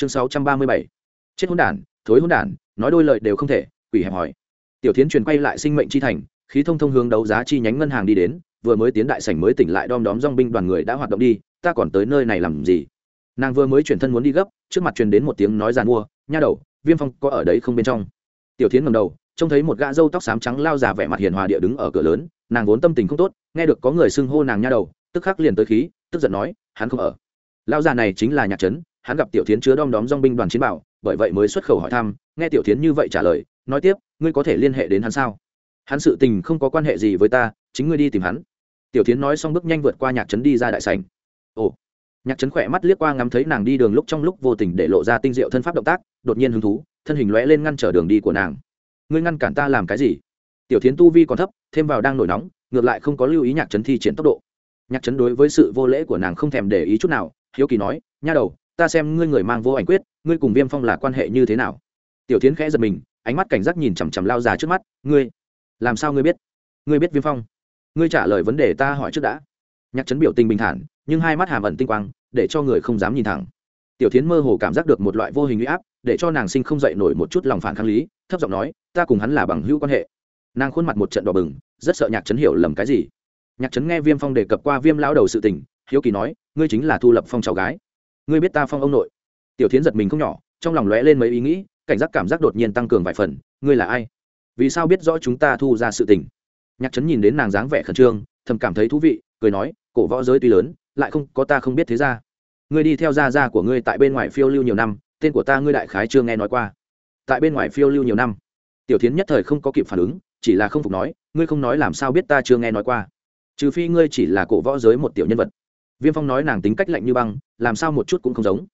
chương sáu trăm ba mươi bảy. Chết hôn đản, thối hôn đản, nói đôi lời đều không thể, quỷ hẹp hỏi. Tiểu tiến truyền quay lại sinh mệnh chi thành, khí thông thông hướng đấu giá chi nhánh ngân hàng đi đến, vừa mới tiến đại sảnh mới tỉnh lại đom đóm dong binh đoàn người đã hoạt động đi, ta còn tới nơi này làm gì? Nàng vừa mới chuyển thân muốn đi gấp, trước mặt truyền đến một tiếng nói giàn mua, nha đầu, viêm phong có ở đấy không bên trong? Tiểu tiến ngầm đầu, trông thấy một gã râu tóc xám trắng lao già vẻ mặt hiền hòa địa đứng ở cửa lớn, nàng vốn tâm tình không tốt, nghe được có người xưng hô nàng nha đầu, tức khắc liền tới khí, tức giận nói, hắn không ở. Lao già này chính là nhạc trấn hắn gặp tiểu tiến chứa đom đóm dong binh đoàn chiến bảo, bởi vậy mới xuất khẩu hỏi thăm, nghe tiểu tiến như vậy trả lời, nói tiếp, ngươi có thể liên hệ đến hắn sao? Hắn sự tình không có quan hệ gì với ta, chính ngươi đi tìm hắn. Tiểu tiến nói xong bước nhanh vượt qua nhạc trấn đi ra đại sành ồ, nhạc trấn khỏe mắt liếc qua ngắm thấy nàng đi đường lúc trong lúc vô tình để lộ ra tinh diệu thân pháp động tác, đột nhiên hứng thú, thân hình lóe lên ngăn trở đường đi của nàng. Ngươi ngăn cản ta làm cái gì? Tiểu tiến tu vi còn thấp, thêm vào đang nổi nóng, ngược lại không có lưu ý nhạc trấn thi triển tốc độ. Nhạc trấn đối với sự vô lễ của nàng không thèm để ý chút nào, hiếu kỳ nói, nha đầu ta xem ngươi người mang vô ảnh quyết, ngươi cùng viêm phong là quan hệ như thế nào? Tiểu tiến khẽ giật mình, ánh mắt cảnh giác nhìn chằm chằm lao già trước mắt, ngươi, làm sao ngươi biết? Ngươi biết viêm phong? Ngươi trả lời vấn đề ta hỏi trước đã. Nhạc trấn biểu tình bình thản, nhưng hai mắt hàm ẩn tinh quang, để cho người không dám nhìn thẳng. Tiểu tiến mơ hồ cảm giác được một loại vô hình huy áp, để cho nàng sinh không dậy nổi một chút lòng phản kháng lý, thấp giọng nói, ta cùng hắn là bằng hữu quan hệ. Nàng khuôn mặt một trận đỏ bừng, rất sợ nhạc trấn hiểu lầm cái gì. Nhạc trấn nghe viêm phong đề cập qua viêm lao đầu sự tình, hiếu kỳ nói, ngươi chính là thu lập phong cháu gái ngươi biết ta phong ông nội. Tiểu tiến giật mình không nhỏ, trong lòng lóe lên mấy ý nghĩ, cảnh giác cảm giác đột nhiên tăng cường vài phần, ngươi là ai? Vì sao biết rõ chúng ta thu ra sự tình? Nhạc trấn nhìn đến nàng dáng vẻ khẩn trương, thầm cảm thấy thú vị, cười nói, cổ võ giới tuy lớn, lại không có ta không biết thế ra. Ngươi đi theo gia gia của ngươi tại bên ngoài phiêu lưu nhiều năm, tên của ta ngươi đại khái chưa nghe nói qua. Tại bên ngoài phiêu lưu nhiều năm. Tiểu tiến nhất thời không có kịp phản ứng, chỉ là không phục nói, ngươi không nói làm sao biết ta chưa nghe nói qua. Trừ phi ngươi chỉ là cổ võ giới một tiểu nhân vật viêm phong nói nàng tính cách lạnh như băng, làm sao một chút cũng không giống.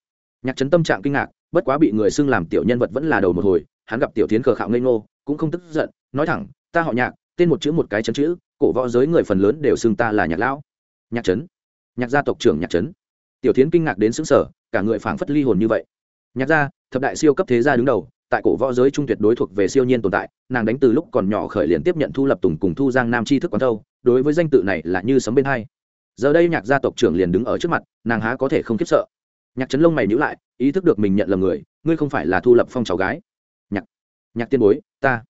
Nhạc trấn tâm trạng kinh ngạc, bất quá bị người xưng làm tiểu nhân vật vẫn là đầu một hồi, hắn gặp tiểu tiến cờ khạo ngây ngô, cũng không tức giận, nói thẳng, ta họ nhạc, tên một chữ một cái chấn chữ, cổ võ giới người phần lớn đều xưng ta là nhạc lão. Nhạc trấn nhạc gia tộc trưởng nhạc trấn tiểu tiến kinh ngạc đến xứng sở cả người phảng phất ly hồn như vậy. Nhạc gia, thập đại siêu cấp thế gia đứng đầu, tại cổ võ giới trung tuyệt đối thuộc về siêu nhiên tồn tại, nàng đánh từ lúc còn nhỏ khởi liền tiếp nhận thu lập tùng cùng thu giang nam chi thức quán thâu, đối với danh tự này là như sấm bên hai giờ đây nhạc gia tộc trưởng liền đứng ở trước mặt, nàng há có thể không khiếp sợ. Nhạc trấn lông mày nhữ lại, ý thức được mình nhận lầm người, ngươi không phải là thu lập phong cháu gái. Nhạc nhạc tiên bối, ta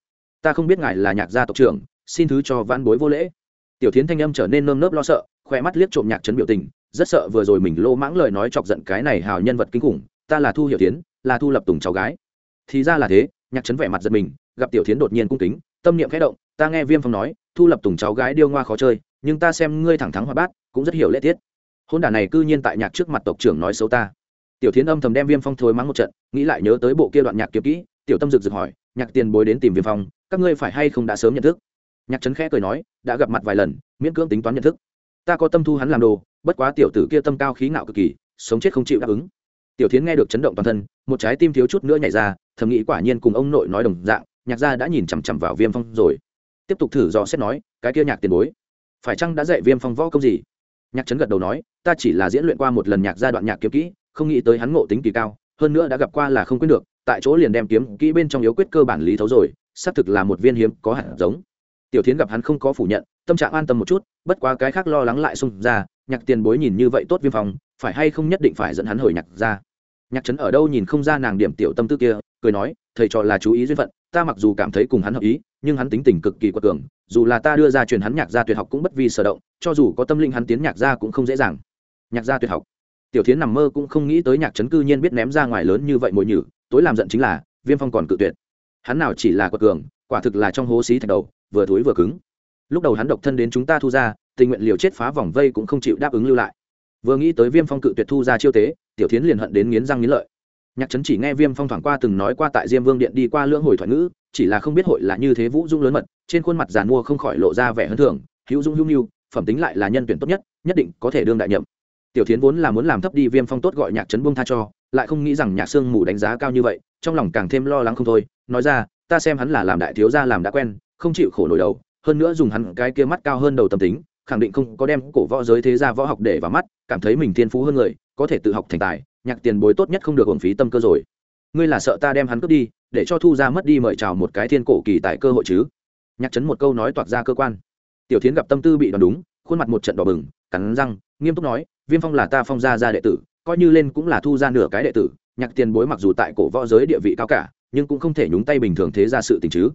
ta không biết ngài là nhạc gia tộc trưởng, xin thứ cho vãn bối vô lễ. Tiểu tiến thanh âm trở nên nơm nớp lo sợ khoe mắt liếc trộm nhạc trấn biểu tình, rất sợ vừa rồi mình lô mãng lời nói chọc giận cái này hào nhân vật kinh khủng, ta là thu hiểu tiến là thu lập tùng cháu gái. Thì ra là thế, nhạc trấn vẻ mặt giật mình, gặp tiểu tiến đột nhiên cung kính, tâm niệm khẽ động, ta nghe viêm phong nói, thu lập tùng cháu gái điêu ngoa khó chơi, nhưng ta xem ngươi thẳng thắn hoa bát cũng rất hiểu lễ tiết. Hôn đả này cư nhiên tại nhạc trước mặt tộc trưởng nói xấu ta. Tiểu tiến âm thầm đem viêm phong thối mắng một trận, nghĩ lại nhớ tới bộ kia đoạn nhạc kiếm kỹ, tiểu tâm rực rực hỏi, nhạc tiền bối đến tìm viêm phong, các ngươi phải hay không đã sớm nhận thức? Nhạc trấn khẽ cười nói, đã gặp mặt vài lần, miễn cưỡng tính toán nhận thức. Ta có tâm thu hắn làm đồ, bất quá tiểu tử kia tâm cao khí ngạo cực kỳ, sống chết không chịu đáp ứng. Tiểu tiến nghe được chấn động toàn thân, một trái tim thiếu chút nữa nhảy ra, thầm nghĩ quả nhiên cùng ông nội nói đồng dạng, nhạc gia đã nhìn chằm chằm vào viêm phong rồi. Tiếp tục thử dò xét nói, cái kia nhạc tiền bối, phải chăng đã dạy viêm phong võ công gì? Nhạc trấn gật đầu nói, ta chỉ là diễn luyện qua một lần nhạc gia đoạn nhạc kiếm kỹ, không nghĩ tới hắn ngộ tính kỳ cao, hơn nữa đã gặp qua là không quyết được, tại chỗ liền đem kiếm kỹ bên trong yếu quyết cơ bản lý thấu rồi, xác thực là một viên hiếm có hạt giống. Tiểu tiến gặp hắn không có phủ nhận, tâm trạng an tâm một chút, bất quá cái khác lo lắng lại xung ra, nhạc tiền bối nhìn như vậy tốt viêm phòng, phải hay không nhất định phải dẫn hắn hồi nhạc ra nhạc trấn ở đâu nhìn không ra nàng điểm tiểu tâm tư kia, cười nói, thầy trò là chú ý duyên phận, ta mặc dù cảm thấy cùng hắn hợp ý, nhưng hắn tính tình cực kỳ quật cường dù là ta đưa ra truyền hắn nhạc gia tuyệt học cũng bất vi sở động, cho dù có tâm linh hắn tiến nhạc gia cũng không dễ dàng. Nhạc gia tuyệt học. Tiểu thiến nằm mơ cũng không nghĩ tới nhạc trấn cư nhiên biết ném ra ngoài lớn như vậy mồi nhử, tối làm giận chính là, viêm phong còn cự tuyệt. Hắn nào chỉ là quật cường, quả thực là trong hố xí thạch đầu, vừa thối vừa cứng. Lúc đầu hắn độc thân đến chúng ta thu ra, tình nguyện liều chết phá vòng vây cũng không chịu đáp ứng lưu lại. Vừa nghĩ tới viêm phong cự tuyệt thu ra chiêu tế, tiểu thiến liền hận đến nghiến răng nghiến lợi. Nhạc trấn chỉ nghe viêm phong thoảng qua từng nói qua tại diêm vương điện đi qua lưỡng hồi thoại ngữ chỉ là không biết hội là như thế vũ dung lớn mật, trên khuôn mặt giàn mua không khỏi lộ ra vẻ hơn thường hữu dung hữu nhu, phẩm tính lại là nhân tuyển tốt nhất nhất định có thể đương đại nhậm. Tiểu thiến vốn là muốn làm thấp đi viêm phong tốt gọi nhạc trấn buông tha cho, lại không nghĩ rằng nhạc sương mù đánh giá cao như vậy, trong lòng càng thêm lo lắng không thôi, nói ra, ta xem hắn là làm đại thiếu gia làm đã quen, không chịu khổ nổi đầu, hơn nữa dùng hắn cái kia mắt cao hơn đầu tâm tính, khẳng định không có đem cổ võ giới thế gia võ học để vào mắt, cảm thấy mình thiên phú hơn người, có thể tự học thành tài, nhạc tiền bối tốt nhất không được hưởng phí tâm cơ rồi. Ngươi là sợ ta đem hắn cướp đi để cho thu ra mất đi mời chào một cái thiên cổ kỳ tại cơ hội chứ? Nhắc chấn một câu nói toạc ra cơ quan. Tiểu thiến gặp tâm tư bị đoán đúng, khuôn mặt một trận đỏ bừng, cắn răng, nghiêm túc nói, viêm phong là ta phong gia gia đệ tử, coi như lên cũng là thu ra nửa cái đệ tử, nhạc tiền bối mặc dù tại cổ võ giới địa vị cao cả, nhưng cũng không thể nhúng tay bình thường thế ra sự tình chứ.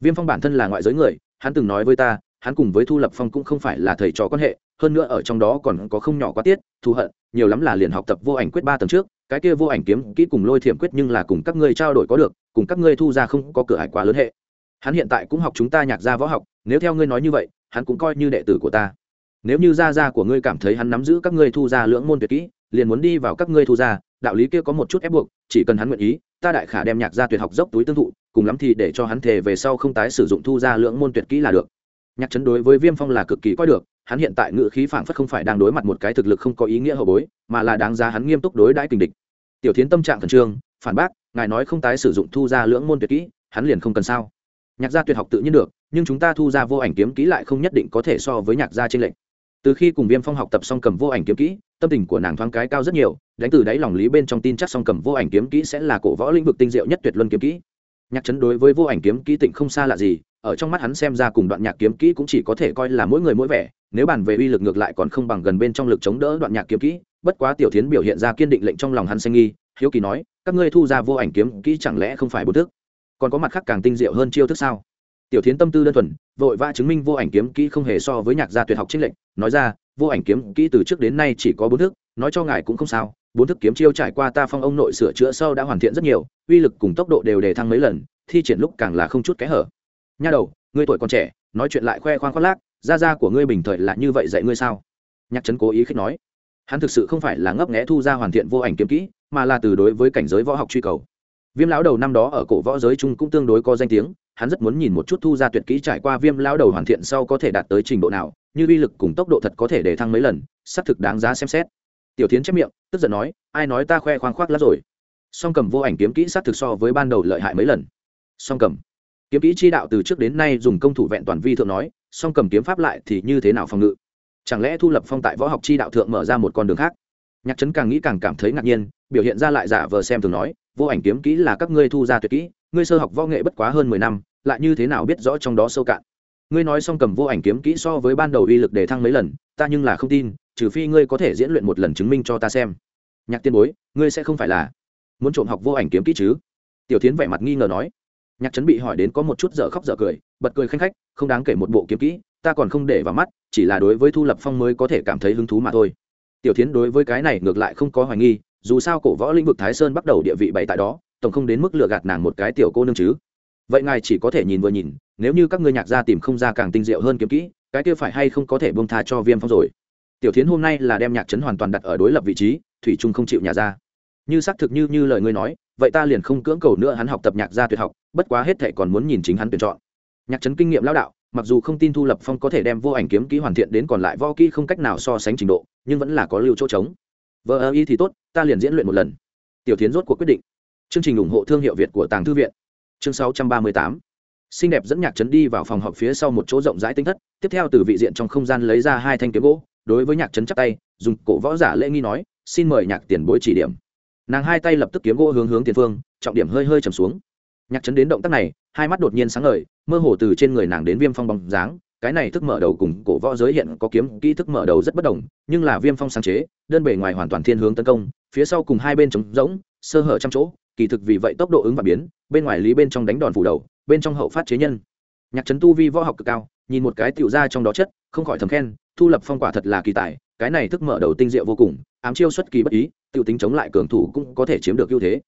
Viêm phong bản thân là ngoại giới người, hắn từng nói với ta, hắn cùng với thu lập phong cũng không phải là thầy trò quan hệ, hơn nữa ở trong đó còn có không nhỏ quá tiết, thù hận, nhiều lắm là liền học tập vô ảnh quyết ba tầng trước, cái kia vô ảnh kiếm kỹ cùng lôi thiểm quyết nhưng là cùng các ngươi trao đổi có được cùng các ngươi thu ra không có cửa hải quá lớn hệ. Hắn hiện tại cũng học chúng ta nhạc gia võ học, nếu theo ngươi nói như vậy, hắn cũng coi như đệ tử của ta. Nếu như gia gia của ngươi cảm thấy hắn nắm giữ các ngươi thu ra lưỡng môn tuyệt kỹ, liền muốn đi vào các ngươi thu ra, đạo lý kia có một chút ép buộc, chỉ cần hắn nguyện ý, ta đại khả đem nhạc gia tuyệt học dốc túi tương thụ, cùng lắm thì để cho hắn thề về sau không tái sử dụng thu ra lưỡng môn tuyệt kỹ là được. Nhạc chấn đối với viêm phong là cực kỳ coi được, hắn hiện tại ngự khí phảng phất không phải đang đối mặt một cái thực lực không có ý nghĩa hậu bối, mà là đáng giá hắn nghiêm túc đối đãi kình địch. Tiểu tiến tâm trạng khẩn trương phản bác, ngài nói không tái sử dụng thu ra lưỡng môn tuyệt kỹ, hắn liền không cần sao? Nhạc gia tuyệt học tự nhiên được, nhưng chúng ta thu ra vô ảnh kiếm kỹ lại không nhất định có thể so với nhạc gia trên lệnh. Từ khi cùng viêm phong học tập song cầm vô ảnh kiếm kỹ, tâm tình của nàng thoáng cái cao rất nhiều, đánh từ đáy lòng lý bên trong tin chắc song cầm vô ảnh kiếm kỹ sẽ là cổ võ lĩnh vực tinh diệu nhất tuyệt luân kiếm kỹ. Nhạc chấn đối với vô ảnh kiếm kỹ tịnh không xa lạ gì, ở trong mắt hắn xem ra cùng đoạn nhạc kiếm kỹ cũng chỉ có thể coi là mỗi người mỗi vẻ, nếu bàn về uy lực ngược lại còn không bằng gần bên trong lực chống đỡ đoạn nhạc kiếm kỹ, bất quá tiểu thiến biểu hiện ra kiên định lệnh trong lòng hắn xanh nghi hiếu kỳ nói, các ngươi thu ra vô ảnh kiếm kỹ chẳng lẽ không phải bốn thức? Còn có mặt khác càng tinh diệu hơn chiêu thức sao? Tiểu thiến tâm tư đơn thuần, vội vã chứng minh vô ảnh kiếm kỹ không hề so với nhạc gia tuyệt học trích lệnh nói ra, vô ảnh kiếm kỹ từ trước đến nay chỉ có bốn thức, nói cho ngài cũng không sao, bốn thức kiếm chiêu trải qua ta phong ông nội sửa chữa sau đã hoàn thiện rất nhiều, uy lực cùng tốc độ đều đề thăng mấy lần, thi triển lúc càng là không chút kẽ hở. Nha đầu, ngươi tuổi còn trẻ, nói chuyện lại khoe khoang khoác lác, gia gia của ngươi bình thời là như vậy dạy ngươi sao? Nhạc trấn cố ý khích nói. Hắn thực sự không phải là ngấp nghẽ thu ra hoàn thiện vô ảnh kiếm kỹ mà là từ đối với cảnh giới võ học truy cầu. Viêm lão đầu năm đó ở cổ võ giới chung cũng tương đối có danh tiếng, hắn rất muốn nhìn một chút thu ra tuyệt kỹ trải qua viêm lão đầu hoàn thiện sau có thể đạt tới trình độ nào, như uy lực cùng tốc độ thật có thể để thăng mấy lần, xác thực đáng giá xem xét. Tiểu tiến chép miệng, tức giận nói, ai nói ta khoe khoang khoác lắm rồi? Song cầm vô ảnh kiếm kỹ xác thực so với ban đầu lợi hại mấy lần. Song cầm. Kiếm kỹ chi đạo từ trước đến nay dùng công thủ vẹn toàn vi thượng nói, song cầm kiếm pháp lại thì như thế nào phòng ngự? Chẳng lẽ thu lập phong tại võ học chi đạo thượng mở ra một con đường khác? Nhạc trấn càng nghĩ càng cảm thấy ngạc nhiên, biểu hiện ra lại giả vờ xem thường nói, vô ảnh kiếm kỹ là các ngươi thu ra tuyệt kỹ, ngươi sơ học võ nghệ bất quá hơn mười năm, lại như thế nào biết rõ trong đó sâu cạn? Ngươi nói xong cầm vô ảnh kiếm kỹ so với ban đầu uy lực đề thăng mấy lần, ta nhưng là không tin, trừ phi ngươi có thể diễn luyện một lần chứng minh cho ta xem. Nhạc tiên bối, ngươi sẽ không phải là muốn trộm học vô ảnh kiếm kỹ chứ? Tiểu tiến vẻ mặt nghi ngờ nói. Nhạc trấn bị hỏi đến có một chút dở khóc dở cười, bật cười khanh khách, không đáng kể một bộ kiếm kỹ, ta còn không để vào mắt, chỉ là đối với thu lập phong mới có thể cảm thấy hứng thú mà thôi tiểu tiến đối với cái này ngược lại không có hoài nghi, dù sao cổ võ lĩnh vực thái sơn bắt đầu địa vị bày tại đó, tổng không đến mức lừa gạt nàng một cái tiểu cô nương chứ. Vậy ngài chỉ có thể nhìn vừa nhìn, nếu như các ngươi nhạc gia tìm không ra càng tinh diệu hơn kiếm kỹ, cái kia phải hay không có thể bông tha cho viêm phong rồi? Tiểu tiến hôm nay là đem nhạc trấn hoàn toàn đặt ở đối lập vị trí, thủy trung không chịu nhà ra. Như xác thực như như lời ngươi nói, vậy ta liền không cưỡng cầu nữa hắn học tập nhạc gia tuyệt học, bất quá hết thệ còn muốn nhìn chính hắn tuyển chọn. Nhạc trấn kinh nghiệm lão đạo mặc dù không tin thu lập phong có thể đem vô ảnh kiếm kỹ hoàn thiện đến còn lại võ kỹ không cách nào so sánh trình độ, nhưng vẫn là có lưu chỗ trống. Vợ ơ y thì tốt, ta liền diễn luyện một lần. Tiểu tiến rốt cuộc quyết định. Chương trình ủng hộ thương hiệu việt của tàng thư viện. Chương 638 xinh đẹp dẫn nhạc trấn đi vào phòng họp phía sau một chỗ rộng rãi tinh thất, tiếp theo từ vị diện trong không gian lấy ra hai thanh kiếm gỗ, đối với nhạc trấn chắp tay, dùng cổ võ giả lễ nghi nói, xin mời nhạc tiền bối chỉ điểm. Nàng hai tay lập tức kiếm gỗ hướng hướng tiền phương, trọng điểm hơi hơi trầm xuống nhạc trấn đến động tác này, hai mắt đột nhiên sáng ngời, mơ hồ từ trên người nàng đến viêm phong bóng dáng. Cái này thức mở đầu cùng cổ võ giới hiện có kiếm kỹ thức mở đầu rất bất đồng, nhưng là viêm phong sáng chế, đơn bề ngoài hoàn toàn thiên hướng tấn công, phía sau cùng hai bên trống rỗng, sơ hở trăm chỗ, kỳ thực vì vậy tốc độ ứng và biến, bên ngoài lý bên trong đánh đòn phủ đầu, bên trong hậu phát chế nhân. Nhạc trấn tu vi võ học cực cao, nhìn một cái tiểu ra trong đó chất, không khỏi thầm khen, thu lập phong quả thật là kỳ tài, cái này thức mở đầu tinh diệu vô cùng, ám chiêu xuất kỳ bất ý, tiểu tính chống lại cường thủ cũng có thể chiếm được ưu thế.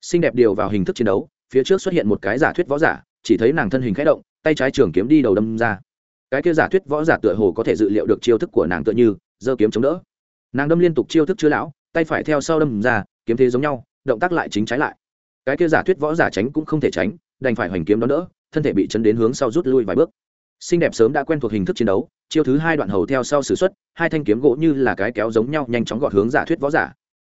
Xinh đẹp điều vào hình thức chiến đấu phía trước xuất hiện một cái giả thuyết võ giả, chỉ thấy nàng thân hình khẽ động, tay trái trường kiếm đi đầu đâm ra. Cái kia giả thuyết võ giả tựa hồ có thể dự liệu được chiêu thức của nàng tựa như, giơ kiếm chống đỡ. Nàng đâm liên tục chiêu thức chứa lão, tay phải theo sau đâm ra, kiếm thế giống nhau, động tác lại chính trái lại. Cái kia giả thuyết võ giả tránh cũng không thể tránh, đành phải hoành kiếm đón đỡ, thân thể bị chấn đến hướng sau rút lui vài bước. Xinh đẹp sớm đã quen thuộc hình thức chiến đấu, chiêu thứ hai đoạn hầu theo sau s ử x u ấ t hai thanh kiếm gỗ như là cái kéo giống nhau nhanh chóng gọt hướng giả thuyết võ giả.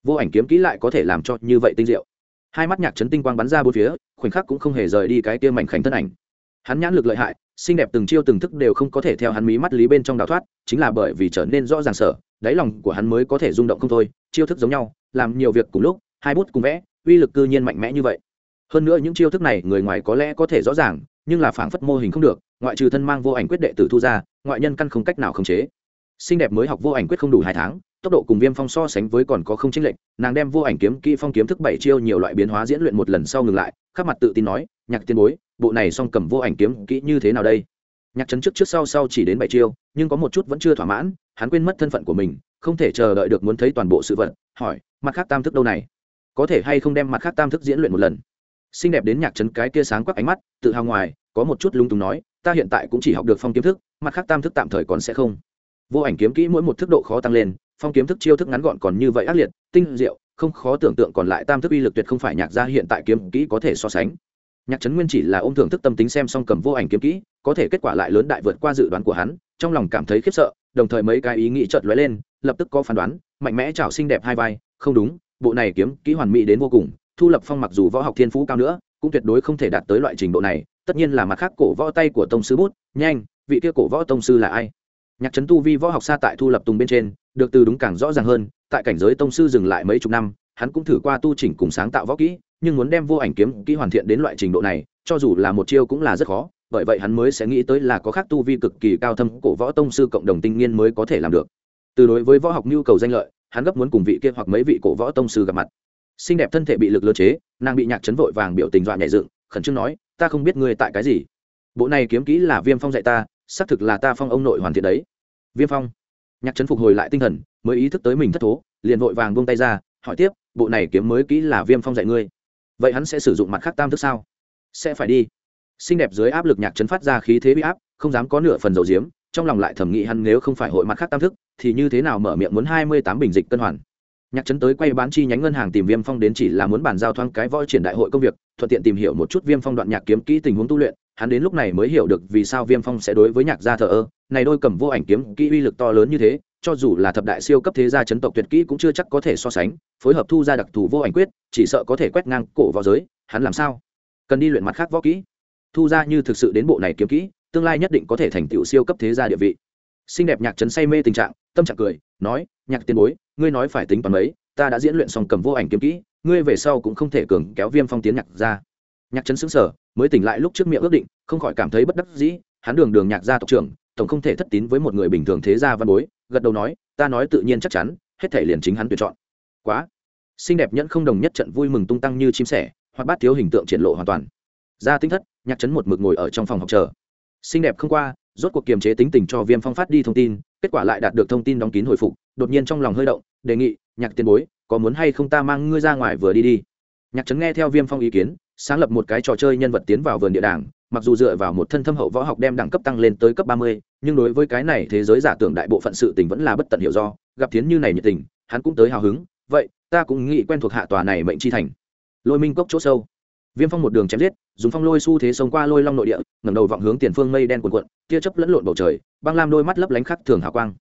Vô ảnh kiếm kỹ lại có thể làm cho như vậy tinh diệu hai mắt nhạc trấn tinh quang bắn ra bốn phía, khoảnh khắc cũng không hề rời đi cái kia mảnh khảnh thân ảnh. Hắn nhãn lực lợi hại, xinh đẹp từng chiêu từng thức đều không có thể theo hắn mí mắt lý bên trong đào thoát, chính là bởi vì trở nên rõ ràng sở đáy lòng của hắn mới có thể rung động không thôi, chiêu thức giống nhau, làm nhiều việc cùng lúc, hai bút cùng vẽ, uy lực cư nhiên mạnh mẽ như vậy. Hơn nữa những chiêu thức này người ngoài có lẽ có thể rõ ràng, nhưng là phảng phất mô hình không được, ngoại trừ thân mang vô ảnh quyết đệ tử thu ra, ngoại nhân căn không cách nào khống chế. Xinh đẹp mới học vô ảnh quyết không đủ hai tháng tốc độ cùng viêm phong so sánh với còn có không chính lệnh nàng đem vô ảnh kiếm kỹ phong kiếm thức bảy chiêu nhiều loại biến hóa diễn luyện một lần sau ngừng lại, khắc mặt tự tin nói, nhạc tiên bối, bộ này song cầm vô ảnh kiếm kỹ như thế nào đây? Nhạc trấn trước trước sau sau chỉ đến bảy chiêu, nhưng có một chút vẫn chưa thỏa mãn, hắn quên mất thân phận của mình, không thể chờ đợi được muốn thấy toàn bộ sự vật, hỏi, mặt khác tam thức đâu này? Có thể hay không đem mặt khác tam thức diễn luyện một lần? Xinh đẹp đến nhạc trấn cái kia sáng quắc ánh mắt, tự hào ngoài, có một chút lung túng nói, ta hiện tại cũng chỉ học được phong kiếm thức, mặt khác tam thức tạm thời còn sẽ không. Vô ảnh kiếm kỹ mỗi một thức độ khó tăng lên phong kiếm thức chiêu thức ngắn gọn còn như vậy ác liệt, tinh diệu, không khó tưởng tượng còn lại tam thức uy lực tuyệt không phải nhạc gia hiện tại kiếm kỹ có thể so sánh. Nhạc trấn nguyên chỉ là ôm thưởng thức tâm tính xem xong cầm vô ảnh kiếm kỹ, có thể kết quả lại lớn đại vượt qua dự đoán của hắn, trong lòng cảm thấy khiếp sợ, đồng thời mấy cái ý nghĩ chợt lóe lên, lập tức có phán đoán, mạnh mẽ chảo xinh đẹp hai vai, không đúng, bộ này kiếm kỹ hoàn mỹ đến vô cùng, thu lập phong mặc dù võ học thiên phú cao nữa, cũng tuyệt đối không thể đạt tới loại trình độ này, tất nhiên là mặt khác cổ võ tay của tông sư bút, nhanh, vị kia cổ võ tông sư là ai? Nhạc trấn tu vi võ học xa tại thu lập tùng bên trên được từ đúng càng rõ ràng hơn, tại cảnh giới tông sư dừng lại mấy chục năm, hắn cũng thử qua tu chỉnh cùng sáng tạo võ kỹ, nhưng muốn đem vô ảnh kiếm kỹ hoàn thiện đến loại trình độ này, cho dù là một chiêu cũng là rất khó, bởi vậy hắn mới sẽ nghĩ tới là có khác tu vi cực kỳ cao thâm cổ võ tông sư cộng đồng tinh nghiên mới có thể làm được. Từ đối với võ học nhu cầu danh lợi, hắn gấp muốn cùng vị kia hoặc mấy vị cổ võ tông sư gặp mặt. Xinh đẹp thân thể bị lực lơ chế, nàng bị nhạc chấn vội vàng biểu tình dọa nhảy dựng, khẩn trương nói, ta không biết ngươi tại cái gì. Bộ này kiếm kỹ là viêm phong dạy ta, xác thực là ta phong ông nội hoàn thiện đấy. Viêm phong? Nhạc trấn phục hồi lại tinh thần, mới ý thức tới mình thất thố, liền vội vàng buông tay ra, hỏi tiếp, bộ này kiếm mới kỹ là viêm phong dạy ngươi? Vậy hắn sẽ sử dụng mặt khác tam thức sao? Sẽ phải đi. Xinh đẹp dưới áp lực nhạc trấn phát ra khí thế bị áp, không dám có nửa phần dầu diếm, trong lòng lại thẩm nghĩ hắn nếu không phải hội mặt khác tam thức, thì như thế nào mở miệng muốn hai mươi tám bình dịch cân hoàn. Nhạc trấn tới quay bán chi nhánh ngân hàng tìm viêm phong đến chỉ là muốn bàn giao thoáng cái voi triển đại hội công việc, thuận tiện tìm hiểu một chút viêm phong đoạn nhạc kiếm kỹ tình huống tu luyện, hắn đến lúc này mới hiểu được vì sao viêm phong sẽ đối với nhạc gia thờ ơ này đôi cầm vô ảnh kiếm kỹ uy lực to lớn như thế, cho dù là thập đại siêu cấp thế gia chấn tộc tuyệt kỹ cũng chưa chắc có thể so sánh, phối hợp thu ra đặc thù vô ảnh quyết, chỉ sợ có thể quét ngang cổ vào giới, hắn làm sao? Cần đi luyện mặt khác võ kỹ. Thu ra như thực sự đến bộ này kiếm kỹ, tương lai nhất định có thể thành tựu siêu cấp thế gia địa vị. Xinh đẹp nhạc trấn say mê tình trạng, tâm trạng cười, nói, nhạc tiền bối, ngươi nói phải tính toán mấy, ta đã diễn luyện xong cầm vô ảnh kiếm kỹ, ngươi về sau cũng không thể cường kéo viêm phong tiến nhạc ra. Nhạc trấn xứng sở mới tỉnh lại lúc trước miệng ước định, không khỏi cảm thấy bất đắc dĩ, hắn đường đường nhạc gia tộc trưởng tổng không thể thất tín với một người bình thường thế gia văn bối, gật đầu nói, ta nói tự nhiên chắc chắn, hết thể liền chính hắn tuyển chọn. Quá. Xinh đẹp nhẫn không đồng nhất trận vui mừng tung tăng như chim sẻ, hoặc bát thiếu hình tượng triển lộ hoàn toàn. Ra tinh thất, nhạc trấn một mực ngồi ở trong phòng học chờ. Xinh đẹp không qua, rốt cuộc kiềm chế tính tình cho viêm phong phát đi thông tin, kết quả lại đạt được thông tin đóng kín hồi phục, đột nhiên trong lòng hơi động, đề nghị, nhạc tiền bối, có muốn hay không ta mang ngươi ra ngoài vừa đi đi? Nhạc trấn nghe theo viêm phong ý kiến, sáng lập một cái trò chơi nhân vật tiến vào vườn địa đàng mặc dù dựa vào một thân thâm hậu võ học đem đẳng cấp tăng lên tới cấp ba mươi, nhưng đối với cái này thế giới giả tưởng đại bộ phận sự tình vẫn là bất tận hiểu do, gặp thiến như này nhiệt tình, hắn cũng tới hào hứng, vậy, ta cũng nghĩ quen thuộc hạ tòa này mệnh chi thành. Lôi minh cốc chỗ sâu. Viêm phong một đường chém giết, dùng phong lôi xu thế xông qua lôi long nội địa, ngẩng đầu vọng hướng tiền phương mây đen cuồn cuộn, tia chớp lẫn lộn bầu trời, băng lam đôi mắt lấp lánh khắc thường hào quang.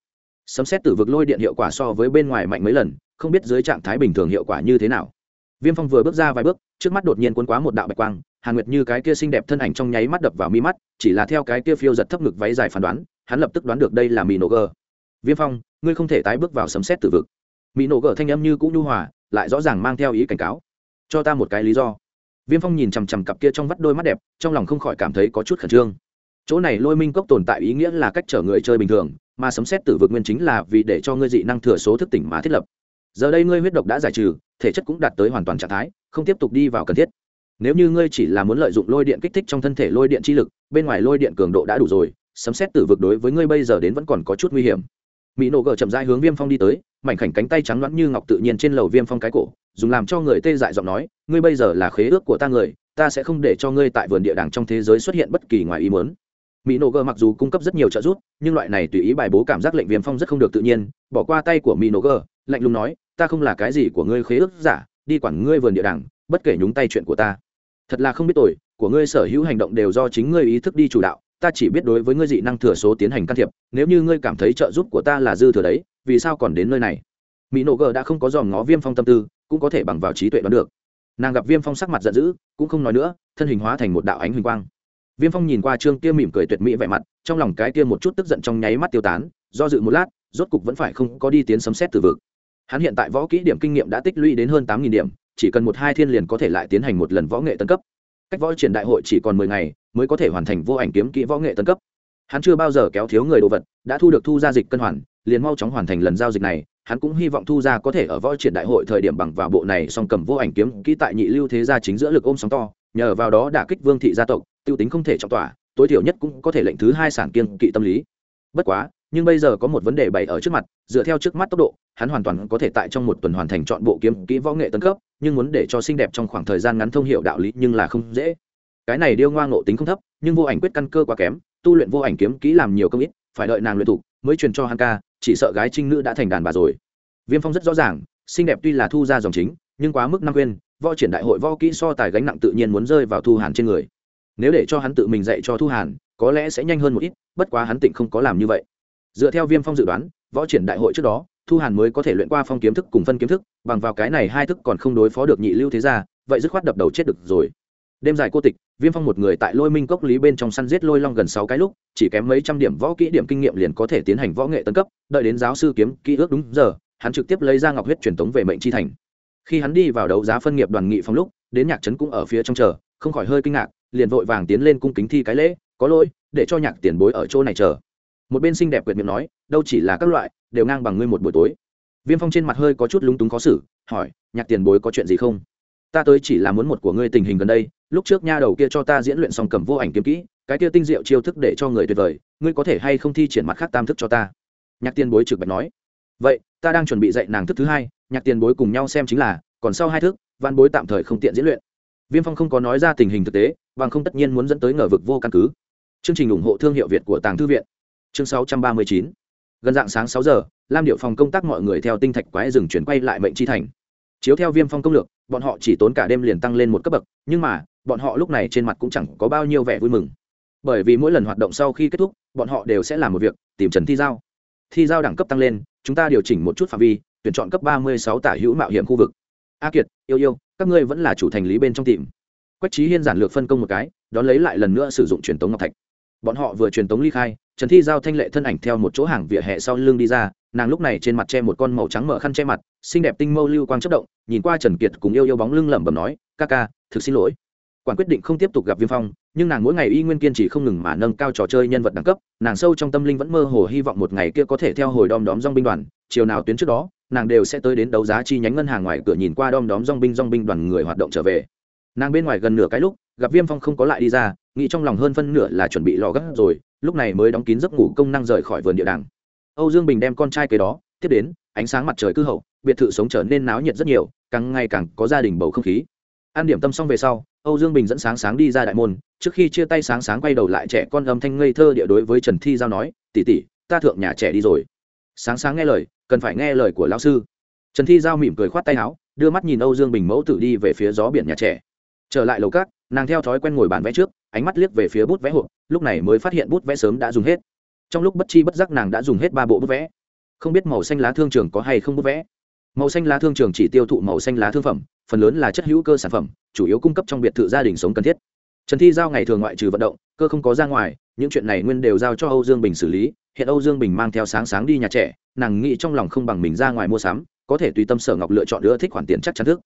Sấm xét tử vực lôi điện hiệu quả so với bên ngoài mạnh mấy lần, không biết dưới trạng thái bình thường hiệu quả như thế nào viêm phong vừa bước ra vài bước, trước mắt đột nhiên cuốn quá một đạo bạch quang, hàn nguyệt như cái kia xinh đẹp thân ảnh trong nháy mắt đập vào mi mắt, chỉ là theo cái kia phiêu giật thấp ngực váy dài phán đoán, hắn lập tức đoán được đây là mỹ nổ gờ. Viêm phong, ngươi không thể tái bước vào sấm xét tử vực. Mỹ nổ gờ thanh âm như cũng nhu hòa, lại rõ ràng mang theo ý cảnh cáo. Cho ta một cái lý do. Viêm phong nhìn chằm chằm cặp kia trong vắt đôi mắt đẹp, trong lòng không khỏi cảm thấy có chút khẩn trương. Chỗ này lôi minh cốc tồn tại ý nghĩa là cách chở người chơi bình thường, mà sấm xét tử vực nguyên chính là vì để cho ngươi dị năng thừa số thức tỉnh mà thiết lập. Giờ đây ngươi huyết độc đã giải trừ thể chất cũng đạt tới hoàn toàn trạng thái, không tiếp tục đi vào cần thiết. Nếu như ngươi chỉ là muốn lợi dụng lôi điện kích thích trong thân thể lôi điện chi lực, bên ngoài lôi điện cường độ đã đủ rồi, sấm xét tử vực đối với ngươi bây giờ đến vẫn còn có chút nguy hiểm. Mỹ nổ gờ chậm rãi hướng viêm phong đi tới, mảnh khảnh cánh tay trắng loãng như ngọc tự nhiên trên lầu viêm phong cái cổ, dùng làm cho người tê dại giọng nói, ngươi bây giờ là khế ước của ta người, ta sẽ không để cho ngươi tại vườn địa đàng trong thế giới xuất hiện bất kỳ ngoài ý muốn. Mỹ nổ gờ mặc dù cung cấp rất nhiều trợ giúp, nhưng loại này tùy ý bài bố cảm giác lệnh viêm phong rất không được tự nhiên, bỏ qua tay của mỹ nổ gờ lạnh lùng nói ta không là cái gì của ngươi khế ước giả, đi quản ngươi vườn địa đàng, bất kể nhúng tay chuyện của ta. Thật là không biết tội, của ngươi sở hữu hành động đều do chính ngươi ý thức đi chủ đạo, ta chỉ biết đối với ngươi dị năng thừa số tiến hành can thiệp, nếu như ngươi cảm thấy trợ giúp của ta là dư thừa đấy, vì sao còn đến nơi này? Mỹ nổ gờ đã không có dòm ngó viêm phong tâm tư, cũng có thể bằng vào trí tuệ đoán được. Nàng gặp viêm phong sắc mặt giận dữ, cũng không nói nữa, thân hình hóa thành một đạo ánh huỳnh quang. Viêm phong nhìn qua trương kia mỉm cười tuyệt mỹ vẻ mặt, trong lòng cái kia một chút tức giận trong nháy mắt tiêu tán, do dự một lát, rốt cục vẫn phải không có đi tiến sấm xét từ vực hắn hiện tại võ kỹ điểm kinh nghiệm đã tích lũy đến hơn tám nghìn điểm, chỉ cần một hai thiên liền có thể lại tiến hành một lần võ nghệ tân cấp. Cách võ triển đại hội chỉ còn mười ngày, mới có thể hoàn thành vô ảnh kiếm kỹ võ nghệ tân cấp. Hắn chưa bao giờ kéo thiếu người đồ vật, đã thu được thu gia dịch cân hoàn, liền mau chóng hoàn thành lần giao dịch này. Hắn cũng hy vọng thu gia có thể ở võ triển đại hội thời điểm bằng vào bộ này song cầm vô ảnh kiếm kỹ tại nhị lưu thế gia chính giữa lực ôm sóng to, nhờ vào đó đả kích vương thị gia tộc, tiêu tính không thể trọng tỏa, tối thiểu nhất cũng có thể lệnh thứ hai sản kiên kỵ tâm lý. Bất quá nhưng bây giờ có một vấn đề bày ở trước mặt, dựa theo trước mắt tốc độ, hắn hoàn toàn có thể tại trong một tuần hoàn thành chọn bộ kiếm kỹ võ nghệ tân cấp, nhưng muốn để cho xinh đẹp trong khoảng thời gian ngắn thông hiệu đạo lý nhưng là không dễ. Cái này điêu ngoa ngộ tính không thấp, nhưng vô ảnh quyết căn cơ quá kém, tu luyện vô ảnh kiếm kỹ làm nhiều công ít, phải đợi nàng luyện thủ, mới truyền cho hắn ca, chỉ sợ gái trinh nữ đã thành đàn bà rồi. Viêm phong rất rõ ràng, xinh đẹp tuy là thu ra dòng chính, nhưng quá mức năm quên võ triển đại hội võ kỹ so tài gánh nặng tự nhiên muốn rơi vào thu hàn trên người. Nếu để cho hắn tự mình dạy cho thu hàn, có lẽ sẽ nhanh hơn một ít, bất quá hắn tịnh không có làm như vậy dựa theo viêm phong dự đoán, võ triển đại hội trước đó, thu hàn mới có thể luyện qua phong kiếm thức cùng phân kiếm thức, bằng vào cái này hai thức còn không đối phó được nhị lưu thế gia, vậy dứt khoát đập đầu chết được rồi. Đêm dài cô tịch, viêm phong một người tại lôi minh cốc lý bên trong săn giết lôi long gần sáu cái lúc, chỉ kém mấy trăm điểm võ kỹ điểm kinh nghiệm liền có thể tiến hành võ nghệ tân cấp, đợi đến giáo sư kiếm kỹ ước đúng giờ, hắn trực tiếp lấy ra ngọc huyết truyền tống về mệnh chi thành. Khi hắn đi vào đấu giá phân nghiệp đoàn nghị phong lúc, đến nhạc trấn cũng ở phía trong chờ, không khỏi hơi kinh ngạc, liền vội vàng tiến lên cung kính thi cái lễ, có lỗi, để cho nhạc tiền bối ở chỗ này chờ một bên xinh đẹp quyệt miệng nói, đâu chỉ là các loại, đều ngang bằng ngươi một buổi tối. Viêm phong trên mặt hơi có chút lúng túng khó xử, hỏi, nhạc tiền bối có chuyện gì không? Ta tới chỉ là muốn một của ngươi tình hình gần đây, lúc trước nha đầu kia cho ta diễn luyện xong cầm vô ảnh kiếm kỹ, cái kia tinh diệu chiêu thức để cho người tuyệt vời, ngươi có thể hay không thi triển mặt khác tam thức cho ta? Nhạc tiền bối trực bạch nói, vậy, ta đang chuẩn bị dạy nàng thức thứ hai, nhạc tiền bối cùng nhau xem chính là, còn sau hai thức, văn bối tạm thời không tiện diễn luyện. Viêm phong không có nói ra tình hình thực tế, bằng không tất nhiên muốn dẫn tới ngờ vực vô căn cứ. Chương trình ủng hộ thương hiệu việt của tàng thư viện chương 639. gần dạng sáng sáu giờ, lam điệu phòng công tác mọi người theo tinh thạch quái rừng chuyển quay lại mệnh chi thành. Chiếu theo viêm phong công lược, bọn họ chỉ tốn cả đêm liền tăng lên một cấp bậc, nhưng mà, bọn họ lúc này trên mặt cũng chẳng có bao nhiêu vẻ vui mừng. Bởi vì mỗi lần hoạt động sau khi kết thúc, bọn họ đều sẽ làm một việc, tìm trần thi giao. Thi giao đẳng cấp tăng lên, chúng ta điều chỉnh một chút phạm vi, tuyển chọn cấp ba mươi sáu tả hữu mạo hiểm khu vực. A kiệt, yêu yêu, các ngươi vẫn là chủ thành lý bên trong tìm. Quách trí hiên giản lược phân công một cái, đón lấy lại lần nữa sử dụng truyền tống ngọc thạch. Bọn họ vừa truyền tống ly khai trần thi giao thanh lệ thân ảnh theo một chỗ hàng vỉa hè sau lưng đi ra, nàng lúc này trên mặt che một con màu trắng mở khăn che mặt, xinh đẹp tinh mâu lưu quang chất động, nhìn qua trần kiệt cùng yêu yêu bóng lưng lẩm bẩm nói, ca ca, thực xin lỗi. Quản quyết định không tiếp tục gặp viêm phong, nhưng nàng mỗi ngày y nguyên kiên trì không ngừng mà nâng cao trò chơi nhân vật đẳng cấp, nàng sâu trong tâm linh vẫn mơ hồ hy vọng một ngày kia có thể theo hồi đom đóm dong binh đoàn, chiều nào tuyến trước đó, nàng đều sẽ tới đến đấu giá chi nhánh ngân hàng ngoài cửa nhìn qua đom đóm dong binh dong binh đoàn người hoạt động trở về. Nàng bên ngoài gần nửa cái lúc, gặp viêm phong không có lại đi ra, nghĩ trong lòng hơn phân nửa là chuẩn bị lò gấp rồi lúc này mới đóng kín giấc ngủ công năng rời khỏi vườn địa đàng. Âu dương bình đem con trai kế đó tiếp đến, ánh sáng mặt trời cư hậu, biệt thự sống trở nên náo nhiệt rất nhiều, càng ngày càng có gia đình bầu không khí. An điểm tâm xong về sau, âu dương bình dẫn sáng sáng đi ra đại môn, trước khi chia tay sáng sáng quay đầu lại trẻ con âm thanh ngây thơ địa đối với trần thi giao nói tỉ tỉ ta thượng nhà trẻ đi rồi. Sáng sáng nghe lời, cần phải nghe lời của lão sư. Trần thi giao mỉm cười khoát tay áo, đưa mắt nhìn âu dương bình mẫu tử đi về phía gió biển nhà trẻ. Trở lại lầu cát nàng theo thói quen ngồi bàn vẽ trước ánh mắt liếc về phía bút vẽ hộp lúc này mới phát hiện bút vẽ sớm đã dùng hết. Trong lúc bất chi bất giác nàng đã dùng hết ba bộ bút vẽ. Không biết màu xanh lá thương trường có hay không bút vẽ. Màu xanh lá thương trường chỉ tiêu thụ màu xanh lá thương phẩm phần lớn là chất hữu cơ sản phẩm chủ yếu cung cấp trong biệt thự gia đình sống cần thiết. Trần thi giao ngày thường ngoại trừ vận động cơ không có ra ngoài những chuyện này nguyên đều giao cho âu dương bình xử lý. Hiện âu dương bình mang theo sáng sáng đi nhà trẻ nàng nghĩ trong lòng không bằng mình ra ngoài mua sắm có thể tùy tâm sở ngọc lựa chọn nữa, thích khoản tiền chắc chắn thức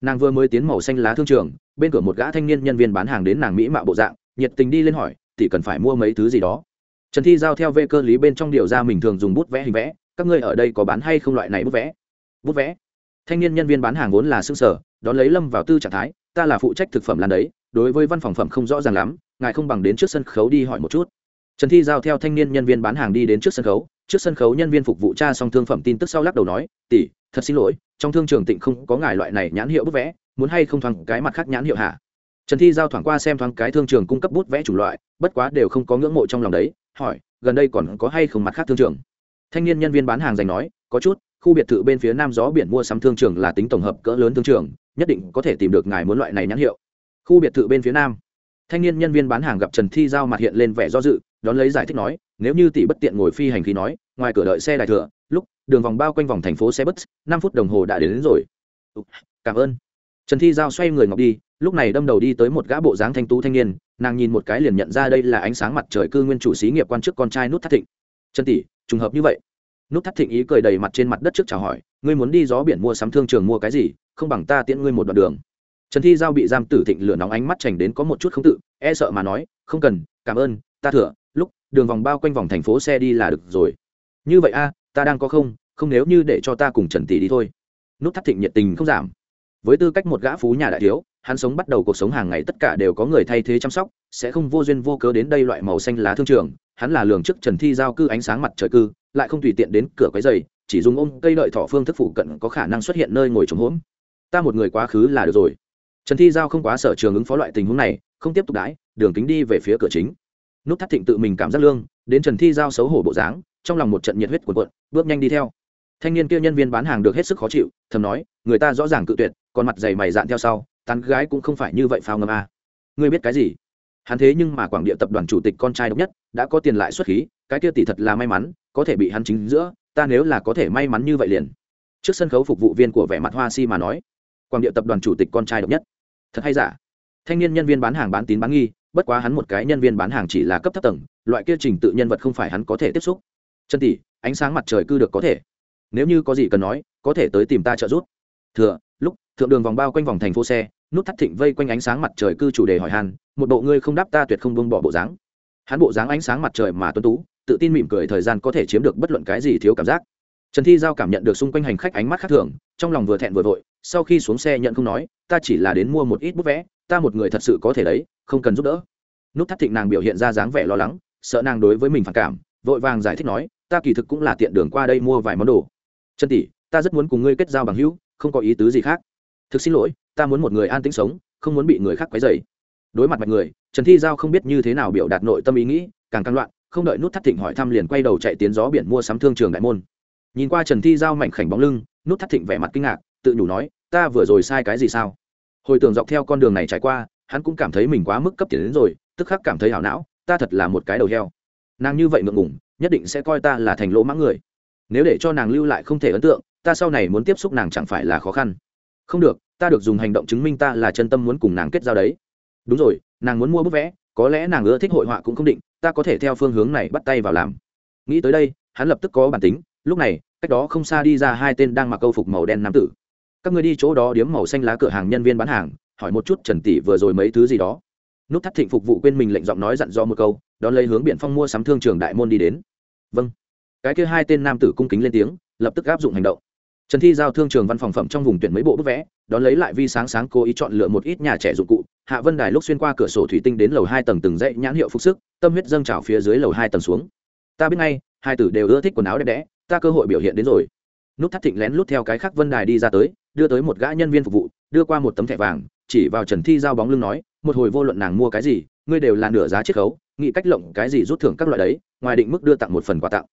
nàng vừa mới tiến màu xanh lá thương trường, bên cửa một gã thanh niên nhân viên bán hàng đến nàng mỹ mạo bộ dạng, nhiệt tình đi lên hỏi thì cần phải mua mấy thứ gì đó? Trần thi giao theo vệ cơ lý bên trong điều ra mình thường dùng bút vẽ hình vẽ, các ngươi ở đây có bán hay không loại này bút vẽ? Bút vẽ? Thanh niên nhân viên bán hàng vốn là xương sở đón lấy lâm vào tư trạng thái, ta là phụ trách thực phẩm lan đấy, đối với văn phòng phẩm không rõ ràng lắm, ngài không bằng đến trước sân khấu đi hỏi một chút. Trần thi giao theo thanh niên nhân viên bán hàng đi đến trước sân khấu trước sân khấu nhân viên phục vụ tra xong thương phẩm tin tức sau lắc đầu nói, tỷ, thật xin lỗi, trong thương trường tịnh không có ngài loại này nhãn hiệu bút vẽ, muốn hay không thoáng cái mặt khác nhãn hiệu hạ trần thi giao thoảng qua xem thoáng cái thương trường cung cấp bút vẽ chủng loại, bất quá đều không có ngưỡng mộ trong lòng đấy, hỏi, gần đây còn có hay không mặt khác thương trường? Thanh niên nhân viên bán hàng dành nói, có chút, khu biệt thự bên phía nam gió biển mua sắm thương trường là tính tổng hợp cỡ lớn thương trường, nhất định có thể tìm được ngài muốn loại này nhãn hiệu. Khu biệt thự bên phía nam. Thanh niên nhân viên bán hàng gặp trần thi giao mặt hiện lên vẻ do dự, đón lấy giải thích nói nếu như tỷ bất tiện ngồi phi hành khí nói ngoài cửa đợi xe đại thừa lúc đường vòng bao quanh vòng thành phố xe bus năm phút đồng hồ đã đến, đến rồi. Cảm ơn. Trần thi giao xoay người ngọc đi lúc này đâm đầu đi tới một gã bộ dáng thanh tú thanh niên nàng nhìn một cái liền nhận ra đây là ánh sáng mặt trời cư nguyên chủ xí nghiệp quan chức con trai nút thắt thịnh. Trần tỷ trùng hợp như vậy. Nút thắt thịnh ý cười đầy mặt trên mặt đất trước chào hỏi ngươi muốn đi gió biển mua sắm thương trường mua cái gì không bằng ta tiễn ngươi một đoạn đường. Trần thi giao bị giam tử thịnh lửa nóng ánh mắt chành đến có một chút không tự e sợ mà nói không cần cảm ơn ta thừa lúc, đường vòng bao quanh vòng thành phố xe đi là được rồi. Như vậy a, ta đang có không? Không nếu như để cho ta cùng trần tỷ đi thôi. Nút thắt thịnh nhiệt tình không giảm. Với tư cách một gã phú nhà đại thiếu, hắn sống bắt đầu cuộc sống hàng ngày tất cả đều có người thay thế chăm sóc, sẽ không vô duyên vô cớ đến đây loại màu xanh lá thương trường. Hắn là lường trước trần thi giao cư ánh sáng mặt trời cư, lại không tùy tiện đến cửa quấy dày chỉ dùng ôm cây lợi thọ phương thức phụ cận có khả năng xuất hiện nơi ngồi trống hốm ta một người quá khứ là được rồi. Trần thi giao không quá sở trường ứng phó loại tình huống này, không tiếp tục đãi, đường kính đi về phía cửa chính nút thắt thịnh tự mình cảm giác lương, đến trần thi giao xấu hổ bộ dáng, trong lòng một trận nhiệt huyết cuộn cuộn, bước nhanh đi theo. Thanh niên kia nhân viên bán hàng được hết sức khó chịu, thầm nói, người ta rõ ràng cự tuyệt, còn mặt dày mày dạn theo sau, tán gái cũng không phải như vậy phao ngâm a. À. ngươi biết cái gì? Hắn thế nhưng mà quảng địa tập đoàn chủ tịch con trai độc nhất, đã có tiền lại xuất khí, cái kia tỷ thật là may mắn, có thể bị hắn chính giữa, ta nếu là có thể may mắn như vậy liền. Trước sân khấu phục vụ viên của vẻ mặt hoa si mà nói, quảng địa tập đoàn chủ tịch con trai độc nhất. Thật hay giả? Thanh niên nhân viên bán hàng bán tín bán nghi bất quá hắn một cái nhân viên bán hàng chỉ là cấp thấp tầng, loại kia trình tự nhân vật không phải hắn có thể tiếp xúc. Chân tỷ, ánh sáng mặt trời cư được có thể. Nếu như có gì cần nói, có thể tới tìm ta trợ giúp. Thừa, lúc, thượng đường vòng bao quanh vòng thành phố xe, nút thắt thịnh vây quanh ánh sáng mặt trời cư chủ đề hỏi hàn một bộ ngươi không đáp ta tuyệt không buông bỏ bộ dáng. Hắn bộ dáng ánh sáng mặt trời mà tuân tú, tự tin mỉm cười thời gian có thể chiếm được bất luận cái gì thiếu cảm giác. Trần thi giao cảm nhận được xung quanh hành khách ánh mắt khác thường, trong lòng vừa thẹn vừa vội, sau khi xuống xe nhận không nói, ta chỉ là đến mua một ít bút vẽ ta một người thật sự có thể đấy, không cần giúp đỡ. Nút thắt thịnh nàng biểu hiện ra dáng vẻ lo lắng, sợ nàng đối với mình phản cảm, vội vàng giải thích nói, ta kỳ thực cũng là tiện đường qua đây mua vài món đồ. Trần tỷ, ta rất muốn cùng ngươi kết giao bằng hữu, không có ý tứ gì khác. Thực xin lỗi, ta muốn một người an tĩnh sống, không muốn bị người khác quấy dày đối mặt mạch người, trần thi giao không biết như thế nào biểu đạt nội tâm ý nghĩ, càng căng loạn, không đợi nút thắt thịnh hỏi thăm liền quay đầu chạy tiến gió biển mua sắm thương trường đại môn. Nhìn qua trần thi giao mảnh khảnh bóng lưng, nút thắt thịnh vẻ mặt kinh ngạc, tự nhủ nói, ta vừa rồi sai cái gì sao? Hồi tưởng dọc theo con đường này trải qua, hắn cũng cảm thấy mình quá mức cấp tiền đến rồi, tức khắc cảm thấy hảo não, ta thật là một cái đầu heo. Nàng như vậy ngượng ngủng nhất định sẽ coi ta là thành lỗ mãng người. Nếu để cho nàng lưu lại không thể ấn tượng, ta sau này muốn tiếp xúc nàng chẳng phải là khó khăn. Không được, ta được dùng hành động chứng minh ta là chân tâm muốn cùng nàng kết giao đấy. Đúng rồi, nàng muốn mua bức vẽ, có lẽ nàng ưa thích hội họa cũng không định, ta có thể theo phương hướng này bắt tay vào làm. Nghĩ tới đây, hắn lập tức có bản tính, lúc này, cách đó không xa đi ra hai tên đang mặc câu phục màu đen nam tử các người đi chỗ đó điếm màu xanh lá cửa hàng nhân viên bán hàng, hỏi một chút trần tỷ vừa rồi mấy thứ gì đó. Nút thắt thịnh phục vụ quên mình lệnh giọng nói dặn dò một câu, đón lấy hướng biện phong mua sắm thương trường đại môn đi đến. Vâng. Cái kia hai tên nam tử cung kính lên tiếng, lập tức áp dụng hành động. Trần thi giao thương trường văn phòng phẩm trong vùng tuyển mấy bộ bức vẽ, đón lấy lại vi sáng sáng cố ý chọn lựa một ít nhà trẻ dụng cụ. Hạ vân đài lúc xuyên qua cửa sổ thủy tinh đến lầu hai tầng từng dãy nhãn hiệu phục sức, tâm huyết dâng trào phía dưới lầu hai tầng xuống. Ta biết ngay, hai tử đều ưa thích quần áo đẹp đẽ, ta cơ hội biểu hiện đến rồi. Nút thắt thịnh lén lút theo cái khác vân đài đi ra tới đưa tới một gã nhân viên phục vụ, đưa qua một tấm thẻ vàng, chỉ vào trần thi giao bóng lưng nói, một hồi vô luận nàng mua cái gì, ngươi đều là nửa giá chiết khấu, nghĩ cách lộng cái gì rút thưởng các loại đấy, ngoài định mức đưa tặng một phần quà tặng.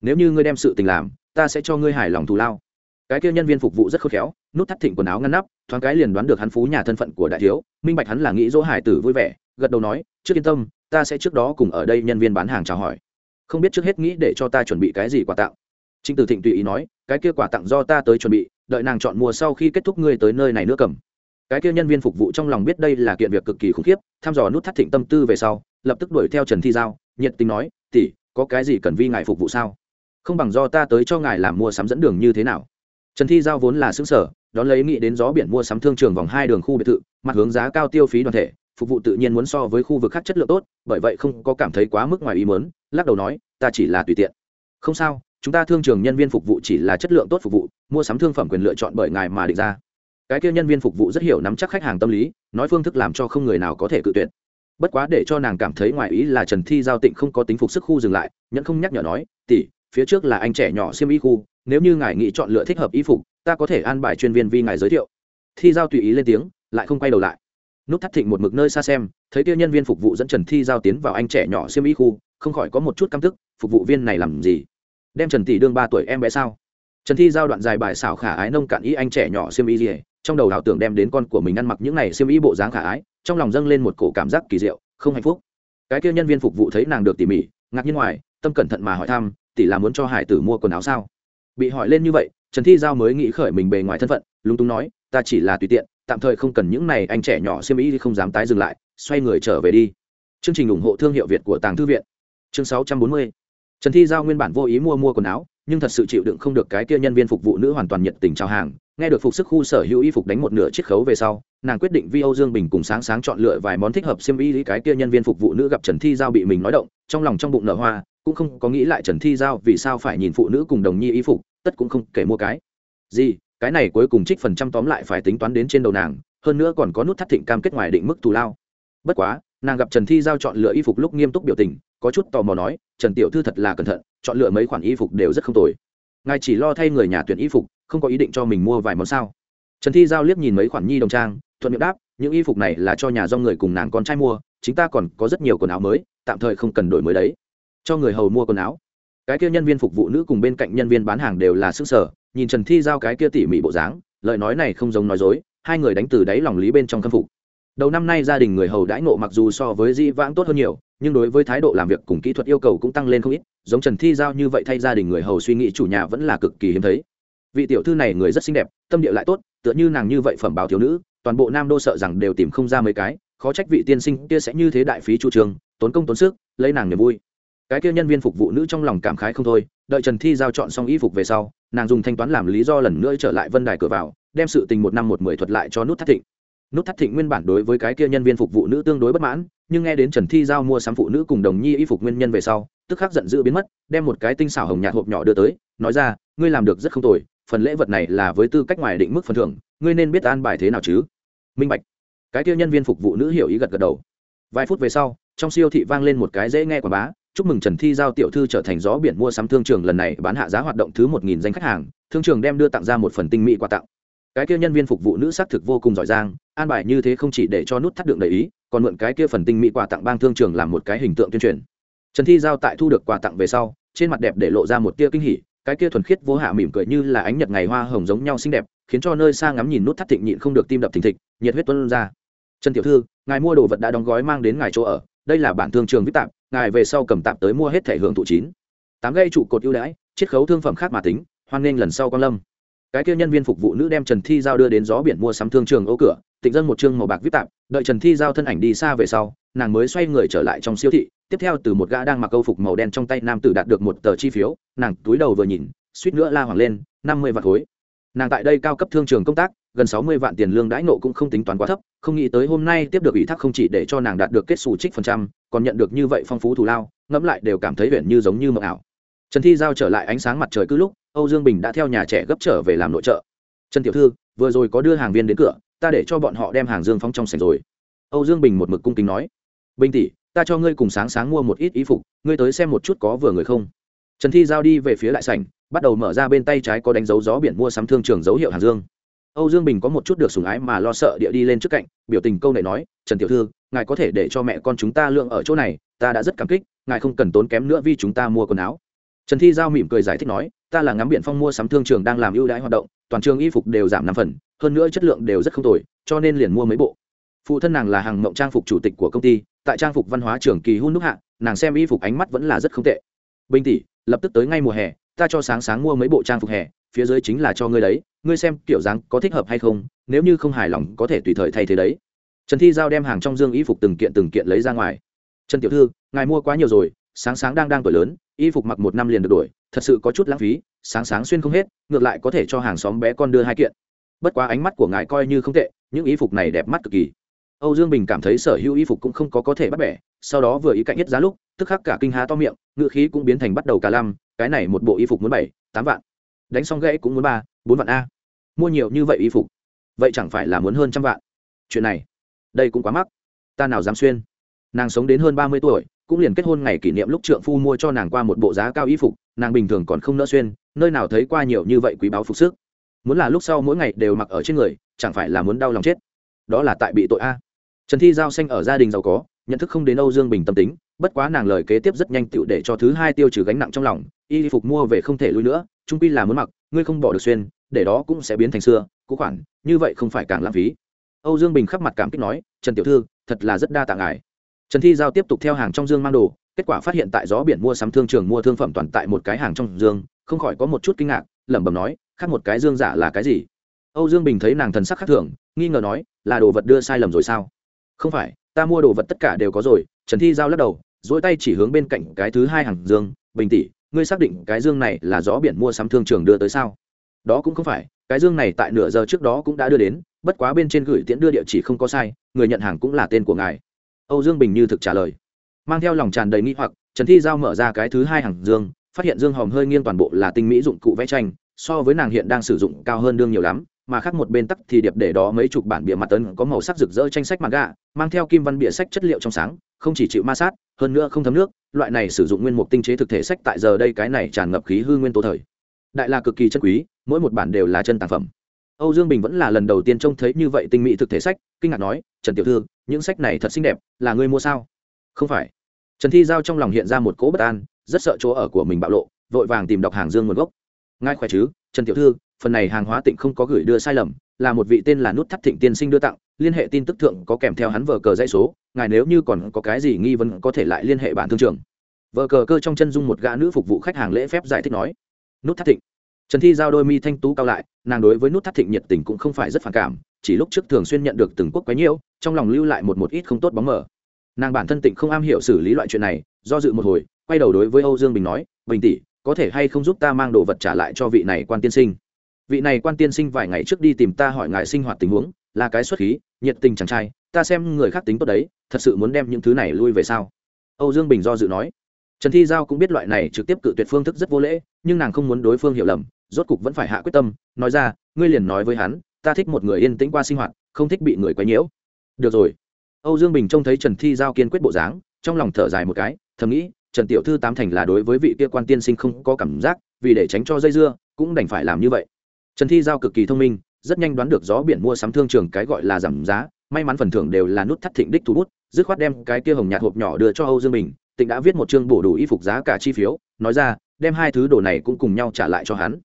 Nếu như ngươi đem sự tình làm, ta sẽ cho ngươi hài lòng thù lao. Cái kia nhân viên phục vụ rất khôn khéo, nút thắt thịnh quần áo ngăn nắp, thoáng cái liền đoán được hắn phú nhà thân phận của đại thiếu, minh bạch hắn là nghĩ dỗ hải tử vui vẻ, gật đầu nói, trước yên tâm, ta sẽ trước đó cùng ở đây nhân viên bán hàng chào hỏi. Không biết trước hết nghĩ để cho ta chuẩn bị cái gì quà tặng trịnh tử thịnh tùy ý nói, cái kia quà tặng do ta tới chuẩn bị, đợi nàng chọn mua sau khi kết thúc ngươi tới nơi này nữa cầm. Cái kia nhân viên phục vụ trong lòng biết đây là kiện việc cực kỳ khủng khiếp thăm dò nút thắt thịnh tâm tư về sau, lập tức đuổi theo trần thi giao, nhiệt tình nói, tỷ, có cái gì cần vi ngài phục vụ sao? Không bằng do ta tới cho ngài làm mua sắm dẫn đường như thế nào? Trần thi giao vốn là xứng sở đón lấy nghĩ đến gió biển mua sắm thương trường vòng hai đường khu biệt thự, mặt hướng giá cao tiêu phí đoàn thể, phục vụ tự nhiên muốn so với khu vực khác chất lượng tốt, bởi vậy không có cảm thấy quá mức ngoài ý mớn lắc đầu nói, ta chỉ là tùy tiện. Không sao chúng ta thương trường nhân viên phục vụ chỉ là chất lượng tốt phục vụ, mua sắm thương phẩm quyền lựa chọn bởi ngài mà định ra. Cái kia nhân viên phục vụ rất hiểu nắm chắc khách hàng tâm lý, nói phương thức làm cho không người nào có thể cự tuyệt. Bất quá để cho nàng cảm thấy ngoài ý là trần thi giao tịnh không có tính phục sức khu dừng lại, nhẫn không nhắc nhở nói, tỷ, phía trước là anh trẻ nhỏ xiêm y khu, nếu như ngài nghĩ chọn lựa thích hợp y phục, ta có thể an bài chuyên viên vi ngài giới thiệu. Thi giao tùy ý lên tiếng, lại không quay đầu lại. Nút thắt thịnh một mực nơi xa xem, thấy kia nhân viên phục vụ dẫn trần thi giao tiến vào anh trẻ nhỏ xiêm y khu, không khỏi có một chút căm tức, phục vụ viên này làm gì? Đem trần tỷ đương ba tuổi em bé sao? Trần thi giao đoạn dài bài xảo khả ái nông cạn ý anh trẻ nhỏ xiêm y gì trong đầu ảo tưởng đem đến con của mình ăn mặc những này xiêm y bộ dáng khả ái, trong lòng dâng lên một cổ cảm giác kỳ diệu, không hạnh phúc. Cái kia nhân viên phục vụ thấy nàng được tỉ mỉ, ngạc nhiên ngoài, tâm cẩn thận mà hỏi thăm, tỷ là muốn cho hải tử mua quần áo sao? Bị hỏi lên như vậy, trần thi giao mới nghĩ khởi mình bề ngoài thân phận, lúng túng nói, ta chỉ là tùy tiện, tạm thời không cần những này anh trẻ nhỏ xiêm y không dám tái dừng lại, xoay người trở về đi. Chương trình ủng hộ thương hiệu việt của tàng thư viện. Chương 640 trần thi giao nguyên bản vô ý mua mua quần áo, nhưng thật sự chịu đựng không được cái kia nhân viên phục vụ nữ hoàn toàn nhiệt tình chào hàng. Nghe được phục sức khu sở hữu y phục đánh một nửa chiết khấu về sau, nàng quyết định vi âu dương bình cùng sáng sáng chọn lựa vài món thích hợp xiêm y cái kia nhân viên phục vụ nữ gặp trần thi giao bị mình nói động, trong lòng trong bụng nở hoa, cũng không có nghĩ lại trần thi giao vì sao phải nhìn phụ nữ cùng đồng nhi y phục, tất cũng không kể mua cái. Gì, cái này cuối cùng trích phần trăm tóm lại phải tính toán đến trên đầu nàng, hơn nữa còn có nút thắt thịnh cam kết ngoài định mức thù lao. Bất quá, nàng gặp trần thi giao chọn lựa y phục lúc nghiêm túc biểu tình có chút tò mò nói, trần tiểu thư thật là cẩn thận, chọn lựa mấy khoản y phục đều rất không tồi. Ngài chỉ lo thay người nhà tuyển y phục, không có ý định cho mình mua vài món sao? Trần thi giao liếc nhìn mấy khoản nhi đồng trang, thuận miệng đáp, những y phục này là cho nhà do người cùng nàng con trai mua chúng ta còn có rất nhiều quần áo mới, tạm thời không cần đổi mới đấy. Cho người hầu mua quần áo? Cái kia nhân viên phục vụ nữ cùng bên cạnh nhân viên bán hàng đều là sức sở nhìn trần thi giao cái kia tỉ mỉ bộ dáng, lời nói này không giống nói dối, hai người đánh từ đáy lòng lý bên trong khâm phục. Đầu năm nay gia đình người hầu đãi ngộ mặc dù so với di vãng tốt hơn nhiều nhưng đối với thái độ làm việc cùng kỹ thuật yêu cầu cũng tăng lên không ít, giống trần thi giao như vậy thay gia đình người hầu suy nghĩ chủ nhà vẫn là cực kỳ hiếm thấy. Vị tiểu thư này người rất xinh đẹp, tâm địa lại tốt, tựa như nàng như vậy phẩm báo thiếu nữ, toàn bộ nam đô sợ rằng đều tìm không ra mấy cái, khó trách vị tiên sinh kia sẽ như thế đại phí chủ trường, tốn công tốn sức, lấy nàng niềm vui. Cái kia nhân viên phục vụ nữ trong lòng cảm khái không thôi, đợi trần thi giao chọn xong y phục về sau, nàng dùng thanh toán làm lý do lần nữa trở lại vân đài cửa vào, đem sự tình một năm một mười thuật lại cho nút thắt thịnh nút thắt thịnh nguyên bản đối với cái kia nhân viên phục vụ nữ tương đối bất mãn, nhưng nghe đến trần thi giao mua sắm phụ nữ cùng đồng nhi y phục nguyên nhân về sau, tức khắc giận dữ biến mất, đem một cái tinh xảo hồng nhạt hộp nhỏ đưa tới, nói ra, ngươi làm được rất không tồi, phần lễ vật này là với tư cách ngoài định mức phần thưởng, ngươi nên biết an bài thế nào chứ? Minh bạch. Cái kia nhân viên phục vụ nữ hiểu ý gật gật đầu. Vài phút về sau, trong siêu thị vang lên một cái dễ nghe quảng bá, chúc mừng trần thi giao tiểu thư trở thành gió biển mua sắm thương trường lần này bán hạ giá hoạt động thứ một nghìn danh khách hàng, thương trường đem đưa tặng ra một phần tinh mỹ quà tặng cái kia nhân viên phục vụ nữ xác thực vô cùng giỏi giang, an bài như thế không chỉ để cho nút thắt đựng đầy ý, còn mượn cái kia phần tinh mỹ quà tặng bang thương trường làm một cái hình tượng tuyên truyền. Trần thi giao tại thu được quà tặng về sau, trên mặt đẹp để lộ ra một tia kinh hỉ, cái kia thuần khiết vô hạ mỉm cười như là ánh nhật ngày hoa hồng giống nhau xinh đẹp, khiến cho nơi xa ngắm nhìn nút thắt thịnh nhịn không được tim đập thình thịch, nhiệt huyết tuân ra. Trần tiểu thư, ngài mua đồ vật đã đóng gói mang đến ngài chỗ ở, đây là bản thương trường viết tạm ngài về sau cầm tạm tới mua hết thẻ hưởng thụ chín. Tám gây trụ cột ưu đãi, chiết khấu thương phẩm khác mà tính, hoan nghênh lần sau quan lâm cái kia nhân viên phục vụ nữ đem trần thi giao đưa đến gió biển mua sắm thương trường ô cửa, tịnh dân một chương màu bạc viết tạm đợi trần thi giao thân ảnh đi xa về sau, nàng mới xoay người trở lại trong siêu thị, tiếp theo từ một gã đang mặc câu phục màu đen trong tay nam tử đạt được một tờ chi phiếu, nàng túi đầu vừa nhìn, suýt nữa la hoàng lên, năm mươi vạn khối. Nàng tại đây cao cấp thương trường công tác, gần sáu mươi vạn tiền lương đãi nộ cũng không tính toán quá thấp, không nghĩ tới hôm nay tiếp được ủy thác không chỉ để cho nàng đạt được kết xù trích phần trăm, còn nhận được như vậy phong phú thù lao, ngẫm lại đều cảm thấy huyện như giống như mộng ảo. Trần thi giao trở lại ánh sáng mặt trời cứ lúc âu dương bình đã theo nhà trẻ gấp trở về làm nội trợ. Trần tiểu thư, vừa rồi có đưa hàng viên đến cửa, ta để cho bọn họ đem hàng dương phóng trong sảnh rồi. Âu dương bình một mực cung kính nói. Bình tỷ, ta cho ngươi cùng sáng sáng mua một ít y phục, ngươi tới xem một chút có vừa người không. Trần thi giao đi về phía lại sảnh, bắt đầu mở ra bên tay trái có đánh dấu gió biển mua sắm thương trường dấu hiệu hàng dương. Âu dương bình có một chút được sùng ái mà lo sợ địa đi lên trước cạnh, biểu tình câu này nói, trần tiểu thư, ngài có thể để cho mẹ con chúng ta lượng ở chỗ này, ta đã rất cảm kích, ngài không cần tốn kém nữa vì chúng ta mua quần áo. Trần thi giao mỉm cười giải thích nói ta là ngắm biển phong mua sắm thương trường đang làm ưu đãi hoạt động, toàn trường y phục đều giảm năm phần, hơn nữa chất lượng đều rất không tồi, cho nên liền mua mấy bộ. Phụ thân nàng là hàng mộng trang phục chủ tịch của công ty, tại trang phục văn hóa trường kỳ hôn nước hạ, nàng xem y phục ánh mắt vẫn là rất không tệ. Bình tỷ, lập tức tới ngay mùa hè, ta cho sáng sáng mua mấy bộ trang phục hè, phía dưới chính là cho ngươi đấy, ngươi xem kiểu dáng có thích hợp hay không, nếu như không hài lòng có thể tùy thời thay thế đấy. Trần thi giao đem hàng trong dương y phục từng kiện từng kiện lấy ra ngoài. Trần tiểu thư, ngài mua quá nhiều rồi sáng sáng đang đang tuổi lớn, y phục mặc một năm liền được đổi, thật sự có chút lãng phí, sáng sáng xuyên không hết, ngược lại có thể cho hàng xóm bé con đưa hai kiện. Bất quá ánh mắt của ngài coi như không tệ, những y phục này đẹp mắt cực kỳ. Âu dương bình cảm thấy sở hữu y phục cũng không có có thể bắt bẻ, sau đó vừa ý cạnh nhất giá lúc, tức khắc cả kinh há to miệng, ngựa khí cũng biến thành bắt đầu cả lăm, cái này một bộ y phục muốn bảy, tám vạn. Đánh xong gãy cũng muốn ba, bốn vạn a. Mua nhiều như vậy y phục, vậy chẳng phải là muốn hơn trăm vạn. Chuyện này, đây cũng quá mắc. Ta nào dám xuyên? Nàng sống đến hơn ba mươi tuổi cũng liền kết hôn ngày kỷ niệm lúc trượng phu mua cho nàng qua một bộ giá cao y phục, nàng bình thường còn không nỡ xuyên, nơi nào thấy qua nhiều như vậy quý báo phục sức. Muốn là lúc sau mỗi ngày đều mặc ở trên người, chẳng phải là muốn đau lòng chết. Đó là tại bị tội a. Trần thi giao xanh ở gia đình giàu có, nhận thức không đến âu dương bình tâm tính, bất quá nàng lời kế tiếp rất nhanh tựu để cho thứ hai tiêu trừ gánh nặng trong lòng, y phục mua về không thể lui nữa, trung quy là muốn mặc, ngươi không bỏ được xuyên, để đó cũng sẽ biến thành xưa, cũ khoản, như vậy không phải càng lãng phí. Âu dương bình khắp mặt cảm kích nói, trần tiểu thư, thật là rất đa tạ ngài trần thi giao tiếp tục theo hàng trong dương mang đồ, kết quả phát hiện tại gió biển mua sắm thương trường mua thương phẩm toàn tại một cái hàng trong dương, không khỏi có một chút kinh ngạc, lẩm bẩm nói, khác một cái dương giả là cái gì? Âu dương bình thấy nàng thần sắc khác thường, nghi ngờ nói, là đồ vật đưa sai lầm rồi sao? Không phải, ta mua đồ vật tất cả đều có rồi. Trần thi giao lắc đầu dỗi tay chỉ hướng bên cạnh cái thứ hai hàng dương, bình tỷ, ngươi xác định cái dương này là gió biển mua sắm thương trường đưa tới sao? Đó cũng không phải, cái dương này tại nửa giờ trước đó cũng đã đưa đến, bất quá bên trên gửi tiễn đưa địa chỉ không có sai, người nhận hàng cũng là tên của ngài âu dương bình như thực trả lời. Mang theo lòng tràn đầy nghi hoặc, trần thi giao mở ra cái thứ hai hàng dương, phát hiện dương hòm hơi nghiêng toàn bộ là tinh mỹ dụng cụ vẽ tranh, so với nàng hiện đang sử dụng cao hơn đương nhiều lắm, mà khác một bên tắc thì điệp để đó mấy chục bản bìa mặt tấn có màu sắc rực rỡ tranh sách mặt gà mang theo kim văn bìa sách chất liệu trong sáng, không chỉ chịu ma sát, hơn nữa không thấm nước, loại này sử dụng nguyên mục tinh chế thực thể sách tại giờ đây cái này tràn ngập khí hư nguyên tố thời. Đại là cực kỳ chân quý, mỗi một bản đều là chân tàng phẩm âu dương bình vẫn là lần đầu tiên trông thấy như vậy tinh mỹ thực thể sách, kinh ngạc nói, trần tiểu thư, những sách này thật xinh đẹp, là ngươi mua sao? Không phải. Trần thi giao trong lòng hiện ra một cỗ bất an, rất sợ chỗ ở của mình bạo lộ, vội vàng tìm đọc hàng dương nguồn gốc. Ngài khỏe chứ, trần tiểu thư, phần này hàng hóa tịnh không có gửi đưa sai lầm, là một vị tên là nút thắt thịnh tiên sinh đưa tặng, liên hệ tin tức thượng có kèm theo hắn vờ cờ dãy số, ngài nếu như còn có cái gì nghi vấn có thể lại liên hệ bản thương trưởng. vờ cờ cơ trong chân dung một gã nữ phục vụ khách hàng lễ phép giải thích nói, nút thắt thịnh trần thi giao đôi mi thanh tú cao lại, nàng đối với nút thắt thịnh nhiệt tình cũng không phải rất phản cảm, chỉ lúc trước thường xuyên nhận được từng quốc quấy nhiễu, trong lòng lưu lại một một ít không tốt bóng mờ. Nàng bản thân tịnh không am hiểu xử lý loại chuyện này, do dự một hồi, quay đầu đối với âu dương bình nói, bình tỷ, có thể hay không giúp ta mang đồ vật trả lại cho vị này quan tiên sinh? Vị này quan tiên sinh vài ngày trước đi tìm ta hỏi ngài sinh hoạt tình huống, là cái xuất khí, nhiệt tình chàng trai, ta xem người khác tính tốt đấy, thật sự muốn đem những thứ này lui về sao âu dương bình do dự nói. Trần thi giao cũng biết loại này trực tiếp cự tuyệt phương thức rất vô lễ, nhưng nàng không muốn đối phương hiểu lầm rốt cục vẫn phải hạ quyết tâm, nói ra, ngươi liền nói với hắn, ta thích một người yên tĩnh qua sinh hoạt, không thích bị người quấy nhiễu. Được rồi. Âu dương bình trông thấy trần thi giao kiên quyết bộ dáng, trong lòng thở dài một cái, thầm nghĩ, trần tiểu thư tám thành là đối với vị kia quan tiên sinh không có cảm giác, vì để tránh cho dây dưa, cũng đành phải làm như vậy. Trần thi giao cực kỳ thông minh, rất nhanh đoán được gió biển mua sắm thương trường cái gọi là giảm giá, may mắn phần thưởng đều là nút thắt thịnh đích thu hút dứt khoát đem cái kia hồng nhạt hộp nhỏ đưa cho âu dương bình, tịnh đã viết một chương bổ đủ y phục giá cả chi phiếu, nói ra, đem hai thứ đồ này cũng cùng nhau trả lại cho hắn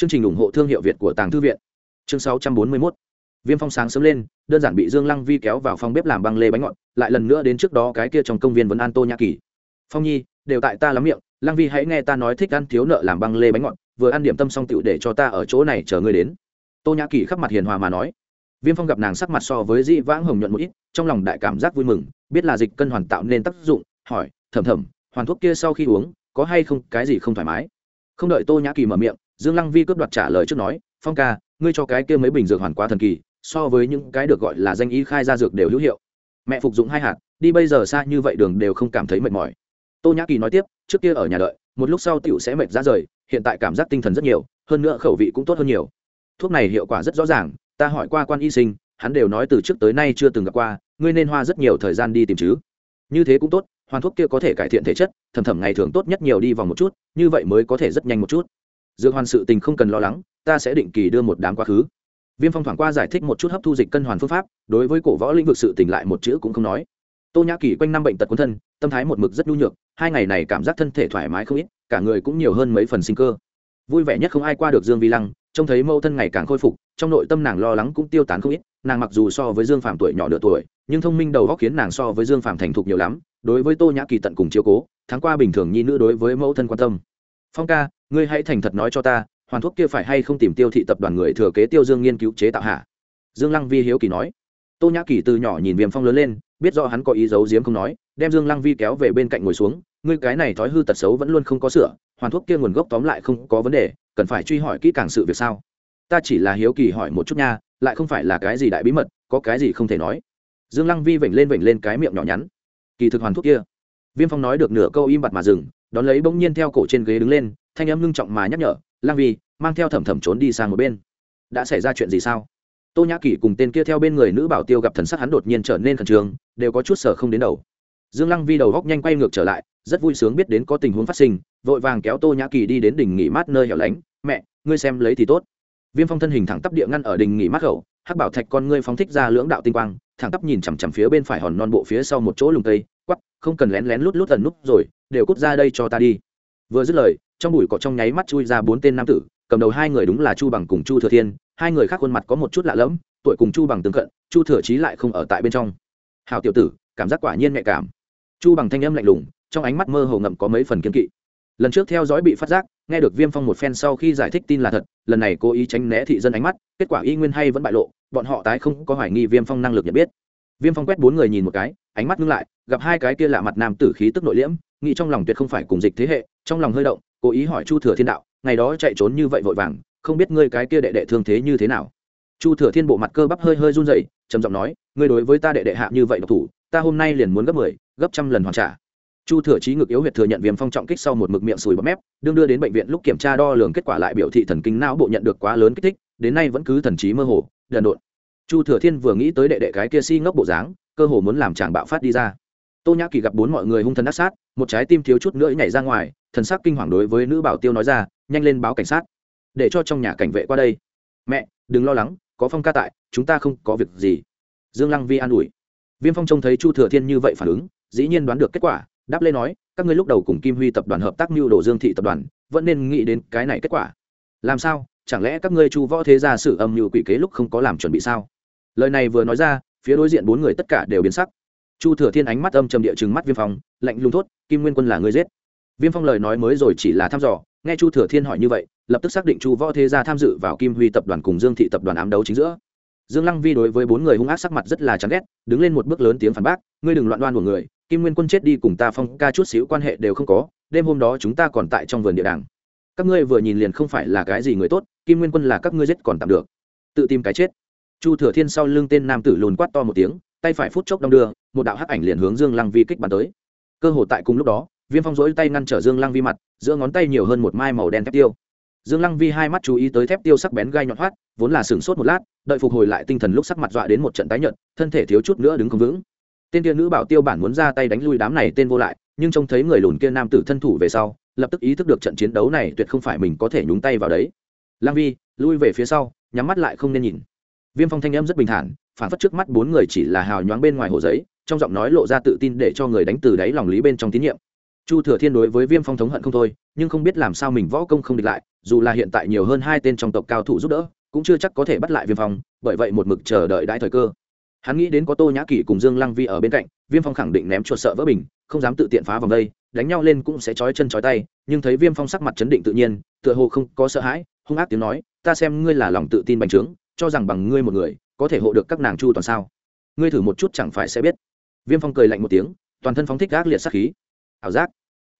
chương trình ủng hộ thương hiệu việt của tàng thư viện. Chương 641 viêm phong sáng sớm lên, đơn giản bị dương lăng vi kéo vào phòng bếp làm băng lê bánh ngọt, lại lần nữa đến trước đó cái kia trong công viên vấn an tô nhã kỳ. Phong nhi, đều tại ta lắm miệng, lăng vi hãy nghe ta nói thích ăn thiếu nợ làm băng lê bánh ngọt, vừa ăn điểm tâm xong tựu để cho ta ở chỗ này chờ ngươi đến. Tô nhã kỳ khắp mặt hiền hòa mà nói. Viêm phong gặp nàng sắc mặt so với dĩ vãng hồng nhuận một ít, trong lòng đại cảm giác vui mừng, biết là dịch cân hoàn tạo nên tác dụng, hỏi thầm thầm hoàn thuốc kia sau khi uống, có hay không, cái gì không thoải mái? Không đợi tô nhã kỳ mở miệng dương lăng vi cướp đoạt trả lời trước nói, phong ca, ngươi cho cái kia mấy bình dược hoàn quá thần kỳ, so với những cái được gọi là danh y khai ra dược đều hữu hiệu. Mẹ phục dụng hai hạt, đi bây giờ xa như vậy đường đều không cảm thấy mệt mỏi. Tô nhã kỳ nói tiếp, trước kia ở nhà đợi, một lúc sau tiểu sẽ mệt ra rời, hiện tại cảm giác tinh thần rất nhiều, hơn nữa khẩu vị cũng tốt hơn nhiều. Thuốc này hiệu quả rất rõ ràng, ta hỏi qua quan y sinh, hắn đều nói từ trước tới nay chưa từng gặp qua, ngươi nên hoa rất nhiều thời gian đi tìm chứ. Như thế cũng tốt, hoàn thuốc kia có thể cải thiện thể chất, thầm thầm ngày thường tốt nhất nhiều đi vòng một chút, như vậy mới có thể rất nhanh một chút dược hoàn sự tình không cần lo lắng, ta sẽ định kỳ đưa một đám quá khứ. Viêm phong thoảng qua giải thích một chút hấp thu dịch cân hoàn phương pháp, đối với cổ võ lĩnh vực sự tình lại một chữ cũng không nói. Tô nhã kỳ quanh năm bệnh tật quân thân, tâm thái một mực rất nhu nhược, hai ngày này cảm giác thân thể thoải mái không ít, cả người cũng nhiều hơn mấy phần sinh cơ. Vui vẻ nhất không ai qua được dương vi lăng, trông thấy mâu thân ngày càng khôi phục, trong nội tâm nàng lo lắng cũng tiêu tán không ít, nàng mặc dù so với dương phạm tuổi nhỏ nửa tuổi, nhưng thông minh đầu góc khiến nàng so với dương phạm thành thục nhiều lắm, đối với tô nhã kỳ tận cùng chiếu cố tháng qua bình thường nhi nữ đối với mẫu thân quan tâm. Phong ca ngươi hãy thành thật nói cho ta, hoàn thuốc kia phải hay không tìm tiêu thị tập đoàn người thừa kế tiêu dương nghiên cứu chế tạo hạ dương lăng vi hiếu kỳ nói. Tô nhã kỳ từ nhỏ nhìn viêm phong lớn lên, biết do hắn có ý giấu giếm không nói, đem dương lăng vi kéo về bên cạnh ngồi xuống, ngươi cái này thói hư tật xấu vẫn luôn không có sửa, hoàn thuốc kia nguồn gốc tóm lại không có vấn đề, cần phải truy hỏi kỹ càng sự việc sao? Ta chỉ là hiếu kỳ hỏi một chút nha, lại không phải là cái gì đại bí mật, có cái gì không thể nói. Dương lăng vi vểnh lên vểnh lên cái miệng nhỏ nhắn. Kỳ thực hoàn thuốc kia. Viêm phong nói được nửa câu im bặt mà dừng, đón lấy bỗng nhiên theo cổ trên ghế đứng lên thanh âm ngưng trọng mà nhắc nhở, lang vi, mang theo thẩm thẩm trốn đi sang một bên. Đã xảy ra chuyện gì sao? Tô nhã kỷ cùng tên kia theo bên người nữ bảo tiêu gặp thần sắc hắn đột nhiên trở nên khẩn trương, đều có chút sở không đến đầu. Dương lăng vi đầu góc nhanh quay ngược trở lại, rất vui sướng biết đến có tình huống phát sinh, vội vàng kéo tô nhã kỳ đi đến đỉnh nghỉ mát nơi hẻo lánh. Mẹ, ngươi xem lấy thì tốt. Viêm phong thân hình thẳng tắp địa ngăn ở đỉnh nghỉ mát khẩu hắc bảo thạch con ngươi phóng thích ra lưỡng đạo tinh quang, thẳng tắp nhìn chằm chằm phía bên phải hòn non bộ phía sau một chỗ lùng tây quắp không cần lén lén lút lút tần nút rồi, đều cút ra đây cho ta đi. Vừa dứt lời trong bụi cỏ trong nháy mắt chui ra bốn tên nam tử, cầm đầu hai người đúng là chu bằng cùng chu thừa thiên, hai người khác khuôn mặt có một chút lạ lẫm, tuổi cùng chu bằng tương cận, chu thừa chí lại không ở tại bên trong. Hào tiểu tử, cảm giác quả nhiên nhạy cảm. Chu bằng thanh âm lạnh lùng, trong ánh mắt mơ hồ ngậm có mấy phần kiên kỵ. Lần trước theo dõi bị phát giác, nghe được viêm phong một phen sau khi giải thích tin là thật, lần này cố ý tránh né thị dân ánh mắt, kết quả y nguyên hay vẫn bại lộ, bọn họ tái không có hoài nghi viêm phong năng lực nhận biết. Viêm phong quét bốn người nhìn một cái, ánh mắt ngưng lại, gặp hai cái kia lạ mặt nam tử khí tức nội liễm, nghĩ trong lòng tuyệt không phải cùng dịch thế hệ, trong lòng hơi động cố ý hỏi chu thừa thiên đạo ngày đó chạy trốn như vậy vội vàng không biết ngươi cái kia đệ đệ thương thế như thế nào. Chu thừa thiên bộ mặt cơ bắp hơi hơi run dậy trầm giọng nói ngươi đối với ta đệ đệ hạ như vậy độc thủ ta hôm nay liền muốn gấp mười 10, gấp trăm lần hoàn trả. Chu thừa trí ngực yếu huyệt thừa nhận viêm phong trọng kích sau một mực miệng sùi bọt mép đương đưa đến bệnh viện lúc kiểm tra đo lường kết quả lại biểu thị thần kinh não bộ nhận được quá lớn kích thích đến nay vẫn cứ thần trí mơ hồ đần độn. Chu thừa thiên vừa nghĩ tới đệ đệ cái kia si ngốc bộ dáng cơ hồ muốn làm chàng bạo phát đi ra. Tô nhã kỳ gặp bốn mọi người hung thần ác sát một trái tim thiếu chút nữa nhảy ra ngoài thần sắc kinh hoàng đối với nữ bảo tiêu nói ra, nhanh lên báo cảnh sát, để cho trong nhà cảnh vệ qua đây. Mẹ, đừng lo lắng, có phong ca tại, chúng ta không có việc gì. Dương lăng vi an ủi. Viêm phong trông thấy chu thừa thiên như vậy phản ứng, dĩ nhiên đoán được kết quả, đáp lê nói, các ngươi lúc đầu cùng kim huy tập đoàn hợp tác mưu đồ dương thị tập đoàn, vẫn nên nghĩ đến cái này kết quả. Làm sao? Chẳng lẽ các ngươi chu võ thế gia sử âm mưu quỷ kế lúc không có làm chuẩn bị sao? Lời này vừa nói ra, phía đối diện bốn người tất cả đều biến sắc. Chu thừa thiên ánh mắt âm trầm địa chừng mắt viêm phong, lạnh lùng thốt, kim nguyên quân là người giết viêm phong lời nói mới rồi chỉ là thăm dò, nghe chu thừa thiên hỏi như vậy, lập tức xác định chu võ thế gia tham dự vào kim huy tập đoàn cùng dương thị tập đoàn ám đấu chính giữa. Dương lăng vi đối với bốn người hung ác sắc mặt rất là chán ghét, đứng lên một bước lớn tiếng phản bác, ngươi đừng loạn đoan của người, kim nguyên quân chết đi cùng ta phong ca chút xíu quan hệ đều không có, đêm hôm đó chúng ta còn tại trong vườn địa đàng. Các ngươi vừa nhìn liền không phải là cái gì người tốt, kim nguyên quân là các ngươi giết còn tạm được. Tự tìm cái chết. Chu thừa thiên sau lưng tên nam tử lùn quát to một tiếng, tay phải phút chốc đong đưa, một đạo hắc ảnh liền hướng dương lăng vi kích bắn tới. Cơ hồ tại cùng lúc đó viêm phong rỗi tay ngăn trở dương lăng vi mặt, giữa ngón tay nhiều hơn một mai màu đen thép tiêu. Dương lăng vi hai mắt chú ý tới thép tiêu sắc bén gai nhọn hoắt, vốn là sửng sốt một lát, đợi phục hồi lại tinh thần lúc sắc mặt dọa đến một trận tái nhợt, thân thể thiếu chút nữa đứng không vững. Tên kia nữ bảo tiêu bản muốn ra tay đánh lui đám này tên vô lại, nhưng trông thấy người lùn kia nam tử thân thủ về sau, lập tức ý thức được trận chiến đấu này tuyệt không phải mình có thể nhúng tay vào đấy. Lăng vi, lui về phía sau, nhắm mắt lại không nên nhìn. Viêm phong thanh em rất bình thản, phản phất trước mắt bốn người chỉ là hào nhoáng bên ngoài hồ giấy, trong giọng nói lộ ra tự tin để cho người đánh từ đáy lòng lý bên trong tín nhiệm chu thừa thiên đối với viêm phong thống hận không thôi, nhưng không biết làm sao mình võ công không địch lại, dù là hiện tại nhiều hơn hai tên trong tộc cao thủ giúp đỡ, cũng chưa chắc có thể bắt lại viêm phong, bởi vậy một mực chờ đợi đãi thời cơ. Hắn nghĩ đến có tô nhã kỷ cùng dương lăng vi ở bên cạnh, viêm phong khẳng định ném chuột sợ vỡ bình, không dám tự tiện phá vòng đây, đánh nhau lên cũng sẽ trói chân trói tay, nhưng thấy viêm phong sắc mặt chấn định tự nhiên, tựa hồ không có sợ hãi, hung ác tiếng nói, ta xem ngươi là lòng tự tin bành trướng, cho rằng bằng ngươi một người, có thể hộ được các nàng chu toàn sao? Ngươi thử một chút chẳng phải sẽ biết. Viêm phong cười lạnh một tiếng, toàn thân phóng thích gác liệt sắc khí ảo giác.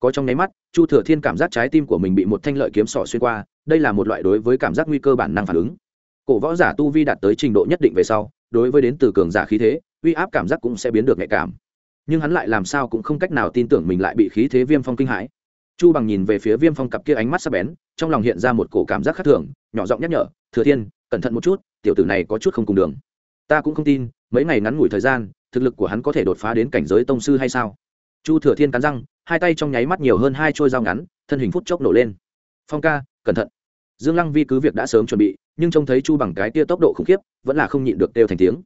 Có trong nháy mắt, chu thừa thiên cảm giác trái tim của mình bị một thanh lợi kiếm sỏ xuyên qua, đây là một loại đối với cảm giác nguy cơ bản năng phản ứng. Cổ võ giả tu vi đạt tới trình độ nhất định về sau, đối với đến từ cường giả khí thế, uy áp cảm giác cũng sẽ biến được nhạy cảm. Nhưng hắn lại làm sao cũng không cách nào tin tưởng mình lại bị khí thế viêm phong kinh hãi. Chu bằng nhìn về phía viêm phong cặp kia ánh mắt sắc bén, trong lòng hiện ra một cổ cảm giác khác thường, nhỏ giọng nhắc nhở, thừa thiên, cẩn thận một chút, tiểu tử này có chút không cùng đường. Ta cũng không tin, mấy ngày ngắn ngủi thời gian, thực lực của hắn có thể đột phá đến cảnh giới tông sư hay sao? Chu thừa thiên cắn răng, hai tay trong nháy mắt nhiều hơn hai trôi dao ngắn, thân hình phút chốc nổ lên. Phong ca, cẩn thận. Dương lăng vi cứ việc đã sớm chuẩn bị, nhưng trông thấy chu bằng cái tia tốc độ khủng khiếp, vẫn là không nhịn được đều thành tiếng.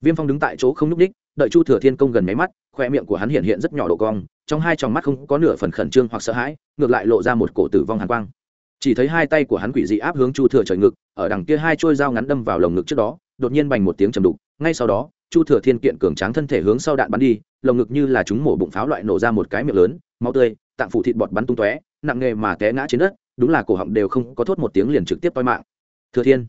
Viêm phong đứng tại chỗ không nhúc ních đợi chu thừa thiên công gần máy mắt, khoe miệng của hắn hiện hiện rất nhỏ độ cong, trong hai tròng mắt không có nửa phần khẩn trương hoặc sợ hãi, ngược lại lộ ra một cổ tử vong hàn quang. Chỉ thấy hai tay của hắn quỷ dị áp hướng chu thừa trời ngực, ở đằng kia hai trôi dao ngắn đâm vào lồng ngực trước đó, đột nhiên bành một tiếng trầm đục, ngay sau đó chu thừa thiên kiện cường tráng thân thể hướng sau đạn bắn đi, lồng ngực như là chúng mổ bụng pháo loại nổ ra một cái miệng lớn, máu tươi, tạng phủ thịt bọt bắn tung tóe, nặng nghề mà té ngã trên đất, đúng là cổ họng đều không có thốt một tiếng liền trực tiếp toi mạng. Thừa thiên.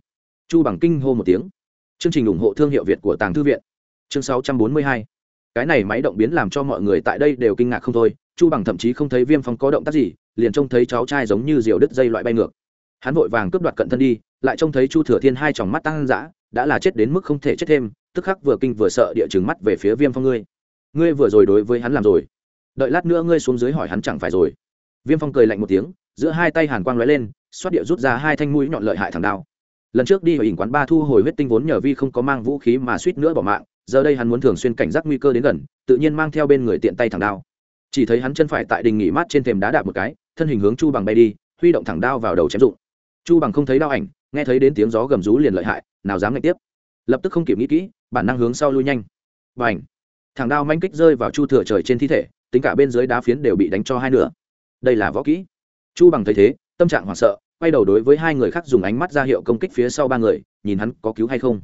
Chu bằng kinh hô một tiếng. Chương trình ủng hộ thương hiệu việt của tàng thư viện. Chương 642. cái này máy động biến làm cho mọi người tại đây đều kinh ngạc không thôi, chu bằng thậm chí không thấy viêm phong có động tác gì, liền trông thấy cháu trai giống như diều đứt dây loại bay ngược. Hắn vội vàng cướp đoạt cận thân đi, lại trông thấy chu thừa thiên hai tròng mắt tăng dã, đã là chết đến mức không thể chết thêm tức khắc vừa kinh vừa sợ địa chừng mắt về phía viêm phong ngươi. Ngươi vừa rồi đối với hắn làm rồi. Đợi lát nữa ngươi xuống dưới hỏi hắn chẳng phải rồi. Viêm phong cười lạnh một tiếng, giữa hai tay hàn quang lóe lên, xoát địa rút ra hai thanh mũi nhọn lợi hại thẳng đao. Lần trước đi ở ỉn quán ba thu hồi huyết tinh vốn nhờ vi không có mang vũ khí mà suýt nữa bỏ mạng, giờ đây hắn muốn thường xuyên cảnh giác nguy cơ đến gần, tự nhiên mang theo bên người tiện tay thẳng đao. Chỉ thấy hắn chân phải tại đình nghỉ mát trên thềm đá đạp một cái, thân hình hướng chu bằng bay đi, huy động thẳng đao vào đầu chém dụng. Chu bằng không thấy đao ảnh, nghe thấy đến tiếng gió gầm rú liền lợi hại, nào dám ngay tiếp lập tức không kịp nghĩ kỹ, bản năng hướng sau lui nhanh. Và ảnh thằng đao manh kích rơi vào chu thừa trời trên thi thể, tính cả bên dưới đá phiến đều bị đánh cho hai nửa. Đây là võ kỹ. Chu bằng thấy thế, tâm trạng hoảng sợ, quay đầu đối với hai người khác dùng ánh mắt ra hiệu công kích phía sau ba người, nhìn hắn có cứu hay không.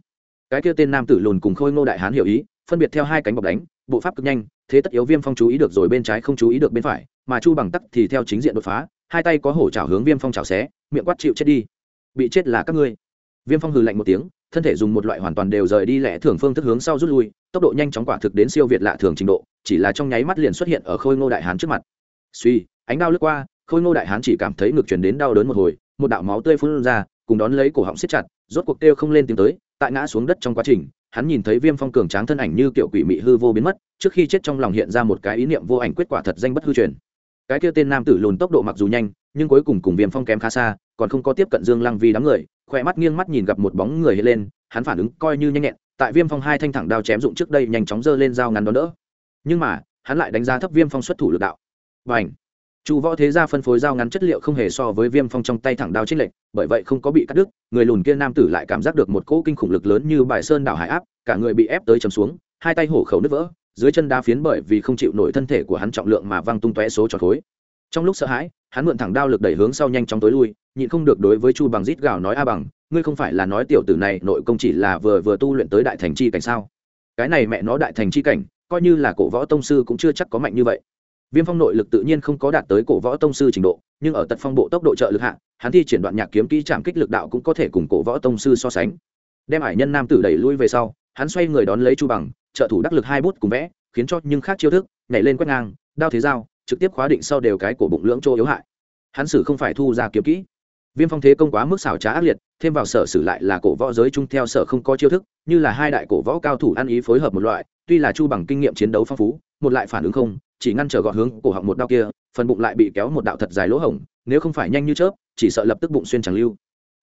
Cái kia tên nam tử lùn cùng khôi ngô đại hán hiểu ý, phân biệt theo hai cánh bọc đánh, bộ pháp cực nhanh, thế tất yếu viêm phong chú ý được rồi bên trái không chú ý được bên phải, mà chu bằng tắc thì theo chính diện đột phá, hai tay có hổ chảo hướng viêm phong chảo xé, miệng quát chịu chết đi. Bị chết là các ngươi viêm phong hừ lạnh một tiếng, thân thể dùng một loại hoàn toàn đều rời đi lẽ thường phương thức hướng sau rút lui, tốc độ nhanh chóng quả thực đến siêu việt lạ thường trình độ, chỉ là trong nháy mắt liền xuất hiện ở khôi ngô đại hán trước mặt. Suy, ánh đao lướt qua, khôi ngô đại hán chỉ cảm thấy ngực chuyển đến đau đớn một hồi, một đạo máu tươi phun ra, cùng đón lấy cổ họng siết chặt, rốt cuộc kêu không lên tiếng tới, tại ngã xuống đất trong quá trình, hắn nhìn thấy viêm phong cường tráng thân ảnh như kiểu quỷ mị hư vô biến mất, trước khi chết trong lòng hiện ra một cái ý niệm vô ảnh quyết quả thật danh bất hư truyền. Cái kia tên nam tử lùn tốc độ mặc dù nhanh, nhưng cuối cùng cùng viêm phong kém khá xa, còn không có tiếp cận dương lăng vi đám người khỏe mắt nghiêng mắt nhìn gặp một bóng người hiện lên, hắn phản ứng coi như nhanh nhẹn, tại viêm phong hai thanh thẳng đao chém dụng trước đây nhanh chóng giơ lên dao ngắn đón đỡ. Nhưng mà, hắn lại đánh giá thấp viêm phong xuất thủ lực đạo. Và ảnh chu võ thế gia phân phối dao ngắn chất liệu không hề so với viêm phong trong tay thẳng đao trích lệnh bởi vậy không có bị cắt đứt, người lùn kia nam tử lại cảm giác được một cỗ kinh khủng lực lớn như bài sơn đảo hải áp, cả người bị ép tới chầm xuống, hai tay hổ khẩu nứt vỡ, dưới chân đá phiến bởi vì không chịu nổi thân thể của hắn trọng lượng mà văng tung tóe số tròn khối. Trong lúc sợ hãi, hắn mượn thẳng đao lực đẩy hướng sau nhanh chóng tối lui nhịn không được đối với chu bằng rít gào nói a bằng ngươi không phải là nói tiểu tử này nội công chỉ là vừa vừa tu luyện tới đại thành chi cảnh sao? Cái này mẹ nó đại thành chi cảnh coi như là cổ võ tông sư cũng chưa chắc có mạnh như vậy. Viêm phong nội lực tự nhiên không có đạt tới cổ võ tông sư trình độ nhưng ở tật phong bộ tốc độ trợ lực hạng, hắn thi triển đoạn nhạc kiếm kỹ chạm kích lực đạo cũng có thể cùng cổ võ tông sư so sánh. Đem ải nhân nam tử đẩy lui về sau hắn xoay người đón lấy chu bằng trợ thủ đắc lực hai bút cùng vẽ khiến cho nhưng khác chiêu thức nhảy lên quét ngang đao thế dao trực tiếp khóa định sau đều cái cổ bụng lưỡng chỗ yếu hại. Hắn xử không phải thu ra kiếm kỹ viêm phong thế công quá mức xảo trá ác liệt, thêm vào sở sử lại là cổ võ giới chung theo sở không có chiêu thức, như là hai đại cổ võ cao thủ ăn ý phối hợp một loại, tuy là chu bằng kinh nghiệm chiến đấu phong phú, một lại phản ứng không, chỉ ngăn trở gọn hướng cổ họng một đau kia, phần bụng lại bị kéo một đạo thật dài lỗ hổng, nếu không phải nhanh như chớp, chỉ sợ lập tức bụng xuyên chẳng lưu.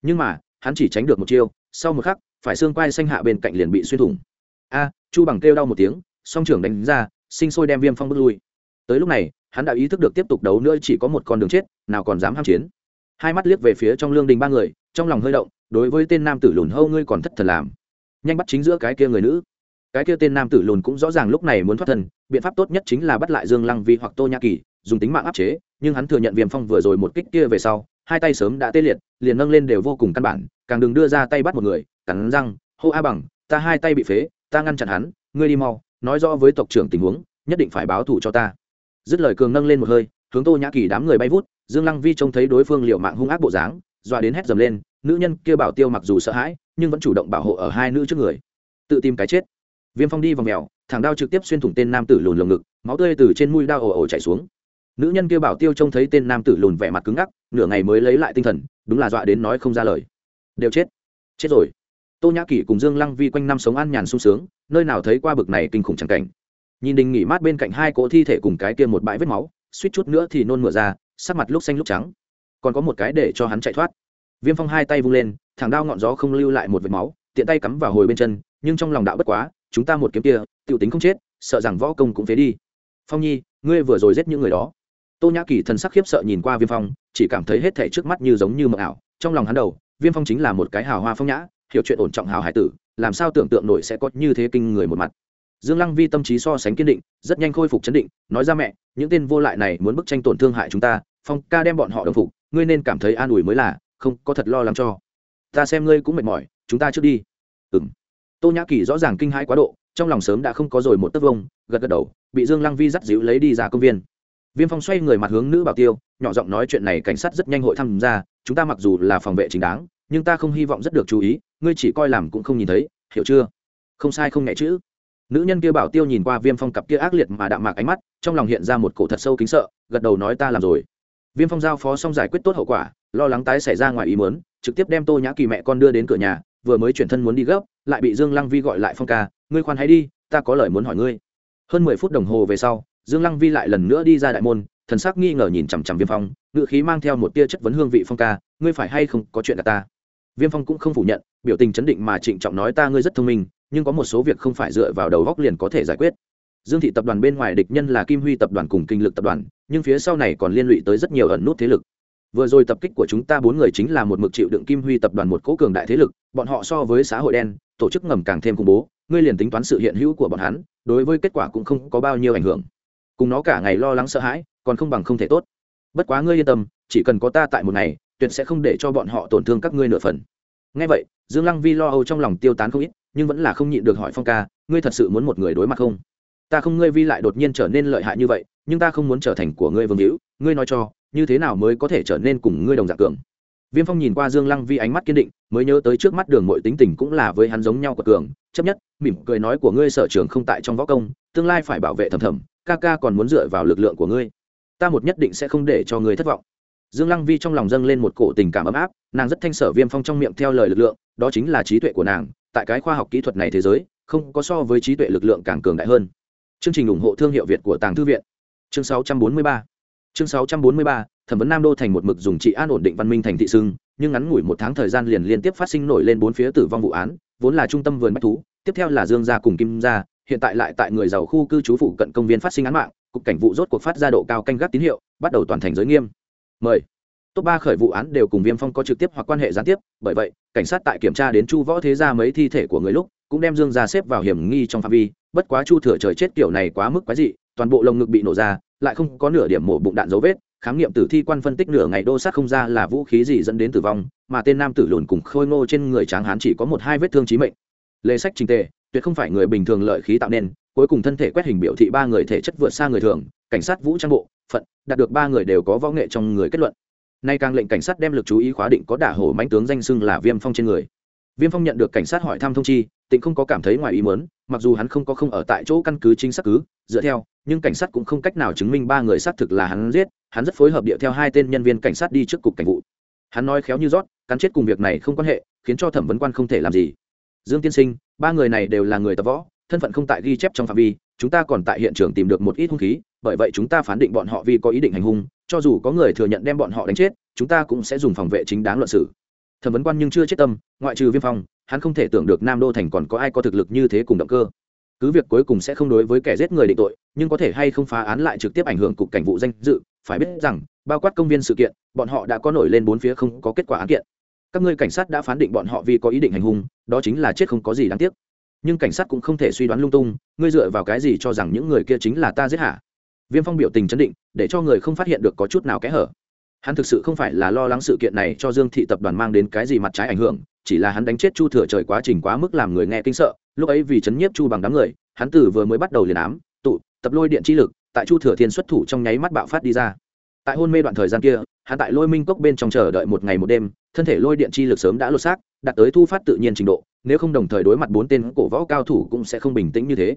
Nhưng mà, hắn chỉ tránh được một chiêu, sau một khắc, phải xương quai xanh hạ bên cạnh liền bị xuyên thủng. A, chu bằng kêu đau một tiếng, song trưởng đánh ra, sinh sôi đem viêm phong bước lui. Tới lúc này, hắn đã ý thức được tiếp tục đấu nữa chỉ có một con đường chết, nào còn dám ham chiến hai mắt liếc về phía trong lương đình ba người, trong lòng hơi động, đối với tên nam tử lùn hâu ngươi còn thất thần làm. Nhanh bắt chính giữa cái kia người nữ. Cái kia tên nam tử lùn cũng rõ ràng lúc này muốn thoát thân, biện pháp tốt nhất chính là bắt lại dương lăng vi hoặc tô nhã kỳ, dùng tính mạng áp chế, nhưng hắn thừa nhận viêm phong vừa rồi một kích kia về sau, hai tay sớm đã tê liệt, liền nâng lên đều vô cùng căn bản, càng đừng đưa ra tay bắt một người, cắn răng, hô a bằng, ta hai tay bị phế, ta ngăn chặn hắn, ngươi đi mau, nói rõ với tộc trưởng tình huống, nhất định phải báo thù cho ta. Dứt lời cường nâng lên một hơi, hướng tô nhã kỳ đám người bay vút dương lăng vi trông thấy đối phương liệu mạng hung ác bộ dáng, dọa đến hét dầm lên, nữ nhân kia bảo tiêu mặc dù sợ hãi, nhưng vẫn chủ động bảo hộ ở hai nữ trước người. Tự tìm cái chết. Viêm phong đi vòng mèo, thẳng đao trực tiếp xuyên thủng tên nam tử lùn lồng ngực, máu tươi từ trên mũi đao ồ ồ chảy xuống. Nữ nhân kia bảo tiêu trông thấy tên nam tử lùn vẻ mặt cứng ngắc, nửa ngày mới lấy lại tinh thần, đúng là dọa đến nói không ra lời. Đều chết. Chết rồi. Tô nhã kỷ cùng dương lăng vi quanh năm sống an nhàn sung sướng, nơi nào thấy qua bực này kinh khủng chẳng cảnh. Nhìn đình nghỉ mát bên cạnh hai cỗ thi thể cùng cái kia một bãi vết máu, suýt chút nữa thì nôn mửa ra sắc mặt lúc xanh lúc trắng. Còn có một cái để cho hắn chạy thoát. Viêm phong hai tay vung lên, thẳng đao ngọn gió không lưu lại một vệt máu, tiện tay cắm vào hồi bên chân, nhưng trong lòng đạo bất quá, chúng ta một kiếm kia tự tính không chết, sợ rằng võ công cũng phế đi. Phong nhi, ngươi vừa rồi giết những người đó. Tô nhã kỳ thần sắc khiếp sợ nhìn qua viêm phong, chỉ cảm thấy hết thể trước mắt như giống như mờ ảo. Trong lòng hắn đầu, viêm phong chính là một cái hào hoa phong nhã, hiểu chuyện ổn trọng hào hải tử, làm sao tưởng tượng nổi sẽ có như thế kinh người một mặt. Dương lăng vi tâm trí so sánh kiên định, rất nhanh khôi phục chấn định, nói ra mẹ, những tên vô lại này muốn bức tranh tổn thương hại chúng ta phong ca đem bọn họ đồng phục, ngươi nên cảm thấy an ủi mới là, không có thật lo lắng cho. Ta xem ngươi cũng mệt mỏi, chúng ta trước đi. Ừng tô nhã kỳ rõ ràng kinh hãi quá độ, trong lòng sớm đã không có rồi một tấc vông, gật gật đầu, bị dương lăng vi dắt dịu lấy đi ra công viên. Viêm phong xoay người mặt hướng nữ bảo tiêu, nhỏ giọng nói chuyện này cảnh sát rất nhanh hội tham gia, chúng ta mặc dù là phòng vệ chính đáng, nhưng ta không hy vọng rất được chú ý, ngươi chỉ coi làm cũng không nhìn thấy, hiểu chưa? Không sai không nhẹ chữ nữ nhân kia bảo tiêu nhìn qua viêm phong cặp kia ác liệt mà đạm mạc ánh mắt, trong lòng hiện ra một cổ thật sâu kính sợ, gật đầu nói ta làm rồi viêm phong giao phó xong giải quyết tốt hậu quả lo lắng tái xảy ra ngoài ý muốn, trực tiếp đem tô nhã kỳ mẹ con đưa đến cửa nhà vừa mới chuyển thân muốn đi gấp lại bị dương lăng vi gọi lại phong ca ngươi khoan hãy đi ta có lời muốn hỏi ngươi. Hơn mười phút đồng hồ về sau dương lăng vi lại lần nữa đi ra đại môn thần sắc nghi ngờ nhìn chằm chằm viêm phong ngự khí mang theo một tia chất vấn hương vị phong ca ngươi phải hay không có chuyện cả ta? Viêm phong cũng không phủ nhận biểu tình chấn định mà trịnh trọng nói ta ngươi rất thông minh nhưng có một số việc không phải dựa vào đầu góc liền có thể giải quyết dương thị tập đoàn bên ngoài địch nhân là kim huy tập đoàn cùng kinh lực tập đoàn, nhưng phía sau này còn liên lụy tới rất nhiều ẩn nút thế lực. Vừa rồi tập kích của chúng ta bốn người chính là một mực chịu đựng kim huy tập đoàn một cố cường đại thế lực, bọn họ so với xã hội đen, tổ chức ngầm càng thêm khủng bố, ngươi liền tính toán sự hiện hữu của bọn hắn, đối với kết quả cũng không có bao nhiêu ảnh hưởng. Cùng nó cả ngày lo lắng sợ hãi, còn không bằng không thể tốt. Bất quá ngươi yên tâm, chỉ cần có ta tại một ngày, tuyệt sẽ không để cho bọn họ tổn thương các ngươi nửa phần. Ngay vậy, dương lăng vi lo âu trong lòng tiêu tán không ít, nhưng vẫn là không nhịn được hỏi phong ca, ngươi thật sự muốn một người đối mặt không? Ta không ngươi vi lại đột nhiên trở nên lợi hại như vậy, nhưng ta không muốn trở thành của ngươi vương hữu, ngươi nói cho, như thế nào mới có thể trở nên cùng ngươi đồng dạng cường? Viêm phong nhìn qua dương lăng vi ánh mắt kiên định, mới nhớ tới trước mắt đường Mội tính tình cũng là với hắn giống nhau của cường, chấp nhất, mỉm cười nói của ngươi sở trường không tại trong võ công, tương lai phải bảo vệ thầm thầm, ca ca còn muốn dựa vào lực lượng của ngươi. Ta một nhất định sẽ không để cho ngươi thất vọng. Dương lăng vi trong lòng dâng lên một cổ tình cảm ấm áp, nàng rất thanh sở viêm phong trong miệng theo lời lực lượng, đó chính là trí tuệ của nàng, tại cái khoa học kỹ thuật này thế giới, không có so với trí tuệ lực lượng càng cường đại hơn chương trình ủng hộ thương hiệu việt của tàng thư viện. Chương 643 chương 643 thẩm vấn nam đô thành một mực dùng trị an ổn định văn minh thành thị sưng nhưng ngắn ngủi một tháng thời gian liền liên tiếp phát sinh nổi lên bốn phía tử vong vụ án, vốn là trung tâm vườn bách thú, tiếp theo là dương gia cùng kim gia, hiện tại lại tại người giàu khu cư trú phụ cận công viên phát sinh án mạng, cục cảnh vụ rốt cuộc phát ra độ cao canh gác tín hiệu, bắt đầu toàn thành giới nghiêm. Mời. Top ba khởi vụ án đều cùng viêm phong có trực tiếp hoặc quan hệ gián tiếp, bởi vậy, cảnh sát tại kiểm tra đến chu võ thế gia mấy thi thể của người lúc, cũng đem dương gia xếp vào hiểm nghi trong phạm vi bất quá chu thừa trời chết kiểu này quá mức quái dị, toàn bộ lồng ngực bị nổ ra, lại không có nửa điểm mổ bụng đạn dấu vết, khám nghiệm tử thi quan phân tích nửa ngày đô sát không ra là vũ khí gì dẫn đến tử vong, mà tên nam tử lùn cùng khôi ngô trên người tráng hán chỉ có một hai vết thương chí mệnh. Lê sách trình tề, tuyệt không phải người bình thường lợi khí tạo nên, cuối cùng thân thể quét hình biểu thị ba người thể chất vượt xa người thường, cảnh sát vũ trang bộ, phận, đạt được ba người đều có võ nghệ trong người kết luận. Nay càng lệnh cảnh sát đem lực chú ý khóa định có đả hổ mãnh tướng danh xưng là viêm phong trên người. Viêm phong nhận được cảnh sát hỏi thăm thông chi, tịnh không có cảm thấy ngoài ý mớn mặc dù hắn không có không ở tại chỗ căn cứ chính xác cứ, dựa theo, nhưng cảnh sát cũng không cách nào chứng minh ba người xác thực là hắn giết, hắn rất phối hợp điệu theo hai tên nhân viên cảnh sát đi trước cục cảnh vụ. Hắn nói khéo như rót, cắn chết cùng việc này không quan hệ, khiến cho thẩm vấn quan không thể làm gì. Dương tiên sinh, ba người này đều là người tập võ, thân phận không tại ghi chép trong phạm vi, chúng ta còn tại hiện trường tìm được một ít hung khí, bởi vậy chúng ta phán định bọn họ vì có ý định hành hung, cho dù có người thừa nhận đem bọn họ đánh chết, chúng ta cũng sẽ dùng phòng vệ chính đáng luận xử thẩm vấn quan nhưng chưa chết tâm, ngoại trừ viêm phong, hắn không thể tưởng được nam đô thành còn có ai có thực lực như thế cùng động cơ. Cứ việc cuối cùng sẽ không đối với kẻ giết người định tội, nhưng có thể hay không phá án lại trực tiếp ảnh hưởng cục cảnh vụ danh dự, phải biết rằng, bao quát công viên sự kiện, bọn họ đã có nổi lên bốn phía không có kết quả án kiện. Các ngươi cảnh sát đã phán định bọn họ vì có ý định hành hung, đó chính là chết không có gì đáng tiếc. Nhưng cảnh sát cũng không thể suy đoán lung tung, ngươi dựa vào cái gì cho rằng những người kia chính là ta giết hả? Viêm phong biểu tình chấn định, để cho người không phát hiện được có chút nào kẽ hở hắn thực sự không phải là lo lắng sự kiện này cho dương thị tập đoàn mang đến cái gì mặt trái ảnh hưởng, chỉ là hắn đánh chết chu thừa trời quá trình quá mức làm người nghe kinh sợ, lúc ấy vì chấn nhiếp chu bằng đám người, hắn tử vừa mới bắt đầu liền ám, tụ, tập lôi điện chi lực, tại chu thừa thiên xuất thủ trong nháy mắt bạo phát đi ra. Tại hôn mê đoạn thời gian kia, hắn tại lôi minh cốc bên trong chờ đợi một ngày một đêm, thân thể lôi điện chi lực sớm đã lột xác, đạt tới thu phát tự nhiên trình độ, nếu không đồng thời đối mặt bốn tên cổ võ cao thủ cũng sẽ không bình tĩnh như thế.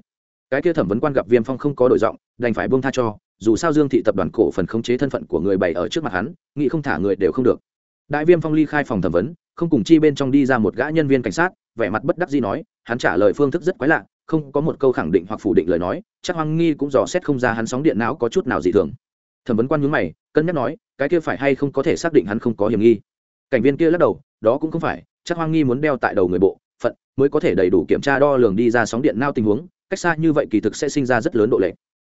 Cái kia thẩm vấn quan gặp viêm phong không có đổi giọng, đành phải buông tha cho dù sao dương thị tập đoàn cổ phần khống chế thân phận của người bày ở trước mặt hắn, nghĩ không thả người đều không được. Đại viêm phong ly khai phòng thẩm vấn, không cùng chi bên trong đi ra một gã nhân viên cảnh sát, vẻ mặt bất đắc dĩ nói, hắn trả lời phương thức rất quái lạ, không có một câu khẳng định hoặc phủ định lời nói, chắc hoang nghi cũng dò xét không ra hắn sóng điện não có chút nào dị thường. Thẩm vấn quan nhướng mày, cân nhắc nói, cái kia phải hay không có thể xác định hắn không có hiểm nghi. Cảnh viên kia lắc đầu, đó cũng không phải, chắc hoang nghi muốn đeo tại đầu người bộ, phận mới có thể đầy đủ kiểm tra đo lường đi ra sóng điện nao tình huống, cách xa như vậy kỳ thực sẽ sinh ra rất lớn độ lệch.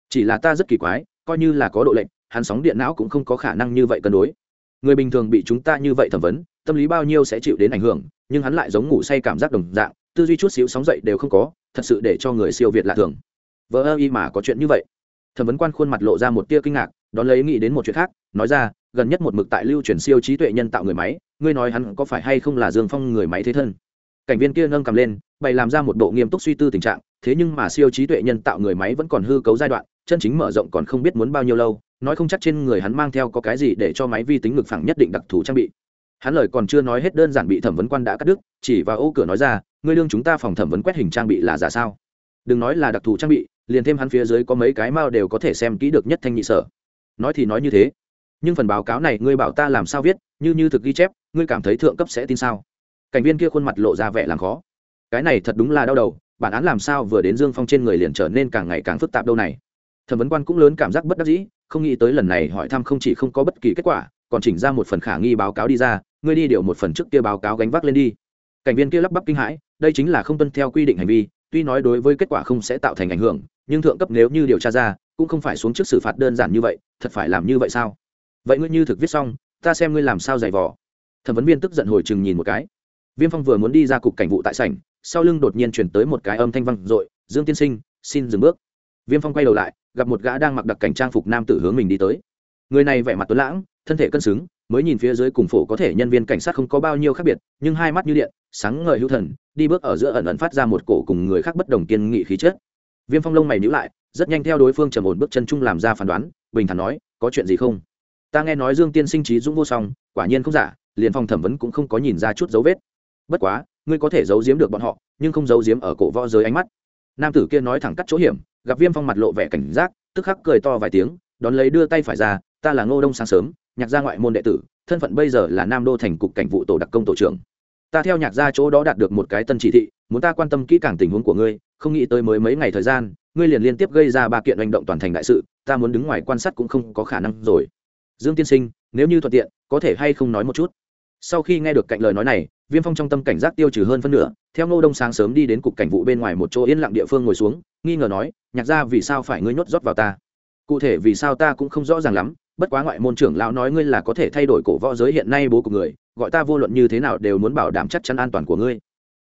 Chỉ là ta rất kỳ quái coi như là có độ lệnh, hắn sóng điện não cũng không có khả năng như vậy cân đối. Người bình thường bị chúng ta như vậy thẩm vấn tâm lý bao nhiêu sẽ chịu đến ảnh hưởng nhưng hắn lại giống ngủ say cảm giác đồng dạng tư duy chút xíu sóng dậy đều không có thật sự để cho người siêu việt lạ thường. Vỡ ơ y mà có chuyện như vậy. Thẩm vấn quan khuôn mặt lộ ra một tia kinh ngạc đón lấy nghĩ đến một chuyện khác nói ra gần nhất một mực tại lưu chuyển siêu trí tuệ nhân tạo người máy ngươi nói hắn có phải hay không là dương phong người máy thế thân? Cảnh viên kia nâng cầm lên bày làm ra một bộ nghiêm túc suy tư tình trạng thế nhưng mà siêu trí tuệ nhân tạo người máy vẫn còn hư cấu giai đoạn chân chính mở rộng còn không biết muốn bao nhiêu lâu, nói không chắc trên người hắn mang theo có cái gì để cho máy vi tính ngực phẳng nhất định đặc thù trang bị. Hắn lời còn chưa nói hết đơn giản bị thẩm vấn quan đã cắt đứt, chỉ vào ô cửa nói ra, ngươi đương chúng ta phòng thẩm vấn quét hình trang bị là giả sao? Đừng nói là đặc thù trang bị, liền thêm hắn phía dưới có mấy cái mao đều có thể xem kỹ được nhất thanh nhị sở. Nói thì nói như thế. Nhưng phần báo cáo này ngươi bảo ta làm sao viết, như như thực ghi chép, ngươi cảm thấy thượng cấp sẽ tin sao? Cảnh viên kia khuôn mặt lộ ra vẻ làm khó. Cái này thật đúng là đau đầu, bản án làm sao vừa đến dương phong trên người liền trở nên càng ngày càng phức tạp đâu này thẩm vấn quan cũng lớn cảm giác bất đắc dĩ, không nghĩ tới lần này hỏi thăm không chỉ không có bất kỳ kết quả, còn chỉnh ra một phần khả nghi báo cáo đi ra, ngươi đi điều một phần trước kia báo cáo gánh vác lên đi. Cảnh viên kia lắp bắp kinh hãi, đây chính là không tuân theo quy định hành vi, tuy nói đối với kết quả không sẽ tạo thành ảnh hưởng, nhưng thượng cấp nếu như điều tra ra, cũng không phải xuống trước xử phạt đơn giản như vậy, thật phải làm như vậy sao? Vậy ngươi như thực viết xong, ta xem ngươi làm sao giày vò. Thẩm vấn viên tức giận hồi chừng nhìn một cái. Viêm phong vừa muốn đi ra cục cảnh vụ tại sảnh, sau lưng đột nhiên chuyển tới một cái âm thanh văng r ộ i dương tiên sinh, xin dừng bước. Viêm phong quay đầu lại gặp một gã đang mặc đặc cảnh trang phục nam tử hướng mình đi tới. Người này vẻ mặt tuấn lãng, thân thể cân xứng, mới nhìn phía dưới cùng phổ có thể nhân viên cảnh sát không có bao nhiêu khác biệt, nhưng hai mắt như điện, sáng ngời hữu thần, đi bước ở giữa ẩn ẩn phát ra một cổ cùng người khác bất đồng kiên nghị khí chết viêm phong lông mày nhữ lại, rất nhanh theo đối phương trầm ổn bước chân chung làm ra phán đoán, bình thản nói, có chuyện gì không? Ta nghe nói dương tiên sinh trí dũng vô song, quả nhiên không giả, liền phòng thẩm vấn cũng không có nhìn ra chút dấu vết. Bất quá, ngươi có thể giấu giếm được bọn họ, nhưng không giấu giếm ở cổ võ giới ánh mắt. Nam tử kia nói thẳng cắt chỗ hiểm gặp viêm phong mặt lộ vẻ cảnh giác, tức khắc cười to vài tiếng, đón lấy đưa tay phải ra, ta là ngô đông sáng sớm, nhạc gia ngoại môn đệ tử, thân phận bây giờ là nam đô thành cục cảnh vụ tổ đặc công tổ trưởng. Ta theo nhạc gia chỗ đó đạt được một cái tân chỉ thị, muốn ta quan tâm kỹ càng tình huống của ngươi, không nghĩ tới mới mấy ngày thời gian, ngươi liền liên tiếp gây ra ba kiện hành động toàn thành đại sự, ta muốn đứng ngoài quan sát cũng không có khả năng rồi. Dương tiên sinh, nếu như thuận tiện, có thể hay không nói một chút? Sau khi nghe được cạnh lời nói này viêm phong trong tâm cảnh giác tiêu trừ hơn phân nửa, theo ngô đông sáng sớm đi đến cục cảnh vụ bên ngoài một chỗ yên lặng địa phương ngồi xuống, nghi ngờ nói, nhạc ra vì sao phải ngươi nhốt rót vào ta? Cụ thể vì sao ta cũng không rõ ràng lắm, bất quá ngoại môn trưởng lão nói ngươi là có thể thay đổi cổ võ giới hiện nay bố của người, gọi ta vô luận như thế nào đều muốn bảo đảm chắc chắn an toàn của ngươi.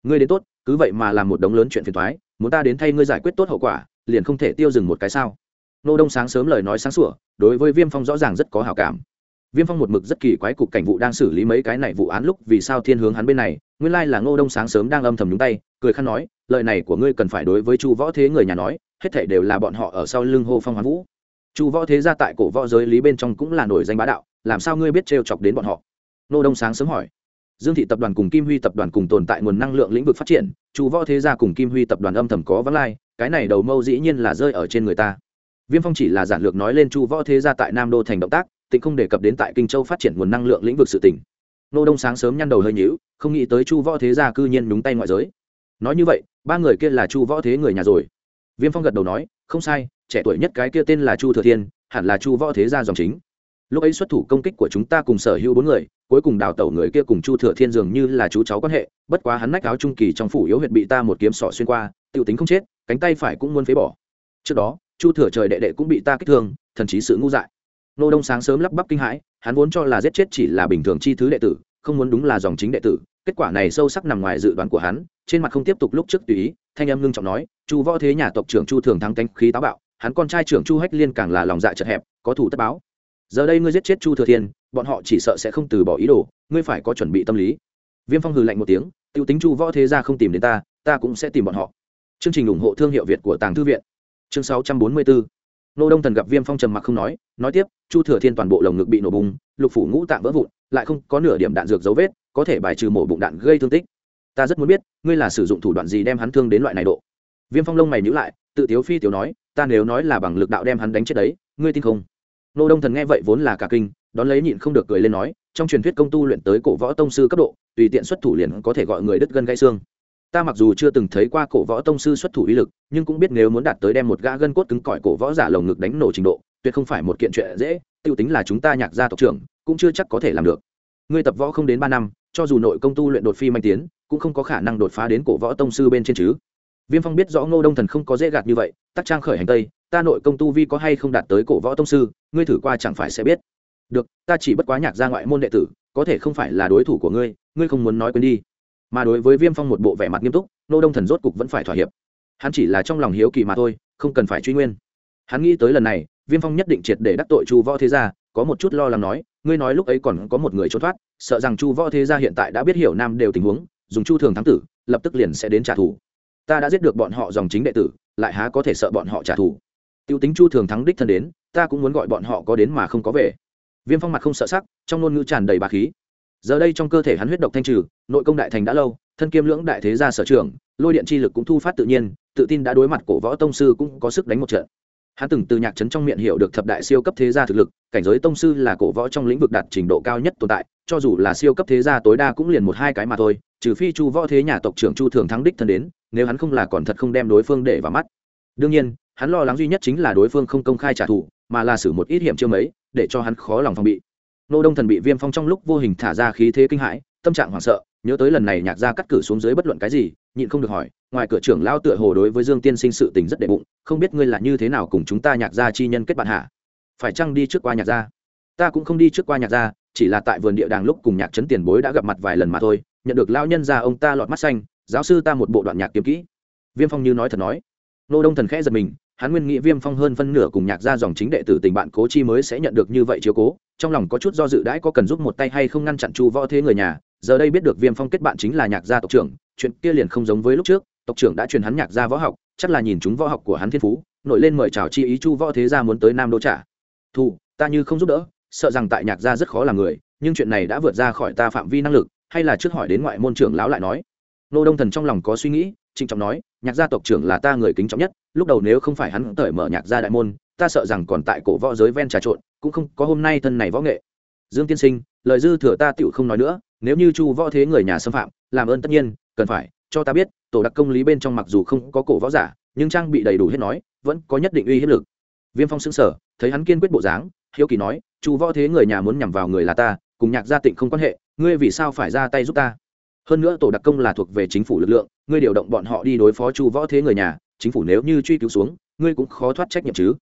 Ngươi đến tốt, cứ vậy mà làm một đống lớn chuyện phiền toái, muốn ta đến thay ngươi giải quyết tốt hậu quả, liền không thể tiêu dừng một cái sao? Nô đông sáng sớm lời nói sáng sủa, đối với viêm phong rõ ràng rất có hảo cảm viêm phong một mực rất kỳ quái cục cảnh vụ đang xử lý mấy cái này vụ án lúc vì sao thiên hướng hắn bên này, nguyên lai là ngô đông sáng sớm đang âm thầm nhúng tay, cười khăn nói, lời này của ngươi cần phải đối với chu võ thế người nhà nói, hết thảy đều là bọn họ ở sau lưng hô phong hoán vũ. Chu võ thế gia tại cổ võ giới lý bên trong cũng là nổi danh bá đạo, làm sao ngươi biết trêu chọc đến bọn họ? Ngô đông sáng sớm hỏi. Dương thị tập đoàn cùng kim huy tập đoàn cùng tồn tại nguồn năng lượng lĩnh vực phát triển, chu võ thế gia cùng kim huy tập đoàn âm thầm có vắng lai, cái này đầu mâu dĩ nhiên là rơi ở trên người ta. Viêm phong chỉ là giản lược nói lên chu võ thế gia tại nam đô thành động tác tịnh không đề cập đến tại kinh châu phát triển nguồn năng lượng lĩnh vực sự tỉnh nô đông sáng sớm nhăn đầu hơi nhíu, không nghĩ tới chu võ thế gia cư nhiên đúng tay ngoại giới. Nói như vậy, ba người kia là chu võ thế người nhà rồi. Viêm phong gật đầu nói, không sai, trẻ tuổi nhất cái kia tên là chu thừa thiên, hẳn là chu võ thế gia dòng chính. Lúc ấy xuất thủ công kích của chúng ta cùng sở hữu bốn người, cuối cùng đào tẩu người kia cùng chu thừa thiên dường như là chú cháu quan hệ, bất quá hắn nách áo trung kỳ trong phủ yếu huyệt bị ta một kiếm sỏ xuyên qua t i ể u tính không chết, cánh tay phải cũng muốn phế bỏ. Trước đó, chu thừa trời đệ đệ cũng bị ta kích thương, thần chí sự ngu dại nô đông sáng sớm lắp bắp kinh hãi, hắn vốn cho là giết chết chỉ là bình thường chi thứ đệ tử, không muốn đúng là dòng chính đệ tử. Kết quả này sâu sắc nằm ngoài dự đoán của hắn, trên mặt không tiếp tục lúc trước tùy ý, thanh âm ngưng trọng nói, chu võ thế nhà tộc trưởng chu thường thắng cánh khí táo bạo, hắn con trai trưởng chu hách liên càng là lòng dạ chật hẹp, có thủ tất báo. Giờ đây ngươi giết chết chu thừa thiên, bọn họ chỉ sợ sẽ không từ bỏ ý đồ, ngươi phải có chuẩn bị tâm lý. Viêm phong hừ lạnh một tiếng t i tính chu võ thế gia không tìm đến ta ta cũng sẽ tìm bọn họ. Chương trình ủng hộ thương hiệu việt của tàng thư viện. Chương 644 nô đông thần gặp viêm phong trầm mặc không nói nói tiếp, chu thừa thiên toàn bộ lồng ngực bị nổ bùng, lục phủ ngũ tạng vỡ vụn, lại không có nửa điểm đạn dược dấu vết, có thể bài trừ mổ bụng đạn gây thương tích. Ta rất muốn biết, ngươi là sử dụng thủ đoạn gì đem hắn thương đến loại này độ? Viêm phong lông mày nhữ lại, tự tiếu phi tiểu nói, ta nếu nói là bằng lực đạo đem hắn đánh chết đấy, ngươi tin không? Nô đông thần nghe vậy vốn là cả kinh, đón lấy nhịn không được cười lên nói, trong truyền thuyết công tu luyện tới cổ võ tông sư cấp độ, tùy tiện xuất thủ liền có thể gọi người đứt gân gãy xương ta mặc dù chưa từng thấy qua cổ võ tông sư xuất thủ uy lực, nhưng cũng biết nếu muốn đạt tới đem một gã gân cốt cứng cỏi cổ võ giả lồng ngực đánh nổ trình độ, tuyệt không phải một kiện chuyện dễ, tiêu tính là chúng ta nhạc gia tộc trưởng, cũng chưa chắc có thể làm được. Ngươi tập võ không đến ba năm, cho dù nội công tu luyện đột phi manh tiến, cũng không có khả năng đột phá đến cổ võ tông sư bên trên chứ. Viêm phong biết rõ ngô đông thần không có dễ gạt như vậy, tắc trang khởi hành tây, ta nội công tu vi có hay không đạt tới cổ võ tông sư, ngươi thử qua chẳng phải sẽ biết. Được, ta chỉ bất quá nhạc ra ngoại môn đệ tử, có thể không phải là đối thủ của ngươi ngươi không muốn nói quên đi mà đối với viêm phong một bộ vẻ mặt nghiêm túc, nô đông thần rốt cục vẫn phải thỏa hiệp. Hắn chỉ là trong lòng hiếu kỳ mà thôi, không cần phải truy nguyên. Hắn nghĩ tới lần này, viêm phong nhất định triệt để đắc tội chu võ thế gia, có một chút lo lắng nói, ngươi nói lúc ấy còn có một người trốn thoát, sợ rằng chu võ thế gia hiện tại đã biết hiểu nam đều tình huống, dùng chu thường thắng tử, lập tức liền sẽ đến trả thù. Ta đã giết được bọn họ dòng chính đệ tử, lại há có thể sợ bọn họ trả thù? Tiêu tính chu thường thắng đích thân đến, ta cũng muốn gọi bọn họ có đến mà không có về. Viêm phong mặt không sợ sắc, trong ngôn ngữ tràn đầy bà khí giờ đây trong cơ thể hắn huyết độc thanh trừ, nội công đại thành đã lâu, thân kiêm lưỡng đại thế gia sở trường lôi điện chi lực cũng thu phát tự nhiên, tự tin đã đối mặt cổ võ tông sư cũng có sức đánh một trận. Hắn từng từ nhạc trấn trong miệng hiểu được thập đại siêu cấp thế gia thực lực, cảnh giới tông sư là cổ võ trong lĩnh vực đạt trình độ cao nhất tồn tại, cho dù là siêu cấp thế gia tối đa cũng liền một hai cái mà thôi, trừ phi chu võ thế nhà tộc trưởng chu thường thắng đích thân đến, nếu hắn không là còn thật không đem đối phương để vào mắt. Đương nhiên, hắn lo lắng duy nhất chính là đối phương không công khai trả thù, mà là xử một ít hiểm chiêu mấy, để cho hắn khó lòng phòng bị nô đông thần bị viêm phong trong lúc vô hình thả ra khí thế kinh hãi, tâm trạng hoảng sợ, nhớ tới lần này nhạc gia cắt cử xuống dưới bất luận cái gì, nhịn không được hỏi, ngoài cửa trưởng lao tựa hồ đối với dương tiên sinh sự tình rất đệ bụng, không biết ngươi là như thế nào cùng chúng ta nhạc gia chi nhân kết bạn hạ phải chăng đi trước qua nhạc gia? Ta cũng không đi trước qua nhạc gia, chỉ là tại vườn địa đàng lúc cùng nhạc trấn tiền bối đã gặp mặt vài lần mà thôi, nhận được lao nhân ra ông ta lọt mắt xanh, giáo sư ta một bộ đoạn nhạc kiếm kỹ. Viêm phong như nói thật nói. Nô đông thần khẽ giật mình, hắn nguyên nghĩ viêm phong hơn phân nửa cùng nhạc gia dòng chính đệ tử tình bạn cố chi mới sẽ nhận được như vậy chiếu cố trong lòng có chút do dự đãi có cần giúp một tay hay không ngăn chặn chu võ thế người nhà, giờ đây biết được viêm phong kết bạn chính là nhạc gia tộc trưởng, chuyện kia liền không giống với lúc trước, tộc trưởng đã truyền hắn nhạc gia võ học, chắc là nhìn chúng võ học của hắn thiên phú, nổi lên mời chào chi ý chu võ thế gia muốn tới nam đô trả thu ta như không giúp đỡ, sợ rằng tại nhạc gia rất khó làm người, nhưng chuyện này đã vượt ra khỏi ta phạm vi năng lực, hay là trước hỏi đến ngoại môn trưởng lão lại nói. Nô đông thần trong lòng có suy nghĩ, trịnh trọng nói, nhạc gia tộc trưởng là ta người kính trọng nhất, lúc đầu nếu không phải hắn cởi mở nhạc gia đại môn ta sợ rằng còn tại cổ võ giới ven trà trộn, cũng không có hôm nay thân này võ nghệ. Dương tiên sinh, lời dư thừa ta tựu không nói nữa, nếu như chu võ thế người nhà xâm phạm, làm ơn tất nhiên, cần phải, cho ta biết, tổ đặc công lý bên trong mặc dù không có cổ võ giả, nhưng trang bị đầy đủ hết nói, vẫn có nhất định uy hiếp lực. Viêm phong xứng sở thấy hắn kiên quyết bộ dáng, hiếu kỳ nói, chu võ thế người nhà muốn nhằm vào người là ta, cùng nhạc gia tịnh không quan hệ, ngươi vì sao phải ra tay giúp ta? Hơn nữa tổ đặc công là thuộc về chính phủ lực lượng, ngươi điều động bọn họ đi đối phó chu võ thế người nhà, chính phủ nếu như truy cứu xuống, ngươi cũng khó thoát trách nhiệm chứ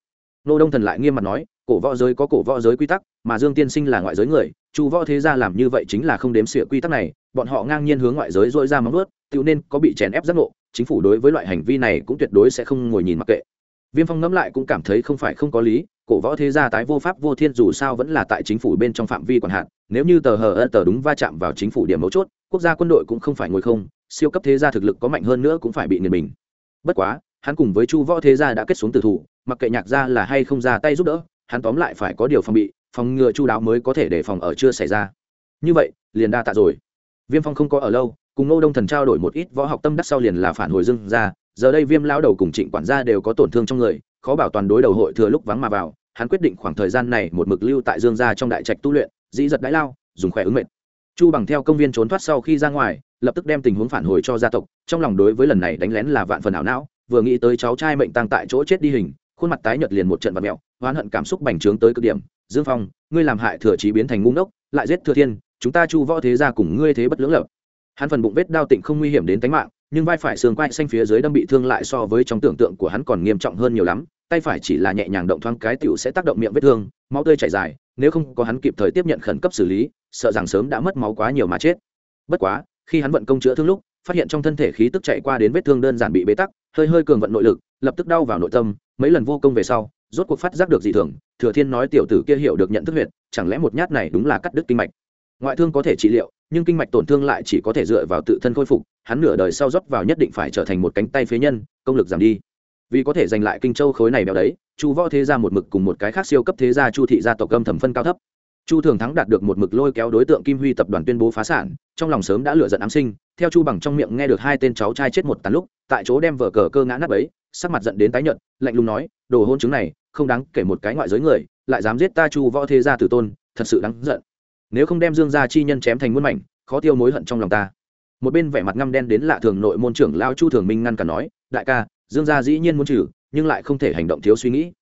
nô đông thần lại nghiêm mặt nói, cổ võ giới có cổ võ giới quy tắc, mà dương tiên sinh là ngoại giới người, chu võ thế gia làm như vậy chính là không đếm xỉa quy tắc này, bọn họ ngang nhiên hướng ngoại giới dội ra móng ướt tự nên có bị chèn ép giác ngộ, chính phủ đối với loại hành vi này cũng tuyệt đối sẽ không ngồi nhìn mặc kệ viêm phong ngẫm lại cũng cảm thấy không phải không có lý, cổ võ thế gia tái vô pháp vô thiên dù sao vẫn là tại chính phủ bên trong phạm vi quản hạn, nếu như tờ hờ ơ tờ đúng va chạm vào chính phủ điểm mấu chốt, quốc gia quân đội cũng không phải ngồi không, siêu cấp thế gia thực lực có mạnh hơn nữa cũng phải bị nghiền mình. bất quá hắn cùng với chu võ thế gia đã kết xuống từ thủ, mặc kệ nhạc gia là hay không ra tay giúp đỡ, hắn tóm lại phải có điều phòng bị, phòng ngừa chu đáo mới có thể để phòng ở chưa xảy ra. Như vậy, liền đa tạ rồi. Viêm phong không có ở lâu, cùng ngô đông thần trao đổi một ít võ học tâm đắc sau liền là phản hồi dưng ra, giờ đây viêm lao đầu cùng trịnh quản gia đều có tổn thương trong người, khó bảo toàn đối đầu hội thừa lúc vắng mà vào, hắn quyết định khoảng thời gian này một mực lưu tại dương gia trong đại trạch tu luyện, dĩ giật đãi lao, dùng khỏe ứng mệt chu bằng theo công viên trốn thoát sau khi ra ngoài, lập tức đem tình huống phản hồi cho gia tộc, trong lòng đối với lần này đánh lén là vạn phần ảo não vừa nghĩ tới cháu trai mệnh tăng tại chỗ chết đi hình, khuôn mặt tái nhợt liền một trận vật mẹo oán hận cảm xúc bành trướng tới cực điểm. Dương phong, ngươi làm hại thừa trí biến thành ngu ngốc, lại giết thừa thiên, chúng ta chu võ thế ra cùng ngươi thế bất lưỡng lập. Hắn phần bụng vết đao tịnh không nguy hiểm đến tính mạng, nhưng vai phải xương quai xanh phía dưới đâm bị thương lại so với trong tưởng tượng của hắn còn nghiêm trọng hơn nhiều lắm, tay phải chỉ là nhẹ nhàng động thoáng cái tiểu sẽ tác động miệng vết thương, máu tươi chảy dài, nếu không có hắn kịp thời tiếp nhận khẩn cấp xử lý, sợ rằng sớm đã mất máu quá nhiều mà chết. Bất quá, khi hắn vận công chữa thương lúc phát hiện trong thân thể khí tức chạy qua đến vết thương đơn giản bị bế tắc, hơi hơi cường vận nội lực, lập tức đau vào nội tâm, mấy lần vô công về sau, rốt cuộc phát giác được dị thường, thừa thiên nói tiểu tử kia hiểu được nhận thức huyệt, chẳng lẽ một nhát này đúng là cắt đứt kinh mạch? Ngoại thương có thể trị liệu, nhưng kinh mạch tổn thương lại chỉ có thể dựa vào tự thân khôi phục, hắn nửa đời sau rót vào nhất định phải trở thành một cánh tay phế nhân, công lực giảm đi. Vì có thể giành lại kinh châu khối này béo đấy, chu võ thế gia một mực cùng một cái khác siêu cấp thế gia chu thị gia tộc âm thẩm phân cao thấp. Chu thường thắng đạt được một mực lôi kéo đối tượng kim huy tập đoàn tuyên bố phá sản, trong lòng sớm đã lựa giận ám sinh theo chu bằng trong miệng nghe được hai tên cháu trai chết một tàn lúc, tại chỗ đem vở cờ cơ ngã nắp ấy sắc mặt giận đến tái nhợt, lạnh lùng nói, đồ hôn chứng này, không đáng kể một cái ngoại giới người, lại dám giết ta chu võ thế gia tử tôn, thật sự đáng giận. Nếu không đem dương gia chi nhân chém thành muôn mảnh, khó tiêu mối hận trong lòng ta. Một bên vẻ mặt ngăm đen đến lạ thường nội môn trưởng lao chu thường minh ngăn cả nói, đại ca, dương gia dĩ nhiên muốn trừ, nhưng lại không thể hành động thiếu suy nghĩ.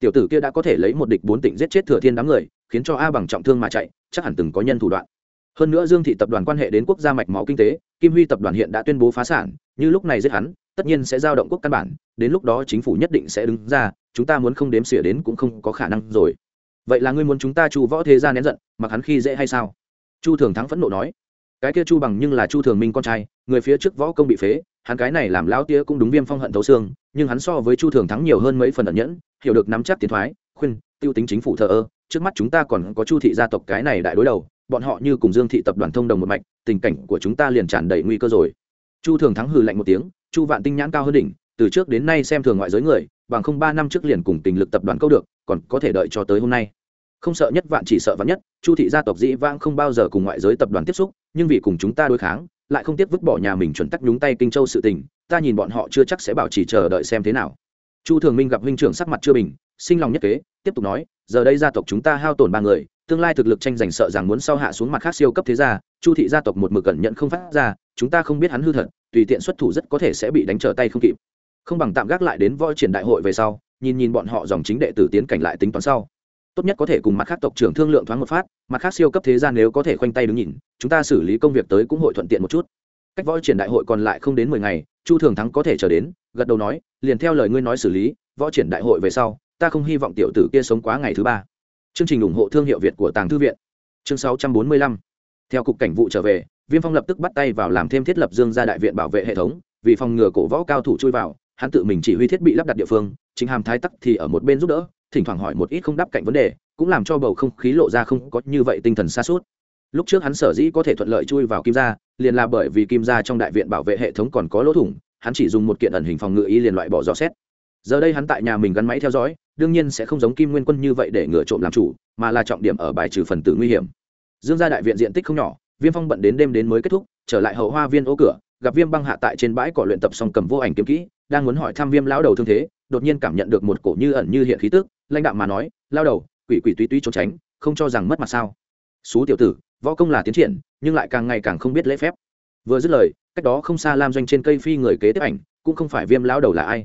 Tiểu tử kia đã có thể lấy một địch bốn tỉnh giết chết thừa thiên đám người, khiến cho a bằng trọng thương mà chạy, chắc hẳn từng có nhân thủ đoạn hơn nữa dương thị tập đoàn quan hệ đến quốc gia mạch máu kinh tế, kim huy tập đoàn hiện đã tuyên bố phá sản, như lúc này giết hắn, tất nhiên sẽ giao động quốc căn bản, đến lúc đó chính phủ nhất định sẽ đứng ra, chúng ta muốn không đếm xỉa đến cũng không có khả năng rồi. Vậy là ngươi muốn chúng ta chu võ thế ra nén giận, mặc hắn khi dễ hay sao? Chu thường thắng phẫn nộ nói. Cái kia chu bằng nhưng là chu thường minh con trai, người phía trước võ công bị phế, hắn cái này làm lão tía cũng đúng viêm phong hận thấu xương, nhưng hắn so với chu thường thắng nhiều hơn mấy phần ẩn nhẫn, hiểu được nắm chắc tiến thoái khuyên, tiêu tính chính phủ thờ ơ, trước mắt chúng ta còn có chu thị gia tộc cái này đại đối đầu, bọn họ như cùng dương thị tập đoàn thông đồng một mạch, tình cảnh của chúng ta liền tràn đầy nguy cơ rồi. Chu thường thắng hừ lạnh một tiếng, chu vạn tinh nhãn cao hơn đỉnh, từ trước đến nay xem thường ngoại giới người, bằng không ba năm trước liền cùng tình lực tập đoàn câu được, còn có thể đợi cho tới hôm nay. Không sợ nhất vạn chỉ sợ vạn nhất, chu thị gia tộc dĩ vãng không bao giờ cùng ngoại giới tập đoàn tiếp xúc, nhưng vì cùng chúng ta đối kháng, lại không tiếc vứt bỏ nhà mình chuẩn tắc nhúng tay kinh châu sự tình, ta nhìn bọn họ chưa chắc sẽ bảo chỉ chờ đợi xem thế nào. Chu thường minh gặp huynh trưởng sắc mặt chưa bình sinh lòng nhất kế, tiếp tục nói, giờ đây gia tộc chúng ta hao tổn ba người, tương lai thực lực tranh giành sợ rằng muốn sau hạ xuống mặt khác siêu cấp thế gia, chu thị gia tộc một mực cẩn nhận không phát ra, chúng ta không biết hắn hư thật, tùy tiện xuất thủ rất có thể sẽ bị đánh trở tay không kịp. Không bằng tạm gác lại đến voi triển đại hội về sau, nhìn nhìn bọn họ dòng chính đệ tử tiến cảnh lại tính toán sau. Tốt nhất có thể cùng mặt khác tộc trưởng thương lượng thoáng một phát, mặt khác siêu cấp thế gian nếu có thể khoanh tay đứng nhìn, chúng ta xử lý công việc tới cũng hội thuận tiện một chút. Cách võ triển đại hội còn lại không đến mười ngày, chu thường thắng có thể chờ đến, gật đầu nói, liền theo lời ngươi nói xử lý, võ triển đại hội về sau ta không hy vọng tiểu tử kia sống quá ngày thứ ba. Chương trình ủng hộ thương hiệu việt của tàng thư viện. Chương sáu trăm bốn mươi lăm. Theo cục cảnh vụ trở về, viêm phong lập tức bắt tay vào làm thêm thiết lập dương gia đại viện bảo vệ hệ thống, vì phòng ngừa cổ võ cao thủ chui vào, hắn tự mình chỉ huy thiết bị lắp đặt địa phương, chính hàm thái tắc thì ở một bên giúp đỡ, thỉnh thoảng hỏi một ít không đáp cạnh vấn đề, cũng làm cho bầu không khí lộ ra không có như vậy tinh thần xa suốt lúc trước hắn sở dĩ có thể thuận lợi chui vào kim gia, liền là bởi vì kim gia trong đại viện bảo vệ hệ thống còn có lỗ thủng, hắn chỉ dùng một kiện ẩn hình phòng ngự y liền loại bỏ dò xét. Giờ đây hắn tại nhà mình gắn máy theo dõi đương nhiên sẽ không giống kim nguyên quân như vậy để ngựa trộm làm chủ, mà là trọng điểm ở bài trừ phần tử nguy hiểm. Dương gia đại viện diện tích không nhỏ, viêm phong bận đến đêm đến mới kết thúc, trở lại hậu hoa viên ô cửa, gặp viêm băng hạ tại trên bãi cỏ luyện tập xong cầm vô ảnh kiếm kỹ, đang muốn hỏi thăm viêm lão đầu thương thế, đột nhiên cảm nhận được một cổ như ẩn như hiện khí tức, lãnh đạo mà nói lao đầu, quỷ quỷ tuy tuy trốn tránh, không cho rằng mất mặt sao? Xú tiểu tử, võ công là tiến triển, nhưng lại càng ngày càng không biết lễ phép. Vừa dứt lời, cách đó không xa lam doanh trên cây phi người kế tiếp ảnh, cũng không phải viêm lão đầu là ai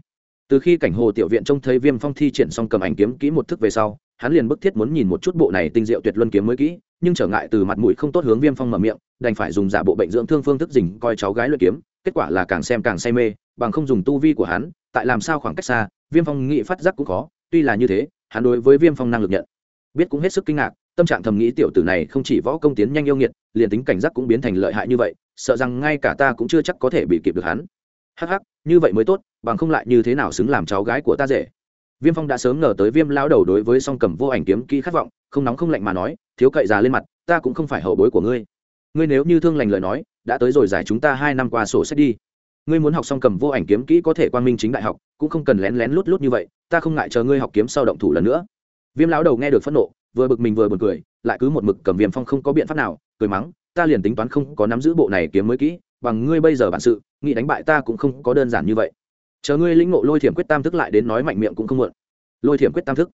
từ khi cảnh hồ tiểu viện trông thấy viêm phong thi triển xong cầm ảnh kiếm kỹ một thức về sau, hắn liền bức thiết muốn nhìn một chút bộ này tinh diệu tuyệt luân kiếm mới kỹ, nhưng trở ngại từ mặt mũi không tốt hướng viêm phong mở miệng, đành phải dùng giả bộ bệnh dưỡng thương phương thức dình coi cháu gái luyện kiếm, kết quả là càng xem càng say mê, bằng không dùng tu vi của hắn, tại làm sao khoảng cách xa, viêm phong nghĩ phát giác cũng khó, tuy là như thế, hắn đối với viêm phong năng lực nhận biết cũng hết sức kinh ngạc, tâm trạng thầm nghĩ tiểu tử này không chỉ võ công tiến nhanh yêu nghiệt, liền tính cảnh giác cũng biến thành lợi hại như vậy, sợ rằng ngay cả ta cũng chưa chắc có thể bị kịp được hắn. Hắc hắc như vậy mới tốt, bằng không lại như thế nào xứng làm cháu gái của ta rể viêm phong đã sớm ngờ tới viêm lao đầu đối với song cầm vô ảnh kiếm kỹ khát vọng, không nóng không lạnh mà nói, thiếu cậy già lên mặt, ta cũng không phải hậu bối của ngươi. Ngươi nếu như thương lành lời nói, đã tới rồi giải chúng ta hai năm qua sổ sách đi. Ngươi muốn học song cầm vô ảnh kiếm kỹ có thể quan minh chính đại học, cũng không cần lén lén lút lút như vậy, ta không ngại chờ ngươi học kiếm sau động thủ lần nữa. Viêm lão đầu nghe được phẫn nộ, vừa bực mình vừa buồn cười, lại cứ một mực cầm viêm phong không có biện pháp nào, cười mắng, ta liền tính toán không có nắm giữ bộ này kiếm mới kỹ bằng ngươi bây giờ bản sự, nghĩ đánh bại ta cũng không có đơn giản như vậy. Chờ ngươi lĩnh ngộ lôi thiểm quyết tam thức lại đến nói mạnh miệng cũng không muộn. Lôi thiểm quyết tam thức.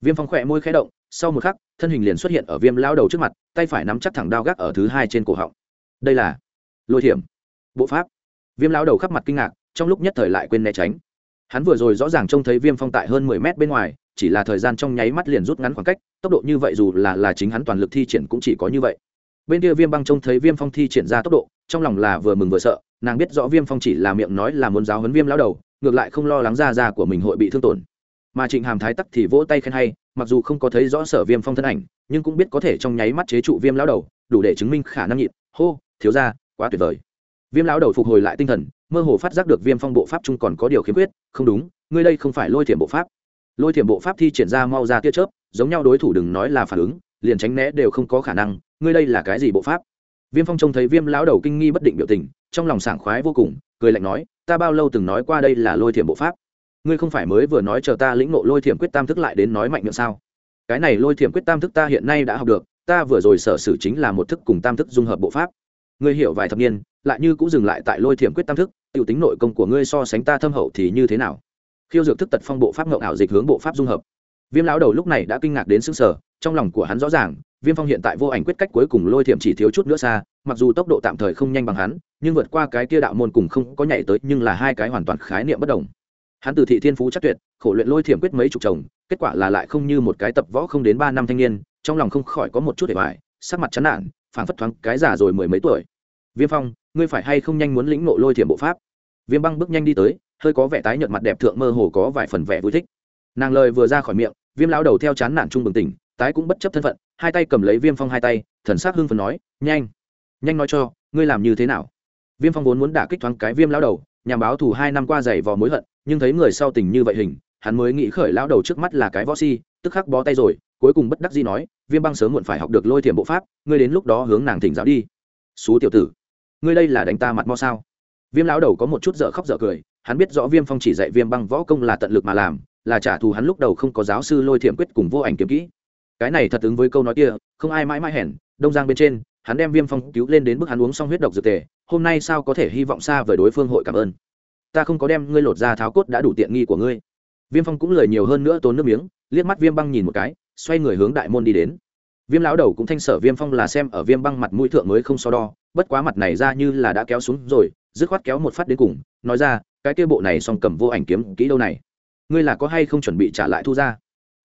Viêm phong khỏe môi khẽ động, sau một khắc, thân hình liền xuất hiện ở viêm lao đầu trước mặt, tay phải nắm chắc thẳng đao gác ở thứ hai trên cổ họng. Đây là lôi thiểm. Bộ pháp. Viêm lao đầu khắp mặt kinh ngạc, trong lúc nhất thời lại quên né tránh. Hắn vừa rồi rõ ràng trông thấy viêm phong tại hơn mười mét bên ngoài, chỉ là thời gian trong nháy mắt liền rút ngắn khoảng cách, tốc độ như vậy dù là là chính hắn toàn lực thi triển cũng chỉ có như vậy bên kia viêm băng trông thấy viêm phong thi triển ra tốc độ, trong lòng là vừa mừng vừa sợ, nàng biết rõ viêm phong chỉ là miệng nói là muốn giáo huấn viêm lao đầu, ngược lại không lo lắng ra ra của mình hội bị thương tổn. Mà trịnh hàm thái tắc thì vỗ tay khen hay, mặc dù không có thấy rõ sở viêm phong thân ảnh, nhưng cũng biết có thể trong nháy mắt chế trụ viêm lao đầu, đủ để chứng minh khả năng nhịn. Hô, thiếu ra quá tuyệt vời. Viêm lao đầu phục hồi lại tinh thần, mơ hồ phát giác được viêm phong bộ pháp chung còn có điều khiếm khuyết, không đúng, ngươi đây không phải lôi thiểm bộ pháp. Lôi thiểm bộ pháp thi triển ra mau ra tia chớp, giống nhau đối thủ đừng nói là phản ứng, liền tránh né đều không có khả năng ngươi đây là cái gì bộ pháp? Viêm phong trông thấy viêm lão đầu kinh nghi bất định biểu tình, trong lòng sảng khoái vô cùng, cười lạnh nói, ta bao lâu từng nói qua đây là lôi thiểm bộ pháp? Ngươi không phải mới vừa nói chờ ta lĩnh ngộ lôi thiểm quyết tam thức lại đến nói mạnh miệng sao? Cái này lôi thiểm quyết tam thức ta hiện nay đã học được, ta vừa rồi sở sử chính là một thức cùng tam thức dung hợp bộ pháp. Ngươi hiểu vài thập niên, lại như cũng dừng lại tại lôi thiểm quyết tam thức t i ể u tính nội công của ngươi so sánh ta thâm hậu thì như thế nào? Khiêu dược thức tật phong bộ pháp ngậu ảo dịch hướng bộ pháp dung hợp. Viêm lão đầu lúc này đã kinh ngạc đến xứng sở trong lòng của hắn rõ ràng viêm phong hiện tại vô ảnh quyết cách cuối cùng lôi thiểm chỉ thiếu chút nữa xa, mặc dù tốc độ tạm thời không nhanh bằng hắn, nhưng vượt qua cái kia đạo môn cùng không có nhảy tới, nhưng là hai cái hoàn toàn khái niệm bất đồng. Hắn từ thị thiên phú chắc tuyệt, khổ luyện lôi thiểm quyết mấy chục chồng, kết quả là lại không như một cái tập võ không đến ba năm thanh niên, trong lòng không khỏi có một chút để bài sắc mặt chán nản, phảng phất thoáng cái già rồi mười mấy tuổi. Viêm phong, ngươi phải hay không nhanh muốn lĩnh nộ lôi thiểm bộ pháp? Viêm băng bước nhanh đi tới, hơi có vẻ tái nhợt mặt đẹp thượng mơ hồ có vài phần vẻ vui thích. Nàng lời vừa ra khỏi miệng, viêm lão đầu theo chán nản trung bừng tỉnh tái cũng bất chấp thân phận, hai tay cầm lấy viêm phong hai tay, thần sắc hưng phần nói, nhanh nhanh nói cho, ngươi làm như thế nào? Viêm phong vốn muốn đả kích thoáng cái viêm lão đầu, nhằm báo thù hai năm qua giày vò mối hận, nhưng thấy người sau tình như vậy hình, hắn mới nghĩ khởi lão đầu trước mắt là cái võ si, tức khắc bó tay rồi, cuối cùng bất đắc dĩ nói, viêm băng sớm muộn phải học được lôi thiểm bộ pháp, ngươi đến lúc đó hướng nàng thỉnh giáo đi. Xú tiểu tử, ngươi đây là đánh ta mặt mo sao? Viêm lão đầu có một chút dở khóc dở cười, hắn biết rõ viêm phong chỉ dạy viêm băng võ công là tận lực mà làm, là trả thù hắn lúc đầu không có giáo sư lôi thiểm quyết cùng vô ảnh kiếm kỹ cái này thật ứng với câu nói kia, không ai mãi mãi hẻn đông giang bên trên, hắn đem viêm phong cứu lên đến mức hắn uống xong huyết độc dược tề, hôm nay sao có thể hy vọng xa với đối phương hội cảm ơn? Ta không có đem ngươi lột ra tháo cốt đã đủ tiện nghi của ngươi. Viêm phong cũng lời nhiều hơn nữa tốn nước miếng, liếc mắt viêm băng nhìn một cái, xoay người hướng đại môn đi đến. Viêm lão đầu cũng thanh sở viêm phong là xem ở viêm băng mặt mũi thượng mới không so đo, bất quá mặt này ra như là đã kéo xuống rồi, dứt khoát kéo một phát đến cùng, nói ra, cái kia bộ này xong cầm vô ảnh kiếm, kỹ đâu này? Ngươi là có hay không chuẩn bị trả lại thu ra?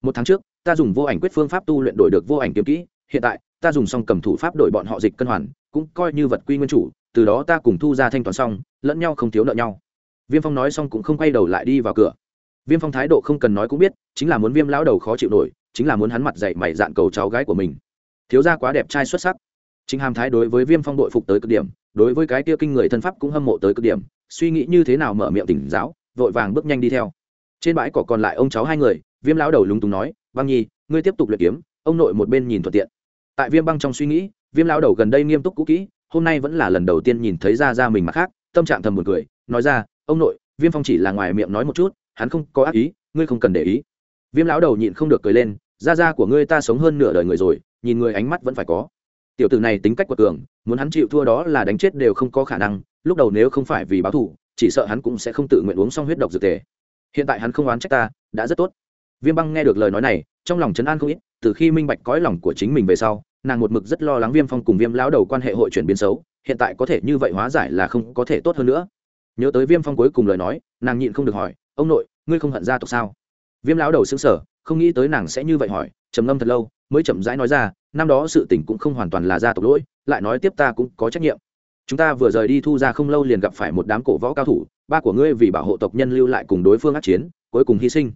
Một tháng trước ta dùng vô ảnh quyết phương pháp tu luyện đổi được vô ảnh kiếm kỹ, hiện tại, ta dùng xong cầm thủ pháp đổi bọn họ dịch cân hoàn, cũng coi như vật quy nguyên chủ, từ đó ta cùng thu ra thanh toán xong, lẫn nhau không thiếu nợ nhau. Viêm phong nói xong cũng không quay đầu lại đi vào cửa. Viêm phong thái độ không cần nói cũng biết, chính là muốn viêm lão đầu khó chịu nổi, chính là muốn hắn mặt dạy mày dạn cầu cháu gái của mình. Thiếu gia quá đẹp trai xuất sắc. Chính hàm thái đối với viêm phong đội phục tới cực điểm, đối với cái kia kinh người thân pháp cũng hâm mộ tới cực điểm, suy nghĩ như thế nào mở miệng tỉnh giáo, vội vàng bước nhanh đi theo. Trên bãi cỏ còn lại ông cháu hai người, viêm lão đầu lúng túng nói băng nhi, ngươi tiếp tục luyện kiếm, ông nội một bên nhìn thuận tiện. Tại viêm băng trong suy nghĩ, viêm lão đầu gần đây nghiêm túc cũ kỹ, hôm nay vẫn là lần đầu tiên nhìn thấy ra ra mình mặt khác, tâm trạng thầm một cười, nói ra, ông nội, viêm phong chỉ là ngoài miệng nói một chút, hắn không có ác ý, ngươi không cần để ý. Viêm lão đầu nhịn không được cười lên, ra ra của ngươi ta sống hơn nửa đời người rồi, nhìn người ánh mắt vẫn phải có. Tiểu tử này tính cách quật cường, muốn hắn chịu thua đó là đánh chết đều không có khả năng, lúc đầu nếu không phải vì báo thù, chỉ sợ hắn cũng sẽ không tự nguyện uống xong huyết độc dược tề. Hiện tại hắn không oán trách ta, đã rất tốt viêm băng nghe được lời nói này, trong lòng trấn an không ít, từ khi minh bạch cõi lòng của chính mình về sau, nàng một mực rất lo lắng viêm phong cùng viêm lão đầu quan hệ hội chuyển biến xấu, hiện tại có thể như vậy hóa giải là không có thể tốt hơn nữa. Nhớ tới viêm phong cuối cùng lời nói, nàng nhịn không được hỏi, ông nội, ngươi không hận gia tộc sao? Viêm lão đầu xứng sở không nghĩ tới nàng sẽ như vậy hỏi, trầm ngâm thật lâu, mới chậm rãi nói ra, năm đó sự tình cũng không hoàn toàn là gia tộc lỗi, lại nói tiếp ta cũng có trách nhiệm. Chúng ta vừa rời đi thu ra không lâu liền gặp phải một đám cổ võ cao thủ, ba của ngươi vì bảo hộ tộc nhân lưu lại cùng đối phương át chiến, cuối cùng hy sinh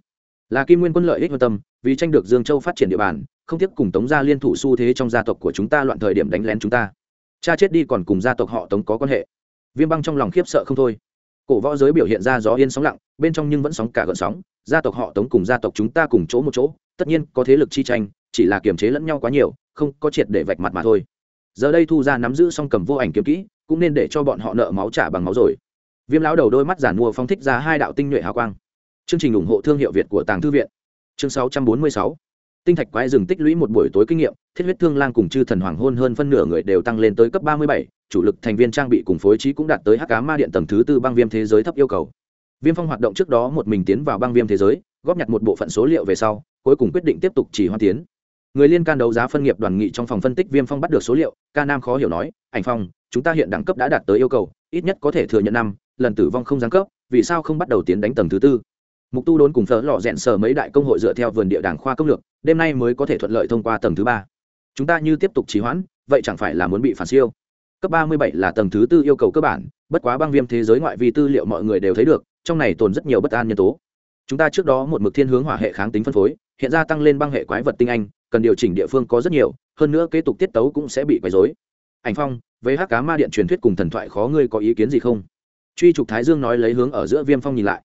là kim nguyên quân lợi ích quan tâm, vì tranh được dương châu phát triển địa bàn, không tiếp cùng tống gia liên thủ xu thế trong gia tộc của chúng ta loạn thời điểm đánh lén chúng ta. Cha chết đi còn cùng gia tộc họ tống có quan hệ. Viêm băng trong lòng khiếp sợ không thôi. Cổ võ giới biểu hiện ra gió yên sóng lặng, bên trong nhưng vẫn sóng cả gợn sóng, gia tộc họ tống cùng gia tộc chúng ta cùng chỗ một chỗ, tất nhiên có thế lực chi tranh, chỉ là kiềm chế lẫn nhau quá nhiều, không có triệt để vạch mặt mà thôi. Giờ đây thu ra nắm giữ song cầm vô ảnh kiếm kỹ, cũng nên để cho bọn họ nợ máu trả bằng máu rồi. Viêm lão đầu đôi mắt giản mua phong thích ra hai đạo tinh nhuệ hào quang chương trình ủng hộ thương hiệu việt của tàng thư viện. Chương 646 tinh thạch quái rừng tích lũy một buổi tối kinh nghiệm thiết huyết thương lang cùng chư thần hoàng hôn hơn phân nửa người đều tăng lên tới cấp 37, chủ lực thành viên trang bị cùng phối trí cũng đạt tới hắc cá ma điện tầng thứ tư băng viêm thế giới thấp yêu cầu. Viêm phong hoạt động trước đó một mình tiến vào băng viêm thế giới góp nhặt một bộ phận số liệu về sau cuối cùng quyết định tiếp tục chỉ hoa tiến. Người liên can đấu giá phân nghiệp đoàn nghị trong phòng phân tích viêm phong bắt được số liệu ca nam khó hiểu nói ảnh phong chúng ta hiện đẳng cấp đã đạt tới yêu cầu ít nhất có thể thừa nhận năm lần tử vong không giáng cấp vì sao không bắt đầu tiến đánh tầng thứ tư? Mục tu đốn cùng phở lò rẽn sở mấy đại công hội dựa theo vườn địa đàng khoa công lược, đêm nay mới có thể thuận lợi thông qua tầng thứ ba. Chúng ta như tiếp tục trì hoãn, vậy chẳng phải là muốn bị phản siêu? Cấp ba mươi bảy là tầng thứ tư yêu cầu cơ bản, bất quá băng viêm thế giới ngoại vi tư liệu mọi người đều thấy được, trong này tồn rất nhiều bất an nhân tố. Chúng ta trước đó một mực thiên hướng hỏa hệ kháng tính phân phối, hiện ra tăng lên băng hệ quái vật tinh anh, cần điều chỉnh địa phương có rất nhiều, hơn nữa kế tục tiết tấu cũng sẽ bị quấy dối ảnh phong với hát cá ma điện truyền thuyết cùng thần thoại khó ngươi có ý kiến gì không? Truy trục thái dương nói lấy hướng ở giữa viêm phong nhìn lại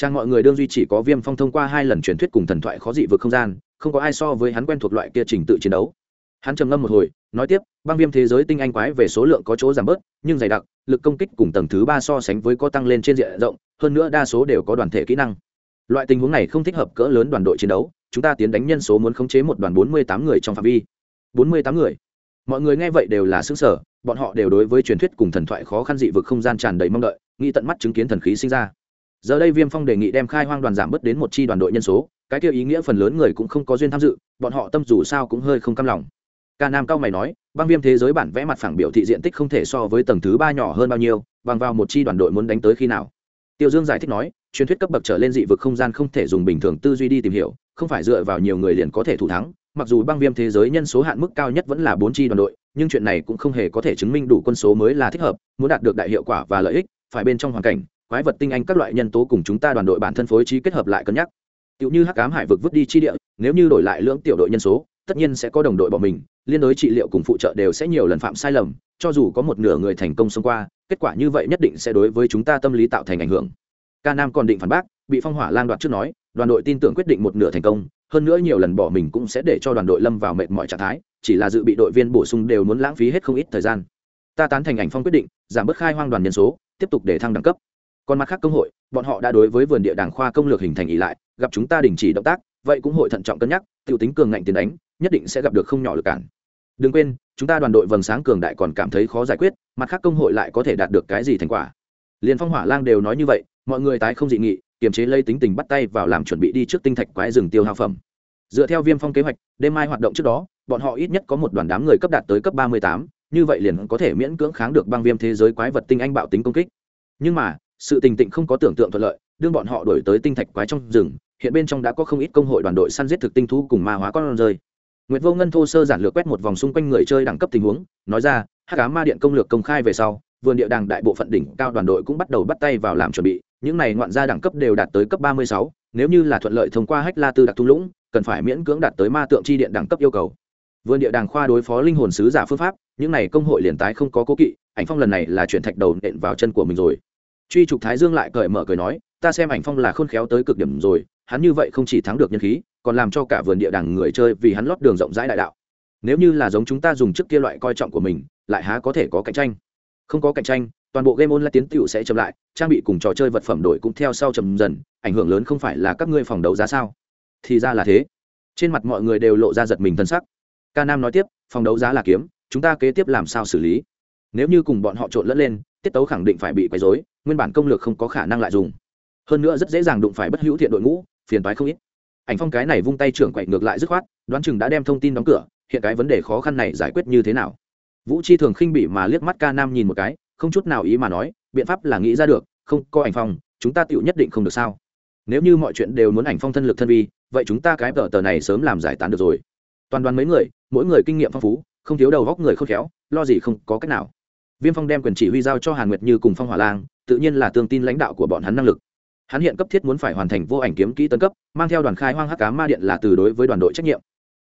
trang mọi người đương duy chỉ có viêm phong thông qua hai lần truyền thuyết cùng thần thoại khó dị vực không gian, không có ai so với hắn quen thuộc loại kia trình tự chiến đấu. Hắn trầm ngâm một hồi, nói tiếp, băng viêm thế giới tinh anh quái về số lượng có chỗ giảm bớt, nhưng dày đặc, lực công kích cùng tầng thứ ba so sánh với có tăng lên trên diện rộng, hơn nữa đa số đều có đoàn thể kỹ năng. Loại tình huống này không thích hợp cỡ lớn đoàn đội chiến đấu, chúng ta tiến đánh nhân số muốn khống chế một đoàn bốn mươi tám người trong phạm vi. bốn mươi tám người. Mọi người nghe vậy đều là xứng sở bọn họ đều đối với truyền thuyết cùng thần thoại khó khăn dị vực không gian tràn đầy mong đợi, nghĩ tận mắt chứng kiến thần khí sinh ra giờ đây viêm phong đề nghị đem khai hoang đoàn giảm bớt đến một chi đoàn đội nhân số, cái kia ý nghĩa phần lớn người cũng không có duyên tham dự, bọn họ tâm dù sao cũng hơi không cam lòng. Ca nam cao mày nói, băng viêm thế giới bản vẽ mặt phẳng biểu thị diện tích không thể so với tầng thứ ba nhỏ hơn bao nhiêu, bằng vào một chi đoàn đội muốn đánh tới khi nào? Tiêu dương giải thích nói, truyền thuyết cấp bậc trở lên dị vực không gian không thể dùng bình thường tư duy đi tìm hiểu, không phải dựa vào nhiều người liền có thể thủ thắng. Mặc dù băng viêm thế giới nhân số hạn mức cao nhất vẫn là bốn chi đoàn đội, nhưng chuyện này cũng không hề có thể chứng minh đủ quân số mới là thích hợp, muốn đạt được đại hiệu quả và lợi ích, phải bên trong hoàn cảnh quái vật tinh anh các loại nhân tố cùng chúng ta đoàn đội bản thân phối trí kết hợp lại cân nhắc. Tựu như hắc cám hải vực vứt đi chi địa, nếu như đổi lại lưỡng tiểu đội nhân số, tất nhiên sẽ có đồng đội bỏ mình, liên đối trị liệu cùng phụ trợ đều sẽ nhiều lần phạm sai lầm, cho dù có một nửa người thành công xông qua, kết quả như vậy nhất định sẽ đối với chúng ta tâm lý tạo thành ảnh hưởng. Ca nam còn định phản bác, bị phong hỏa lan đoạt trước nói, đoàn đội tin tưởng quyết định một nửa thành công, hơn nữa nhiều lần bỏ mình cũng sẽ để cho đoàn đội lâm vào mệt mỏi trạng thái, chỉ là dự bị đội viên bổ sung đều muốn lãng phí hết không ít thời gian. Ta tán thành ảnh phong quyết định, giảm bớt khai hoang đoàn nhân số, tiếp tục để thăng đẳng cấp còn mặt khác công hội, bọn họ đã đối với vườn địa đàng khoa công lược hình thành ỉ lại, gặp chúng ta đình chỉ động tác, vậy cũng hội thận trọng cân nhắc t i ể u tính cường ngạnh tiền đánh, nhất định sẽ gặp được không nhỏ lực cản. Đừng quên, chúng ta đoàn đội vầng sáng cường đại còn cảm thấy khó giải quyết, mặt khác công hội lại có thể đạt được cái gì thành quả? Liền phong hỏa lang đều nói như vậy, mọi người tái không dị nghị, kiềm chế lây tính tình bắt tay vào làm chuẩn bị đi trước tinh thạch quái rừng tiêu hao phẩm. Dựa theo viêm phong kế hoạch, đêm mai hoạt động trước đó, bọn họ ít nhất có một đoàn đám người cấp đạt tới cấp ba mươi tám, như vậy liền có thể miễn cưỡng kháng được băng viêm thế giới quái vật tinh anh bạo tính công kích. Nhưng mà sự tình tịnh không có tưởng tượng thuận lợi đương bọn họ đổi tới tinh thạch quái trong rừng hiện bên trong đã có không ít công hội đoàn đội săn giết thực tinh thú cùng ma hóa con rơi Nguyệt Vô Ngân thô sơ giản lược quét một vòng xung quanh người chơi đẳng cấp tình huống, nói ra, Hắc ám ma điện công lược công khai về sau, vườn địa đàng đại bộ phận đỉnh cao đoàn đội cũng bắt đầu bắt tay vào làm chuẩn bị, những này ngoạn gia đẳng cấp đều đạt tới cấp 36, nếu như là thuận lợi thông qua Hách La Tư đặc thung lũng, cần phải miễn cưỡng đạt tới ma tượng chi điện đẳng cấp yêu cầu. Vườn địa đàng khoa đối phó linh hồn sứ giả phương pháp, những này công hội liền tái không có cố kỵ, ảnh phong lần này là chuyển thạch đầu nện vào chân của mình rồi truy trục thái dương lại cởi mở cười nói, ta xem ảnh phong là khôn khéo tới cực điểm rồi, hắn như vậy không chỉ thắng được nhân khí, còn làm cho cả vườn địa đàng người chơi vì hắn lót đường rộng rãi đại đạo. Nếu như là giống chúng ta dùng trước kia loại coi trọng của mình, lại há có thể có cạnh tranh? Không có cạnh tranh, toàn bộ game online tiến tựu sẽ chậm lại, trang bị cùng trò chơi vật phẩm đổi cũng theo sau chậm dần, ảnh hưởng lớn không phải là các ngươi phòng đấu giá sao? Thì ra là thế. Trên mặt mọi người đều lộ ra giật mình thân sắc. Ca nam nói tiếp, phòng đấu giá là kiếm, chúng ta kế tiếp làm sao xử lý? Nếu như cùng bọn họ trộn lẫn lên, tiết tấu khẳng định phải bị quấy dối nguyên bản công lược không có khả năng lại dùng. Hơn nữa rất dễ dàng đụng phải bất hữu thiện đội ngũ, phiền toái không ít. Ảnh phong cái này vung tay trưởng quậy ngược lại dứt khoát, đoán chừng đã đem thông tin đóng cửa, hiện cái vấn đề khó khăn này giải quyết như thế nào? Vũ chi thường khinh bỉ mà liếc mắt ca nam nhìn một cái, không chút nào ý mà nói, biện pháp là nghĩ ra được, không có ảnh phong, chúng ta tựu nhất định không được sao? Nếu như mọi chuyện đều muốn ảnh phong thân lực thân vi, vậy chúng ta cái tờ tờ này sớm làm giải tán được rồi. Toàn đoàn mấy người, mỗi người kinh nghiệm phong phú, không thiếu đầu góc người khôn khéo, lo gì không có cách nào. Viêm phong đem quyền chỉ huy giao cho hàn nguyệt như cùng phong hỏa lang tự nhiên là tương tin lãnh đạo của bọn hắn năng lực. Hắn hiện cấp thiết muốn phải hoàn thành vô ảnh kiếm kỹ tấn cấp, mang theo đoàn khai hoang hắc cá ma điện là từ đối với đoàn đội trách nhiệm.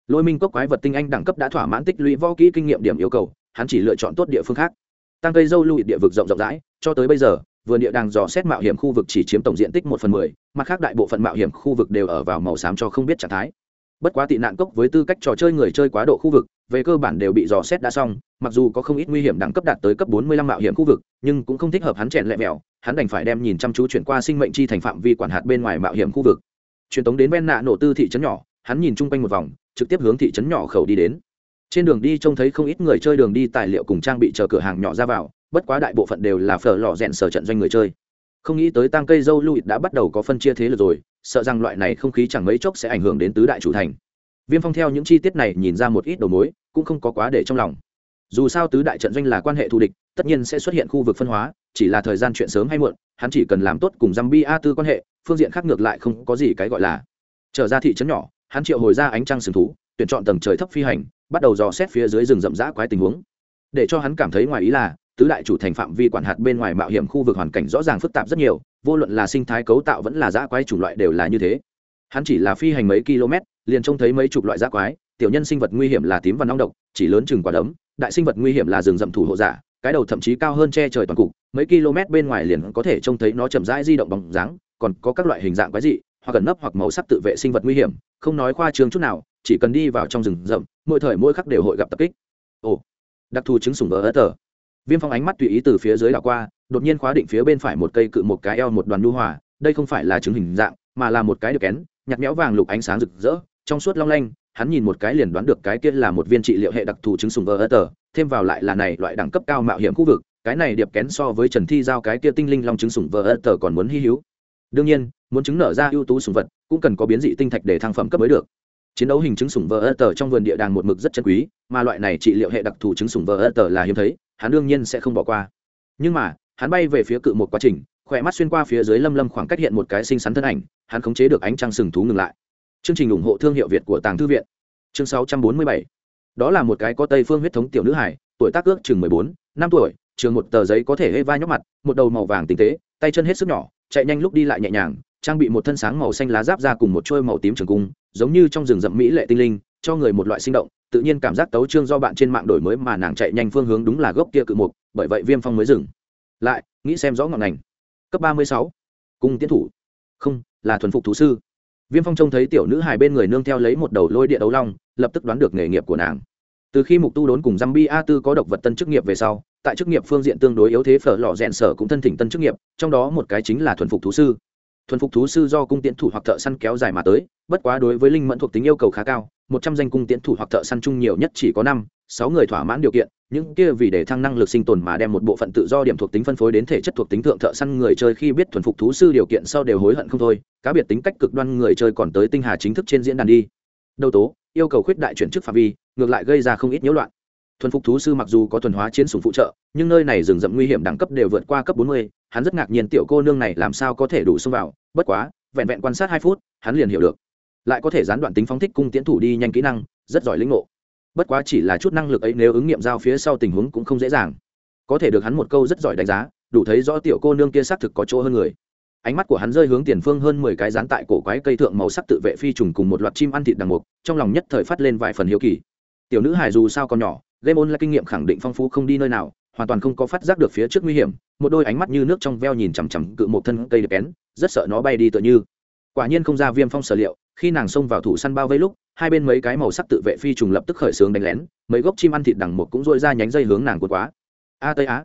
Lôi minh cốc quái vật tinh anh đẳng cấp đã thỏa mãn tích lũy võ kỹ kinh nghiệm điểm yêu cầu, hắn chỉ lựa chọn tốt địa phương khác. Tăng cây dâu lụi địa vực rộng rộng rãi, cho tới bây giờ, vườn địa đang dò xét mạo hiểm khu vực chỉ chiếm tổng diện tích một phần mười, mặt khác đại bộ phận mạo hiểm khu vực đều ở vào màu xám cho không biết trạng thái. Bất quá tị nạn cốc với tư cách trò chơi người chơi quá độ khu vực về cơ bản đều bị dò xét đã xong, mặc dù có không ít nguy hiểm đẳng cấp đạt tới cấp bốn mươi lăm mạo hiểm khu vực, nhưng cũng không thích hợp hắn chèn lẹ mẹo, hắn đành phải đem nhìn chăm chú chuyển qua sinh mệnh chi thành phạm vi quản hạt bên ngoài mạo hiểm khu vực. Truyền tống đến ven nạ nổ tư thị trấn nhỏ, hắn nhìn chung quanh một vòng, trực tiếp hướng thị trấn nhỏ khẩu đi đến. Trên đường đi trông thấy không ít người chơi đường đi tài liệu cùng trang bị chờ cửa hàng nhỏ ra vào, bất quá đại bộ phận đều là phở lò rèn sở trận doanh người chơi. Không nghĩ tới tăng cây dâu lụi đã bắt đầu có phân chia thế lực rồi, sợ rằng loại này không khí chẳng mấy chốc sẽ ảnh hưởng đến tứ đại chủ thành viêm phong theo những chi tiết này nhìn ra một ít đầu mối, cũng không có quá để trong lòng. Dù sao tứ đại trận doanh là quan hệ thù địch, tất nhiên sẽ xuất hiện khu vực phân hóa, chỉ là thời gian chuyện sớm hay muộn, hắn chỉ cần làm tốt cùng dăm bi a tư quan hệ, phương diện khác ngược lại không có gì cái gọi là. Trở ra thị trấn nhỏ, hắn triệu hồi ra ánh trăng sừng thú, tuyển chọn tầng trời thấp phi hành, bắt đầu dò xét phía dưới rừng rậm rã quái tình huống. Để cho hắn cảm thấy ngoài ý là, tứ đại chủ thành phạm vi quản hạt bên ngoài mạo hiểm khu vực hoàn cảnh rõ ràng phức tạp rất nhiều, vô luận là sinh thái cấu tạo vẫn là dã quái chủng loại đều là như thế. Hắn chỉ là phi hành mấy km liền trông thấy mấy chục loại rác quái, tiểu nhân sinh vật nguy hiểm là tím và nong độc, chỉ lớn chừng quả đấm, đại sinh vật nguy hiểm là rừng rậm thủ hộ giả, cái đầu thậm chí cao hơn che trời toàn cục, mấy km bên ngoài liền có thể trông thấy nó chậm rãi di động bóng dáng, còn có các loại hình dạng quái dị, hoặc gần nấp hoặc màu sắc tự vệ sinh vật nguy hiểm, không nói khoa trương chút nào, chỉ cần đi vào trong rừng rậm, mỗi thời mỗi khắc đều hội gặp tập kích. Ồ, đặc thù chứng sủng vỡ ớt tờ viêm phong ánh mắt tùy ý từ phía dưới đảo qua, đột nhiên khóa định phía bên phải một cây cự một cái eo một đoàn nu hòa, đây không phải là chứng hình dạng, mà là một cái được kén nhặt méo vàng lục ánh sáng rực rỡ trong suốt long lanh, hắn nhìn một cái liền đoán được cái kia là một viên trị liệu hệ đặc thù chứng sùng vỡ ớt tờ, thêm vào lại là này loại đẳng cấp cao mạo hiểm khu vực, cái này điệp kén so với trần thi giao cái kia tinh linh long chứng sùng vỡ ớt tờ còn muốn hy hữu. Đương nhiên, muốn chứng nở ra ưu tú sùng vật, cũng cần có biến dị tinh thạch để thăng phẩm cấp mới được. Chiến đấu hình chứng sùng vỡ ơ tờ trong vườn địa đàng một mực rất chân quý, mà loại này trị liệu hệ đặc thù chứng sùng vỡ ơ tờ là hiếm thấy, hắn đương nhiên sẽ không bỏ qua. Nhưng mà, hắn bay về phía cự một quá trình, khỏe mắt xuyên qua phía dưới lâm lâm khoảng cách hiện một cái xinh xắn thân ảnh, hắn khống chế được ánh trăng sừng thú ngừng lại chương trình ủng hộ thương hiệu việt của tàng thư viện. Chương 647. đó là một cái có tây phương huyết thống tiểu nữ hải tuổi tác ước chừng 14, năm tuổi trường một tờ giấy có thể hê vai nhóc mặt một đầu màu vàng tinh tế tay chân hết sức nhỏ chạy nhanh lúc đi lại nhẹ nhàng trang bị một thân sáng màu xanh lá giáp ra cùng một chuôi màu tím trường cung giống như trong rừng rậm mỹ lệ tinh linh cho người một loại sinh động tự nhiên cảm giác tấu trương do bạn trên mạng đổi mới mà nàng chạy nhanh phương hướng đúng là gốc kia cự mục bởi vậy viêm phong mới dừng. Lại nghĩ xem rõ ngọn ngành. Cấp ba mươi sáu. Cung tiến thủ. Không là thuần phục thú sư viêm phong trông thấy tiểu nữ hài bên người nương theo lấy một đầu lôi địa đấu long, lập tức đoán được nghề nghiệp của nàng. Từ khi mục tu đốn cùng dăm bi a tư có độc vật tân chức nghiệp về sau, tại chức nghiệp phương diện tương đối yếu thế phở lò rèn sở cũng thân thỉnh tân chức nghiệp, trong đó một cái chính là thuần phục thú sư. Thuần phục thú sư do cung tiễn thủ hoặc thợ săn kéo dài mà tới, bất quá đối với linh mẫn thuộc tính yêu cầu khá cao, một trăm danh cung tiễn thủ hoặc thợ săn chung nhiều nhất chỉ có năm sáu người thỏa mãn điều kiện, những kia vì để thăng năng lực sinh tồn mà đem một bộ phận tự do điểm thuộc tính phân phối đến thể chất thuộc tính thượng thợ săn người chơi khi biết thuần phục thú sư điều kiện sau đều hối hận không thôi, cá biệt tính cách cực đoan người chơi còn tới tinh hà chính thức trên diễn đàn đi. Đầu tố, yêu cầu khuyết đại chuyển chức phạm vi, ngược lại gây ra không ít nhiễu loạn. Thuần phục thú sư mặc dù có thuần hóa chiến sủng phụ trợ, nhưng nơi này rừng rậm nguy hiểm đẳng cấp đều vượt qua cấp bốn mươi, hắn rất ngạc nhiên tiểu cô nương này làm sao có thể đủ xông vào, bất quá, vẹn vẹn quan sát hai phút, hắn liền hiểu được. Lại có thể gián đoạn tính phóng thích cung tiến thủ đi nhanh kỹ năng, rất giỏi lĩnh ngộ bất quá chỉ là chút năng lực ấy nếu ứng nghiệm giao phía sau tình huống cũng không dễ dàng. Có thể được hắn một câu rất giỏi đánh giá, đủ thấy rõ tiểu cô nương kia xác thực có chỗ hơn người. Ánh mắt của hắn rơi hướng tiền phương hơn mười cái dán tại cổ quái cây thượng màu sắc tự vệ phi trùng cùng một loạt chim ăn thịt đằng mục, trong lòng nhất thời phát lên vài phần hiếu kỳ. Tiểu nữ hài dù sao còn nhỏ, game on là kinh nghiệm khẳng định phong phú không đi nơi nào, hoàn toàn không có phát giác được phía trước nguy hiểm, một đôi ánh mắt như nước trong veo nhìn chằm chằm cự một thân cây đẹp kén rất sợ nó bay đi tựa như. Quả nhiên không ra viêm phong sở liệu khi nàng xông vào thủ săn bao vây lúc, hai bên mấy cái màu sắc tự vệ phi trùng lập tức khởi xướng đánh lén, mấy gốc chim ăn thịt đằng một cũng dội ra nhánh dây hướng nàng cuột quá. A tây á.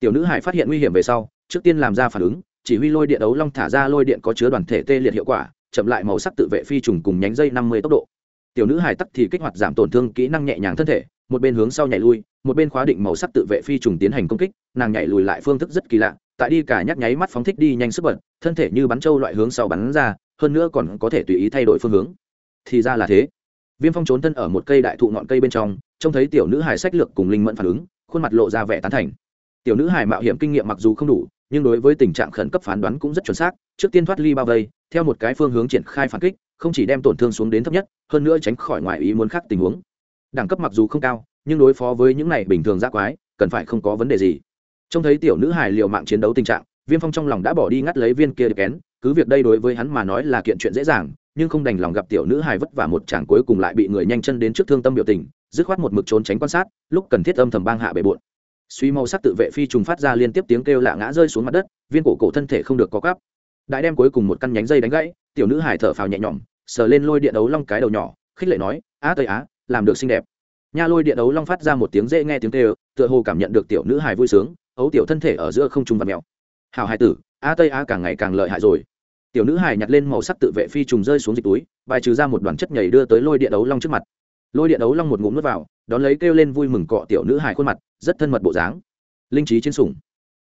Tiểu nữ hải phát hiện nguy hiểm về sau, trước tiên làm ra phản ứng, chỉ huy lôi điện đấu long thả ra lôi điện có chứa đoàn thể tê liệt hiệu quả, chậm lại màu sắc tự vệ phi trùng cùng nhánh dây năm mươi tốc độ. Tiểu nữ hải tắc thì kích hoạt giảm tổn thương kỹ năng nhẹ nhàng thân thể một bên hướng sau nhảy lui, một bên khóa định màu sắc tự vệ phi trùng tiến hành công kích, nàng nhảy lùi lại phương thức rất kỳ lạ, tại đi cả nhắc nháy mắt phóng thích đi nhanh sức bật, thân thể như bắn trâu loại hướng sau bắn ra, hơn nữa còn có thể tùy ý thay đổi phương hướng. Thì ra là thế. Viêm phong trốn thân ở một cây đại thụ ngọn cây bên trong, trông thấy tiểu nữ hài sách lược cùng linh mẫn phản ứng, khuôn mặt lộ ra vẻ tán thành. Tiểu nữ hài mạo hiểm kinh nghiệm mặc dù không đủ, nhưng đối với tình trạng khẩn cấp phán đoán cũng rất chuẩn xác, trước tiên thoát ly bao vây, theo một cái phương hướng triển khai phản kích, không chỉ đem tổn thương xuống đến thấp nhất, hơn nữa tránh khỏi ngoài ý muốn khác tình huống đẳng cấp mặc dù không cao, nhưng đối phó với những này bình thường giác quái, cần phải không có vấn đề gì. Trông thấy tiểu nữ hài liều mạng chiến đấu tình trạng, viêm phong trong lòng đã bỏ đi ngắt lấy viên kia được kén, cứ việc đây đối với hắn mà nói là kiện chuyện dễ dàng, nhưng không đành lòng gặp tiểu nữ hài vất vả một chàng cuối cùng lại bị người nhanh chân đến trước thương tâm biểu tình, dứt khoát một mực trốn tránh quan sát, lúc cần thiết âm thầm bang hạ bề bộn. Suy màu sắc tự vệ phi trùng phát ra liên tiếp tiếng kêu lạ ngã rơi xuống mặt đất, viên cổ cổ thân thể không được có cắp đại đem cuối cùng một căn nhánh dây đánh gãy, tiểu nữ hài thở phào nhẹ nhõm, sờ lên lôi điện đấu long cái đầu nhỏ, khích lệ nói, á tây á làm được xinh đẹp. Nha lôi điện ấu long phát ra một tiếng dễ nghe tiếng kêu, tựa hồ cảm nhận được tiểu nữ hài vui sướng, ấu tiểu thân thể ở giữa không trung và mèo. Hào hải tử, a tây a càng ngày càng lợi hại rồi. Tiểu nữ hài nhặt lên màu sắc tự vệ phi trùng rơi xuống dịch túi, bài trừ ra một đoàn chất nhảy đưa tới lôi điện ấu long trước mặt. Lôi điện ấu long một ngụm nước vào, đón lấy kêu lên vui mừng cọ tiểu nữ hài khuôn mặt, rất thân mật bộ dáng. Linh trí chiến sủng.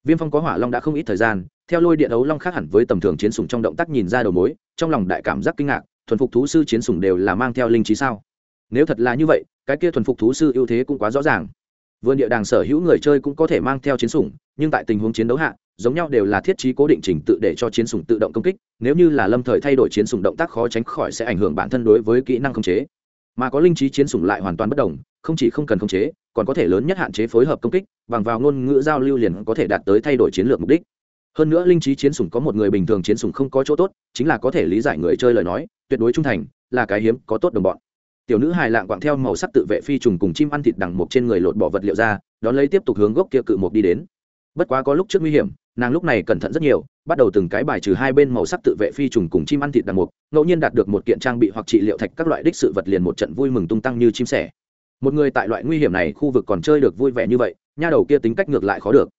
Viêm phong có hỏa long đã không ít thời gian, theo lôi điện ấu long khác hẳn với tầm thường chiến sủng trong động tác nhìn ra đầu mối, trong lòng đại cảm giác kinh ngạc, thuần phục thú sư chiến sủng đều là mang theo linh trí sao? Nếu thật là như vậy, cái kia thuần phục thú sư ưu thế cũng quá rõ ràng. Vườn địa đàng sở hữu người chơi cũng có thể mang theo chiến sủng, nhưng tại tình huống chiến đấu hạ, giống nhau đều là thiết trí cố định trình tự để cho chiến sủng tự động công kích, nếu như là lâm thời thay đổi chiến sủng động tác khó tránh khỏi sẽ ảnh hưởng bản thân đối với kỹ năng khống chế. Mà có linh trí chiến sủng lại hoàn toàn bất đồng, không chỉ không cần khống chế, còn có thể lớn nhất hạn chế phối hợp công kích, bằng vào ngôn ngữ giao lưu liền có thể đạt tới thay đổi chiến lược mục đích. Hơn nữa linh trí chiến sủng có một người bình thường chiến sủng không có chỗ tốt, chính là có thể lý giải người chơi lời nói, tuyệt đối trung thành, là cái hiếm có tốt đồng bọn tiểu nữ hài lạng quạng theo màu sắc tự vệ phi trùng cùng chim ăn thịt đằng mộc trên người lột bỏ vật liệu ra, đón lấy tiếp tục hướng gốc kia cự mộc đi đến. Bất quá có lúc trước nguy hiểm, nàng lúc này cẩn thận rất nhiều, bắt đầu từng cái bài trừ hai bên màu sắc tự vệ phi trùng cùng chim ăn thịt đằng mộc ngẫu nhiên đạt được một kiện trang bị hoặc trị liệu thạch các loại đích sự vật liền một trận vui mừng tung tăng như chim sẻ. Một người tại loại nguy hiểm này khu vực còn chơi được vui vẻ như vậy, nha đầu kia tính cách ngược lại khó được.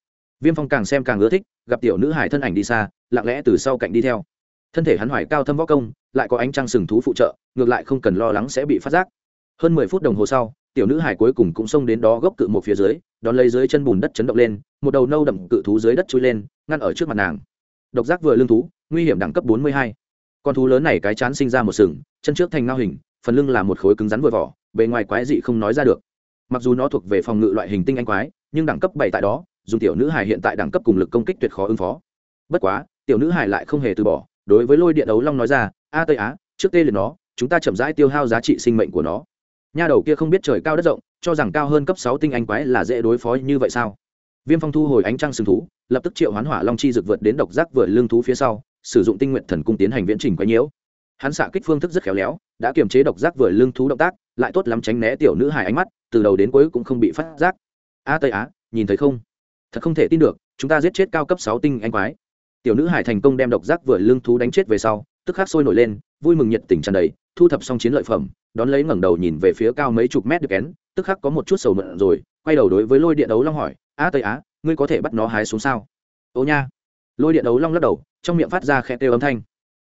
Viêm phong càng xem càng ưa thích, gặp tiểu nữ hải thân ảnh đi xa, lặng lẽ từ sau cạnh đi theo thân thể hắn hoài cao thâm võ công, lại có ánh trăng sừng thú phụ trợ, ngược lại không cần lo lắng sẽ bị phát giác. Hơn mười phút đồng hồ sau, tiểu nữ hải cuối cùng cũng xông đến đó gốc cự một phía dưới, đón lấy dưới chân bùn đất chấn động lên, một đầu nâu đậm cự thú dưới đất chui lên, ngăn ở trước mặt nàng. Độc giác vừa lương thú, nguy hiểm đẳng cấp bốn mươi hai. Con thú lớn này cái chán sinh ra một sừng, chân trước thành ngao hình, phần lưng là một khối cứng rắn vừa vỏ, bề ngoài quái dị không nói ra được. Mặc dù nó thuộc về phòng ngự loại hình tinh anh quái, nhưng đẳng cấp bảy tại đó dùng tiểu nữ hải hiện tại đẳng cấp cùng lực công kích tuyệt khó ứng phó. Bất quá, tiểu nữ hải lại không hề từ bỏ đối với lôi điện đấu long nói ra, a tây á, trước tê liệt nó, chúng ta chậm rãi tiêu hao giá trị sinh mệnh của nó. Nha đầu kia không biết trời cao đất rộng, cho rằng cao hơn cấp sáu tinh anh quái là dễ đối phó như vậy sao? Viêm phong thu hồi ánh trăng sừng thú, lập tức triệu hoán hỏa long chi rực vượt đến độc giác vừa lương thú phía sau, sử dụng tinh nguyện thần cung tiến hành viễn trình quái nhiễu. Hắn xạ kích phương thức rất khéo léo, đã kiềm chế độc giác vừa lương thú động tác, lại tốt lắm tránh né tiểu nữ hài ánh mắt, từ đầu đến cuối cũng không bị phát giác. A tây á, nhìn thấy không? Thật không thể tin được, chúng ta giết chết cao cấp sáu tinh anh quái tiểu nữ hải thành công đem độc giác vừa lương thú đánh chết về sau, tức khắc sôi nổi lên, vui mừng nhiệt tình tràn đầy, thu thập xong chiến lợi phẩm, đón lấy ngẩng đầu nhìn về phía cao mấy chục mét được kén, tức khắc có một chút sầu mượn rồi, quay đầu đối với lôi điện đấu long hỏi á tây á, ngươi có thể bắt nó hái xuống sao? Ô nha. Lôi điện đấu long lắc đầu, trong miệng phát ra khe têu âm thanh.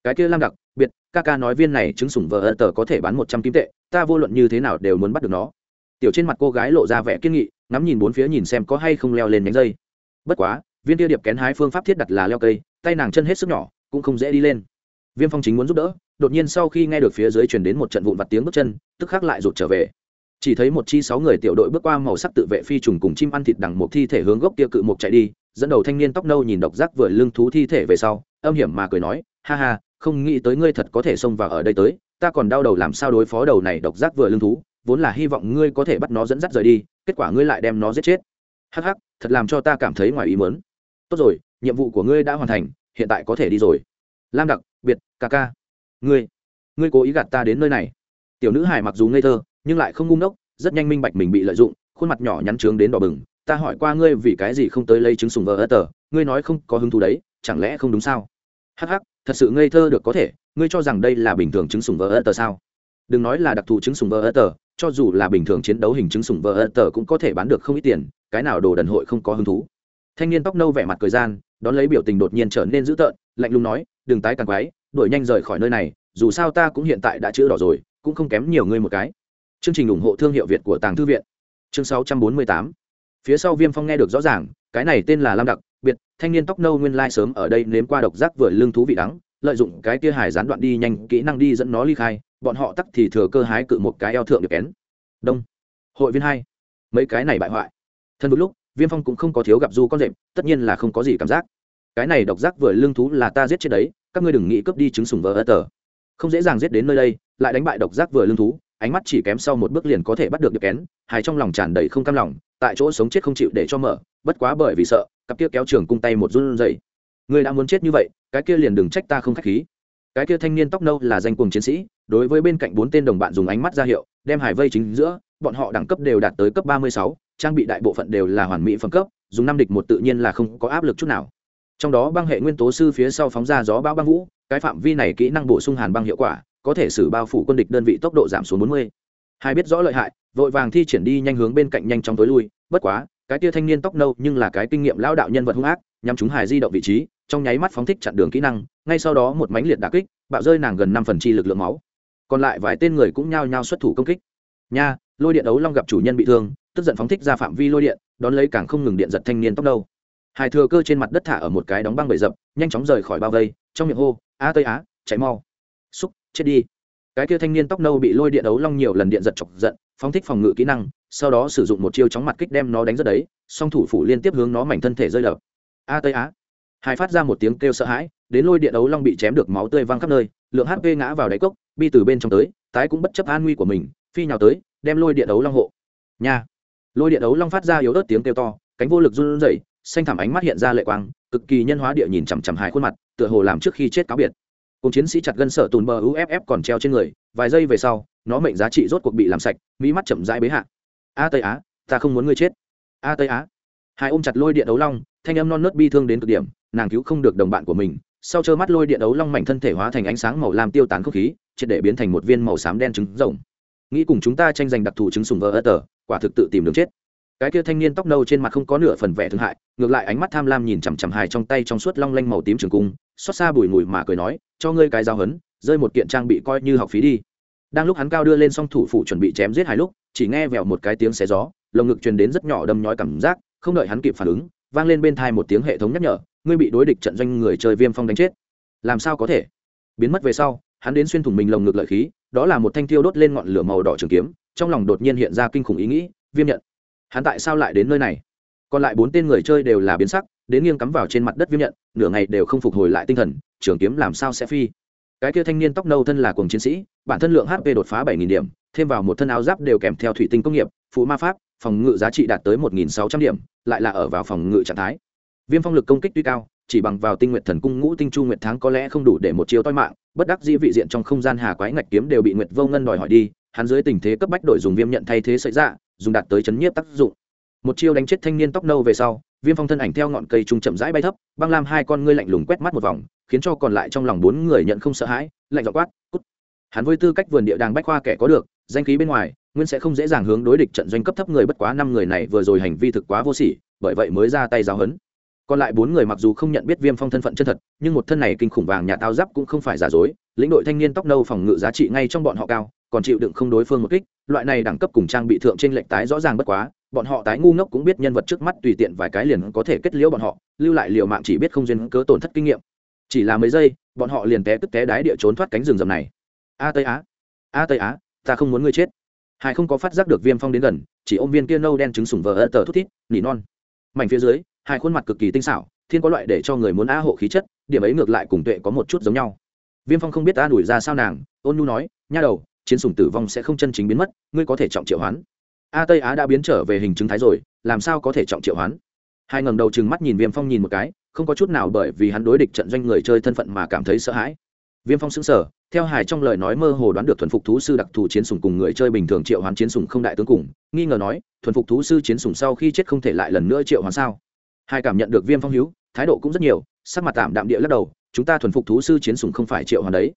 Cái kia lam đặc, biệt, ca ca nói viên này chứng sủng vợ ơ tờ có thể bán một trăm kim tệ, ta vô luận như thế nào đều muốn bắt được nó. Tiểu trên mặt cô gái lộ ra vẻ kiên nghị, ngắm nhìn bốn phía nhìn xem có hay không leo lên nhánh dây. Bất quá viên tia điệp kén hái phương pháp thiết đặt là leo cây, tay nàng chân hết sức nhỏ, cũng không dễ đi lên. Viêm phong chính muốn giúp đỡ, đột nhiên sau khi nghe được phía dưới truyền đến một trận vụn vặt tiếng bước chân, tức khắc lại rụt trở về. Chỉ thấy một chi sáu người tiểu đội bước qua màu sắc tự vệ phi trùng cùng chim ăn thịt đằng một thi thể hướng gốc kia cự mục chạy đi, dẫn đầu thanh niên tóc nâu nhìn độc giác vừa lưng thú thi thể về sau, âm hiểm mà cười nói, ha ha, không nghĩ tới ngươi thật có thể xông vào ở đây tới, ta còn đau đầu làm sao đối phó đầu này độc giác vừa lưng thú, vốn là hy vọng ngươi có thể bắt nó dẫn dắt rời đi, kết quả ngươi lại đem nó giết chết. Hắc hắc, thật làm cho ta cảm thấy ngoài ý mớn tốt rồi, nhiệm vụ của ngươi đã hoàn thành, hiện tại có thể đi rồi. Lam đặc, biệt, ca ca. Ngươi ngươi cố ý gạt ta đến nơi này. Tiểu nữ hải mặc dù ngây thơ, nhưng lại không ngu ngốc, rất nhanh minh bạch mình bị lợi dụng, khuôn mặt nhỏ nhắn trướng đến đỏ bừng. Ta hỏi qua ngươi vì cái gì không tới lấy trứng sùng vờ ớt tờ, ngươi nói không có hứng thú đấy, chẳng lẽ không đúng sao? Hắc hắc, thật sự ngây thơ được có thể, ngươi cho rằng đây là bình thường trứng sùng vờ ớt tờ sao? Đừng nói là đặc thù trứng sùng vờ ớt tờ, cho dù là bình thường chiến đấu hình trứng sùng vờ ớt tờ cũng có thể bán được không ít tiền, cái nào đồ đần hội không có hứng thú? Thanh niên tóc nâu vẻ mặt cười gian, đón lấy biểu tình đột nhiên trở nên dữ tợn, lạnh lùng nói, đừng tái càng quái đuổi nhanh rời khỏi nơi này, dù sao ta cũng hiện tại đã chữ đỏ rồi, cũng không kém nhiều ngươi một cái. Chương trình ủng hộ thương hiệu việt của tàng thư viện. Chương 648 phía sau viêm phong nghe được rõ ràng, cái này tên là lam đặc, biệt, thanh niên tóc nâu nguyên lai sớm ở đây nếm qua độc giác vừa lương thú vị đắng, lợi dụng cái kia hải gián đoạn đi nhanh, kỹ năng đi dẫn nó ly khai, bọn họ tắc thì thừa cơ hái cự một cái eo thượng được kén. Đông. Hội viên hai. Mấy cái này bại hoại. Thân một lúc viêm phong cũng không có thiếu gặp du con rệm tất nhiên là không có gì cảm giác. Cái này độc giác vừa lương thú là ta giết chết đấy, các ngươi đừng nghĩ cướp đi trứng sùng vờ ơ tờ. Không dễ dàng giết đến nơi đây, lại đánh bại độc giác vừa lương thú, ánh mắt chỉ kém sau một bước liền có thể bắt được được kén, hài trong lòng tràn đầy không cam lòng, tại chỗ sống chết không chịu để cho mở, bất quá bởi vì sợ, cặp kia kéo trường cung tay một run dậy người đã muốn chết như vậy, cái kia liền đừng trách ta không k h á c h khí. Cái kia thanh niên tóc nâu là danh cuồng chiến sĩ, đối với bên cạnh bốn tên đồng bạn dùng ánh mắt ra hiệu, đem hải vây chính giữa, bọn họ đẳng cấp đều đạt tới cấp ba mươi sáu trang bị đại bộ phận đều là hoàn mỹ phẩm cấp, dùng năm địch một tự nhiên là không có áp lực chút nào. Trong đó băng hệ nguyên tố sư phía sau phóng ra gió bão băng vũ, cái phạm vi này kỹ năng bổ sung hàn băng hiệu quả, có thể xử bao phủ quân địch đơn vị tốc độ giảm xuống bốn mươi. Hai biết rõ lợi hại, vội vàng thi triển đi nhanh hướng bên cạnh nhanh chóng tối lui, bất quá, cái tia thanh niên tóc nâu nhưng là cái kinh nghiệm lão đạo nhân vật hung ác nhằm chúng hài di động vị trí, trong nháy mắt phóng thích chặn đường kỹ năng, ngay sau đó một mánh liệt đà kích, bạo rơi nàng gần năm phần chi lực lượng máu. Còn lại vài tên người cũng nhao nhao xuất thủ công kích. Nha, lôi điện đấu long gặp chủ nhân bị thương tức giận phóng thích ra phạm vi lôi điện, đón lấy càng không ngừng điện giật thanh niên tóc đâu hải thừa cơ trên mặt đất thả ở một cái đóng băng bầy dập nhanh chóng rời khỏi bao vây, trong miệng hô, a tây á, chạy mau. Xúc, chết đi. Cái kia thanh niên tóc nâu bị lôi điện ấu long nhiều lần điện giật chọc giận, phóng thích phòng ngự kỹ năng, sau đó sử dụng một chiêu chóng mặt kích đem nó đánh rất đấy, song thủ phủ liên tiếp hướng nó mảnh thân thể rơi đập. A tây á. Hải phát ra một tiếng kêu sợ hãi, đến lôi điện ấu long bị chém được máu tươi văng khắp nơi, lượng hp ngã vào đáy cốc, bi từ bên trong tới, tái cũng bất chấp an nguy của mình, phi nhào tới, đem lôi điện ấu long hộ. Nha lôi điện ấu long phát ra yếu ớt tiếng kêu to, cánh vô lực run rẩy, xanh thảm ánh mắt hiện ra lệ quang, cực kỳ nhân hóa địa nhìn chằm chằm hài khuôn mặt, tựa hồ làm trước khi chết cáo biệt. Cùng chiến sĩ chặt gân sở tùn bờ uff còn treo trên người, vài giây về sau, nó mệnh giá trị rốt cuộc bị làm sạch, mỹ mắt chậm rãi bế hạ. A tây á, ta không muốn ngươi chết. A tây á. Hai ôm chặt lôi điện ấu long, thanh âm non nớt bi thương đến cực điểm, nàng cứu không được đồng bạn của mình, sau trơ mắt lôi điện ấu long mảnh thân thể hóa thành ánh sáng màu lam tiêu tán không khí, triệt để biến thành một viên màu xám đen trứng rồng nghĩ cùng chúng ta tranh giành đặc thù trứng sùng vỡ ớt tờ, quả thực tự tìm đường chết. Cái kia thanh niên tóc nâu trên mặt không có nửa phần vẻ thương hại, ngược lại ánh mắt tham lam nhìn chằm chằm hài trong tay trong suốt long lanh màu tím trường cung, xót xa bùi mùi mà cười nói, cho ngươi cái giao hấn rơi một kiện trang bị coi như học phí đi. Đang lúc hắn cao đưa lên song thủ phủ chuẩn bị chém giết hai lúc, chỉ nghe vèo một cái tiếng xé gió, lồng ngực truyền đến rất nhỏ đâm nhói cảm giác, không đợi hắn kịp phản ứng, vang lên bên thai một tiếng hệ thống nhắc nhở, ngươi bị đối địch trận doanh người chơi viêm phong đánh chết. Làm sao có thể? Biến mất về sau hắn đến xuyên thủng mình lồng ngực lợi khí, đó là một thanh thiêu đốt lên ngọn lửa màu đỏ trường kiếm, trong lòng đột nhiên hiện ra kinh khủng ý nghĩ, viêm nhận. Hắn tại sao lại đến nơi này? Còn lại bốn tên người chơi đều là biến sắc, đến nghiêng cắm vào trên mặt đất viêm nhận, nửa ngày đều không phục hồi lại tinh thần, trường kiếm làm sao sẽ phi? Cái kia thanh niên tóc nâu thân là cùng chiến sĩ, bản thân lượng hp đột phá bảy nghìn điểm, thêm vào một thân áo giáp đều kèm theo thủy tinh công nghiệp, phụ ma pháp, phòng ngự giá trị đạt tới một nghìn sáu trăm điểm, lại là ở vào phòng ngự trạng thái. Viêm phong lực công kích tuy cao chỉ bằng vào tinh nguyện thần cung ngũ tinh chu nguyệt tháng có lẽ không đủ để một chiêu toi mạng, bất đắc dĩ vị diện trong không gian hà quái ngạch kiếm đều bị nguyệt vô ngân đòi hỏi đi, hắn dưới tình thế cấp bách đổi dùng viêm nhận thay thế sợi dạ dùng đạt tới chấn nhiếp tác dụng. Một chiêu đánh chết thanh niên tóc nâu về sau, viêm phong thân ảnh theo ngọn cây trung chậm rãi bay thấp, băng lam hai con ngươi lạnh lùng quét mắt một vòng, khiến cho còn lại trong lòng bốn người nhận không sợ hãi, lạnh dọ quát, cút. Hắn với tư cách vườn địa đàng bách khoa kẻ có được, danh khí bên ngoài, nguyên sẽ không dễ dàng hướng đối địch trận doanh cấp thấp người bất quá năm người này vừa rồi hành vi thực quá vô sỉ, bởi vậy mới ra tay giáo hấn còn lại bốn người mặc dù không nhận biết viêm phong thân phận chân thật, nhưng một thân này kinh khủng vàng nhà tao giáp cũng không phải giả dối, lĩnh đội thanh niên tóc nâu phòng ngự giá trị ngay trong bọn họ cao, còn chịu đựng không đối phương một kích, loại này đẳng cấp cùng trang bị thượng trên lệnh tái rõ ràng bất quá, bọn họ tái ngu ngốc cũng biết nhân vật trước mắt tùy tiện vài cái liền có thể kết liễu bọn họ, lưu lại liều mạng chỉ biết không duyên cớ tổn thất kinh nghiệm. Chỉ là mấy giây, bọn họ liền té tức té đái địa trốn thoát cánh rừng rầm này. A tây á, a tây á, ta không muốn ngươi chết. Hải không có phát giác được viêm phong đến gần, chỉ ôm viên kia nâu đen trứng sủng vờ ơ tờ thút thít, nỉ non. Mảnh phía dưới hai khuôn mặt cực kỳ tinh xảo, thiên có loại để cho người muốn á hộ khí chất, điểm ấy ngược lại cùng tuệ có một chút giống nhau. Viêm phong không biết ta đuổi ra sao nàng, ôn nhu nói, nha đầu, chiến sủng tử vong sẽ không chân chính biến mất, ngươi có thể trọng triệu hoán. A tây á đã biến trở về hình chứng thái rồi, làm sao có thể trọng triệu hoán? Hai ngầm đầu chừng mắt nhìn viêm phong nhìn một cái, không có chút nào bởi vì hắn đối địch trận doanh người chơi thân phận mà cảm thấy sợ hãi. Viêm phong xứng sở theo hải trong lời nói mơ hồ đoán được thuần phục thú sư đặc thù chiến sủng cùng người chơi bình thường triệu hoán chiến sủng không đại tướng cùng, nghi ngờ nói, thuần phục thú sư chiến sủng sau khi chết không thể lại lần nữa triệu hoán sao? Hai cảm nhận được viêm phong hữu, thái độ cũng rất nhiều, sắc mặt tạm đạm địa lắc đầu, chúng ta thuần phục thú sư chiến sủng không phải triệu hoàn đấy.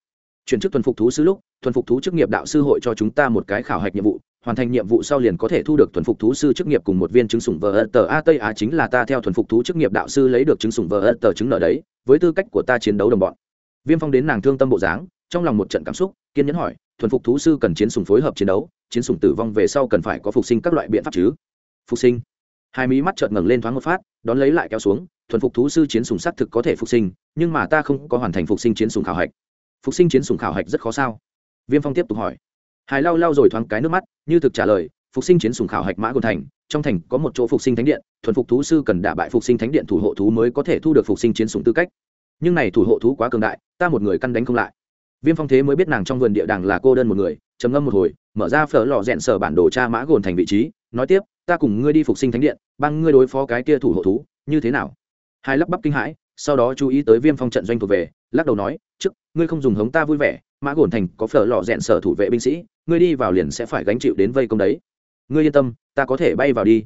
Chuyển chức thuần phục thú sư lúc, thuần phục thú chức nghiệp đạo sư hội cho chúng ta một cái khảo hạch nhiệm vụ, hoàn thành nhiệm vụ sau liền có thể thu được thuần phục thú sư chức nghiệp cùng một viên chứng sủng vờ ơ tờ. A tây á chính là ta theo thuần phục thú chức nghiệp đạo sư lấy được chứng sủng vờ tờ chứng nợ đấy, với tư cách của ta chiến đấu đồng bọn. Viêm phong đến nàng thương tâm bộ dáng, trong lòng một trận cảm xúc, kiên nhẫn hỏi, thuần phục thú sư cần chiến sủng phối hợp chiến đấu, chiến sủng tử vong về sau cần phải có phục sinh các loại biện pháp chứ? Phục sinh? Hai mí mắt trợn ngẩng lên thoáng một phát, đón lấy lại kéo xuống, thuần phục thú sư chiến sủng xác thực có thể phục sinh, nhưng mà ta không có hoàn thành phục sinh chiến sùng khảo hạch. Phục sinh chiến sùng khảo hạch rất khó sao? Viêm phong tiếp tục hỏi. Hải lau lau rồi thoáng cái nước mắt, như thực trả lời, phục sinh chiến sùng khảo hạch mã cồn thành, trong thành có một chỗ phục sinh thánh điện, thuần phục thú sư cần đả bại phục sinh thánh điện thủ hộ thú mới có thể thu được phục sinh chiến sùng tư cách. Nhưng này thủ hộ thú quá cường đại, ta một người căn đánh không lại. Viêm phong thế mới biết nàng trong vườn địa đàng là cô đơn một người, trầm ngâm một hồi, mở ra phở lò rẽn sở bản đồ cha mã gồn thành vị trí, nói tiếp ta cùng ngươi đi phục sinh thánh điện băng ngươi đối phó cái kia thủ hộ thú, như thế nào? Hai lắp bắp kinh hãi, sau đó chú ý tới viêm phong trận doanh thuộc về, lắc đầu nói, trước, ngươi không dùng hống ta vui vẻ, mã gồn thành có phở lò rẽn sở thủ vệ binh sĩ, ngươi đi vào liền sẽ phải gánh chịu đến vây công đấy. Ngươi yên tâm, ta có thể bay vào đi.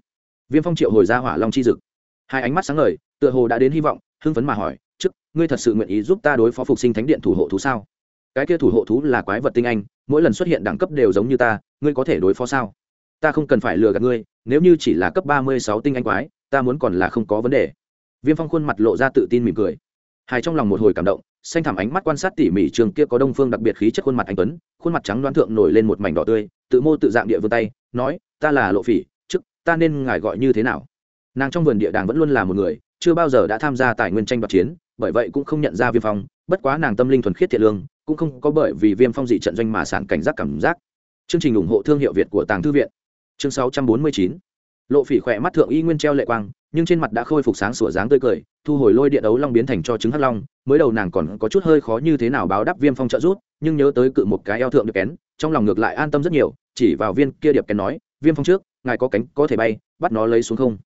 Viêm phong triệu hồi ra hỏa long chi dực. Hai ánh mắt sáng ngời, tựa hồ đã đến hy vọng, hưng phấn mà hỏi, trước, ngươi thật sự nguyện ý giúp ta đối phó phục sinh thánh điện thủ hộ thú sao? Cái kia thủ hộ thú là quái vật tinh anh, mỗi lần xuất hiện đẳng cấp đều giống như ta, ngươi có thể đối phó sao? Ta không cần phải lừa gạt ngươi, nếu như chỉ là cấp ba mươi sáu tinh anh quái, ta muốn còn là không có vấn đề. Viêm phong khuôn mặt lộ ra tự tin mỉm cười. Hài trong lòng một hồi cảm động, xanh thảm ánh mắt quan sát tỉ mỉ trường kia có đông phương đặc biệt khí chất khuôn mặt anh tuấn, khuôn mặt trắng đoán thượng nổi lên một mảnh đỏ tươi, tự mô tự dạng địa vươn tay, nói, ta là lộ phỉ, chức, ta nên ngài gọi như thế nào? Nàng trong vườn địa đàng vẫn luôn là một người, chưa bao giờ đã tham gia tài nguyên tranh đoạt chiến, bởi vậy cũng không nhận ra viêm phong, bất quá nàng tâm linh thuần khiết thiện lương, cũng không có bởi vì viêm phong dị trận doanh mà sản cảnh giác cảm giác. Chương trình ủng hộ thương hiệu việt của tàng thư viện chương sáu trăm bốn mươi chín. Lộ phỉ khỏe mắt thượng y nguyên treo lệ quang, nhưng trên mặt đã khôi phục sáng sủa dáng tươi cười, thu hồi lôi điện ấu long biến thành cho trứng hắc long, mới đầu nàng còn có chút hơi khó như thế nào báo đáp viêm phong trợ rút nhưng nhớ tới cự một cái eo thượng được kén, trong lòng ngược lại an tâm rất nhiều, chỉ vào viên kia điệp kén nói, viêm phong trước, ngài có cánh có thể bay, bắt nó lấy xuống không?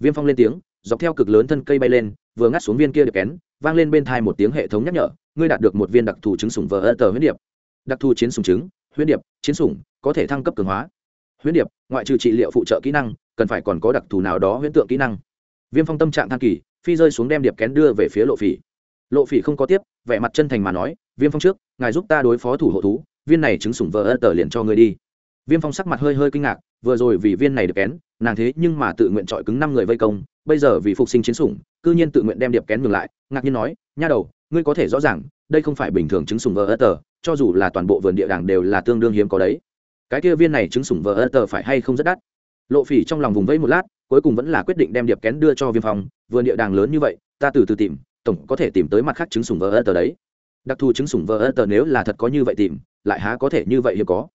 Viêm phong lên tiếng, dọc theo cực lớn thân cây bay lên, vừa ngắt xuống viên kia điệp kén, vang lên bên thai một tiếng hệ thống nhắc nhở, ngươi đạt được một viên đặc thù trứng sủng vờ ơ tờ huyết điệp. Đặc thù chiến sủng trứng huyết điệp, chiến sủng, có thể thăng cấp cường hóa. Huyễn điệp, ngoại trừ trị liệu phụ trợ kỹ năng, cần phải còn có đặc thù nào đó huyễn tượng kỹ năng. Viêm phong tâm trạng than kỳ, phi rơi xuống đem điệp kén đưa về phía lộ phỉ. Lộ phỉ không có tiếp, vẻ mặt chân thành mà nói, viêm phong trước, ngài giúp ta đối phó thủ hộ thú, viên này chứng sủng vỡ ơ tờ liền cho ngươi đi. Viêm phong sắc mặt hơi hơi kinh ngạc, vừa rồi vì viên này được kén, nàng thế nhưng mà tự nguyện chọi cứng năm người vây công, bây giờ vì phục sinh chiến sủng, cư nhiên tự nguyện đem điệp kén ngừng lại, ngạc nhiên nói, nha đầu, ngươi có thể rõ ràng, đây không phải bình thường chứng sủng vỡ ơ tờ, cho dù là toàn bộ vườn địa đàng đều là tương đương hiếm có đấy cái kia viên này chứng sủng vờ ơ tờ phải hay không rất đắt? Lộ phỉ trong lòng vùng vẫy một lát, cuối cùng vẫn là quyết định đem điệp kén đưa cho viêm phong. Vườn địa đàng lớn như vậy, ta từ từ tìm, tổng có thể tìm tới mặt khác chứng sủng vờ ơ tờ đấy. Đặc thù chứng sủng vờ ơ tờ nếu là thật có như vậy tìm, lại há có thể như vậy hiếm có?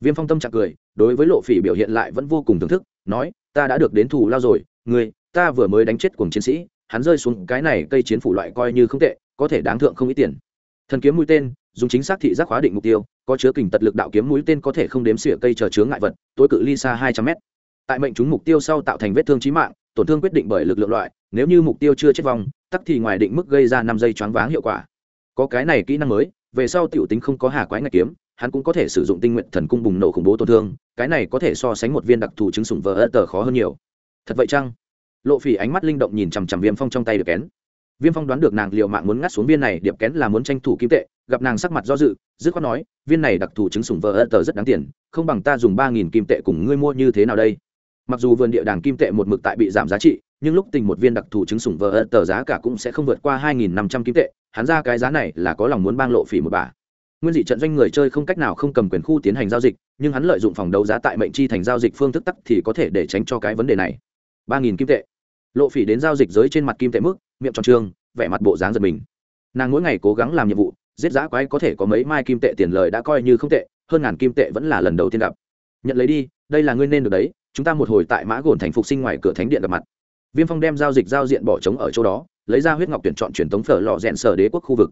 Viêm phong tâm trạng cười, đối với lộ phỉ biểu hiện lại vẫn vô cùng thưởng thức, nói, ta đã được đến thù lao rồi người ta vừa mới đánh chết cùng chiến sĩ, hắn rơi xuống cái này cây chiến phủ loại coi như không tệ, có thể đáng thượng không ít tiền. Thần kiếm mũi tên dùng chính xác thị giác khóa định mục tiêu, có chứa kình tật lực đạo kiếm mũi tên có thể không đếm xỉa cây chờ chướng ngại vật, tối cự ly xa hai trăm mét. Tại mệnh chúng mục tiêu sau tạo thành vết thương trí mạng, tổn thương quyết định bởi lực lượng loại, nếu như mục tiêu chưa chết vong, tắc thì ngoài định mức gây ra năm giây choáng váng hiệu quả. Có cái này kỹ năng mới, về sau tiểu tính không có hà quái ngạch kiếm, hắn cũng có thể sử dụng tinh nguyện thần cung bùng nổ khủng bố tổn thương, cái này có thể so sánh một viên đặc thù chứng sủng vờ ơ tờ khó hơn nhiều. Thật vậy chăng? Lộ phỉ ánh mắt linh động nhìn chằm chằm viêm phong trong tay được kén viêm phong đoán được nàng liệu mạng muốn ngắt xuống viên này, điệp kén là muốn tranh thủ kim tệ, gặp nàng sắc mặt do dự, dứt khoát nói, viên này đặc thù chứng sủng vợ ơ tờ rất đáng tiền, không bằng ta dùng ba nghìn kim tệ cùng ngươi mua như thế nào đây? Mặc dù vườn địa đàng kim tệ một mực tại bị giảm giá trị, nhưng lúc tình một viên đặc thù chứng sủng vợ ơ tờ giá cả cũng sẽ không vượt qua hai nghìn năm trăm kim tệ, hắn ra cái giá này là có lòng muốn bang lộ phỉ một bà. Nguyên dị trận doanh người chơi không cách nào không cầm quyền khu tiến hành giao dịch, nhưng hắn lợi dụng phòng đấu giá tại mệnh chi thành giao dịch phương thức tắc thì có thể để tránh cho cái vấn đề này. Ba nghìn kim tệ. Lộ phỉ đến giao dịch giới trên mặt kim tệ mức miệng tròn trương, vẻ mặt bộ dáng giật mình. Nàng mỗi ngày cố gắng làm nhiệm vụ, giết giã quái có thể có mấy mai kim tệ tiền lời đã coi như không tệ, hơn ngàn kim tệ vẫn là lần đầu tiên gặp. Nhận lấy đi, đây là ngươi nên được đấy, chúng ta một hồi tại mã gồn thành phục sinh ngoài cửa thánh điện gặp mặt. Viêm phong đem giao dịch giao diện bỏ trống ở chỗ đó, lấy ra huyết ngọc tuyển chọn truyền tống phở lò rèn sở đế quốc khu vực.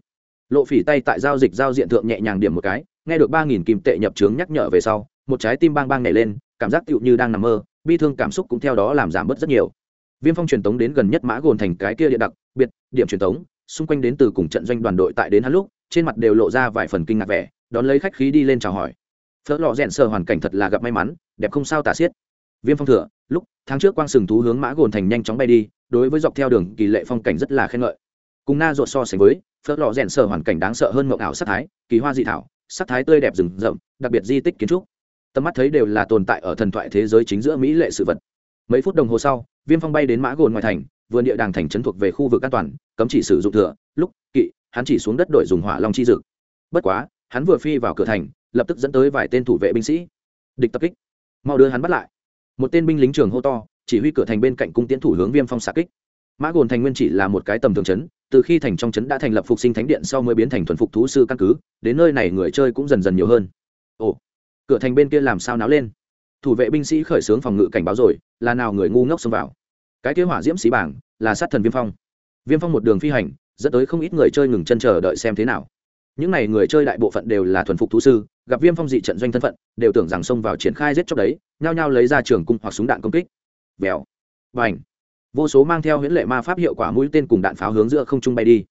Lộ phỉ tay tại giao dịch giao diện thượng nhẹ nhàng điểm một cái, nghe được ba nghìn kim tệ nhập trướng nhắc nhở về sau, một trái tim bang bang nhảy lên, cảm giác tựu như đang nằm mơ, bi thương cảm xúc cũng theo đó làm giảm bớt rất nhiều viêm phong truyền tống đến gần nhất mã gồn thành cái kia địa đặc, biệt, điểm truyền tống, xung quanh đến từ cùng trận doanh đoàn đội tại đến hắn lúc, trên mặt đều lộ ra vài phần kinh ngạc vẻ, đón lấy khách khí đi lên chào hỏi. Phớt lò rèn sờ hoàn cảnh thật là gặp may mắn, đẹp không sao tả xiết. Viêm phong thừa, lúc, tháng trước quang sừng thú hướng mã gồn thành nhanh chóng bay đi, đối với dọc theo đường, kỳ lệ phong cảnh rất là khen ngợi. Cùng na ruột so sánh với, phớt lò rèn sờ hoàn cảnh đáng sợ hơn mộng ảo sắc thái, kỳ hoa dị thảo, sắc thái tươi đẹp rừng rậm, đặc biệt di tích kiến trúc. Tầm mắt thấy đều là tồn tại ở thần thoại thế giới chính giữa mỹ lệ sự vật mấy phút đồng hồ sau, viêm phong bay đến mã gồn ngoài thành, vườn địa đàng thành trấn thuộc về khu vực an toàn, cấm chỉ sử dụng thừa, lúc, kỵ, hắn chỉ xuống đất đổi dùng hỏa long chi dực bất quá, hắn vừa phi vào cửa thành, lập tức dẫn tới vài tên thủ vệ binh sĩ. Địch tập kích. Mau đưa hắn bắt lại. Một tên binh lính trường hô to, chỉ huy cửa thành bên cạnh cung tiến thủ hướng viêm phong xạ kích. Mã gồn thành nguyên chỉ là một cái tầm thường trấn, từ khi thành trong trấn đã thành lập phục sinh thánh điện sau mới biến thành thuần phục thú sư căn cứ, đến nơi này người chơi cũng dần dần nhiều hơn. Ồ, cửa thành bên kia làm sao náo lên? Thủ vệ binh sĩ khởi xướng phòng ngự cảnh báo rồi, là nào người ngu ngốc xông vào? Cái kế hỏa diễm xí bảng, là sát thần viêm phong. Viêm phong một đường phi hành, dẫn tới không ít người chơi ngừng chân chờ đợi xem thế nào. Những n à y người chơi đại bộ phận đều là thuần phục thú sư, gặp viêm phong dị trận doanh thân phận, đều tưởng rằng xông vào triển khai giết chóc đấy, nhao nhao lấy ra trường cung hoặc súng đạn công kích. Vèo. Và ảnh vô số mang theo huyễn lệ ma pháp hiệu quả mũi tên cùng đạn pháo hướng giữa không trung bay đi.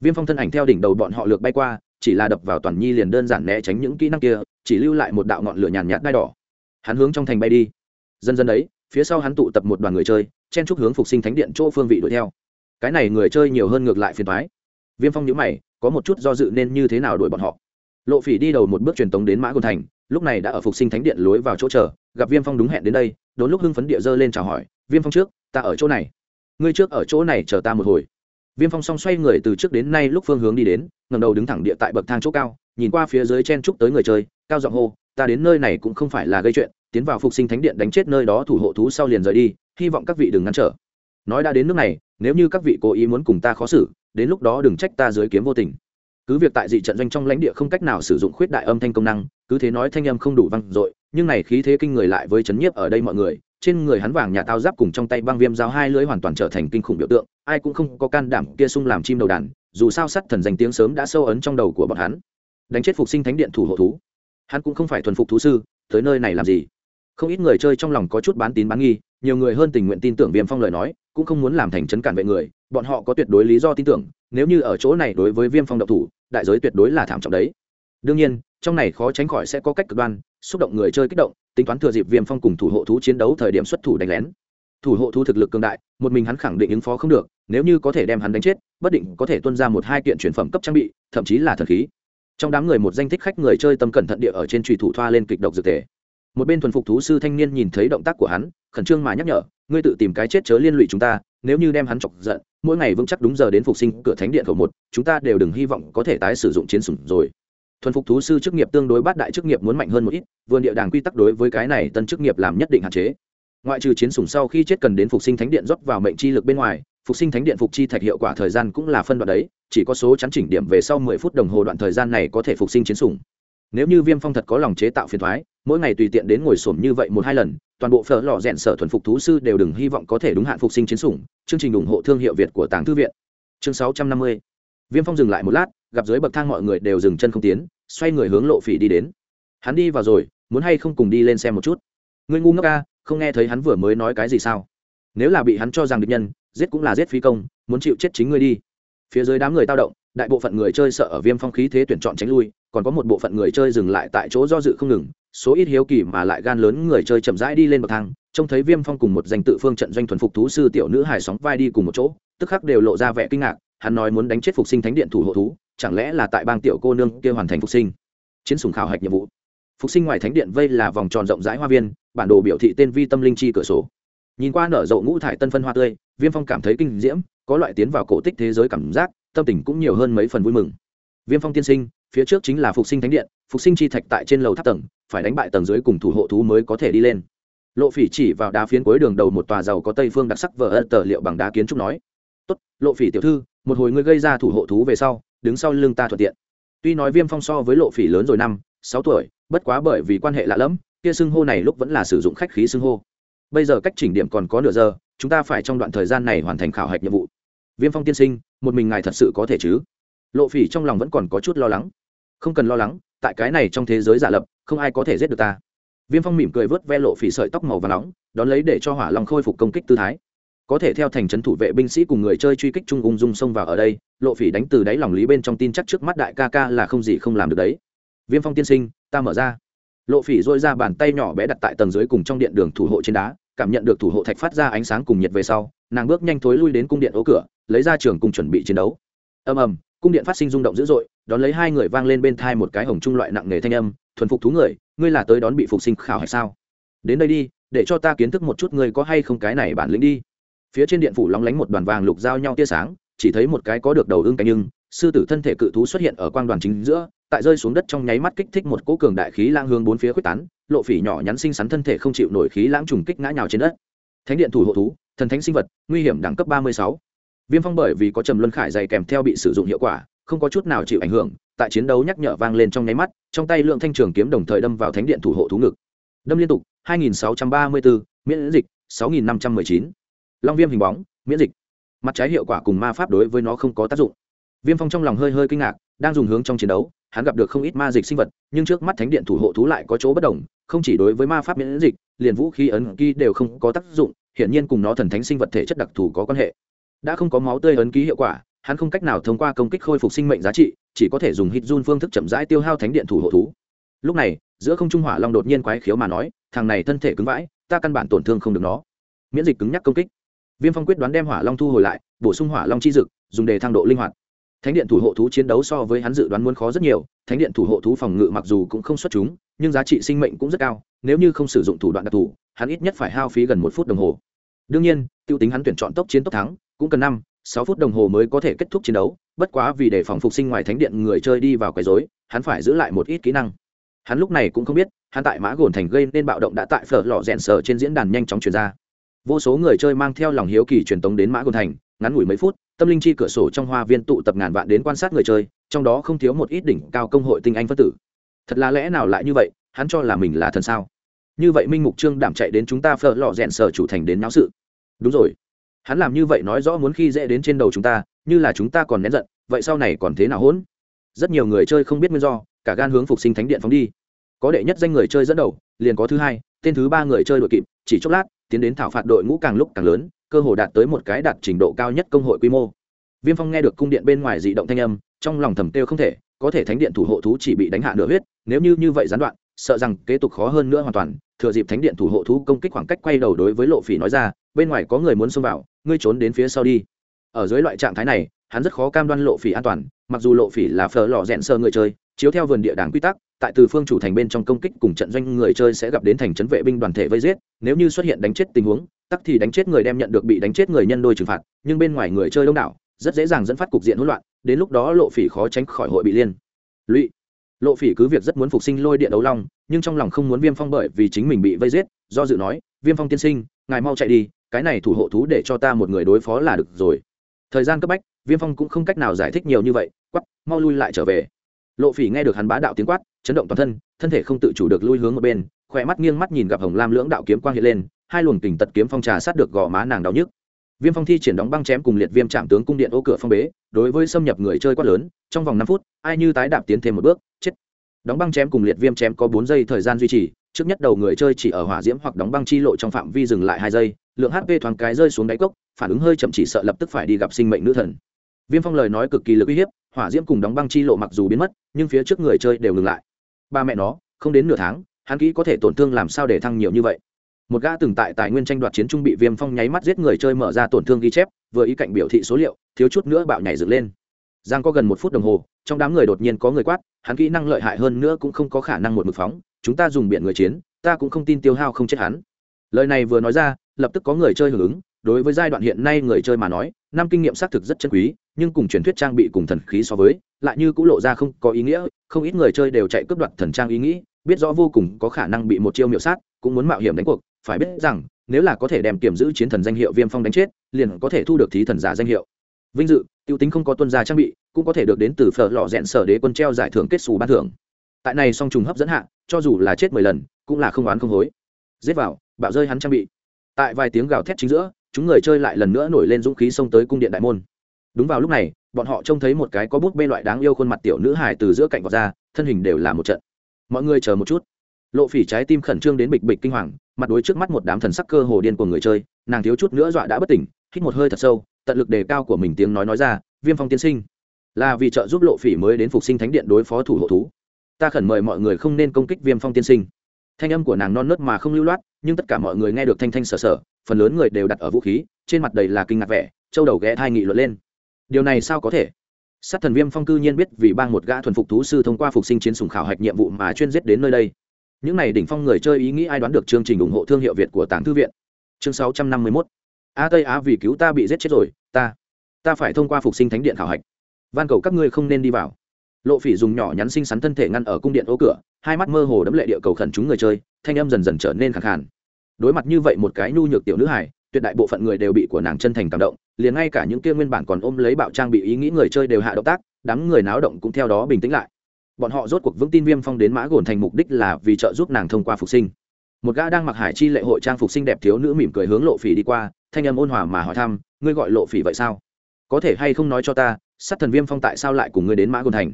Viêm phong thân ảnh theo đỉnh đầu bọn họ lược bay qua, chỉ là đập vào toàn nhi liền đơn giản né tránh những kỹ năng kia, chỉ lưu lại một đạo ngọn lửa nhàn nhạt đai đỏ hắn hướng trong thành bay đi. Dần dần đấy, phía sau hắn tụ tập một đoàn người chơi, chen chúc hướng phục sinh thánh điện chỗ phương vị đuổi theo. Cái này người chơi nhiều hơn ngược lại phiền thoái viêm phong nhữ mày, có một chút do dự nên như thế nào đuổi bọn họ. Lộ phỉ đi đầu một bước truyền tống đến mã côn thành, lúc này đã ở phục sinh thánh điện lối vào chỗ chờ, gặp viêm phong đúng hẹn đến đây, đốn lúc hưng phấn địa dơ lên chào hỏi, viêm phong trước, ta ở chỗ này. Ngươi trước ở chỗ này chờ ta một hồi. Viêm phong song xoay người từ trước đến nay lúc phương hướng đi đến ngầm đầu đứng thẳng địa tại bậc thang chỗ cao, nhìn qua phía dưới chen trúc tới người chơi, cao giọng hô ta đến nơi này cũng không phải là gây chuyện, tiến vào phục sinh thánh điện đánh chết nơi đó thủ hộ thú sau liền rời đi, hy vọng các vị đừng ngăn trở. Nói đã đến nước này, nếu như các vị cố ý muốn cùng ta khó xử, đến lúc đó đừng trách ta dưới kiếm vô tình. Cứ việc tại dị trận doanh trong lãnh địa không cách nào sử dụng khuyết đại âm thanh công năng, cứ thế nói thanh âm không đủ vang dội, nhưng này khí thế kinh người lại với chấn nhiếp ở đây mọi người, trên người hắn vàng nhà tao giáp cùng trong tay băng viêm giáo hai lưỡi hoàn toàn trở thành kinh khủng biểu tượng, ai cũng không có can đảm kia sung làm chim đầu đàn, dù sao sắt thần danh tiếng sớm đã sâu ấn trong đầu của bọn hắn. Đánh chết phục sinh thánh điện thủ hộ thú hắn cũng không phải thuần phục thú sư, tới nơi này làm gì? Không ít người chơi trong lòng có chút bán tín bán nghi, nhiều người hơn tình nguyện tin tưởng viêm phong lời nói, cũng không muốn làm thành chấn cản vệ người, bọn họ có tuyệt đối lý do tin tưởng, nếu như ở chỗ này đối với viêm phong độc thủ, đại giới tuyệt đối là thảm trọng đấy. Đương nhiên, trong này khó tránh khỏi sẽ có cách cực đoan, xúc động người chơi kích động, tính toán thừa dịp viêm phong cùng thủ hộ thú chiến đấu thời điểm xuất thủ đánh lén. Thủ hộ thú thực lực cường đại, một mình hắn khẳng định ứng phó không được, nếu như có thể đem hắn đánh chết, bất định có thể tuân ra một hai kiện chuyển phẩm cấp trang bị, thậm chí là thần khí trong đám người một danh thích khách người chơi tâm cẩn thận địa ở trên trùy thủ thoa lên kịch độc dược thể một bên thuần phục thú sư thanh niên nhìn thấy động tác của hắn, khẩn trương mà nhắc nhở, ngươi tự tìm cái chết chớ liên lụy chúng ta, nếu như đem hắn chọc giận, mỗi ngày vững chắc đúng giờ đến phục sinh cửa thánh điện khẩu một, chúng ta đều đừng hy vọng có thể tái sử dụng chiến sủng rồi. Thuần phục thú sư chức nghiệp tương đối bát đại chức nghiệp muốn mạnh hơn một ít, vườn địa đàng quy tắc đối với cái này tân chức nghiệp làm nhất định hạn chế. Ngoại trừ chiến sủng sau khi chết cần đến phục sinh thánh điện rót vào mệnh chi lực bên ngoài phục sinh thánh điện phục chi thạch hiệu quả thời gian cũng là phân đoạn đấy, chỉ có số chắn chỉnh điểm về sau mười phút đồng hồ đoạn thời gian này có thể phục sinh chiến sủng. Nếu như viêm phong thật có lòng chế tạo phiền thoái, mỗi ngày tùy tiện đến ngồi xổm như vậy một hai lần, toàn bộ phở lò rèn sở thuần phục thú sư đều đừng hy vọng có thể đúng hạn phục sinh chiến sủng. Chương trình ủng hộ thương hiệu việt của tàng thư viện. Chương sáu trăm năm mươi. Viêm phong dừng lại một lát, gặp dưới bậc thang mọi người đều dừng chân không tiến, xoay người hướng lộ phỉ đi đến. Hắn đi vào rồi, muốn hay không cùng đi lên xem một chút? Ngươi ngu ngốc ca không nghe thấy hắn vừa mới nói cái gì sao? Nếu là bị hắn cho rằng địch nhân, giết cũng là giết phi công, muốn chịu chết chính ngươi đi. Phía dưới đám người tao động, đại bộ phận người chơi sợ ở viêm phong khí thế tuyển chọn tránh lui, còn có một bộ phận người chơi dừng lại tại chỗ do dự không ngừng, số ít hiếu kỳ mà lại gan lớn người chơi chậm rãi đi lên bậc thang, trông thấy viêm phong cùng một danh tự phương trận doanh thuần phục thú sư tiểu nữ hải sóng vai đi cùng một chỗ, tức khắc đều lộ ra vẻ kinh ngạc, hắn nói muốn đánh chết phục sinh thánh điện thủ hộ thú, chẳng lẽ là tại bang tiểu cô nương kia hoàn thành phục sinh? Chiến sùng khảo hạch nhiệm vụ. Phục sinh ngoài thánh điện vây là vòng tròn rộng rãi hoa viên, bản đồ biểu thị tên vi tâm linh chi cửa sổ nhìn qua nở rộ ngũ thải tân phân hoa tươi, viêm phong cảm thấy kinh diễm, có loại tiến vào cổ tích thế giới cảm giác, tâm tình cũng nhiều hơn mấy phần vui mừng. Viêm phong tiên sinh, phía trước chính là phục sinh thánh điện, phục sinh chi thạch tại trên lầu tháp tầng, phải đánh bại tầng dưới cùng thủ hộ thú mới có thể đi lên. Lộ phỉ chỉ vào đá phiến cuối đường đầu một tòa giàu có tây phương đặc sắc vờ ân tờ liệu bằng đá kiến trúc nói, tốt, lộ phỉ tiểu thư, một hồi ngươi gây ra thủ hộ thú về sau, đứng sau lưng ta thuận tiện. Tuy nói viêm phong so với lộ phỉ lớn rồi năm, sáu tuổi, bất quá bởi vì quan hệ lạ lẫm, kia xưng hô này lúc vẫn là sử dụng khách khí xưng hô bây giờ cách chỉnh điểm còn có nửa giờ, chúng ta phải trong đoạn thời gian này hoàn thành khảo hạch nhiệm vụ. Viêm phong tiên sinh, một mình ngài thật sự có thể chứ? Lộ phỉ trong lòng vẫn còn có chút lo lắng. Không cần lo lắng, tại cái này trong thế giới giả lập, không ai có thể giết được ta. Viêm phong mỉm cười vớt ve lộ phỉ sợi tóc màu và nóng, đón lấy để cho hỏa long khôi phục công kích tư thái. Có thể theo thành trấn thủ vệ binh sĩ cùng người chơi truy kích trung ung dung xông vào ở đây, lộ phỉ đánh từ đáy lòng lý bên trong tin chắc trước mắt đại ca ca là không gì không làm được đấy. Viêm phong tiên sinh, ta mở ra lộ phỉ dôi ra bàn tay nhỏ bé đặt tại tầng dưới cùng trong điện đường thủ hộ trên đá, cảm nhận được thủ hộ thạch phát ra ánh sáng cùng nhiệt về sau, nàng bước nhanh thối lui đến cung điện ố cửa, lấy ra trường cùng chuẩn bị chiến đấu. Ầm ầm, cung điện phát sinh rung động dữ dội, đón lấy hai người vang lên bên thai một cái hồng trung loại nặng nghề thanh âm, thuần phục thú người, ngươi là tới đón bị phục sinh khảo hay sao? Đến đây đi, để cho ta kiến thức một chút ngươi có hay không cái này bản lĩnh đi. Phía trên điện phủ lóng lánh một đoàn vàng lục giao nhau tia sáng, chỉ thấy một cái có được đầu ưng cánh nhưng, sư tử thân thể cự thú xuất hiện ở quang đoàn chính giữa tại rơi xuống đất trong nháy mắt kích thích một cỗ cường đại khí lang hướng bốn phía quyết tán lộ phỉ nhỏ nhắn xinh xắn thân thể không chịu nổi khí lãng trùng kích ngã nhào trên đất. Thánh điện thủ hộ thú thần thánh sinh vật nguy hiểm đẳng cấp ba mươi sáu. Viêm phong bởi vì có trầm luân khải dày kèm theo bị sử dụng hiệu quả không có chút nào chịu ảnh hưởng tại chiến đấu nhắc nhở vang lên trong nháy mắt trong tay lượng thanh trường kiếm đồng thời đâm vào thánh điện thủ hộ thú ngực. Đâm liên tục 2634, miễn dịch 6519. long viêm hình bóng miễn dịch. Mặt trái hiệu quả cùng ma pháp đối với nó không có tác dụng. Viêm phong trong lòng hơi hơi kinh ngạc đang dùng hướng trong chiến đấu, hắn gặp được không ít ma dịch sinh vật, nhưng trước mắt thánh điện thủ hộ thú lại có chỗ bất đồng, không chỉ đối với ma pháp miễn dịch, liền vũ khí ấn ký đều không có tác dụng, hiển nhiên cùng nó thần thánh sinh vật thể chất đặc thù có quan hệ. Đã không có máu tươi ấn ký hiệu quả, hắn không cách nào thông qua công kích khôi phục sinh mệnh giá trị, chỉ có thể dùng hít run phương thức chậm rãi tiêu hao thánh điện thủ hộ thú. Lúc này, giữa không trung hỏa long đột nhiên quái khiếu mà nói, thằng này thân thể cứng vãi, ta căn bản tổn thương không được nó. Miễn dịch cứng nhắc công kích. Viêm phong quyết đoán đem hỏa long thu hồi lại, bổ sung hỏa long chi dực dùng để thang độ linh hoạt thánh điện thủ hộ thú chiến đấu so với hắn dự đoán muốn khó rất nhiều, thánh điện thủ hộ thú phòng ngự mặc dù cũng không xuất chúng, nhưng giá trị sinh mệnh cũng rất cao, nếu như không sử dụng thủ đoạn đặc thù, hắn ít nhất phải hao phí gần một phút đồng hồ. Đương nhiên t i ê u tính hắn tuyển chọn tốc chiến tốc thắng, cũng cần năm, sáu phút đồng hồ mới có thể kết thúc chiến đấu, bất quá vì để phòng phục sinh ngoài thánh điện người chơi đi vào quấy dối hắn phải giữ lại một ít kỹ năng. Hắn lúc này cũng không biết, hắn tại mã gồn thành gây nên bạo động đã tại phở lò rẽn sờ trên diễn đàn nhanh chóng chuyển ra. Vô số người chơi mang theo lòng hiếu kỳ truyền tống đến mã gồn thành, ngắn ngủi mấy phút tâm linh chi cửa sổ trong hoa viên tụ tập ngàn vạn đến quan sát người chơi, trong đó không thiếu một ít đỉnh cao công hội tinh anh phân tử. Thật là lẽ nào lại như vậy? Hắn cho là mình là thần sao? Như vậy minh mục trương đảm chạy đến chúng ta phở lò rèn sở chủ thành đến náo sự. Đúng rồi. Hắn làm như vậy nói rõ muốn khi dễ đến trên đầu chúng ta, như là chúng ta còn nén giận, vậy sau này còn thế nào hỗn? Rất nhiều người chơi không biết nguyên do, cả gan hướng phục sinh thánh điện phóng đi. Có đệ nhất danh người chơi dẫn đầu, liền có thứ hai, tên thứ ba người chơi đội kịp, chỉ chốc lát, tiến đến thảo phạt đội ngũ càng lúc càng lớn cơ hồ đạt tới một cái đạt trình độ cao nhất công hội quy mô. Viêm phong nghe được cung điện bên ngoài dị động thanh âm, trong lòng thầm tiêu không thể, có thể thánh điện thủ hộ thú chỉ bị đánh hạ nửa huyết, nếu như như vậy gián đoạn, sợ rằng kế tục khó hơn nữa hoàn toàn, thừa dịp thánh điện thủ hộ thú công kích khoảng cách quay đầu đối với lộ phỉ nói ra, bên ngoài có người muốn xông vào, ngươi trốn đến phía sau đi. Ở dưới loại trạng thái này, hắn rất khó cam đoan lộ phỉ an toàn, mặc dù lộ phỉ là phở lò rẽn sơ người chơi, chiếu theo vườn địa đảng quy tắc, tại từ phương chủ thành bên trong công kích cùng trận doanh người chơi sẽ gặp đến thành trấn vệ binh đoàn thể vây giết, nếu như xuất hiện đánh chết tình huống tắc thì đánh chết người đem nhận được bị đánh chết người nhân đôi trừng phạt, nhưng bên ngoài người chơi đông đảo, rất dễ dàng dẫn phát cục diện hỗn loạn, đến lúc đó lộ phỉ khó tránh khỏi hội bị liên lụy. Lộ phỉ cứ việc rất muốn phục sinh lôi điện đấu long, nhưng trong lòng không muốn viêm phong bởi vì chính mình bị vây giết, do dự nói, viêm phong tiên sinh, ngài mau chạy đi, cái này thủ hộ thú để cho ta một người đối phó là được rồi. Thời gian cấp bách, viêm phong cũng không cách nào giải thích nhiều như vậy quắp mau lui lại trở về. Lộ phỉ nghe được hắn bá đạo tiếng quát, chấn động toàn thân thân thể không tự chủ được lui hướng một bên, khỏe mắt nghiêng mắt nhìn gặp hồng lam lưỡng đạo kiếm quang hiện lên hai luồng tình tật kiếm phong trà sát được gò má nàng đau nhức. Viêm phong thi triển đóng băng chém cùng liệt viêm chạm tướng cung điện ô cửa phong bế, đối với xâm nhập người chơi quát lớn, trong vòng năm phút, ai như tái đạp tiến thêm một bước, chết. Đóng băng chém cùng liệt viêm chém có bốn giây thời gian duy trì, trước nhất đầu người chơi chỉ ở hỏa diễm hoặc đóng băng chi lộ trong phạm vi dừng lại hai giây, lượng hp thoáng cái rơi xuống đáy cốc, phản ứng hơi chậm chỉ sợ lập tức phải đi gặp sinh mệnh nữ thần. Viêm phong lời nói cực kỳ lực uy hiếp, hỏa diễm cùng đóng băng chi lộ mặc dù biến mất, nhưng phía trước người chơi đều ngừng lại. Ba mẹ nó, không đến nửa tháng, hắn kỹ có thể tổn thương làm sao để thăng nhiều như vậy? Một gã từng tại tài nguyên tranh đoạt chiến trung bị viêm phong nháy mắt giết người chơi mở ra tổn thương ghi chép, vừa ý cạnh biểu thị số liệu, thiếu chút nữa bạo nhảy dựng lên. Giang có gần một phút đồng hồ, trong đám người đột nhiên có người quát, hắn kỹ năng lợi hại hơn nữa cũng không có khả năng một mực phóng, chúng ta dùng biển người chiến, ta cũng không tin tiêu hao không chết hắn. Lời này vừa nói ra, lập tức có người chơi hưởng ứng, đối với giai đoạn hiện nay người chơi mà nói, năm kinh nghiệm xác thực rất chân quý, nhưng cùng truyền thuyết trang bị cùng thần khí so với, lại như cũng lộ ra không có ý nghĩa, không ít người chơi đều chạy cướp đoạt thần trang ý nghĩ, biết rõ vô cùng có khả năng bị một chiêu miểu sát, cũng muốn mạo hiểm đánh cuộc phải biết rằng, nếu là có thể đem kiểm giữ chiến thần danh hiệu viêm phong đánh chết, liền có thể thu được thí thần giả danh hiệu. Vinh dự, tiêu tính không có tuân gia trang bị, cũng có thể được đến từ phở lò rẽn sở đế quân treo giải thưởng kết xù ban thưởng. Tại này song trùng hấp dẫn hạ, cho dù là chết mười lần, cũng là không oán không hối. Giết vào, bạo rơi hắn trang bị. Tại vài tiếng gào thét chính giữa, chúng người chơi lại lần nữa nổi lên dũng khí xông tới cung điện đại môn. Đúng vào lúc này, bọn họ trông thấy một cái có bút bê loại đáng yêu khuôn mặt tiểu nữ hài từ giữa cạnh vọt ra, thân hình đều là một trận. Mọi người chờ một chút lộ phỉ trái tim khẩn trương đến bịch bịch kinh hoàng mặt đối trước mắt một đám thần sắc cơ hồ điên của người chơi nàng thiếu chút nữa dọa đã bất tỉnh hít một hơi thật sâu tận lực đề cao của mình tiếng nói nói ra viêm phong tiên sinh. Là vì trợ giúp lộ phỉ mới đến phục sinh thánh điện đối phó thủ hộ thú. Ta khẩn mời mọi người không nên công kích viêm phong tiên sinh. Thanh âm của nàng non nớt mà không lưu loát nhưng tất cả mọi người nghe được thanh thanh sờ sờ, phần lớn người đều đặt ở vũ khí trên mặt đầy là kinh ngạc vẻ châu đầu ghé thai nghị luận lên. Điều này sao có thể? Sát thần viêm phong cư nhiên biết vì bang một gã thuần phục thú sư thông qua phục sinh chiến sùng khảo hạch nhiệm vụ mà chuyên giết đến nơi đây những này đỉnh phong người chơi ý nghĩ ai đoán được chương trình ủng hộ thương hiệu việt của tàng thư viện? Chương sáu trăm năm mươi 651 a tây á vì cứu ta bị giết chết rồi, ta ta phải thông qua phục sinh thánh điện khảo hạch. Van cầu các ngươi không nên đi vào. Lộ phỉ dùng nhỏ nhắn xinh xắn thân thể ngăn ở cung điện ô cửa, hai mắt mơ hồ đấm lệ địa cầu khẩn chúng người chơi, thanh âm dần dần trở nên khẳng khàn. Đối mặt như vậy một cái nhu nhược tiểu nữ hải tuyệt đại bộ phận người đều bị của nàng chân thành cảm động, liền ngay cả những kia nguyên bản còn ôm lấy bạo trang bị ý nghĩ người chơi đều hạ động tác, đám người náo động cũng theo đó bình tĩnh lại bọn họ rốt cuộc vững tin viêm phong đến mã gồn thành mục đích là vì trợ giúp nàng thông qua phục sinh. Một gã đang mặc hải chi lệ hội trang phục sinh đẹp thiếu nữ mỉm cười hướng lộ phỉ đi qua, thanh âm ôn hòa mà hỏi thăm, ngươi gọi lộ phỉ vậy sao? Có thể hay không nói cho ta, sát thần viêm phong tại sao lại cùng ngươi đến mã gồn thành?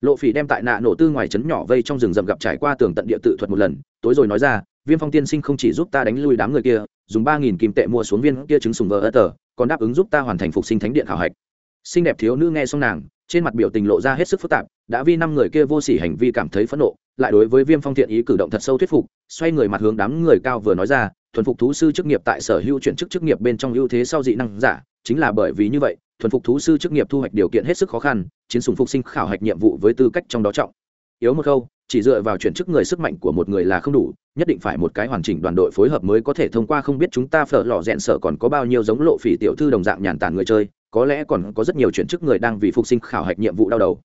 Lộ phỉ đem tại nạ nổ tư ngoài trấn nhỏ vây trong rừng rậm gặp trải qua tường tận địa tự thuật một lần, tối rồi nói ra, viêm phong tiên sinh không chỉ giúp ta đánh lui đám người kia, dùng ba nghìn kim tệ mua xuống viên kia trứng sùng vờ ơ tờ, còn đáp ứng giúp ta hoàn thành phục sinh thánh điện khảo hạch. Xinh đẹp thiếu nữ nghe xong nàng trên mặt biểu tình lộ ra hết sức phức tạp, đã vi năm người kia vô sỉ hành vi cảm thấy phẫn nộ, lại đối với viêm phong thiện ý cử động thật sâu thuyết phục, xoay người mặt hướng đám người cao vừa nói ra, thuần phục thú sư chức nghiệp tại sở hữu chuyển chức chức nghiệp bên trong ưu thế sau dị năng giả, chính là bởi vì như vậy, thuần phục thú sư chức nghiệp thu hoạch điều kiện hết sức khó khăn, chiến sùng phục sinh khảo hạch nhiệm vụ với tư cách trong đó trọng. Yếu một câu, chỉ dựa vào chuyển chức người sức mạnh của một người là không đủ, nhất định phải một cái hoàn chỉnh đoàn đội phối hợp mới có thể thông qua không biết chúng ta phở lò rẽn sở còn có bao nhiêu giống lộ phỉ tiểu thư đồng dạng nhàn tản người chơi có lẽ còn có rất nhiều chuyển chức người đang vì phục sinh khảo hạch nhiệm vụ đau đầu.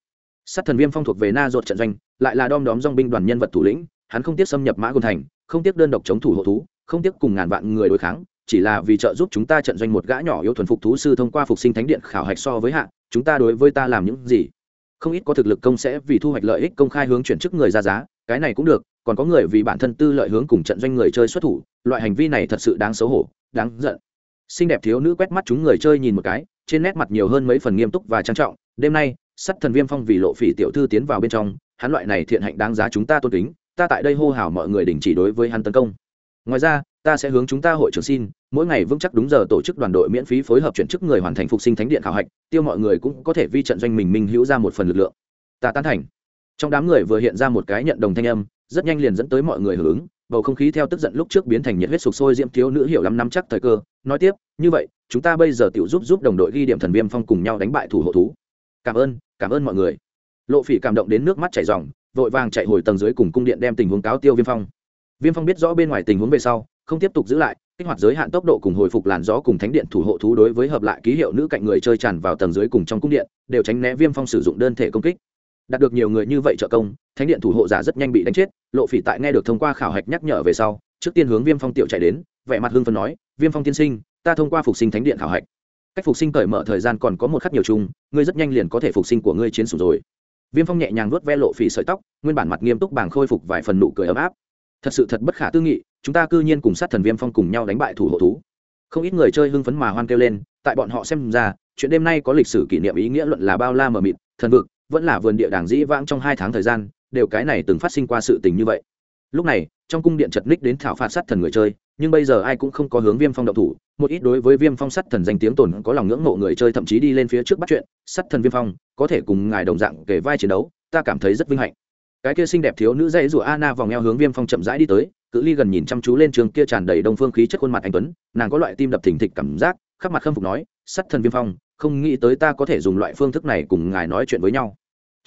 Sát thần viêm phong thuộc về na dột trận doanh, lại là đom đóm dong binh đoàn nhân vật thủ lĩnh, hắn không tiếc xâm nhập mã côn thành, không tiếc đơn độc chống thủ hộ thú, không tiếc cùng ngàn vạn người đối kháng, chỉ là vì trợ giúp chúng ta trận doanh một gã nhỏ yếu thuần phục thú sư thông qua phục sinh thánh điện khảo hạch so với hạ, chúng ta đối với ta làm những gì? Không ít có thực lực công sẽ vì thu hoạch lợi ích công khai hướng chuyển chức người ra giá, cái này cũng được, còn có người vì bản thân tư lợi hướng cùng trận doanh người chơi xuất thủ, loại hành vi này thật sự đáng xấu hổ, đáng giận. Xinh đẹp thiếu nữ quét mắt chúng người chơi nhìn một cái trên nét mặt nhiều hơn mấy phần nghiêm túc và trang trọng. Đêm nay, sắt thần viêm phong vì lộ phỉ tiểu thư tiến vào bên trong, hắn loại này thiện hạnh đáng giá chúng ta tôn kính, ta tại đây hô hào mọi người đình chỉ đối với hắn tấn công. Ngoài ra, ta sẽ hướng chúng ta hội trưởng xin, mỗi ngày vững chắc đúng giờ tổ chức đoàn đội miễn phí phối hợp chuyển chức người hoàn thành phục sinh thánh điện khảo hạch, tiêu mọi người cũng có thể vi trận doanh mình minh hữu ra một phần lực lượng. Ta tán thành. Trong đám người vừa hiện ra một cái nhận đồng thanh âm, rất nhanh liền dẫn tới mọi người hưởng ứng bầu không khí theo tức giận lúc trước biến thành nhiệt huyết sục sôi, diễm thiếu nữ hiểu lắm nắm chắc thời cơ, nói tiếp, như vậy, chúng ta bây giờ tự giúp giúp đồng đội ghi điểm thần viêm phong cùng nhau đánh bại thủ hộ thú. Cảm ơn cảm ơn mọi người. Lộ phỉ cảm động đến nước mắt chảy r vội vàng chạy hồi tầng dưới cùng cung điện đem tình huống cáo tiêu viêm phong. Viêm phong biết rõ bên ngoài tình huống về sau, không tiếp tục giữ lại, kích hoạt giới hạn tốc độ cùng hồi phục làn gió cùng thánh điện thủ hộ thú đối với hợp lại ký hiệu nữ cạnh người chơi tràn vào tầng dưới cùng trong cung điện, đều tránh né viêm phong sử dụng đơn thể công kích đạt được nhiều người như vậy trợ công, thánh điện thủ hộ giả rất nhanh bị đánh chết, lộ phỉ tại nghe được thông qua khảo hạch nhắc nhở về sau, trước tiên hướng viêm phong tiểu chạy đến, vẻ mặt hưng phấn nói, viêm phong tiên sinh, ta thông qua phục sinh thánh điện khảo hạch. Cách phục sinh cởi mở thời gian còn có một khắc nhiều chung, ngươi rất nhanh liền có thể phục sinh của ngươi chiến sủng rồi. Viêm phong nhẹ nhàng vuốt ve lộ phỉ sợi tóc, nguyên bản mặt nghiêm túc bàng khôi phục vài phần nụ cười ấm áp. Thật sự thật bất khả tư nghị, chúng ta cư nhiên cùng sát thần viêm phong cùng nhau đánh bại thủ hộ thú. Không ít người chơi hưng phấn mà hoan kêu lên, tại bọn họ xem ra, chuyện đêm nay có lịch sử kỷ niệm ý nghĩa luận là bao la mờ mịt, thần vực vẫn là vườn địa đàng dĩ vãng trong hai tháng thời gian đều cái này từng phát sinh qua sự tình như vậy lúc này trong cung điện chật ních đến thảo phạt sát thần người chơi nhưng bây giờ ai cũng không có hướng viêm phong động thủ một ít đối với viêm phong sát thần danh tiếng tồn có lòng ngưỡng mộ người chơi thậm chí đi lên phía trước bắt chuyện sát thần viêm phong có thể cùng ngài đồng dạng kể vai chiến đấu ta cảm thấy rất vinh hạnh cái kia xinh đẹp thiếu nữ dãy rủa Anna vòng eo hướng Viêm Phong chậm rãi đi tới, cự ly gần nhìn chăm chú lên trường kia tràn đầy đông phương khí chất khuôn mặt anh tuấn, nàng có loại tim đập thình thịch cảm giác, khắp mặt khâm phục nói, "Sắt thần Viêm Phong, không nghĩ tới ta có thể dùng loại phương thức này cùng ngài nói chuyện với nhau."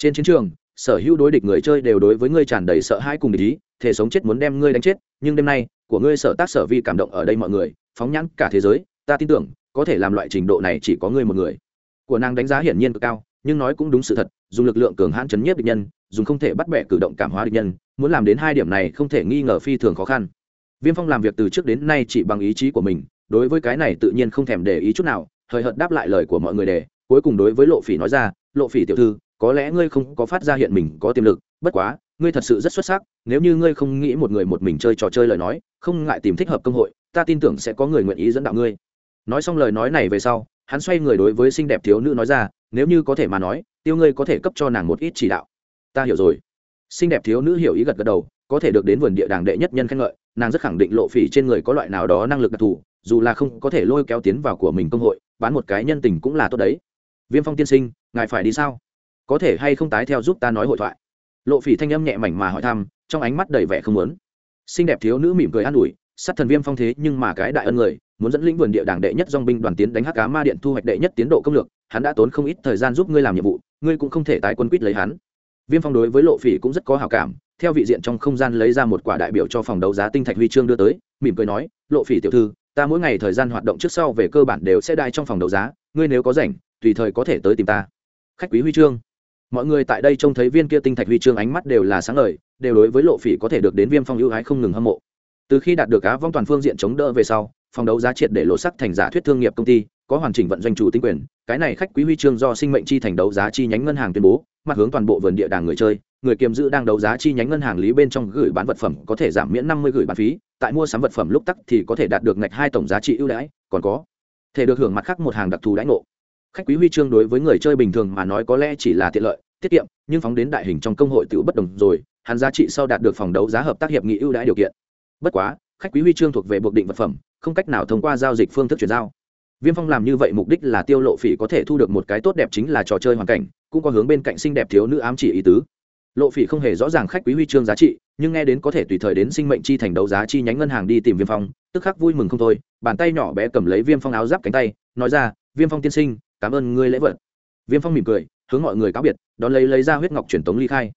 Trên chiến trường, sở hữu đối địch người chơi đều đối với ngươi tràn đầy sợ hãi cùng địch ý, thể sống chết muốn đem ngươi đánh chết, nhưng đêm nay, của ngươi sở tác sở vi cảm động ở đây mọi người, phóng nhãn cả thế giới, ta tin tưởng, có thể làm loại trình độ này chỉ có ngươi một người. Của nàng đánh giá hiển nhiên cực cao, nhưng nói cũng đúng sự thật, dùng lực lượng cường hãn chấn nhiếp địch nhân, dùng không thể bắt bẻ cử động cảm hóa địch nhân muốn làm đến hai điểm này không thể nghi ngờ phi thường khó khăn viêm phong làm việc từ trước đến nay chỉ bằng ý chí của mình đối với cái này tự nhiên không thèm để ý chút nào hời hợt đáp lại lời của mọi người để cuối cùng đối với lộ phỉ nói ra lộ phỉ tiểu thư có lẽ ngươi không có phát ra hiện mình có tiềm lực, bất quá, ngươi thật sự rất xuất sắc, nếu như ngươi không nghĩ một người một mình chơi trò chơi lời nói, không ngại tìm thích hợp công hội, ta tin tưởng sẽ có người nguyện ý dẫn đạo ngươi. Nói xong lời nói này về sau, hắn xoay người đối với xinh đẹp thiếu nữ nói ra, nếu như có thể mà nói, tiêu ngươi có thể cấp cho nàng một ít chỉ đạo. Ta hiểu rồi. Xinh đẹp thiếu nữ hiểu ý gật gật đầu, có thể được đến vườn địa đàng đệ nhất nhân khen ngợi, nàng rất khẳng định lộ phỉ trên người có loại nào đó năng lực đặc thù, dù là không có thể lôi kéo tiến vào của mình công hội, bán một cái nhân tình cũng là tốt đấy. Viêm phong tiên sinh, ngài phải đi sao? Có thể hay không tái theo giúp ta nói hội thoại? Lộ phỉ thanh âm nhẹ mảnh mà hỏi thăm, trong ánh mắt đầy vẻ không muốn. Xinh đẹp thiếu nữ mỉm cười an ủi, sát thần viêm phong thế nhưng mà cái đại ân người, muốn dẫn lĩnh vườn địa đảng đệ nhất dong binh đoàn tiến đánh hắc cá ma điện thu hoạch đệ nhất tiến độ công lược, hắn đã tốn không ít thời gian giúp ngươi làm nhiệm vụ, ngươi cũng không thể tái quân quýt lấy hắn. Viêm phong đối với lộ phỉ cũng rất có hào cảm, theo vị diện trong không gian lấy ra một quả đại biểu cho phòng đấu giá tinh thạch huy chương đưa tới, mỉm cười nói, lộ phỉ tiểu thư, ta mỗi ngày thời gian hoạt động trước sau về cơ bản đều sẽ đai trong phòng đấu giá, ngươi nếu có rảnh, tùy thời có thể tới tìm ta. Khách quý huy chương mọi người tại đây trông thấy viên kia tinh thạch huy chương ánh mắt đều là sáng lời đều đối với lộ phỉ có thể được đến viêm phong ưu ái không ngừng hâm mộ. Từ khi đạt được cá vong toàn phương diện chống đỡ về sau, phòng đấu giá triệt để lộ sắc thành giả thuyết thương nghiệp công ty, có hoàn chỉnh vận doanh chủ tinh quyền, cái này khách quý huy chương do sinh mệnh chi thành đấu giá chi nhánh ngân hàng tuyên bố, mặt hướng toàn bộ vườn địa đàng người chơi, người kiềm giữ đang đấu giá chi nhánh ngân hàng lý bên trong gửi bán vật phẩm có thể giảm miễn năm mươi gửi bán phí, tại mua sắm vật phẩm lúc tắc thì có thể đạt được ngạch hai tổng giá trị ưu đãi, còn có thể được hưởng mặt khác một hàng đặc thù đãi ngộ khách quý huy chương đối với người chơi bình thường mà nói có lẽ chỉ là tiện lợi, tiết kiệm, nhưng phóng đến đại hình trong công hội tự bất đồng rồi, hắn giá trị sau đạt được phòng đấu giá hợp tác hiệp nghị ưu đãi điều kiện. Bất quá, khách quý huy chương thuộc về buộc định vật phẩm, không cách nào thông qua giao dịch phương thức chuyển giao. Viêm phong làm như vậy mục đích là tiêu lộ phỉ có thể thu được một cái tốt đẹp chính là trò chơi hoàn cảnh, cũng có hướng bên cạnh xinh đẹp thiếu nữ ám chỉ ý tứ. Lộ phỉ không hề rõ ràng khách quý huy chương giá trị, nhưng nghe đến có thể tùy thời đến sinh mệnh chi thành đấu giá chi nhánh ngân hàng đi tìm viêm phong, tức khắc vui mừng không thôi, bàn tay nhỏ bé cầm lấy viêm phong áo giáp cánh tay, nói ra, viêm phong tiên sinh cảm ơn ngươi lễ vật. Viêm phong mỉm cười, hướng mọi người cáo biệt, đón lấy lấy ra huyết ngọc truyền tống ly khai.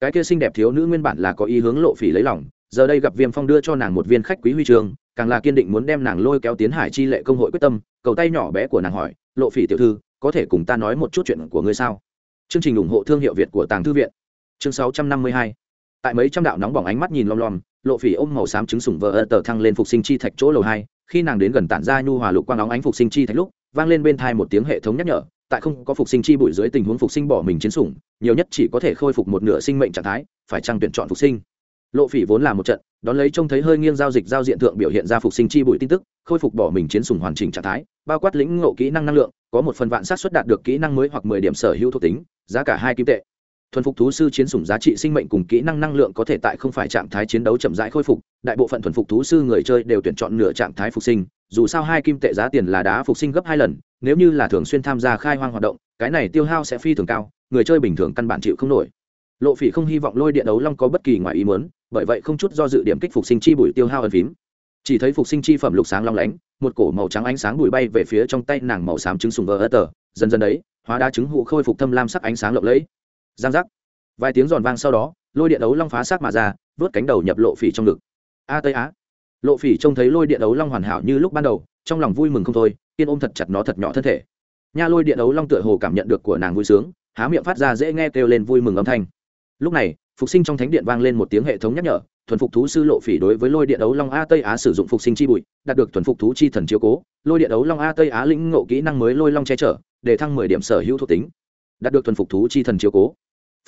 Cái kia xinh đẹp thiếu nữ nguyên bản là có ý hướng lộ phỉ lấy lòng, giờ đây gặp viêm phong đưa cho nàng một viên khách quý huy chương càng là kiên định muốn đem nàng lôi kéo tiến hải chi lệ công hội quyết tâm, cầu tay nhỏ bé của nàng hỏi, lộ phỉ tiểu thư, có thể cùng ta nói một chút chuyện của ngươi sao? Chương trình ủng hộ thương hiệu việt của tàng thư viện. Chương 652 tại mấy trăm đạo nóng bỏng ánh mắt nhìn lom lom, lộ phỉ ôm màu xám trứng sủng vỡ ơ tờ thăng lên phục sinh chi thạch chỗ lầu hai khi nàng đến gần tản ra nhu hòa lục quang óng ánh phục sinh chi thạch lúc, vang lên bên thai một tiếng hệ thống nhắc nhở, tại không có phục sinh chi bụi dưới tình huống phục sinh bỏ mình chiến sủng, nhiều nhất chỉ có thể khôi phục một nửa sinh mệnh trạng thái, phải chăng tuyển chọn phục sinh. Lộ phỉ vốn là một trận, đón lấy trông thấy hơi nghiêng giao dịch giao diện thượng biểu hiện ra phục sinh chi bụi tin tức, khôi phục bỏ mình chiến sủng hoàn chỉnh trạng thái, bao quát lĩnh ngộ kỹ năng năng lượng, có một phần vạn sát xuất đạt được kỹ năng mới hoặc mười điểm sở hữu thuộc tính, giá cả hai kim tệ thuần phục thú sư chiến sủng giá trị sinh mệnh cùng kỹ năng năng lượng có thể tại không phải trạng thái chiến đấu chậm rãi khôi phục, đại bộ phận thuần phục thú sư người chơi đều tuyển chọn nửa trạng thái phục sinh, dù sao hai kim tệ giá tiền là đá phục sinh gấp hai lần, nếu như là thường xuyên tham gia khai hoang hoạt động, cái này tiêu hao sẽ phi thường cao, người chơi bình thường căn bản chịu không nổi. Lộ phỉ không hy vọng lôi điện đấu long có bất kỳ ngoài ý muốn, bởi vậy không chút do dự điểm kích phục sinh chi bụi tiêu hao ẩn phím. Chỉ thấy phục sinh chi phẩm lục sáng long lánh, một cổ màu trắng ánh sáng bụi bay về phía trong tay nàng màu xám trứng sùng vờ ớt tờ, dần dần đấy hóa đá trứng hụ khôi phục thâm lam sắc ánh sáng lộng lẫy giang giác. Vài tiếng giòn vang sau đó, lôi điện đấu long phá xác mà ra, vớt cánh đầu nhập lộ phỉ trong ngực. A tây á. Lộ phỉ trông thấy lôi điện đấu long hoàn hảo như lúc ban đầu, trong lòng vui mừng không thôi tiên ôm thật chặt nó thật nhỏ thân thể. Nha lôi điện đấu long tựa hồ cảm nhận được của nàng vui sướng, há miệng phát ra dễ nghe kêu lên vui mừng âm thanh. Lúc này, phục sinh trong thánh điện vang lên một tiếng hệ thống nhắc nhở, thuần phục thú sư lộ phỉ đối với lôi điện đấu long a tây á sử dụng phục sinh chi bụi, đạt được thuần phục thú chi thần chiếu cố. Lôi điện đấu long a tây á lĩnh ngộ kỹ năng mới lôi long che chở, để thăng mười điểm sở hữu thuộc tính đạt được thuần phục thú chi thần chiếu cố.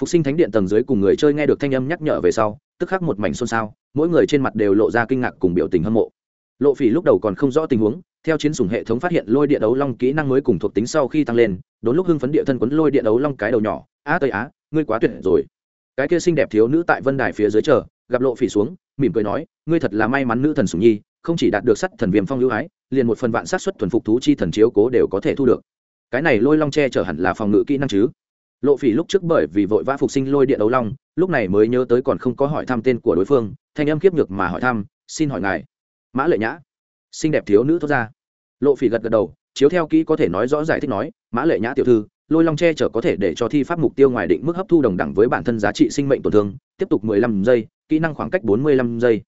Phục sinh thánh điện tầng dưới cùng người chơi nghe được thanh âm nhắc nhở về sau, tức khắc một mảnh xôn xao, mỗi người trên mặt đều lộ ra kinh ngạc cùng biểu tình hâm mộ. Lộ phỉ lúc đầu còn không rõ tình huống, theo chiến sủng hệ thống phát hiện lôi điện đấu long kỹ năng mới cùng thuộc tính sau khi tăng lên, đốn lúc hưng phấn địa thân quấn lôi điện đấu long cái đầu nhỏ, a tây á, ngươi quá tuyệt rồi. Cái kia xinh đẹp thiếu nữ tại vân đài phía dưới chờ, gặp lộ phỉ xuống, mỉm cười nói, ngươi thật là may mắn nữ thần sủng nhi, không chỉ đạt được sắt thần viêm phong lưu ái, liền một phần vạn sát xuất thuần phục thú chi thần chiếu cố đều có thể thu được cái này lôi long che chở hẳn là phòng ngự kỹ năng chứ? Lộ phỉ lúc trước bởi vì vội vã phục sinh lôi điện đấu long, lúc này mới nhớ tới còn không có hỏi thăm tên của đối phương, thanh âm kiếp nhược mà hỏi thăm, xin hỏi ngài, mã lệ nhã, xinh đẹp thiếu nữ thốt ra? Lộ phỉ gật gật đầu, chiếu theo kỹ có thể nói rõ giải thích nói, mã lệ nhã tiểu thư, lôi long che chở có thể để cho thi pháp mục tiêu ngoài định mức hấp thu đồng đẳng với bản thân giá trị sinh mệnh tổn thương, tiếp tục mười lăm giây, kỹ năng khoảng cách bốn mươi lăm giây.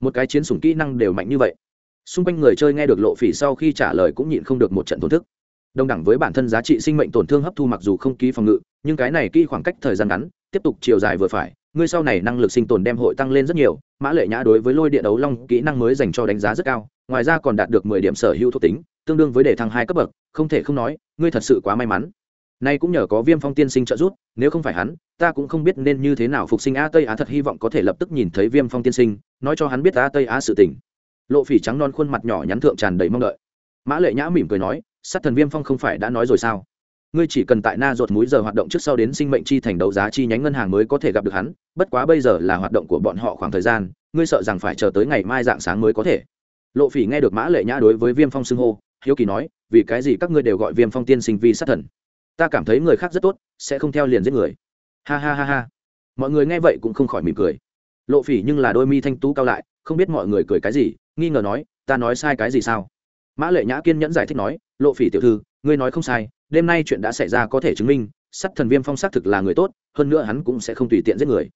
Một cái chiến sủng kỹ năng đều mạnh như vậy. Xung quanh người chơi nghe được lộ phỉ sau khi trả lời cũng nhịn không được một trận thổn thức đồng đẳng với bản thân giá trị sinh mệnh tổn thương hấp thu mặc dù không ký phòng ngự, nhưng cái này kỹ khoảng cách thời gian ngắn, tiếp tục chiều dài vừa phải, ngươi sau này năng lực sinh tồn đem hội tăng lên rất nhiều, mã lệ nhã đối với lôi địa đấu long kỹ năng mới dành cho đánh giá rất cao, ngoài ra còn đạt được mười điểm sở hữu thuộc tính, tương đương với đề thăng hai cấp bậc, không thể không nói, ngươi thật sự quá may mắn. Nay cũng nhờ có viêm phong tiên sinh trợ giúp, nếu không phải hắn, ta cũng không biết nên như thế nào phục sinh a tây á thật hy vọng có thể lập tức nhìn thấy viêm phong tiên sinh, nói cho hắn biết a tây á sự tình. Lộ phỉ trắng non khuôn mặt nhỏ nhắn thượng tràn đầy mong đợi. Mã lệ nhã mỉm cười nói sát thần viêm phong không phải đã nói rồi sao? Ngươi chỉ cần tại na ruột múi giờ hoạt động trước sau đến sinh mệnh chi thành đấu giá chi nhánh ngân hàng mới có thể gặp được hắn, bất quá bây giờ là hoạt động của bọn họ khoảng thời gian, ngươi sợ rằng phải chờ tới ngày mai dạng sáng mới có thể. Lộ phỉ nghe được mã lệ nhã đối với viêm phong xưng hô, hiếu kỳ nói, vì cái gì các ngươi đều gọi viêm phong tiên sinh vi sát thần? Ta cảm thấy người khác rất tốt, sẽ không theo liền giết người. Ha ha ha ha. Mọi người nghe vậy cũng không khỏi mỉm cười. Lộ phỉ nhưng là đôi mi thanh tú cao lại, không biết mọi người cười cái gì, nghi ngờ nói, ta nói sai cái gì sao? Mã lệ nhã kiên nhẫn giải thích nói, lộ phỉ tiểu thư, ngươi nói không sai, đêm nay chuyện đã xảy ra có thể chứng minh sắt thần viêm phong xác thực là người tốt, hơn nữa hắn cũng sẽ không tùy tiện giết người.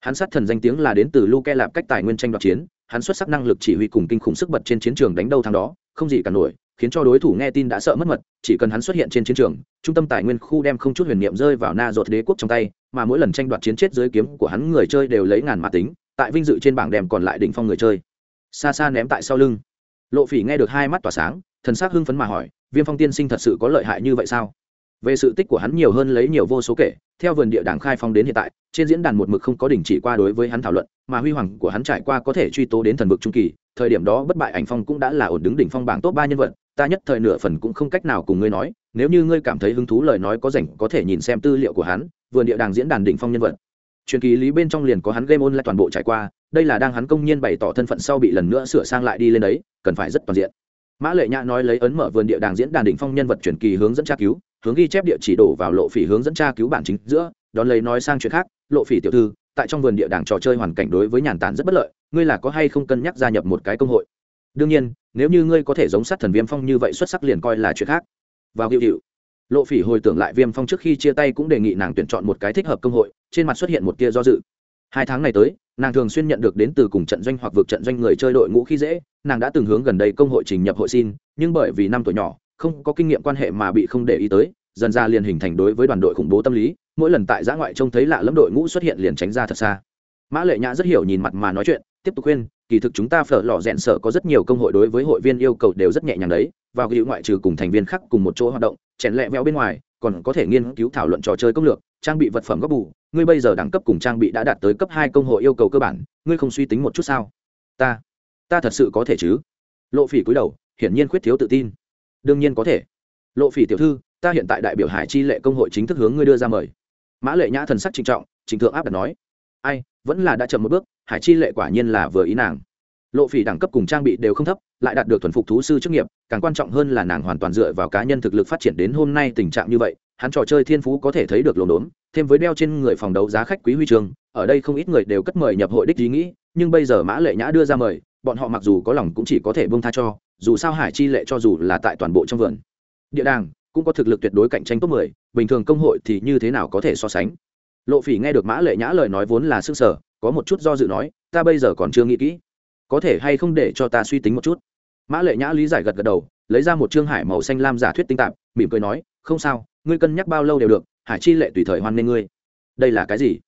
Hắn sát thần danh tiếng là đến từ luke lạp cách tài nguyên tranh đoạt chiến, hắn xuất sắc năng lực chỉ huy cùng kinh khủng sức bật trên chiến trường đánh đâu thắng đó, không gì cả nổi, khiến cho đối thủ nghe tin đã sợ mất mật, chỉ cần hắn xuất hiện trên chiến trường, trung tâm tài nguyên khu đem không chút huyền niệm rơi vào na dột đế quốc trong tay, mà mỗi lần tranh đoạt chiến chết dưới kiếm của hắn người chơi đều lấy ngàn mã tính, tại vinh dự trên bảng đèm còn lại đỉnh phong người chơi. Xa xa ném tại sau lưng lộ phỉ nghe được hai mắt tỏa sáng, thần s ắ c hưng phấn mà hỏi, viêm phong tiên sinh thật sự có lợi hại như vậy sao? Về sự tích của hắn nhiều hơn lấy nhiều vô số kể, theo vườn địa đảng khai phong đến hiện tại, trên diễn đàn một mực không có đình chỉ qua đối với hắn thảo luận, mà huy hoàng của hắn trải qua có thể truy tố đến thần vực trung kỳ, thời điểm đó bất bại ảnh phong cũng đã là ổn đứng đỉnh phong bảng top ba nhân vật, ta nhất thời nửa phần cũng không cách nào cùng ngươi nói, nếu như ngươi cảm thấy hứng thú lời nói có rảnh có thể nhìn xem tư liệu của hắn, vườn địa đàng diễn đàn đỉnh phong nhân vật truyền kỳ lý bên trong liền có hắn game on lại toàn bộ trải qua, đây là đang hắn công nhiên bày tỏ thân phận sau bị lần nữa sửa sang lại đi lên đấy, cần phải rất toàn diện. Mã lệ nhã nói lấy ấn mở vườn địa đàng diễn đàn đỉnh phong nhân vật truyền kỳ hướng dẫn tra cứu, hướng ghi chép địa chỉ đổ vào lộ phỉ hướng dẫn tra cứu bản chính giữa, đón lấy nói sang chuyện khác, lộ phỉ tiểu thư, tại trong vườn địa đàng trò chơi hoàn cảnh đối với nhàn tản rất bất lợi, ngươi là có hay không cân nhắc gia nhập một cái công hội? Đương nhiên, nếu như ngươi có thể giống sát thần viêm phong như vậy xuất sắc liền coi là chuyện khác. Vào hiệu hiệu lộ phỉ hồi tưởng lại viêm phong trước khi chia tay cũng đề nghị nàng tuyển chọn một cái thích hợp công hội, trên mặt xuất hiện một tia do dự. Hai tháng này tới, nàng thường xuyên nhận được đến từ cùng trận doanh hoặc vượt trận doanh người chơi đội ngũ khi dễ, nàng đã từng hướng gần đây công hội trình nhập hội xin, nhưng bởi vì năm tuổi nhỏ, không có kinh nghiệm quan hệ mà bị không để ý tới, dần ra liền hình thành đối với đoàn đội khủng bố tâm lý, mỗi lần tại giã ngoại trông thấy lạ lẫm đội ngũ xuất hiện liền tránh ra thật xa. Mã lệ nhã rất hiểu nhìn mặt mà nói chuyện tiếp tục khuyên, kỳ thực chúng ta phở lò rẽn sợ có rất nhiều công hội đối với hội viên yêu cầu đều rất nhẹ nhàng đấy, vào ghi ngoại trừ cùng thành viên khác cùng một chỗ hoạt động, chèn lẹ veo bên ngoài, còn có thể nghiên cứu thảo luận trò chơi công lược, trang bị vật phẩm góp bù, ngươi bây giờ đẳng cấp cùng trang bị đã đạt tới cấp hai công hội yêu cầu cơ bản, ngươi không suy tính một chút sao? Ta ta thật sự có thể chứ? Lộ phỉ cúi đầu, hiển nhiên khuyết thiếu tự tin. Đương nhiên có thể. Lộ phỉ tiểu thư, ta hiện tại đại biểu hải chi lệ công hội chính thức hướng ngươi đưa ra mời. Mã lệ nhã thần sắc trinh trọng trình thượng áp đặt nói ai vẫn là đã chậm một bước hải chi lệ quả nhiên là vừa ý nàng. Lộ phỉ đẳng cấp cùng trang bị đều không thấp lại đạt được thuần phục thú sư chức nghiệp càng quan trọng hơn là nàng hoàn toàn dựa vào cá nhân thực lực phát triển đến hôm nay tình trạng như vậy hắn trò chơi thiên phú có thể thấy được lồn đốn thêm với đeo trên người phòng đấu giá khách quý huy trường ở đây không ít người đều cất mời nhập hội đích ý nghĩ nhưng bây giờ mã lệ nhã đưa ra mời bọn họ mặc dù có lòng cũng chỉ có thể bông tha cho dù sao hải chi lệ cho dù là tại toàn bộ trong vườn địa đàng cũng có thực lực tuyệt đối cạnh tranh top 10, bình thường công hội thì như thế nào có thể so sánh lộ phỉ nghe được mã lệ nhã lời nói vốn là sức sở, có một chút do dự nói, ta bây giờ còn chưa nghĩ kỹ, có thể hay không để cho ta suy tính một chút? Mã lệ nhã lý giải gật gật đầu, lấy ra một trương hải màu xanh lam giả thuyết tinh tạp, mỉm cười nói, không sao, ngươi cân nhắc bao lâu đều được, hải chi lệ tùy thời hoan nghênh ngươi. Đây là cái gì?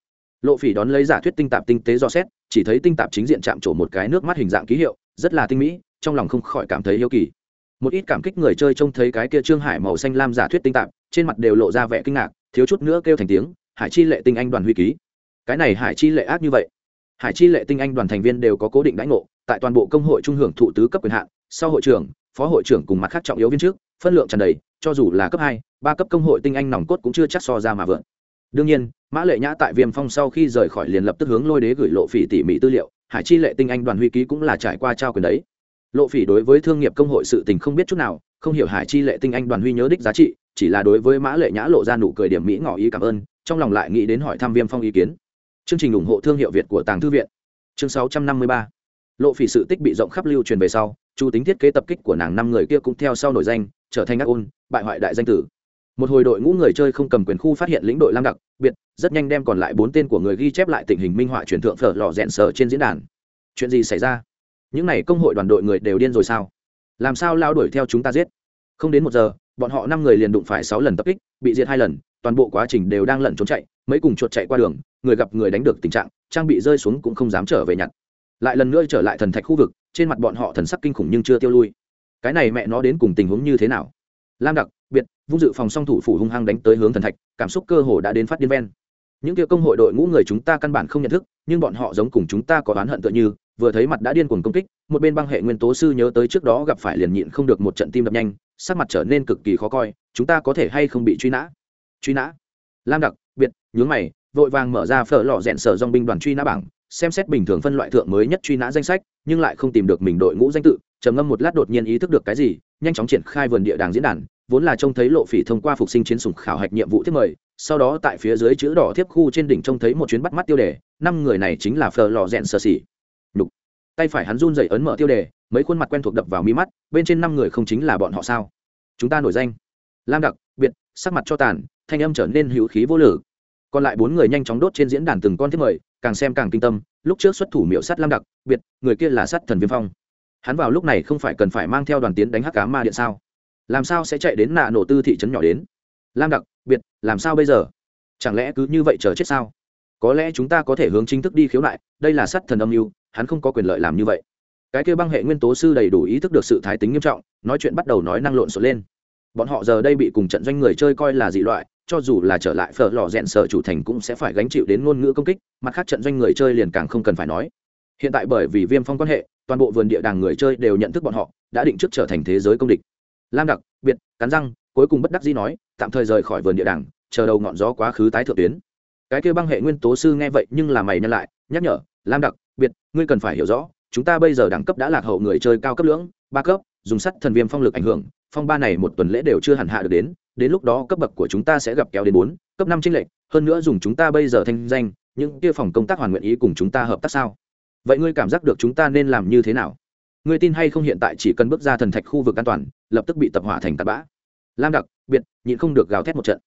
Lộ phỉ đón lấy giả thuyết tinh tạp tinh tế do xét, chỉ thấy tinh tạp chính diện chạm trổ một cái nước mắt hình dạng ký hiệu, rất là tinh mỹ, trong lòng không khỏi cảm thấy yêu kỳ. Một ít cảm kích người chơi trông thấy cái kia trương hải màu xanh lam giả thuyết tinh tạp, trên mặt đều lộ ra vẻ kinh ngạc, thiếu chút nữa kêu thành tiếng hải chi lệ tinh anh đoàn huy ký. Cái này hải chi lệ ác như vậy. Hải chi lệ tinh anh đoàn thành viên đều có cố định đãi ngộ, tại toàn bộ công hội trung hưởng thụ tứ cấp quyền hạn, sau hội trưởng, phó hội trưởng cùng mặt khác trọng yếu viên trước, phân lượng tràn đầy, cho dù là cấp hai, ba cấp công hội tinh anh nòng cốt cũng chưa chắc so ra mà vượn. Đương nhiên, mã lệ nhã tại viêm phong sau khi rời khỏi liền lập tức hướng lôi đế gửi lộ phỉ tỉ mỉ tư liệu, hải chi lệ tinh anh đoàn huy ký cũng là trải qua trao quyền đấy. Lộ phỉ đối với thương nghiệp công hội sự tình không biết chút nào, không hiểu hải chi lệ tinh anh đoàn huy nhớ đích giá trị, chỉ là đối với mã lệ nhã lộ ra nụ cười điểm mỹ ngỏ ý cảm ơn trong lòng lại nghĩ đến hỏi thăm viêm phong ý kiến. Chương trình ủng hộ thương hiệu việt của tàng thư viện. Chương 653. lộ phỉ sự tích bị rộng khắp lưu truyền về sau chu tính thiết kế tập kích của nàng năm người kia cũng theo sau nổi danh, trở thành ác ôn, bại hoại đại danh tử. Một hồi đội ngũ người chơi không cầm quyền khu phát hiện lĩnh đội lam đặc, biệt, rất nhanh đem còn lại bốn tên của người ghi chép lại tình hình minh họa truyền thượng phở lò rẽn sở trên diễn đàn. Chuyện gì xảy ra? Những n à y công hội đoàn đội người đều điên rồi sao? Làm sao lao đuổi theo chúng ta giết? Không đến một giờ, bọn họ năm người liền đụng phải sáu lần tập kích, bị diệt hai lần toàn bộ quá trình đều đang lẩn trốn chạy, mấy cùng chuột chạy qua đường, người gặp người đánh được tình trạng, trang bị rơi xuống cũng không dám trở về nhặt. Lại lần nữa trở lại thần thạch khu vực, trên mặt bọn họ thần sắc kinh khủng nhưng chưa tiêu lui. Cái này mẹ nó đến cùng tình huống như thế nào? Lam đặc, biệt, vung dự phòng song thủ phủ hung hăng đánh tới hướng thần thạch, cảm xúc cơ hồ đã đến phát điên ven. Những kia công hội đội ngũ người chúng ta căn bản không nhận thức, nhưng bọn họ giống cùng chúng ta có oán hận tựa như, vừa thấy mặt đã điên cuồng công kích, một bên băng hệ nguyên tố sư nhớ tới trước đó gặp phải liền nhịn không được một trận tim đập nhanh, sắc mặt trở nên cực kỳ khó coi, chúng ta có thể hay không bị truy nã? Truy nã. Lam đặc, biệt, nhướng mày, vội vàng mở ra phở lò rẽn sở dong binh đoàn truy nã bảng, xem xét bình thường phân loại thượng mới nhất truy nã danh sách, nhưng lại không tìm được mình đội ngũ danh tự, trầm ngâm một lát đột nhiên ý thức được cái gì, nhanh chóng triển khai vườn địa đàng diễn đàn, vốn là trông thấy lộ phỉ thông qua phục sinh chiến sủng khảo hạch nhiệm vụ thiết mời, sau đó tại phía dưới chữ đỏ thiếp khu trên đỉnh trông thấy một chuyến bắt mắt tiêu đề, năm người này chính là phở lò rẽn sở xỉ. Đục. tay phải hắn run dậy ấn mở tiêu đề, mấy khuôn mặt quen thuộc đập vào mi mắt, bên trên năm người không chính là bọn họ sao? Chúng ta nổi danh. Lam đặc, biệt, sắc mặt cho tàn thanh âm trở nên hữu khí vô lử. Còn lại bốn người nhanh chóng đốt trên diễn đàn từng con thiết mời, càng xem càng kinh tâm, lúc trước xuất thủ miệu sắt lam đặc, biệt, người kia là sắt thần viêm phong. Hắn vào lúc này không phải cần phải mang theo đoàn tiến đánh hắc cá ma điện sao? Làm sao sẽ chạy đến nạ nổ tư thị trấn nhỏ đến? Lam đặc, biệt, làm sao bây giờ? Chẳng lẽ cứ như vậy chờ chết sao? Có lẽ chúng ta có thể hướng chính thức đi khiếu nại, đây là sắt thần âm mưu, hắn không có quyền lợi làm như vậy. Cái kia băng hệ nguyên tố sư đầy đủ ý thức được sự thái tính nghiêm trọng, nói chuyện bắt đầu nói năng lộn xộn lên. Bọn họ giờ đây bị cùng trận doanh người chơi coi là dị loại cho dù là trở lại phở lò rèn, sở chủ thành cũng sẽ phải gánh chịu đến ngôn ngữ công kích mặt khác trận doanh người chơi liền càng không cần phải nói. Hiện tại bởi vì viêm phong quan hệ toàn bộ vườn địa đàng người chơi đều nhận thức bọn họ đã định trước trở thành thế giới công địch. Lam đặc biệt cắn răng cuối cùng bất đắc dĩ nói tạm thời rời khỏi vườn địa đàng chờ đầu ngọn gió quá khứ tái thượng tuyến. Cái kêu băng hệ nguyên tố sư nghe vậy nhưng là mày nhân lại nhắc nhở lam đặc biệt ngươi cần phải hiểu rõ chúng ta bây giờ đẳng cấp đã lạc hậu người chơi cao cấp lưỡng ba cấp dùng sắt thần viêm phong lực ảnh hưởng phong ba này một tuần lễ đều chưa hẳn hạ được đến đến lúc đó cấp bậc của chúng ta sẽ gặp kéo đến bốn, cấp năm trinh lệch, hơn nữa dùng chúng ta bây giờ thanh danh, những kia phòng công tác hoàn nguyện ý cùng chúng ta hợp tác sao? Vậy ngươi cảm giác được chúng ta nên làm như thế nào? Ngươi tin hay không hiện tại chỉ cần bước ra thần thạch khu vực an toàn, lập tức bị tập hỏa thành tạt bã. Lam đặc, biệt, nhịn không được gào thét một trận.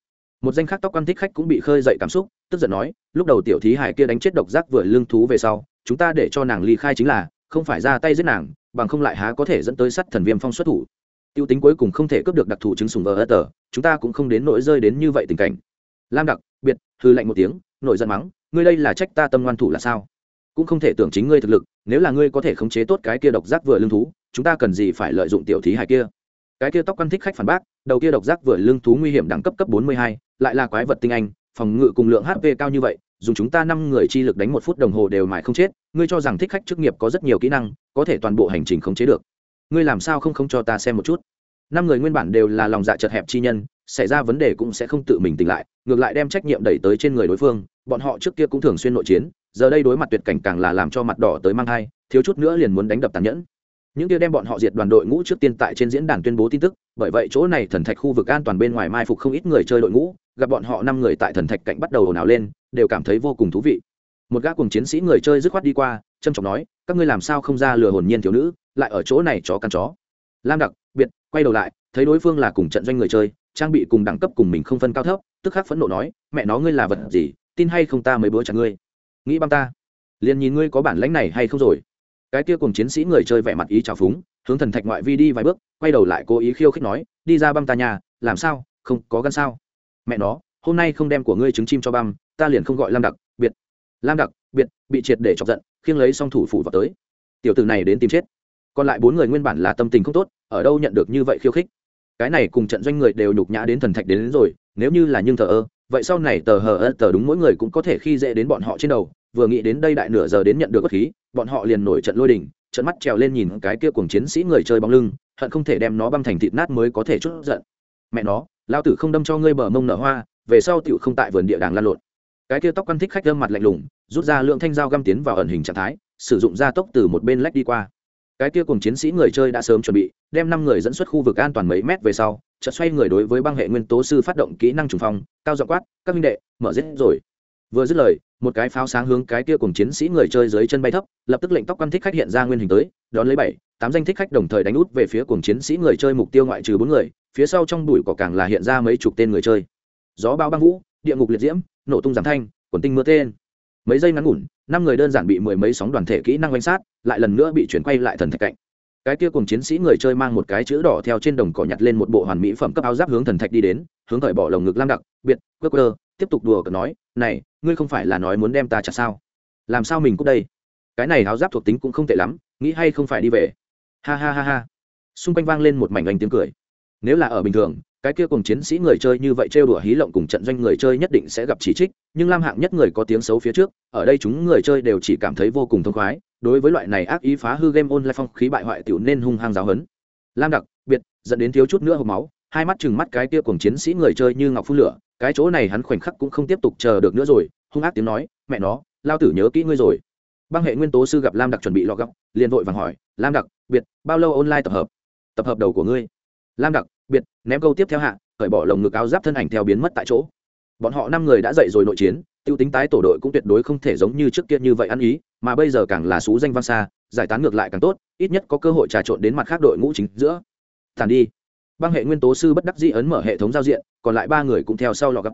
Một danh khác tóc quan thích khách cũng bị khơi dậy cảm xúc, tức giận nói, lúc đầu tiểu thí hải kia đánh chết độc giác vừa lương thú về sau, chúng ta để cho nàng ly khai chính là, không phải ra tay giết nàng, bằng không lại há có thể dẫn tới sắt thần viêm phong xuất thủ tiêu tính cuối cùng không thể cướp được đặc thù chứng sùng vờ tờ, chúng ta cũng không đến nỗi rơi đến như vậy tình cảnh. Lam đặc, biệt hư lạnh một tiếng nội giận mắng, ngươi đây là trách ta tâm ngoan thủ là sao? Cũng không thể tưởng chính ngươi thực lực, nếu là ngươi có thể khống chế tốt cái kia độc giác vừa lương thú, chúng ta cần gì phải lợi dụng tiểu thí hải kia? Cái kia tóc quan thích khách phản bác, đầu kia độc giác vừa lương thú nguy hiểm đẳng cấp cấp bốn mươi hai, lại là quái vật tinh anh, phòng ngự cùng lượng hp cao như vậy, dùng chúng ta năm người chi lực đánh một phút đồng hồ đều mãi không chết, ngươi cho rằng thích khách chức nghiệp có rất nhiều kỹ năng, có thể toàn bộ hành trình khống chế được ngươi làm sao không không cho ta xem một chút? Năm người nguyên bản đều là lòng dạ chật hẹp chi nhân, xảy ra vấn đề cũng sẽ không tự mình tỉnh lại, ngược lại đem trách nhiệm đẩy tới trên người đối phương, bọn họ trước kia cũng thường xuyên nội chiến, giờ đây đối mặt tuyệt cảnh càng là làm cho mặt đỏ tới mang thai, thiếu chút nữa liền muốn đánh đập tàn nhẫn. Những kia đem bọn họ diệt đoàn đội ngũ trước tiên tại trên diễn đàn tuyên bố tin tức, bởi vậy chỗ này thần thạch khu vực an toàn bên ngoài mai phục không ít người chơi đội ngũ, gặp bọn họ năm người tại thần thạch cạnh bắt đầu ồn ào lên, đều cảm thấy vô cùng thú vị. Một gã cùng chiến sĩ người chơi dứt khoát đi qua trâm trọng nói, các ngươi làm sao không ra lừa hồn nhiên thiếu nữ, lại ở chỗ này chó căn chó. Lam đặc, biệt, quay đầu lại, thấy đối phương là cùng trận doanh người chơi, trang bị cùng đẳng cấp cùng mình không phân cao thấp, tức khắc phẫn nộ nói, mẹ nó ngươi là vật gì, tin hay không ta mới bữa chặt ngươi. Nghĩ băng ta, liền nhìn ngươi có bản lãnh này hay không rồi. Cái kia cùng chiến sĩ người chơi vẻ mặt ý trào phúng, hướng thần thạch ngoại vi đi vài bước, quay đầu lại cố ý khiêu khích nói, đi ra băng ta nhà, làm sao, không có gan sao. Mẹ nó, hôm nay không đem của ngươi trứng chim cho băm, ta liền không gọi lam đặc, biệt. Lam đặc, biệt, bị triệt để chọc giận khiêng lấy song thủ phủ vào tới. Tiểu tử này đến tìm chết. Còn lại bốn người nguyên bản là tâm tình không tốt ở đâu nhận được như vậy khiêu khích? Cái này cùng trận doanh người đều nhục nhã đến thần thạch đến, đến rồi nếu như là nhưng thờ ơ vậy sau này tờ hờ ơ tờ đúng mỗi người cũng có thể khi dễ đến bọn họ trên đầu. Vừa nghĩ đến đây đại nửa giờ đến nhận được bất khí bọn họ liền nổi trận lôi đình trận mắt trèo lên nhìn cái kia cùng chiến sĩ người chơi bóng lưng hận không thể đem nó băm thành thịt nát mới có thể chút giận. Mẹ nó lao tử không đâm cho ngươi bờ mông nở hoa về sau tựu không tại vườn địa đàng lan lộn cái kia tóc quan thích khách gương mặt lạnh lùng, rút ra lượng thanh dao găm tiến vào ẩn hình trạng thái, sử dụng gia tốc từ một bên lách đi qua. Cái kia cùng chiến sĩ người chơi đã sớm chuẩn bị, đem năm người dẫn xuất khu vực an toàn mấy mét về sau, chợt xoay người đối với băng hệ nguyên tố sư phát động kỹ năng trùng phong, cao dọ quát, các minh đệ, mở giết rồi. Vừa dứt lời, một cái pháo sáng hướng cái kia cùng chiến sĩ người chơi dưới chân bay thấp, lập tức lệnh tóc quan thích khách hiện ra nguyên hình tới, đón lấy bảy, tám danh thích khách đồng thời đánh út về phía cùng chiến sĩ người chơi mục tiêu ngoại trừ bốn người, phía sau trong đùi cỏ càng là hiện ra mấy chục tên người chơi. Gió bao băng vũ địa ngục liệt diễm, nổ tung giảm thanh, quần tinh mưa tên. Mấy giây ngắn ngủn, năm người đơn giản bị mười mấy sóng đoàn thể kỹ năng quanh sát, lại lần nữa bị chuyển quay lại thần thạch cạnh. Cái kia cùng chiến sĩ người chơi mang một cái chữ đỏ theo trên đồng cỏ nhặt lên một bộ hoàn mỹ phẩm cấp áo giáp hướng thần thạch đi đến, hướng thời bỏ lồng ngực lam đặc, biệt, quơ quơ, tiếp tục đùa cờ nói, này, ngươi không phải là nói muốn đem ta trả sao? Làm sao mình cúc đây? Cái này áo giáp thuộc tính cũng không tệ lắm, nghĩ hay không phải đi về? Ha ha ha ha. Xung quanh vang lên một mảnh anh tiếng cười. Nếu là ở bình thường cái kia cùng chiến sĩ người chơi như vậy trêu đùa hí lộng cùng trận doanh người chơi nhất định sẽ gặp chỉ trích, nhưng lam hạng nhất người có tiếng xấu phía trước, ở đây chúng người chơi đều chỉ cảm thấy vô cùng thông khoái, đối với loại này ác ý phá hư game online phong khí bại hoại tiểu nên hung hăng giáo hấn lam đặc, biệt, dẫn đến thiếu chút nữa hộp máu, hai mắt chừng mắt cái kia cùng chiến sĩ người chơi như ngọc phun lửa, cái chỗ này hắn khoảnh khắc cũng không tiếp tục chờ được nữa rồi, hung ác tiếng nói, mẹ nó, lao tử nhớ kỹ ngươi rồi. Băng hệ nguyên tố sư gặp lam đặc chuẩn bị lọ góc liền vội vàng hỏi, lam đặc, biệt, bao lâu online tập hợp? Tập hợp đầu của ngươi? Lam đặc biệt, ném câu tiếp theo hạ, cởi bỏ lồng ngực áo giáp thân ảnh theo biến mất tại chỗ. Bọn họ năm người đã dậy rồi nội chiến, tiêu tính tái tổ đội cũng tuyệt đối không thể giống như trước kia như vậy ăn ý, mà bây giờ càng là xú danh vang xa, giải tán ngược lại càng tốt, ít nhất có cơ hội trà trộn đến mặt khác đội ngũ chính giữa. Tàn đi. Băng hệ nguyên tố sư bất đắc dĩ ấn mở hệ thống giao diện, còn lại ba người cũng theo sau lọ gấp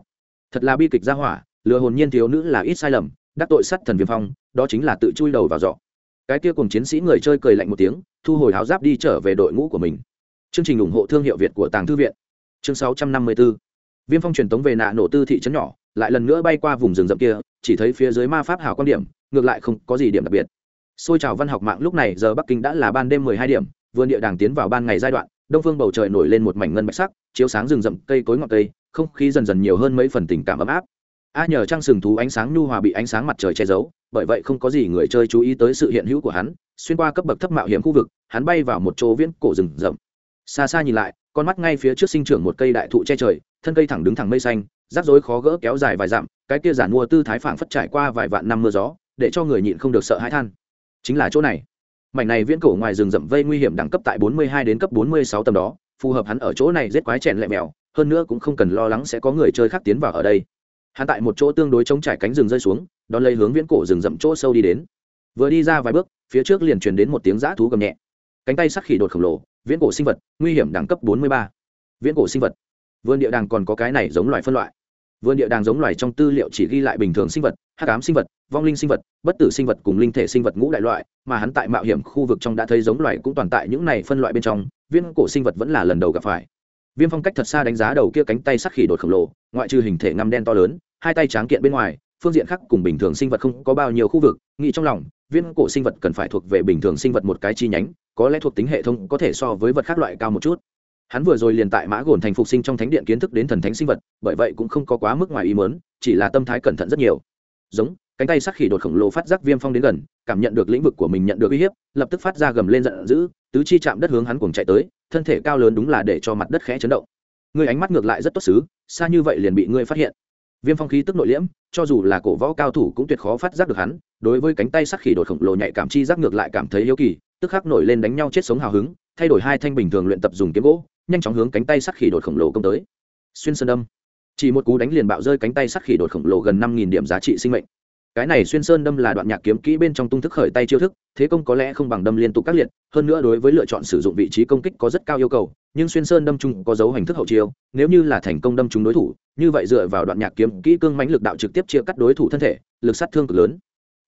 thật là bi kịch gia hỏa, lừa hồn nhiên thiếu nữ là ít sai lầm, đắc tội sắt thần viêm phong, đó chính là tự chui đầu vào giỏ. Cái kia cùng chiến sĩ người chơi cười lạnh một tiếng, thu hồi áo giáp đi trở về đội ngũ của mình chương trình ủng hộ thương hiệu việt của tàng thư viện. Chương 654 viêm phong truyền tống về nạ nổ tư thị trấn nhỏ, lại lần nữa bay qua vùng rừng rậm kia, chỉ thấy phía dưới ma pháp hào quan điểm, ngược lại không có gì điểm đặc biệt. Xôi trào văn học mạng lúc này giờ bắc kinh đã là ban đêm mười hai điểm, vườn địa đàng tiến vào ban ngày giai đoạn, đông phương bầu trời nổi lên một mảnh ngân bạch sắc, chiếu sáng rừng rậm cây cối ngọn cây, không khí dần dần nhiều hơn mấy phần tình cảm ấm áp. A nhờ trăng sừng thú ánh sáng nhu hòa bị ánh sáng mặt trời che giấu, bởi vậy không có gì người chơi chú ý tới sự hiện hữu của hắn, xuyên qua cấp bậc thấp mạo hiểm khu vực, hắn bay vào một chỗ viễn cổ rừng rậm xa xa nhìn lại, con mắt ngay phía trước sinh trưởng một cây đại thụ che trời, thân cây thẳng đứng thẳng mây xanh, rắc rối khó gỡ kéo dài vài dặm, cái kia giản mua tư thái phảng phất trải qua vài vạn năm mưa gió, để cho người nhịn không được sợ hãi than. Chính là chỗ này. Mảnh này viễn cổ ngoài rừng rậm vây nguy hiểm đẳng cấp tại 42 đến cấp 46 tầm đó, phù hợp hắn ở chỗ này giết quái chèn lẹ mèo, hơn nữa cũng không cần lo lắng sẽ có người chơi khác tiến vào ở đây. Hắn tại một chỗ tương đối chống trải cánh rừng rơi xuống, đón lấy hướng viễn cổ rừng rậm chỗ sâu đi đến. Vừa đi ra vài bước, phía trước liền truyền đến một tiếng giã thú gầm nhẹ. Cánh tay sắc khỉ đột khổng lồ viễn cổ sinh vật, nguy hiểm đẳng cấp 43. viễn cổ sinh vật. Vườn địa đàng còn có cái này giống loài phân loại. Vườn địa đàng giống loài trong tư liệu chỉ ghi lại bình thường sinh vật, hắc ám sinh vật, vong linh sinh vật, bất tử sinh vật cùng linh thể sinh vật ngũ đại loại, mà hắn tại mạo hiểm khu vực trong đã thấy giống loài cũng toàn tại những này phân loại bên trong viên cổ sinh vật vẫn là lần đầu gặp phải. Viêm phong cách thật xa đánh giá đầu kia cánh tay sắc khỉ đột khổng lồ, ngoại trừ hình thể ngăm đen to lớn, hai tay tráng kiện bên ngoài, phương diện khác cùng bình thường sinh vật không có bao nhiêu khu vực, nghĩ trong lòng viên cổ sinh vật cần phải thuộc về bình thường sinh vật một cái chi nhánh có lẽ thuộc tính hệ thống có thể so với vật khác loại cao một chút. Hắn vừa rồi liền tại mã gồn thành phục sinh trong thánh điện kiến thức đến thần thánh sinh vật, bởi vậy cũng không có quá mức ngoài ý mớn chỉ là tâm thái cẩn thận rất nhiều. Giống, cánh tay sắc khỉ đột khổng lồ phát giác viêm phong đến gần, cảm nhận được lĩnh vực của mình nhận được uy hiếp, lập tức phát ra gầm lên giận dữ, tứ chi chạm đất hướng hắn cuồng chạy tới, thân thể cao lớn đúng là để cho mặt đất khẽ chấn động. Ngươi ánh mắt ngược lại rất tốt xứ, xa như vậy liền bị ngươi phát hiện. Viêm phong khí tức nội liễm, cho dù là cổ võ cao thủ cũng tuyệt khó phát giác được hắn, đối với cánh tay sắc khỉ đột khổng lồ nhạy cảm chi giác ngược lại cảm thấy yếu kỳ tức khắc nổi lên đánh nhau chết sống hào hứng, thay đổi hai thanh bình thường luyện tập dùng kiếm gỗ, nhanh chóng hướng cánh tay sắc khỉ đột khổng lồ công tới. Xuyên sơn đâm chỉ một cú đánh liền bạo rơi cánh tay sắc khỉ đột khổng lồ gần năm nghìn điểm giá trị sinh mệnh. Cái này xuyên sơn đâm là đoạn nhạc kiếm kỹ bên trong tung thức khởi tay chiêu thức, thế công có lẽ không bằng đâm liên tục các liệt, hơn nữa đối với lựa chọn sử dụng vị trí công kích có rất cao yêu cầu, nhưng xuyên sơn đâm chung có dấu hành thức hậu chiêu, nếu như là thành công đâm trúng đối thủ, như vậy dựa vào đoạn nhạc kiếm kỹ cương mãnh lực đạo trực tiếp chia cắt đối thủ thân thể, lực sát thương cực lớn.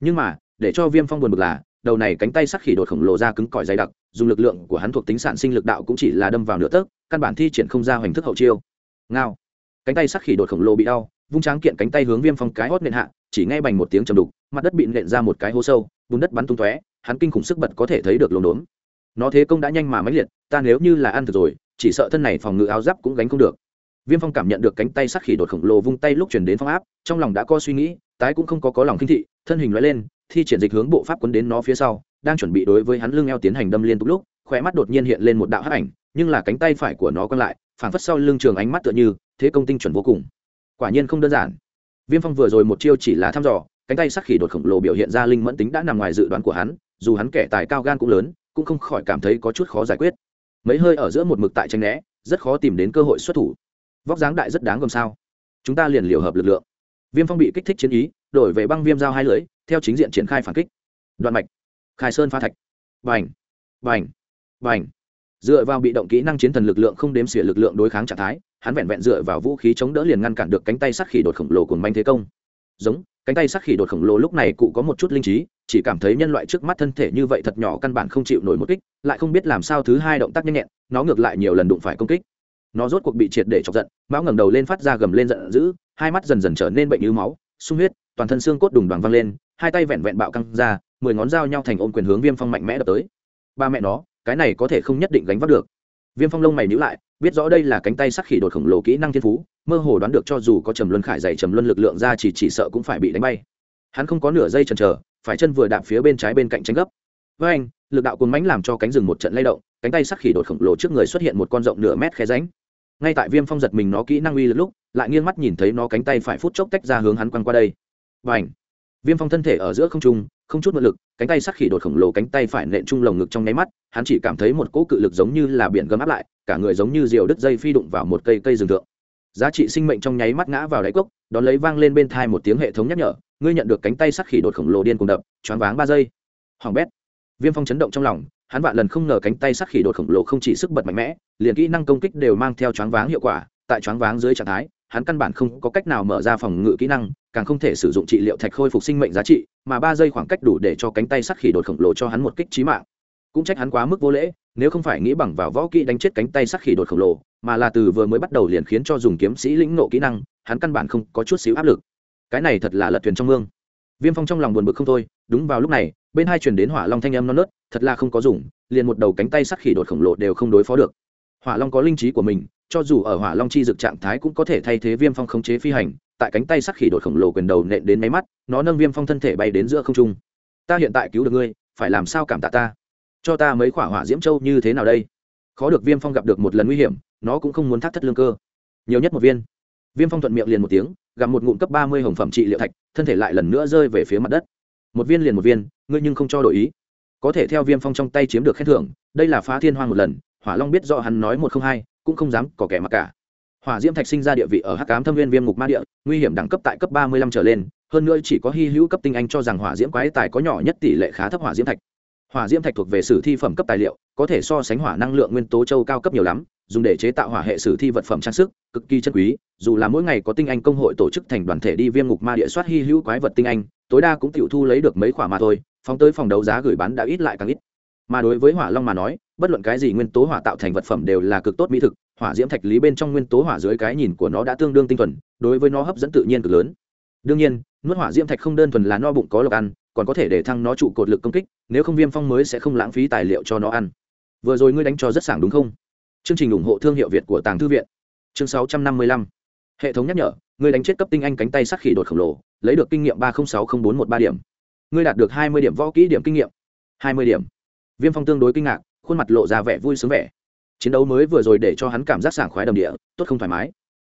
Nhưng mà, để cho viêm phong buồn bực là đầu này cánh tay sắc khỉ đột khổng lồ ra cứng cỏi dày đặc, dùng lực lượng của hắn thuộc tính sản sinh lực đạo cũng chỉ là đâm vào nửa tấc, căn bản thi triển không ra hoành thức hậu chiêu. Ngao. Cánh tay sắc khỉ đột khổng lồ bị đau, vung tráng kiện cánh tay hướng viêm phong cái hót nện hạ, chỉ nghe bành một tiếng trầm đục, mặt đất bị nện ra một cái hố sâu, bùn đất bắn tung tóe, hắn kinh khủng sức bật có thể thấy được lồn đốn nó thế công đã nhanh mà mãnh liệt, ta nếu như là ăn thực rồi, chỉ sợ thân này phòng ngự áo giáp cũng gánh không được. Viêm phong cảm nhận được cánh tay sắc khỉ đột khổng lồ vung tay lúc chuyển đến phong áp, trong lòng đã có suy nghĩ, tái cũng không có có lòng kinh thị, thân hình loại lên thi triển dịch hướng bộ pháp quấn đến nó phía sau, đang chuẩn bị đối với hắn lưng eo tiến hành đâm liên tục lúc, khóe mắt đột nhiên hiện lên một đạo hắc ảnh, nhưng là cánh tay phải của nó quăng lại, phảng phất sau lưng trường ánh mắt tựa như, thế công tinh chuẩn vô cùng. Quả nhiên không đơn giản. Viêm phong vừa rồi một chiêu chỉ là thăm dò, cánh tay sắc khỉ đột khổng lồ biểu hiện ra linh mẫn tính đã nằm ngoài dự đoán của hắn, dù hắn kẻ tài cao gan cũng lớn, cũng không khỏi cảm thấy có chút khó giải quyết. Mấy hơi ở giữa một mực tại tranh né, rất khó tìm đến cơ hội xuất thủ. Vóc dáng đại rất đáng gồm sao? Chúng ta liền liều hợp lực lượng. Viêm phong bị kích thích chiến ý, đổi về băng viêm dao hai lưỡi theo chính diện triển khai phản kích. Đoạn mạch. Khai sơn pha thạch. Vành vành vành dựa vào bị động kỹ năng chiến thần lực lượng không đếm xỉa lực lượng đối kháng trạng thái, hắn vẹn vẹn dựa vào vũ khí chống đỡ liền ngăn cản được cánh tay sắc khỉ đột khổng lồ cùng manh thế công. Giống, cánh tay sắc khỉ đột khổng lồ lúc này cụ có một chút linh trí, chỉ cảm thấy nhân loại trước mắt thân thể như vậy thật nhỏ căn bản không chịu nổi một kích, lại không biết làm sao thứ hai động tác nhanh nhẹn, nó ngược lại nhiều lần đụng phải công kích. Nó rốt cuộc bị triệt để chọc giận mão ngẩng đầu lên phát ra gầm lên giận dữ, hai mắt dần dần trở nên bệnh như máu, sung huyết, toàn thân xương cốt đùng đoàn văng lên hai tay vẹn vẹn bạo căng ra, mười ngón dao nhau thành ôm quyền hướng viêm phong mạnh mẽ đập tới. Ba mẹ nó, cái này có thể không nhất định gánh vác được. Viêm phong lông mày nhữ lại, biết rõ đây là cánh tay sắc khỉ đột khổng lồ kỹ năng thiên phú, mơ hồ đoán được cho dù có trầm luân khải dày trầm luân lực lượng ra chỉ chỉ sợ cũng phải bị đánh bay. Hắn không có nửa giây chần chờ, phải chân vừa đạp phía bên trái bên cạnh tranh gấp. Với anh, lực đạo cuốn mánh làm cho cánh rừng một trận lay động, cánh tay sắc khỉ đột khổng lồ trước người xuất hiện một con rộng nửa mét khe ránh ngay tại viêm phong giật mình nó kỹ năng uy lực lúc, lại nghiêng mắt nhìn thấy nó cánh tay phải phút chốc tách ra hướng hắn quăng qua đây. Và ảnh viêm phong thân thể ở giữa không trung, không chút mượn lực, cánh tay sắc khỉ đột khổng lồ cánh tay phải nện chung lồng ngực trong nháy mắt, hắn chỉ cảm thấy một cỗ cự lực giống như là biển gấm áp lại, cả người giống như diều đứt dây phi đụng vào một cây cây rừng thượng. Giá trị sinh mệnh trong nháy mắt ngã vào đáy cốc, đón lấy vang lên bên thai một tiếng hệ thống nhắc nhở, ngươi nhận được cánh tay sắc khỉ đột khổng lồ điên cùng đập, choáng váng ba giây. Hoàng bét. Viêm phong chấn động trong lòng, hắn vạn lần không ngờ cánh tay sắc khỉ đột khổng lồ không chỉ sức bật mạnh mẽ, liền kỹ năng công kích đều mang theo choáng váng hiệu quả, tại choáng váng dưới trạng thái, hắn căn bản không có cách nào mở ra phòng ngự kỹ năng càng không thể sử dụng trị liệu thạch khôi phục sinh mệnh giá trị, mà ba giây khoảng cách đủ để cho cánh tay sắc khỉ đột khổng lồ cho hắn một kích trí mạng. Cũng trách hắn quá mức vô lễ, nếu không phải nghĩ bằng vào võ kỹ đánh chết cánh tay sắc khỉ đột khổng lồ, mà là từ vừa mới bắt đầu liền khiến cho dùng kiếm sĩ lĩnh nộ kỹ năng, hắn căn bản không có chút xíu áp lực. Cái này thật là lật thuyền trong mương. Viêm phong trong lòng buồn bực không thôi, đúng vào lúc này, bên hai chuyển đến hỏa long thanh âm non nớt, thật là không có dùng, liền một đầu cánh tay sắt khỉ đột khổng lồ đều không đối phó được. Hỏa long có linh trí của mình cho dù ở hỏa long chi dực trạng thái cũng có thể thay thế viêm phong khống chế phi hành, tại cánh tay sắc khỉ đột khổng lồ quyền đầu nện đến máy mắt, nó nâng viêm phong thân thể bay đến giữa không trung. Ta hiện tại cứu được ngươi, phải làm sao cảm tạ ta? Cho ta mấy quả hỏa diễm châu như thế nào đây? Khó được viêm phong gặp được một lần nguy hiểm, nó cũng không muốn thắt thất lương cơ. Nhiều nhất một viên. Viêm phong thuận miệng liền một tiếng gặp một ngụm cấp ba mươi hồng phẩm trị liệu thạch, thân thể lại lần nữa rơi về phía mặt đất. Một viên liền một viên, ngươi nhưng không cho đổi ý. Có thể theo viêm phong trong tay chiếm được khen thưởng, đây là phá thiên hoang một lần, hỏa long biết do hắn nói một không hai cũng không dám có kẻ mặc cả. Hỏa diễm thạch sinh ra địa vị ở hắc Ám thâm viên viêm ngục ma địa, nguy hiểm đẳng cấp tại cấp ba mươi lăm trở lên, hơn nữa chỉ có hy hữu cấp tinh anh cho rằng hỏa diễm quái tài có nhỏ nhất tỷ lệ khá thấp hỏa diễm thạch. Hỏa diễm thạch thuộc về sử thi phẩm cấp tài liệu, có thể so sánh hỏa năng lượng nguyên tố châu cao cấp nhiều lắm, dùng để chế tạo hỏa hệ sử thi vật phẩm trang sức, cực kỳ chân quý, dù là mỗi ngày có tinh anh công hội tổ chức thành đoàn thể đi viêm ngục ma địa soát hy hữu quái vật tinh anh, tối đa cũng tiểu thu lấy được mấy khoả mà thôi, phóng tới phòng đấu giá gửi bán đã ít lại càng ít mà đối với hỏa long mà nói, bất luận cái gì nguyên tố hỏa tạo thành vật phẩm đều là cực tốt mỹ thực, hỏa diễm thạch lý bên trong nguyên tố hỏa dưới cái nhìn của nó đã tương đương tinh thuần, đối với nó hấp dẫn tự nhiên cực lớn. Đương nhiên, nuốt hỏa diễm thạch không đơn thuần là no bụng có lộc ăn, còn có thể để thăng nó trụ cột lực công kích, nếu không viêm phong mới sẽ không lãng phí tài liệu cho nó ăn. Vừa rồi ngươi đánh cho rất sảng đúng không? Chương trình ủng hộ thương hiệu việt của tàng thư viện. Chương 655. hệ thống nhắc nhở, ngươi đánh chết cấp tinh anh cánh tay sắc khỉ đột khổng lồ, lấy được kinh nghiệm ba trăm sáu mươi bốn một ba điểm. Ngươi đạt được hai mươi điểm võ kỹ điểm kinh nghiệm. Hai mươi điểm viêm phong tương đối kinh ngạc, khuôn mặt lộ ra vẻ vui sướng vẻ. Chiến đấu mới vừa rồi để cho hắn cảm giác sảng khoái đầm địa, tốt không thoải mái.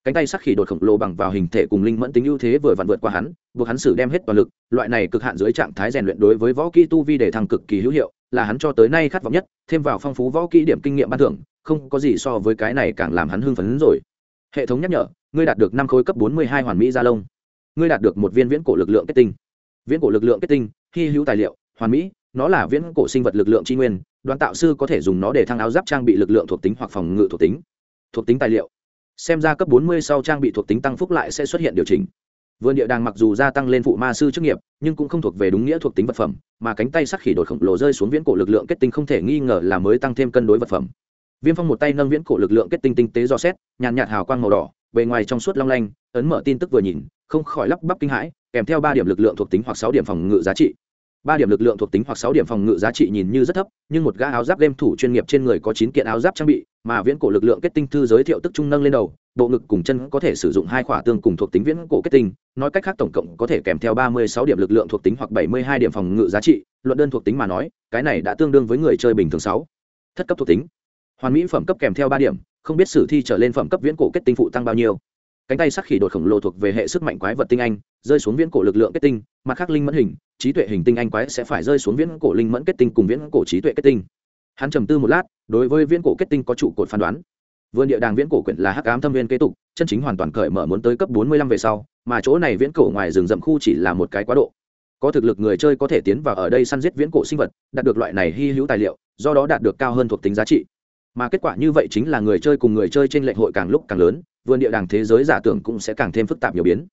Cánh tay sắc khỉ đột khổng lồ bằng vào hình thể cùng linh mẫn tính ưu thế vừa vặn vượt qua hắn, buộc hắn xử đem hết toàn lực, loại này cực hạn dưới trạng thái rèn luyện đối với võ kỹ tu vi để thăng cực kỳ hữu hiệu, là hắn cho tới nay khát vọng nhất, thêm vào phong phú võ kỹ điểm kinh nghiệm ban thưởng, không có gì so với cái này càng làm hắn hưng phấn rồi. Hệ thống nhắc nhở, ngươi đạt được năm khối cấp bốn mươi hai hoàn mỹ gia lông. Ngươi đạt được một viên viễn cổ lực lượng kết tinh. Viễn cổ lực lượng kết tinh, hy hữu tài liệu, hoàn mỹ nó là viễn cổ sinh vật lực lượng tri nguyên đoàn tạo sư có thể dùng nó để thăng áo giáp trang bị lực lượng thuộc tính hoặc phòng ngự thuộc tính thuộc tính tài liệu. Xem ra cấp 40 sau trang bị thuộc tính tăng phúc lại sẽ xuất hiện điều chỉnh. Vườn địa đàng mặc dù gia tăng lên phụ ma sư chức nghiệp, nhưng cũng không thuộc về đúng nghĩa thuộc tính vật phẩm, mà cánh tay sắc khỉ đột khổng lồ rơi xuống viễn cổ lực lượng kết tinh không thể nghi ngờ là mới tăng thêm cân đối vật phẩm. Viêm phong một tay nâng viễn cổ lực lượng kết tinh tinh tế do xét, nhàn nhạt hào quang màu đỏ, bề ngoài trong suốt long lanh, ấn mở tin tức vừa nhìn, không khỏi lắp bắp kinh hãi, kèm theo ba điểm lực lượng thuộc tính hoặc sáu điểm phòng ngự giá trị ba điểm lực lượng thuộc tính hoặc sáu điểm phòng ngự giá trị nhìn như rất thấp, nhưng một gã áo giáp game thủ chuyên nghiệp trên người có chín kiện áo giáp trang bị, mà viễn cổ lực lượng kết tinh thư giới thiệu tức trung nâng lên đầu, bộ ngực cùng chân có thể sử dụng hai khỏa tương cùng thuộc tính viễn cổ kết tinh, nói cách khác tổng cộng có thể kèm theo ba mươi sáu điểm lực lượng thuộc tính hoặc bảy mươi hai điểm phòng ngự giá trị, luận đơn thuộc tính mà nói, cái này đã tương đương với người chơi bình thường sáu. Thất cấp thuộc tính. Hoàn mỹ phẩm cấp kèm theo ba điểm, không biết sử thi trở lên phẩm cấp viễn cổ kết tinh phụ tăng bao nhiêu cánh tay sắc khỉ đột khổng lồ thuộc về hệ sức mạnh quái vật tinh anh, rơi xuống viễn cổ lực lượng kết tinh, mặt khác linh mẫn hình, trí tuệ hình tinh anh quái sẽ phải rơi xuống viễn cổ linh mẫn kết tinh cùng viễn cổ trí tuệ kết tinh. Hắn trầm tư một lát, đối với viễn cổ kết tinh có trụ cột phán đoán. Vườn địa đàng viễn cổ quyển là hắc ám thâm viên kế tục, chân chính hoàn toàn cởi mở muốn tới cấp bốn mươi lăm về sau, mà chỗ này viễn cổ ngoài rừng rậm khu chỉ là một cái quá độ. Có thực lực người chơi có thể tiến vào ở đây săn giết viễn cổ sinh vật, đạt được loại này hy hữu tài liệu, do đó đạt được cao hơn thuộc tính giá trị mà kết quả như vậy chính là người chơi cùng người chơi trên lệnh hội càng lúc càng lớn, vườn địa đàng thế giới giả tưởng cũng sẽ càng thêm phức tạp nhiều biến.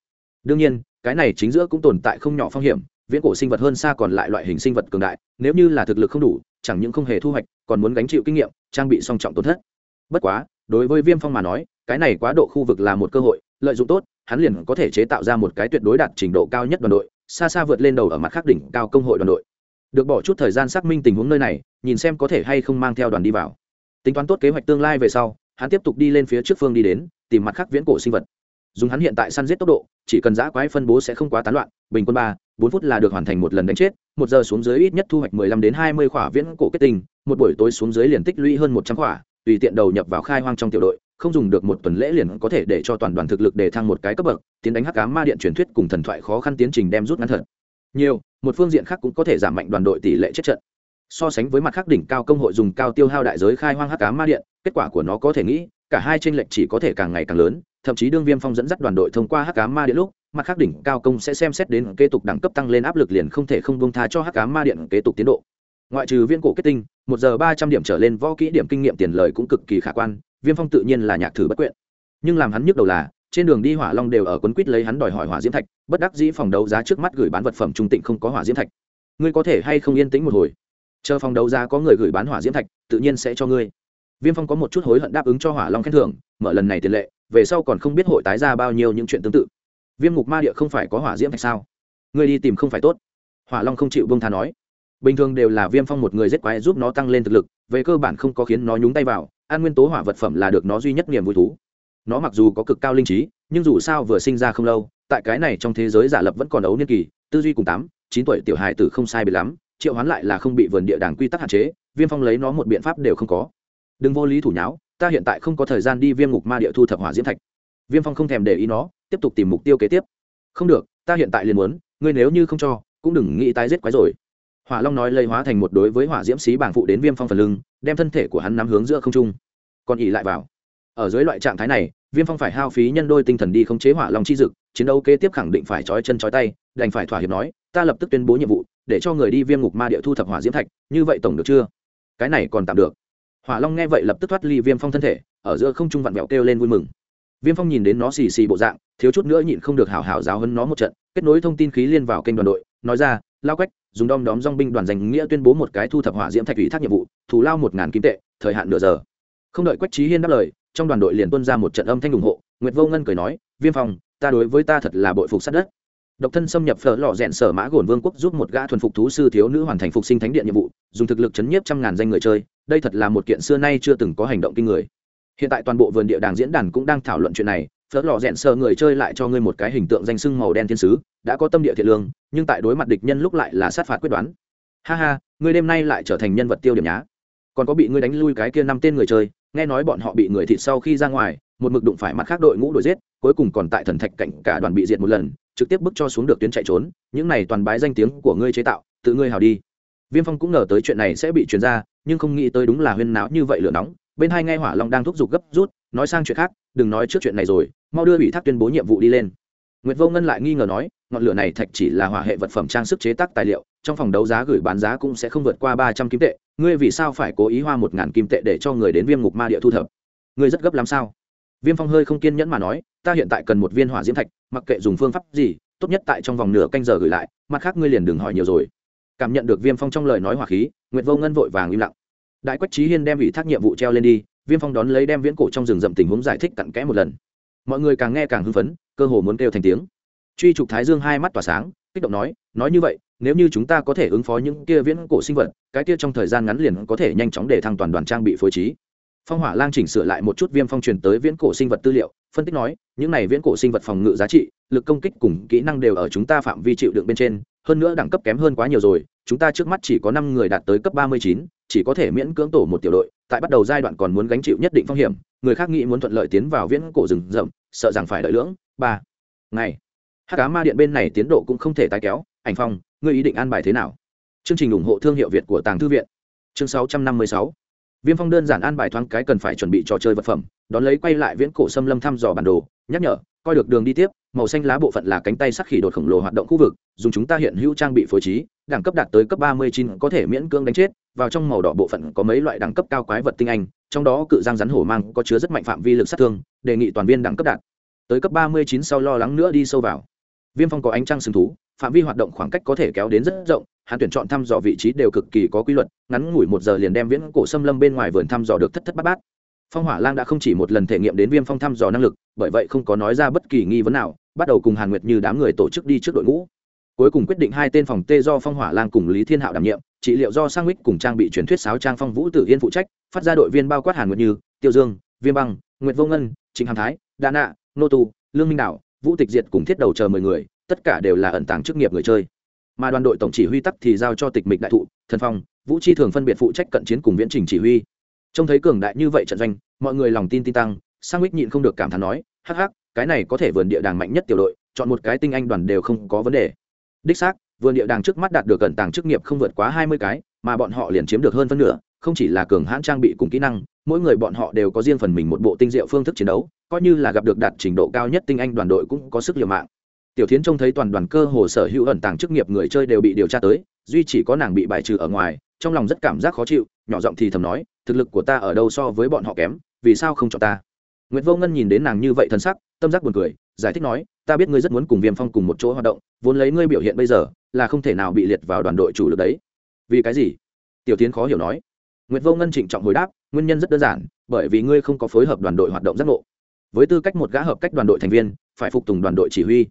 Đương nhiên, cái này chính giữa cũng tồn tại không nhỏ phong hiểm, viễn cổ sinh vật hơn xa còn lại loại hình sinh vật cường đại, nếu như là thực lực không đủ, chẳng những không hề thu hoạch, còn muốn gánh chịu kinh nghiệm, trang bị song trọng tổn thất. Bất quá, đối với viêm phong mà nói, cái này quá độ khu vực là một cơ hội, lợi dụng tốt, hắn liền có thể chế tạo ra một cái tuyệt đối đạt trình độ cao nhất đoàn đội, xa xa vượt lên đầu ở mặt khác đỉnh cao công hội đoàn đội. Được bỏ chút thời gian xác minh tình huống nơi này, nhìn xem có thể hay không mang theo đoàn đi vào tính toán tốt kế hoạch tương lai về sau, hắn tiếp tục đi lên phía trước phương đi đến, tìm mặt khác viễn cổ sinh vật. Dùng hắn hiện tại săn giết tốc độ, chỉ cần giã quái phân bố sẽ không quá tán loạn, bình quân ba, bốn phút là được hoàn thành một lần đánh chết, một giờ xuống dưới ít nhất thu hoạch mười lăm đến hai mươi khỏa viễn cổ kết tinh, một buổi tối xuống dưới liền tích lũy hơn một trăm khỏa, tùy tiện đầu nhập vào khai hoang trong tiểu đội, không dùng được một tuần lễ liền có thể để cho toàn đoàn thực lực để thăng một cái cấp bậc, tiến đánh hắc cá ma điện truyền thuyết cùng thần thoại khó khăn tiến trình đem rút ngắn thật. Nhiều, một phương diện khác cũng có thể giảm mạnh đoàn đội tỷ lệ chết trận so sánh với mặt khác đỉnh cao công hội dùng cao tiêu hao đại giới khai hoang hắc cá ma điện, kết quả của nó có thể nghĩ, cả hai tranh lệch chỉ có thể càng ngày càng lớn, thậm chí đương viêm phong dẫn dắt đoàn đội thông qua hắc cá ma điện lúc, mặt khác đỉnh cao công sẽ xem xét đến kế tục đẳng cấp tăng lên áp lực liền không thể không bông tha cho hắc cá ma điện kế tục tiến độ. Ngoại trừ viên cổ kết tinh, một giờ ba trăm điểm trở lên võ kỹ điểm kinh nghiệm tiền lời cũng cực kỳ khả quan, viêm phong tự nhiên là nhạc thử bất quyện. Nhưng làm hắn nhức đầu là, trên đường đi hỏa long đều ở quấn quýt lấy hắn đòi hỏi hỏa diễm thạch, bất đắc dĩ phòng đấu giá trước mắt gửi bán vật phẩm trung tịnh không có hỏa diễm thạch. Ngươi có thể hay không yên tĩnh một hồi? Chờ phòng đấu giá có người gửi bán hỏa diễm thạch, tự nhiên sẽ cho ngươi. Viêm phong có một chút hối hận đáp ứng cho hỏa long khen thưởng, mở lần này tiền lệ, về sau còn không biết hội tái ra bao nhiêu những chuyện tương tự. Viêm ngục ma địa không phải có hỏa diễm thạch sao? Ngươi đi tìm không phải tốt. Hỏa long không chịu bông tha nói. Bình thường đều là viêm phong một người giết quái giúp nó tăng lên thực lực, về cơ bản không có khiến nó nhúng tay vào, an nguyên tố hỏa vật phẩm là được nó duy nhất niềm vui thú. Nó mặc dù có cực cao linh trí, nhưng dù sao vừa sinh ra không lâu, tại cái này trong thế giới giả lập vẫn còn ấu niên kỳ, tư duy cùng tám, chín tuổi tiểu hài tử không sai biệt lắm triệu hoán lại là không bị vườn địa đàng quy tắc hạn chế, viêm phong lấy nó một biện pháp đều không có. Đừng vô lý thủ nháo, ta hiện tại không có thời gian đi viêm ngục ma địa thu thập hỏa diễm thạch. Viêm phong không thèm để ý nó, tiếp tục tìm mục tiêu kế tiếp. Không được, ta hiện tại liền muốn, ngươi nếu như không cho, cũng đừng nghĩ tái giết quái rồi. Hỏa long nói lây hóa thành một đối với hỏa diễm xí bảng phụ đến viêm phong phần lưng, đem thân thể của hắn nắm hướng giữa không trung. Còn ỉ lại vào. Ở dưới loại trạng thái này, viêm phong phải hao phí nhân đôi tinh thần đi khống chế hỏa long chi dực, chiến đấu kế tiếp khẳng định phải trói chân trói tay, đành phải thỏa hiệp nói, ta lập tức tuyên bố nhiệm vụ để cho người đi viêm ngục ma địa thu thập hỏa diễm thạch, như vậy tổng được chưa? Cái này còn tạm được. Hỏa long nghe vậy lập tức thoát ly viêm phong thân thể, ở giữa không trung vặn vẹo kêu lên vui mừng. Viêm phong nhìn đến nó xì xì bộ dạng, thiếu chút nữa nhịn không được hảo hảo giáo hấn nó một trận, kết nối thông tin khí liên vào kênh đoàn đội, nói ra, lao quách, dùng đom đóm dong binh đoàn danh nghĩa tuyên bố một cái thu thập hỏa diễm thạch ủy thác nhiệm vụ, thù lao một ngàn kim tệ, thời hạn nửa giờ. Không đợi quách trí hiên đáp lời, trong đoàn đội liền tuân ra một trận âm thanh ủng hộ, nguyệt vô ngân cười nói, viêm phong, ta đối với ta thật là bội phục sát đất độc thân xâm nhập phở lò rẽn sở mã gồn vương quốc giúp một gã thuần phục thú sư thiếu nữ hoàn thành phục sinh thánh điện nhiệm vụ, dùng thực lực chấn nhiếp trăm ngàn danh người chơi, đây thật là một kiện xưa nay chưa từng có hành động kinh người. Hiện tại toàn bộ vườn địa đàng diễn đàn cũng đang thảo luận chuyện này phớt lò rẽn sờ người chơi lại cho ngươi một cái hình tượng danh sưng màu đen thiên sứ, đã có tâm địa thiện lương, nhưng tại đối mặt địch nhân lúc lại là sát phạt quyết đoán. Ha ha, ngươi đêm nay lại trở thành nhân vật tiêu điểm nhá. Còn có bị ngươi đánh lui cái kia năm tên người chơi, nghe nói bọn họ bị người thịt sau khi ra ngoài, một mực đụng phải mặt khác đội ngũ đuổi giết, cuối cùng còn tại thần thạch cảnh cả đoàn bị diệt một lần trực tiếp bức cho xuống được tuyến chạy trốn những này toàn bái danh tiếng của ngươi chế tạo tự ngươi hào đi viêm phong cũng ngờ tới chuyện này sẽ bị truyền ra nhưng không nghĩ tới đúng là huyên náo như vậy lửa nóng bên hai nghe hỏa long đang thúc giục gấp rút nói sang chuyện khác đừng nói trước chuyện này rồi mau đưa ủy thác tuyên bố nhiệm vụ đi lên Nguyệt Vô Ngân lại nghi ngờ nói, ngọn lửa này thạch chỉ là hỏa hệ vật phẩm trang sức chế tác tài liệu, trong phòng đấu giá gửi bán giá cũng sẽ không vượt qua ba trăm kim tệ, ngươi vì sao phải cố ý hoa một ngàn kim tệ để cho người đến Viêm Ngục Ma Địa thu thập? Ngươi rất gấp lắm sao? Viêm Phong hơi không kiên nhẫn mà nói, ta hiện tại cần một viên hỏa diễm thạch, mặc kệ dùng phương pháp gì, tốt nhất tại trong vòng nửa canh giờ gửi lại, mặt khác ngươi liền đừng hỏi nhiều rồi. Cảm nhận được Viêm Phong trong lời nói hỏa khí, Nguyệt Vô Ngân vội vàng im lặng. Đại Quách Chí Hiên đem ủy thác nhiệm vụ treo lên đi, Viêm Phong đón lấy đem viễn cổ trong rừng rậm tình huống giải thích cặn kẽ một lần mọi người càng nghe càng hưng phấn cơ hồ muốn kêu thành tiếng truy trục thái dương hai mắt tỏa sáng kích động nói nói như vậy nếu như chúng ta có thể ứng phó những kia viễn cổ sinh vật cái kia trong thời gian ngắn liền có thể nhanh chóng để thăng toàn đoàn trang bị phối trí phong hỏa lang chỉnh sửa lại một chút viêm phong truyền tới viễn cổ sinh vật tư liệu, phân tích nói, những này viễn cổ sinh vật phòng ngự giá trị, lực công kích cùng kỹ năng đều ở chúng ta phạm vi chịu đựng bên trên, hơn nữa đẳng cấp kém hơn quá nhiều rồi, chúng ta trước mắt chỉ có năm người đạt tới cấp ba mươi chín, chỉ có thể miễn cưỡng tổ một tiểu đội, tại bắt đầu giai đoạn còn muốn gánh chịu nhất định phong hiểm, người khác nghĩ muốn thuận lợi tiến vào viễn cổ rừng rậm, sợ rằng phải đợi lưỡng, ba ngày. Hát cá ma điện bên này tiến độ cũng không thể tái kéo, ảnh phong, ngươi ý định an bài thế nào? Chương trình ủng hộ thương hiệu việt của tàng thư viện. Chương sáu trăm năm mươi sáu viêm phong đơn giản an bài thoáng cái cần phải chuẩn bị trò chơi vật phẩm, đón lấy quay lại viễn cổ xâm lâm thăm dò bản đồ, nhắc nhở, coi được đường đi tiếp, màu xanh lá bộ phận là cánh tay sắc khỉ đột khổng lồ hoạt động khu vực, dùng chúng ta hiện hữu trang bị phối trí, đẳng cấp đạt tới cấp ba mươi chín, có thể miễn cưỡng đánh chết, vào trong màu đỏ bộ phận có mấy loại đẳng cấp cao quái vật tinh anh, trong đó cự giang rắn hổ mang có chứa rất mạnh phạm vi lực sát thương, đề nghị toàn viên đẳng cấp đạt tới cấp ba mươi chín sau lo lắng nữa đi sâu vào. Viêm phong có ánh trăng sừng thú phạm vi hoạt động khoảng cách có thể kéo đến rất rộng, hắn tuyển chọn thăm dò vị trí đều cực kỳ có quy luật, ngắn ngủi một giờ liền đem viễn cổ xâm lâm bên ngoài vườn thăm dò được thất thất bát bát. Phong hỏa lang đã không chỉ một lần thể nghiệm đến viêm phong thăm dò năng lực, bởi vậy không có nói ra bất kỳ nghi vấn nào, bắt đầu cùng hàn nguyệt như đám người tổ chức đi trước đội ngũ. Cuối cùng quyết định hai tên phòng tê do phong hỏa lang cùng lý thiên hạo đảm nhiệm, trị liệu do sang mít cùng trang bị truyền thuyết sáo trang phong vũ tử yên phụ trách, phát ra đội viên bao quát hàn nguyệt như, tiêu dương, viêm băng, nguyệt vô ngân, trịnh hàm thái đà nạ, nô tu, lương minh đạo vũ tịch diệt cùng thiết đầu chờ mười người tất cả đều là ẩn tàng chức nghiệp người chơi. Mà đoàn đội tổng chỉ huy tắc thì giao cho tịch mịch đại thụ, thần phong, vũ chi thường phân biệt phụ trách cận chiến cùng viễn trình chỉ huy. Trông thấy cường đại như vậy trận doanh, mọi người lòng tin tin tăng, sang mít nhịn không được cảm thán nói, hắc hắc, cái này có thể vườn địa đàng mạnh nhất tiểu đội, chọn một cái tinh anh đoàn đều không có vấn đề. Đích xác, vườn địa đàng trước mắt đạt được cận tàng chức nghiệp không vượt quá hai mươi cái, mà bọn họ liền chiếm được hơn phân nửa, không chỉ là cường hãn trang bị cùng kỹ năng, mỗi người bọn họ đều có riêng phần mình một bộ tinh diệu phương thức chiến đấu, coi như là gặp được đạt trình độ cao nhất tinh anh đoàn đội cũng có sức liều mạng tiểu tiến trông thấy toàn đoàn cơ hồ sở hữu ẩn tàng chức nghiệp người chơi đều bị điều tra tới duy chỉ có nàng bị bài trừ ở ngoài trong lòng rất cảm giác khó chịu nhỏ giọng thì thầm nói thực lực của ta ở đâu so với bọn họ kém vì sao không chọn ta Nguyệt Vô Ngân nhìn đến nàng như vậy thân sắc, tâm giác buồn cười, giải thích nói, ta biết ngươi rất muốn cùng Viêm Phong cùng một chỗ hoạt động, vốn lấy ngươi biểu hiện bây giờ, là không thể nào bị liệt vào đoàn đội chủ lực đấy. Vì cái gì? Tiểu Tiến khó hiểu nói. Nguyệt Vô Ngân trịnh trọng hồi đáp, nguyên nhân rất đơn giản, bởi vì ngươi không có phối hợp đoàn đội hoạt động giác ngộ. Với tư cách một gã hợp cách đoàn đội thành viên, phải phục tùng đoàn đội chỉ huy.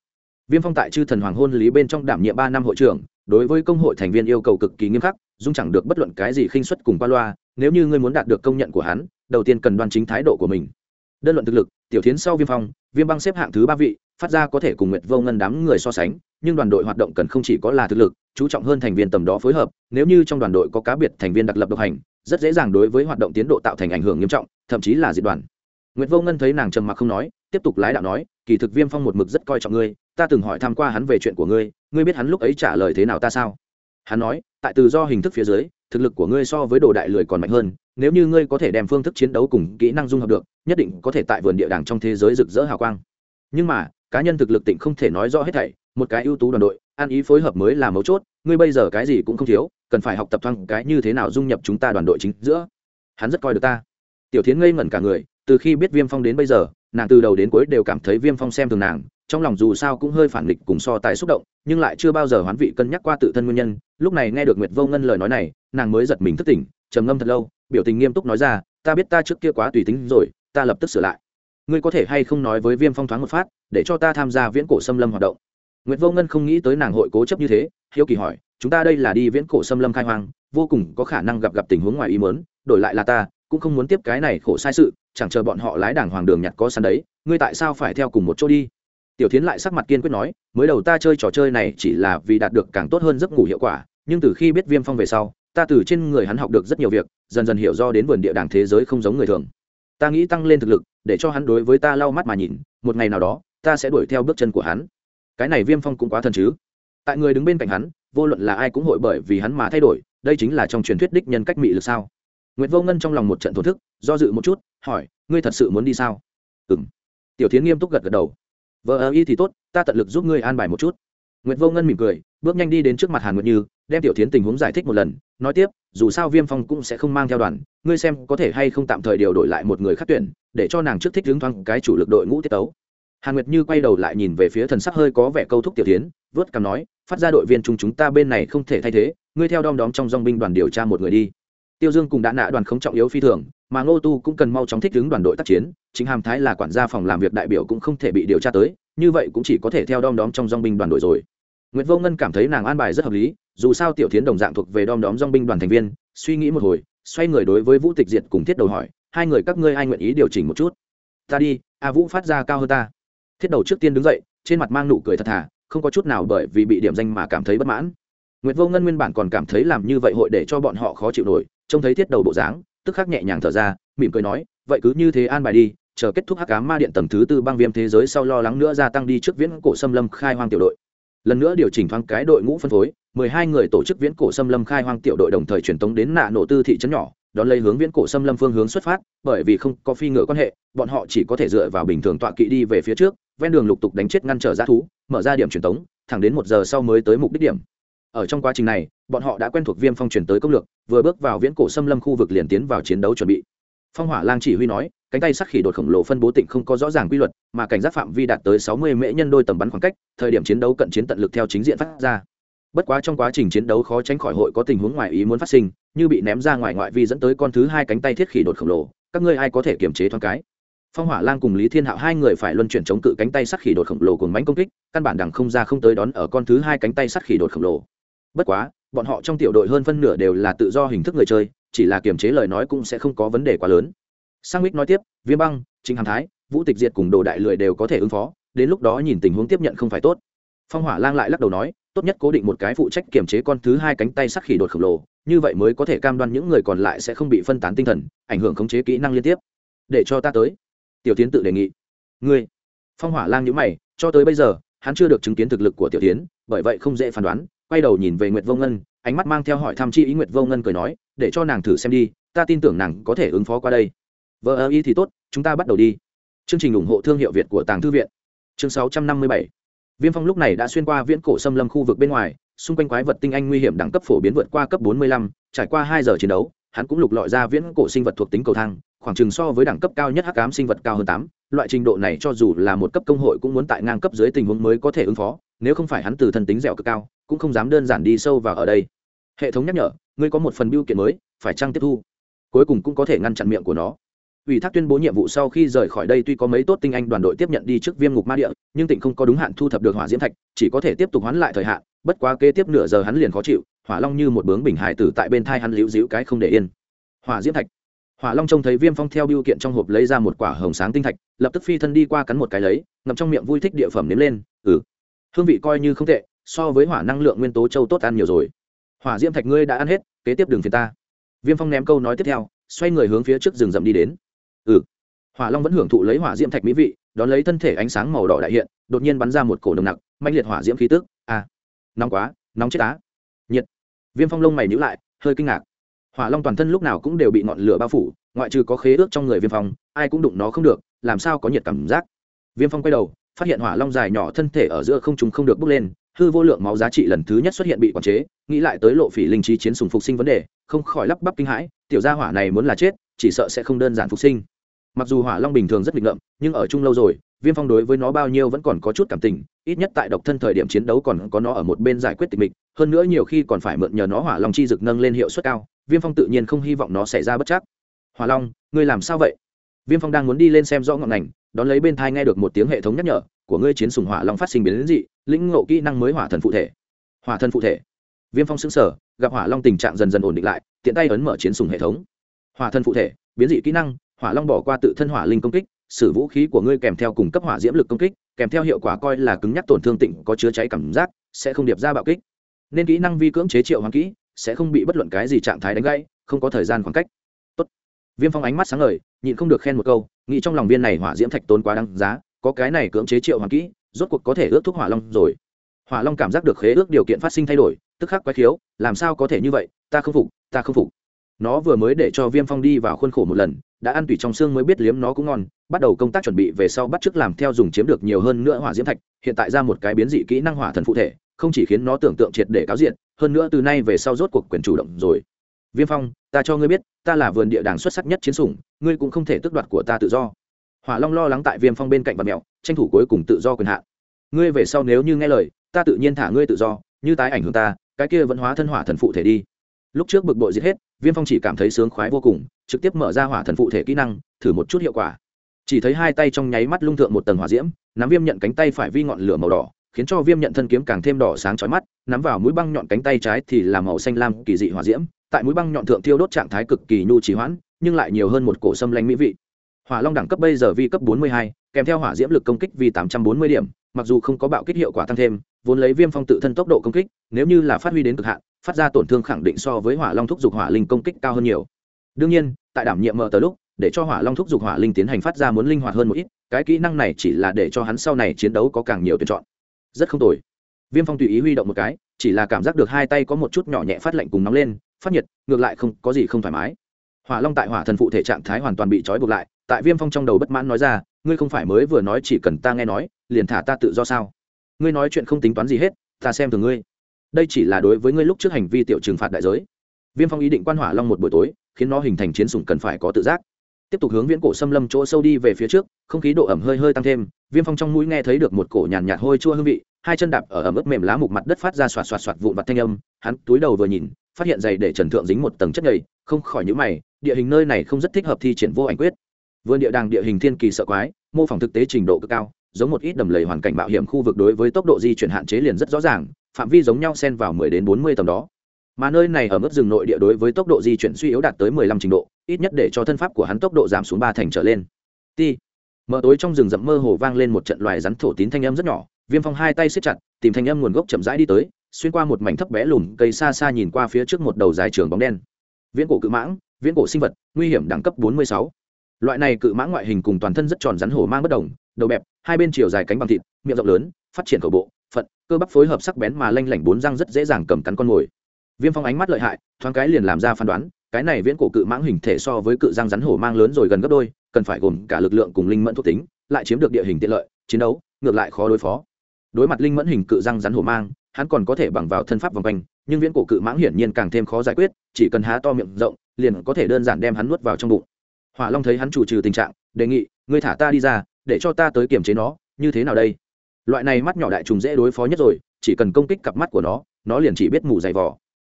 Viêm Phong tại Chư Thần Hoàng hôn lý bên trong đảm nhiệm ba năm hội trưởng, đối với công hội thành viên yêu cầu cực kỳ nghiêm khắc dung chẳng được bất luận cái gì khinh suất cùng qua loa nếu như ngươi muốn đạt được công nhận của hắn đầu tiên cần đoan chính thái độ của mình. Đơn luận thực lực tiểu tiến sau viêm phong viêm băng xếp hạng thứ ba vị phát ra có thể cùng nguyệt vô ngân đám người so sánh nhưng đoàn đội hoạt động cần không chỉ có là thực lực chú trọng hơn thành viên tầm đó phối hợp nếu như trong đoàn đội có cá biệt thành viên đặc lập độc hành rất dễ dàng đối với hoạt động tiến độ tạo thành ảnh hưởng nghiêm trọng thậm chí là diệt đoàn. Nguyệt vô ngân thấy nàng trầm mặc không nói tiếp tục lái đạo nói kỳ thực viêm phong một mực rất coi trọng ngươi ta từng hỏi tham q u a hắn về chuyện của ngươi ngươi biết hắn lúc ấy trả lời thế nào ta sao? Hắn nói, tại tự do hình thức phía dưới, thực lực của ngươi so với đồ đại lười còn mạnh hơn, nếu như ngươi có thể đem phương thức chiến đấu cùng kỹ năng dung hợp được, nhất định có thể tại vườn địa đàng trong thế giới rực rỡ hào quang. Nhưng mà, cá nhân thực lực tỉnh không thể nói rõ hết thảy, một cái ưu tú đoàn đội, ăn ý phối hợp mới là mấu chốt, ngươi bây giờ cái gì cũng không thiếu, cần phải học tập thoáng cái như thế nào dung nhập chúng ta đoàn đội chính giữa. Hắn rất coi được ta. Tiểu tiến h ngây ngẩn cả người, từ khi biết viêm phong đến bây giờ, nàng từ đầu đến cuối đều cảm thấy viêm phong xem thường nàng trong lòng dù sao cũng hơi phản nghịch cùng so tài xúc động, nhưng lại chưa bao giờ hoán vị cân nhắc qua tự thân nguyên nhân. Lúc này nghe được nguyệt vô ngân lời nói này, nàng mới giật mình thức tỉnh, trầm ngâm thật lâu, biểu tình nghiêm túc nói ra, ta biết ta trước kia quá tùy tính rồi, ta lập tức sửa lại. Ngươi có thể hay không nói với viêm phong thoáng một phát, để cho ta tham gia viễn cổ xâm lâm hoạt động? Nguyệt vô ngân không nghĩ tới nàng hội cố chấp như thế, hiếu kỳ hỏi, chúng ta đây là đi viễn cổ xâm lâm khai hoang, vô cùng có khả năng gặp gặp tình huống ngoài ý mớn đổi lại là ta, cũng không muốn tiếp cái này khổ sai sự, chẳng chờ bọn họ lái đảng hoàng đường nhặt có săn đấy, ngươi tại sao phải theo cùng một chỗ đi? Tiểu tiến lại sắc mặt kiên quyết nói, mới đầu ta chơi trò chơi này chỉ là vì đạt được càng tốt hơn giấc ngủ hiệu quả, nhưng từ khi biết viêm phong về sau, ta từ trên người hắn học được rất nhiều việc, dần dần hiểu do đến vườn địa đàng thế giới không giống người thường. Ta nghĩ tăng lên thực lực, để cho hắn đối với ta lau mắt mà nhìn, một ngày nào đó, ta sẽ đuổi theo bước chân của hắn. Cái này viêm phong cũng quá thần chứ. Tại người đứng bên cạnh hắn, vô luận là ai cũng hội bởi vì hắn mà thay đổi, đây chính là trong truyền thuyết đích nhân cách mị lực sao? Nguyễn vô ngân trong lòng một trận thổ thức, do dự một chút, hỏi, ngươi thật sự muốn đi sao? Ừ m tiểu tiến nghiêm túc gật gật đầu vợ ơ y thì tốt, ta tận lực giúp ngươi an bài một chút. Nguyễn vô ngân mỉm cười, bước nhanh đi đến trước mặt hàn nguyệt như, đem tiểu tiến tình huống giải thích một lần, nói tiếp, dù sao viêm phong cũng sẽ không mang theo đoàn, ngươi xem có thể hay không tạm thời điều đổi lại một người khác tuyển, để cho nàng trước thích hướng thoáng cái chủ lực đội ngũ tiết tấu. Hàn nguyệt như quay đầu lại nhìn về phía thần sắc hơi có vẻ câu thúc tiểu tiến vớt cằm nói, phát ra đội viên chung chúng ta bên này không thể thay thế, ngươi theo đom đóm trong dong binh đoàn điều tra một người đi tiêu dương cùng đã nạ đoàn không trọng yếu phi thường mà ngô tu cũng cần mau chóng thích ứng đoàn đội tác chiến chính hàm thái là quản gia phòng làm việc đại biểu cũng không thể bị điều tra tới như vậy cũng chỉ có thể theo đom đóm trong dong binh đoàn đội rồi. Nguyễn vô ngân cảm thấy nàng an bài rất hợp lý dù sao tiểu tiến đồng dạng thuộc về đom đóm dong binh đoàn thành viên suy nghĩ một hồi xoay người đối với vũ tịch diệt cùng thiết đầu hỏi hai người các ngươi ai nguyện ý điều chỉnh một chút? Ta đi a vũ phát ra cao hơn ta. Thiết đầu trước tiên đứng dậy trên mặt mang nụ cười thật thà không có chút nào bởi vì bị điểm danh mà cảm thấy bất mãn. Nguyệt Vô Ngân nguyên bản còn cảm thấy làm như vậy hội để cho bọn họ khó chịu nổi, trông thấy thiết đầu bộ dáng, tức khắc nhẹ nhàng thở ra, mỉm cười nói, vậy cứ như thế an bài đi, chờ kết thúc hắc ám ma điện tầng thứ tư băng viêm thế giới sau lo lắng nữa gia tăng đi trước viễn cổ xâm lâm khai hoang tiểu đội. Lần nữa điều chỉnh thoáng cái đội ngũ phân phối, mười hai người tổ chức viễn cổ xâm lâm khai hoang tiểu đội đồng thời truyền tống đến nạ nổ tư thị trấn nhỏ, đón lấy hướng viễn cổ xâm lâm phương hướng xuất phát, bởi vì không có phi ngựa quan hệ, bọn họ chỉ có thể dựa vào bình thường tọa kỵ đi về phía trước, ven đường lục tục đánh chết ngăn trở giá thú, mở ra điểm truyền tống, thẳng đến một giờ sau mới tới mục đích điểm ở trong quá trình này, bọn họ đã quen thuộc viêm phong truyền tới công lược, vừa bước vào viễn cổ xâm lâm khu vực liền tiến vào chiến đấu chuẩn bị. Phong hỏa lang chỉ huy nói, cánh tay sắc khỉ đột khổng lồ phân bố tịnh không có rõ ràng quy luật, mà cảnh giác phạm vi đạt tới sáu mươi mễ nhân đôi tầm bắn khoảng cách, thời điểm chiến đấu cận chiến tận lực theo chính diện phát ra. Bất quá trong quá trình chiến đấu khó tránh khỏi hội có tình huống ngoài ý muốn phát sinh, như bị ném ra ngoài ngoại vi dẫn tới con thứ hai cánh tay thiết khỉ đột khổng lồ, các ngươi ai có thể kiềm chế thoáng cái? Phong hỏa lang cùng lý thiên hạo hai người phải luân chuyển chống cự cánh tay sắt khỉ đột khổng lồ cùng bánh công kích, căn bản đằng không ra không tới đón ở con thứ hai cánh tay sắt khỉ đột khổng lồ bất quá, bọn họ trong tiểu đội hơn phân nửa đều là tự do hình thức người chơi, chỉ là kiềm chế lời nói cũng sẽ không có vấn đề quá lớn. Sang mít nói tiếp, viêm băng chính hàm thái, vũ tịch diệt cùng đồ đại lười đều có thể ứng phó, đến lúc đó nhìn tình huống tiếp nhận không phải tốt. Phong hỏa lang lại lắc đầu nói, tốt nhất cố định một cái phụ trách kiềm chế con thứ hai cánh tay sắc khỉ đột khổng lồ, như vậy mới có thể cam đoan những người còn lại sẽ không bị phân tán tinh thần, ảnh hưởng khống chế kỹ năng liên tiếp. Để cho ta tới. Tiểu tiến tự đề nghị. Ngươi. Phong hỏa lang nhữ mày, cho tới bây giờ, hắn chưa được chứng kiến thực lực của tiểu tiến, bởi vậy không dễ phán đoán quay đầu nhìn về nguyệt vô ngân ánh mắt mang theo hỏi thăm chi ý nguyệt vô ngân cười nói để cho nàng thử xem đi ta tin tưởng nàng có thể ứng phó qua đây. Vợ ơ y thì tốt chúng ta bắt đầu đi. Chương trình ủng hộ thương hiệu việt của tàng thư viện. Chương 657. viêm phong lúc này đã xuyên qua viễn cổ xâm lâm khu vực bên ngoài xung quanh quái vật tinh anh nguy hiểm đẳng cấp phổ biến vượt qua cấp 45, trải qua hai giờ chiến đấu hắn cũng lục lọi ra viễn cổ sinh vật thuộc tính cầu thang khoảng chừng so với đẳng cấp cao nhất hắc ám sinh vật cao hơn tám loại trình độ này cho dù là một cấp công hội cũng muốn tại ngang cấp dưới tình huống mới có thể ứng phó, nếu không phải hắn từ thân tính dẻo cực cao, cũng không dám đơn giản đi sâu vào ở đây. Hệ thống nhắc nhở, ngươi có một phần biêu kiện mới, phải trăng tiếp thu? Cuối cùng cũng có thể ngăn chặn miệng của nó. Ủy thác tuyên bố nhiệm vụ sau khi rời khỏi đây tuy có mấy tốt tinh anh đoàn đội tiếp nhận đi trước viêm ngục ma địa, nhưng tỉnh không có đúng hạn thu thập được hỏa diễm thạch, chỉ có thể tiếp tục hoán lại thời hạn, bất quá kế tiếp nửa giờ hắn liền khó chịu, hỏa long như một bướng bình hải tử tại bên thai hắn liễu dĩu cái không để yên. Hỏa diễm thạch hỏa long trông thấy viêm phong theo biêu kiện trong hộp lấy ra một quả hồng sáng tinh thạch, lập tức phi thân đi qua cắn một cái lấy, ngậm trong miệng vui thích địa phẩm nếm lên ừ hương vị coi như không tệ, so với hỏa năng lượng nguyên tố châu tốt ăn nhiều rồi. Hỏa diễm thạch ngươi đã ăn hết, kế tiếp đường phiền ta. Viêm phong ném câu nói tiếp theo, xoay người hướng phía trước rừng rậm đi đến. Ừ. Hỏa long vẫn hưởng thụ lấy hỏa diễm thạch mỹ vị, đón lấy thân thể ánh sáng màu đỏ đại hiện, đột nhiên bắn ra một cổ nồng nặc mạnh liệt hỏa diễm khí tức. À nóng quá, nóng chết á. Nhiệt. Viêm phong lông mày nhữ lại, hơi kinh ngạc hỏa long toàn thân lúc nào cũng đều bị ngọn lửa bao phủ, ngoại trừ có khế ước trong người viêm phong, ai cũng đụng nó không được, làm sao có nhiệt cảm giác. Viêm phong quay đầu, phát hiện hỏa long dài nhỏ thân thể ở giữa không trùng không được bước lên, hư vô lượng máu giá trị lần thứ nhất xuất hiện bị quản chế, nghĩ lại tới lộ phỉ linh trí chiến sùng phục sinh vấn đề, không khỏi lắp bắp kinh hãi, tiểu gia hỏa này muốn là chết, chỉ sợ sẽ không đơn giản phục sinh. Mặc dù hỏa long bình thường rất nghịch ngợm, nhưng ở chung lâu rồi, viêm phong đối với nó bao nhiêu vẫn còn có chút cảm tình, ít nhất tại độc thân thời điểm chiến đấu còn có nó ở một bên giải quyết tịch mịch, hơn nữa nhiều khi còn phải mượn nhờ nó hỏa long chi dực nâng lên hiệu suất cao viêm phong tự nhiên không hy vọng nó xảy ra bất chắc. Hòa long, ngươi làm sao vậy? Viêm phong đang muốn đi lên xem rõ ngọn ngành, đón lấy bên thai nghe được một tiếng hệ thống nhắc nhở, của ngươi chiến sùng hỏa long phát sinh biến đến dị, lĩnh ngộ kỹ năng mới hỏa thần phụ thể. Hỏa thần phụ thể. Viêm phong xứng sở gặp hỏa long tình trạng dần dần ổn định lại, tiện tay ấn mở chiến sùng hệ thống. Hỏa thần phụ thể, biến dị kỹ năng, hỏa long bỏ qua tự thân hỏa linh công kích, sử vũ khí của ngươi kèm theo cùng cấp hỏa diễm lực công kích, kèm theo hiệu quả coi là cứng nhắc tổn thương tịnh có chứa cháy cảm giác, sẽ không điệp ra bạo kích. Nên kỹ năng vi cưỡng chế triệu hoàng kỹ sẽ không bị bất luận cái gì trạng thái đánh gãy, không có thời gian khoảng cách. Tốt. viêm phong ánh mắt sáng ngời, nhịn không được khen một câu, nghĩ trong lòng viên này hỏa diễm thạch tốn quá đáng giá, có cái này cưỡng chế triệu hoàng kỹ, rốt cuộc có thể ước thúc hỏa long rồi. Hỏa long cảm giác được khế ước điều kiện phát sinh thay đổi, tức khắc quái khiếu, làm sao có thể như vậy, ta không phục, ta không phục. Nó vừa mới để cho viêm phong đi vào khuôn khổ một lần, đã ăn tủy trong xương mới biết liếm nó cũng ngon, bắt đầu công tác chuẩn bị về sau bắt chước làm theo dùng chiếm được nhiều hơn nữa hỏa diễm thạch, hiện tại ra một cái biến dị kỹ năng hỏa thần phụ thể không chỉ khiến nó tưởng tượng triệt để cáo diện hơn nữa từ nay về sau rốt cuộc quyền chủ động rồi. Viêm phong, ta cho ngươi biết, ta là vườn địa đàng xuất sắc nhất chiến sủng, ngươi cũng không thể tước đoạt của ta tự do. Hỏa long lo lắng tại viêm phong bên cạnh và mẹo, tranh thủ cuối cùng tự do quyền hạn. Ngươi về sau nếu như nghe lời, ta tự nhiên thả ngươi tự do, như tái ảnh hưởng ta, cái kia vẫn hóa thân hỏa thần phụ thể đi. Lúc trước bực bội giết hết, viêm phong chỉ cảm thấy sướng khoái vô cùng, trực tiếp mở ra hỏa thần phụ thể kỹ năng, thử một chút hiệu quả. Chỉ thấy hai tay trong nháy mắt lung thượng một tầng hỏa diễm, nắm viêm nhận cánh tay phải vi ngọn lửa màu đỏ khiến cho viêm nhận thân kiếm càng thêm đỏ sáng chói mắt nắm vào mũi băng nhọn cánh tay trái thì là màu xanh lam kỳ dị hỏa diễm tại mũi băng nhọn thượng thiêu đốt trạng thái cực kỳ nhu trì hoãn nhưng lại nhiều hơn một cổ sâm lanh mỹ vị. Hỏa long đẳng cấp bây giờ vi cấp 42, kèm theo hỏa diễm lực công kích vi 840 điểm mặc dù không có bạo kích hiệu quả tăng thêm vốn lấy viêm phong tự thân tốc độ công kích nếu như là phát huy đến cực hạn phát ra tổn thương khẳng định so với hỏa long thúc giục hỏa linh công kích cao hơn nhiều. Đương nhiên tại đảm nhiệm mở tờ lúc để cho hỏa long thúc giục hỏa linh tiến hành phát ra muốn linh hoạt hơn một ít cái kỹ năng này chỉ là để cho hắn sau này chiến đấu có càng nhiều tuyển chọn rất không tồi. Viêm phong tùy ý huy động một cái, chỉ là cảm giác được hai tay có một chút nhỏ nhẹ phát lạnh cùng nóng lên, phát nhiệt, ngược lại không có gì không thoải mái. Hỏa long tại hỏa thần phụ thể trạng thái hoàn toàn bị trói buộc lại, tại viêm phong trong đầu bất mãn nói ra, ngươi không phải mới vừa nói chỉ cần ta nghe nói, liền thả ta tự do sao? Ngươi nói chuyện không tính toán gì hết, ta xem từ ngươi. Đây chỉ là đối với ngươi lúc trước hành vi tiểu trừng phạt đại giới. Viêm phong ý định quan hỏa long một buổi tối, khiến nó hình thành chiến sủng cần phải có tự giác tiếp tục hướng viễn cổ xâm lâm chỗ sâu đi về phía trước không khí độ ẩm hơi hơi tăng thêm viêm phong trong mũi nghe thấy được một cổ nhàn nhạt, hôi chua hương vị hai chân đạp ở ẩm ướt mềm lá mục mặt đất phát ra xoạt xoạt xoạt vụn vặt thanh âm hắn túi đầu vừa nhìn phát hiện dày để trần thượng dính một tầng chất nhầy không khỏi nhữ mày địa hình nơi này không rất thích hợp thi triển vô ảnh quyết. Vườn địa đàng địa hình thiên kỳ sợ quái mô phỏng thực tế trình độ cực cao giống một ít đầm lầy hoàn cảnh mạo hiểm khu vực đối với tốc độ di chuyển hạn chế liền rất rõ ràng phạm vi giống nhau xen vào 10 đến 40 tầm đó mà nơi này ở mức rừng nội địa đối với tốc độ di chuyển suy yếu đạt tới 15 trình độ, ít nhất để cho thân pháp của hắn tốc độ giảm xuống ba thành trở lên. Ti. Mở tối trong rừng rậm mơ hồ vang lên một trận loài rắn thổ tín thanh âm rất nhỏ, viêm phong hai tay siết chặt, tìm thanh âm nguồn gốc chậm rãi đi tới, xuyên qua một mảnh thấp bé lùm cây xa xa nhìn qua phía trước một đầu dài trường bóng đen. Viễn cổ cự mãng, viễn cổ sinh vật, nguy hiểm đẳng cấp 46. loại này cự mãng ngoại hình cùng toàn thân rất tròn rắn hổ mang bất đồng, đầu bẹp, hai bên chiều dài cánh bằng thịt, miệng rộng lớn, phát triển khẩu bộ, phận, cơ bắp phối hợp sắc bén mà lanh lảnh bốn răng rất dễ dàng cầm cắn con mồi viêm phong ánh mắt lợi hại, thoáng cái liền làm ra phán đoán, cái này viễn cổ cự mãng hình thể so với cự răng rắn hổ mang lớn rồi gần gấp đôi, cần phải gồm cả lực lượng cùng linh mẫn thuộc tính, lại chiếm được địa hình tiện lợi, chiến đấu, ngược lại khó đối phó. Đối mặt linh mẫn hình cự răng rắn hổ mang, hắn còn có thể bằng vào thân pháp vòng quanh, nhưng viễn cổ cự mãng hiển nhiên càng thêm khó giải quyết, chỉ cần há to miệng rộng, liền có thể đơn giản đem hắn nuốt vào trong bụng. Hỏa long thấy hắn chủ trừ tình trạng, đề nghị, ngươi thả ta đi ra, để cho ta tới kiểm chế nó, như thế nào đây? Loại này mắt nhỏ đại trùng dễ đối phó nhất rồi, chỉ cần công kích cặp mắt của nó nó liền chỉ biết mù dày vỏ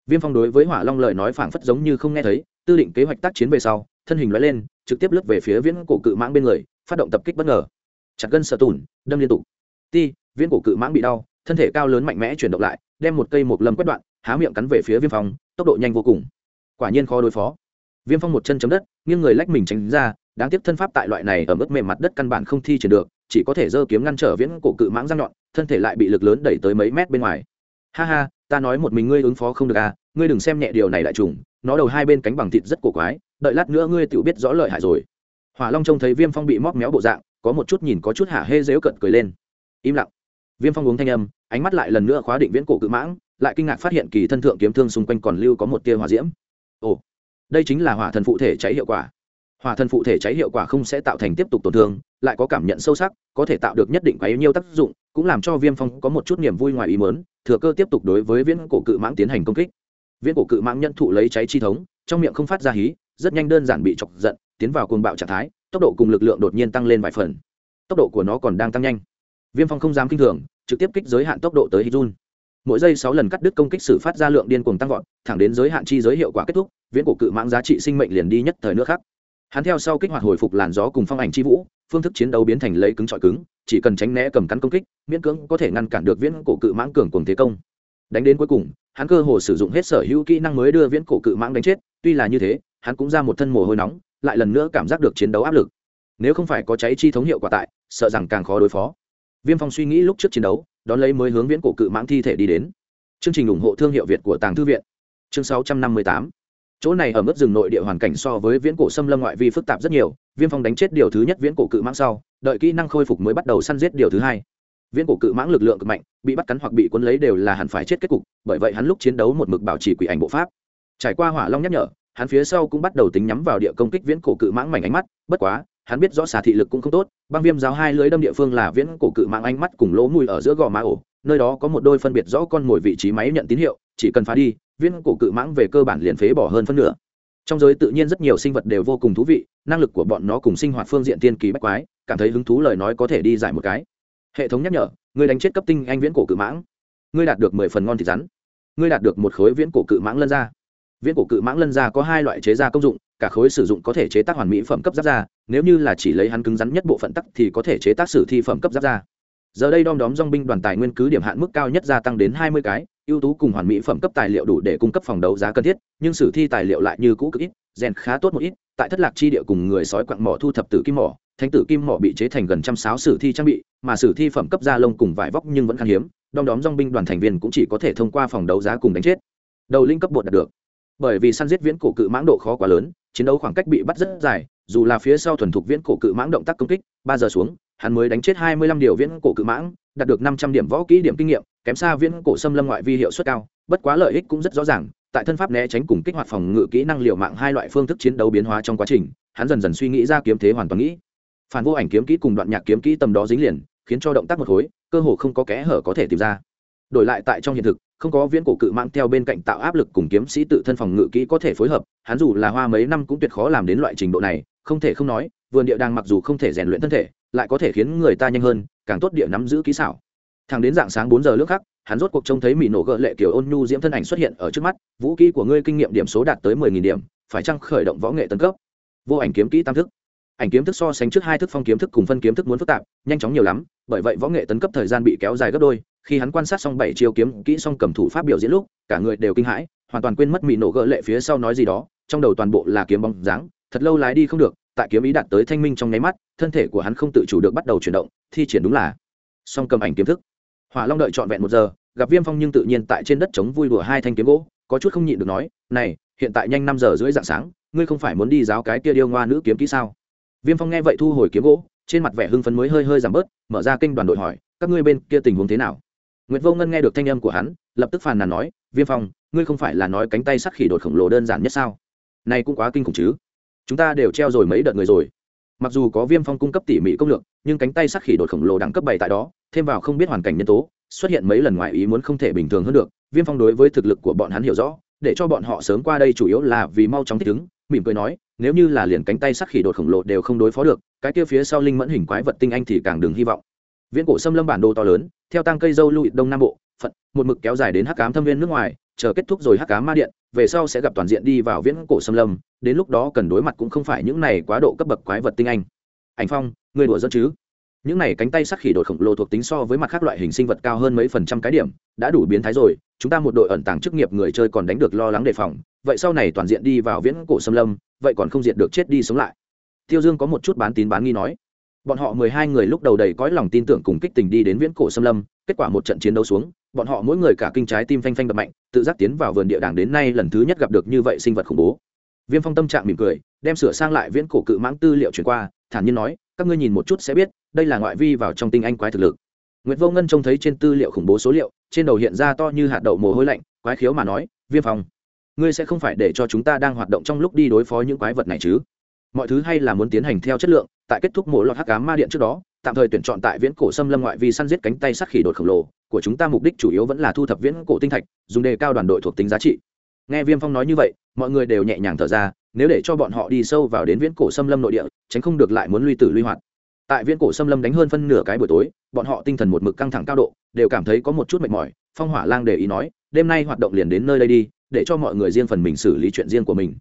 viêm phong đối với hỏa long lời nói phảng phất giống như không nghe thấy, tư định kế hoạch tác chiến về sau, thân hình nói lên, trực tiếp lướt về phía viễn cổ cự mãng bên người, phát động tập kích bất ngờ. Chặt gân sợ tùn đâm liên tục. Ti, viễn cổ cự mãng bị đau, thân thể cao lớn mạnh mẽ chuyển động lại, đem một cây một lâm quét đoạn, há miệng cắn về phía viêm phong, tốc độ nhanh vô cùng. Quả nhiên khó đối phó. Viêm phong một chân chấm đất, nghiêng người lách mình tránh ra, đáng tiếc thân pháp tại loại này ở mức mềm mặt đất căn bản không thi triển được, chỉ có thể giơ kiếm ngăn trở viễn cổ cự mãng răng nhọn, thân thể lại bị lực lớn đẩy tới mấy mét bên ngoài. Ha ha ta nói một mình ngươi ứng phó không được à ngươi đừng xem nhẹ điều này đại trùng, nó đầu hai bên cánh bằng thịt rất cổ quái, đợi lát nữa ngươi tự biết rõ lợi hại rồi. Hỏa long trông thấy viêm phong bị móc méo bộ dạng, có một chút nhìn có chút hả hê dếu cận cười lên. Im lặng. Viêm phong uống thanh âm, ánh mắt lại lần nữa khóa định viễn cổ cự mãng, lại kinh ngạc phát hiện kỳ thân thượng kiếm thương xung quanh còn lưu có một tia hỏa diễm. Ồ, đây chính là hỏa thần phụ thể cháy hiệu quả. Hỏa thần phụ thể cháy hiệu quả không sẽ tạo thành tiếp tục tổn thương, lại có cảm nhận sâu sắc, có thể tạo được nhất định quá nhiêu tác dụng, cũng làm cho viêm phong có một chút niềm vui ngoài ý mớn thừa cơ tiếp tục đối với viễn cổ cự mãng tiến hành công kích. Viễn cổ cự mãng nhận thụ lấy cháy chi thống, trong miệng không phát ra hí, rất nhanh đơn giản bị chọc giận, tiến vào cuồng bạo trạng thái, tốc độ cùng lực lượng đột nhiên tăng lên vài phần. Tốc độ của nó còn đang tăng nhanh. Viêm phong không dám kinh thường, trực tiếp kích giới hạn tốc độ tới hít run mỗi giây sáu lần cắt đứt công kích sử phát ra lượng điên cuồng tăng vọt, thẳng đến giới hạn chi giới hiệu quả kết thúc, viễn cổ cự mãng giá trị sinh mệnh liền đi nhất thời nước khác. Hắn theo sau kích hoạt hồi phục làn gió cùng phong ảnh chi vũ phương thức chiến đấu biến thành lấy cứng trọi cứng, chỉ cần tránh né cầm cắn công kích, miễn cưỡng có thể ngăn cản được viễn cổ cự mãng cường cùng thế công. Đánh đến cuối cùng, hắn cơ hồ sử dụng hết sở hữu kỹ năng mới đưa viễn cổ cự mãng đánh chết, tuy là như thế, hắn cũng ra một thân mồ hôi nóng, lại lần nữa cảm giác được chiến đấu áp lực. Nếu không phải có cháy chi thống hiệu quả tại, sợ rằng càng khó đối phó. Viêm phong suy nghĩ lúc trước chiến đấu, đón lấy mới hướng viễn cổ cự mãng thi thể đi đến. Chương trình ủng hộ thương hiệu việt của tàng thư viện. Chương 658 chỗ này ở mức rừng nội địa hoàn cảnh so với viễn cổ xâm lâm ngoại vi phức tạp rất nhiều, viêm phong đánh chết điều thứ nhất viễn cổ cự mãng sau, đợi kỹ năng khôi phục mới bắt đầu săn giết điều thứ hai. Viễn cổ cự mãng lực lượng cực mạnh, bị bắt cắn hoặc bị cuốn lấy đều là hẳn phải chết kết cục, bởi vậy hắn lúc chiến đấu một mực bảo trì quỷ ảnh bộ pháp. Trải qua hỏa long nhắc nhở, hắn phía sau cũng bắt đầu tính nhắm vào địa công kích viễn cổ cự mãng mảnh ánh mắt, bất quá, hắn biết rõ xà thị lực cũng không tốt, băng viêm giáo hai lưới đâm địa phương là viễn cổ cự mãng ánh mắt cùng lỗ mùi ở giữa gò má ổ, nơi đó có một đôi phân biệt rõ con mồi vị trí máy nhận tín hiệu, chỉ cần phá đi Viên cổ cự mãng về cơ bản liền phế bỏ hơn phân nửa. Trong giới tự nhiên rất nhiều sinh vật đều vô cùng thú vị, năng lực của bọn nó cùng sinh hoạt phương diện tiên kỳ bách quái, cảm thấy hứng thú lời nói có thể đi giải một cái. Hệ thống nhắc nhở người đánh chết cấp tinh anh viễn cổ cự mãng. Ngươi đạt được mười phần ngon thịt rắn. Ngươi đạt được một khối viễn cổ cự mãng lân ra viễn cổ cự mãng lân ra có hai loại chế ra công dụng, cả khối sử dụng có thể chế tác hoàn mỹ phẩm cấp giáp ra nếu như là chỉ lấy hắn cứng rắn nhất bộ phận tắc thì có thể chế tác sử thi phẩm cấp giáp ra giờ đây đom đóm dong binh đoàn tài nguyên cứ điểm hạn mức cao nhất gia tăng đến hai mươi cái, ưu tú cùng hoàn mỹ phẩm cấp tài liệu đủ để cung cấp phòng đấu giá cần thiết, nhưng sử thi tài liệu lại như cũ cực ít, rèn khá tốt một ít. Tại thất lạc chi địa cùng người sói quặng mỏ thu thập tử kim mỏ, thánh tử kim mỏ bị chế thành gần trăm sáu sử thi trang bị, mà sử thi phẩm cấp da lông cùng vải vóc nhưng vẫn khan hiếm, đom đóm dong binh đoàn thành viên cũng chỉ có thể thông qua phòng đấu giá cùng đánh chết. Đầu linh cấp bột đạt được. Bởi vì săn giết viễn cổ cự mãng độ khó quá lớn, chiến đấu khoảng cách bị bắt rất dài dù là phía sau thuần thục viễn cổ cự mãng động tác công kích, ba giờ xuống, hắn mới đánh chết hai mươi lăm điều viễn cổ cự mãng, đạt được năm trăm điểm võ kỹ điểm kinh nghiệm, kém xa viễn cổ xâm lâm ngoại vi hiệu suất cao, bất quá lợi ích cũng rất rõ ràng, tại thân pháp né tránh cùng kích hoạt phòng ngự kỹ năng liệu mạng hai loại phương thức chiến đấu biến hóa trong quá trình, hắn dần dần suy nghĩ ra kiếm thế hoàn toàn nghĩ. Phản vô ảnh kiếm kỹ cùng đoạn nhạc kiếm kỹ tầm đó dính liền, khiến cho động tác một khối, cơ hồ không có kẽ hở có thể tìm ra. Đổi lại tại trong hiện thực, không có viễn cổ cự mang theo bên cạnh tạo áp lực cùng kiếm sĩ tự thân phòng ngự kỹ có thể phối hợp, hắn dù là hoa mấy năm cũng tuyệt khó làm đến loại trình độ này không thể không nói, vườn địa đang mặc dù không thể rèn luyện thân thể, lại có thể khiến người ta nhanh hơn, càng tốt địa nắm giữ kỹ xảo. Thằng đến dạng sáng bốn giờ lúc khắc, hắn rốt cuộc trông thấy mỹ nổ gợ lệ kiểu ôn nhu diễm thân ảnh xuất hiện ở trước mắt, vũ kỹ của ngươi kinh nghiệm điểm số đạt tới mười nghìn điểm, phải chăng khởi động võ nghệ tân cấp? Vô ảnh kiếm kỹ tam thức. Ảnh kiếm thức so sánh trước hai thức phong kiếm thức cùng phân kiếm thức muốn phức tạp, nhanh chóng nhiều lắm, bởi vậy võ nghệ tấn cấp thời gian bị kéo dài gấp đôi, khi hắn quan sát xong bảy chiêu kiếm kỹ xong cầm thủ pháp biểu diễn lúc, cả người đều kinh hãi, hoàn toàn quên mất mỹ nổ gợ lệ phía sau nói gì đó, trong đầu toàn bộ là kiếm bóng dáng thật lâu lái đi không được tại kiếm ý đạt tới thanh minh trong nháy mắt thân thể của hắn không tự chủ được bắt đầu chuyển động thi triển đúng là song cầm ảnh kiếm thức hỏa long đợi trọn vẹn một giờ gặp viêm phong nhưng tự nhiên tại trên đất chống vui đùa hai thanh kiếm gỗ có chút không nhịn được nói này hiện tại nhanh năm giờ rưỡi dạng sáng ngươi không phải muốn đi giáo cái kia điêu ngoa nữ kiếm kỹ sao viêm phong nghe vậy thu hồi kiếm gỗ trên mặt vẻ hưng phấn mới hơi hơi giảm bớt mở ra kênh đoàn đội hỏi các ngươi bên kia tình huống thế nào Nguyệt Vô Ngân nghe được thanh âm của hắn, lập tức phàn nàn nói, "Viêm Phong, ngươi không phải là nói cánh tay sắt khỉ đột khổng lồ đơn giản nhất sao? Này cũng quá kinh khủng chứ. Chúng ta đều treo rồi mấy đợt người rồi. Mặc dù có Viêm Phong cung cấp tỉ mỉ công lược, nhưng cánh tay sắc khỉ đột khổng lồ đẳng cấp bảy tại đó, thêm vào không biết hoàn cảnh nhân tố, xuất hiện mấy lần ngoài ý muốn không thể bình thường hơn được. Viêm Phong đối với thực lực của bọn hắn hiểu rõ, để cho bọn họ sớm qua đây chủ yếu là vì mau chóng thích ứng, mỉm cười nói, nếu như là liền cánh tay sắc khỉ đột khổng lồ đều không đối phó được, cái kia phía sau linh mẫn hình quái vật tinh anh thì càng đừng hy vọng. Viễn cổ xâm lâm bản đồ to lớn, theo tăng cây dâu lụi đông nam bộ, phận một mực kéo dài đến hắc cám thâm viên nước ngoài chờ kết thúc rồi hắc cá ma điện, về sau sẽ gặp toàn diện đi vào viễn cổ xâm lâm, đến lúc đó cần đối mặt cũng không phải những này quá độ cấp bậc quái vật tinh anh. Ảnh phong người đùa dân chứ? Những này cánh tay sắc khỉ đột khổng lồ thuộc tính so với mặt khác loại hình sinh vật cao hơn mấy phần trăm cái điểm, đã đủ biến thái rồi, chúng ta một đội ẩn tàng chức nghiệp người chơi còn đánh được lo lắng đề phòng, vậy sau này toàn diện đi vào viễn cổ xâm lâm, vậy còn không diện được chết đi sống lại. Tiêu dương có một chút bán tín bán nghi nói. Bọn họ mười hai người lúc đầu đầy cõi lòng tin tưởng cùng kích tình đi đến viễn cổ xâm lâm, kết quả một trận chiến đấu xuống bọn họ mỗi người cả kinh trái tim phanh phanh đập mạnh tự giác tiến vào vườn địa đàng đến nay lần thứ nhất gặp được như vậy sinh vật khủng bố viêm phong tâm trạng mỉm cười đem sửa sang lại viễn cổ cự mãng tư liệu chuyển qua thản nhiên nói các ngươi nhìn một chút sẽ biết đây là ngoại vi vào trong tinh anh quái thực lực Nguyệt Vô Ngân trông thấy trên tư liệu khủng bố số liệu, trên đầu hiện ra to như hạt đậu mồ hôi lạnh, quái khiếu mà nói, "Viêm Phong, ngươi sẽ không phải để cho chúng ta đang hoạt động trong lúc đi đối phó những quái vật này chứ?" Mọi thứ hay là muốn tiến hành theo chất lượng, tại kết thúc mỗi lọt hắc ám ma điện trước đó, tạm thời tuyển chọn tại viễn cổ xâm lâm ngoại vi săn giết cánh tay sát khỉ đột khổng lồ, của chúng ta mục đích chủ yếu vẫn là thu thập viễn cổ tinh thạch, dùng đề cao đoàn đội thuộc tính giá trị. Nghe Viêm Phong nói như vậy, mọi người đều nhẹ nhàng thở ra, nếu để cho bọn họ đi sâu vào đến viễn cổ xâm lâm nội địa, tránh không được lại muốn luy tử luy hoạt. Tại viễn cổ xâm lâm đánh hơn phân nửa cái buổi tối bọn họ tinh thần một mực căng thẳng cao độ đều cảm thấy có một chút mệt mỏi phong hỏa lang để ý nói đêm nay hoạt động liền đến nơi đây đi để cho mọi người riêng phần mình xử lý chuyện riêng của mình.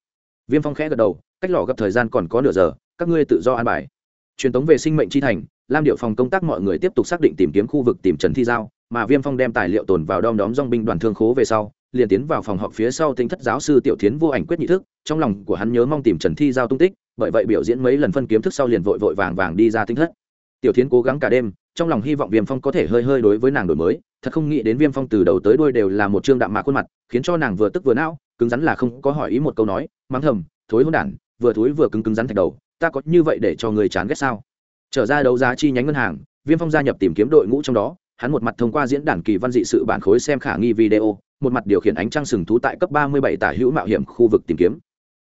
Viêm phong khẽ gật đầu cách lò gặp thời gian còn có nửa giờ các ngươi tự do an bài. Truyền tống về sinh mệnh chi thành lam điệu phòng công tác mọi người tiếp tục xác định tìm kiếm khu vực tìm trần thi giao mà viêm phong đem tài liệu tồn vào đom đóm dong binh đoàn thương khố về sau, liền tiến vào phòng họp phía sau tính thất giáo sư tiểu tiến vô ảnh quyết nhị thức, trong lòng của hắn nhớ mong tìm trần thi giao tung tích, bởi vậy biểu diễn mấy lần phân kiếm thức sau liền vội vội vàng vàng đi ra tính thất. Tiểu tiến cố gắng cả đêm, trong lòng hy vọng viêm phong có thể hơi hơi đối với nàng đổi mới, thật không nghĩ đến viêm phong từ đầu tới đuôi đều là một chương đạm mạc khuôn mặt, khiến cho nàng vừa tức vừa não, cứng rắn là không có hỏi ý một câu nói, mắng thầm, thối hôn đản, vừa thối vừa cứng cứng rắn thạch đầu, ta có như vậy để cho người chán ghét sao? Trở ra đấu giá chi nhánh ngân hàng, viêm phong gia nhập tìm kiếm đội ngũ trong đó hắn một mặt thông qua diễn đàn kỳ văn dị sự bản khối xem khả nghi video, một mặt điều khiển ánh trăng sừng thú tại cấp ba mươi bảy tả hữu mạo hiểm khu vực tìm kiếm.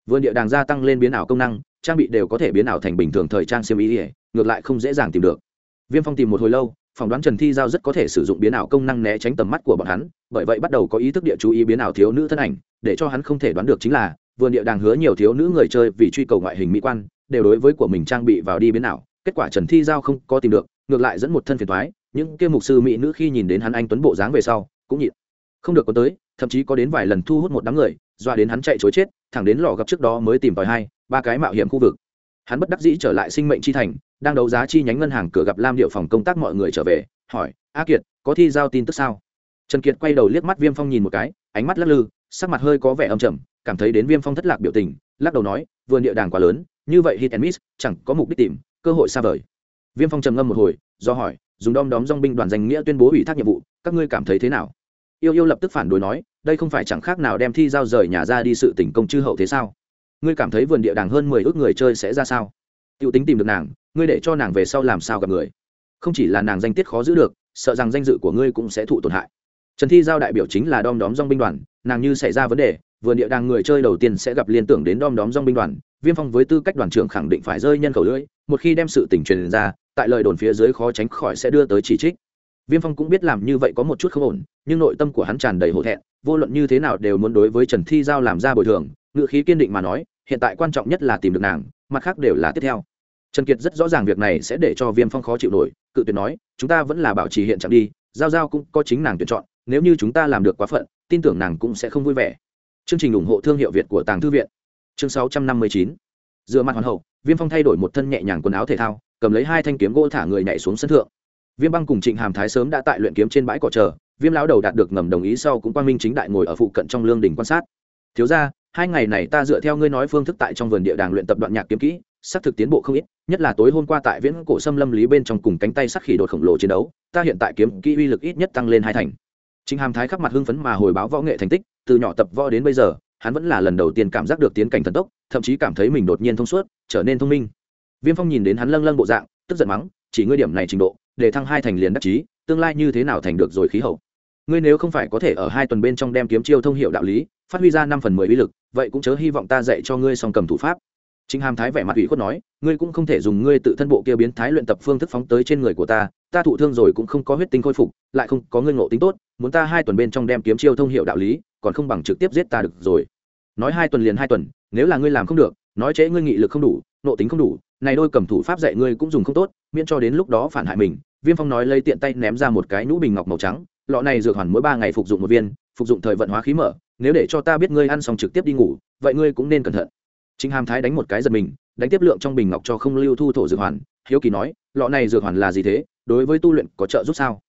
Vườn địa đàng gia tăng lên biến ảo công năng, trang bị đều có thể biến ảo thành bình thường thời trang siêu ý ỉa ngược lại không dễ dàng tìm được. Viêm phong tìm một hồi lâu, phỏng đoán trần thi giao rất có thể sử dụng biến ảo công năng né tránh tầm mắt của bọn hắn, bởi vậy bắt đầu có ý thức địa chú ý biến ảo thiếu nữ thân ảnh, để cho hắn không thể đoán được chính là, vườn địa đàng hứa nhiều thiếu nữ người chơi vì truy cầu ngoại hình mỹ quan, đều đối với của mình trang bị vào đi biến ảo, kết quả trần thi giao không có tìm được, ngược lại dẫn một thân phiền thoái những kia mục sư mỹ nữ khi nhìn đến hắn anh tuấn bộ dáng về sau, cũng nhịn. Không được có tới, thậm chí có đến vài lần thu hút một đám người, dọa đến hắn chạy chối chết, thẳng đến lò gặp trước đó mới tìm tòi hai, ba cái mạo hiểm khu vực. Hắn bất đắc dĩ trở lại sinh mệnh chi thành, đang đấu giá chi nhánh ngân hàng cửa gặp lam điệu phòng công tác mọi người trở về, hỏi, a kiệt, có thi giao tin tức sao? Trần kiệt quay đầu liếc mắt viêm phong nhìn một cái, ánh mắt lắc lư, sắc mặt hơi có vẻ âm trầm, cảm thấy đến viêm phong thất lạc biểu tình, lắc đầu nói, vườn địa đàng quá lớn, như vậy hit and miss, chẳng có mục đích tìm, cơ hội xa vời. Viêm phong trầm ngâm một hồi, do hỏi dùng đom đóm dong binh đoàn danh nghĩa tuyên bố ủy thác nhiệm vụ, các ngươi cảm thấy thế nào? Yêu yêu lập tức phản đối nói, đây không phải chẳng khác nào đem thi giao rời nhà ra đi sự tỉnh công chư hậu thế sao? Ngươi cảm thấy vườn địa đàng hơn mười ước người chơi sẽ ra sao? T i ê u tính tìm được nàng, ngươi để cho nàng về sau làm sao gặp người? Không chỉ là nàng danh tiết khó giữ được, sợ rằng danh dự của ngươi cũng sẽ thụ tổn hại. Trần thi giao đại biểu chính là đom đóm dong binh đoàn, nàng như xảy ra vấn đề, vườn địa đàng người chơi đầu tiên sẽ gặp liên tưởng đến đom đóm dong binh đoàn viêm phong với tư cách đoàn trưởng khẳng định phải rơi nhân khẩu lưỡi, một khi đem sự tình truyền ra, tại lời đồn phía dưới khó tránh khỏi sẽ đưa tới chỉ trích. Viêm phong cũng biết làm như vậy có một chút không ổn, nhưng nội tâm của hắn tràn đầy hổ thẹn, vô luận như thế nào đều muốn đối với trần thi giao làm ra bồi thường ngự khí kiên định mà nói, hiện tại quan trọng nhất là tìm được nàng, mặt khác đều là tiếp theo. Trần kiệt rất rõ ràng việc này sẽ để cho viêm phong khó chịu nổi, cự tuyệt nói, chúng ta vẫn là bảo trì hiện trạng đi, giao giao cũng có chính nàng tuyển chọn, nếu như chúng ta làm được quá phận, tin tưởng nàng cũng sẽ không vui vẻ. Chương trình ủng hộ thương hiệu việt của tàng thư viện chương 659. dựa mặt hoàn hậu viêm phong thay đổi một thân nhẹ nhàng quần áo thể thao cầm lấy hai thanh kiếm gỗ thả người nhảy xuống sân thượng. Viêm băng cùng trịnh hàm thái sớm đã tại luyện kiếm trên bãi cỏ chờ viêm lão đầu đạt được ngầm đồng ý sau cũng quang minh chính đại ngồi ở phụ cận trong lương đình quan sát. Thiếu ra hai ngày này ta dựa theo ngươi nói phương thức tại trong vườn địa đàng luyện tập đoạn nhạc kiếm kỹ xác thực tiến bộ không ít nhất là tối hôm qua tại viễn cổ sâm lâm lý bên trong cùng cánh tay sắc khỉ đột khổng lồ chiến đấu ta hiện tại kiếm kỹ uy lực ít nhất tăng lên hai thành. Trịnh Hàm Thái khắc mặt hưng phấn mà hồi báo võ nghệ thành tích, từ nhỏ tập võ đến bây giờ, hắn vẫn là lần đầu tiên cảm giác được tiến cảnh thần tốc, thậm chí cảm thấy mình đột nhiên thông suốt, trở nên thông minh. Viêm Phong nhìn đến hắn lâng lâng bộ dạng, tức giận mắng, chỉ ngươi điểm này trình độ, để thăng hai thành liền đắc chí, tương lai như thế nào thành được rồi khí hậu. Ngươi nếu không phải có thể ở hai tuần bên trong đem kiếm chiêu thông hiểu đạo lý, phát huy ra năm phần mười uy lực, vậy cũng chớ hy vọng ta dạy cho ngươi song cầm thủ pháp chính Hàm Thái vẻ mặt ủy khuất nói, ngươi cũng không thể dùng ngươi tự thân bộ kia biến thái luyện tập phương thức phóng tới trên người của ta, ta thụ thương rồi cũng không có huyết tinh khôi phục, lại không có ngươi ngộ tính tốt, muốn ta hai tuần bên trong đem kiếm chiêu thông hiểu đạo lý, còn không bằng trực tiếp giết ta được rồi. Nói hai tuần liền hai tuần, nếu là ngươi làm không được, nói trễ ngươi nghị lực không đủ, nộ tính không đủ, này đôi cầm thủ pháp dạy ngươi cũng dùng không tốt, miễn cho đến lúc đó phản hại mình. Viêm Phong nói lấy tiện tay ném ra một cái nhũ bình ngọc màu trắng, lọ này dược hoàn mỗi ba ngày phục dụng một viên, phục dụng thời vận hóa khí mở, nếu để cho ta biết ngươi ăn xong trực tiếp đi ngủ, vậy ngươi cũng nên cẩn thận. chính Hàm Thái đánh một cái giật mình, đánh tiếp lượng trong bình ngọc cho không lưu thu thổ dược hoàn, hiếu kỳ nói, lọ này dược hoàn là gì thế, đối với tu luyện có trợ giúp sao?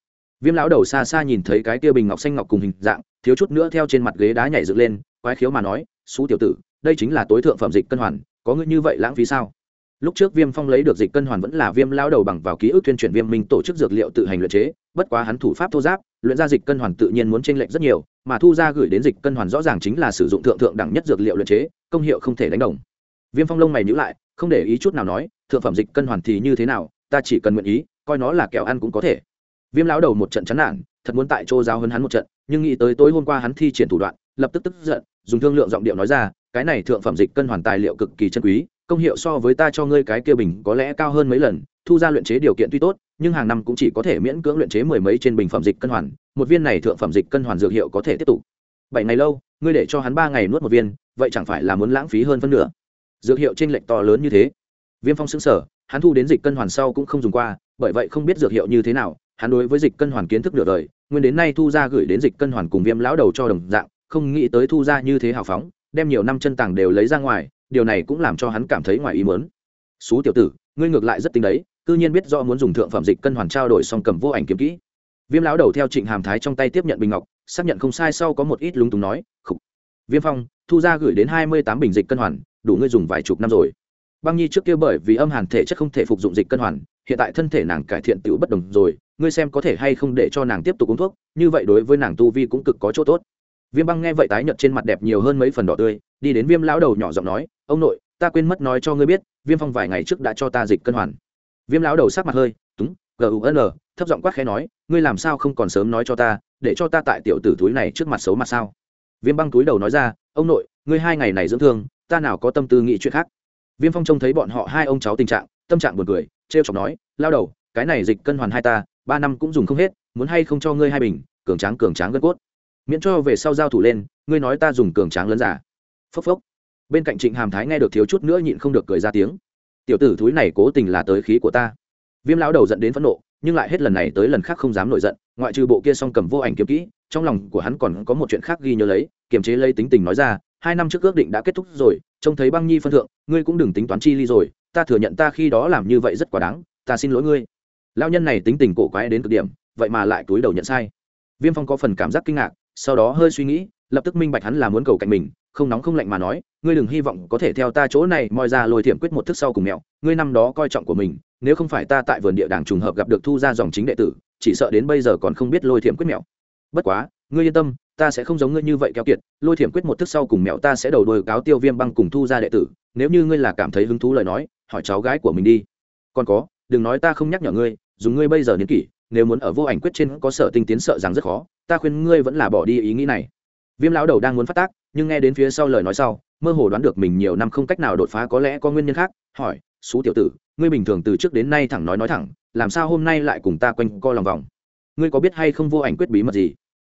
Viêm lão đầu xa xa nhìn thấy cái kia bình ngọc xanh ngọc cùng hình dạng, thiếu chút nữa theo trên mặt ghế đá nhảy dựng lên quái khiếu mà nói xú tiểu tử, đây chính là tối thượng phẩm dịch cân hoàn, có ngươi như vậy lãng phí sao? Lúc trước viêm phong lấy được dịch cân hoàn vẫn là viêm lao đầu bằng vào ký ức tuyên truyền viêm minh tổ chức dược liệu tự hành luyện chế, bất quá hắn thủ pháp thô giáp, luyện ra dịch cân hoàn tự nhiên muốn tranh lệch rất nhiều, mà thu ra gửi đến dịch cân hoàn rõ ràng chính là sử dụng thượng thượng đẳng nhất dược liệu luyện chế, công hiệu không thể đánh đồng. Viêm phong lông mày nhữ lại, không để ý chút nào nói, thượng phẩm dịch cân hoàn thì như thế nào, ta chỉ cần nguyện ý, coi nó là kẹo ăn cũng có thể. Viêm lão đầu một trận chán nản, thật muốn tại chỗ giáo hơn hắn một trận, nhưng nghĩ tới tối hôm qua hắn thi triển thủ đoạn lập tức tức giận, dùng thương lượng giọng điệu nói ra, cái này thượng phẩm dịch cân hoàn tài liệu cực kỳ chân quý, công hiệu so với ta cho ngươi cái kia bình có lẽ cao hơn mấy lần, thu ra luyện chế điều kiện tuy tốt, nhưng hàng năm cũng chỉ có thể miễn cưỡng luyện chế mười mấy trên bình phẩm dịch cân hoàn, một viên này thượng phẩm dịch cân hoàn dược hiệu có thể tiếp tục. Bảy ngày lâu, ngươi để cho hắn ba ngày nuốt một viên, vậy chẳng phải là muốn lãng phí hơn phân nửa? Dược hiệu trên lệnh to lớn như thế. Viêm phong xứng sở hắn thu đến dịch cân hoàn sau cũng không dùng qua, bởi vậy không biết dược hiệu như thế nào, hắn đối với dịch cân hoàn kiến thức nửa đời, nguyên đến nay thu ra gửi đến dịch cân hoàn cùng viêm lão đầu cho đồng dạng không nghĩ tới thu ra như thế hào phóng, đem nhiều năm chân tàng đều lấy ra ngoài, điều này cũng làm cho hắn cảm thấy ngoài ý mớn xú tiểu tử, ngươi ngược lại rất tính đấy, cư nhiên biết do muốn dùng thượng phẩm dịch cân hoàn trao đổi song cầm vô ảnh kiếm kỹ. Viêm lão đầu theo trịnh hàm thái trong tay tiếp nhận bình ngọc, xác nhận không sai sau có một ít lúng túng nói, khục, viêm phong, thu ra gửi đến hai mươi tám bình dịch cân hoàn, đủ ngươi dùng vài chục năm rồi. Băng nhi trước kia bởi vì âm hàn thể chất không thể phục dụng dịch cân hoàn, hiện tại thân thể nàng cải thiện tựu bất đồng rồi, ngươi xem có thể hay không để cho nàng tiếp tục uống thuốc, như vậy đối với nàng tu vi cũng cực có chỗ tốt viêm băng nghe vậy tái nhợt trên mặt đẹp nhiều hơn mấy phần đỏ tươi, đi đến viêm lão đầu nhỏ giọng nói, ông nội, ta quên mất nói cho ngươi biết, viêm phong vài ngày trước đã cho ta dịch cân hoàn. Viêm lão đầu sắc mặt hơi, túng gun thấp giọng quát khẽ nói, ngươi làm sao không còn sớm nói cho ta, để cho ta tại tiểu tử túi này trước mặt xấu mặt sao? Viêm băng túi đầu nói ra, ông nội, ngươi hai ngày này dưỡng thương, ta nào có tâm tư nghĩ chuyện khác? Viêm phong trông thấy bọn họ hai ông cháu tình trạng, tâm trạng buồn cười, trêu chọc nói lao đầu, cái này dịch cân hoàn hai ta, ba năm cũng dùng không hết, muốn hay không cho ngươi hai bình, cường tráng cường tráng gân cốt miễn cho về sau giao thủ lên, ngươi nói ta dùng cường tráng lấn giả. Phốc phốc. Bên cạnh trịnh hàm thái nghe được thiếu chút nữa nhịn không được cười ra tiếng. Tiểu tử thúi này cố tình là tới khí của ta. Viêm lão đầu dẫn đến phẫn nộ, nhưng lại hết lần này tới lần khác không dám nổi giận, ngoại trừ bộ kia song cầm vô ảnh kiếm kỹ, trong lòng của hắn còn có một chuyện khác ghi nhớ lấy, kiềm chế lấy tính tình nói ra, hai năm trước ước định đã kết thúc rồi, trông thấy băng nhi phân thượng, ngươi cũng đừng tính toán chi ly rồi, ta thừa nhận ta khi đó làm như vậy rất quá đáng, ta xin lỗi ngươi. Lao nhân này tính tình cổ quái đến cực điểm, vậy mà lại túi đầu nhận sai. Viêm phong có phần cảm giác kinh ngạc sau đó hơi suy nghĩ, lập tức minh bạch hắn là muốn cầu cạnh mình, không nóng không lạnh mà nói, ngươi đừng hy vọng có thể theo ta chỗ này, moi ra lôi thiểm quyết một thức sau cùng mẹo, ngươi năm đó coi trọng của mình, nếu không phải ta tại vườn địa đàng trùng hợp gặp được thu ra dòng chính đệ tử, chỉ sợ đến bây giờ còn không biết lôi thiểm quyết mẹo. Bất quá, ngươi yên tâm, ta sẽ không giống ngươi như vậy keo kiệt, lôi thiểm quyết một thức sau cùng mẹo ta sẽ đầu đôi cáo tiêu viêm băng cùng thu ra đệ tử, nếu như ngươi là cảm thấy hứng thú lời nói, hỏi cháu gái của mình đi. Còn có, đừng nói ta không nhắc nhở ngươi dùng ngươi bây giờ niên kỷ, nếu muốn ở vô ảnh quyết trên có sở tinh tiến sợ rằng rất khó ta khuyên ngươi vẫn là bỏ đi ý nghĩ này. Viêm lão đầu đang muốn phát tác, nhưng nghe đến phía sau lời nói sau, mơ hồ đoán được mình nhiều năm không cách nào đột phá có lẽ có nguyên nhân khác, hỏi xú tiểu tử, ngươi bình thường từ trước đến nay thẳng nói nói thẳng, làm sao hôm nay lại cùng ta quanh co lòng vòng? Ngươi có biết hay không vô ảnh quyết bí mật gì?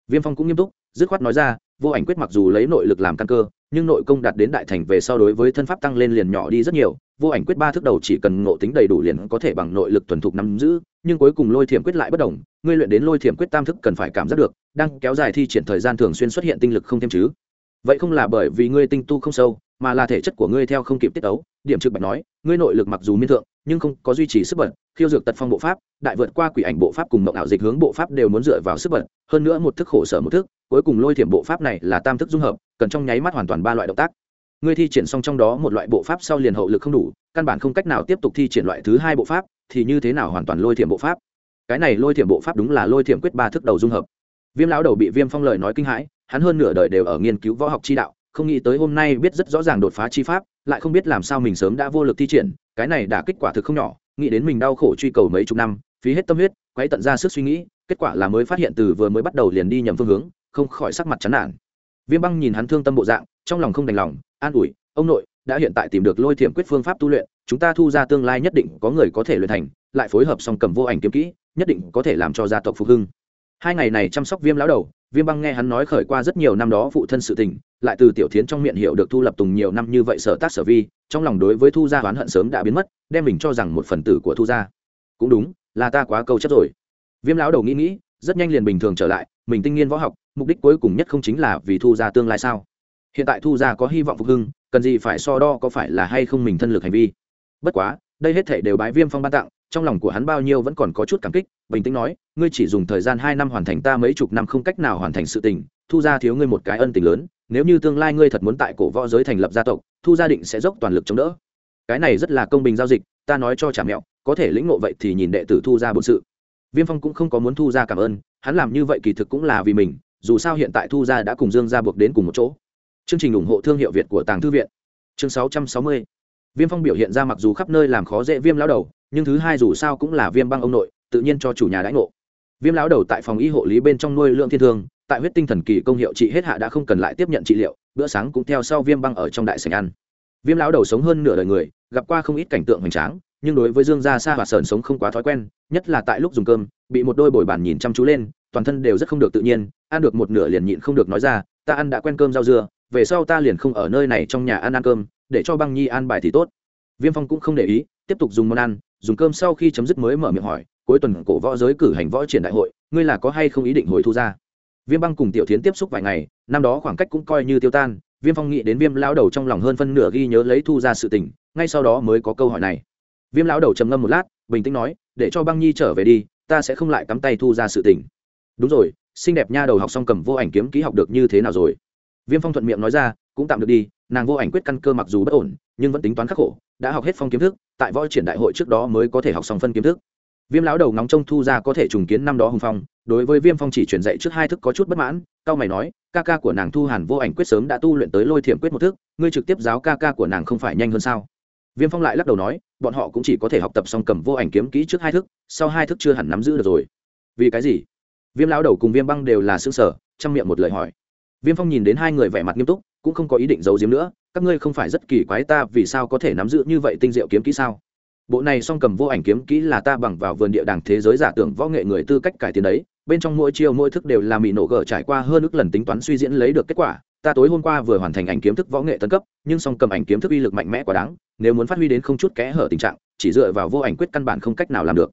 Viêm phong cũng nghiêm túc, dứt khoát nói ra, vô ảnh quyết mặc dù lấy nội lực làm căn cơ, nhưng nội công đạt đến đại thành về sau đối với thân pháp tăng lên liền nhỏ đi rất nhiều vô ảnh quyết ba thức đầu chỉ cần ngộ tính đầy đủ liền có thể bằng nội lực thuần thục nắm giữ, nhưng cuối cùng lôi thiểm quyết lại bất đồng ngươi luyện đến lôi thiểm quyết tam thức cần phải cảm giác được, đang kéo dài thi triển thời gian thường xuyên xuất hiện tinh lực không thêm chứ. Vậy không là bởi vì ngươi tinh tu không sâu, mà là thể chất của ngươi theo không kịp tiết ấu điểm trực bạch nói, ngươi nội lực mặc dù miên thượng, nhưng không có duy trì sức bật, khiêu dược tật phong bộ pháp, đại vượt qua quỷ ảnh bộ pháp cùng mộng ảo dịch hướng bộ pháp đều muốn dựa vào sức bật, hơn nữa một thức khổ sở một thức, cuối cùng lôi thiểm bộ pháp này là tam thức dung hợp, cần trong nháy mắt hoàn toàn ba loại động tác ngươi thi triển xong trong đó một loại bộ pháp sau liền hậu lực không đủ, căn bản không cách nào tiếp tục thi triển loại thứ hai bộ pháp, thì như thế nào hoàn toàn lôi thiểm bộ pháp? Cái này lôi thiểm bộ pháp đúng là lôi thiểm quyết ba thức đầu dung hợp. Viêm lão đầu bị viêm phong lời nói kinh hãi, hắn hơn nửa đời đều ở nghiên cứu võ học chi đạo, không nghĩ tới hôm nay biết rất rõ ràng đột phá chi pháp, lại không biết làm sao mình sớm đã vô lực thi triển, cái này đã kết quả thực không nhỏ, nghĩ đến mình đau khổ truy cầu mấy chục năm, phí hết tâm huyết quay tận ra sức suy nghĩ, kết quả là mới phát hiện từ vừa mới bắt đầu liền đi nhầm phương hướng, không khỏi sắc mặt chán nản. Viêm băng nhìn hắn thương tâm bộ dạng, trong lòng không đành lòng an ủi, ông nội, đã hiện tại tìm được lôi thiểm quyết phương pháp tu luyện, chúng ta thu ra tương lai nhất định có người có thể luyện thành, lại phối hợp song cầm vô ảnh kiếm kỹ, nhất định có thể làm cho gia tộc phục hưng. Hai ngày này chăm sóc viêm lão đầu, viêm băng nghe hắn nói khởi qua rất nhiều năm đó phụ thân sự tình, lại từ tiểu thiến trong miệng hiểu được thu lập tùng nhiều năm như vậy sở tác sở vi, trong lòng đối với thu gia oán hận sớm đã biến mất, đem mình cho rằng một phần tử của thu gia. Cũng đúng, là ta quá câu chấp rồi. Viêm lão đầu nghĩ nghĩ, rất nhanh liền bình thường trở lại, mình tinh nghiên võ học, mục đích cuối cùng nhất không chính là vì thu gia tương lai sao? Hiện tại thu gia có hy vọng phục hưng, cần gì phải so đo có phải là hay không mình thân lực hành vi. Bất quá, đây hết thể đều bái viêm phong ban tặng, trong lòng của hắn bao nhiêu vẫn còn có chút cảm kích, bình tĩnh nói, ngươi chỉ dùng thời gian hai năm hoàn thành ta mấy chục năm không cách nào hoàn thành sự tình, thu gia thiếu ngươi một cái ân tình lớn, nếu như tương lai ngươi thật muốn tại cổ võ giới thành lập gia tộc, thu gia định sẽ dốc toàn lực chống đỡ. Cái này rất là công bình giao dịch, ta nói cho trả mẹo, có thể lĩnh ngộ vậy thì nhìn đệ tử thu gia bổn sự. Viêm phong cũng không có muốn thu gia cảm ơn, hắn làm như vậy kỳ thực cũng là vì mình, dù sao hiện tại thu gia đã cùng dương gia buộc đến cùng một chỗ chương trình ủng hộ thương hiệu việt của tàng thư viện. Chương 660. viêm phong biểu hiện ra mặc dù khắp nơi làm khó dễ viêm lão đầu, nhưng thứ hai dù sao cũng là viêm băng ông nội, tự nhiên cho chủ nhà đãi ngộ. Viêm lão đầu tại phòng y hộ lý bên trong nuôi lượng thiên thương, tại huyết tinh thần kỳ công hiệu trị hết hạ đã không cần lại tiếp nhận trị liệu, bữa sáng cũng theo sau viêm băng ở trong đại sành ăn. Viêm lão đầu sống hơn nửa đời người, gặp qua không ít cảnh tượng hoành tráng, nhưng đối với dương gia xa và sờn sống không quá thói quen, nhất là tại lúc dùng cơm, bị một đôi bồi bàn nhìn chăm chú lên, toàn thân đều rất không được tự nhiên, ăn được một nửa liền nhịn không được nói ra, ta ăn đã quen cơm rau dưa về sau ta liền không ở nơi này trong nhà ăn ăn cơm, để cho băng nhi ăn bài thì tốt. Viêm phong cũng không để ý, tiếp tục dùng món ăn, dùng cơm sau khi chấm dứt mới mở miệng hỏi, cuối tuần cổ võ giới cử hành võ triển đại hội, ngươi là có hay không ý định hồi thu ra? Viêm băng cùng tiểu tiến tiếp xúc vài ngày, năm đó khoảng cách cũng coi như tiêu tan, viêm phong nghĩ đến viêm lão đầu trong lòng hơn phân nửa ghi nhớ lấy thu ra sự tình, ngay sau đó mới có câu hỏi này. Viêm lão đầu trầm ngâm một lát, bình tĩnh nói, để cho băng nhi trở về đi, ta sẽ không lại cắm tay thu ra sự tình. Đúng rồi, xinh đẹp nha đầu học xong cầm vô ảnh kiếm ký học được như thế nào rồi? Viêm phong thuận miệng nói ra, cũng tạm được đi, nàng vô ảnh quyết căn cơ mặc dù bất ổn, nhưng vẫn tính toán khắc khổ, đã học hết phong kiếm thức, tại võ triển đại hội trước đó mới có thể học xong phân kiếm thức. Viêm lão đầu ngóng trông thu ra có thể trùng kiến năm đó hùng phong, đối với viêm phong chỉ truyền dạy trước hai thức có chút bất mãn, cao mày nói, ca ca của nàng thu hàn vô ảnh quyết sớm đã tu luyện tới lôi thiểm quyết một thức, ngươi trực tiếp giáo ca ca của nàng không phải nhanh hơn sao? Viêm phong lại lắc đầu nói, bọn họ cũng chỉ có thể học tập xong cầm vô ảnh kiếm kỹ trước hai thức, sau hai thức chưa hẳn nắm giữ được rồi. Vì cái gì? Viêm lão đầu cùng viêm băng đều là xương sở chăm miệng một lời hỏi viêm phong nhìn đến hai người vẻ mặt nghiêm túc, cũng không có ý định giấu giếm nữa, các ngươi không phải rất kỳ quái ta, vì sao có thể nắm giữ như vậy tinh diệu kiếm kỹ sao? Bộ này song cầm vô ảnh kiếm kỹ là ta bằng vào vườn địa đàng thế giới giả tưởng võ nghệ người tư cách cải tiến đấy, bên trong mỗi chiêu mỗi thức đều là mỹ nổ gở trải qua hơn ước lần tính toán suy diễn lấy được kết quả. Ta tối hôm qua vừa hoàn thành ảnh kiếm thức võ nghệ tân cấp, nhưng song cầm ảnh kiếm thức uy lực mạnh mẽ quá đáng, nếu muốn phát huy đến không chút kẽ hở tình trạng, chỉ dựa vào vô ảnh quyết căn bản không cách nào làm được.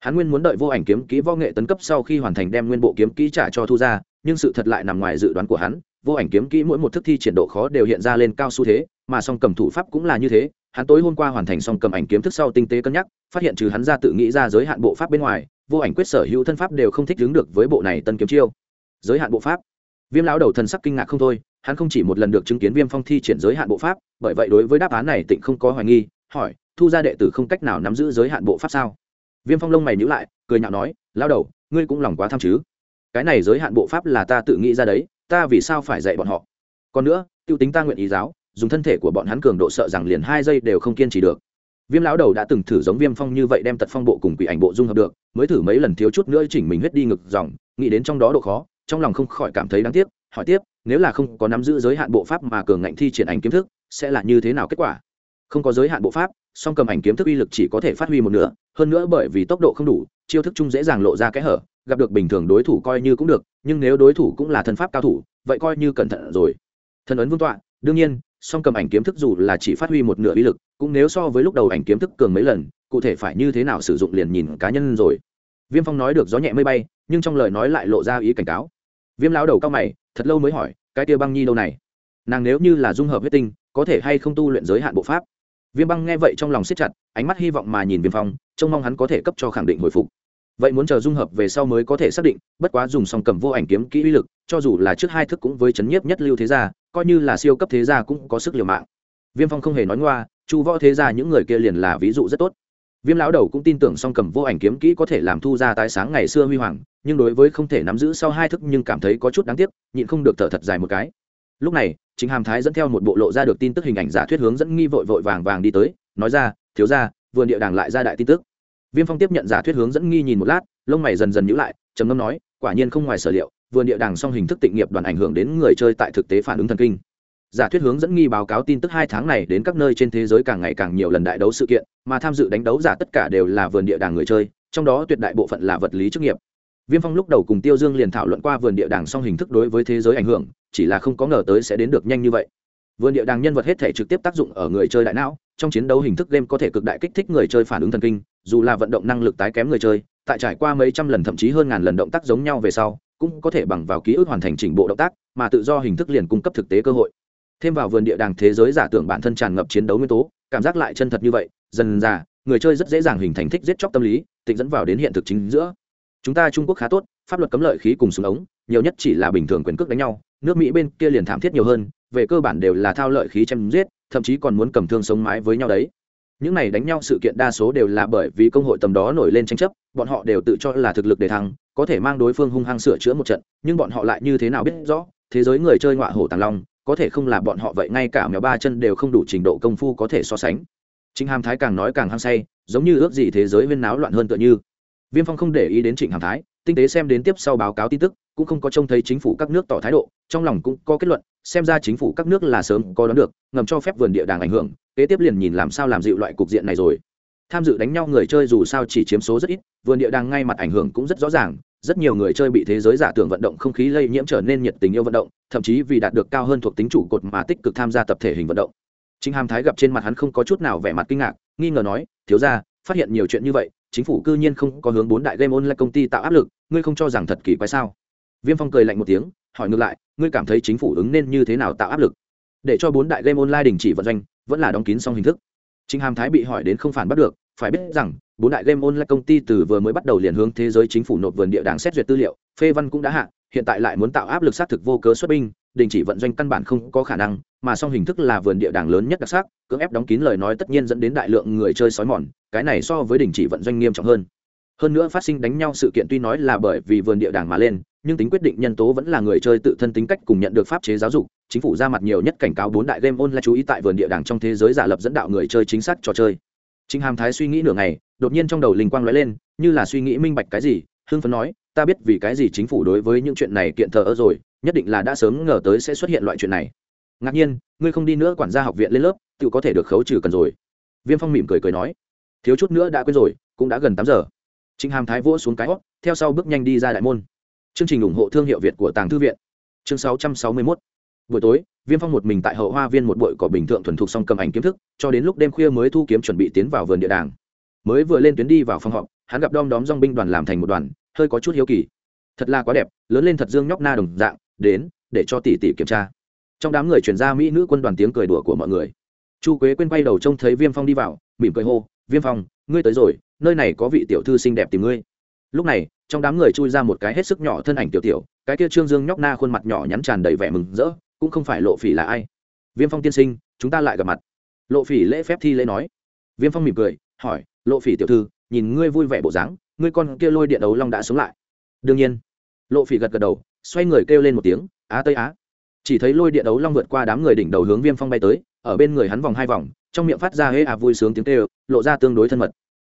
Hắn nguyên muốn đợi vô ảnh kiếm kỹ võ nghệ tấn cấp sau khi hoàn thành đem nguyên bộ kiếm kỹ trả cho thu ra nhưng sự thật lại nằm ngoài dự đoán của hắn, vô ảnh kiếm kỹ mỗi một thức thi triển độ khó đều hiện ra lên cao xu thế, mà song cầm thủ pháp cũng là như thế, hắn tối hôm qua hoàn thành song cầm ảnh kiếm thức sau tinh tế cân nhắc, phát hiện trừ hắn ra tự nghĩ ra giới hạn bộ pháp bên ngoài, vô ảnh quyết sở hữu thân pháp đều không thích đứng được với bộ này tân kiếm chiêu. Giới hạn bộ pháp. Viêm lão đầu thần sắc kinh ngạc không thôi, hắn không chỉ một lần được chứng kiến viêm phong thi triển giới hạn bộ pháp, bởi vậy đối với đáp án này tịnh không có hoài nghi, hỏi, thu ra đệ tử không cách nào nắm giữ giới hạn bộ pháp sao? Viêm phong lông mày nhữ lại, cười nhạo nói lao đầu, ngươi cũng lòng quá tham chứ? Cái này giới hạn bộ pháp là ta tự nghĩ ra đấy, ta vì sao phải dạy bọn họ? Còn nữa t i ê u tính ta nguyện ý giáo, dùng thân thể của bọn hắn cường độ sợ rằng liền hai giây đều không kiên trì được. Viêm lão đầu đã từng thử giống viêm phong như vậy đem tật phong bộ cùng quỷ ảnh bộ dung hợp được, mới thử mấy lần thiếu chút nữa chỉnh mình huyết đi ngực dòng, nghĩ đến trong đó độ khó, trong lòng không khỏi cảm thấy đáng tiếc, hỏi tiếp, nếu là không có nắm giữ giới hạn bộ pháp mà cường ngạnh thi triển ảnh kiếm thức, sẽ là như thế nào kết quả? Không có giới hạn bộ pháp, song cầm ảnh kiếm thức uy lực chỉ có thể phát huy một nửa, hơn nữa bởi vì tốc độ không đủ, chiêu thức chung dễ dàng lộ ra kẽ hở gặp được bình thường đối thủ coi như cũng được, nhưng nếu đối thủ cũng là thân pháp cao thủ, vậy coi như cẩn thận rồi. Thần ấn vương tọa, đương nhiên, song cầm ảnh kiếm thức dù là chỉ phát huy một nửa uy lực, cũng nếu so với lúc đầu ảnh kiếm thức cường mấy lần, cụ thể phải như thế nào sử dụng liền nhìn cá nhân rồi. Viêm phong nói được gió nhẹ mây bay, nhưng trong lời nói lại lộ ra ý cảnh cáo. Viêm lao đầu cao mày, thật lâu mới hỏi, cái tia băng nhi đâu này? Nàng nếu như là dung hợp huyết tinh, có thể hay không tu luyện giới hạn bộ pháp? Viêm băng nghe vậy trong lòng siết chặt, ánh mắt hy vọng mà nhìn viêm phong, trông mong hắn có thể cấp cho khẳng định hồi phục vậy muốn chờ dung hợp về sau mới có thể xác định, bất quá dùng song cầm vô ảnh kiếm kỹ uy lực, cho dù là trước hai thức cũng với chấn nhiếp nhất lưu thế gia, coi như là siêu cấp thế gia cũng có sức liều mạng. Viêm phong không hề nói ngoa, chu võ thế gia những người kia liền là ví dụ rất tốt. Viêm lão đầu cũng tin tưởng song cầm vô ảnh kiếm kỹ có thể làm thu ra tái sáng ngày xưa huy hoàng, nhưng đối với không thể nắm giữ sau hai thức nhưng cảm thấy có chút đáng tiếc, nhịn không được thở thật dài một cái. Lúc này, chính hàm thái dẫn theo một bộ lộ ra được tin tức hình ảnh giả thuyết hướng dẫn nghi vội vội vàng vàng đi tới, nói ra, thiếu ra vườn địa đàng lại ra đại tin tức viêm phong tiếp nhận giả thuyết hướng dẫn nghi nhìn một lát, lông mày dần dần nhữ lại, trầm ngâm nói, quả nhiên không ngoài sở liệu vườn địa đàng song hình thức tịnh nghiệp đoàn ảnh hưởng đến người chơi tại thực tế phản ứng thần kinh. Giả thuyết hướng dẫn nghi báo cáo tin tức hai tháng này đến các nơi trên thế giới càng ngày càng nhiều lần đại đấu sự kiện, mà tham dự đánh đấu giả tất cả đều là vườn địa đàng người chơi, trong đó tuyệt đại bộ phận là vật lý chức nghiệp. Viêm phong lúc đầu cùng tiêu dương liền thảo luận qua vườn địa đàng song hình thức đối với thế giới ảnh hưởng, chỉ là không có ngờ tới sẽ đến được nhanh như vậy. Vườn địa đàng nhân vật hết thể trực tiếp tác dụng ở người chơi đại não trong chiến đấu hình thức game có thể cực đại kích thích người chơi phản ứng thần kinh, dù là vận động năng lực tái kém người chơi, tại trải qua mấy trăm lần thậm chí hơn ngàn lần động tác giống nhau về sau, cũng có thể bằng vào ký ức hoàn thành trình bộ động tác, mà tự do hình thức liền cung cấp thực tế cơ hội. Thêm vào vườn địa đàng thế giới giả tưởng bản thân tràn ngập chiến đấu nguyên tố, cảm giác lại chân thật như vậy, dần dà, người chơi rất dễ dàng hình thành thích giết chóc tâm lý, tịnh dẫn vào đến hiện thực chính giữa. Chúng ta trung quốc khá tốt, pháp luật cấm lợi khí cùng súng ống, nhiều nhất chỉ là bình thường quyền cước đánh nhau, nước mỹ bên kia liền thảm thiết nhiều hơn, về cơ bản đều là thao lợi khí chém giết thậm chí còn muốn cầm thương sống mái với nhau đấy. Những này đánh nhau sự kiện đa số đều là bởi vì công hội tầm đó nổi lên tranh chấp, bọn họ đều tự cho là thực lực để thắng, có thể mang đối phương hung hăng sửa chữa một trận, nhưng bọn họ lại như thế nào biết rõ, thế giới người chơi ngọa hổ tàng long, có thể không là bọn họ vậy, ngay cả mèo ba chân đều không đủ trình độ công phu có thể so sánh. Trịnh hàm thái càng nói càng hăng say, giống như ước gì thế giới viên náo loạn hơn tựa như. Viêm phong không để ý đến trịnh hàm thái, tinh tế xem đến tiếp sau báo cáo tin tức, cũng không có trông thấy chính phủ các nước tỏ thái độ, trong lòng cũng có kết luận xem ra chính phủ các nước là sớm có đoán được ngầm cho phép vườn địa đàng ảnh hưởng kế tiếp liền nhìn làm sao làm dịu loại cục diện này rồi tham dự đánh nhau người chơi dù sao chỉ chiếm số rất ít vườn địa đàng ngay mặt ảnh hưởng cũng rất rõ ràng rất nhiều người chơi bị thế giới giả tưởng vận động không khí lây nhiễm trở nên nhiệt tình yêu vận động thậm chí vì đạt được cao hơn thuộc tính chủ cột mà tích cực tham gia tập thể hình vận động chính Hàm Thái gặp trên mặt hắn không có chút nào vẻ mặt kinh ngạc, nghi ngờ nói, "Thiếu gia, phát hiện nhiều chuyện như vậy, chính phủ cư nhiên không có hướng bốn đại game online công ty tạo áp lực, ngươi không cho rằng thật kỳ quái sao?" Viêm Phong cười lạnh một tiếng, hỏi ngược lại, "Ngươi cảm thấy chính phủ ứng nên như thế nào tạo áp lực? Để cho bốn đại game online đình chỉ vận doanh, vẫn là đóng kín xong hình thức?" Chính Hàm Thái bị hỏi đến không phản bắt được, phải biết rằng, bốn đại game online công ty từ vừa mới bắt đầu liền hướng thế giới chính phủ nộp vườn địa đảng xét duyệt tư liệu, phê văn cũng đã hạ, hiện tại lại muốn tạo áp lực sát thực vô cớ xuất binh, đình chỉ vận doanh căn bản không có khả năng, mà song hình thức là vườn địa đàng lớn nhất đặc sắc, cưỡng ép đóng kín lời nói tất nhiên dẫn đến đại lượng người chơi sói mòn, cái này so với đình chỉ vận doanh nghiêm trọng hơn. Hơn nữa phát sinh đánh nhau sự kiện tuy nói là bởi vì vườn địa đàng mà lên, nhưng tính quyết định nhân tố vẫn là người chơi tự thân tính cách cùng nhận được pháp chế giáo dục, chính phủ ra mặt nhiều nhất cảnh cáo bốn đại game online chú ý tại vườn địa đàng trong thế giới giả lập dẫn đạo người chơi chính xác trò chơi. Trình Hàm Thái suy nghĩ nửa ngày, đột nhiên trong đầu linh quang lóe lên, như là suy nghĩ minh bạch cái gì, hưng phấn nói, ta biết vì cái gì chính phủ đối với những chuyện này kiện thờ ơ rồi, nhất định là đã sớm ngờ tới sẽ xuất hiện loại chuyện này. Ngạc nhiên ngươi không đi nữa quản gia học viện lên lớp tự có thể được khấu trừ cần rồi. Viêm phong mỉm cười cười nói thiếu chút nữa đã quên rồi cũng đã gần tám giờ. Chính hàm thái vỗ xuống cái hót theo sau bước nhanh đi ra đại môn chương trình ủng hộ thương hiệu việt của tàng thư viện. Chương sáu trăm sáu mươi mốt. Buổi tối, viêm phong một mình tại hậu hoa viên một bụi cỏ bình thượng thuần thục xong cầm ảnh kiếm thức, cho đến lúc đêm khuya mới thu kiếm chuẩn bị tiến vào vườn địa đàng. Mới vừa lên tuyến đi vào phòng họp, hắn gặp đom đóm dong binh đoàn làm thành một đoàn, hơi có chút hiếu kỳ. Thật là quá đẹp, lớn lên thật dương nhóc na đồng dạng, đến, để cho tỷ tỷ kiểm tra. Trong đám người chuyển ra mỹ nữ quân đoàn tiếng cười đùa của mọi người. Chu quế quên quay đầu trông thấy viêm phong đi vào, mỉm cười hô, viêm phong, ngươi tới rồi, nơi này có vị tiểu thư xinh đẹp tìm ngươi lúc này, trong đám người chui ra một cái hết sức nhỏ thân ảnh tiểu tiểu, cái kia trương dương nhóc na khuôn mặt nhỏ nhắn tràn đầy vẻ mừng rỡ, cũng không phải lộ phỉ là ai. Viêm phong tiên sinh, chúng ta lại gặp mặt. Lộ phỉ lễ phép thi lễ nói. Viêm phong mỉm cười, hỏi, lộ phỉ tiểu thư, nhìn ngươi vui vẻ bộ dáng, ngươi con kia lôi điện đấu long đã sống lại. Đương nhiên. Lộ phỉ gật gật đầu, xoay người kêu lên một tiếng, á tây á. Chỉ thấy lôi điện đấu long vượt qua đám người đỉnh đầu hướng viêm phong bay tới, ở bên người hắn vòng hai vòng, trong miệng phát ra hê à vui sướng tiếng kêu, lộ ra tương đối thân mật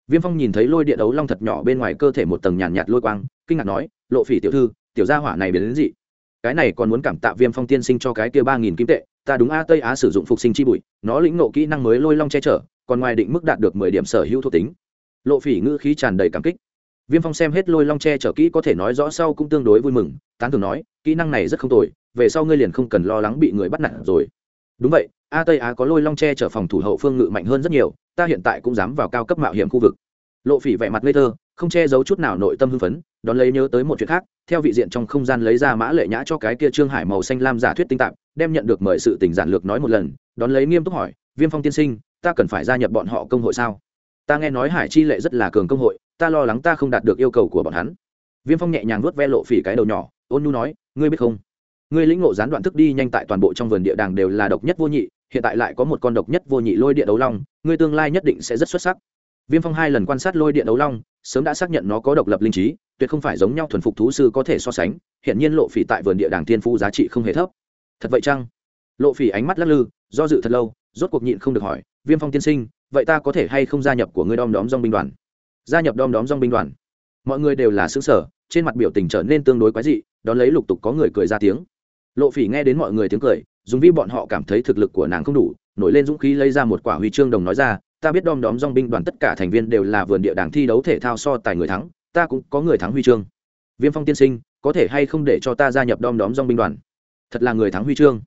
viêm phong nhìn thấy lôi điện đấu long thật nhỏ bên ngoài cơ thể một tầng nhàn nhạt, nhạt lôi quang kinh ngạc nói lộ phỉ tiểu thư tiểu gia hỏa này biến đến gì cái này còn muốn cảm tạ viêm phong tiên sinh cho cái kia ba nghìn kim tệ ta đúng a tây á sử dụng phục sinh chi bụi nó lĩnh nộ kỹ năng mới lôi long che chở còn ngoài định mức đạt được mười điểm sở hữu thuộc tính. Lộ phỉ ngữ khí tràn đầy cảm kích. Viêm phong xem hết lôi long che chở kỹ có thể nói rõ sau cũng tương đối vui mừng tán thường nói kỹ năng này rất không tồi về sau ngươi liền không cần lo lắng bị người bắt nạt rồi đúng vậy, a tây á có lôi long che chở phòng thủ hậu phương ngự mạnh hơn rất nhiều, ta hiện tại cũng dám vào cao cấp mạo hiểm khu vực. Lộ phỉ vẻ mặt ngây thơ, không che giấu chút nào nội tâm hưng phấn, đón lấy nhớ tới một chuyện khác, theo vị diện trong không gian lấy ra mã lệ nhã cho cái kia trương hải màu xanh lam giả thuyết tinh tạp, đem nhận được mời sự tình giản lược nói một lần, đón lấy nghiêm túc hỏi, viêm phong tiên sinh, ta cần phải gia nhập bọn họ công hội sao? Ta nghe nói hải chi lệ rất là cường công hội, ta lo lắng ta không đạt được yêu cầu của bọn hắn. Viêm phong nhẹ nhàng nuốt ve lộ phỉ cái đầu nhỏ, ôn nhu nói, ngươi biết không? Ngươi lĩnh ngộ gián đoạn thức đi nhanh tại toàn bộ trong vườn địa đàng đều là độc nhất vô nhị, hiện tại lại có một con độc nhất vô nhị lôi điện đấu long, ngươi tương lai nhất định sẽ rất xuất sắc. Viêm phong hai lần quan sát lôi điện đấu long, sớm đã xác nhận nó có độc lập linh trí, tuyệt không phải giống nhau thuần phục thú sư có thể so sánh hiện nhiên lộ phỉ tại vườn địa đàng tiên phu giá trị không hề thấp. Thật vậy chăng? Lộ phỉ ánh mắt lắc lư, do dự thật lâu, rốt cuộc nhịn không được hỏi, viêm phong tiên sinh, vậy ta có thể hay không gia nhập của ngươi đom đóm dong binh đoàn? Gia nhập đom đóm dong binh đoàn? Mọi người đều là xứ sở trên mặt biểu tình trở nên tương đối quái dị, đón lấy lục tục có người cười ra tiếng lộ phỉ nghe đến mọi người tiếng cười, dùng vi bọn họ cảm thấy thực lực của nàng không đủ, nổi lên dũng khí lấy ra một quả huy chương đồng nói ra, ta biết đom đóm dong binh đoàn tất cả thành viên đều là vườn địa đảng thi đấu thể thao so tài người thắng, ta cũng có người thắng huy chương. Viêm phong tiên sinh, có thể hay không để cho ta gia nhập đom đóm dong binh đoàn? Thật là người thắng huy chương.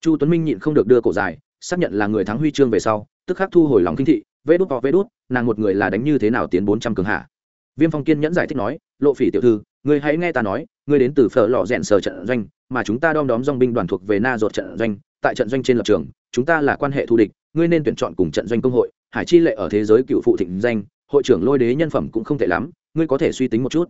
Chu tuấn minh nhịn không được đưa cổ dài, xác nhận là người thắng huy chương về sau, tức khắc thu hồi lòng kinh thị, vê đút họ vê đút, nàng một người là đánh như thế nào tiến bốn trăm cường hạ? Viêm phong kiên nhẫn giải thích nói, lộ phỉ tiểu thư người hãy nghe ta nói, ngươi đến từ phở lò rẽn sở trận doanh mà chúng ta đom đóm dong binh đoàn thuộc về na ruột trận doanh, tại trận doanh trên lập trường, chúng ta là quan hệ thù địch, ngươi nên tuyển chọn cùng trận doanh công hội, hải chi lệ ở thế giới cựu phụ thịnh danh, hội trưởng lôi đế nhân phẩm cũng không tệ lắm, ngươi có thể suy tính một chút.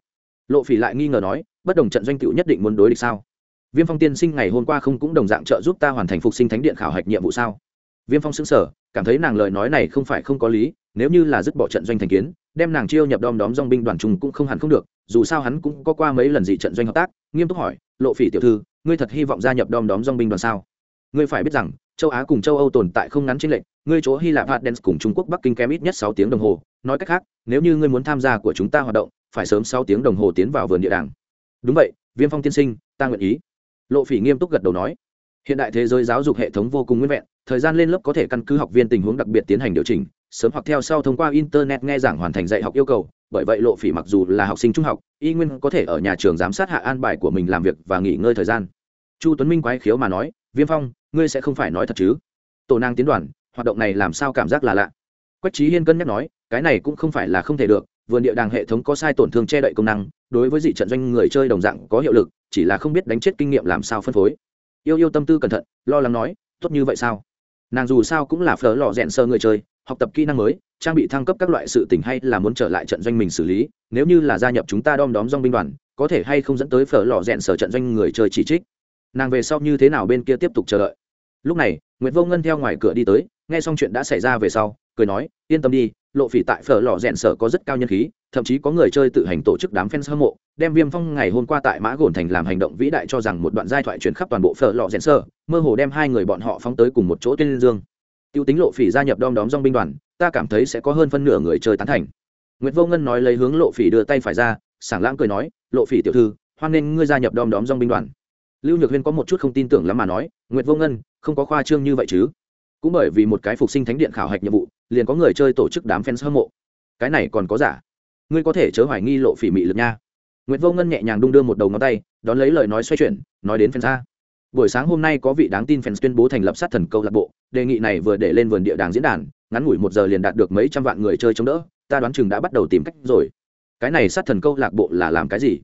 Lộ phỉ lại nghi ngờ nói, bất đồng trận doanh cựu nhất định muốn đối địch sao? Viêm phong tiên sinh ngày hôm qua không cũng đồng dạng trợ giúp ta hoàn thành phục sinh thánh điện khảo hạch nhiệm vụ sao? Viêm phong xứng sở cảm thấy nàng lời nói này không phải không có lý, nếu như là dứt bỏ trận doanh thành kiến, đem nàng chiêu nhập đom đóm dong binh đoàn trung cũng không hẳn không được, dù sao hắn cũng có qua mấy lần dị trận doanh hợp tác, nghiêm túc hỏi, lộ phỉ tiểu thư ngươi thật hy vọng gia nhập đom đóm dong binh đoàn sao? Ngươi phải biết rằng, châu á cùng châu âu tồn tại không ngắn trên lệnh ngươi chỗ hy lạp hạt đen cùng trung quốc bắc kinh kém ít nhất sáu tiếng đồng hồ. Nói cách khác, nếu như ngươi muốn tham gia của chúng ta hoạt động, phải sớm sáu tiếng đồng hồ tiến vào vườn địa đàng. Đúng vậy, viêm phong tiên sinh, ta nguyện ý. Lộ phỉ nghiêm túc gật đầu nói. Hiện đại thế giới giáo dục hệ thống vô cùng nguyên vẹn, thời gian lên lớp có thể căn cứ học viên tình huống đặc biệt tiến hành điều chỉnh, sớm hoặc theo sau thông qua internet nghe giảng hoàn thành dạy học yêu cầu bởi vậy lộ phỉ mặc dù là học sinh trung học, y nguyên có thể ở nhà trường giám sát hạ an bài của mình làm việc và nghỉ ngơi thời gian. Chu tuấn minh quái khiếu mà nói, viêm phong, ngươi sẽ không phải nói thật chứ? Tổ năng tiến đoàn, hoạt động này làm sao cảm giác là lạ? Quách trí hiên cân nhắc nói, cái này cũng không phải là không thể được, vườn địa đàng hệ thống có sai tổn thương che đậy công năng, đối với dị trận doanh người chơi đồng dạng có hiệu lực, chỉ là không biết đánh chết kinh nghiệm làm sao phân phối. Yêu yêu tâm tư cẩn thận, lo lắng nói, tốt như vậy sao? Nàng dù sao cũng là phở lò rẽn sơ người chơi, học tập kỹ năng mới trang bị thăng cấp các loại sự tình hay là muốn trở lại trận doanh mình xử lý, nếu như là gia nhập chúng ta đom đóm dong binh đoàn, có thể hay không dẫn tới phở lò rẽn sở trận doanh người chơi chỉ trích. Nàng về sau như thế nào bên kia tiếp tục chờ đợi? Lúc này nguyễn vô ngân theo ngoài cửa đi tới, nghe xong chuyện đã xảy ra về sau, cười nói, yên tâm đi, lộ phỉ tại phở lò rẽn sở có rất cao nhân khí, thậm chí có người chơi tự hành tổ chức đám fans hâm mộ, đem viêm phong ngày hôm qua tại mã gồn thành làm hành động vĩ đại cho rằng một đoạn giai thoại truyền khắp toàn bộ phở lò rẽn sở, mơ hồ đem hai người bọn họ phóng tới cùng một chỗ tên dương tiêu tính lộ phỉ gia nhập đom đóm dong binh đoàn, ta cảm thấy sẽ có hơn phân nửa người chơi tán thành. Nguyễn vô ngân nói lấy hướng lộ phỉ đưa tay phải ra, sảng lãng cười nói, lộ phỉ tiểu thư, hoan nghênh ngươi gia nhập đom đóm dong binh đoàn. Lưu nhược huyên có một chút không tin tưởng lắm mà nói, nguyệt vô ngân, không có khoa trương như vậy chứ? Cũng bởi vì một cái phục sinh thánh điện khảo hạch nhiệm vụ, liền có người chơi tổ chức đám fans hâm mộ. Cái này còn có giả? Ngươi có thể chớ hoài nghi lộ phỉ mị lực nha. Nguyệt vô ngân nhẹ nhàng đung đưa một đầu ngón tay, đón lấy lời nói xoay chuyển, nói đến fans ra buổi sáng hôm nay có vị đáng tin fans tuyên bố thành lập sát thần câu lạc bộ, đề nghị này vừa để lên vườn địa đàng diễn đàn, ngắn ngủi một giờ liền đạt được mấy trăm vạn người chơi chống đỡ, ta đoán chừng đã bắt đầu tìm cách rồi. Cái này sát thần câu lạc bộ là làm cái gì?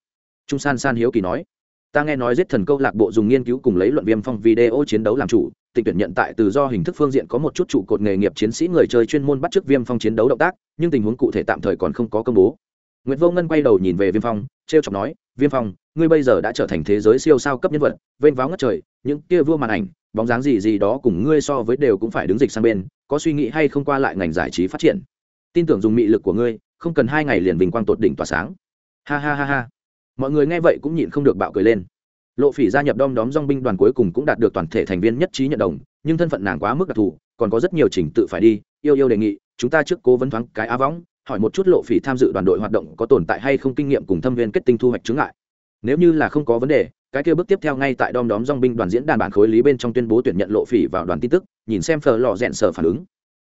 Trung san san hiếu kỳ nói. Ta nghe nói giết thần câu lạc bộ dùng nghiên cứu cùng lấy luận viêm phong video chiến đấu làm chủ, tịch tuyển nhận tại từ do hình thức phương diện có một chút trụ cột nghề nghiệp chiến sĩ người chơi chuyên môn bắt chước viêm phong chiến đấu động tác, nhưng tình huống cụ thể tạm thời còn không có công bố. Nguyễn vô ngân quay đầu nhìn về viêm phong t r e o chọc nói, viêm phong ngươi bây giờ đã trở thành thế giới siêu sao cấp nhân vật, vênh váo ngất trời, những kia vua màn ảnh, bóng dáng gì gì đó cùng ngươi so với đều cũng phải đứng dịch sang bên, có suy nghĩ hay không qua lại ngành giải trí phát triển. Tin tưởng dùng mị lực của ngươi, không cần hai ngày liền bình quang tột đỉnh tỏa sáng. Ha ha ha ha. Mọi người nghe vậy cũng nhịn không được bạo cười lên. Lộ phỉ gia nhập đom đóm dong binh đoàn cuối cùng cũng đạt được toàn thể thành viên nhất trí nhận đồng, nhưng thân phận nàng quá mức đặc thù, còn có rất nhiều trình tự phải đi. Yêu yêu đề nghị, chúng ta trước cố vấn thoáng cái á võng, hỏi một chút lộ phỉ tham dự đoàn đội hoạt động có tồn tại hay không kinh nghiệm cùng thâm viên kết tinh thu hoạch chứng lại nếu như là không có vấn đề cái kia bước tiếp theo ngay tại đom đóm dong binh đoàn diễn đàn bản khối lý bên trong tuyên bố tuyển nhận lộ phỉ vào đoàn tin tức nhìn xem phờ lò rẽn sở phản ứng.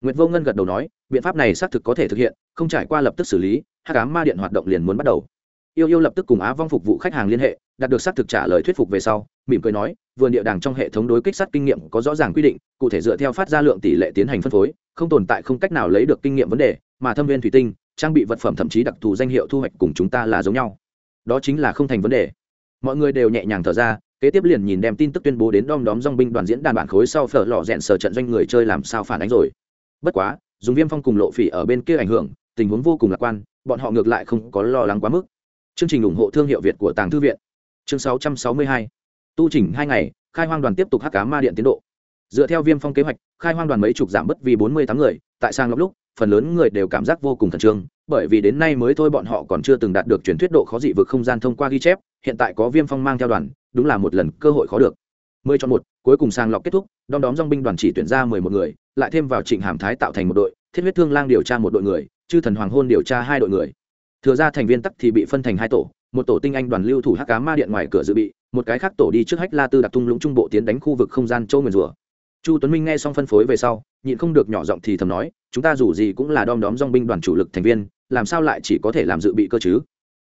Nguyệt Vô Ngân gật đầu nói, biện pháp này xác thực có thể thực hiện, không trải qua lập tức xử lý, Hắc ám ma điện hoạt động liền muốn bắt đầu. Yêu yêu lập tức cùng á vong phục vụ khách hàng liên hệ đạt được xác thực trả lời thuyết phục về sau mỉm cười nói vườn địa đàng trong hệ thống đối kích sát kinh nghiệm có rõ ràng quy định cụ thể dựa theo phát ra lượng tỷ lệ tiến hành phân phối không tồn tại không cách nào lấy được kinh nghiệm vấn đề mà thâm viên thủy tinh trang bị vật phẩm thậm chí đặc thù danh hiệu thu hoạch cùng chúng ta là giống nhau đó chính là không thành vấn đề. Mọi người đều nhẹ nhàng thở ra, kế tiếp liền nhìn đem tin tức tuyên bố đến đom đóm dong binh đoàn diễn đàn bản khối sau phở lò rẽn sở trận doanh người chơi làm sao phản ánh rồi. Bất quá, dùng viêm phong cùng lộ phỉ ở bên kia ảnh hưởng, tình huống vô cùng lạc quan, bọn họ ngược lại không có lo lắng quá mức. Chương trình ủng hộ thương hiệu việt của tàng thư viện. Chương 662. tu chỉnh hai ngày, khai hoang đoàn tiếp tục hắc cá ma điện tiến độ. Dựa theo viêm phong kế hoạch, khai hoang đoàn mấy chục giảm bất vì bốn mươi tám người tại sang lọc lúc, phần lớn người đều cảm giác vô cùng khẩn trương, bởi vì đến nay mới thôi bọn họ còn chưa từng đạt được truyền thuyết độ khó dị vực không gian thông qua ghi chép, hiện tại có viêm phong mang theo đoàn, đúng là một lần cơ hội khó được. Mười chọn một, cuối cùng sàng lọc kết thúc, đom đóm dong binh đoàn chỉ tuyển ra mười một người, lại thêm vào trịnh hàm thái tạo thành một đội, thiết huyết thương lang điều tra một đội người, chư thần hoàng hôn điều tra hai đội người. Thừa ra thành viên tắc thì bị phân thành hai tổ, một tổ tinh anh đoàn lưu thủ hắc cá ma điện ngoài cửa dự bị, một cái khác tổ đi trước hách la tư đặc tung lũng trung bộ tiến đánh khu vực không gian châu nguyền rùa chu tuấn minh nghe xong phân phối về sau nhịn không được nhỏ giọng thì thầm nói chúng ta dù gì cũng là đom đóm dong binh đoàn chủ lực thành viên làm sao lại chỉ có thể làm dự bị cơ chứ?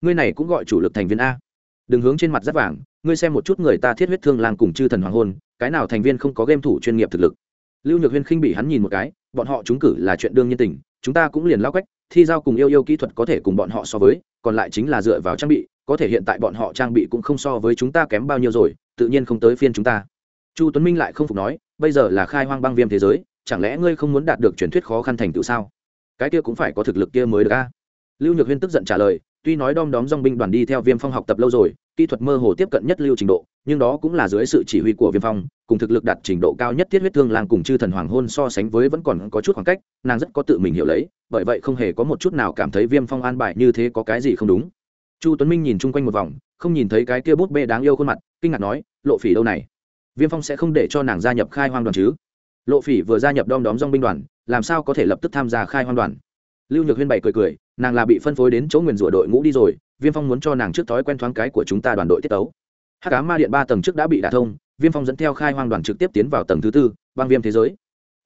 Ngươi này cũng gọi chủ lực thành viên a. Đừng hướng trên mặt rất vàng ngươi xem một chút người ta thiết huyết thương lang cùng chư thần hoàng hôn cái nào thành viên không có game thủ chuyên nghiệp thực lực? Lưu nhược huyên khinh bị hắn nhìn một cái bọn họ trúng cử là chuyện đương nhiên tình chúng ta cũng liền lao quách, thi giao cùng yêu yêu kỹ thuật có thể cùng bọn họ so với còn lại chính là dựa vào trang bị có thể hiện tại bọn họ trang bị cũng không so với chúng ta kém bao nhiêu rồi tự nhiên không tới phiên chúng ta. Chu tuấn minh lại không phục nói bây giờ là khai hoang băng viêm thế giới, chẳng lẽ ngươi không muốn đạt được truyền thuyết khó khăn thành tựu sao? Cái kia cũng phải có thực lực kia mới được a. Lưu nhược huyên tức giận trả lời, tuy nói đom đóm dong binh đoàn đi theo viêm phong học tập lâu rồi, kỹ thuật mơ hồ tiếp cận nhất lưu trình độ, nhưng đó cũng là dưới sự chỉ huy của viêm phong, cùng thực lực đạt trình độ cao nhất thiết huyết thương làng cùng chư thần hoàng hôn so sánh với vẫn còn có chút khoảng cách, nàng rất có tự mình hiểu lấy, bởi vậy không hề có một chút nào cảm thấy viêm phong an bài như thế có cái gì không đúng. Chu tuấn minh nhìn chung quanh một vòng, không nhìn thấy cái kia bút bê đáng yêu khuôn mặt, kinh ngạc nói, lộ phỉ đâu này? Viêm phong sẽ không để cho nàng gia nhập khai hoang đoàn chứ? Lộ phỉ vừa gia nhập đom đóm dong binh đoàn, làm sao có thể lập tức tham gia khai hoang đoàn? Lưu nhược huyên bày cười cười, nàng là bị phân phối đến chỗ nguyền rủa đội ngũ đi rồi, viêm phong muốn cho nàng trước thói quen thoáng cái của chúng ta đoàn đội tiết tấu. Hát cá ma điện ba tầng trước đã bị đả thông, viêm phong dẫn theo khai hoang đoàn trực tiếp tiến vào tầng thứ tư, băng viêm thế giới.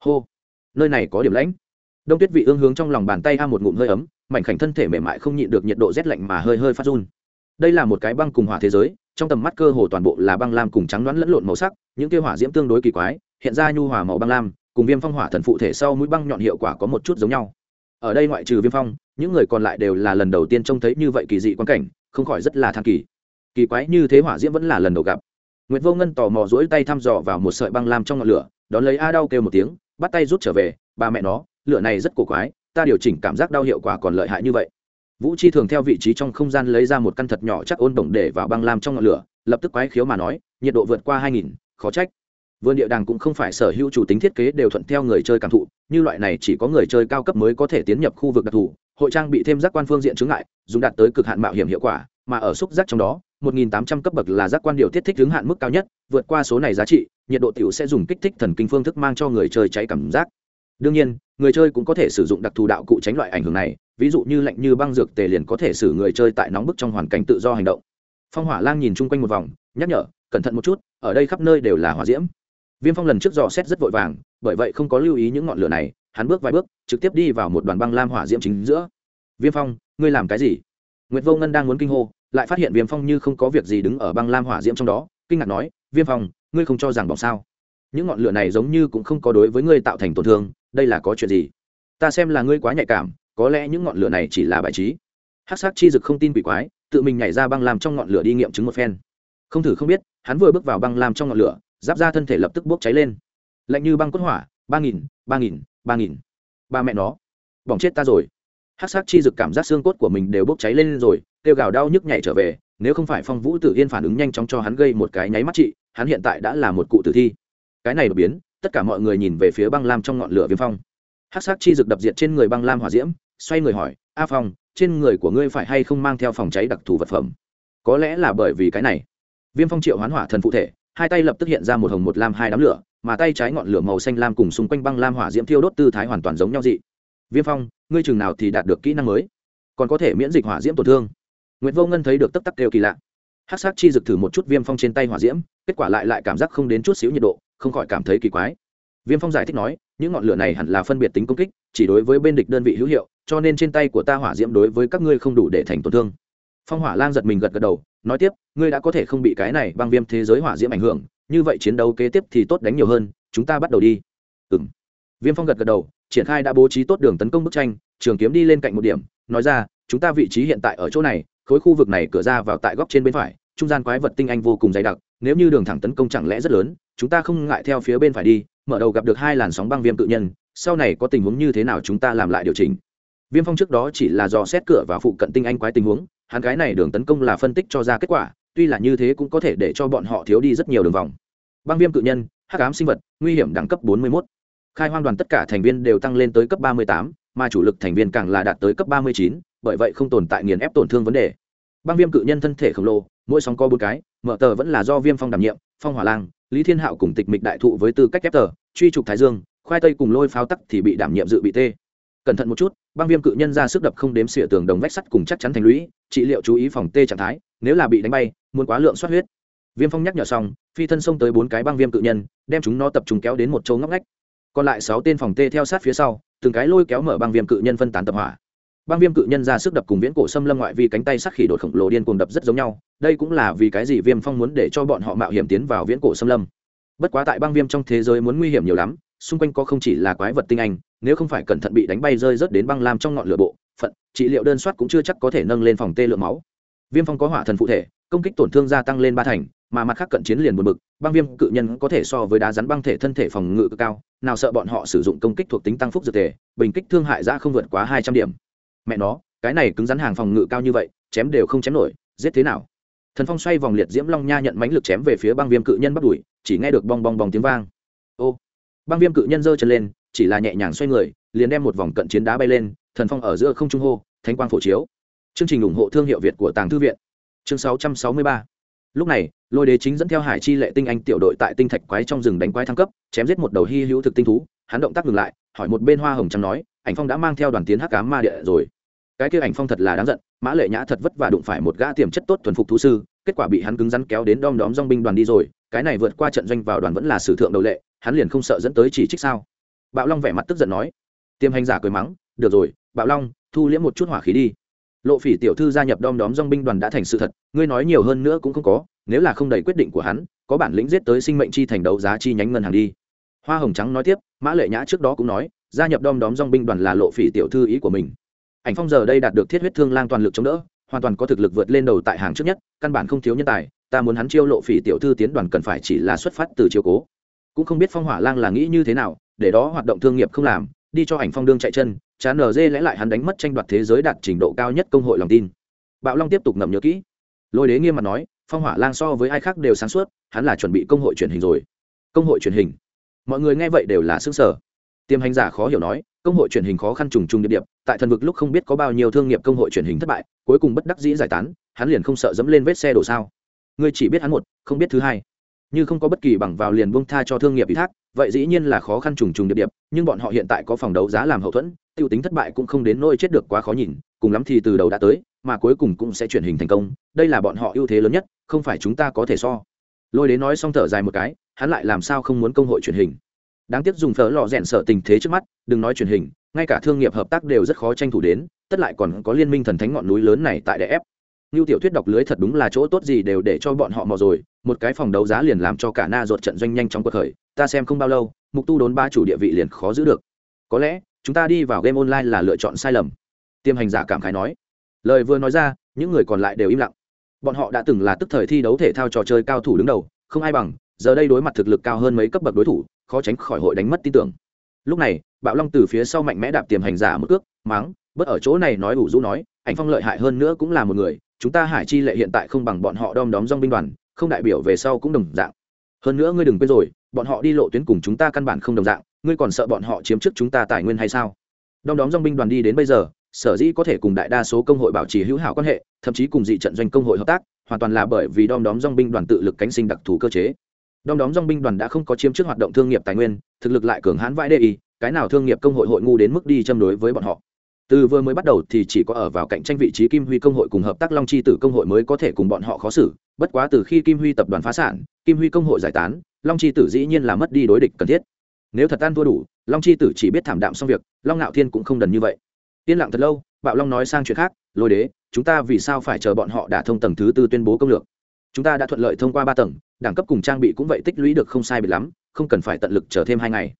Hô! Nơi này có điểm lãnh. Đông tuyết vị ương hướng trong lòng bàn tay a một ngụm hơi ấm, mảnh khảnh thân thể mềm mại không nhịn được nhiệt độ rét lạnh mà hơi hơi phát run. Đây là một cái băng cùng hỏa thế giới trong tầm mắt cơ hồ toàn bộ là băng lam cùng trắng đoán lẫn lộn màu sắc, những kia hỏa diễm tương đối kỳ quái, hiện ra nhu hòa màu băng lam, cùng viêm phong hỏa thần phụ thể sau mũi băng nhọn hiệu quả có một chút giống nhau. Ở đây ngoại trừ viêm phong, những người còn lại đều là lần đầu tiên trông thấy như vậy kỳ dị quan cảnh, không khỏi rất là thang kỳ. Kỳ quái như thế hỏa diễm vẫn là lần đầu gặp. Nguyệt vô ngân tò mò rỗi tay thăm dò vào một sợi băng lam trong ngọn lửa, đón lấy a đau kêu một tiếng, bắt tay rút trở về, ba mẹ nó, lửa này rất cổ quái, ta điều chỉnh cảm giác đau hiệu quả còn lợi hại như vậy vũ chi thường theo vị trí trong không gian lấy ra một căn thật nhỏ chắc ôn đồng để vào băng lam trong ngọn lửa, lập tức quái khiếu mà nói, nhiệt độ vượt qua hai nghìn, khó trách. Vườn địa đàng cũng không phải sở hữu chủ tính thiết kế đều thuận theo người chơi cảm thụ, như loại này chỉ có người chơi cao cấp mới có thể tiến nhập khu vực đặc thù, hội trang bị thêm giác quan phương diện chứng ngại, dùng đạt tới cực hạn mạo hiểm hiệu quả, mà ở xúc giác trong đó 1.800 cấp bậc là giác quan điều tiết thích hướng hạn mức cao nhất, vượt qua số này giá trị, nhiệt độ tiểu sẽ dùng kích thích thần kinh phương thức mang cho người chơi cháy cảm giác. Đương nhiên, người chơi cũng có thể sử dụng đặc thù đạo cụ tránh loại ảnh hưởng này ví dụ như lạnh như băng dược tề liền có thể xử người chơi tại nóng bức trong hoàn cảnh tự do hành động. Phong hỏa lang nhìn chung quanh một vòng, nhắc nhở, cẩn thận một chút, ở đây khắp nơi đều là hỏa diễm. Viêm phong lần trước dò xét rất vội vàng, bởi vậy không có lưu ý những ngọn lửa này, hắn bước vài bước, trực tiếp đi vào một đoàn băng lam hỏa diễm chính giữa. Viêm phong, ngươi làm cái gì? Nguyệt vô ngân đang muốn kinh hô, lại phát hiện viêm phong như không có việc gì đứng ở băng lam hỏa diễm trong đó, kinh ngạc nói, viêm phong, ngươi không cho rằng bỏng sao? Những ngọn lửa này giống như cũng không có đối với ngươi tạo thành tổn thương, đây là có chuyện gì? Ta xem là ngươi quá nhạy cảm có lẽ những ngọn lửa này chỉ là bài trí. Hát sắc chi dực không tin quỷ quái, tự mình nhảy ra băng lam trong ngọn lửa đi nghiệm chứng một phen. Không thử không biết, hắn vừa bước vào băng lam trong ngọn lửa, giáp ra thân thể lập tức bốc cháy lên. Lạnh như băng cốt hỏa, ba nghìn ba nghìn ba nghìn. Ba mẹ nó, bỏng chết ta rồi. Hát sắc chi dực cảm giác xương cốt của mình đều bốc cháy lên rồi, kêu gào đau nhức nhảy trở về, nếu không phải phong vũ tự yên phản ứng nhanh chóng cho hắn gây một cái nháy mắt trị, hắn hiện tại đã là một cụ tử thi. Cái này đột biến, tất cả mọi người nhìn về phía băng lam trong ngọn lửa viêm phong. Hát sắc chi dực đập diệt trên người băng lam hỏa diễm xoay người hỏi, a phong, trên người của ngươi phải hay không mang theo phòng cháy đặc thù vật phẩm? Có lẽ là bởi vì cái này. Viêm phong triệu hoán hỏa thần phụ thể, hai tay lập tức hiện ra một hồng một lam hai đám lửa, mà tay trái ngọn lửa màu xanh lam cùng xung quanh băng lam hỏa diễm thiêu đốt tư thái hoàn toàn giống nhau dị. Viêm phong, ngươi chừng nào thì đạt được kỹ năng mới? Còn có thể miễn dịch hỏa diễm tổn thương. Nguyễn vô ngân thấy được tấp tắc kêu kỳ lạ. Hát sắc chi dực thử một chút viêm phong trên tay hỏa diễm, kết quả lại lại cảm giác không đến chút xíu nhiệt độ, không khỏi cảm thấy kỳ quái. Viêm phong giải thích nói những ngọn lửa này hẳn là phân biệt tính công kích, chỉ đối với bên địch đơn vị hữu hiệu, cho nên trên tay của ta hỏa diễm đối với các ngươi không đủ để thành tổn thương. Phong hỏa lang giật mình gật gật đầu, nói tiếp, ngươi đã có thể không bị cái này băng viêm thế giới hỏa diễm ảnh hưởng, như vậy chiến đấu kế tiếp thì tốt đánh nhiều hơn, chúng ta bắt đầu đi. Ừ m viêm phong gật gật đầu, triển khai đã bố trí tốt đường tấn công bức tranh, trường kiếm đi lên cạnh một điểm, nói ra, chúng ta vị trí hiện tại ở chỗ này, khối khu vực này cửa ra vào tại góc trên bên phải, trung gian quái vật tinh anh vô cùng dày đặc, nếu như đường thẳng tấn công chẳng lẽ rất lớn, chúng ta không ngại theo phía bên phải đi mở đầu gặp được hai làn sóng băng viêm tự nhân sau này có tình huống như thế nào chúng ta làm lại điều chỉnh. Viêm phong trước đó chỉ là do xét cửa và phụ cận tinh anh quái tình huống hắn cái này đường tấn công là phân tích cho ra kết quả tuy là như thế cũng có thể để cho bọn họ thiếu đi rất nhiều đường vòng. Băng viêm cự nhân hắc ám sinh vật nguy hiểm đẳng cấp 41. khai hoang đoàn tất cả thành viên đều tăng lên tới cấp 38, mà chủ lực thành viên càng là đạt tới cấp 39, bởi vậy không tồn tại nghiền ép tổn thương vấn đề. Băng viêm cự nhân thân thể khổng lồ mỗi sóng co bốn cái mở tờ vẫn là do viêm phong đảm nhiệm phong hỏa lang lý thiên hạo cùng tịch mịch đại thụ với tư cách ép tờ, truy trục thái dương, khoai tây cùng lôi pháo tắc thì bị đảm nhiệm dự bị tê. Cẩn thận một chút, băng viêm cự nhân ra sức đập không đếm xỉa tường đồng vách sắt cùng chắc chắn thành lũy, trị liệu chú ý phòng tê trạng thái, nếu là bị đánh bay, muốn quá lượng xuất huyết. Viêm phong nhắc nhở xong, phi thân xông tới bốn cái băng viêm cự nhân, đem chúng nó tập trung kéo đến một chỗ ngóc ngách. Còn lại sáu tên phòng tê theo sát phía sau, từng cái lôi kéo mở băng viêm cự nhân phân tán tập hỏa băng viêm cự nhân ra sức đập cùng viễn cổ xâm lâm ngoại vì cánh tay sắc khỉ đột khổng lồ điên cuồng đập rất giống nhau, đây cũng là vì cái gì viêm phong muốn để cho bọn họ mạo hiểm tiến vào viễn cổ xâm lâm. Bất quá tại băng viêm trong thế giới muốn nguy hiểm nhiều lắm, xung quanh có không chỉ là quái vật tinh anh, nếu không phải cẩn thận bị đánh bay rơi rớt đến băng lam trong ngọn lửa bộ, phận, trị liệu đơn soát cũng chưa chắc có thể nâng lên phòng tê lượng máu. Viêm phong có hỏa thần phụ thể, công kích tổn thương gia tăng lên ba thành, mà mặt khác cận chiến liền một bực, băng viêm cự nhân có thể so với đá rắn băng thể thân thể phòng ngự cực cao, nào sợ bọn họ sử dụng công kích thuộc tính tăng phúc dược thể, bình kích thương hại ra không vượt quá hai trăm điểm mẹ nó, cái này cứng rắn hàng phòng ngự cao như vậy, chém đều không chém nổi, giết thế nào? Thần phong xoay vòng liệt diễm long nha nhận mánh lực chém về phía băng viêm cự nhân bắt đuổi, chỉ nghe được bong bong bong tiếng vang. Ô, băng viêm cự nhân giơ chân lên, chỉ là nhẹ nhàng xoay người, liền đem một vòng cận chiến đá bay lên, thần phong ở giữa không trung hô, thánh quang phổ chiếu. Chương trình ủng hộ thương hiệu việt của tàng thư viện. Chương 663 lúc này, lôi đế chính dẫn theo hải chi lệ tinh anh tiểu đội tại tinh thạch quái trong rừng đánh quái thăng cấp, chém giết một đầu hy hữu thực tinh thú. Hắn động tác ngừng lại, hỏi một bên hoa hồng trắng nói, ảnh phong đã mang theo đoàn tiến hắc cám ma địa rồi cái kia ảnh phong thật là đáng giận, mã lệ nhã thật vất vả đụng phải một gã tiềm chất tốt thuần phục thú sư, kết quả bị hắn cứng rắn kéo đến đom đóm dong binh đoàn đi rồi, cái này vượt qua trận doanh vào đoàn vẫn là sử thượng đầu lệ, hắn liền không sợ dẫn tới chỉ trích sao? Bạo long vẻ mặt tức giận nói. Tiêm hành giả cười mắng, được rồi, bạo long, thu liễm một chút hỏa khí đi. Lộ phỉ tiểu thư gia nhập đom đóm dong binh đoàn đã thành sự thật, ngươi nói nhiều hơn nữa cũng không có, nếu là không đầy quyết định của hắn, có bản lĩnh giết tới sinh mệnh chi thành đấu giá chi nhánh ngân hàng đi. Hoa hồng trắng nói tiếp, mã lệ nhã trước đó cũng nói, gia nhập đom đóm dong binh đoàn là lộ phỉ tiểu thư ý của mình ảnh phong giờ đây đạt được thiết huyết thương lang toàn lực chống đỡ, hoàn toàn có thực lực vượt lên đầu tại hàng trước nhất, căn bản không thiếu nhân tài, ta muốn hắn chiêu lộ phỉ tiểu thư tiến đoàn cần phải chỉ là xuất phát từ chiều cố. Cũng không biết phong hỏa lang là nghĩ như thế nào, để đó hoạt động thương nghiệp không làm, đi cho ảnh phong đương chạy chân, chán nở dê lẽ lại hắn đánh mất tranh đoạt thế giới đạt trình độ cao nhất công hội lòng tin. Bạo long tiếp tục ngậm nhớ kỹ. Lôi đế nghiêm mặt nói, phong hỏa lang so với ai khác đều sáng suốt, hắn là chuẩn bị công hội truyền hình rồi. Công hội truyền hình. Mọi người nghe vậy đều là xứng sở tiêm hành giả khó hiểu nói công hội truyền hình khó khăn trùng trùng địa điểm, tại thần vực lúc không biết có bao nhiêu thương nghiệp công hội truyền hình thất bại cuối cùng bất đắc dĩ giải tán hắn liền không sợ dẫm lên vết xe đổ sao. Ngươi chỉ biết hắn một không biết thứ hai. Như không có bất kỳ bằng vào liền buông tha cho thương nghiệp ý thác vậy dĩ nhiên là khó khăn trùng trùng địa điểm, nhưng bọn họ hiện tại có phòng đấu giá làm hậu thuẫn tiêu tính thất bại cũng không đến nỗi chết được quá khó nhìn cùng lắm thì từ đầu đã tới mà cuối cùng cũng sẽ chuyển hình thành công đây là bọn họ ưu thế lớn nhất không phải chúng ta có thể so. Lôi đến nói xong thở dài một cái hắn lại làm sao không muốn công hội truyền hình? Đáng tiếc dùng phở lò rèn sợ tình thế trước mắt, đừng nói truyền hình, ngay cả thương nghiệp hợp tác đều rất khó tranh thủ đến, tất lại còn có liên minh thần thánh ngọn núi lớn này tại đè ép. Như tiểu thuyết đọc lưới thật đúng là chỗ tốt gì đều để cho bọn họ mò rồi, một cái phòng đấu giá liền làm cho cả na ruột trận doanh nhanh chóng cuộc khởi, ta xem không bao lâu, mục tu đốn ba chủ địa vị liền khó giữ được. Có lẽ, chúng ta đi vào game online là lựa chọn sai lầm. Tiêm hành giả cảm khái nói. Lời vừa nói ra, những người còn lại đều im lặng. Bọn họ đã từng là tức thời thi đấu thể thao trò chơi cao thủ đứng đầu, không ai bằng, giờ đây đối mặt thực lực cao hơn mấy cấp bậc đối thủ khó tránh khỏi hội đánh mất tin tưởng. Lúc này, bạo long từ phía sau mạnh mẽ đạp tiềm hành giả một cước, mắng, bất ở chỗ này nói ủ rũ nói, ảnh phong lợi hại hơn nữa cũng là một người, chúng ta hải chi lệ hiện tại không bằng bọn họ đom đóm dong binh đoàn, không đại biểu về sau cũng đồng dạng. Hơn nữa ngươi đừng quên rồi, bọn họ đi lộ tuyến cùng chúng ta căn bản không đồng dạng, ngươi còn sợ bọn họ chiếm trước chúng ta tài nguyên hay sao? Đom đóm dong binh đoàn đi đến bây giờ, sở dĩ có thể cùng đại đa số công hội bảo trì hữu hảo quan hệ, thậm chí cùng dị trận doanh công hội hợp tác, hoàn toàn là bởi vì đom đóm dong binh đoàn tự lực cánh sinh đặc thù cơ chế đom đóm dong binh đoàn đã không có chiếm trước hoạt động thương nghiệp tài nguyên, thực lực lại cường hãn vãi đê y, cái nào thương nghiệp công hội hội ngu đến mức đi châm đối với bọn họ. Từ vừa mới bắt đầu thì chỉ có ở vào cạnh tranh vị trí kim huy công hội cùng hợp tác long chi tử công hội mới có thể cùng bọn họ khó xử, bất quá từ khi kim huy tập đoàn phá sản, kim huy công hội giải tán, long chi tử dĩ nhiên là mất đi đối địch cần thiết. Nếu thật tan thua đủ, long chi tử chỉ biết thảm đạm xong việc, long ngạo thiên cũng không đần như vậy. Yên lặng thật lâu, bạo long nói sang chuyện khác, lôi đế, chúng ta vì sao phải chờ bọn họ đả thông tầng thứ tư tuyên bố công lược? Chúng ta đã thuận lợi thông qua ba tầng đẳng cấp cùng trang bị cũng vậy tích lũy được không sai biệt lắm, không cần phải tận lực chờ thêm hai ngày.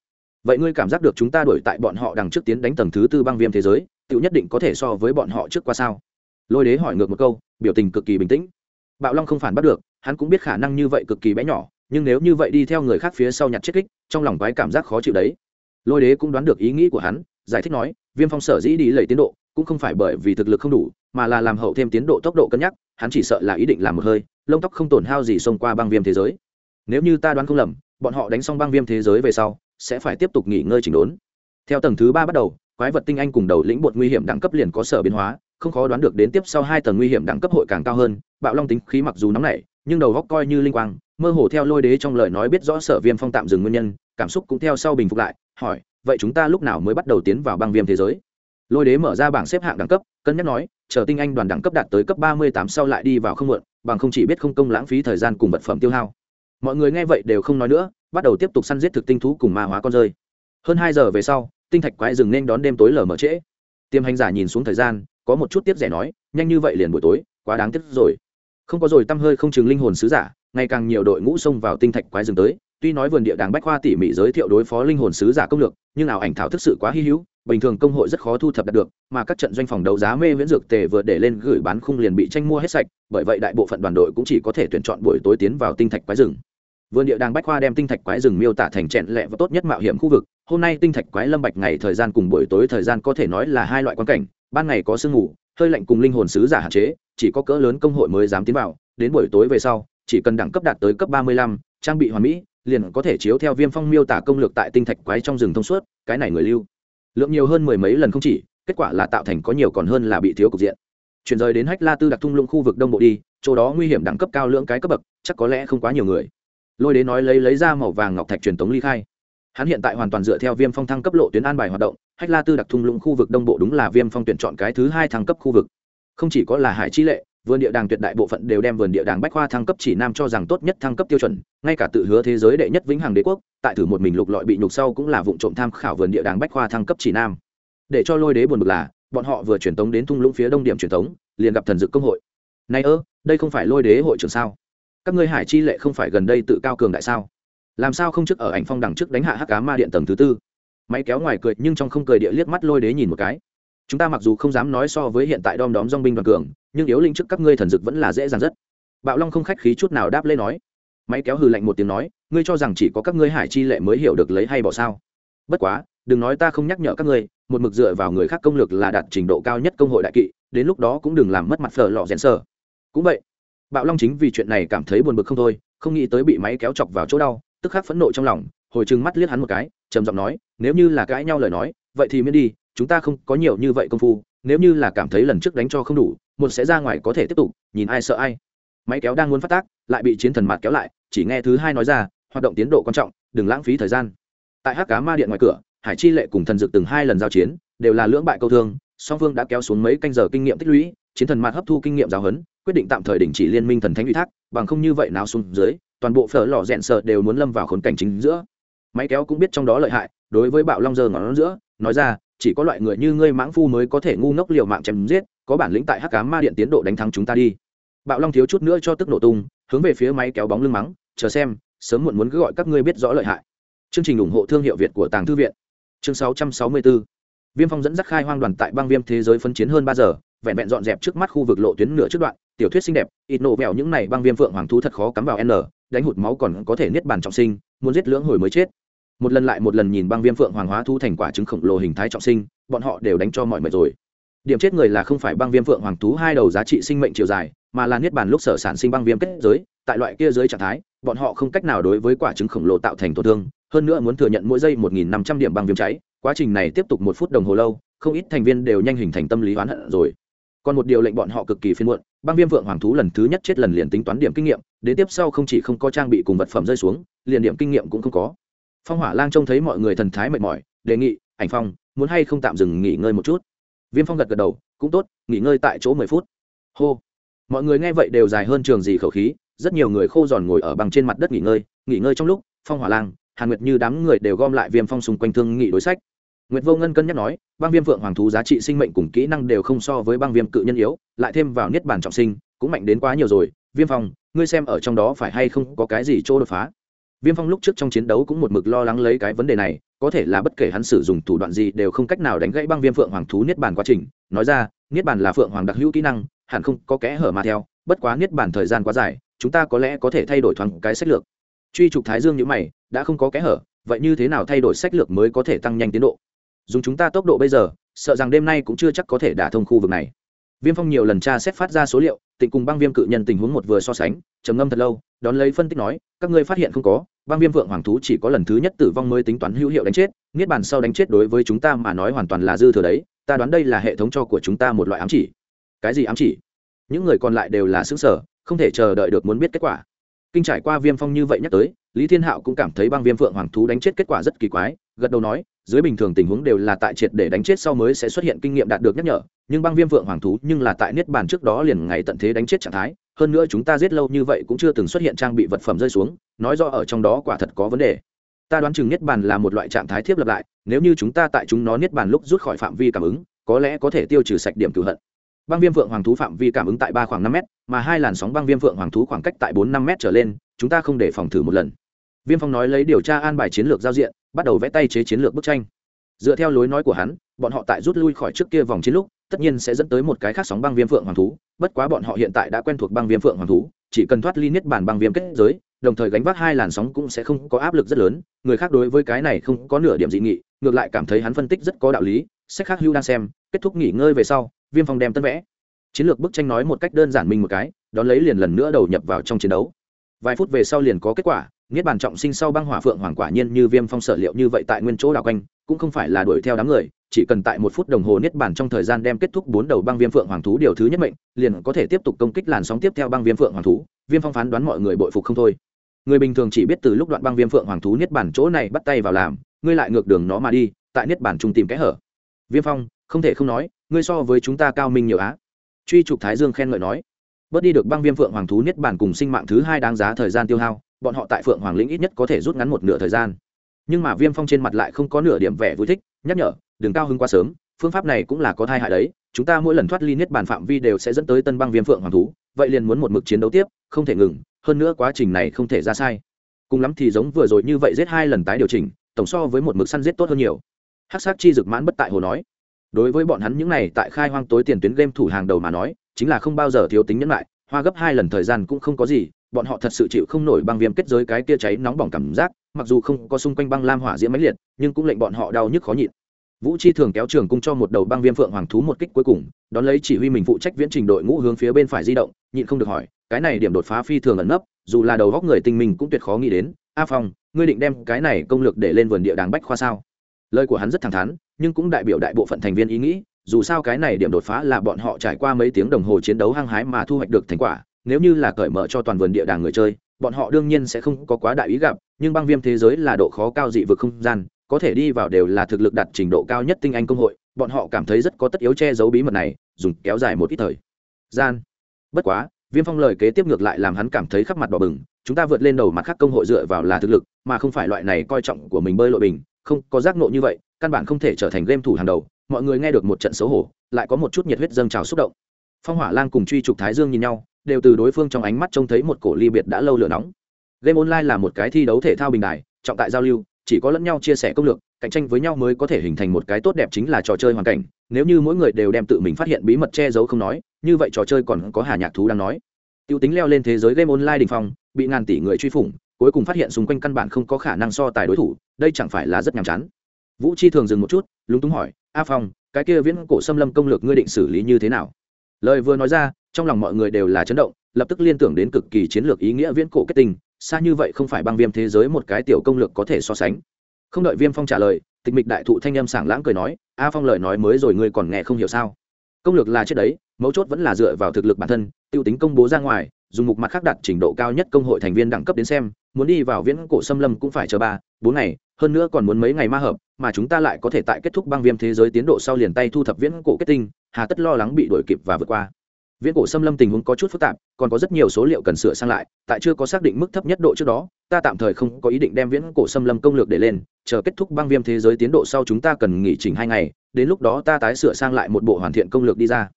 Vậy ngươi cảm giác được chúng ta đuổi tại bọn họ đằng trước tiến đánh tầng thứ tư băng viêm thế giới tự nhất định có thể so với bọn họ trước qua sao? Lôi đế hỏi ngược một câu, biểu tình cực kỳ bình tĩnh. Bạo long không phản bắt được, hắn cũng biết khả năng như vậy cực kỳ bé nhỏ, nhưng nếu như vậy đi theo người khác phía sau nhặt chết kích, trong lòng quái cảm giác khó chịu đấy. Lôi đế cũng đoán được ý nghĩ của hắn, giải thích nói, viêm phong sở dĩ đi lầy tiến độ, cũng không phải bởi vì thực lực không đủ, mà là làm hậu thêm tiến độ tốc độ cân nhắc, hắn chỉ sợ là ý định làm một hơi lông tóc không tổn hao gì xông qua băng viêm thế giới. Nếu như ta đoán không lầm, bọn họ đánh xong băng viêm thế giới về sau, sẽ phải tiếp tục nghỉ ngơi chỉnh đốn. Theo tầng thứ ba bắt đầu, quái vật tinh anh cùng đầu lĩnh bột nguy hiểm đẳng cấp liền có sở biến hóa, không khó đoán được đến tiếp sau hai tầng nguy hiểm đẳng cấp hội càng cao hơn, bạo long tính khí mặc dù nóng nảy, nhưng đầu góc coi như linh quang, mơ hồ theo lôi đế trong lời nói biết rõ sở viêm phong tạm dừng nguyên nhân, cảm xúc cũng theo sau bình phục lại, hỏi, vậy chúng ta lúc nào mới bắt đầu tiến vào băng viêm thế giới? Lôi đế mở ra bảng xếp hạng đẳng cấp, cân nhắc nói, chờ tinh anh đoàn đẳng cấp đạt tới cấp ba mươi tám sau lại đi vào không muộn bằng không chỉ biết không công lãng phí thời gian cùng vật phẩm tiêu hao. Mọi người nghe vậy đều không nói nữa, bắt đầu tiếp tục săn giết thực tinh thú cùng ma hóa con rơi. Hơn hai giờ về sau, tinh thạch quái rừng nên đón đêm tối lờ mờ trễ. Tiêm hành giả nhìn xuống thời gian, có một chút tiếp rẻ nói, nhanh như vậy liền buổi tối, quá đáng tiếc rồi. Không có rồi tâm hơi không chừng linh hồn sứ giả, ngày càng nhiều đội ngũ xông vào tinh thạch quái rừng tới. Tuy nói vườn địa đàng bách khoa tỉ mỉ giới thiệu đối phó linh hồn sứ giả công lược, nhưng ảo ảnh thảo thực sự quá hy hữu bình thường công hội rất khó thu thập đạt được mà các trận doanh phòng đấu giá mê viễn dược tề vừa để lên gửi bán khung liền bị tranh mua hết sạch bởi vậy đại bộ phận đoàn đội cũng chỉ có thể tuyển chọn buổi tối tiến vào tinh thạch quái rừng. Vườn địa đàng bách khoa đem tinh thạch quái rừng miêu tả thành trẹn lẹ và tốt nhất mạo hiểm khu vực. Hôm nay tinh thạch quái lâm bạch ngày thời gian cùng buổi tối thời gian có thể nói là hai loại quan cảnh ban ngày có sương ngủ, hơi lạnh cùng linh hồn sứ giả hạn chế chỉ có cỡ lớn công hội mới dám tiến vào đến buổi tối về sau chỉ cần đẳng cấp đạt tới cấp ba mươi lăm trang bị hoàn mỹ liền có thể chiếu theo viêm phong miêu tả công lược tại tinh thạch quái trong rừng thông suốt cái này người lưu lượng nhiều hơn mười mấy lần không chỉ, kết quả là tạo thành có nhiều còn hơn là bị thiếu cục diện. Chuyển rời đến hách la tư đặc thung lũng khu vực đông bộ đi, chỗ đó nguy hiểm đẳng cấp cao lưỡng cái cấp bậc, chắc có lẽ không quá nhiều người. Lôi đế nói lấy lấy ra màu vàng ngọc thạch truyền tống ly khai. Hắn hiện tại hoàn toàn dựa theo viêm phong thăng cấp lộ tuyến an bài hoạt động, hách la tư đặc thung lũng khu vực đông bộ đúng là viêm phong tuyển chọn cái thứ hai thăng cấp khu vực. Không chỉ có là hải chi lệ vườn địa đàng tuyệt đại bộ phận đều đem vườn địa đàng bách khoa thăng cấp chỉ nam cho rằng tốt nhất thăng cấp tiêu chuẩn, ngay cả tự hứa thế giới đệ nhất vĩnh hằng đế quốc, tại thử một mình lục lọi bị nhục sau cũng là vụ trộm tham khảo vườn địa đàng bách khoa thăng cấp chỉ nam. Để cho lôi đế buồn bực là, bọn họ vừa truyền tống đến thung lũng phía đông điểm truyền tống, liền gặp thần dực công hội. Này ơ, đây không phải lôi đế hội trưởng sao? Các ngươi hải chi lệ không phải gần đây tự cao cường đại sao? Làm sao không trước ở ảnh phong đằng trước đánh hạ hắc cá ma điện tầng thứ tư? Máy kéo ngoài cười nhưng trong không cười địa liếc mắt lôi đế nhìn một cái chúng ta mặc dù không dám nói so với hiện tại đom đóm dong binh đoàn cường, nhưng yếu linh trước các ngươi thần dực vẫn là dễ dàng rất. Bạo long không khách khí chút nào đáp lên nói. Máy kéo hừ lạnh một tiếng nói, ngươi cho rằng chỉ có các ngươi hải chi lệ mới hiểu được lấy hay bỏ sao? Bất quá, đừng nói ta không nhắc nhở các ngươi, một mực dựa vào người khác công lược là đạt trình độ cao nhất công hội đại kỵ, đến lúc đó cũng đừng làm mất mặt phở lọ rẽn sờ. Cũng vậy, bạo long chính vì chuyện này cảm thấy buồn bực không thôi, không nghĩ tới bị máy kéo chọc vào chỗ đau, tức khắc phẫn nộ trong lòng, hồi trừng mắt liếc hắn một cái, trầm giọng nói, nếu như là cãi nhau lời nói, vậy thì miễn đi chúng ta không có nhiều như vậy công phu, nếu như là cảm thấy lần trước đánh cho không đủ, một sẽ ra ngoài có thể tiếp tục, nhìn ai sợ ai. Máy kéo đang muốn phát tác, lại bị chiến thần mặt kéo lại, chỉ nghe thứ hai nói ra, hoạt động tiến độ quan trọng, đừng lãng phí thời gian. Tại hắc cá ma điện ngoài cửa, hải chi lệ cùng thần dực từng hai lần giao chiến, đều là lưỡng bại câu thương, song phương đã kéo xuống mấy canh giờ kinh nghiệm tích lũy, chiến thần mặt hấp thu kinh nghiệm giáo huấn, quyết định tạm thời đình chỉ liên minh thần thánh ủy thác, bằng không như vậy nào xuống dưới, toàn bộ phở lò rẽn sợ đều muốn lâm vào khốn cảnh chính giữa. Máy kéo cũng biết trong đó lợi hại, đối với bạo long giờ ngón giữa, nói ra chỉ có loại người như ngươi mãng phu mới có thể ngu ngốc liều mạng chém giết, có bản lĩnh tại hắc cá ma điện tiến độ đánh thắng chúng ta đi. Bạo long thiếu chút nữa cho tức nổ tung, hướng về phía máy kéo bóng lưng mắng, chờ xem, sớm muộn muốn cứ gọi các ngươi biết rõ lợi hại. Chương trình ủng hộ thương hiệu việt của tàng thư viện. Chương 664 viêm phong dẫn dắt khai hoang đoàn tại băng viêm thế giới phân chiến hơn ba giờ, vẹn vẹn dọn dẹp trước mắt khu vực lộ tuyến nửa trước đoạn, tiểu thuyết xinh đẹp, ít nổ vẹo những này băng viêm phượng hoàng thú thật khó cắm vào n, đánh hụt máu còn có thể niết bàn trọng sinh, muốn giết lưỡng hồi mới chết một lần lại một lần nhìn băng viêm phượng hoàng hóa thu thành quả trứng khổng lồ hình thái trọng sinh, bọn họ đều đánh cho mọi mệt rồi. Điểm chết người là không phải băng viêm phượng hoàng thú hai đầu giá trị sinh mệnh chiều dài, mà là niết bàn lúc sở sản sinh băng viêm kết giới, tại loại kia giới trạng thái, bọn họ không cách nào đối với quả trứng khổng lồ tạo thành tổn thương, hơn nữa muốn thừa nhận mỗi giây một nghìn năm trăm điểm băng viêm cháy, quá trình này tiếp tục một phút đồng hồ lâu, không ít thành viên đều nhanh hình thành tâm lý oán hận rồi. Còn một điều lệnh bọn họ cực kỳ phiên muộn, băng viêm vượng hoàng thú lần thứ nhất chết lần liền tính toán điểm kinh nghiệm, đến tiếp sau không chỉ không có trang bị cùng vật phẩm rơi xuống, liền điểm kinh nghiệm cũng không có phong hỏa lang trông thấy mọi người thần thái mệt mỏi, đề nghị, ảnh phong, muốn hay không tạm dừng nghỉ ngơi một chút? Viêm phong gật gật đầu, cũng tốt, nghỉ ngơi tại chỗ mười phút. Hô. Mọi người nghe vậy đều dài hơn trường gì khẩu khí, rất nhiều người khô giòn ngồi ở bằng trên mặt đất nghỉ ngơi nghỉ ngơi trong lúc, phong hỏa lang, hàn nguyệt như đám người đều gom lại viêm phong xung quanh thương nghị đối sách. Nguyệt vô ngân cân nhắc nói, băng viêm vượng hoàng thú giá trị sinh mệnh cùng kỹ năng đều không so với băng viêm cự nhân yếu, lại thêm vào niết bản trọng sinh, cũng mạnh đến quá nhiều rồi. Viêm phong, ngươi xem ở trong đó phải hay không có cái gì chỗ đột phá? Viêm phong lúc trước trong chiến đấu cũng một mực lo lắng lấy cái vấn đề này, có thể là bất kể hắn sử dụng thủ đoạn gì đều không cách nào đánh gãy băng viêm phượng hoàng thú niết bàn quá trình. Nói ra, niết bàn là phượng hoàng đặc hữu kỹ năng, hẳn không có kẽ hở mà theo, bất quá niết bàn thời gian quá dài, chúng ta có lẽ có thể thay đổi thoáng cái sách lược. Truy trục thái dương như mày, đã không có kẽ hở, vậy như thế nào thay đổi sách lược mới có thể tăng nhanh tiến độ? Dùng chúng ta tốc độ bây giờ, sợ rằng đêm nay cũng chưa chắc có thể đả thông khu vực này viêm phong nhiều lần tra xét phát ra số liệu, tịnh cùng băng viêm cự nhân tình huống một vừa so sánh, trầm ngâm thật lâu, đón lấy phân tích nói, các ngươi phát hiện không có, băng viêm vượng hoàng thú chỉ có lần thứ nhất tử vong mới tính toán hữu hiệu đánh chết, niết bàn sau đánh chết đối với chúng ta mà nói hoàn toàn là dư thừa đấy, ta đoán đây là hệ thống cho của chúng ta một loại ám chỉ. Cái gì ám chỉ? Những người còn lại đều là xứng sở không thể chờ đợi được muốn biết kết quả. Kinh trải qua viêm phong như vậy nhắc tới, lý thiên hạo cũng cảm thấy băng viêm phượng hoàng thú đánh chết kết quả rất kỳ quái gật đầu nói, dưới bình thường tình huống đều là tại triệt để đánh chết sau mới sẽ xuất hiện kinh nghiệm đạt được nhắc nhở, nhưng băng viêm vượng hoàng thú nhưng là tại niết bàn trước đó liền ngày tận thế đánh chết trạng thái, hơn nữa chúng ta giết lâu như vậy cũng chưa từng xuất hiện trang bị vật phẩm rơi xuống, nói do ở trong đó quả thật có vấn đề. Ta đoán chừng niết bàn là một loại trạng thái thiết lập lại, nếu như chúng ta tại chúng nó niết bàn lúc rút khỏi phạm vi cảm ứng, có lẽ có thể tiêu trừ sạch điểm cửu hận. Băng viêm phượng hoàng thú phạm vi cảm ứng tại ba khoảng năm m mà hai làn sóng băng viêm phượng hoàng thú khoảng cách tại bốn năm m trở lên, chúng ta không để phòng thử một lần viêm phong nói lấy điều tra an bài chiến lược giao diện, bắt đầu vẽ tay chế chiến lược bức tranh. Dựa theo lối nói của hắn, bọn họ tại rút lui khỏi trước kia vòng chiến lúc, tất nhiên sẽ dẫn tới một cái khác sóng băng viêm phượng hoàng thú, bất quá bọn họ hiện tại đã quen thuộc băng viêm phượng hoàng thú, chỉ cần thoát ly niết bản băng viêm kết giới, đồng thời gánh vác hai làn sóng cũng sẽ không có áp lực rất lớn, người khác đối với cái này không có nửa điểm dị nghị, ngược lại cảm thấy hắn phân tích rất có đạo lý, sách khác hưu đang xem, kết thúc nghỉ ngơi về sau, viêm phong đem tân vẽ. Chiến lược bức tranh nói một cách đơn giản mình một cái, đón lấy liền lần nữa đầu nhập vào trong chiến đấu. Vài phút về sau liền có kết quả niết bàn trọng sinh sau băng hỏa phượng hoàng quả nhiên như viêm phong sở liệu như vậy tại nguyên chỗ đảo quanh, cũng không phải là đuổi theo đám người, chỉ cần tại một phút đồng hồ niết bàn trong thời gian đem kết thúc bốn đầu băng viêm phượng hoàng thú điều thứ nhất mệnh, liền có thể tiếp tục công kích làn sóng tiếp theo băng viêm phượng hoàng thú, viêm phong phán đoán mọi người bội phục không thôi. Người bình thường chỉ biết từ lúc đoạn băng viêm phượng hoàng thú niết bàn chỗ này bắt tay vào làm, ngươi lại ngược đường nó mà đi, tại niết bàn trung tìm kẽ hở. Viêm phong, không thể không nói, ngươi so với chúng ta cao minh nhiều á. Truy trục thái dương khen ngợi nói. Bớt đi được băng viêm phượng hoàng thú niết bàn cùng sinh mạng thứ hai đáng giá thời gian tiêu hao bọn họ tại phượng hoàng lĩnh ít nhất có thể rút ngắn một nửa thời gian. Nhưng mà viêm phong trên mặt lại không có nửa điểm vẻ vui thích, nhắc nhở, đừng cao hứng quá sớm, phương pháp này cũng là có thai hại đấy, chúng ta mỗi lần thoát ly niết bàn phạm vi đều sẽ dẫn tới tân băng viêm phượng hoàng thú, vậy liền muốn một mực chiến đấu tiếp, không thể ngừng, hơn nữa quá trình này không thể ra sai. Cùng lắm thì giống vừa rồi như vậy giết hai lần tái điều chỉnh, tổng so với một mực săn giết tốt hơn nhiều. Hắc sát chi dực mãn bất tại hồ nói. Đối với bọn hắn những này tại khai hoang tối tiền tuyến game thủ hàng đầu mà nói, chính là không bao giờ thiếu tính nhẫn lại, hoa gấp hai lần thời gian cũng không có gì bọn họ thật sự chịu không nổi băng viêm kết giới cái kia cháy nóng bỏng cảm giác, mặc dù không có xung quanh băng lam hỏa diễm máy liệt, nhưng cũng lệnh bọn họ đau nhức khó nhịn. Vũ chi thường kéo trường cung cho một đầu băng viêm phượng hoàng thú một kích cuối cùng, đón lấy chỉ huy mình phụ trách viễn trình đội ngũ hướng phía bên phải di động, nhịn không được hỏi, cái này điểm đột phá phi thường ẩn nấp, dù là đầu góc người tinh mình cũng tuyệt khó nghĩ đến. A phong, ngươi định đem cái này công lực để lên vườn địa đàng bách khoa sao? Lời của hắn rất thẳng thắn, nhưng cũng đại biểu đại bộ phận thành viên ý nghĩ, dù sao cái này điểm đột phá là bọn họ trải qua mấy tiếng đồng hồ chiến đấu hăng hái mà thu hoạch được thành quả nếu như là cởi mở cho toàn vườn địa đàng người chơi, bọn họ đương nhiên sẽ không có quá đại ý gặp, nhưng băng viêm thế giới là độ khó cao dị vực không gian, có thể đi vào đều là thực lực đạt trình độ cao nhất tinh anh công hội, bọn họ cảm thấy rất có tất yếu che giấu bí mật này, dùng kéo dài một ít thời gian. Bất quá, viêm phong lời kế tiếp ngược lại làm hắn cảm thấy khắc mặt bỏ bừng, chúng ta vượt lên đầu mặt khác công hội dựa vào là thực lực, mà không phải loại này coi trọng của mình bơi lội bình, không có giác nộ như vậy, căn bản không thể trở thành game thủ hàng đầu, mọi người nghe được một trận xấu hổ, lại có một chút nhiệt huyết dâng trào xúc động. Phong hỏa lan cùng truy trục thái dương nhìn nhau đều từ đối phương trong ánh mắt trông thấy một cổ ly biệt đã lâu lửa nóng. Game online là một cái thi đấu thể thao bình đài, trọng tại giao lưu, chỉ có lẫn nhau chia sẻ công lược, cạnh tranh với nhau mới có thể hình thành một cái tốt đẹp chính là trò chơi hoàn cảnh. Nếu như mỗi người đều đem tự mình phát hiện bí mật che giấu không nói, như vậy trò chơi còn có hà nhạc thú đang nói. T i ê u tính leo lên thế giới game online đình phong, bị ngàn tỷ người truy phủng, cuối cùng phát hiện xung quanh căn bản không có khả năng so tài đối thủ, đây chẳng phải là rất nhàm chán. Vũ chi thường dừng một chút, lúng túng hỏi, a phong, cái kia viễn cổ xâm lâm công lược ngươi định xử lý như thế nào? Lời vừa nói ra trong lòng mọi người đều là chấn động, lập tức liên tưởng đến cực kỳ chiến lược ý nghĩa viễn cổ kết tình xa như vậy không phải băng viêm thế giới một cái tiểu công lược có thể so sánh. Không đợi viêm phong trả lời, tịch mịch đại thụ thanh âm sảng lãng cười nói, a phong lời nói mới rồi ngươi còn nghe không hiểu sao? Công lược là chết đấy, mấu chốt vẫn là dựa vào thực lực bản thân, Tiêu tính công bố ra ngoài, dùng mục mặt khác đặt trình độ cao nhất công hội thành viên đẳng cấp đến xem, muốn đi vào viễn cổ xâm lâm cũng phải chờ ba, bốn ngày, hơn nữa còn muốn mấy ngày ma hợp, mà chúng ta lại có thể tại kết thúc băng viêm thế giới tiến độ sau liền tay thu thập viễn cổ kết tinh, hà tất lo lắng bị đuổi kịp và vượt qua viễn cổ xâm lâm tình huống có chút phức tạp, còn có rất nhiều số liệu cần sửa sang lại, tại chưa có xác định mức thấp nhất độ trước đó, ta tạm thời không có ý định đem viễn cổ xâm lâm công lược để lên, chờ kết thúc băng viêm thế giới tiến độ sau chúng ta cần nghỉ chỉnh hai ngày, đến lúc đó ta tái sửa sang lại một bộ hoàn thiện công lược đi ra.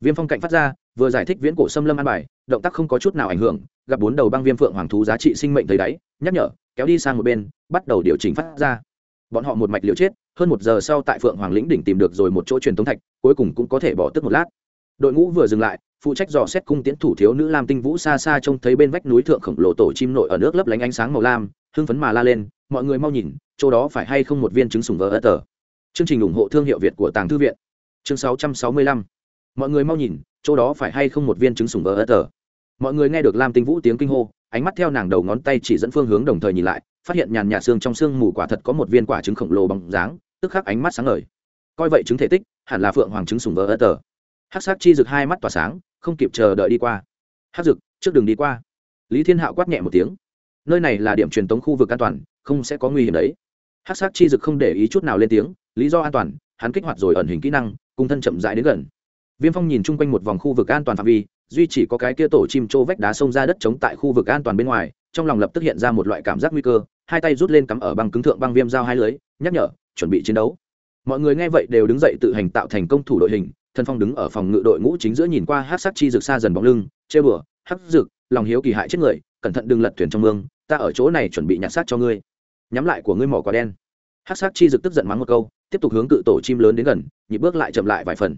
Viêm phong cạnh phát ra, vừa giải thích viễn cổ xâm lâm an bài, động tác không có chút nào ảnh hưởng, gặp bốn đầu băng viêm phượng hoàng thú giá trị sinh mệnh thấy đáy, nhắc nhở, kéo đi sang một bên, bắt đầu điều chỉnh phát ra. Bọn họ một mạch liều chết, hơn một giờ sau tại phượng hoàng lĩnh đỉnh tìm được rồi một chỗ truyền thống thạch, cuối cùng cũng có thể bỏ tức một lát đội ngũ vừa dừng lại, phụ trách dò xét cung tiến thủ thiếu nữ lam tinh vũ xa xa trông thấy bên vách núi thượng khổng lồ tổ chim nội ở nước lấp lánh ánh sáng màu lam, hưng phấn mà la lên, mọi người mau nhìn, chỗ đó phải hay không một viên trứng sùng vỡ ớt tờ? Chương trình ủng hộ thương hiệu việt của tàng thư viện. Chương 665. mọi người mau nhìn, chỗ đó phải hay không một viên trứng sùng vỡ ớt tờ? Mọi người nghe được lam tinh vũ tiếng kinh hô, ánh mắt theo nàng đầu ngón tay chỉ dẫn phương hướng đồng thời nhìn lại, phát hiện nhàn nhạt xương trong xương mù quả thật có một viên quả trứng khổng lồ bằng dáng, tức khắc ánh mắt sáng ngời. Coi vậy trứng thể tích, hẳn là phượng hoàng trứng sùng vỡ ớt tờ hắc sắc chi rực hai mắt tỏa sáng, không kịp chờ đợi đi qua. Hắc rực trước đường đi qua. Lý thiên hạo quát nhẹ một tiếng. Nơi này là điểm truyền tống khu vực an toàn, không sẽ có nguy hiểm đấy. Hắc sắc chi rực không để ý chút nào lên tiếng, lý do an toàn, hắn kích hoạt rồi ẩn hình kỹ năng, cùng thân chậm rãi đến gần. Viêm phong nhìn chung quanh một vòng khu vực an toàn phạm vi, duy chỉ có cái kia tổ chim trô vách đá xông ra đất chống tại khu vực an toàn bên ngoài, trong lòng lập tức hiện ra một loại cảm giác nguy cơ, hai tay rút lên cắm ở băng cứng thượng băng viêm dao hai lưới, nhắc nhở, chuẩn bị chiến đấu. Mọi người nghe vậy đều đứng dậy tự hành tạo thành công thủ đội hình thần phong đứng ở phòng ngự đội ngũ chính giữa nhìn qua hát sắc chi rực xa dần bóng lưng, chê bửa hắc rực lòng hiếu kỳ hại chết người, cẩn thận đừng lật thuyền trong mương, ta ở chỗ này chuẩn bị nhặt xác cho ngươi. Nhắm lại của ngươi mỏ quả đen. Hát sắc chi rực tức giận mắng một câu, tiếp tục hướng cự tổ chim lớn đến gần, nhịp bước lại chậm lại vài phần.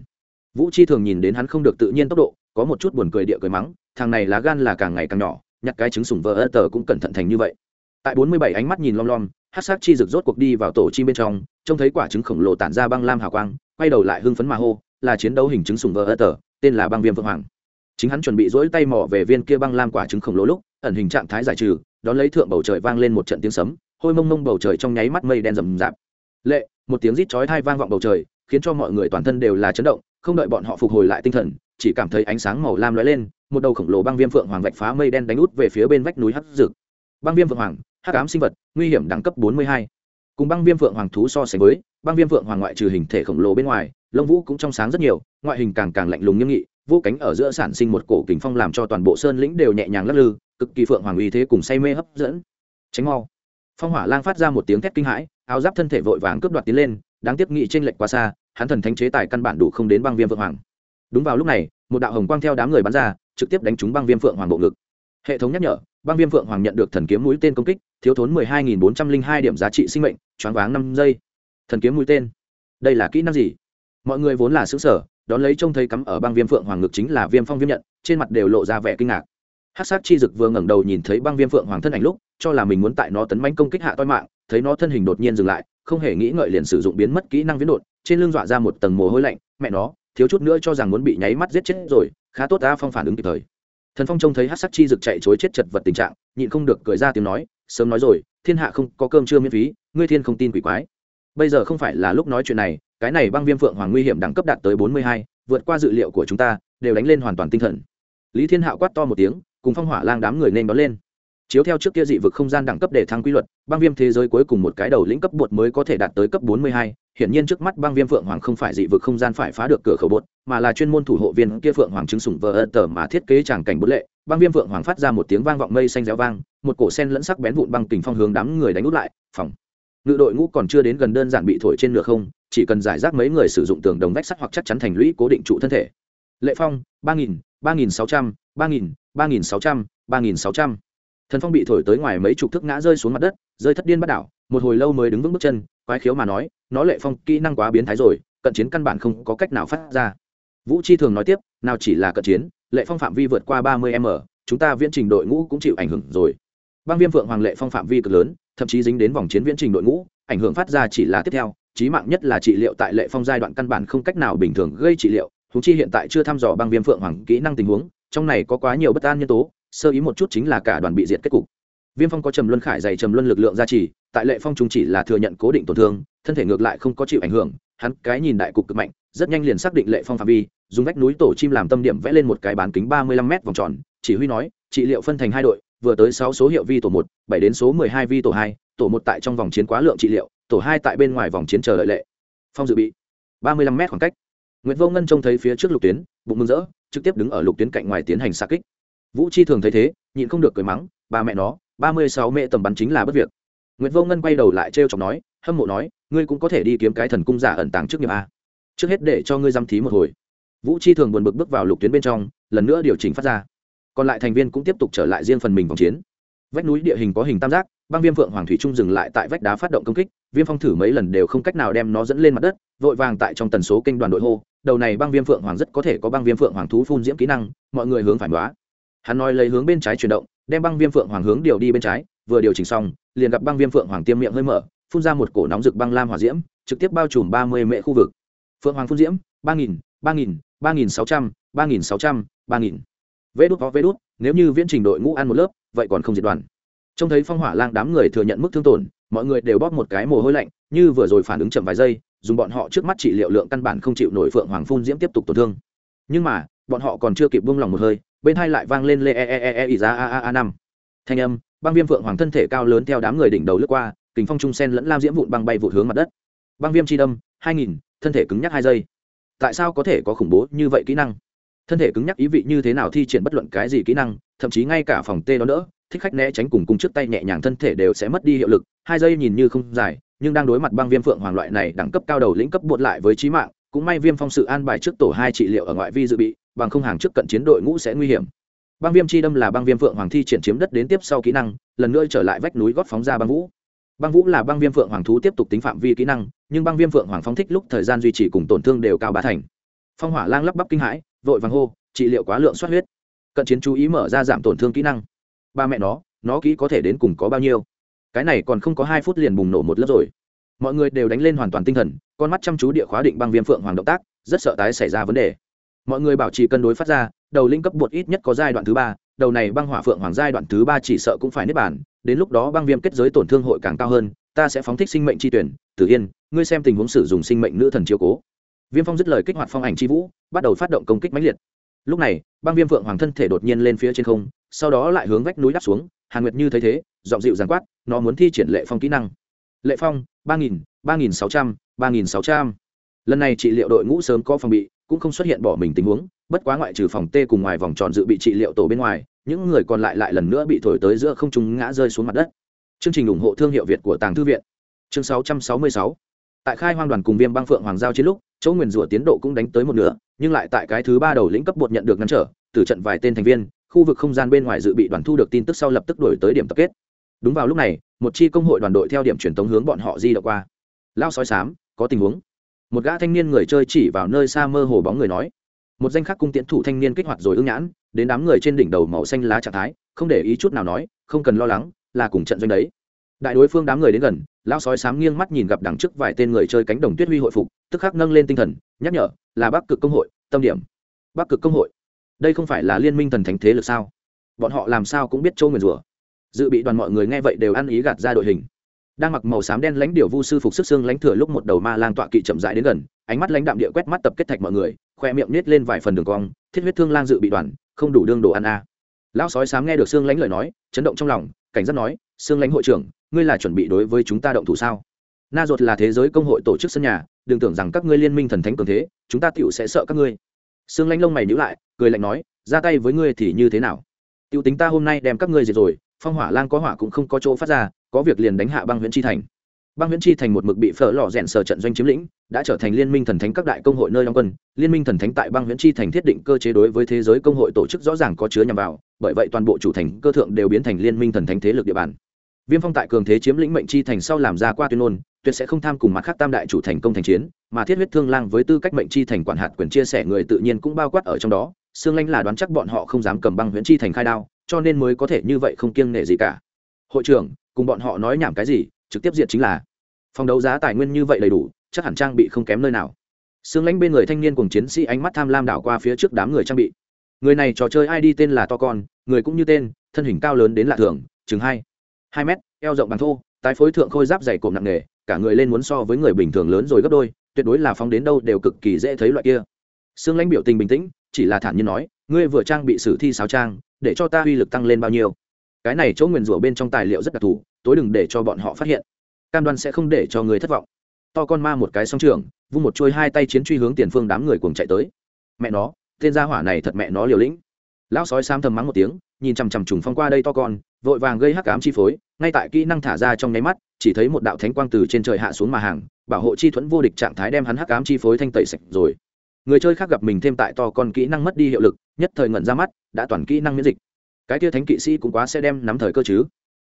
Vũ chi thường nhìn đến hắn không được tự nhiên tốc độ, có một chút buồn cười địa cười mắng, thằng này lá gan là càng ngày càng nhỏ, nhặt cái trứng sủng vỡ ơ tờ cũng cẩn thận thành như vậy. Tại bốn mươi bảy ánh mắt nhìn lom lom hát sắc chi rực rốt cuộc đi vào tổ chim bên trong, trông thấy quả trứng khổng lồ tản ra băng lam hào quang, quay đầu lại hưng phấn mà hô là chiến đấu hình chứng sùng vờ ơ tờ, tên là băng viêm vượng hoàng. Chính hắn chuẩn bị dỗi tay mỏ về viên kia băng lam quả trứng khổng lồ lúc, ẩn hình trạng thái giải trừ, đón lấy thượng bầu trời vang lên một trận tiếng sấm, hôi mông mông bầu trời trong nháy mắt mây đen rầm rạp. Lệ, một tiếng rít chói thai vang vọng bầu trời, khiến cho mọi người toàn thân đều là chấn động, không đợi bọn họ phục hồi lại tinh thần, chỉ cảm thấy ánh sáng màu lam lóe lên, một đầu khổng lồ băng viêm phượng hoàng vạch phá mây đen đánh út về phía bên vách núi hắc dực. Băng viêm phượng hoàng, hắc ám sinh vật, nguy hiểm đẳng cấp 42. cùng băng viêm phượng hoàng thú so sánh với, băng viêm phượng hoàng ngoại trừ hình thể khổng lồ bên ngoài lông vũ cũng trong sáng rất nhiều, ngoại hình càng càng lạnh lùng nghiêm nghị, vô cánh ở giữa sản sinh một cổ kính phong làm cho toàn bộ sơn lĩnh đều nhẹ nhàng lắc lư, cực kỳ phượng hoàng uy thế cùng say mê hấp dẫn. Tránh mau. Phong hỏa lang phát ra một tiếng thét kinh hãi, áo giáp thân thể vội vàng cướp đoạt tiến lên, đáng tiếc nghị trên lệch quá xa, hắn thần thánh chế tài căn bản đủ không đến băng viêm phượng hoàng. Đúng vào lúc này, một đạo hồng quang theo đám người bắn ra, trực tiếp đánh trúng băng viêm phượng hoàng bộ ngực. Hệ thống nhắc nhở, băng viêm phượng hoàng nhận được thần kiếm mũi tên công kích, thiếu thốn mười hai nghìn bốn trăm linh hai điểm giá trị sinh mệnh, choáng váng năm giây. Thần kiếm mũi tên. Đây là kỹ năng gì? Mọi người vốn là xứ sở đón lấy trông thấy cắm ở băng viêm phượng hoàng ngực chính là viêm phong viêm nhận, trên mặt đều lộ ra vẻ kinh ngạc. Hát sát chi dực vừa ngẩng đầu nhìn thấy băng viêm phượng hoàng thân ảnh lúc, cho là mình muốn tại nó tấn manh công kích hạ toi mạng, thấy nó thân hình đột nhiên dừng lại, không hề nghĩ ngợi liền sử dụng biến mất kỹ năng viễn đột, trên lưng dọa ra một tầng mồ hôi lạnh, mẹ nó, thiếu chút nữa cho rằng muốn bị nháy mắt giết chết rồi, khá tốt ta phong phản ứng kịp thời. Thần phong trông thấy hát sắc chi rực chạy chối chết chật vật tình trạng, nhịn không được cười ra tiếng nói, sớm nói rồi, thiên hạ không có cơm chưa miễn phí, ngươi thiên không tin quỷ quái bây giờ không phải là lúc nói chuyện này, cái này băng viêm phượng hoàng nguy hiểm đẳng cấp đạt tới bốn mươi hai, vượt qua dự liệu của chúng ta, đều đánh lên hoàn toàn tinh thần. Lý thiên hạo quát to một tiếng, cùng phong hỏa lang đám người nên đón lên. Chiếu theo trước kia dị vực không gian đẳng cấp để thăng quy luật, băng viêm thế giới cuối cùng một cái đầu lĩnh cấp bột mới có thể đạt tới cấp bốn mươi hai, hiển nhiên trước mắt băng viêm phượng hoàng không phải dị vực không gian phải phá được cửa khẩu bột, mà là chuyên môn thủ hộ viên kia phượng hoàng chứng sủng vờ ơ tờ mà thiết kế tràng cảnh bất lệ. Băng viêm phượng hoàng phát ra một tiếng vang vọng mây xanh réo vang, một cổ sen lẫn sắc bén vụn băng tình phong hướng đám người đánh út lại phòng ngự đội ngũ còn chưa đến gần đơn giản bị thổi trên nửa không, chỉ cần giải rác mấy người sử dụng tường đồng vách sắt hoặc chắc chắn thành lũy cố định trụ thân thể. Lệ phong, ba nghìn ba nghìn sáu trăm, ba nghìn ba nghìn sáu trăm, ba nghìn sáu trăm. Thần phong bị thổi tới ngoài mấy chục thước ngã rơi xuống mặt đất, rơi thất điên bắt đảo, một hồi lâu mới đứng vững bước chân, quái khiếu mà nói, nó lệ phong, kỹ năng quá biến thái rồi, cận chiến căn bản không có cách nào phát ra. Vũ chi thường nói tiếp, nào chỉ là cận chiến, lệ phong phạm vi vượt qua ba mươi m, chúng ta viễn trình đội ngũ cũng chịu ảnh hưởng rồi. Băng viêm phượng hoàng lệ phong phạm vi cực lớn thậm chí dính đến vòng chiến viễn trình đội ngũ, ảnh hưởng phát ra chỉ là tiếp theo trí mạng nhất là trị liệu tại lệ phong giai đoạn căn bản không cách nào bình thường gây trị liệu thú chi hiện tại chưa thăm dò băng viêm phượng hoàng kỹ năng tình huống, trong này có quá nhiều bất an nhân tố, sơ ý một chút chính là cả đoàn bị diệt kết cục. Viêm phong có trầm luân khải dày trầm luân lực lượng gia trì, tại lệ phong chúng chỉ là thừa nhận cố định tổn thương, thân thể ngược lại không có chịu ảnh hưởng, hắn cái nhìn đại cục cực mạnh, rất nhanh liền xác định lệ phong phạm vi, dùng vách núi tổ chim làm tâm điểm vẽ lên một cái bán kính ba mươi lăm m vòng tròn, chỉ huy nói, trị liệu phân thành hai đội vừa tới sáu số hiệu vi tổ một, bảy đến số mười hai vi tổ hai, tổ một tại trong vòng chiến quá lượng trị liệu, tổ hai tại bên ngoài vòng chiến chờ lợi lệ. Phong dự bị, ba mươi lăm m khoảng cách. Nguyễn vô ngân trông thấy phía trước lục tuyến, bụng mừng rỡ, trực tiếp đứng ở lục tuyến cạnh ngoài tiến hành xa kích. Vũ chi thường thấy thế, nhịn không được cười mắng, ba mẹ nó, ba mươi sáu mẹ tầm bắn chính là bất việc. Nguyễn vô ngân quay đầu lại trêu chọc nói, hâm mộ nói, ngươi cũng có thể đi kiếm cái thần cung giả ẩn tàng trước nghiệp a. Trước hết để cho ngươi giam thí một hồi. Vũ chi thường buồn bực bước vào lục tuyến bên trong, lần nữa điều chỉnh phát ra còn lại thành viên cũng tiếp tục trở lại riêng phần mình vòng chiến. Vách núi địa hình có hình tam giác, băng viêm phượng hoàng thủy trung dừng lại tại vách đá phát động công kích, viêm phong thử mấy lần đều không cách nào đem nó dẫn lên mặt đất, vội vàng tại trong tần số kênh đoàn đội hô, đầu này băng viêm phượng hoàng rất có thể có băng viêm phượng hoàng thú phun diễm kỹ năng, mọi người hướng phản đoá hắn nói lấy hướng bên trái chuyển động, đem băng viêm phượng hoàng hướng điều đi bên trái, vừa điều chỉnh xong, liền gặp băng viêm phượng hoàng tiêm miệng hơi mở, phun ra một cổ nóng rực băng lam hỏa diễm, trực tiếp bao trùm ba mươi mệ khu vực. Phượng hoàng phun diễm, ba nghìn ba nghìn ba nghìn sáu trăm, ba nghìn sáu trăm, ba nghìn vê đút có vê đút, nếu như viễn trình đội ngũ ăn một lớp, vậy còn không diệt đoàn. Trông thấy phong hỏa lang đám người thừa nhận mức thương tổn, mọi người đều bóp một cái mồ hôi lạnh, như vừa rồi phản ứng chậm vài giây, dùng bọn họ trước mắt trị liệu lượng căn bản không chịu nổi phượng hoàng phun diễm tiếp tục tổn thương. Nhưng mà, bọn họ còn chưa kịp buông lòng một hơi, bên hai lại vang lên lê e, e e e e ra a a a năm. Thanh âm, băng viêm phượng hoàng thân thể cao lớn theo đám người đỉnh đầu lướt qua kính phong trung sen lẫn lam diễm vụn băng bay vụt hướng mặt đất. Băng viêm chi đâm, hai nghìn, thân thể cứng nhắc hai giây. Tại sao có thể có khủng bố như vậy kỹ năng? Thân thể cứng nhắc ý vị như thế nào thi triển bất luận cái gì kỹ năng, thậm chí ngay cả phòng tê đó nữa, thích khách né tránh cùng cung trước tay nhẹ nhàng thân thể đều sẽ mất đi hiệu lực, hai giây nhìn như không dài, nhưng đang đối mặt băng viêm phượng hoàng loại này đẳng cấp cao đầu lĩnh cấp buộc lại với trí mạng, cũng may viêm phong sự an bài trước tổ hai trị liệu ở ngoại vi dự bị, bằng không hàng trước cận chiến đội ngũ sẽ nguy hiểm. Băng viêm chi đâm là băng viêm phượng hoàng thi triển chiếm đất đến tiếp sau kỹ năng, lần nữa trở lại vách núi gót phóng ra băng vũ. Băng vũ là băng viêm phượng hoàng thú tiếp tục tính phạm vi kỹ năng, nhưng băng viêm phượng hoàng phóng thích lúc thời gian duy trì cùng tổn thương đều cao bá thành. Phong hỏa lang lắp bắp kinh hãi vội vàng hô, trị liệu quá lượng xuất huyết. Cận chiến chú ý mở ra giảm tổn thương kỹ năng. Ba mẹ nó nó kỹ có thể đến cùng có bao nhiêu? Cái này còn không có hai phút liền bùng nổ một lớp rồi. Mọi người đều đánh lên hoàn toàn tinh thần, con mắt chăm chú địa khóa định băng viêm phượng hoàng động tác, rất sợ tái xảy ra vấn đề. Mọi người bảo trì cân đối phát ra, đầu linh cấp bột ít nhất có giai đoạn thứ ba, đầu này băng hỏa phượng hoàng giai đoạn thứ ba chỉ sợ cũng phải nếp bản đến lúc đó băng viêm kết giới tổn thương hội càng cao hơn, ta sẽ phóng thích sinh mệnh chi tuyển. Tử yên, ngươi xem tình huống sử dụng sinh mệnh nữ thần chiếu cố viêm phong dứt lời kích hoạt phong ảnh chi vũ, bắt đầu phát động công kích mãnh liệt. Lúc này, băng viêm phượng hoàng thân thể đột nhiên lên phía trên không, sau đó lại hướng vách núi đắp xuống, hàn nguyệt như thấy thế, giọng dịu giàn quát, nó muốn thi triển lệ phong kỹ năng. Lệ phong, ba nghìn ba nghìn sáu trăm, ba nghìn sáu trăm. Lần này trị liệu đội ngũ sớm có phòng bị, cũng không xuất hiện bỏ mình tình huống, bất quá ngoại trừ phòng t cùng ngoài vòng tròn dự bị trị liệu tổ bên ngoài, những người còn lại lại lần nữa bị thổi tới giữa không trung ngã rơi xuống mặt đất. Chương trình ủng hộ thương hiệu việt của tàng thư viện. Chương 666 tại khai hoang đoàn cùng viêm băng phượng hoàng giao chiến lúc chỗ nguyền rủa tiến độ cũng đánh tới một nửa, nhưng lại tại cái thứ ba đầu lĩnh cấp bột nhận được ngăn trở, từ trận vài tên thành viên, khu vực không gian bên ngoài dự bị đoàn thu được tin tức sau lập tức đổi tới điểm tập kết. Đúng vào lúc này, một chi công hội đoàn đội theo điểm truyền tống hướng bọn họ di động qua. Lao sói sám có tình huống. Một gã thanh niên người chơi chỉ vào nơi xa mơ hồ bóng người nói. Một danh khắc cung tiễn thủ thanh niên kích hoạt rồi ứng nhãn, đến đám người trên đỉnh đầu màu xanh lá trạng thái, không để ý chút nào nói, không cần lo lắng, là cùng trận doanh đấy. Đại đối phương đám người đến gần lão sói sám nghiêng mắt nhìn gặp đằng trước vài tên người chơi cánh đồng tuyết huy hội phục, tức khắc nâng lên tinh thần, nhắc nhở, là bắc cực công hội, tâm điểm. Bắc cực công hội. Đây không phải là liên minh thần thánh thế lực sao? Bọn họ làm sao cũng biết châu nguyền rủa. Dự bị đoàn mọi người nghe vậy đều ăn ý gạt ra đội hình. Đang mặc màu xám đen lãnh điều vu sư phục sức xương lãnh thừa lúc một đầu ma lang tọa kỵ chậm rãi đến gần, ánh mắt lãnh đạm địa quét mắt tập kết thạch mọi người, khoe miệng nết lên vài phần đường cong, thiết huyết thương lang dự bị đoàn, không đủ đương đồ ăn a à. lão sói sám nghe được xương lãnh lời nói, chấn động trong lòng, cảnh giác nói, xương lãnh hội trưởng ngươi là chuẩn bị đối với chúng ta động thủ sao? Na ruột là thế giới công hội tổ chức sân nhà, đừng tưởng rằng các ngươi liên minh thần thánh cường thế, chúng ta tựu sẽ sợ các ngươi. Sương Lanh lông mày nhữ lại, cười lạnh nói, ra tay với ngươi thì như thế nào? Tựu tính ta hôm nay đem các ngươi diệt rồi, phong hỏa lang có hỏa cũng không có chỗ phát ra, có việc liền đánh hạ băng huyện chi thành. Băng Huyễn chi thành một mực bị phở lò rèn sở trận doanh chiếm lĩnh, đã trở thành liên minh thần thánh các đại công hội nơi đóng quân. Liên minh thần thánh tại băng Huyễn chi thành thiết định cơ chế đối với thế giới công hội tổ chức rõ ràng có chứa nhằm vào, bởi vậy toàn bộ chủ thành cơ thượng đều biến thành liên minh thần thánh thế lực địa bàn viêm phong tại cường thế chiếm lĩnh mệnh chi thành sau làm ra qua tuyên ngôn, tuyệt sẽ không tham cùng mặt khác tam đại chủ thành công thành chiến, mà thiết huyết thương lang với tư cách mệnh chi thành quản hạt quyền chia sẻ người tự nhiên cũng bao quát ở trong đó xương lanh là đoán chắc bọn họ không dám cầm băng huyễn chi thành khai đao, cho nên mới có thể như vậy không kiêng nể gì cả. Hội trưởng, cùng bọn họ nói nhảm cái gì, trực tiếp diệt chính là. Phòng đấu giá tài nguyên như vậy đầy đủ, chắc hẳn trang bị không kém nơi nào. Xương lãnh bên người thanh niên cùng chiến sĩ ánh mắt tham lam đảo qua phía trước đám người trang bị. Người này trò chơi id tên là to con, người cũng như tên, thân hình cao lớn đến lạ thường, chừng hai hai mét, eo rộng bằng thô, tái phối thượng khôi giáp dày cộm nặng nề, cả người lên muốn so với người bình thường lớn rồi gấp đôi, tuyệt đối là phóng đến đâu đều cực kỳ dễ thấy loại kia. Xương lãnh biểu tình bình tĩnh, chỉ là thản nhiên nói, ngươi vừa trang bị sử thi sáo trang, để cho ta uy lực tăng lên bao nhiêu? Cái này chỗ nguyền rủa bên trong tài liệu rất đặc thù, tối đừng để cho bọn họ phát hiện. Cam đoan sẽ không để cho người thất vọng. To con ma một cái song trường, vung một chuôi hai tay chiến truy hướng tiền phương đám người cuồng chạy tới. Mẹ nó, tên gia hỏa này thật mẹ nó liều lĩnh. Lão sói sam thầm mắng một tiếng nhìn chằm chằm trùng phong qua đây to con, vội vàng gây hắc ám chi phối, ngay tại kỹ năng thả ra trong nháy mắt, chỉ thấy một đạo thánh quang từ trên trời hạ xuống mà hàng, bảo hộ chi thuẫn vô địch trạng thái đem hắn hắc ám chi phối thanh tẩy sạch rồi. Người chơi khác gặp mình thêm tại to con kỹ năng mất đi hiệu lực, nhất thời ngẩn ra mắt, đã toàn kỹ năng miễn dịch. Cái tia thánh kỵ sĩ cũng quá sẽ đem nắm thời cơ chứ.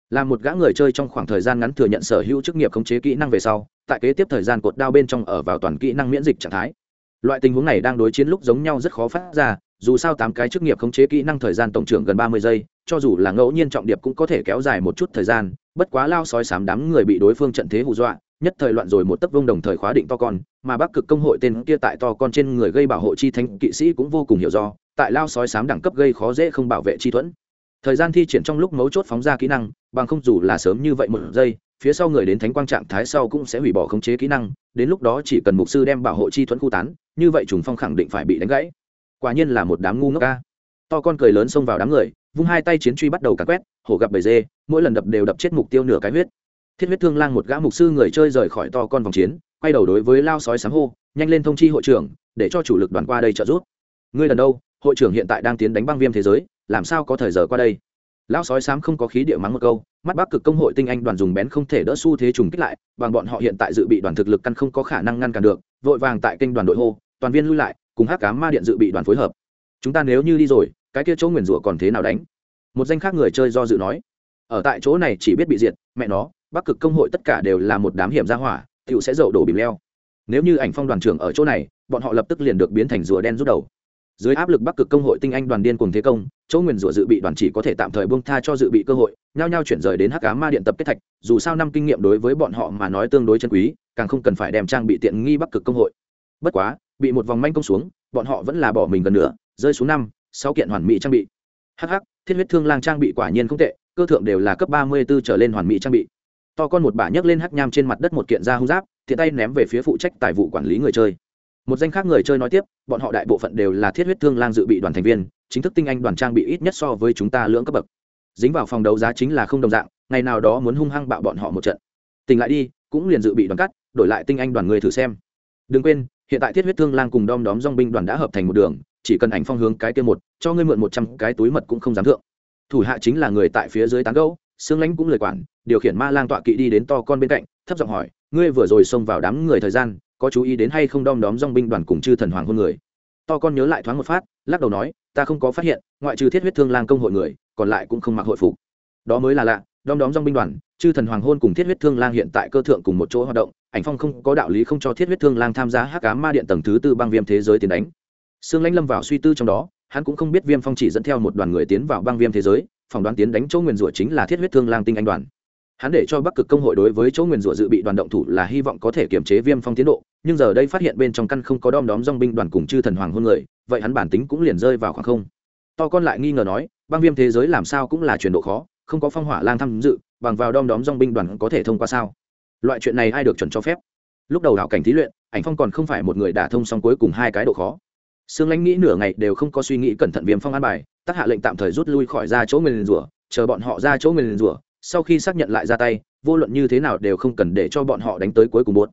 Là một gã người chơi trong khoảng thời gian ngắn thừa nhận sở hữu chức nghiệp khống chế kỹ năng về sau, tại kế tiếp thời gian cột đao bên trong ở vào toàn kỹ năng miễn dịch trạng thái. Loại tình huống này đang đối chiến lúc giống nhau rất khó phát ra dù sao tám cái chức nghiệp khống chế kỹ năng thời gian tổng trưởng gần ba mươi giây, cho dù là ngẫu nhiên trọng điệp cũng có thể kéo dài một chút thời gian, bất quá lao sói sám đám người bị đối phương trận thế hù dọa, nhất thời loạn rồi một tấc vông đồng thời khóa định to con, mà bắc cực công hội tên kia tại to con trên người gây bảo hộ chi thánh kỵ sĩ cũng vô cùng hiểu do, tại lao sói sám đẳng cấp gây khó dễ không bảo vệ chi thuẫn. Thời gian thi triển trong lúc mấu chốt phóng ra kỹ năng, bằng không dù là sớm như vậy một giây, phía sau người đến thánh quang trạng thái sau cũng sẽ hủy bỏ khống chế kỹ năng, đến lúc đó chỉ cần mục sư đem bảo hộ chi thuẫn khu tán, như vậy trùng phong khẳng định phải bị đánh gãy quả nhiên là một đám ngu ngốc ca. To con cười lớn xông vào đám người, vung hai tay chiến truy bắt đầu cắn quét, hổ gặp bầy dê, mỗi lần đập đều đập chết mục tiêu nửa cái huyết. Thiết huyết thương lang một gã mục sư người chơi rời khỏi to con vòng chiến, quay đầu đối với lao sói sáng hô, nhanh lên thông chi hội trưởng, để cho chủ lực đoàn qua đây trợ giúp. Ngươi lần đâu, hội trưởng hiện tại đang tiến đánh băng viêm thế giới, làm sao có thời giờ qua đây? Lão sói sám không có khí địa mắng một câu, mắt bắc cực công hội tinh anh đoàn dùng bén không thể đỡ xu thế trùng kích lại, bằng bọn họ hiện tại dự bị đoàn thực lực căn không có khả năng ngăn cản được, vội vàng tại kênh đoàn đội hô, toàn viên lui lại cùng hắc cá ma điện dự bị đoàn phối hợp. Chúng ta nếu như đi rồi, cái kia chỗ nguyền rủa còn thế nào đánh? Một danh khác người chơi do dự nói. Ở tại chỗ này chỉ biết bị diệt, mẹ nó, bắc cực công hội tất cả đều là một đám hiểm gia hỏa tựu sẽ dậu đổ bìm leo. Nếu như ảnh phong đoàn trưởng ở chỗ này, bọn họ lập tức liền được biến thành rùa đen rút đầu. Dưới áp lực bắc cực công hội tinh anh đoàn điên cùng thế công, chỗ nguyền rủa dự bị đoàn chỉ có thể tạm thời buông tha cho dự bị cơ hội, nhao nhao chuyển rời đến hắc cá ma điện tập kết thạch, dù sao năm kinh nghiệm đối với bọn họ mà nói tương đối chân quý, càng không cần phải đem trang bị tiện nghi bắc cực công hội. Bất quá bị một vòng manh công xuống, bọn họ vẫn là bỏ mình gần nữa rơi xuống năm, sáu kiện hoàn mỹ trang bị. Hh thiết huyết thương lang trang bị quả nhiên không tệ, cơ thượng đều là cấp ba mươi b ố trở lên hoàn mỹ trang bị. To con một bả nhấc lên hắc nham trên mặt đất một kiện da hung giáp thì tay ném về phía phụ trách tài vụ quản lý người chơi. Một danh khác người chơi nói tiếp, bọn họ đại bộ phận đều là thiết huyết thương lang dự bị đoàn thành viên, chính thức tinh anh đoàn trang bị ít nhất so với chúng ta lưỡng cấp bậc. Dính vào phòng đấu giá chính là không đồng dạng, ngày nào đó muốn hung hăng bạo bọn họ một trận. Tỉnh lại đi, cũng liền dự bị đoàn cắt, đổi lại tinh anh đoàn người thử xem. Đừng quên hiện tại thiết huyết thương lang cùng đom đóm dong binh đoàn đã hợp thành một đường, chỉ cần ảnh phong hướng cái kia một, cho ngươi mượn một trăm cái túi mật cũng không dám thượng. Thủ hạ chính là người tại phía dưới tán gấu xương lãnh cũng lời quản, điều khiển ma lang tọa kỵ đi đến to con bên cạnh, thấp giọng hỏi, ngươi vừa rồi xông vào đám người thời gian, có chú ý đến hay không đom đóm dong binh đoàn cùng chư thần hoàng hôn người? To con nhớ lại thoáng một phát, lắc đầu nói, ta không có phát hiện, ngoại trừ thiết huyết thương lang công hội người, còn lại cũng không mặc hội phục. Đó mới là lạ, đom đóm dong binh đoàn, chư thần hoàng hôn cùng thiết huyết thương lang hiện tại cơ thượng cùng một chỗ hoạt động ảnh phong không có đạo lý không cho thiết huyết thương lang tham gia hắc cá ma điện tầng thứ tư băng viêm thế giới tiến đánh. Sương lãnh lâm vào suy tư trong đó, hắn cũng không biết viêm phong chỉ dẫn theo một đoàn người tiến vào băng viêm thế giới, phỏng đoán tiến đánh chỗ nguyền rủa chính là thiết huyết thương lang tinh anh đoàn. Hắn để cho bắc cực công hội đối với chỗ nguyền rủa dự bị đoàn động thủ là hy vọng có thể kiềm chế viêm phong tiến độ, nhưng giờ đây phát hiện bên trong căn không có đom đóm dong binh đoàn cùng chư thần hoàng hôn người, vậy hắn bản tính cũng liền rơi vào khoảng không. To con lại nghi ngờ nói, băng viêm thế giới làm sao cũng là chuyển độ khó, không có phong hỏa lang tham dự, bằng vào đom đóm dong binh đoàn có thể thông qua sao? Loại chuyện này ai được chuẩn cho phép? Lúc đầu đạo cảnh thí luyện, ảnh phong còn không phải một người đả thông xong cuối cùng hai cái độ khó. Sương lãnh nghĩ nửa ngày đều không có suy nghĩ cẩn thận viêm phong an bài tác hạ lệnh tạm thời rút lui khỏi ra chỗ người liền rủa, chờ bọn họ ra chỗ người liền rủa, sau khi xác nhận lại ra tay, vô luận như thế nào đều không cần để cho bọn họ đánh tới cuối cùng một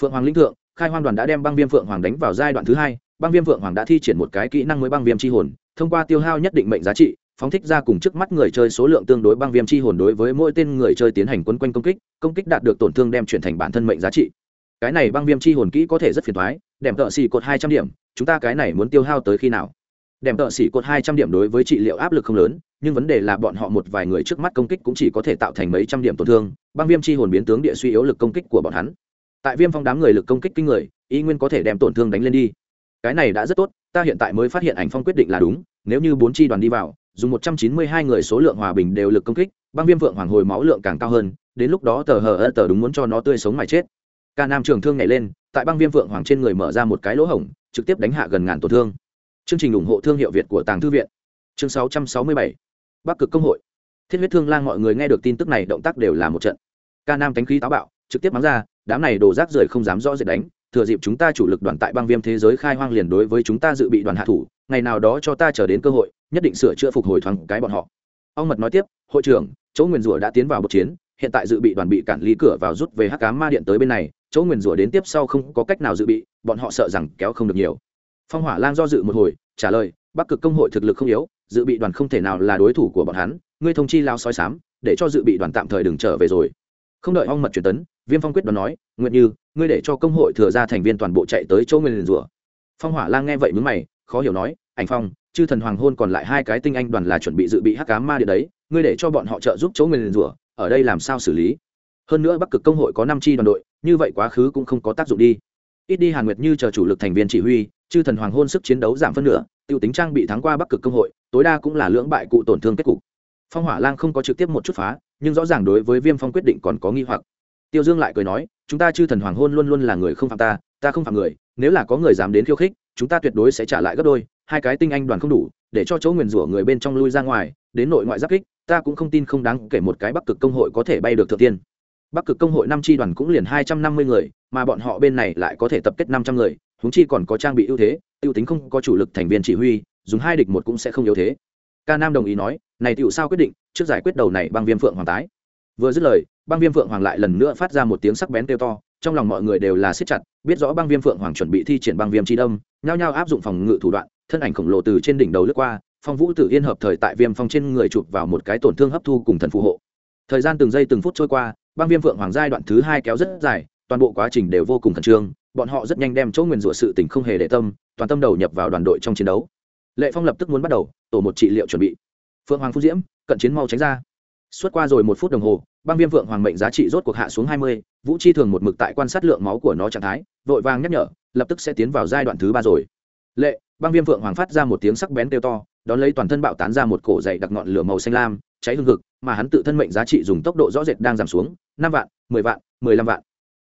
phượng hoàng linh thượng, khai hoang đoàn đã đem băng viêm phượng hoàng đánh vào giai đoạn thứ hai, băng viêm phượng hoàng đã thi triển một cái kỹ năng mới băng viêm c h i hồn, thông qua tiêu hao nhất định mệnh giá trị phóng thích ra cùng trước mắt người chơi số lượng tương đối băng viêm chi hồn đối với mỗi tên người chơi tiến hành quấn quanh công kích công kích đạt được tổn thương đem chuyển thành bản thân mệnh giá trị. Cái này băng viêm chi hồn kỹ có thể rất phiền thoái đèm tợ xì cột hai trăm điểm, chúng ta cái này muốn tiêu hao tới khi nào? Đèm tợ xỉ cột hai trăm điểm đối với trị liệu áp lực không lớn, nhưng vấn đề là bọn họ một vài người trước mắt công kích cũng chỉ có thể tạo thành mấy trăm điểm tổn thương, băng viêm chi hồn biến tướng địa suy yếu lực công kích của bọn hắn. Tại viêm phong đám người lực công kích kinh người, y nguyên có thể đem tổn thương đánh lên đi. Cái này đã rất tốt, ta hiện tại mới phát hiện ảnh phong quyết định là đúng, nếu như bốn chi đoàn đi vào dùng một trăm chín mươi hai người số lượng hòa bình đều lực công kích, băng viêm vượng hoàng hồi máu lượng càng cao hơn, đến lúc đó tờ hở ơ tờ đúng muốn cho nó tươi sống mà chết. Ca nam trường thương nhảy lên, tại băng viêm vượng hoàng trên người mở ra một cái lỗ hổng, trực tiếp đánh hạ gần ngàn tổn thương. Chương trình ủng hộ thương hiệu việt của tàng thư viện. Chương sáu trăm sáu mươi bảy. Bắc cực công hội. Thiết huyết thương lang mọi người nghe được tin tức này, động tác đều là một trận. Ca nam cánh khí táo bạo, trực tiếp mắng ra, đám này đồ rác rưởi không dám rõ rệt đánh, thừa dịp chúng ta chủ lực đoàn tại băng viêm thế giới khai hoang liền đối với chúng ta dự bị đoàn hạ thủ ngày nào đó cho ta chờ đến cơ hội, nhất định sửa chữa phục hồi thoáng cái bọn họ. Ông mật nói tiếp, hội trưởng, chỗ nguyền rủa đã tiến vào một chiến, hiện tại dự bị đoàn bị cản lý cửa vào rút về hắc cá ma điện tới bên này, chỗ nguyền rủa đến tiếp sau không có cách nào dự bị, bọn họ sợ rằng kéo không được nhiều. Phong hỏa lang do dự một hồi, trả lời, bắc cực công hội thực lực không yếu, dự bị đoàn không thể nào là đối thủ của bọn hắn, ngươi thông chi lao soi sám để cho dự bị đoàn tạm thời đừng trở về rồi. Không đợi ong mật truyền tấn, viêm phong quyết đoán nói nguyện như, ngươi để cho công hội thừa ra thành viên toàn bộ chạy tới chỗ nguyên rủa. Phong hỏa lang nghe vậy mướn mày khó hiểu nói, ảnh phong, chư thần hoàng hôn còn lại hai cái tinh anh đoàn là chuẩn bị dự bị hắc cá ma điện đấy, ngươi để cho bọn họ trợ giúp chỗ nguyên rủa, ở đây làm sao xử lý? Hơn nữa bắc cực công hội có năm chi đoàn đội, như vậy quá khứ cũng không có tác dụng đi. Ít đi hàn nguyệt như chờ chủ lực thành viên chỉ huy, chư thần hoàng hôn sức chiến đấu giảm phân nửa, tiêu tính trang bị thắng qua bắc cực công hội, tối đa cũng là lưỡng bại cụ tổn thương kết cục. Phong hỏa lang không có trực tiếp một chút phá, nhưng rõ ràng đối với viêm phong quyết định còn có nghi hoặc. Tiêu dương lại cười nói, chúng ta chư thần hoàng hôn luôn luôn là người không phạm ta ta không phạm người, nếu là có người dám đến khiêu khích chúng ta tuyệt đối sẽ trả lại gấp đôi, hai cái tinh anh đoàn không đủ, để cho chỗ nguyền rủa người bên trong lui ra ngoài, đến nội ngoại giáp kích, ta cũng không tin không đáng kể một cái bắc cực công hội có thể bay được thượng tiên. Bắc cực công hội năm tri đoàn cũng liền hai trăm năm mươi người, mà bọn họ bên này lại có thể tập kết năm trăm người húng chi còn có trang bị ưu thế ưu tính không có chủ lực thành viên chỉ huy, dùng hai địch một cũng sẽ không yếu thế. Ca nam đồng ý nói, này tựu sao quyết định, trước giải quyết đầu này bằng viêm phượng hoàng tái. Vừa dứt lời, băng viêm phượng hoàng lại lần nữa phát ra một tiếng sắc bén kêu to trong lòng mọi người đều là siết chặt, biết rõ băng viêm phượng hoàng chuẩn bị thi triển băng viêm chi đông nhao nhao áp dụng phòng ngự thủ đoạn, thân ảnh khổng lồ từ trên đỉnh đầu lướt qua, phong vũ tự yên hợp thời tại viêm phong trên người chụp vào một cái tổn thương hấp thu cùng thần phù hộ. Thời gian từng giây từng phút trôi qua, băng viêm phượng hoàng giai đoạn thứ hai kéo rất dài, toàn bộ quá trình đều vô cùng khẩn trương, bọn họ rất nhanh đem chỗ nguyền rủa sự tình không hề để tâm, toàn tâm đầu nhập vào đoàn đội trong chiến đấu. Lệ phong lập tức muốn bắt đầu, tổ một trị liệu chuẩn bị. Phượng hoàng phú diễm, cận chiến mau tránh ra. Suốt qua rồi một phút đồng hồ, băng viêm vượng hoàng mệnh giá trị rốt cuộc hạ xuống hai mươi vũ chi thường một mực tại quan sát lượng máu của nó trạng thái, vội vàng nhắc nhở, lập tức sẽ tiến vào giai đoạn thứ ba rồi. Lệ, băng viêm vượng hoàng phát ra một tiếng sắc bén kêu to, đón lấy toàn thân bạo tán ra một cổ dày đặc ngọn lửa màu xanh lam, cháy hương thực mà hắn tự thân mệnh giá trị dùng tốc độ rõ rệt đang giảm xuống, năm vạn, mười vạn, mười lăm vạn.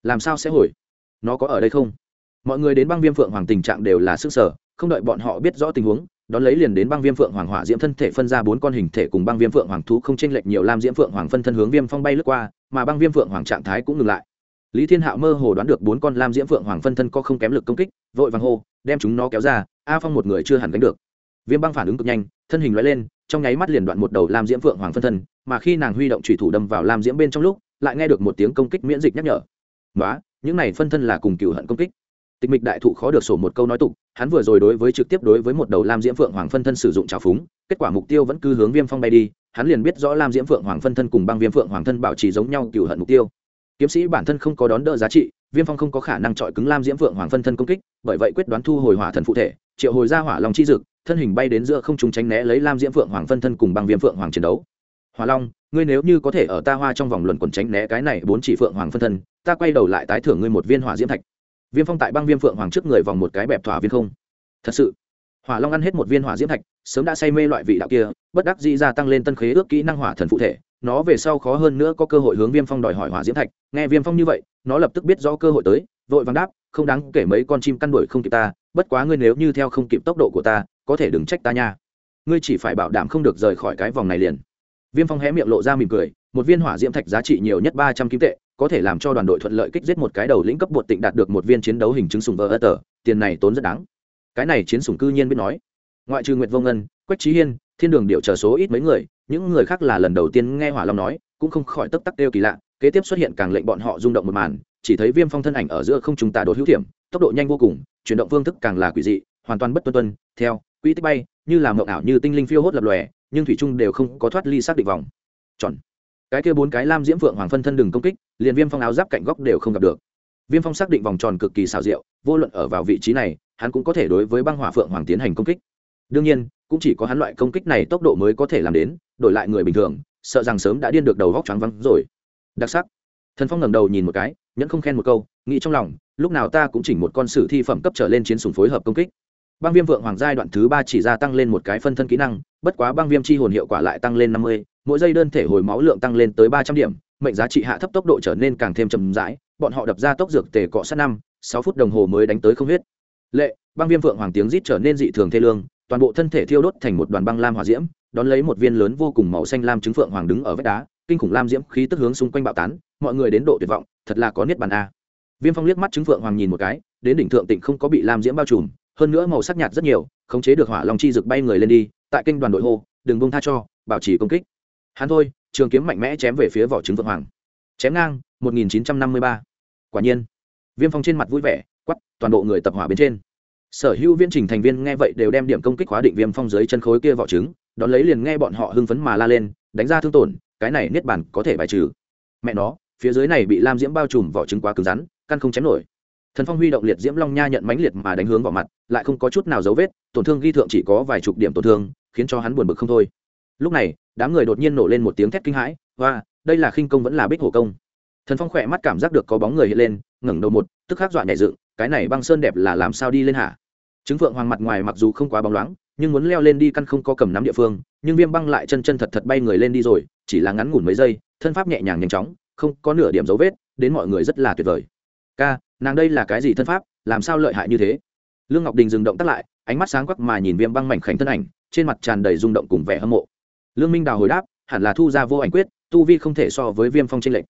Làm sao sẽ hồi? Nó có ở đây không? Mọi người đến băng viêm phượng hoàng tình trạng đều là sức sở, không đợi bọn họ biết rõ tình huống, đón lấy liền đến băng viêm phượng hoàng hỏa diễm thân thể phân ra bốn con hình thể cùng băng viêm phượng hoàng thú không chênh lệch nhiều lam diễm phượng hoàng phân thân hướng viêm phong bay lướt qua mà băng viêm phượng hoàng trạng thái cũng ngừng lại. Lý thiên hạo mơ hồ đoán được bốn con lam diễm phượng hoàng phân thân có không kém lực công kích, vội vàng hô, đem chúng nó kéo ra, a phong một người chưa hẳn đánh được. Viêm băng phản ứng cực nhanh, thân hình loại lên, trong nháy mắt liền đoạn một đầu lam diễm phượng hoàng phân thân, mà khi nàng huy động thủy thủ đâm vào lam diễm bên trong lúc, lại nghe được một tiếng công kích miễn dịch nhắc nhở. Nói những này phân thân là cùng cựu hận công kích. Tịch mịch đại thụ khó được sổ một câu nói tục, hắn vừa rồi đối với trực tiếp đối với một đầu lam diễm phượng hoàng phân thân sử dụng trào phúng, kết quả mục tiêu vẫn cứ hướng viêm phong bay đi hắn liền biết rõ lam diễm phượng hoàng phân thân cùng băng viêm phượng hoàng thân bảo trì giống nhau cựu hận mục tiêu. Kiếm sĩ bản thân không có đón đỡ giá trị, viêm phong không có khả năng chọi cứng lam diễm phượng hoàng phân thân công kích, bởi vậy quyết đoán thu hồi hỏa thần phụ thể, triệu hồi ra hỏa long chi dực, thân hình bay đến giữa không trung tránh né lấy lam diễm phượng hoàng phân thân cùng băng viêm phượng hoàng chiến đấu. Hỏa long, ngươi nếu như có thể ở ta hoa trong vòng luận quần tránh né cái này bốn chỉ phượng hoàng phân thân, ta quay đầu lại tái thưởng ngươi một viên hỏa diễm thạch. Viêm phong tại băng viêm phượng hoàng trước người vòng một cái bẹp thỏa viên không. Thật sự hỏa long ăn hết một viên hỏa diễm thạch, sớm đã say mê loại vị đạo kia, bất đắc dĩ gia tăng lên tân khế ước kỹ năng hỏa thần phụ thể. Nó về sau khó hơn nữa có cơ hội hướng viêm phong đòi hỏi hỏa diễm thạch. Nghe viêm phong như vậy, nó lập tức biết rõ cơ hội tới, vội vàng đáp, không đáng kể mấy con chim căn đuổi không kịp ta, bất quá ngươi nếu như theo không kịp tốc độ của ta, có thể đừng trách ta nha. Ngươi chỉ phải bảo đảm không được rời khỏi cái vòng này liền. Viêm phong hé miệng lộ ra mỉm cười, một viên hỏa diễm thạch giá trị nhiều nhất ba trăm kim tệ, có thể làm cho đoàn đội thuận lợi kích giết một cái đầu lĩnh cấp bột tịnh đạt được một viên chiến đấu hình chứng sùng vỡ ớt tờ, tiền này tốn rất đáng cái này chiến sủng cư nhiên biết nói. Ngoại trừ nguyệt vô ngân, quách trí hiên, thiên đường điệu chờ số ít mấy người, những người khác là lần đầu tiên nghe hỏa long nói, cũng không khỏi tấp tắc đeo kỳ lạ, kế tiếp xuất hiện càng lệnh bọn họ rung động một màn, chỉ thấy viêm phong thân ảnh ở giữa không trùng tà đột hữu thiểm, tốc độ nhanh vô cùng, chuyển động phương thức càng là quỷ dị, hoàn toàn bất tuân tuân, theo, quỹ tích bay, như là mộng ảo như tinh linh phiêu hốt lập lòe, nhưng thủy trung đều không có thoát ly xác định vòng. Tròn. Cái kia bốn cái lam diễm phượng hoàng phân thân đừng công kích, liền viêm phong áo giáp cạnh góc đều không gặp được. Viêm phong xác định vòng tròn cực kỳ xảo diệu, vô luận ở vào vị trí này hắn cũng có thể đối với băng hỏa phượng hoàng tiến hành công kích. Đương nhiên, cũng chỉ có hắn loại công kích này tốc độ mới có thể làm đến, đổi lại người bình thường, sợ rằng sớm đã điên được đầu góc choáng vắng rồi. Đặc sắc. Thần phong ngẩng đầu nhìn một cái, nhẫn không khen một câu, nghĩ trong lòng, lúc nào ta cũng chỉnh một con sử thi phẩm cấp trở lên chiến sùng phối hợp công kích. Băng viêm vượng hoàng giai đoạn thứ ba chỉ ra tăng lên một cái phân thân kỹ năng, bất quá băng viêm chi hồn hiệu quả lại tăng lên năm mươi, mỗi giây đơn thể hồi máu lượng tăng lên tới ba trăm điểm, mệnh giá trị hạ thấp tốc độ trở nên càng thêm chậm rãi, bọn họ đập ra tốc dược tề cọ sát năm, sáu phút đồng hồ mới đánh tới không huyết lệ, băng viêm vượng hoàng tiếng rít trở nên dị thường thê lương, toàn bộ thân thể thiêu đốt thành một đoàn băng lam hỏa diễm, đón lấy một viên lớn vô cùng màu xanh lam trứng phượng hoàng đứng ở vách đá, kinh khủng lam diễm khí tức hướng xung quanh bạo tán, mọi người đến độ tuyệt vọng, thật là có niết bàn a. Viêm phong liếc mắt trứng phượng hoàng nhìn một cái, đến đỉnh thượng tịnh không có bị lam diễm bao trùm, hơn nữa màu sắc nhạt rất nhiều, khống chế được hỏa long chi rực bay người lên đi, tại kênh đoàn đội hô, đừng bông tha cho, bảo trì công kích. Hắn thôi, trường kiếm mạnh mẽ chém về phía vỏ trứng phượng hoàng. Chém ngang 1953. quả nhiên, viêm phong trên mặt vui vẻ quắp toàn bộ người tập hỏa bên trên. Sở hữu viên trình thành viên nghe vậy đều đem điểm công kích hóa định viêm phong dưới chân khối kia vỏ trứng, đón lấy liền nghe bọn họ hưng phấn mà la lên, đánh ra thương tổn, cái này niết bàn có thể bài trừ. Mẹ nó, phía dưới này bị lam diễm bao trùm vỏ trứng quá cứng rắn, căn không chém nổi. Thần phong huy động liệt diễm long nha nhận mãnh liệt mà đánh hướng vào mặt, lại không có chút nào dấu vết, tổn thương ghi thượng chỉ có vài chục điểm tổn thương, khiến cho hắn buồn bực không thôi. Lúc này, đám người đột nhiên nổ lên một tiếng thét kinh hãi và đây là khinh công vẫn là bích hổ công. Thần phong khỏe mắt cảm giác được có bóng người hiện lên, ngẩng đầu một, tức khắc dọa nhảy dựng cái này băng sơn đẹp là làm sao đi lên hả? Chứng phượng hoàng mặt ngoài mặc dù không quá bóng loáng, nhưng muốn leo lên đi căn không có cầm nắm địa phương, nhưng viêm băng lại chân chân thật thật bay người lên đi rồi, chỉ là ngắn ngủn mấy giây, thân pháp nhẹ nhàng nhanh chóng, không có nửa điểm dấu vết, đến mọi người rất là tuyệt vời. Ca, nàng đây là cái gì thân pháp, làm sao lợi hại như thế? Lương ngọc đình dừng động tắt lại, ánh mắt sáng quắc mà nhìn viêm băng mảnh khảnh thân ảnh, trên mặt tràn đầy rung động cùng vẻ hâm mộ. Lương minh đào hồi đáp, hẳn là thu ra vô ảnh quyết, tu vi không thể so với viêm phong tranh lệch.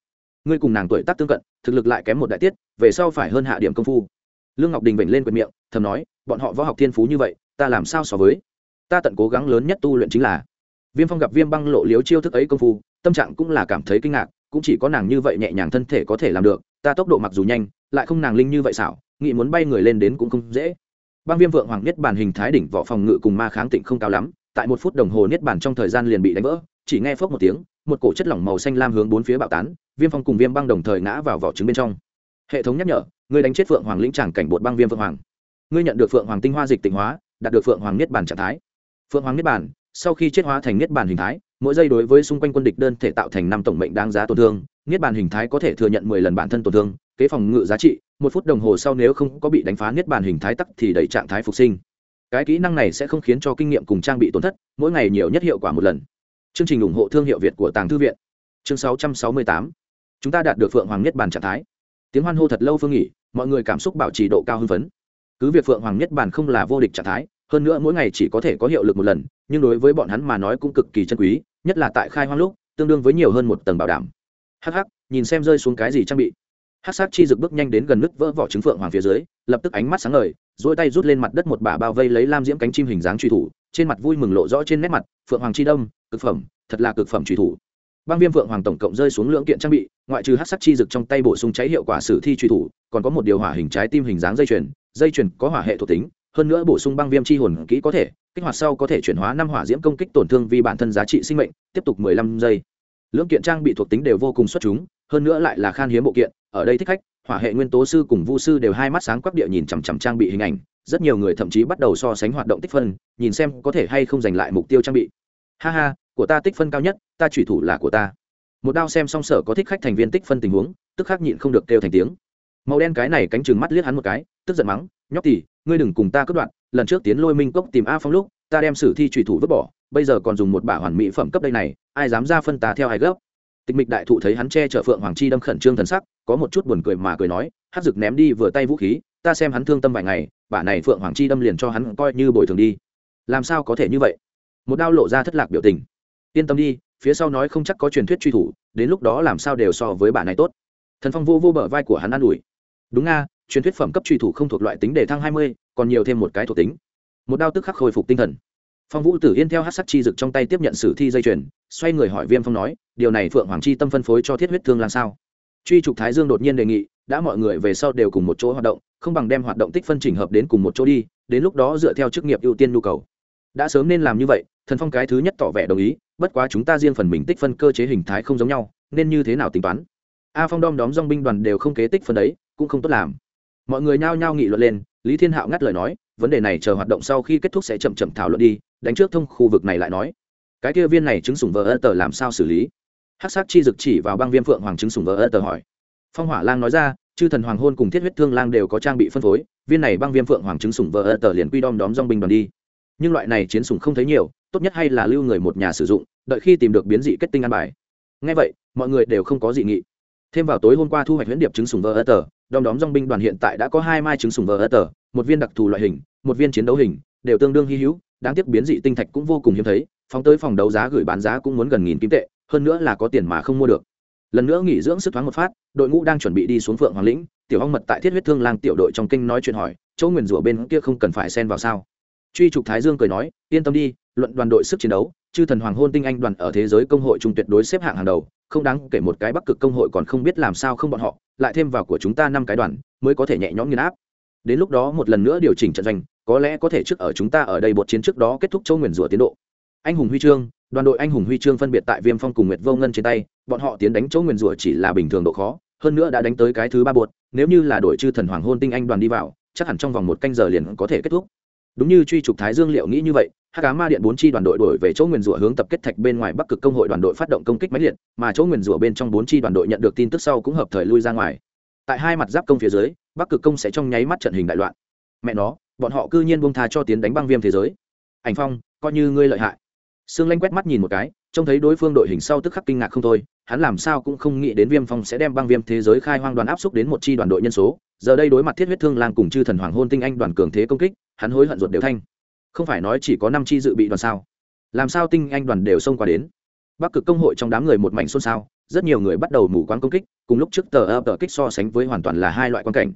Ngươi cùng nàng tuổi tác tương cận, thực lực lại kém một đại tiết, về sau phải hơn hạ điểm công phu lương ngọc đình vểnh lên quệt miệng, thầm nói, bọn họ võ học thiên phú như vậy, ta làm sao so với? Ta tận cố gắng lớn nhất tu luyện chính là viêm phong gặp viêm băng lộ liếu chiêu thức ấy công phu, tâm trạng cũng là cảm thấy kinh ngạc, cũng chỉ có nàng như vậy nhẹ nhàng thân thể có thể làm được, ta tốc độ mặc dù nhanh, lại không nàng linh như vậy xảo, nghĩ muốn bay người lên đến cũng không dễ. Băng viêm vượng hoàng niết bàn hình thái đỉnh võ phòng ngự cùng ma kháng tịnh không cao lắm, tại một phút đồng hồ niết bàn trong thời gian liền bị đánh vỡ, chỉ nghe phốc một tiếng, một cổ chất lỏng màu xanh lam hướng bốn phía bạo tán, viêm phong cùng viêm băng đồng thời ngã vào vỏ trứng bên trong. Hệ thống nhắc nhở ngươi đánh chết phượng hoàng lĩnh tràng cảnh bột băng viêm phượng hoàng. Ngươi nhận được phượng hoàng tinh hoa dịch tịnh hóa, đạt được phượng hoàng niết bàn trạng thái. Phượng hoàng niết bàn, sau khi chết hóa thành niết bàn hình thái, mỗi giây đối với xung quanh quân địch đơn thể tạo thành năm tổng mệnh đáng giá tổn thương. Niết bàn hình thái có thể thừa nhận mười lần bản thân tổn thương, kế phòng ngự giá trị, một phút đồng hồ sau nếu không có bị đánh phá niết bàn hình thái tắc thì đẩy trạng thái phục sinh. Cái kỹ năng này sẽ không khiến cho kinh nghiệm cùng trang bị tổn thất, mỗi ngày nhiều nhất hiệu quả một lần. Chương trình ủng hộ thương hiệu việt của tàng thư viện. Chương sáu trăm sáu mươi tám. Chúng ta đạt được phượng hoàng niết bàn trạng thái. Tiếng hoan hô thật lâu phương nghỉ mọi người cảm xúc bảo trì độ cao hưng phấn. Cứ việc phượng hoàng niết bàn không là vô địch trạng thái, hơn nữa mỗi ngày chỉ có thể có hiệu lực một lần, nhưng đối với bọn hắn mà nói cũng cực kỳ chân quý, nhất là tại khai hoang lúc, tương đương với nhiều hơn một tầng bảo đảm. Hắc hắc, nhìn xem rơi xuống cái gì trang bị. Hắc sát chi rực bước nhanh đến gần nứt vỡ vỏ trứng phượng hoàng phía dưới, lập tức ánh mắt sáng ngời dỗi tay rút lên mặt đất một bả bao vây lấy lam diễm cánh chim hình dáng truy thủ, trên mặt vui mừng lộ rõ trên nét mặt, phượng hoàng chi đông, cực phẩm, thật là cực phẩm truy thủ băng viêm vượng hoàng tổng cộng rơi xuống lưỡng kiện trang bị, ngoại trừ hát sắc chi rực trong tay bổ sung cháy hiệu quả sử thi truy thủ, còn có một điều hỏa hình trái tim hình dáng dây chuyền dây chuyền có hỏa hệ thuộc tính, hơn nữa bổ sung băng viêm chi hồn kỹ có thể, kích hoạt sau có thể chuyển hóa năm hỏa diễm công kích tổn thương vì bản thân giá trị sinh mệnh, tiếp tục mười lăm giây. Lưỡng kiện trang bị thuộc tính đều vô cùng xuất chúng, hơn nữa lại là khan hiếm bộ kiện, ở đây thích khách, hỏa hệ nguyên tố sư cùng vu sư đều hai mắt sáng quắc địa nhìn chằm chằm trang bị hình ảnh, rất nhiều người thậm chí bắt đầu so sánh hoạt động tích phân, nhìn xem có thể hay không giành lại mục tiêu trang bị. Ha ha của ta tích phân cao nhất, ta thủy thủ là của ta. Một đao xem song sở có thích khách thành viên tích phân tình huống, tức khắc nhịn không được kêu thành tiếng. Màu đen cái này cánh chừng mắt liếc hắn một cái, tức giận mắng, nhóc tỉ ngươi đừng cùng ta cướp đoạn lần trước tiến lôi minh cốc tìm a phong lúc, ta đem sử thi trùy thủ vứt bỏ, bây giờ còn dùng một bả hoàn mỹ phẩm cấp đây này, ai dám ra phân ta theo hai gấp? Tịch mịch đại thụ thấy hắn che chở phượng hoàng chi đâm khẩn trương thần sắc, có một chút buồn cười mà cười nói hát rực ném đi vừa tay vũ khí, ta xem hắn thương tâm vài ngày, bả này phượng hoàng chi đâm liền cho hắn coi như bồi thường đi. Làm sao có thể như vậy? Một đao lộ ra thất lạc biểu tình yên tâm đi, phía sau nói không chắc có truyền thuyết truy thủ, đến lúc đó làm sao đều so với bạn này tốt. Thần phong vô vô bờ vai của hắn an ủi. Đúng nga, truyền thuyết phẩm cấp truy thủ không thuộc loại tính đề thăng hai mươi, còn nhiều thêm một cái thuộc tính. Một đao tức khắc khôi phục tinh thần. Phong vũ tử yên theo hát sắc chi dực trong tay tiếp nhận sử thi dây chuyền, xoay người hỏi viêm phong nói, điều này phượng hoàng chi tâm phân phối cho thiết huyết thương làm sao? Truy trục thái dương đột nhiên đề nghị, đã mọi người về sau đều cùng một chỗ hoạt động, không bằng đem hoạt động tích phân chỉnh hợp đến cùng một chỗ đi, đến lúc đó dựa theo chức nghiệp ưu tiên nhu cầu. Đã sớm nên làm như vậy thần phong cái thứ nhất tỏ vẻ đồng ý, bất quá chúng ta riêng phần mình tích phân cơ chế hình thái không giống nhau, nên như thế nào tính toán? A phong đom đóm dong binh đoàn đều không kế tích phân đấy, cũng không tốt làm. Mọi người nhao nhao nghị luận lên, lý thiên hạo ngắt lời nói, vấn đề này chờ hoạt động sau khi kết thúc sẽ chậm chậm thảo luận đi, đánh trước thông khu vực này lại nói. Cái kia viên này chứng sủng vờ ơ tờ làm sao xử lý? Hát sắc chi dực chỉ vào băng viêm phượng hoàng chứng sủng vờ ơ tờ hỏi. Phong hỏa lang nói ra, chư thần hoàng hôn cùng thiết huyết thương lang đều có trang bị phân phối, viên này băng viêm phượng hoàng chứng sủng vờ ơ tờ liền quy đom đóm dong binh đoàn đi. Nhưng loại này chiến sủng không thấy nhiều tốt nhất hay là lưu người một nhà sử dụng, đợi khi tìm được biến dị kết tinh ăn bài. Ngay vậy, mọi người đều không có dị nghị. Thêm vào tối hôm qua thu hoạch huyễn điệp trứng sùng vờ ơ tờ, đom đóm dong binh đoàn hiện tại đã có hai mai trứng sùng vờ ơ tờ, một viên đặc thù loại hình, một viên chiến đấu hình, đều tương đương hy hữu, đáng tiếc biến dị tinh thạch cũng vô cùng hiếm thấy, phóng tới phòng đấu giá gửi bán giá cũng muốn gần nghìn kim tệ, hơn nữa là có tiền mà không mua được. Lần nữa nghỉ dưỡng sức thoáng một phát, đội ngũ đang chuẩn bị đi xuống phượng hoàng lĩnh, tiểu hong mật tại thiết huyết thương lang tiểu đội trong kinh nói chuyện hỏi chỗ nguyền rủa bên kia không cần phải xen vào sao? Truy trục thái dương cười nói, yên tâm đi luận đoàn đội sức chiến đấu chư thần hoàng hôn tinh anh đoàn ở thế giới công hội trung tuyệt đối xếp hạng hàng đầu không đáng kể một cái bắc cực công hội còn không biết làm sao không bọn họ lại thêm vào của chúng ta năm cái đoàn mới có thể nhẹ nhõm nghiền áp. Đến lúc đó một lần nữa điều chỉnh trận giành, có lẽ có thể trước ở chúng ta ở đây bột chiến trước đó kết thúc châu nguyền rủa tiến độ. Anh hùng huy chương đoàn đội anh hùng huy chương phân biệt tại viêm phong cùng nguyệt vô ngân trên tay bọn họ tiến đánh châu nguyền rủa chỉ là bình thường độ khó hơn nữa đã đánh tới cái thứ ba bột nếu như là đội chư thần hoàng hôn tinh anh đoàn đi vào chắc hẳn trong vòng một canh giờ liền có thể kết thúc. Đúng như truy trục thái dương liệu nghĩ như vậy hắc cá ma điện bốn chi đoàn đội đổi về chỗ nguyền rủa hướng tập kết thạch bên ngoài bắc cực công hội đoàn đội phát động công kích máy liệt, mà chỗ nguyền rủa bên trong bốn chi đoàn đội nhận được tin tức sau cũng hợp thời lui ra ngoài. Tại hai mặt giáp công phía dưới, bắc cực công sẽ trong nháy mắt trận hình đại loạn. Mẹ nó, bọn họ cư nhiên buông tha cho tiến đánh băng viêm thế giới. Ảnh phong, coi như ngươi lợi hại. Sương lanh quét mắt nhìn một cái, trông thấy đối phương đội hình sau tức khắc kinh ngạc không thôi, hắn làm sao cũng không nghĩ đến viêm phong sẽ đem băng viêm thế giới khai hoang đoàn áp xúc đến một chi đoàn đội nhân số. Giờ đây đối mặt thiết huyết thương lang cùng chư thần hoàng hôn tinh anh đoàn cường thế công kích, hắn hối hận ruột đều thanh không phải nói chỉ có năm chi dự bị đoàn sao? Làm sao tinh anh đoàn đều xông qua đến? Bắc cực công hội trong đám người một mảnh xôn xao, rất nhiều người bắt đầu mù quáng công kích, cùng lúc trước tờ ập tờ kích so sánh với hoàn toàn là hai loại quan cảnh.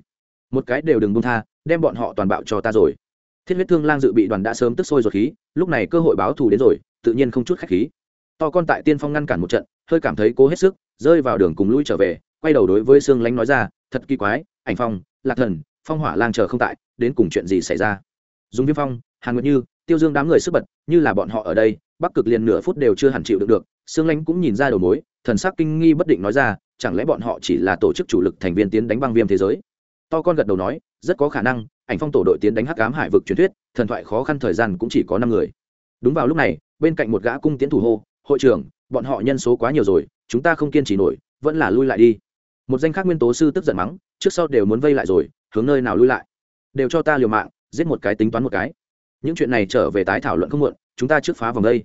Một cái đều đừng buông tha, đem bọn họ toàn bạo cho ta rồi. Thiết huyết thương lang dự bị đoàn đã sớm tức sôi ruột khí, lúc này cơ hội báo thù đến rồi, tự nhiên không chút khách khí. To con tại tiên phong ngăn cản một trận, hơi cảm thấy cố hết sức, rơi vào đường cùng lui trở về, quay đầu đối với sương lánh nói ra, thật kỳ quái, ảnh phong, lạc thần, phong hỏa lang chờ không tại, đến cùng chuyện gì xảy ra? Dùng viêm phong hàn nguyệt như, tiêu dương đám người sức bật, như là bọn họ ở đây, bắc cực liền nửa phút đều chưa hẳn chịu được được. Sương lánh cũng nhìn ra đầu mối, thần sắc kinh nghi bất định nói ra, chẳng lẽ bọn họ chỉ là tổ chức chủ lực thành viên tiến đánh băng viêm thế giới? To con gật đầu nói, rất có khả năng, ảnh phong tổ đội tiến đánh hắc ám hải vực truyền thuyết, thần thoại khó khăn thời gian cũng chỉ có năm người. Đúng vào lúc này, bên cạnh một gã cung tiến thủ hô, hội trưởng, bọn họ nhân số quá nhiều rồi, chúng ta không kiên trì nổi, vẫn là lui lại đi. Một danh khác nguyên tố sư tức giận mắng, trước sau đều muốn vây lại rồi, hướng nơi nào lui lại? Đều cho ta liều mạng, giết một cái tính toán một cái những chuyện này trở về tái thảo luận không muộn, chúng ta trước phá vòng đây.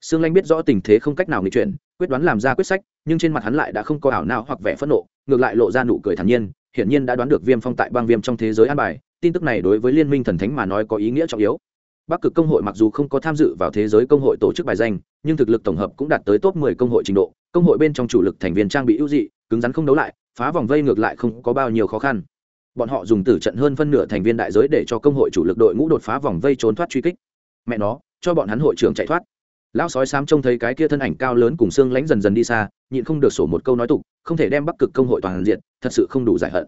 Sương lanh biết rõ tình thế không cách nào nghịch chuyển quyết đoán làm ra quyết sách, nhưng trên mặt hắn lại đã không có ảo nào hoặc vẻ phẫn nộ, ngược lại lộ ra nụ cười thản nhiên, hiển nhiên đã đoán được viêm phong tại bang viêm trong thế giới an bài, tin tức này đối với liên minh thần thánh mà nói có ý nghĩa trọng yếu. Bắc cực công hội mặc dù không có tham dự vào thế giới công hội tổ chức bài danh, nhưng thực lực tổng hợp cũng đạt tới top 10 công hội trình độ, công hội bên trong chủ lực thành viên trang bị ưu dị, cứng rắn không đấu lại, phá vòng vây ngược lại không có bao nhiêu khó khăn bọn họ dùng tử trận hơn phân nửa thành viên đại giới để cho công hội chủ lực đội ngũ đột phá vòng vây trốn thoát truy kích. Mẹ nó, cho bọn hắn hội trưởng chạy thoát. Lão sói xám trông thấy cái kia thân ảnh cao lớn cùng xương lánh dần dần đi xa, nhịn không được sổ một câu nói tục, không thể đem bắc cực công hội toàn diện, thật sự không đủ giải hận.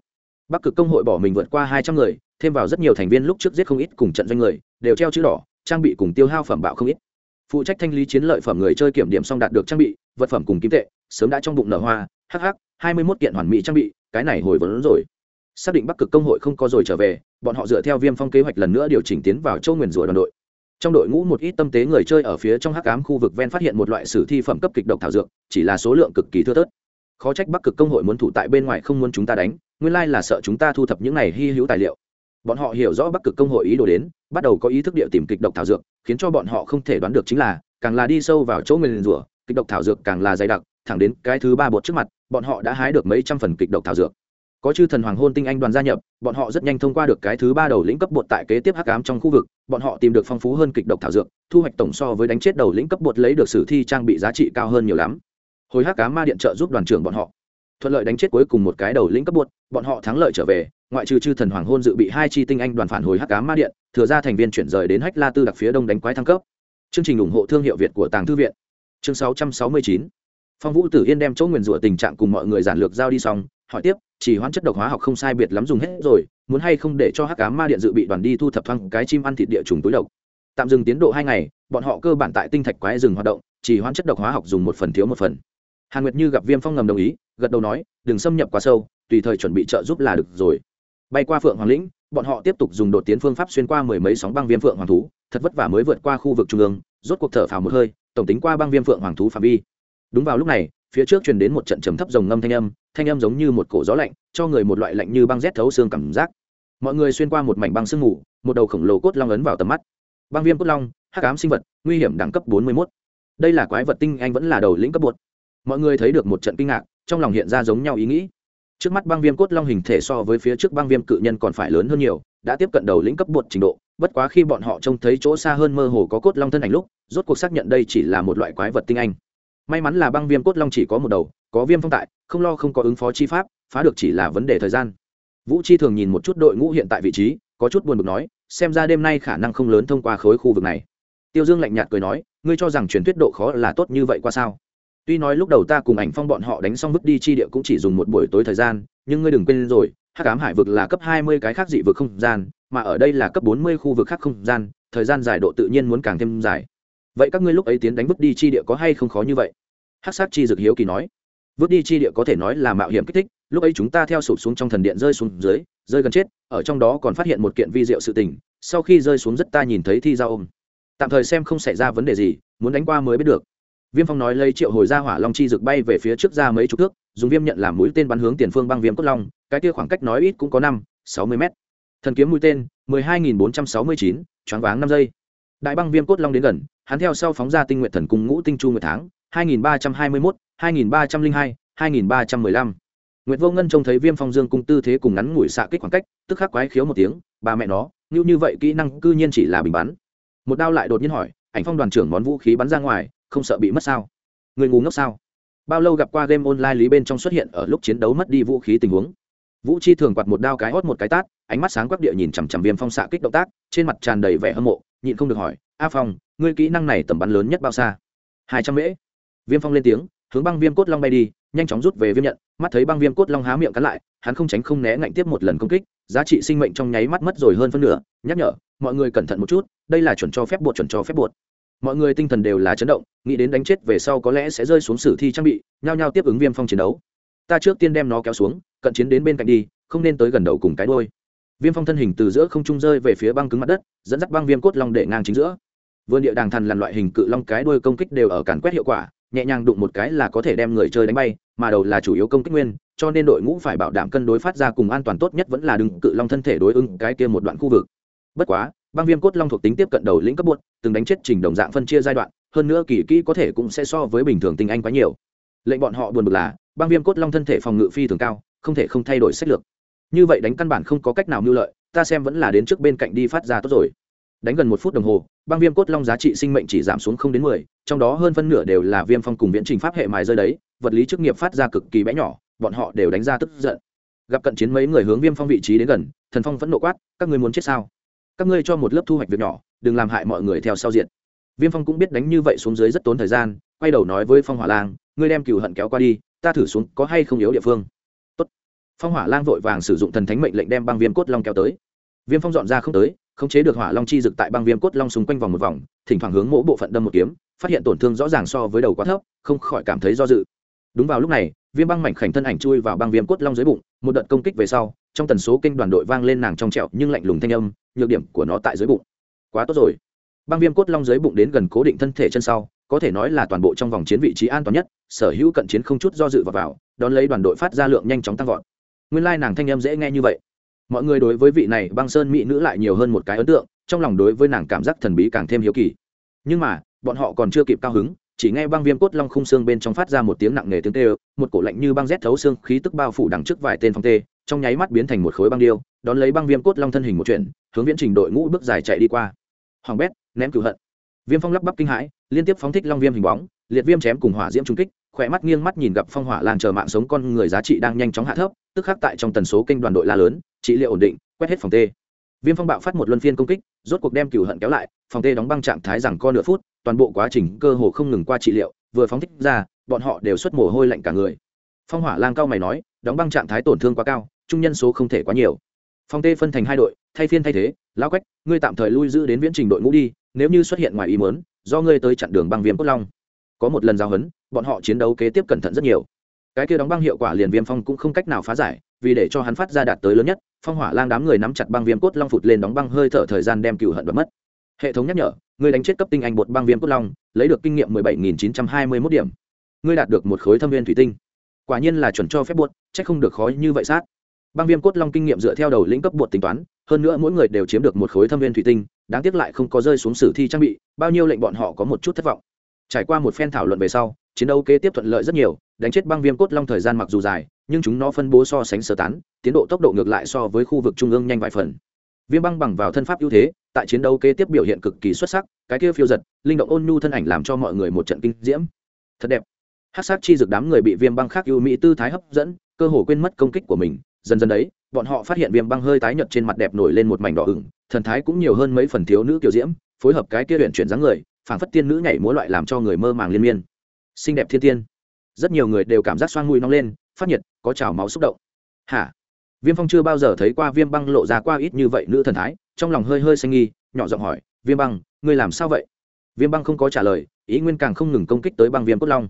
Bắc cực công hội bỏ mình vượt qua hai trăm người, thêm vào rất nhiều thành viên lúc trước giết không ít cùng trận doanh người, đều treo chữ đỏ, trang bị cùng tiêu hao phẩm bạo không ít. Phụ trách thanh lý chiến lợi phẩm người chơi kiểm điểm xong đạt được trang bị, vật phẩm cùng kim tệ, sớm đã trong bụng nở hoa hh hai mươi mốt kiện hoàn mỹ trang bị, cái này hồi vốn rồi xác định bắc cực công hội không có rồi trở về, bọn họ dựa theo viêm phong kế hoạch lần nữa điều chỉnh tiến vào châu nguyền rủa đoàn đội. Trong đội ngũ một ít tâm tế người chơi ở phía trong hắc ám khu vực ven phát hiện một loại sử thi phẩm cấp kịch độc thảo dược, chỉ là số lượng cực kỳ thưa thớt. Khó trách bắc cực công hội muốn thủ tại bên ngoài không muốn chúng ta đánh, nguyên lai là sợ chúng ta thu thập những này hy hữu tài liệu. Bọn họ hiểu rõ bắc cực công hội ý đồ đến, bắt đầu có ý thức địa tìm kịch độc thảo dược, khiến cho bọn họ không thể đoán được chính là, càng là đi sâu vào chỗ nguyền rủa, kịch độc thảo dược càng là dày đặc, thẳng đến cái thứ ba bột trước mặt, bọn họ đã hái được mấy trăm phần kịch độc thảo dược có chư thần hoàng hôn tinh anh đoàn gia nhập, bọn họ rất nhanh thông qua được cái thứ ba đầu lĩnh cấp bột tại kế tiếp hắc ám trong khu vực, bọn họ tìm được phong phú hơn kịch độc thảo dược, thu hoạch tổng so với đánh chết đầu lĩnh cấp bột lấy được sử thi trang bị giá trị cao hơn nhiều lắm. Hồi hắc ám ma điện trợ giúp đoàn trưởng bọn họ, thuận lợi đánh chết cuối cùng một cái đầu lĩnh cấp bột, bọn họ thắng lợi trở về, ngoại trừ chư thần hoàng hôn dự bị hai chi tinh anh đoàn phản hồi hắc ám ma điện, thừa ra thành viên chuyển rời đến hách la tư đặc phía đông đánh quái thăng cấp. Chương trình ủng hộ thương hiệu việt của tàng thư viện. Chương 669 phong vũ tử yên đem chỗ nguyền rủa tình trạng cùng mọi người giản lược giao đi xong, hỏi tiếp chỉ hoãn chất độc hóa học không sai biệt lắm dùng hết rồi, muốn hay không để cho hắc cá ma điện dự bị đoàn đi thu thập thăng cái chim ăn thịt địa trùng túi độc. Tạm dừng tiến độ hai ngày, bọn họ cơ bản tại tinh thạch quái rừng hoạt động chỉ hoãn chất độc hóa học dùng một phần thiếu một phần. Hàn nguyệt như gặp viêm phong ngầm đồng ý, gật đầu nói, đừng xâm nhập quá sâu, tùy thời chuẩn bị trợ giúp là được rồi. Bay qua phượng hoàng lĩnh, bọn họ tiếp tục dùng đột tiến phương pháp xuyên qua mười mấy sóng băng viêm phượng hoàng thú, thật vất vả mới vượt qua khu vực trung ương, rốt cuộc thở phào một hơi, tổng tính qua băng viêm phượng hoàng thú phạm vi. Đúng vào lúc này, phía trước truyền đến một trận trầm thấp rồng ngâm thanh âm thanh âm giống như một cổ gió lạnh, cho người một loại lạnh như băng rét thấu xương cảm giác. Mọi người xuyên qua một mảnh băng sương mù, một đầu khổng lồ cốt long ấn vào tầm mắt. Băng viêm cốt long, hắc ám sinh vật, nguy hiểm đẳng cấp bốn mươi mốt. Đây là quái vật tinh anh vẫn là đầu lĩnh cấp bột. Mọi người thấy được một trận kinh ngạc, trong lòng hiện ra giống nhau ý nghĩ. Trước mắt băng viêm cốt long hình thể so với phía trước băng viêm cự nhân còn phải lớn hơn nhiều, đã tiếp cận đầu lĩnh cấp bột trình độ. Bất quá khi bọn họ trông thấy chỗ xa hơn mơ hồ có cốt long thân ảnh lúc, rốt cuộc xác nhận đây chỉ là một loại quái vật tinh anh may mắn là băng viêm cốt long chỉ có một đầu, có viêm phong tại, không lo không có ứng phó chi pháp, phá được chỉ là vấn đề thời gian. Vũ chi thường nhìn một chút đội ngũ hiện tại vị trí, có chút buồn bực nói, xem ra đêm nay khả năng không lớn thông qua khối khu vực này. Tiêu dương lạnh nhạt cười nói, ngươi cho rằng truyền thuyết độ khó là tốt như vậy qua sao? Tuy nói lúc đầu ta cùng ảnh phong bọn họ đánh xong vứt đi chi địa cũng chỉ dùng một buổi tối thời gian, nhưng ngươi đừng quên rồi, hắc ám hải vực là cấp hai mươi cái khác dị vực không gian, mà ở đây là cấp bốn mươi khu vực khác không gian, thời gian giải độ tự nhiên muốn càng thêm dài vậy các ngươi lúc ấy tiến đánh vứt đi chi địa có hay không khó như vậy? Hắc sát chi dực hiếu kỳ nói. Vứt đi chi địa có thể nói là mạo hiểm kích thích, lúc ấy chúng ta theo sụp xuống trong thần điện rơi xuống dưới, rơi gần chết, ở trong đó còn phát hiện một kiện vi diệu sự tình, sau khi rơi xuống rất ta nhìn thấy thi ra ôm. Tạm thời xem không xảy ra vấn đề gì, muốn đánh qua mới biết được. Viêm phong nói lấy triệu hồi ra hỏa long chi rực bay về phía trước ra mấy chục thước, dùng viêm nhận làm mũi tên bắn hướng tiền phương băng viêm cốt long, cái kia khoảng cách nói ít cũng có năm, sáu mươi mét. Thần kiếm mũi tên, mười hai nghìn bốn trăm sáu mươi chín, choáng váng năm giây. Đại băng viêm cốt long đến gần hắn theo sau phóng ra tinh nguyện thần cung ngũ tinh chu nguyệt tháng, hai nghìn ba trăm hai mươi mốt, hai nghìn ba trăm linh hai hai nghìn ba trăm mười lăm. Nguyệt vô ngân trông thấy viêm phong dương cung tư thế cùng ngắn ngủi xạ kích khoảng cách, tức khắc quái khiếu một tiếng, bà mẹ nó, như như vậy kỹ năng cư nhiên chỉ là bình bắn. Một đao lại đột nhiên hỏi, ảnh phong đoàn trưởng món vũ khí bắn ra ngoài, không sợ bị mất sao? Người ngu ngốc sao? Bao lâu gặp qua game online lý bên trong xuất hiện ở lúc chiến đấu mất đi vũ khí tình huống. Vũ chi thường quạt một đao cái hót một cái tát, ánh mắt sáng quắc địa nhìn chằm chằm viêm phong xạ kích động tác, trên mặt tràn đầy vẻ hâm mộ, nhịn không được hỏi, a phong ngươi kỹ năng này tầm bắn lớn nhất bao xa? Hai trăm mễ. Viêm phong lên tiếng, hướng băng viêm cốt long bay đi, nhanh chóng rút về viêm nhận, mắt thấy băng viêm cốt long há miệng cắn lại, hắn không tránh không né ngạnh tiếp một lần công kích, giá trị sinh mệnh trong nháy mắt mất rồi hơn phân nửa. Nhắc nhở, mọi người cẩn thận một chút, đây là chuẩn cho phép bột chuẩn cho phép bột mọi người tinh thần đều là chấn động, nghĩ đến đánh chết về sau có lẽ sẽ rơi xuống sử thi trang bị, nhao nhao tiếp ứng viêm phong chiến đấu. Ta trước tiên đem nó kéo xuống, cận chiến đến bên cạnh đi, không nên tới gần đầu cùng cái đôi viêm phong thân hình từ giữa không trung rơi về phía băng cứng mặt đất, dẫn dắt băng viêm cốt long để ngang chính giữa vườn địa đàng thần là loại hình cự long cái đuôi công kích đều ở càn quét hiệu quả, nhẹ nhàng đụng một cái là có thể đem người chơi đánh bay, mà đầu là chủ yếu công kích nguyên, cho nên đội ngũ phải bảo đảm cân đối phát ra cùng an toàn tốt nhất vẫn là đừng cự long thân thể đối ứng cái kia một đoạn khu vực. Bất quá, băng viêm cốt long thuộc tính tiếp cận đầu lĩnh cấp bột, từng đánh chết trình đồng dạng phân chia giai đoạn, hơn nữa kỳ kỹ có thể cũng sẽ so với bình thường tinh anh quá nhiều. Lệnh bọn họ buồn bực là, băng viêm cốt long thân thể phòng ngự phi thường cao, không thể không thay đổi sách lược như vậy đánh căn bản không có cách nào mưu lợi, ta xem vẫn là đến trước bên cạnh đi phát ra tốt rồi đánh gần một phút đồng hồ, băng viêm cốt long giá trị sinh mệnh chỉ giảm xuống không đến mười, trong đó hơn phân nửa đều là viêm phong cùng viễn trình pháp hệ mài rơi đấy, vật lý chức nghiệp phát ra cực kỳ bẽ nhỏ, bọn họ đều đánh ra tức giận. Gặp cận chiến mấy người hướng viêm phong vị trí đến gần, thần phong vẫn nộ quát, các ngươi muốn chết sao? Các ngươi cho một lớp thu hoạch việc nhỏ, đừng làm hại mọi người theo sau diện viêm phong cũng biết đánh như vậy xuống dưới rất tốn thời gian, quay đầu nói với phong hỏa lang, ngươi đem cựu hận kéo qua đi, ta thử xuống, có hay không yếu địa phương? Tốt. phong hỏa lang vội vàng sử dụng thần thánh mệnh lệnh đem băng viêm cốt long kéo tới. Viêm phong dọn ra không tới khống chế được hỏa long chi dực tại băng viêm cốt long xung quanh vòng một vòng thỉnh thoảng hướng mỗi bộ phận đâm một kiếm phát hiện tổn thương rõ ràng so với đầu quá thấp không khỏi cảm thấy do dự. Đúng vào lúc này viêm băng mảnh khảnh thân ảnh chui vào băng viêm cốt long dưới bụng một đợt công kích về sau trong tần số kênh đoàn đội vang lên nàng trong trẹo nhưng lạnh lùng thanh âm nhược điểm của nó tại dưới bụng. Quá tốt rồi. Băng viêm cốt long dưới bụng đến gần cố định thân thể chân sau có thể nói là toàn bộ trong vòng chiến vị trí an toàn nhất sở hữu cận chiến không chút do dự vào, vào đón lấy đoàn đội phát ra lượng nhanh chóng tăng vọt. Nguyên lai nàng thanh âm dễ nghe như vậy mọi người đối với vị này băng sơn mỹ nữ lại nhiều hơn một cái ấn tượng, trong lòng đối với nàng cảm giác thần bí càng thêm hiếu kỳ. Nhưng mà, bọn họ còn chưa kịp cao hứng, chỉ nghe băng viêm cốt long khung xương bên trong phát ra một tiếng nặng nề tiếng tê, một cổ lạnh như băng rét thấu xương khí tức bao phủ đằng trước vài tên phong tê, trong nháy mắt biến thành một khối băng điêu, đón lấy băng viêm cốt long thân hình một chuyện hướng viễn trình đội ngũ bước dài chạy đi qua. Hoàng bét, ném cửu hận. Viêm phong lắp bắp kinh hãi, liên tiếp phóng thích long viêm hình bóng, liệt viêm chém cùng hỏa diễm trung kích, khỏe mắt nghiêng mắt nhìn gặp phong hỏa lan chờ mạng sống con người giá trị đang nhanh chóng hạ thấp tức khắc tại trong tần số kênh đoàn đội la lớn, trị liệu ổn định, quét hết phòng tê. Viêm phong bạo phát một luân phiên công kích, rốt cuộc đem cửu hận kéo lại, phòng tê đóng băng trạng thái rằng co nửa phút, toàn bộ quá trình cơ hồ không ngừng qua trị liệu, vừa phóng thích ra, bọn họ đều xuất mồ hôi lạnh cả người. Phong hỏa lang cao mày nói, đóng băng trạng thái tổn thương quá cao, trung nhân số không thể quá nhiều. Phong tê phân thành hai đội, thay phiên thay thế lao quách, ngươi tạm thời lui giữ đến viễn trình đội ngũ đi, nếu như xuất hiện ngoài ý mớn do ngươi tới chặn đường băng viêm cốt long. Có một lần giao hấn, bọn họ chiến đấu kế tiếp cẩn thận rất nhiều cái kia đóng băng hiệu quả liền viêm phong cũng không cách nào phá giải, vì để cho hắn phát ra đạt tới lớn nhất, phong hỏa lang đám người nắm chặt băng viêm cốt long phụt lên đóng băng hơi thở thời gian đem cựu hận bật mất. Hệ thống nhắc nhở ngươi đánh chết cấp tinh anh bột băng viêm cốt long, lấy được kinh nghiệm mười bảy nghìn chín trăm hai mươi mốt điểm. Ngươi đạt được một khối thâm viên thủy tinh. Quả nhiên là chuẩn cho phép bột c h ắ c không được khó như vậy sát. Băng viêm cốt long kinh nghiệm dựa theo đầu lĩnh cấp bột tính toán, hơn nữa mỗi người đều chiếm được một khối thâm viên thủy tinh, đáng tiếc lại không có rơi xuống sử thi trang bị, bao nhiêu lệnh bọn họ có một chút thất vọng. Trải qua một phen thảo luận về sau chiến đấu kế tiếp thuận lợi rất nhiều, đánh chết băng viêm cốt long thời gian mặc dù dài, nhưng chúng nó phân bố so sánh sơ tán, tiến độ tốc độ ngược lại so với khu vực trung ương nhanh vài phần. Viêm băng bằng vào thân pháp ưu thế, tại chiến đấu kế tiếp biểu hiện cực kỳ xuất sắc, cái kia phiêu giật, linh động ôn nhu thân ảnh làm cho mọi người một trận kinh diễm. Thật đẹp. Hát sát chi dực đám người bị viêm băng khác ưu mỹ tư thái hấp dẫn, cơ hồ quên mất công kích của mình. Dần dần đấy, bọn họ phát hiện viêm băng hơi tái nhợt trên mặt đẹp nổi lên một mảnh đỏ ửng, thần thái cũng nhiều hơn mấy phần thiếu nữ kiểu diễm, phối hợp cái kia luyện chuyển dáng người, phảng phất tiên nữ nhảy múa loại làm cho người mơ màng liên miên xinh đẹp thiên tiên. Rất nhiều người đều cảm giác xoang mũi nóng lên, phát nhiệt, có trào máu xúc động. Hả? Viêm phong chưa bao giờ thấy qua viêm băng lộ ra qua ít như vậy nữ thần thái, trong lòng hơi hơi xanh nghi, nhỏ giọng hỏi, viêm băng, ngươi làm sao vậy? Viêm băng không có trả lời, ý nguyên càng không ngừng công kích tới băng viêm cốt long.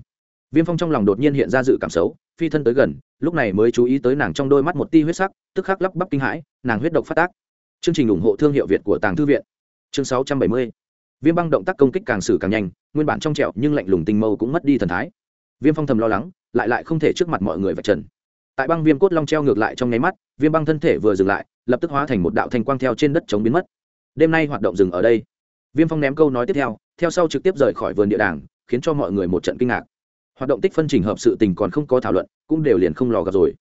Viêm phong trong lòng đột nhiên hiện ra dự cảm xấu, phi thân tới gần, lúc này mới chú ý tới nàng trong đôi mắt một ti huyết sắc, tức khắc lắp bắp kinh hãi, nàng huyết độc phát tác. Chương trình ủng hộ thương hiệu việt của tàng thư viện. Chương sáu trăm bảy mươi viêm băng động tác công kích càng xử càng nhanh, nguyên bản trong trẹo nhưng lạnh lùng tinh mâu cũng mất đi thần thái. Viêm phong thầm lo lắng, lại lại không thể trước mặt mọi người vạch trần. Tại băng viêm cốt long treo ngược lại trong nháy mắt, viêm băng thân thể vừa dừng lại, lập tức hóa thành một đạo thanh quang theo trên đất chống biến mất. Đêm nay hoạt động dừng ở đây. Viêm phong ném câu nói tiếp theo theo sau trực tiếp rời khỏi vườn địa đàng, khiến cho mọi người một trận kinh ngạc. Hoạt động tích phân trình hợp sự tình còn không có thảo luận, cũng đều liền không lò gặp rồi.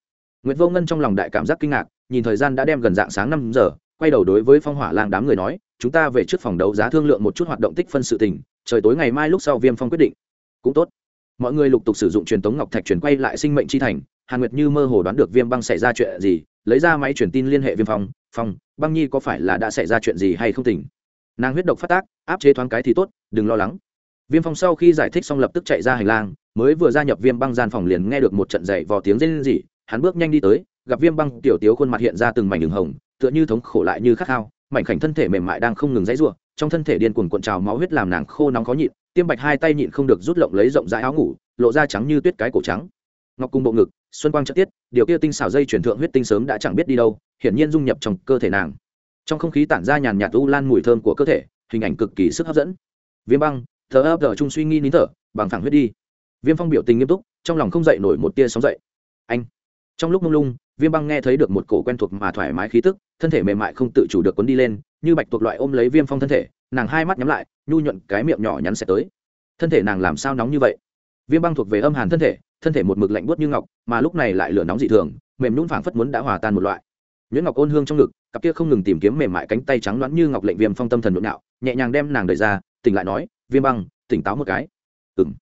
Nguyệt vô ngân trong lòng đại cảm giác kinh ngạc, nhìn thời gian đã đem gần dạng sáng năm giờ quay đầu đối với phong hỏa lang đám người nói, chúng ta về trước phòng đấu giá thương lượng một chút hoạt động tích phân sự tình, trời tối ngày mai lúc sau viêm phong quyết định. Cũng tốt. Mọi người lục tục sử dụng truyền tống ngọc thạch chuyển quay lại sinh mệnh chi thành, hàn nguyệt như mơ hồ đoán được viêm băng xảy ra chuyện gì, lấy ra máy truyền tin liên hệ viêm phong phong, băng nhi có phải là đã xảy ra chuyện gì hay không tỉnh? Nàng huyết độc phát tác, áp chế thoáng cái thì tốt, đừng lo lắng. Viêm phong sau khi giải thích xong lập tức chạy ra hành lang, mới vừa gia nhập viêm băng gian phòng liền nghe được một trận dậy vò tiếng rên rỉ, hắn bước nhanh đi tới, gặp viêm băng tiểu tiếu khuôn mặt hiện ra từng mảnh đường hồng tựa như thống khổ lại như khát khao, mảnh khảnh thân thể mềm mại đang không ngừng dãy ruộng trong thân thể điên cuồng cuộn trào máu huyết làm nàng khô nóng khó nhịn, tiêm bạch hai tay nhịn không được rút lộng lấy rộng rãi áo ngủ, lộ ra trắng như tuyết cái cổ trắng. Ngọc cung bộ ngực, xuân quang chất tiết, điều kia tinh xảo dây chuyển thượng huyết tinh sớm đã chẳng biết đi đâu, hiển nhiên dung nhập trong cơ thể nàng. Trong không khí tản ra nhàn nhạt u lan mùi thơm của cơ thể, hình ảnh cực kỳ sức hấp dẫn. Viêm băng, thờ ấp thờ trung suy nghi nín thở, bằng thẳng huyết đi. Viêm phong biểu tình nghiêm túc, trong lòng không dậy nổi một tia sóng dậy. Anh. Trong lúc mông lung, viêm băng nghe thấy được một cổ quen thuộc mà thoải mái khí tức thân thể mềm mại không tự chủ được cuốn đi lên, như bạch tuộc loại ôm lấy viêm phong thân thể, nàng hai mắt nhắm lại, nhu nhuận cái miệng nhỏ nhắn sẽ tới. Thân thể nàng làm sao nóng như vậy? Viêm băng thuộc về âm hàn thân thể thân thể một mực lạnh buốt như ngọc, mà lúc này lại lửa nóng dị thường, mềm nhún phảng phất muốn đã hòa tan một loại. Nhuyễn ngọc ôn hương trong ngực, cặp kia không ngừng tìm kiếm mềm mại cánh tay trắng loãng như ngọc lệnh viêm phong tâm thần nhộn nhạo, nhẹ nhàng đem nàng đẩy ra, tỉnh lại nói, viêm băng, tỉnh táo một cái. Ừng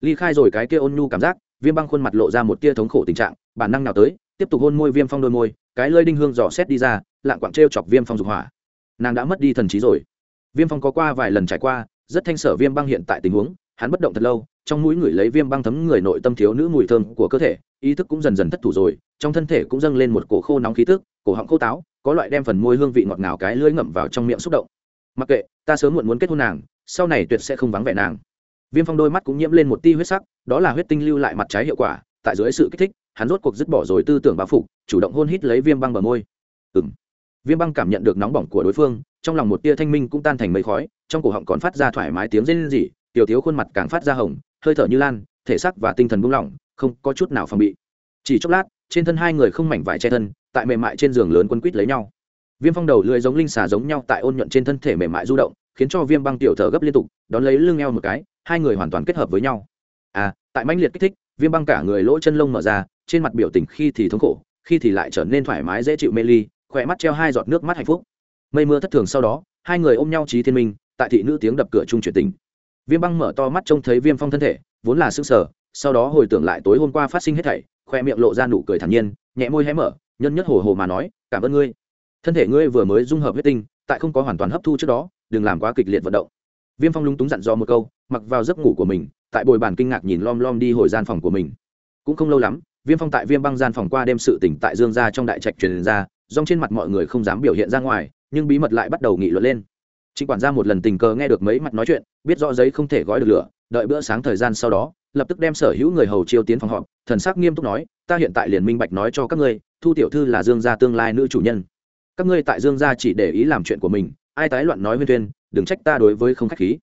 ly khai rồi cái kia ôn nhu cảm giác, viêm băng khuôn mặt lộ ra một tia thống khổ tình trạng, bản năng nào tới, tiếp tục hôn môi viêm phong đôi môi cái lơi đinh hương dò xét đi ra, lạng quạng t r e o chọc viêm phong dục hỏa. Nàng đã mất đi thần trí rồi. Viêm phong có qua vài lần trải qua, rất thanh sở viêm băng hiện tại tình huống, hắn bất động thật lâu, trong mũi người lấy viêm băng thấm người nội tâm thiếu nữ mùi thơm của cơ thể, ý thức cũng dần dần thất thủ rồi, trong thân thể cũng dâng lên một cổ khô nóng khí tức, cổ họng khô táo, có loại đem phần môi hương vị ngọt ngào cái lưỡi ngậm vào trong miệng xúc động. Mặc kệ, ta sớm muộn muốn kết hôn nàng, sau này tuyệt sẽ không vắng vẻ nàng. Viêm phong đôi mắt cũng nhiễm lên một ti huyết sắc, đó là huyết tinh lưu lại mặt trái hiệu quả tại dưới sự kích thích, hắn rốt cuộc dứt bỏ rồi tư tưởng bao phục, chủ động hôn hít lấy viêm băng bờ môi. Ừng viêm băng cảm nhận được nóng bỏng của đối phương, trong lòng một tia thanh minh cũng tan thành mây khói, trong cổ họng còn phát ra thoải mái tiếng rên rỉ, tiểu thiếu khuôn mặt càng phát ra hồng, hơi thở như lan, thể xác và tinh thần buông lỏng, không có chút nào phòng bị. Chỉ chốc lát, trên thân hai người không mảnh vải che thân, tại mềm mại trên giường lớn quân quýt lấy nhau. Viêm phong đầu lưỡi giống linh xà giống nhau tại ôn nhuận trên thân thể mềm mại du động, khiến cho viêm băng tiểu thở gấp liên tục, đón lấy lưng eo một cái, hai người hoàn toàn kết hợp với nhau tại mãnh liệt kích thích, viêm băng cả người lỗ chân lông mở ra, trên mặt biểu tình khi thì thống khổ, khi thì lại trở nên thoải mái dễ chịu mê ly, khỏe mắt treo hai giọt nước mắt hạnh phúc. Mây mưa thất thường sau đó, hai người ôm nhau trí thiên minh, tại thị nữ tiếng đập cửa chung chuyển tình. Viêm băng mở to mắt trông thấy viêm phong thân thể, vốn là s ư sở sau đó hồi tưởng lại tối hôm qua phát sinh hết thảy khoe miệng lộ ra nụ cười thản nhiên, nhẹ môi hé mở, nhân nhất hồ hồ mà nói, cảm ơn ngươi. Thân thể ngươi vừa mới dung hợp huyết tinh, tại không có hoàn toàn hấp thu trước đó, đừng làm quá kịch liệt vận động. Viêm phong lúng túng dặn dò một câu mặc vào giấc ngủ của mình, tại bồi bàn kinh ngạc nhìn lom lom đi hồi gian phòng của mình. Cũng không lâu lắm, viêm phong tại viêm băng gian phòng qua đêm sự tỉnh tại dương gia trong đại trạch truyền ra dòng trên mặt mọi người không dám biểu hiện ra ngoài, nhưng bí mật lại bắt đầu nghị luận lên. Trịnh quản gia một lần tình cờ nghe được mấy mặt nói chuyện, biết rõ giấy không thể gói được lửa, đợi bữa sáng thời gian sau đó, lập tức đem sở hữu người hầu chiêu tiến phòng họp, thần sắc nghiêm túc nói, ta hiện tại liền minh bạch nói cho các ngươi, thu tiểu thư là dương gia tương lai nữ chủ nhân. Các ngươi tại dương gia chỉ để ý làm chuyện của mình, ai tái loạn nói huyên tuyên đừng trách ta đối với không khách khí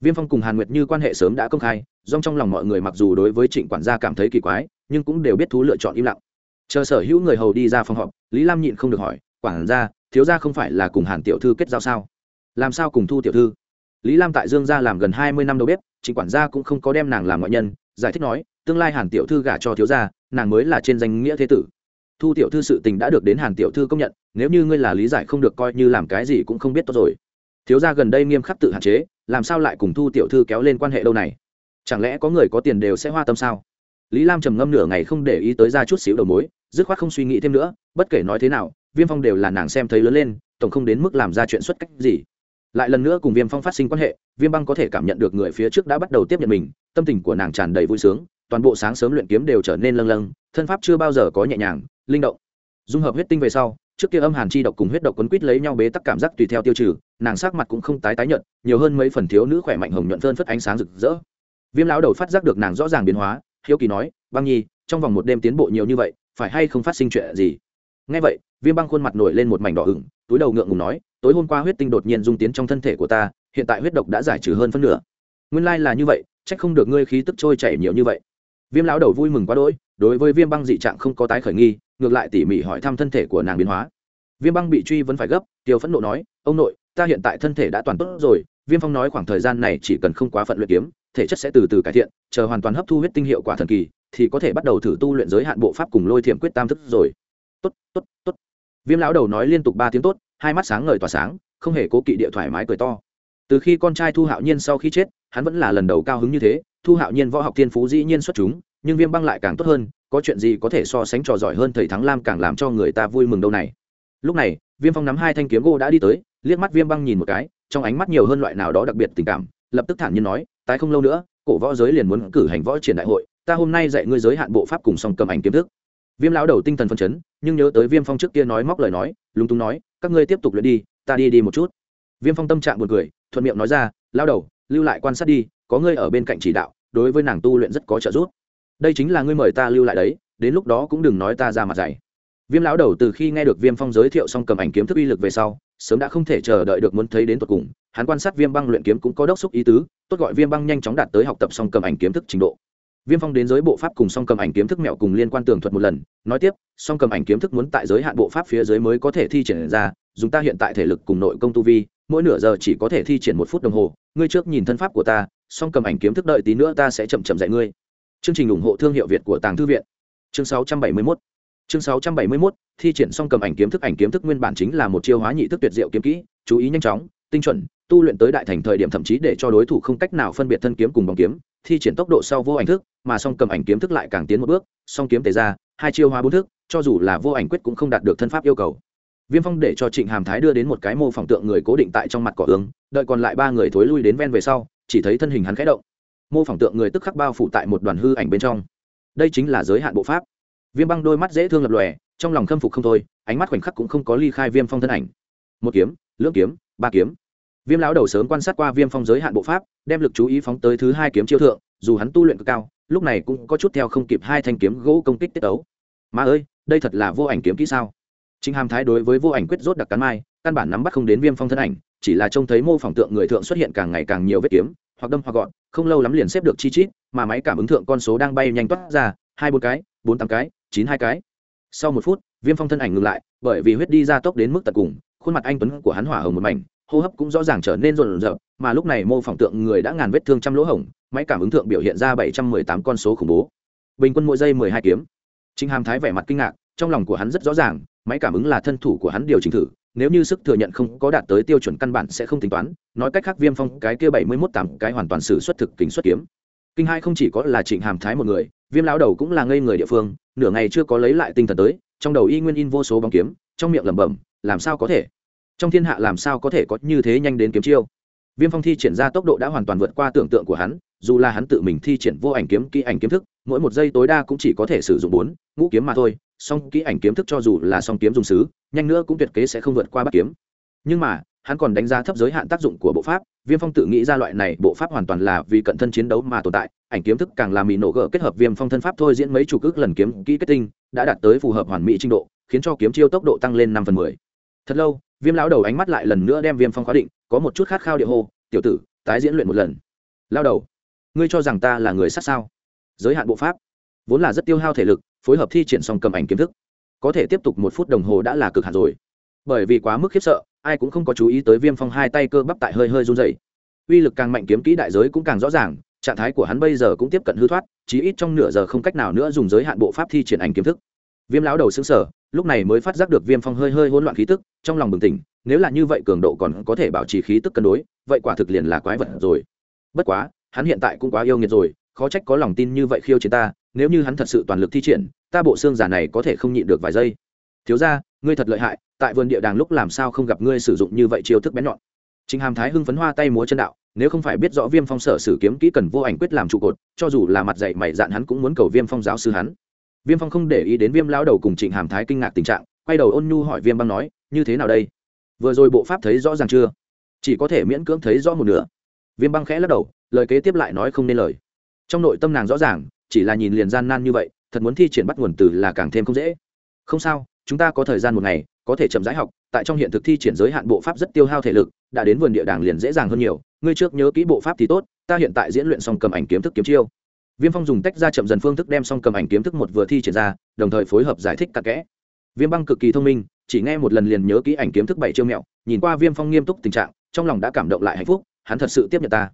viêm phong cùng hàn nguyệt như quan hệ sớm đã công khai dong trong lòng mọi người mặc dù đối với trịnh quản gia cảm thấy kỳ quái, nhưng cũng đều biết thú lựa chọn im lặng. Chờ sở hữu người hầu đi ra phòng họp, lý lam nhịn không được hỏi, quản gia, thiếu gia không phải là cùng hàn tiểu thư kết giao sao? Làm sao cùng thu tiểu thư? Lý lam tại dương gia làm gần hai mươi năm đầu bếp trịnh quản gia cũng không có đem nàng làm ngoại nhân, giải thích nói, tương lai hàn tiểu thư gả cho thiếu gia, nàng mới là trên danh nghĩa thế tử. Thu tiểu thư sự tình đã được đến hàn tiểu thư công nhận, nếu như ngươi là lý giải không được coi như làm cái gì cũng không biết tốt rồi. Thiếu gia gần đây nghiêm khắc tự hạn chế làm sao lại cùng thu tiểu thư kéo lên quan hệ đâu này? Chẳng lẽ có người có tiền đều sẽ hoa tâm sao? Lý lam trầm ngâm nửa ngày không để ý tới ra chút xíu đầu mối, dứt khoát không suy nghĩ thêm nữa, bất kể nói thế nào, viêm phong đều là nàng xem thấy lớn lên, tổng không đến mức làm ra chuyện xuất cách gì. Lại lần nữa cùng viêm phong phát sinh quan hệ, viêm băng có thể cảm nhận được người phía trước đã bắt đầu tiếp nhận mình, tâm tình của nàng tràn đầy vui sướng, toàn bộ sáng sớm luyện kiếm đều trở nên lâng lâng, thân pháp chưa bao giờ có nhẹ nhàng, linh động. Dung hợp huyết tinh về sau trước kia âm hàn chi độc cùng huyết độc quấn quýt lấy nhau bế tắc cảm giác tùy theo tiêu trừ, nàng sắc mặt cũng không tái tái nhận nhiều hơn mấy phần thiếu nữ khỏe mạnh hồng nhuận phơn phất ánh sáng rực rỡ. Viêm lão đầu phát giác được nàng rõ ràng biến hóa, hiếu kỳ nói, băng nhi, trong vòng một đêm tiến bộ nhiều như vậy, phải hay không phát sinh chuyện gì? Ngay vậy, viêm băng khuôn mặt nổi lên một mảnh đỏ ửng, túi đầu ngượng ngùng nói, tối hôm qua huyết tinh đột nhiên dung tiến trong thân thể của ta, hiện tại huyết độc đã giải trừ hơn phân nửa. Nguyên lai là như vậy trách không được ngươi khí tức trôi chảy nhiều như vậy. Viêm lão đầu vui mừng quá đỗi đối với viêm băng dị trạng không có tái khởi nghi, ngược lại tỉ mỉ hỏi thăm thân thể của nàng biến hóa. Viêm băng bị truy vẫn phải gấp, tiêu phẫn nộ nói, ông nội, ta hiện tại thân thể đã toàn tốt rồi, viêm phong nói khoảng thời gian này chỉ cần không quá phận luyện kiếm, thể chất sẽ từ từ cải thiện, chờ hoàn toàn hấp thu huyết tinh hiệu quả thần kỳ, thì có thể bắt đầu thử tu luyện giới hạn bộ pháp cùng lôi thiểm quyết tam thức rồi. Tốt tốt tốt. Viêm lão đầu nói liên tục ba tiếng tốt, hai mắt sáng ngời tỏa sáng, không hề cố kỵ địa thoải mái cười to. Từ khi con trai thu hạo nhiên sau khi chết, hắn vẫn là lần đầu cao hứng như thế, thu hạo nhiên võ học thiên phú dĩ nhiên xuất chúng nhưng viêm băng lại càng tốt hơn, có chuyện gì có thể so sánh trò giỏi hơn thầy thắng lam càng làm cho người ta vui mừng đâu này. Lúc này, viêm phong nắm hai thanh kiếm gỗ đã đi tới, liếc mắt viêm băng nhìn một cái, trong ánh mắt nhiều hơn loại nào đó đặc biệt tình cảm, lập tức thản nhiên nói, tái không lâu nữa, cổ võ giới liền muốn cử hành võ triển đại hội, ta hôm nay dạy ngươi giới hạn bộ pháp cùng song cầm ảnh kiếm thức. Viêm lão đầu tinh thần phân chấn, nhưng nhớ tới viêm phong trước kia nói móc lời nói, lúng túng nói, các ngươi tiếp tục luyện đi, ta đi đi một chút. Viêm phong tâm trạng buồn cười, thuận miệng nói ra lao đầu, lưu lại quan sát đi, có ngươi ở bên cạnh chỉ đạo, đối với nàng tu luyện rất có trợ giúp đây chính là ngươi mời ta lưu lại đấy, đến lúc đó cũng đừng nói ta ra mặt dày viêm lão đầu từ khi nghe được viêm phong giới thiệu xong cầm ảnh kiếm thức uy lực về sau, sớm đã không thể chờ đợi được muốn thấy đến tột cùng, hắn quan sát viêm băng luyện kiếm cũng có đốc xúc ý tứ, tốt gọi viêm băng nhanh chóng đạt tới học tập song cầm ảnh kiếm thức trình độ. Viêm phong đến giới bộ pháp cùng song cầm ảnh kiếm thức mẹo cùng liên quan tường thuật một lần, nói tiếp song cầm ảnh kiếm thức muốn tại giới hạn bộ pháp phía dưới mới có thể thi triển ra, dùng ta hiện tại thể lực cùng nội công tu vi, mỗi nửa giờ chỉ có thể thi triển một phút đồng hồ, ngươi trước nhìn thân pháp của ta song cầm ảnh kiếm thức đợi tí nữa ta sẽ chậm chậm dạy ngươi chương trình ủng hộ thương hiệu việt của tàng thư viện. Chương 671 chương sáu trăm bảy mươi mốt, thi triển xong cầm ảnh kiếm thức, ảnh kiếm thức nguyên bản chính là một chiêu hóa nhị thức tuyệt diệu kiếm kỹ, chú ý nhanh chóng, tinh chuẩn, tu luyện tới đại thành thời điểm thậm chí để cho đối thủ không cách nào phân biệt thân kiếm cùng bóng kiếm, thi triển tốc độ sau vô ảnh thức, mà song cầm ảnh kiếm thức lại càng tiến một bước, song kiếm tề ra, hai chiêu hóa bốn thức, cho dù là vô ảnh quyết cũng không đạt được thân pháp yêu cầu. Viêm phong để cho trịnh hàm thái đưa đến một cái mô phỏng tượng người cố định tại trong mặt cỏ hướng đợi còn lại ba người thối lui đến ven về sau, chỉ thấy thân hình hắn khẽ động mô phỏng tượng người tức khắc bao phủ tại một đoàn hư ảnh bên trong. Đây chính là giới hạn bộ pháp. Viêm băng đôi mắt dễ thương lập lòe trong lòng khâm phục không thôi ánh mắt khoảnh khắc cũng không có ly khai viêm phong thân ảnh. Một kiếm lưỡng kiếm ba kiếm. Viêm lão đầu sớm quan sát qua viêm phong giới hạn bộ pháp đem lực chú ý phóng tới thứ hai kiếm chiêu thượng dù hắn tu luyện cực cao lúc này cũng có chút theo không kịp hai thanh kiếm gỗ công kích tiết tấu. Mà ơi đây thật là vô ảnh kiếm kỹ sao? Chính Hàm Thái đối với vô ảnh quyết rốt đặc cắn mai, căn bản nắm bắt không đến Viêm Phong thân ảnh, chỉ là trông thấy mô phỏng tượng người thượng xuất hiện càng ngày càng nhiều vết kiếm, hoặc đâm hoặc gọn, không lâu lắm liền xếp được chi chít, mà máy cảm ứng thượng con số đang bay nhanh toát ra, hai bốn cái, bốn tám cái, chín hai cái. Sau một phút, Viêm Phong thân ảnh ngừng lại, bởi vì huyết đi ra tốc đến mức tận cùng, khuôn mặt anh tuấn của hắn hỏa hồng một mảnh, hô hấp cũng rõ ràng trở nên rộn rợn, mà lúc này mô phỏng tượng người đã ngàn vết thương trăm lỗ hổng, máy cảm ứng thượng biểu hiện ra bảy trăm mười tám con số khủng bố. Bình quân mỗi giây mười hai kiếm. Trình Hàm Thái vẻ mặt kinh ngạc, trong lòng của hắn rất rõ ràng, máy cảm ứng là thân thủ của hắn điều chỉnh thử nếu như sức thừa nhận không có đạt tới tiêu chuẩn căn bản sẽ không tính toán, nói cách khác viêm phong cái kia bảy mươi mốt tám cái hoàn toàn xử xuất thực kính xuất kiếm. Kinh hai không chỉ có là trịnh hàm thái một người, viêm lão đầu cũng là ngây người địa phương, nửa ngày chưa có lấy lại tinh thần tới, trong đầu y nguyên in vô số bóng kiếm, trong miệng lẩm bẩm, làm sao có thể? Trong thiên hạ làm sao có thể có như thế nhanh đến kiếm chiêu? Viêm phong thi triển ra tốc độ đã hoàn toàn vượt qua tưởng tượng của hắn, dù là hắn tự mình thi triển vô ảnh kiếm, kỹ ảnh kiếm thức, mỗi một giây tối đa cũng chỉ có thể sử dụng bốn, ngũ kiếm mà thôi song kỹ ảnh kiếm thức cho dù là song kiếm dùng sứ nhanh nữa cũng tuyệt kế sẽ không vượt qua bắt kiếm. Nhưng mà, hắn còn đánh giá thấp giới hạn tác dụng của bộ pháp, viêm phong tự nghĩ ra loại này bộ pháp hoàn toàn là vì cận thân chiến đấu mà tồn tại, ảnh kiếm thức càng làm mì nổ gỡ kết hợp viêm phong thân pháp thôi diễn mấy chủ cước lần kiếm kỹ kết tinh, đã đạt tới phù hợp hoàn mỹ trình độ, khiến cho kiếm chiêu tốc độ tăng lên năm phần mười. Thật lâu, viêm lão đầu ánh mắt lại lần nữa đem viêm phong khóa định, có một chút khát khao địa hô, tiểu tử, tái diễn luyện một lần. Lao đầu, ngươi cho rằng ta là người sát sao? Giới hạn bộ pháp, vốn là rất tiêu hao thể lực phối hợp thi triển xong cầm ảnh kiếm thức. Có thể tiếp tục một phút đồng hồ đã là cực hạn rồi. Bởi vì quá mức khiếp sợ, ai cũng không có chú ý tới viêm phong hai tay cơ bắp tại hơi hơi run dày uy lực càng mạnh kiếm kỹ đại giới cũng càng rõ ràng, trạng thái của hắn bây giờ cũng tiếp cận hư thoát, chí ít trong nửa giờ không cách nào nữa dùng giới hạn bộ pháp thi triển ảnh kiếm thức. Viêm lão đầu xứng sở lúc này mới phát giác được viêm phong hơi hơi hỗn loạn khí tức, trong lòng bừng tỉnh, nếu là như vậy cường độ còn có thể bảo trì khí tức cân đối, vậy quả thực liền là quái vật rồi. Bất quá, hắn hiện tại cũng quá yêu nghiệt rồi, khó trách có lòng tin như vậy khiêu chiến ta nếu như hắn thật sự toàn lực thi triển ta bộ xương giả này có thể không nhịn được vài giây thiếu ra ngươi thật lợi hại tại vườn địa đàng lúc làm sao không gặp ngươi sử dụng như vậy chiêu thức bén nhọn Trình Hàm Thái hưng phấn hoa tay múa chân đạo, nếu không phải biết rõ Viêm Phong sở sử kiếm kỹ cần vô ảnh quyết làm trụ cột, cho dù là mặt dạy mày dạn hắn cũng muốn cầu Viêm Phong giáo sư hắn. Viêm Phong không để ý đến Viêm lão đầu cùng Trịnh Hàm Thái kinh ngạc tình trạng, quay đầu ôn nhu hỏi Viêm Băng nói, như thế nào đây? Vừa rồi bộ pháp thấy rõ ràng chưa? Chỉ có thể miễn cưỡng thấy rõ một nửa. Viêm Băng khẽ lắc đầu, lời kế tiếp lại nói không nên lời. Trong nội tâm nàng rõ ràng, chỉ là nhìn liền gian nan như vậy, thật muốn thi triển bắt nguồn từ là càng thêm không dễ. Không sao chúng ta có thời gian một ngày có thể chậm rãi học tại trong hiện thực thi triển giới hạn bộ pháp rất tiêu hao thể lực đã đến vườn địa đàng liền dễ dàng hơn nhiều. Ngươi trước nhớ kỹ bộ pháp thì tốt ta hiện tại diễn luyện xong cầm ảnh kiếm thức kiếm chiêu. Viêm phong dùng tách ra chậm dần phương thức đem xong cầm ảnh kiếm thức một vừa thi triển ra đồng thời phối hợp giải thích cặn kẽ. Viêm băng cực kỳ thông minh chỉ nghe một lần liền nhớ kỹ ảnh kiếm thức bảy chiêu mẹo nhìn qua viêm phong nghiêm túc tình trạng trong lòng đã cảm động lại hạnh phúc hắn thật sự tiếp nhận ta.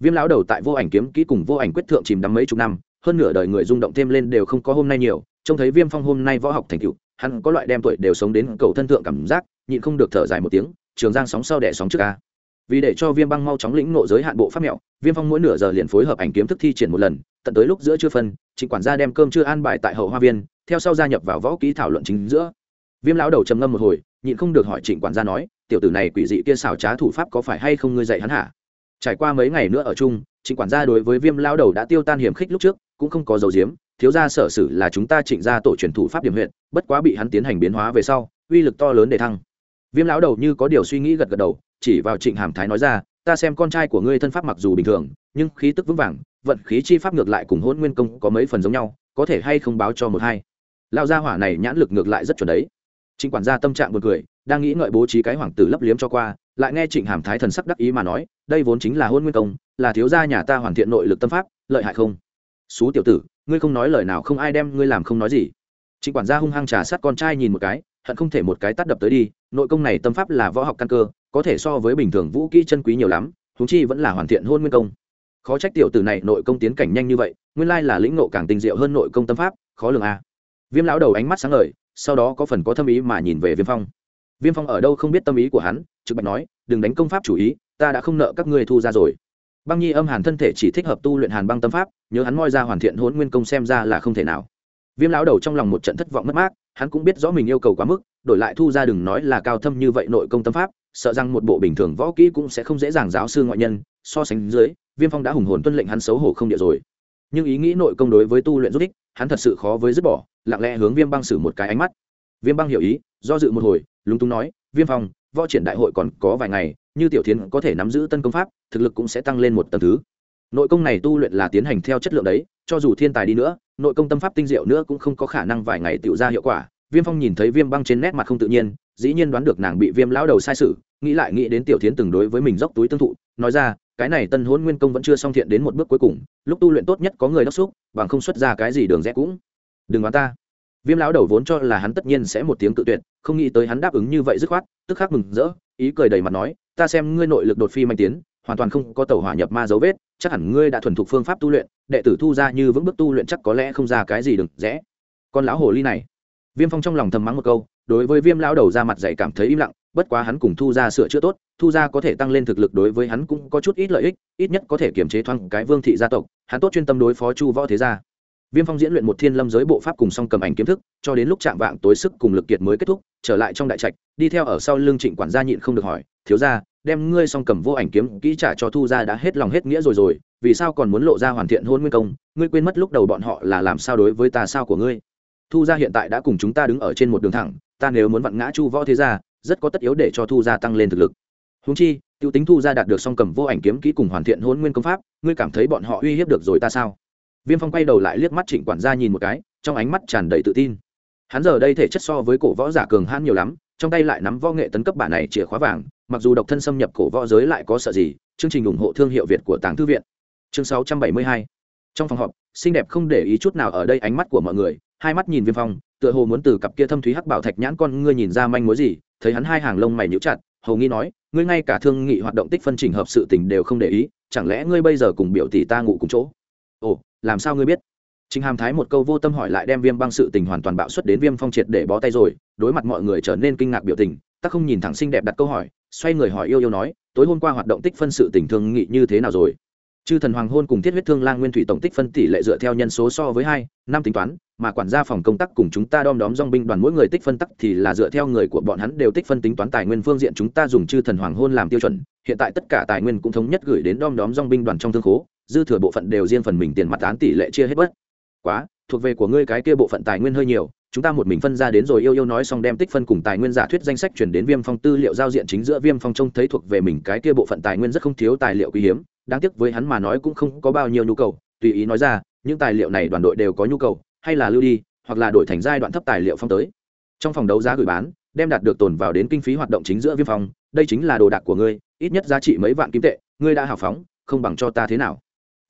Viêm lão đầu tại vô ảnh kiếm kỹ cùng vô ảnh quyết thượng chìm đắm mấy chục năm hơn nửa đời người rung động thêm lên đều không có hôm nay nhiều, trông thấy viêm phong hôm nay võ học thành cựu hắn có loại đem tuổi đều sống đến cầu thân thượng cảm giác, nhịn không được thở dài một tiếng, trường giang sóng sau đẻ sóng trước ca vì để cho viêm băng mau chóng lĩnh nộ giới hạn bộ pháp mẹo, viêm phong mỗi nửa giờ liền phối hợp ảnh kiếm thức thi triển một lần, tận tới lúc giữa chưa phân, trịnh quản gia đem cơm chưa an bài tại hậu hoa viên, theo sau gia nhập vào võ ký thảo luận chính giữa. Viêm lão đầu trầm ngâm một hồi, nhịn không được hỏi trịnh quản gia nói, tiểu tử này quỷ dị kia xảo trá thủ pháp có phải hay không ngươi dạy hắn hả? Trải qua mấy ngày nữa ở chung, trịnh quản gia đối với viêm lão đầu đã tiêu tan hiểm khích lúc trước cũng không có dầu diếm, thiếu gia sở sử là chúng ta trịnh ra tổ truyền thủ pháp điểm huyện bất quá bị hắn tiến hành biến hóa về sau, uy lực to lớn để thăng. Viêm lão đầu như có điều suy nghĩ gật gật đầu, chỉ vào trịnh hàm thái nói ra, ta xem con trai của ngươi thân pháp mặc dù bình thường, nhưng khí tức vững vàng, vận khí chi pháp ngược lại cùng hôn nguyên công có mấy phần giống nhau, có thể hay không báo cho một hai? Lao gia hỏa này nhãn lực ngược lại rất chuẩn đấy. Trịnh quản gia tâm trạng buồn cười, đang nghĩ ngợi bố trí cái hoàng tử lấp liếm cho qua, lại nghe trịnh hàm thái thần sắc đắc ý mà nói, đây vốn chính là hôn nguyên công, là thiếu gia nhà ta hoàn thiện nội lực tâm pháp, lợi hại không? Xú tiểu tử, ngươi không nói lời nào không ai đem ngươi làm không nói gì. Trịnh quản gia hung hăng trà sát con trai nhìn một cái, hận không thể một cái tắt đập tới đi, nội công này tâm pháp là võ học căn cơ, có thể so với bình thường vũ kỹ chân quý nhiều lắm thúng chi vẫn là hoàn thiện hôn nguyên công. Khó trách tiểu tử này nội công tiến cảnh nhanh như vậy, nguyên lai là lĩnh nộ càng tinh diệu hơn nội công tâm pháp, khó lường a. Viêm lão đầu ánh mắt sáng ngời, sau đó có phần có tâm ý mà nhìn về viêm phong. Viêm phong ở đâu không biết tâm ý của hắn, trực bạch nói, đừng đánh công pháp chủ ý, ta đã không nợ các ngươi thu ra rồi băng nhi âm hàn thân thể chỉ thích hợp tu luyện hàn băng tâm pháp, nhớ hắn moi ra hoàn thiện hôn nguyên công xem ra là không thể nào. Viêm lão đầu trong lòng một trận thất vọng mất mát, hắn cũng biết rõ mình yêu cầu quá mức, đổi lại thu ra đừng nói là cao thâm như vậy nội công tâm pháp, sợ rằng một bộ bình thường võ kỹ cũng sẽ không dễ dàng giáo sư ngoại nhân, so sánh dưới, viêm phong đã hùng hồn tuân lệnh hắn xấu hổ không địa rồi. Nhưng ý nghĩ nội công đối với tu luyện rút ích hắn thật sự khó với dứt bỏ, lặng lẽ hướng viêm băng xử một cái ánh mắt. Viêm băng hiểu ý, do dự một hồi, lúng túng nói, viêm phong, võ triển đại hội còn có vài ngày như tiểu thiến có thể nắm giữ tân công pháp, thực lực cũng sẽ tăng lên một tầng thứ. Nội công này tu luyện là tiến hành theo chất lượng đấy, cho dù thiên tài đi nữa, nội công tâm pháp tinh diệu nữa cũng không có khả năng vài ngày tự ra hiệu quả. Viêm phong nhìn thấy viêm băng trên nét mặt không tự nhiên, dĩ nhiên đoán được nàng bị viêm lão đầu sai sự nghĩ lại nghĩ đến tiểu Thiến từng đối với mình dốc túi tương thụ, nói ra, cái này tân hôn nguyên công vẫn chưa xong thiện đến một bước cuối cùng, lúc tu luyện tốt nhất có người đốc xúc bằng không xuất ra cái gì đường rẽ cũng. Đừng đoán ta. Viêm lão đầu vốn cho là hắn tất nhiên sẽ một tiếng tự tuyệt, không nghĩ tới hắn đáp ứng như vậy dứt khoát, tức khắc mừng rỡ ý cười đầy mặt nói, ta xem ngươi nội lực đột phi manh tiến, hoàn toàn không có tàu hỏa nhập ma dấu vết, chắc hẳn ngươi đã thuần thục phương pháp tu luyện, đệ tử thu ra như vững bước tu luyện chắc có lẽ không ra cái gì đừng rẽ. Con lão hồ ly này, viêm phong trong lòng thầm mắng một câu, đối với viêm lão đầu ra mặt dạy cảm thấy im lặng, bất quá hắn cùng thu ra sửa chữa tốt, thu ra có thể tăng lên thực lực đối với hắn cũng có chút ít lợi ích, ít nhất có thể kiềm chế thoáng cái vương thị gia tộc, hắn tốt chuyên tâm đối phó chu võ thế gia viêm phong diễn luyện một thiên lâm giới bộ pháp cùng song cầm ảnh kiếm thức, cho đến lúc chạm vạng tối sức cùng lực kiệt mới kết thúc, trở lại trong đại trạch, đi theo ở sau lưng trịnh quản gia nhịn không được hỏi, thiếu ra đem ngươi song cầm vô ảnh kiếm kỹ trả cho thu ra đã hết lòng hết nghĩa rồi rồi, vì sao còn muốn lộ ra hoàn thiện hôn nguyên công? Ngươi quên mất lúc đầu bọn họ là làm sao đối với ta sao của ngươi? Thu ra hiện tại đã cùng chúng ta đứng ở trên một đường thẳng, ta nếu muốn vặn ngã chu võ thế gia, rất có tất yếu để cho thu gia tăng lên thực lực. Húng chi t i ê u tính thu gia đạt được song cầm vô ảnh kiếm kỹ cùng hoàn thiện hôn nguyên công pháp, ngươi cảm thấy bọn họ uy hiếp được rồi ta sao? Viêm phong quay đầu lại liếc mắt trịnh quản gia nhìn một cái, trong ánh mắt tràn đầy tự tin. Hắn giờ đây thể chất so với cổ võ giả cường hãn nhiều lắm, trong tay lại nắm võ nghệ tấn cấp bản này chìa khóa vàng, mặc dù độc thân xâm nhập cổ võ giới lại có sợ gì, chương trình ủng hộ thương hiệu việt của tàng thư viện. Chương 672. trong phòng họp, xinh đẹp không để ý chút nào ở đây ánh mắt của mọi người, hai mắt nhìn viêm phong, tựa hồ muốn từ cặp kia thâm thúy hắc bảo thạch nhãn con ngươi nhìn ra manh mối gì, thấy hắn hai hàng lông mày nhíu chặt, hầu nghi nói, ngươi ngay cả thương nghị hoạt động tích phân chỉnh hợp sự tình đều không để ý, chẳng lẽ ngươi bây giờ cùng biểu tỷ ta ngủ cùng chỗ? Ồ làm sao ngươi biết Trình Hàm Thái một câu vô tâm hỏi lại đem Viêm Băng sự tình hoàn toàn bạo xuất đến Viêm Phong triệt để bó tay rồi, đối mặt mọi người trở nên kinh ngạc biểu tình, ta không nhìn thẳng xinh đẹp đặt câu hỏi, xoay người hỏi yêu yêu nói, tối hôm qua hoạt động tích phân sự tình thương nghị như thế nào rồi? Chư thần hoàng hôn cùng thiết huyết thương lang nguyên thủy tổng tích phân tỷ lệ dựa theo nhân số so với hai năm tính toán, mà quản gia phòng công tác cùng chúng ta đom đóm dòng binh đoàn mỗi người tích phân tắc thì là dựa theo người của bọn hắn đều tích phân tính toán tài nguyên phương diện chúng ta dùng chư thần hoàng hôn làm tiêu chuẩn, hiện tại tất cả tài nguyên cũng thống nhất gửi đến đom đóm dòng binh đoàn trong thương khố, dư thừa bộ phận đều riêng phần mình tiền mặt án tỷ lệ chia hết bớt. Quá, thuộc về của ngươi cái kia bộ phận tài nguyên hơi nhiều, chúng ta một mình phân ra đến rồi yêu yêu nói xong đem tích phân cùng tài nguyên giả thuyết danh sách chuyển đến viêm phong tư liệu giao diện chính giữa viêm phong trông thấy thuộc về mình cái kia bộ phận tài nguyên rất không thiếu tài liệu quý hiếm, đáng tiếc với hắn mà nói cũng không có bao nhiêu nhu cầu, tùy ý nói ra, những tài liệu này đoàn đội đều có nhu cầu, hay là lưu đi, hoặc là đổi thành giai đoạn thấp tài liệu phong tới. Trong phòng đấu giá gửi bán, đem đạt được tồn vào đến kinh phí hoạt động chính giữa viêm phong, đây chính là đồ đạc của ngươi, ít nhất giá trị mấy vạn kim tệ, ngươi đã hào phóng, không bằng cho ta thế nào?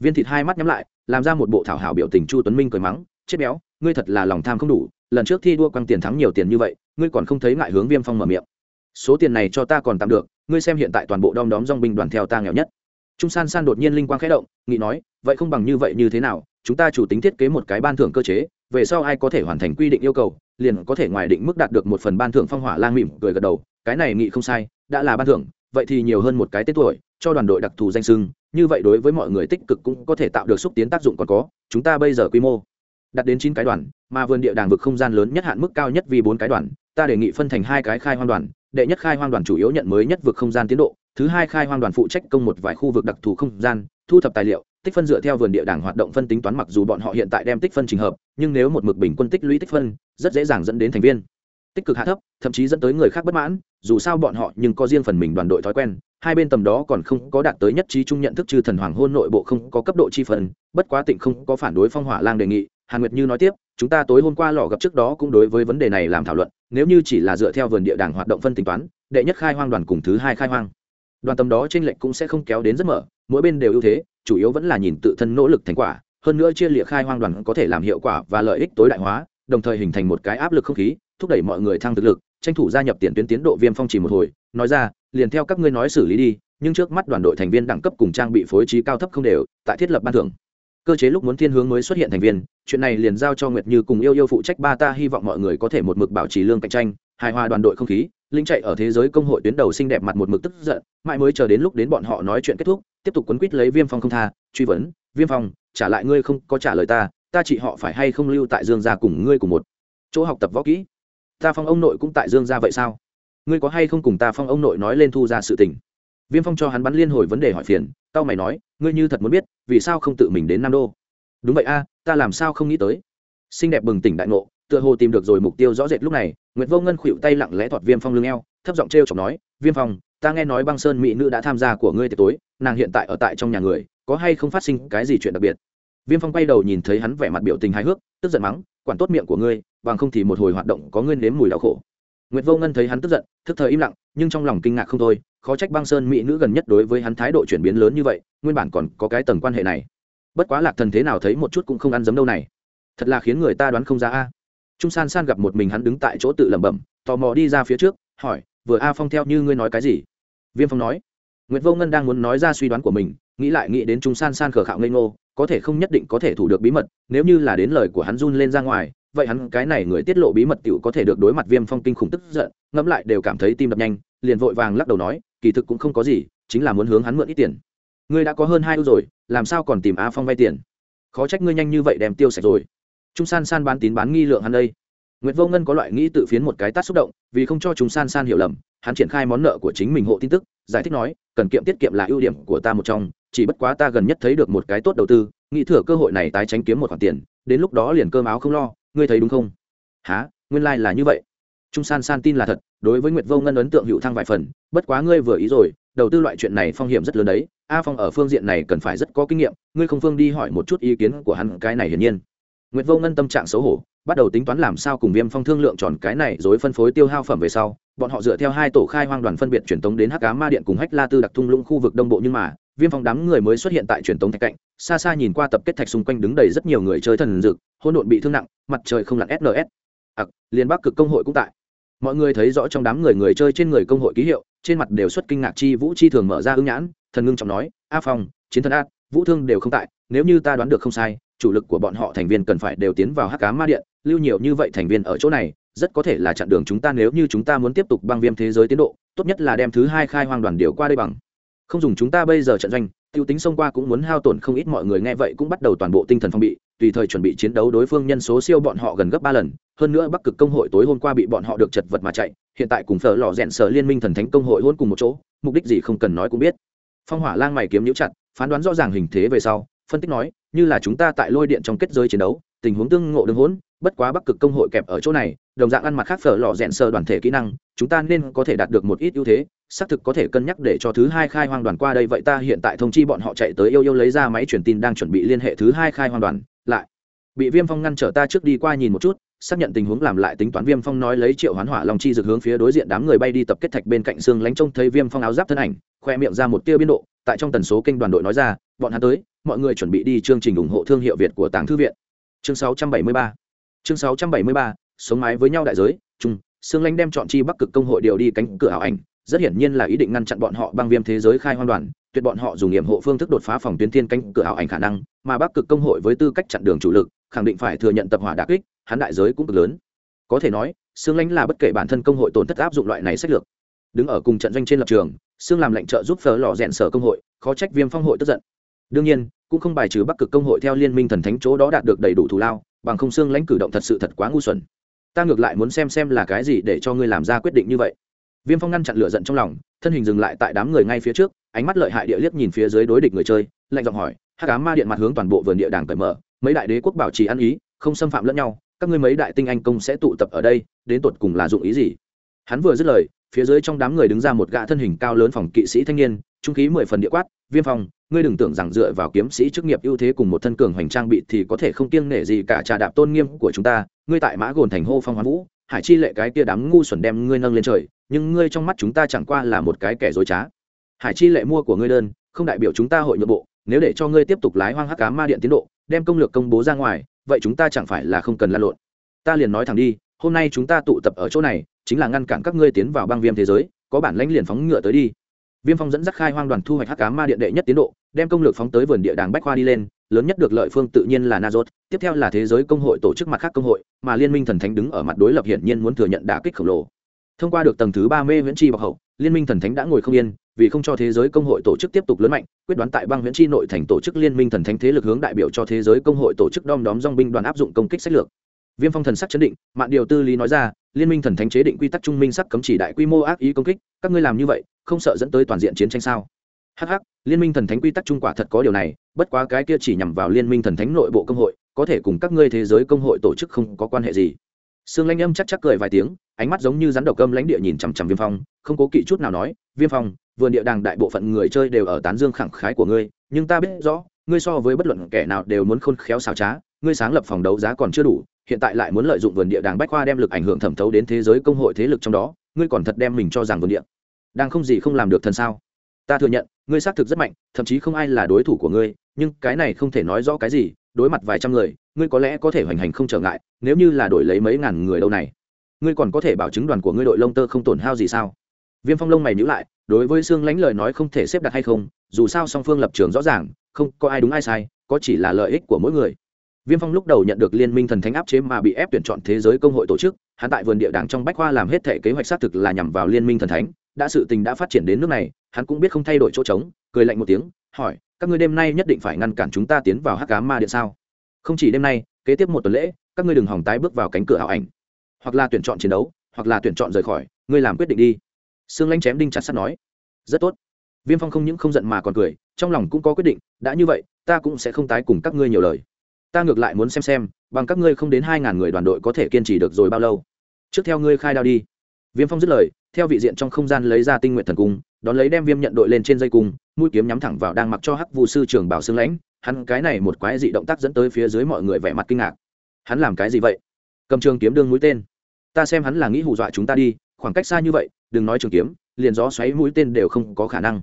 Viên thịt hai mắt nhắm lại, làm ra một bộ thảo hảo biểu tình chu tuấn minh cười mắng, chết béo, ngươi thật là lòng tham không đủ, lần trước thi đua quăng tiền thắng nhiều tiền như vậy, ngươi còn không thấy ngại hướng viêm phong mở miệng. Số tiền này cho ta còn tạm được, ngươi xem hiện tại toàn bộ đom đóm dong binh đoàn theo ta nghèo nhất. Trung san san đột nhiên linh quang khẽ động, nghị nói, vậy không bằng như vậy như thế nào, chúng ta chủ tính thiết kế một cái ban thưởng cơ chế, về sau ai có thể hoàn thành quy định yêu cầu, liền có thể ngoài định mức đạt được một phần ban thưởng phong hỏa lang mỉm cười gật đầu, cái này nghị không sai, đã là ban thưởng, vậy thì nhiều hơn một cái tết tuổi, cho đoàn đội đặc thù danh sưng như vậy đối với mọi người tích cực cũng có thể tạo được xúc tiến tác dụng còn có, chúng ta bây giờ quy mô đạt đến chín cái đoàn, mà vườn địa đàng vực không gian lớn nhất hạn mức cao nhất vì bốn cái đoàn, ta đề nghị phân thành hai cái khai hoang đoàn, đệ nhất khai hoang đoàn chủ yếu nhận mới nhất vực không gian tiến độ, thứ hai khai hoang đoàn phụ trách công một vài khu vực đặc thù không gian, thu thập tài liệu, tích phân dựa theo vườn địa đàng hoạt động phân tính toán mặc dù bọn họ hiện tại đem tích phân trình hợp, nhưng nếu một mực bình quân tích lũy tích phân, rất dễ dàng dẫn đến thành viên. Tích cực hạ thấp, thậm chí dẫn tới người khác bất mãn, dù sao bọn họ nhưng có riêng phần mình đoàn đội thói quen hai bên tầm đó còn không có đạt tới nhất trí chung nhận thức chư thần hoàng hôn nội bộ không có cấp độ chi phần, bất quá tịnh không có phản đối phong hỏa lang đề nghị, hàn nguyệt như nói tiếp, chúng ta tối hôm qua lò gặp trước đó cũng đối với vấn đề này làm thảo luận, nếu như chỉ là dựa theo vườn địa đàng hoạt động phân tính toán, đệ nhất khai hoang đoàn cùng thứ hai khai hoang. Đoàn tầm đó tranh lệch cũng sẽ không kéo đến rất mở, mỗi bên đều ưu thế, chủ yếu vẫn là nhìn tự thân nỗ lực thành quả, hơn nữa chia liệt khai hoang đoàn có thể làm hiệu quả và lợi ích tối đại hóa, đồng thời hình thành một cái áp lực không khí, thúc đẩy mọi người thăng thực lực, tranh thủ gia nhập tiền tuyến tiến độ viêm phong chỉ một hồi nói ra, liền theo các ngươi nói xử lý đi, nhưng trước mắt đoàn đội thành viên đẳng cấp cùng trang bị phối trí cao thấp không đều, tại thiết lập ban thưởng. Cơ chế lúc muốn thiên hướng mới xuất hiện thành viên, chuyện này liền giao cho nguyệt như cùng yêu yêu phụ trách ba ta hy vọng mọi người có thể một mực bảo trì lương cạnh tranh, hài hòa đoàn đội không khí, linh chạy ở thế giới công hội tuyến đầu xinh đẹp mặt một mực tức giận, mãi mới chờ đến lúc đến bọn họ nói chuyện kết thúc, tiếp tục quấn quýt lấy viêm phong không tha, truy vấn, viêm phong, trả lại ngươi không có trả lời ta ta chỉ họ phải hay không lưu tại dương gia cùng ngươi cùng một chỗ học tập võ kỹ? Ta phong ông nội cũng tại dương gia vậy sao? Ngươi có hay không cùng ta phong ông nội nói lên thu ra sự tình? Viêm phong cho hắn bắn liên hồi vấn đề hỏi phiền, tao mày nói, ngươi như thật muốn biết, vì sao không tự mình đến nam đô? Đúng vậy a, ta làm sao không nghĩ tới? Xinh đẹp bừng tỉnh đại ngộ, tựa hồ tìm được rồi mục tiêu rõ rệt lúc này nguyễn vô ngân khuỵu tay lặng lẽ thọt viêm phong lưng eo, thấp giọng t r e o chọc nói, viêm phong, ta nghe nói băng sơn mỹ nữ đã tham gia của ngươi tiệc tối, nàng hiện tại ở tại trong nhà người, có hay không phát sinh cái gì chuyện đặc biệt? Viêm phong quay đầu nhìn thấy hắn vẻ mặt biểu tình hài hước, tức giận mắng, quản tốt miệng của ngươi, bằng không thì một hồi hoạt động có ngươi nếm mùi đau khổ. Nguyệt Vô Ngân thấy hắn tức giận, thức thời im lặng, nhưng trong lòng kinh ngạc không thôi, khó trách Băng Sơn mỹ nữ gần nhất đối với hắn thái độ chuyển biến lớn như vậy, nguyên bản còn có cái tầng quan hệ này. Bất quá Lạc Thần thế nào thấy một chút cũng không ăn giấm đâu này, thật là khiến người ta đoán không ra a. Trung San San gặp một mình hắn đứng tại chỗ tự lẩm bẩm, tò mò đi ra phía trước, hỏi, "Vừa A Phong theo như ngươi nói cái gì?" Viêm Phong nói. Nguyệt Vô Ngân đang muốn nói ra suy đoán của mình, nghĩ lại nghĩ đến Trung San San khờ khạo ngây ngô, có thể không nhất định có thể thủ được bí mật, nếu như là đến lời của hắn run lên ra ngoài, vậy hắn cái này người tiết lộ bí mật tiểu có thể được đối mặt viêm phong kinh khủng tức giận ngẫm lại đều cảm thấy tim đập nhanh liền vội vàng lắc đầu nói kỳ thực cũng không có gì chính là muốn hướng hắn mượn ít tiền. Ngươi đã có hơn hai ưu rồi làm sao còn tìm a phong vay tiền? Khó trách ngươi nhanh như vậy đem tiêu sạch rồi. Trung san san bán tín bán nghi lượng hắn đây. Nguyệt Vô Ngân có loại nghĩ tự phiến một cái tát xúc động, vì không cho chúng san san hiểu lầm, hắn triển khai món nợ của chính mình hộ tin tức, giải thích nói, cần kiệm tiết kiệm là ưu điểm của ta một trong, chỉ bất quá ta gần nhất thấy được một cái tốt đầu tư, nghĩ thừa cơ hội này tái tránh kiếm một khoản tiền, đến lúc đó liền cơm áo không lo, ngươi thấy đúng không? Há nguyên lai、like、là như vậy. Trung san san tin là thật, đối với nguyệt vô ngân ấn tượng hữu thăng vài phần, bất quá ngươi vừa ý rồi, đầu tư loại chuyện này phong hiểm rất lớn đấy. A phong ở phương diện này cần phải rất có kinh nghiệm, ngươi không phương đi hỏi một chút ý kiến của hắn, cái này hiển nhiên. Nguyệt vô ngân tâm trạng xấu hổ, bắt đầu tính toán làm sao cùng viêm phong thương lượng tròn cái này rồi phân phối tiêu hao phẩm về sau, bọn họ dựa theo hai tổ khai hoang đoàn phân biệt truyền tống đến hắc cá ma điện cùng hách la tư đặc thung lũng khu vực đông bộ nhưng mà viêm phong đám người mới xuất hiện tại truyền tống thạch cạnh, xa xa nhìn qua tập kết thạch xung quanh đứng đầy rất nhiều người chơi thần dực hôn độn bị thương nặng, mặt trời không lặn sns ặc liên bắc cực công hội cũng tại. Mọi người thấy rõ trong đám người người chơi trên người công hội ký hiệu, trên mặt đều xuất kinh ngạc chi vũ chi thường mở ra ứng nhãn, thần ngưng trọng nói, a phong, chiến thần ác vũ thương đều không tại, nếu như ta đoán được không sai, chủ lực của bọn họ thành viên cần phải đều tiến vào hắc cá ma điện, lưu nhiều như vậy thành viên ở chỗ này, rất có thể là chặn đường chúng ta nếu như chúng ta muốn tiếp tục băng viêm thế giới tiến độ, tốt nhất là đem thứ hai khai hoang đoàn điều qua đây bằng không dùng chúng ta bây giờ trận doanh, tiêu tính xông qua cũng muốn hao tổn không ít, mọi người nghe vậy cũng bắt đầu toàn bộ tinh thần phòng bị, tùy thời chuẩn bị chiến đấu đối phương nhân số siêu bọn họ gần gấp ba lần. Hơn nữa bắc cực công hội tối hôm qua bị bọn họ được chật vật mà chạy, hiện tại cùng phở lò rẽn sở liên minh thần thánh công hội hôn cùng một chỗ, mục đích gì không cần nói cũng biết. Phong hỏa lang mày kiếm nhũ chặt, phán đoán rõ ràng hình thế về sau, phân tích nói, như là chúng ta tại lôi điện trong kết giới chiến đấu, tình huống tương ngộ đường hỗn, bất quá bắc cực công hội kẹp ở chỗ này, đồng dạng ăn mặt khác phở lò rẽn sở đoàn thể kỹ năng, chúng ta nên có thể đạt được một ít ưu thế xác thực có thể cân nhắc để cho thứ hai khai hoang đoàn qua đây. Vậy ta hiện tại thông chi bọn họ chạy tới yêu yêu lấy ra máy truyền tin đang chuẩn bị liên hệ thứ hai khai hoang đoàn. Lại, bị viêm phong ngăn trở ta trước đi qua nhìn một chút, xác nhận tình huống làm lại tính toán. Viêm phong nói lấy triệu hoán hỏa long chi dược hướng phía đối diện đám người bay đi tập kết thạch bên cạnh xương lánh trông thấy viêm phong áo giáp thân ảnh, khoe miệng ra một tia biên độ. Tại trong tần số kênh đoàn đội nói ra, bọn hắn tới, mọi người chuẩn bị đi chương trình ủng hộ thương hiệu việt của tàng thư viện. Chương 673 chương 673 sống mái với nhau đại giới, chung, xương lánh đem chọn chi bắc cực công hội điều đi cánh cửa ảo ảnh rất hiển nhiên là ý định ngăn chặn bọn họ băng viêm thế giới khai hoang đoàn, tuyệt bọn họ dùng nghiệm hộ phương thức đột phá phòng tuyến thiên cánh cửa ảo ảnh khả năng, mà bắc cực công hội với tư cách chặn đường chủ lực, khẳng định phải thừa nhận tập hỏa đà kích, hắn đại giới cũng cực lớn. Có thể nói xương lãnh là bất kể bản thân công hội tổn thất áp dụng loại này sách lược. Đứng ở cùng trận doanh trên lập trường xương làm lệnh trợ giúp phở lò rèn sở công hội, khó trách viêm phong hội tức giận. Đương nhiên, cũng không bài trừ bắc cực công hội theo liên minh thần thánh chỗ đó đạt được đầy đủ thù lao, bằng không xương lãnh cử động thật sự thật quá ngu xuẩn. Ta ngược lại muốn xem xem là cái gì để cho ngươi làm ra quyết định như vậy viêm phong ngăn chặn lửa giận trong lòng, thân hình dừng lại tại đám người ngay phía trước, ánh mắt lợi hại địa liếc nhìn phía dưới đối địch người chơi, lạnh giọng hỏi, hắc ám ma điện mặt hướng toàn bộ vườn địa đàng cởi mở, mấy đại đế quốc bảo trì ăn ý, không xâm phạm lẫn nhau, các ngươi mấy đại tinh anh công sẽ tụ tập ở đây, đến tột cùng là dụng ý gì? Hắn vừa dứt lời, phía dưới trong đám người đứng ra một gã thân hình cao lớn phòng kỵ sĩ thanh niên, trung khí mười phần địa quát, viêm phong, ngươi đừng tưởng rằng dựa vào kiếm sĩ chức nghiệp ưu thế cùng một thân cường hoành trang bị thì có thể không kiêng nể gì cả trà đạp tôn nghiêm của chúng ta, ngươi tại mã gồn thành hô phong hoán vũ hải chi lệ cái kia đám ngu xuẩn đem ngươi nâng lên trời, nhưng ngươi trong mắt chúng ta chẳng qua là một cái kẻ dối trá. Hải chi lệ mua của ngươi đơn, không đại biểu chúng ta hội nội bộ, nếu để cho ngươi tiếp tục lái hoang hắc cá ma điện tiến độ, đem công lược công bố ra ngoài, vậy chúng ta chẳng phải là không cần lan lộn. Ta liền nói thẳng đi, hôm nay chúng ta tụ tập ở chỗ này, chính là ngăn cản các ngươi tiến vào băng viêm thế giới, có bản lãnh liền phóng ngựa tới đi. Viêm phong dẫn dắt khai hoang đoàn thu hoạch hắc cá ma điện đệ nhất tiến độ, đem công lược phóng tới vườn địa đàng bách khoa đi lên lớn nhất được lợi phương tự nhiên là nazot tiếp theo là thế giới công hội tổ chức mặt khác công hội, mà liên minh thần thánh đứng ở mặt đối lập hiển nhiên muốn thừa nhận đả kích khổng lồ. Thông qua được tầng thứ ba mê viễn chi bọc hậu, liên minh thần thánh đã ngồi không yên, vì không cho thế giới công hội tổ chức tiếp tục lớn mạnh, quyết đoán tại bang viễn chi nội thành tổ chức liên minh thần thánh thế lực hướng đại biểu cho thế giới công hội tổ chức đom đóm dòng binh đoàn áp dụng công kích sách lược. Viêm phong thần sắc chấn định, mạn điều tư lý nói ra, liên minh thần thánh chế định quy tắc trung minh sắc cấm chỉ đại quy mô ác ý công kích, các ngươi làm như vậy, không sợ dẫn tới toàn diện chiến tranh sao? Hắc, liên minh thần thánh quy tắc trung quả thật có điều này bất quá cái kia chỉ nhằm vào liên minh thần thánh nội bộ công hội, có thể cùng các ngươi thế giới công hội tổ chức không có quan hệ gì. Sương lanh âm chắc chắc cười vài tiếng, ánh mắt giống như rắn độc cơm lãnh địa nhìn chằm chằm viêm phong, không cố kỵ chút nào nói, viêm phong, vườn địa đàng đại bộ phận người chơi đều ở tán dương khẳng khái của ngươi, nhưng ta biết rõ, ngươi so với bất luận kẻ nào đều muốn khôn khéo xào trá, ngươi sáng lập phòng đấu giá còn chưa đủ, hiện tại lại muốn lợi dụng vườn địa đàng bách khoa đem lực ảnh hưởng thẩm thấu đến thế giới công hội thế lực trong đó, ngươi còn thật đem mình cho rằng vườn địa. Đang không gì không làm được thần sao? Ta thừa nhận ngươi xác thực rất mạnh, thậm chí không ai là đối thủ của ngươi, nhưng cái này không thể nói rõ cái gì, đối mặt vài trăm người, ngươi có lẽ có thể hoành hành không trở ngại, nếu như là đổi lấy mấy ngàn người đâu này. Ngươi còn có thể bảo chứng đoàn của ngươi đội lông tơ không tổn hao gì sao? Viêm phong lông mày nhữ lại, đối với xương lánh lời nói không thể xếp đặt hay không, dù sao song phương lập trường rõ ràng, không có ai đúng ai sai, có chỉ là lợi ích của mỗi người. Viêm phong lúc đầu nhận được liên minh thần thánh áp chế mà bị ép tuyển chọn thế giới công hội tổ chức, hắn tại vườn địa đảng trong bách khoa làm hết thể kế hoạch xác thực là nhằm vào liên minh thần thánh đã sự tình đã phát triển đến nước này, hắn cũng biết không thay đổi chỗ trống, cười lạnh một tiếng, hỏi, các ngươi đêm nay nhất định phải ngăn cản chúng ta tiến vào hắc cá ma điện sao? Không chỉ đêm nay, kế tiếp một tuần lễ, các ngươi đừng hỏng tái bước vào cánh cửa ảo ảnh. Hoặc là tuyển chọn chiến đấu, hoặc là tuyển chọn rời khỏi, ngươi làm quyết định đi. Sương lanh chém đinh chặt sắt nói. Rất tốt. Viêm phong không những không giận mà còn cười, trong lòng cũng có quyết định, đã như vậy, ta cũng sẽ không tái cùng các ngươi nhiều lời. Ta ngược lại muốn xem xem, bằng các ngươi không đến hai ngàn người đoàn đội có thể kiên trì được rồi bao lâu. Trước theo ngươi khai đao đi. Viêm phong dứt lời theo vị diện trong không gian lấy ra tinh nguyện thần cung, đón lấy đem viêm nhận đội lên trên dây cung, mũi kiếm nhắm thẳng vào đang mặc cho hắc vu sư trường bảo xương lãnh, hắn cái này một quái dị động tác dẫn tới phía dưới mọi người vẻ mặt kinh ngạc. Hắn làm cái gì vậy? Cầm trường kiếm đương mũi tên. Ta xem hắn là nghĩ hù dọa chúng ta đi, khoảng cách xa như vậy, đừng nói trường kiếm, liền gió xoáy mũi tên đều không có khả năng.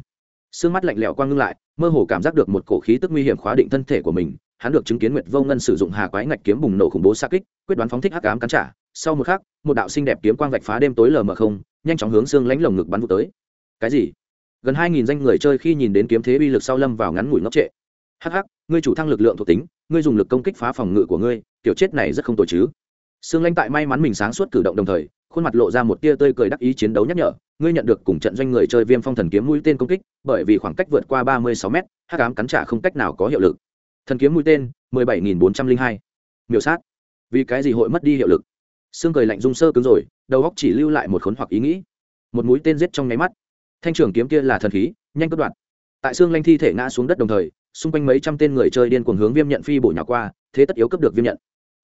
Sương mắt lạnh lẽo quang ngưng lại, mơ hồ cảm giác được một cổ khí tức nguy hiểm khóa định thân thể của mình, hắn được chứng kiến nguyệt vô ngân sử dụng hà quái ngạch kiếm bùng nổ khủng bố xa kích, quyết đoán phóng thích hắc ám cắn trả. Sau một khắc, một đạo xinh đẹp kiếm quang vạch phá đêm tối lờ mờ không nhanh chóng hướng xương lánh lồng ngực bắn vụ tới. Cái gì? Gần hai nghìn danh người chơi khi nhìn đến kiếm thế uy lực sau lâm vào ngắn ngủi ngốc trệ. Hắc hắc, ngươi chủ thăng lực lượng thuộc tính, ngươi dùng lực công kích phá phòng ngự của ngươi, kiểu chết này rất không tổ chứ. Xương lanh tại may mắn mình sáng suốt cử động đồng thời, khuôn mặt lộ ra một tia tươi cười đắc ý chiến đấu nhắc nhở, ngươi nhận được cùng trận doanh người chơi viêm phong thần kiếm mũi tên công kích, bởi vì khoảng cách vượt qua ba mươi sáu m hắc ám cắn trả không cách nào có hiệu lực. Thần kiếm mũi tên, mười bảy nghìn bốn trăm linh hai. Miểu sát. Vì cái gì hội mất đi hiệu lực? Xương cười lạnh rung sơ cứng rồi, đầu góc chỉ lưu lại một khốn hoặc ý nghĩ. Một mũi tên giết trong nháy mắt. Thanh trưởng kiếm kia là thần khí, nhanh cất đoạn tại xương lanh thi thể ngã xuống đất đồng thời, xung quanh mấy trăm tên người chơi điên cuồng hướng viêm nhận phi bổ nhỏ qua, thế tất yếu cấp được viêm nhận.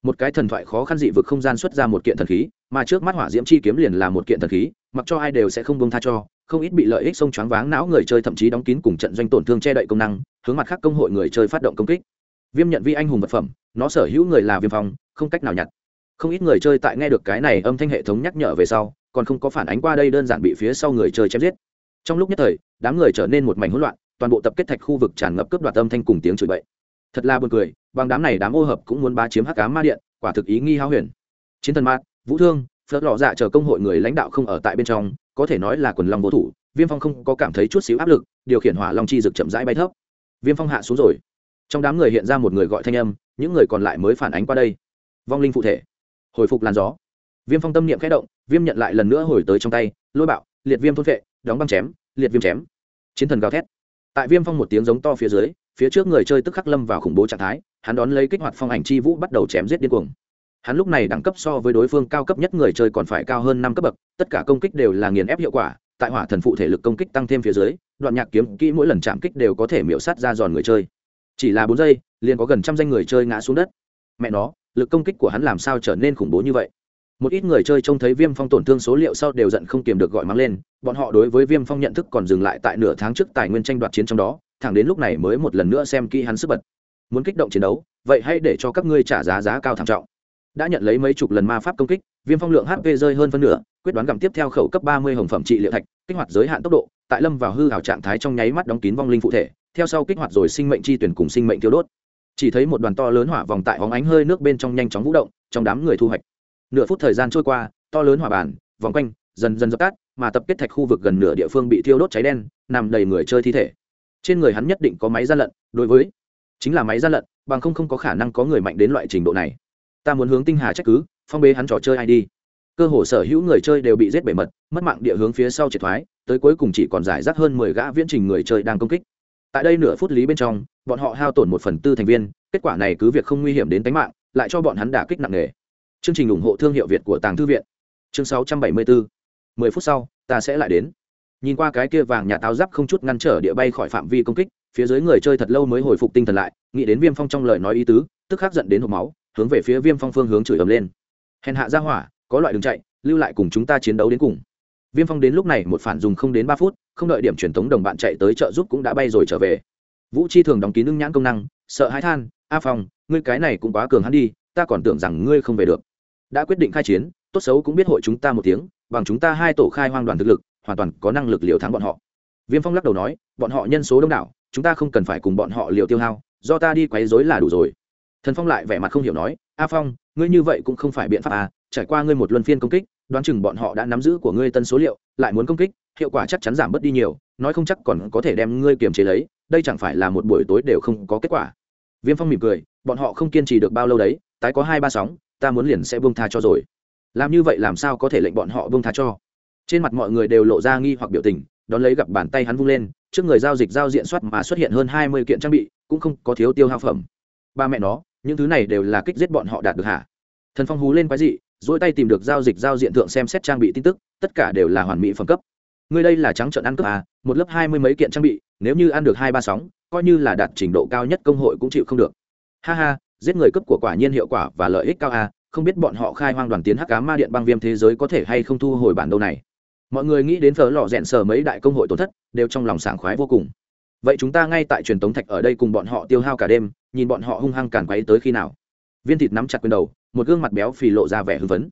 Một cái thần thoại khó khăn dị vực không gian xuất ra một kiện thần khí, mà trước mắt hỏa diễm chi kiếm liền là một kiện thần khí, mặc cho ai đều sẽ không bông tha cho, không ít bị lợi ích xông choáng váng não người chơi thậm chí đóng kín cùng trận doanh tổn thương che đậy công năng, hướng mặt khác công hội người chơi phát động công kích. Viêm nhận vi anh hùng vật phẩm, nó sở hữu người là viêm phong, không cách nào nhặt không ít người chơi tại nghe được cái này âm thanh hệ thống nhắc nhở về sau, còn không có phản ánh qua đây đơn giản bị phía sau người chơi chém giết. Trong lúc nhất thời, đám người trở nên một mảnh hỗn loạn, toàn bộ tập kết thạch khu vực tràn ngập cướp đoạt âm thanh cùng tiếng chửi bậy. Thật là buồn cười, bằng đám này đám ô hợp cũng muốn ba chiếm hắc cá ma điện, quả thực ý nghi hao huyền. Chiến thần mát vũ thương phớt lọ dạ chờ công hội người lãnh đạo không ở tại bên trong, có thể nói là quần long vô thủ, viêm phong không có cảm thấy chút xíu áp lực, điều khiển hỏa long chi rực chậm rãi bay thấp. Viêm phong hạ xuống rồi. Trong đám người hiện ra một người gọi thanh âm, những người còn lại mới phản ánh qua đây. Vong linh phụ thể hồi phục làn gió. Viêm phong tâm niệm khẽ động, viêm nhận lại lần nữa hồi tới trong tay, lôi bạo, liệt viêm thôn vệ, đóng băng chém, liệt viêm chém. Chiến thần gào thét. Tại viêm phong một tiếng giống to phía dưới, phía trước người chơi tức khắc lâm vào khủng bố trạng thái, hắn đón lấy kích hoạt phong ảnh chi vũ bắt đầu chém giết điên cuồng. Hắn lúc này đẳng cấp so với đối phương cao cấp nhất người chơi còn phải cao hơn năm cấp bậc, tất cả công kích đều là nghiền ép hiệu quả, tại hỏa thần phụ thể lực công kích tăng thêm phía dưới, đoạn nhạc kiếm kỹ mỗi lần chạm kích đều có thể miễu sát ra giòn người chơi. Chỉ là bốn giây, liền có gần trăm danh người chơi ngã xuống đất. Mẹ nó lực công kích của hắn làm sao trở nên khủng bố như vậy? Một ít người chơi trông thấy viêm phong tổn thương số liệu sau đều giận không kiềm được gọi mắng lên, bọn họ đối với viêm phong nhận thức còn dừng lại tại nửa tháng trước tài nguyên tranh đoạt chiến trong đó, thẳng đến lúc này mới một lần nữa xem kỹ hắn sức bật. Muốn kích động chiến đấu, vậy hãy để cho các ngươi trả giá giá cao thảm trọng. Đã nhận lấy mấy chục lần ma pháp công kích, viêm phong lượng hp rơi hơn phân nửa, quyết đoán gặm tiếp theo khẩu cấp ba mươi hồng phẩm trị liệu thạch, kích hoạt giới hạn tốc độ, tại lâm vào hư hào trạng thái trong nháy mắt đóng kín vong linh phụ thể, theo sau kích hoạt rồi sinh mệnh chi tuyển cùng sinh mệnh tiêu đốt chỉ thấy một đoàn to lớn hỏa vòng tại hóng ánh hơi nước bên trong nhanh chóng vũ động, trong đám người thu hoạch. Nửa phút thời gian trôi qua, to lớn hỏa bàn, vòng quanh, dần dần dập tắt, mà tập kết thạch khu vực gần nửa địa phương bị thiêu đốt cháy đen, nằm đầy người chơi thi thể. Trên người hắn nhất định có máy gian lận, đối với, chính là máy gian lận, bằng không không có khả năng có người mạnh đến loại trình độ này. Ta muốn hướng tinh hà trách cứ, phong bế hắn trò chơi ai đi. Cơ hồ sở hữu người chơi đều bị giết bể mật, mất mạng địa hướng phía sau triệt thoái, tới cuối cùng chỉ còn giải rác hơn mười gã viễn trình người chơi đang công kích tại đây nửa phút lý bên trong, bọn họ hao tổn một phần tư thành viên, kết quả này cứ việc không nguy hiểm đến tính mạng, lại cho bọn hắn đả kích nặng nề. Chương trình ủng hộ thương hiệu việt của tàng thư viện. Chương sáu trăm bảy mươi bốn mười phút sau, ta sẽ lại đến. Nhìn qua cái kia vàng nhà táo giáp không chút ngăn trở địa bay khỏi phạm vi công kích, phía dưới người chơi thật lâu mới hồi phục tinh thần lại, nghĩ đến viêm phong trong lời nói ý tứ, tức khắc giận đến hộp máu, hướng về phía viêm phong phương hướng chửi ầm lên. Hèn hạ ra hỏa, có loại đường chạy, lưu lại cùng chúng ta chiến đấu đến cùng viêm phong đến lúc này một phản dùng không đến ba phút, không đợi điểm truyền thống đồng bạn chạy tới trợ giúp cũng đã bay rồi trở về. Vũ chi thường đóng kín ưng nhãn công năng, sợ hãi than, a phong, ngươi cái này cũng quá cường hắn đi, ta còn tưởng rằng ngươi không về được. Đã quyết định khai chiến, tốt xấu cũng biết hội chúng ta một tiếng, bằng chúng ta hai tổ khai hoang đoàn thực lực, hoàn toàn có năng lực liều thắng bọn họ. Viêm phong lắc đầu nói, bọn họ nhân số đông đảo, chúng ta không cần phải cùng bọn họ liều tiêu hao, do ta đi quấy rối là đủ rồi. Thần phong lại vẻ mặt không hiểu nói, a phong, ngươi như vậy cũng không phải biện pháp à trải qua ngươi một luân phiên công kích đoán chừng bọn họ đã nắm giữ của ngươi tân số liệu, lại muốn công kích, hiệu quả chắc chắn giảm bớt đi nhiều, nói không chắc còn có thể đem ngươi kiềm chế lấy, đây chẳng phải là một buổi tối đều không có kết quả. Viêm phong mỉm cười, bọn họ không kiên trì được bao lâu đấy, tái có hai ba sóng, ta muốn liền sẽ buông tha cho rồi. Làm như vậy làm sao có thể lệnh bọn họ buông tha cho? Trên mặt mọi người đều lộ ra nghi hoặc biểu tình, đón lấy gặp bàn tay hắn vung lên, trước người giao dịch giao diện soát mà xuất hiện hơn hai mươi kiện trang bị, cũng không có thiếu tiêu hao phẩm. Ba mẹ nó, những thứ này đều là kích giết bọn họ đạt được hả? Thần phong hú lên quái dị dỗi tay tìm được giao dịch giao diện thượng xem xét trang bị tin tức, tất cả đều là hoàn mỹ phẩm cấp. Ngươi đây là trắng trợn ăn cướp à một lớp hai mươi mấy kiện trang bị, nếu như ăn được hai ba sóng, coi như là đạt trình độ cao nhất công hội cũng chịu không được. Ha ha, giết người cấp của quả nhiên hiệu quả và lợi ích cao à không biết bọn họ khai hoang đoàn tiến hắc cá ma điện băng viêm thế giới có thể hay không thu hồi bản đâu này. Mọi người nghĩ đến phở lò rẽn sờ mấy đại công hội tổn thất, đều trong lòng sảng khoái vô cùng. Vậy chúng ta ngay tại truyền tống thạch ở đây cùng bọn họ tiêu hao cả đêm, nhìn bọn họ hung hăng càn quấy tới khi nào? Viên thịt nắm chặt quyền đầu, một gương mặt béo phì lộ ra vẻ hưng phấn.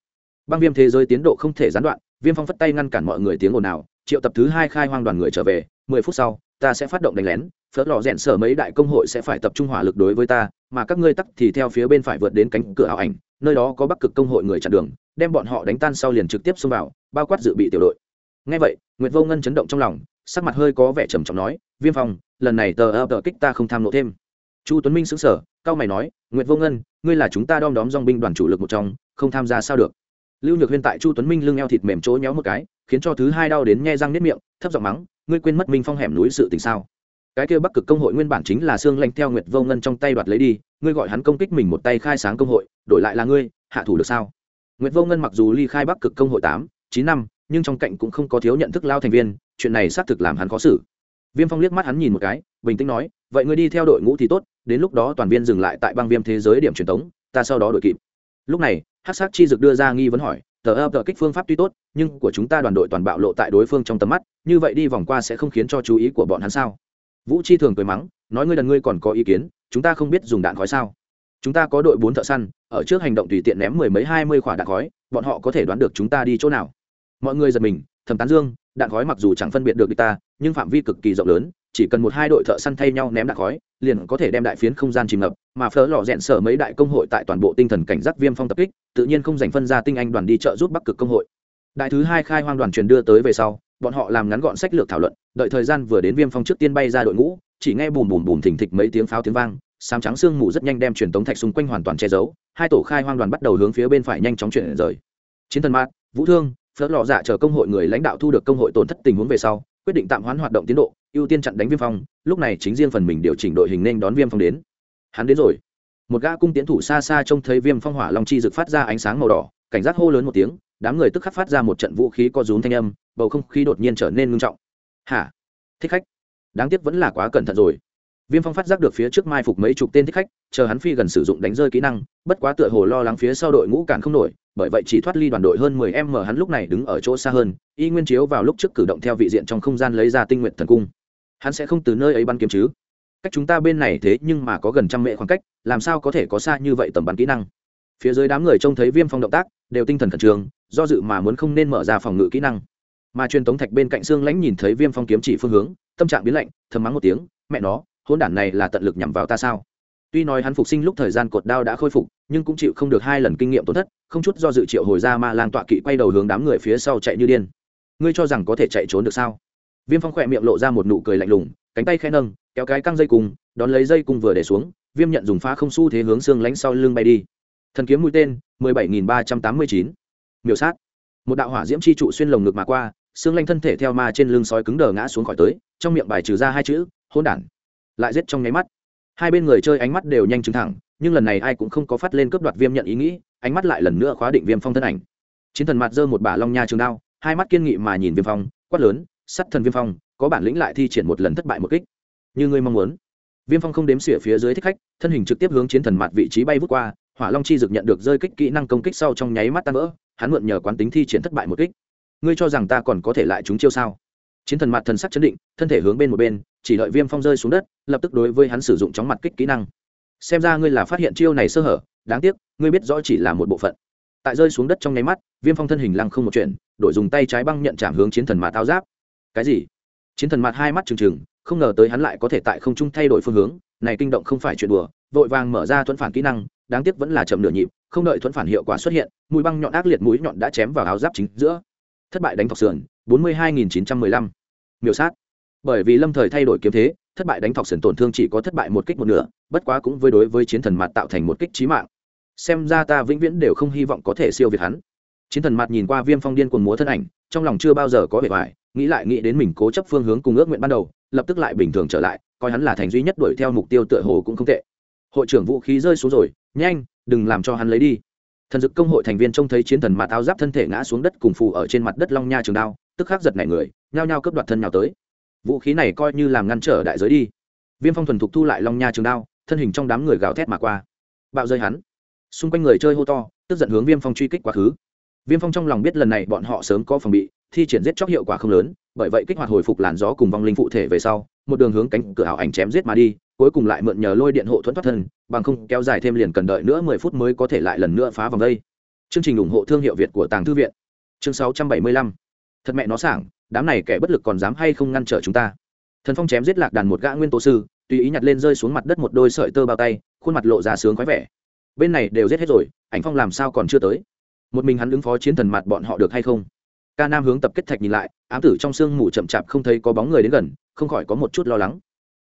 Băng viêm thế giới tiến độ không thể gián đoạn, viêm phong phất tay ngăn cản mọi người tiếng ồn ào, triệu tập thứ hai khai hoang đoàn người trở về, mười phút sau, ta sẽ phát động đánh lén, phớt lò rẽn sở mấy đại công hội sẽ phải tập trung hỏa lực đối với ta, mà các ngươi tắc thì theo phía bên phải vượt đến cánh cửa ảo ảnh, nơi đó có bắc cực công hội người chặn đường, đem bọn họ đánh tan sau liền trực tiếp xông vào, bao quát dự bị tiểu đội. Ngay vậy, nguyệt vô ngân chấn động trong lòng, sắc mặt hơi có vẻ trầm trọng nói, viêm phong, lần này tờ ập tờ kích ta không tham lộ thêm chu tuấn minh xứng sở cao mày nói, nguyệt vô ngân, ngươi là chúng ta đom đóm dong binh đoàn chủ lực một trong, không tham gia sao được? Lưu nhược huyên tại chu tuấn minh lưng eo thịt mềm chỗ nhéo một cái, khiến cho thứ hai đau đến nhe răng nếp miệng, thấp giọng mắng, ngươi quên mất minh phong hẻm núi sự tình sao? Cái kia bắc cực công hội nguyên bản chính là xương lanh theo nguyệt vô ngân trong tay đoạt lấy đi, ngươi gọi hắn công kích mình một tay khai sáng công hội, đổi lại là ngươi, hạ thủ được sao? Nguyệt vô ngân mặc dù ly khai bắc cực công hội tám, chín năm, nhưng trong cạnh cũng không có thiếu nhận thức lao thành viên, chuyện này xác thực làm hắn khó xử. Viêm phong liếc mắt hắn nhìn một cái, bình tĩnh nói, vậy ngươi đi theo đội ngũ thì tốt đến lúc đó toàn viên dừng lại tại băng viêm thế giới điểm truyền tống, ta sau đó đổi kịp. Lúc này hát sắc chi dực đưa ra nghi vấn hỏi tờ ập tờ kích phương pháp tuy tốt nhưng của chúng ta đoàn đội toàn bạo lộ tại đối phương trong tầm mắt như vậy đi vòng qua sẽ không khiến cho chú ý của bọn hắn sao? Vũ chi thường cười mắng nói ngươi đần ngươi còn có ý kiến chúng ta không biết dùng đạn khói sao? Chúng ta có đội bốn thợ săn ở trước hành động tùy tiện ném mười mấy hai mươi quả đạn khói bọn họ có thể đoán được chúng ta đi chỗ nào? Mọi người giật mình thầm tán dương đạn khói mặc dù chẳng phân biệt được địch ta nhưng phạm vi cực kỳ rộng lớn chỉ cần một hai đội thợ săn thay nhau ném đạn khói, liền có thể đem đại phiến không gian chìm ngập. Mà phở lò rẽn sở mấy đại công hội tại toàn bộ tinh thần cảnh giác viêm phong tập kích, tự nhiên không dành phân ra tinh anh đoàn đi trợ giúp bắc cực công hội. Đại thứ hai khai hoang đoàn truyền đưa tới về sau, bọn họ làm ngắn gọn sách lược thảo luận, đợi thời gian vừa đến viêm phong trước tiên bay ra đội ngũ, chỉ nghe bùm bùm bùm thình thịch mấy tiếng pháo tiếng vang, sám trắng sương mù rất nhanh đem truyền tống thạch xung quanh hoàn toàn che giấu, hai tổ khai hoang đoàn bắt đầu hướng phía bên phải nhanh chóng chuyển rời. Chiến thần mát vũ thương phớt lò dạ chờ công hội người lãnh đạo thu được công hội tổn thất tình huống về sau, quyết định tạm hoãn hoạt động tiến độ ưu tiên chặn đánh viêm phong, lúc này chính riêng phần mình điều chỉnh đội hình nên đón viêm phong đến. Hắn đến rồi. Một gã cung tiến thủ xa xa trông thấy viêm phong hỏa long chi rực phát ra ánh sáng màu đỏ, cảnh giác hô lớn một tiếng, đám người tức khắc phát ra một trận vũ khí có rúm thanh âm, bầu không khí đột nhiên trở nên ngưng trọng. Hả? Thích khách. Đáng tiếc vẫn là quá cẩn thận rồi. Viêm phong phát giác được phía trước mai phục mấy chục tên thích khách, chờ hắn phi gần sử dụng đánh rơi kỹ năng, bất quá tựa hồ lo lắng phía sau đội ngũ cản không nổi, bởi vậy chỉ thoát ly đoàn đội hơn mười em mở hắn lúc này đứng ở chỗ xa hơn, y nguyên chiếu vào lúc trước cử động theo vị diện trong không gian lấy ra tinh nguyện thần cung hắn sẽ không từ nơi ấy bắn kiếm chứ? Cách chúng ta bên này thế nhưng mà có gần trăm mệ khoảng cách, làm sao có thể có xa như vậy tầm bắn kỹ năng? Phía dưới đám người trông thấy viêm phong động tác, đều tinh thần khẩn trương, do dự mà muốn không nên mở ra phòng ngự kỹ năng. Mà truyền tống thạch bên cạnh xương lãnh nhìn thấy viêm phong kiếm chỉ phương hướng, tâm trạng biến lạnh, thầm mắng một tiếng, mẹ nó hôn đản này là tận lực nhằm vào ta sao? Tuy nói hắn phục sinh lúc thời gian cột đao đã khôi phục, nhưng cũng chịu không được hai lần kinh nghiệm tổn thất, không chút do dự triệu hồi ra ma lang tọa kỵ quay đầu hướng đám người phía sau chạy như điên. Ngươi cho rằng có thể chạy trốn được sao? Viêm phong khỏe miệng lộ ra một nụ cười lạnh lùng, cánh tay khẽ nâng, kéo cái căng dây cùng, đón lấy dây cung vừa để xuống, viêm nhận dùng phá không su thế hướng xương lánh sau lưng bay đi. Thần kiếm mũi tên, mười bảy nghìn ba trăm tám mươi chín. Miểu sát. Một đạo hỏa diễm chi trụ xuyên lồng ngực mà qua, xương lanh thân thể theo ma trên lưng sói cứng đờ ngã xuống khỏi tới, trong miệng bài trừ ra hai chữ hôn đản. Lại giết trong nháy mắt. Hai bên người chơi ánh mắt đều nhanh chứng thẳng, nhưng lần này ai cũng không có phát lên cướp đoạt viêm nhận ý nghĩ, ánh mắt lại lần nữa khóa định viêm phong thân ảnh. Chiến thần mặt giơ một bả long nha trường đao, hai mắt kiên nghị mà nhìn viêm phong, quát lớn sắt thần viêm phong, có bản lĩnh lại thi triển một lần thất bại một kích. Như ngươi mong muốn. Viêm phong không đếm xỉa phía dưới thích khách, thân hình trực tiếp hướng chiến thần mặt vị trí bay vút qua, hỏa long chi dực nhận được rơi kích kỹ năng công kích sau trong nháy mắt tan vỡ, hắn mượn nhờ quán tính thi triển thất bại một kích. Ngươi cho rằng ta còn có thể lại chúng chiêu sao? Chiến thần mặt thần sắc chấn định, thân thể hướng bên một bên, chỉ đợi viêm phong rơi xuống đất, lập tức đối với hắn sử dụng chóng mặt kích kỹ năng. Xem ra ngươi là phát hiện chiêu này sơ hở, đáng tiếc, ngươi biết rõ chỉ là một bộ phận. Tại rơi xuống đất trong nháy mắt, viêm phong thân hình lăng không một chuyện đổi dùng tay trái băng nhận chạm hướng chiến thần mà thao giáp cái gì? Chiến thần mặt hai mắt trừng trừng, không ngờ tới hắn lại có thể tại không trung thay đổi phương hướng. Này kinh động không phải chuyện đùa, vội vàng mở ra thuẫn phản kỹ năng, đáng tiếc vẫn là chậm nửa nhịp, không đợi thuẫn phản hiệu quả xuất hiện, mũi băng nhọn ác liệt mũi nhọn đã chém vào áo giáp chính giữa. Thất bại đánh thọc sườn, bốn mươi hai nghìn chín trăm mười lăm. Miểu sát. Bởi vì lâm thời thay đổi kiếm thế, thất bại đánh thọc sườn tổn thương chỉ có thất bại một kích một nửa, bất quá cũng với đối với chiến thần mặt tạo thành một kích trí mạng. Xem ra ta vĩnh viễn đều không hy vọng có thể siêu việt hắn. Chiến thần mặt nhìn qua viêm phong điên cuồng múa thân ảnh, trong lòng chưa bao giờ có vẻ vải nghĩ lại nghĩ đến mình cố chấp phương hướng cùng ước nguyện ban đầu, lập tức lại bình thường trở lại, coi hắn là thành duy nhất đuổi theo mục tiêu tựa hồ cũng không tệ. Hội trưởng vũ khí rơi xuống rồi, nhanh, đừng làm cho hắn lấy đi. Thần dực công hội thành viên trông thấy chiến thần mà tháo giáp thân thể ngã xuống đất cùng phù ở trên mặt đất long nha trường đao, tức khắc giật nảy người, nhao nhao cướp đoạt thân nhào tới. Vũ khí này coi như làm ngăn trở đại giới đi. Viêm phong thuần thục thu lại long nha trường đao, thân hình trong đám người gào thét mà qua. Bạo rơi hắn. Xung quanh người chơi hô to, tức giận hướng viêm phong truy kích quá khứ viêm phong trong lòng biết lần này bọn họ sớm có phòng bị, thi triển giết chóc hiệu quả không lớn, bởi vậy kích hoạt hồi phục làn gió cùng vong linh phụ thể về sau, một đường hướng cánh cửa ảo ảnh chém giết mà đi, cuối cùng lại mượn nhờ lôi điện hộ thuẫn thoát thân, bằng không kéo dài thêm liền cần đợi nữa mười phút mới có thể lại lần nữa phá vòng đây. Chương trình ủng hộ thương hiệu việt của tàng thư viện. Chương sáu trăm bảy mươi lăm. Thật mẹ nó sảng, đám này kẻ bất lực còn dám hay không ngăn trở chúng ta? Thần phong chém giết lạc đàn một gã nguyên tố sư, tùy ý nhặt lên rơi xuống mặt đất một đôi sợi tơ bao tay, khuôn mặt lộ ra sướng khoái vẻ. Bên này đều giết hết rồi, ảnh phong làm sao còn chưa tới? Một mình hắn ứng phó chiến thần mặt bọn họ được hay không? Ca nam hướng tập kết thạch nhìn lại, ám tử trong sương mù chậm chạp không thấy có bóng người đến gần, không khỏi có một chút lo lắng.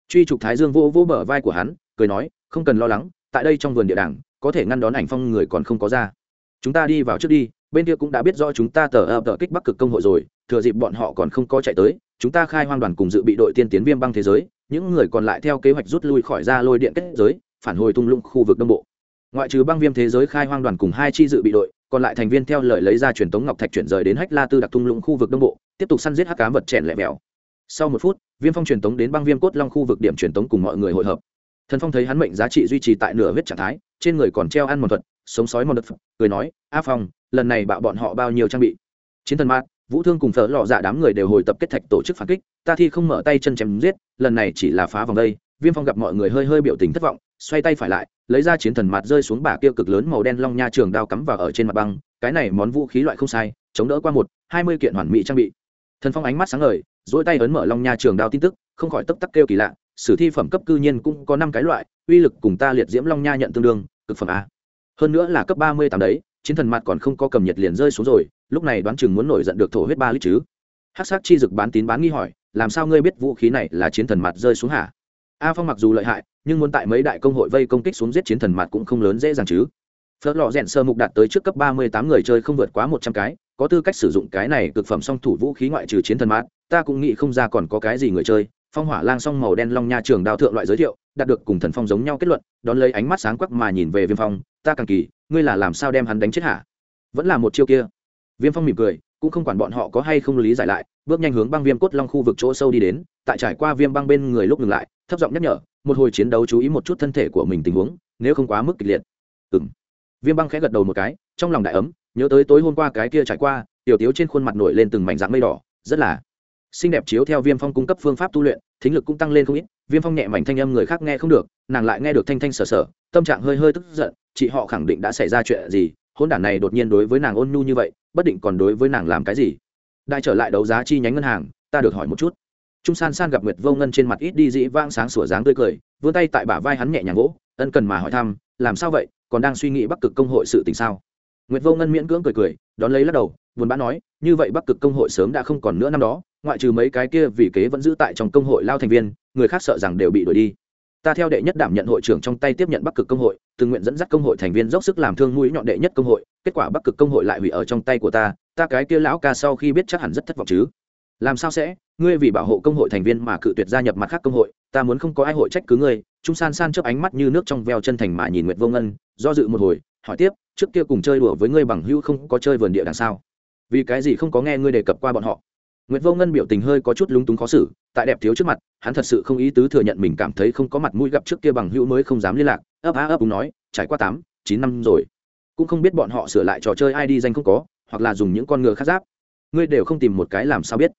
Truy trục thái dương vô vô bờ vai của hắn, cười nói, không cần lo lắng, tại đây trong vườn địa đảng có thể ngăn đón ảnh phong người còn không có ra. Chúng ta đi vào trước đi, bên kia cũng đã biết rõ chúng ta tờ ập tờ kích bắc cực công hội rồi, thừa dịp bọn họ còn không có chạy tới, chúng ta khai hoang đoàn cùng dự bị đội tiên tiến viêm băng thế giới, những người còn lại theo kế hoạch rút lui khỏi ra lôi điện kết giới, phản hồi tung lũng khu vực đông bộ. Ngoại trừ băng viêm thế giới khai hoang đoàn cùng hai chi dự bị đội còn lại thành viên theo lời lấy ra truyền tống ngọc thạch chuyển rời đến hách la tư đặc thung lũng khu vực đông bộ, tiếp tục săn giết hắc cám vật chèn lẹ mèo sau một phút, viêm phong truyền tống đến băng viêm cốt long khu vực điểm truyền tống cùng mọi người hội hợp. Thần phong thấy hắn mệnh giá trị duy trì tại nửa huyết trạng thái, trên người còn treo ăn một thuật, sống sói một đất cười nói, a phong, lần này bạo bọn họ bao nhiêu trang bị? Chiến thần mát vũ thương cùng thợ lọ dạ đám người đều hồi tập kết thạch tổ chức phản kích, ta thi không mở tay chân chém giết, lần này chỉ là phá vòng đây. Viêm phong gặp mọi người hơi hơi biểu tình thất vọng xoay tay phải lại, lấy ra chiến thần mặt rơi xuống bả kia cực lớn màu đen long nha trường đao cắm vào ở trên mặt băng, cái này món vũ khí loại không sai, chống đỡ qua một, hai mươi kiện hoàn mỹ trang bị. Thần phong ánh mắt sáng ngời dỗi tay ấn mở long nha trường đao tin tức, không khỏi tấp tắc kêu kỳ lạ, sử thi phẩm cấp cư nhiên cũng có năm cái loại, uy lực cùng ta liệt diễm long nha nhận tương đương, cực phẩm a. Hơn nữa là cấp ba mươi tám đấy, chiến thần mặt còn không có cầm nhiệt liền rơi xuống rồi, lúc này đoán chừng muốn nổi giận được thổ huyết ba lít chứ. Hát sắc chi dực bán tín bán nghi hỏi, làm sao ngươi biết vũ khí này là chiến thần mặt rơi xuống hả? A phong mặc dù lợi hại nhưng muốn tại mấy đại công hội vây công kích xuống giết chiến thần mặt cũng không lớn dễ dàng chứ. Phớt lò rèn sơ mục đạt tới trước cấp ba mươi tám người chơi không vượt quá một trăm cái, có tư cách sử dụng cái này cực phẩm song thủ vũ khí ngoại trừ chiến thần mát ta cũng nghĩ không ra còn có cái gì người chơi. Phong hỏa lang song màu đen long nha trường đao thượng loại giới thiệu, đạt được cùng thần phong giống nhau kết luận, đón lấy ánh mắt sáng quắc mà nhìn về viêm phong, ta càng kỳ, ngươi là làm sao đem hắn đánh chết hả? Vẫn là một chiêu kia. Viêm phong mỉm cười, cũng không quản bọn họ có hay không lý giải lại, bước nhanh hướng băng viêm cốt long khu vực chỗ sâu đi đến, tại trải qua viêm băng bên người lúc ngừng lại, thấp giọng nhắc nhở một hồi chiến đấu chú ý một chút thân thể của mình tình huống, nếu không quá mức kịch liệt. Ừ m viêm băng khẽ gật đầu một cái, trong lòng đại ấm, nhớ tới tối hôm qua cái kia trải qua, tiểu tiếu trên khuôn mặt nổi lên từng mảnh dạng mây đỏ, rất là xinh đẹp chiếu theo viêm phong cung cấp phương pháp tu luyện, thính lực cũng tăng lên không ít, viêm phong nhẹ mảnh thanh âm người khác nghe không được, nàng lại nghe được thanh thanh sờ sờ tâm trạng hơi hơi tức giận, chị họ khẳng định đã xảy ra chuyện gì hôn đản này đột nhiên đối với nàng ôn nhu như vậy, bất định còn đối với nàng làm cái gì. Đại trở lại đấu giá chi nhánh ngân hàng, ta được hỏi một chút trung san san gặp nguyệt vô ngân trên mặt ít đi dĩ vang sáng sủa dáng tươi cười, vươn tay tại bả vai hắn nhẹ nhàng gỗ ân cần mà hỏi thăm, làm sao vậy? Còn đang suy nghĩ bắc cực công hội sự tình sao? Nguyệt vô ngân miễn cưỡng cười cười, đón lấy lắc đầu, buồn bã nói, như vậy bắc cực công hội sớm đã không còn nữa năm đó, ngoại trừ mấy cái kia vì kế vẫn giữ tại trong công hội lao thành viên, người khác sợ rằng đều bị đuổi đi. Ta theo đệ nhất đảm nhận hội trưởng trong tay tiếp nhận bắc cực công hội, từng nguyện dẫn dắt công hội thành viên dốc sức làm thương mũi nhọn đệ nhất công hội, kết quả bắc cực công hội lại hủy ở trong tay của ta ta cái kia lão ca sau khi biết chắc hẳn rất thất vọng chứ. Làm sao sẽ? Ngươi vì bảo hộ công hội thành viên mà cự tuyệt gia nhập mặt khác công hội ta muốn không có ai hội trách cứ ngươi trung san san chớp ánh mắt như nước trong veo chân thành mà nhìn nguyệt vô ngân do dự một hồi hỏi tiếp trước kia cùng chơi đùa với ngươi bằng hữu không có chơi vườn địa đằng sau vì cái gì không có nghe ngươi đề cập qua bọn họ Nguyệt Vô Ngân biểu tình hơi có chút lúng túng khó xử, tại đẹp thiếu trước mặt, hắn thật sự không ý tứ thừa nhận mình cảm thấy không có mặt mũi gặp trước kia bằng hữu mới không dám liên lạc, ấp á ấp úng nói, trải qua tám, chín năm rồi, cũng không biết bọn họ sửa lại trò chơi ID danh không có, hoặc là dùng những con ngựa khác giáp. Ngươi đều không tìm một cái làm sao biết?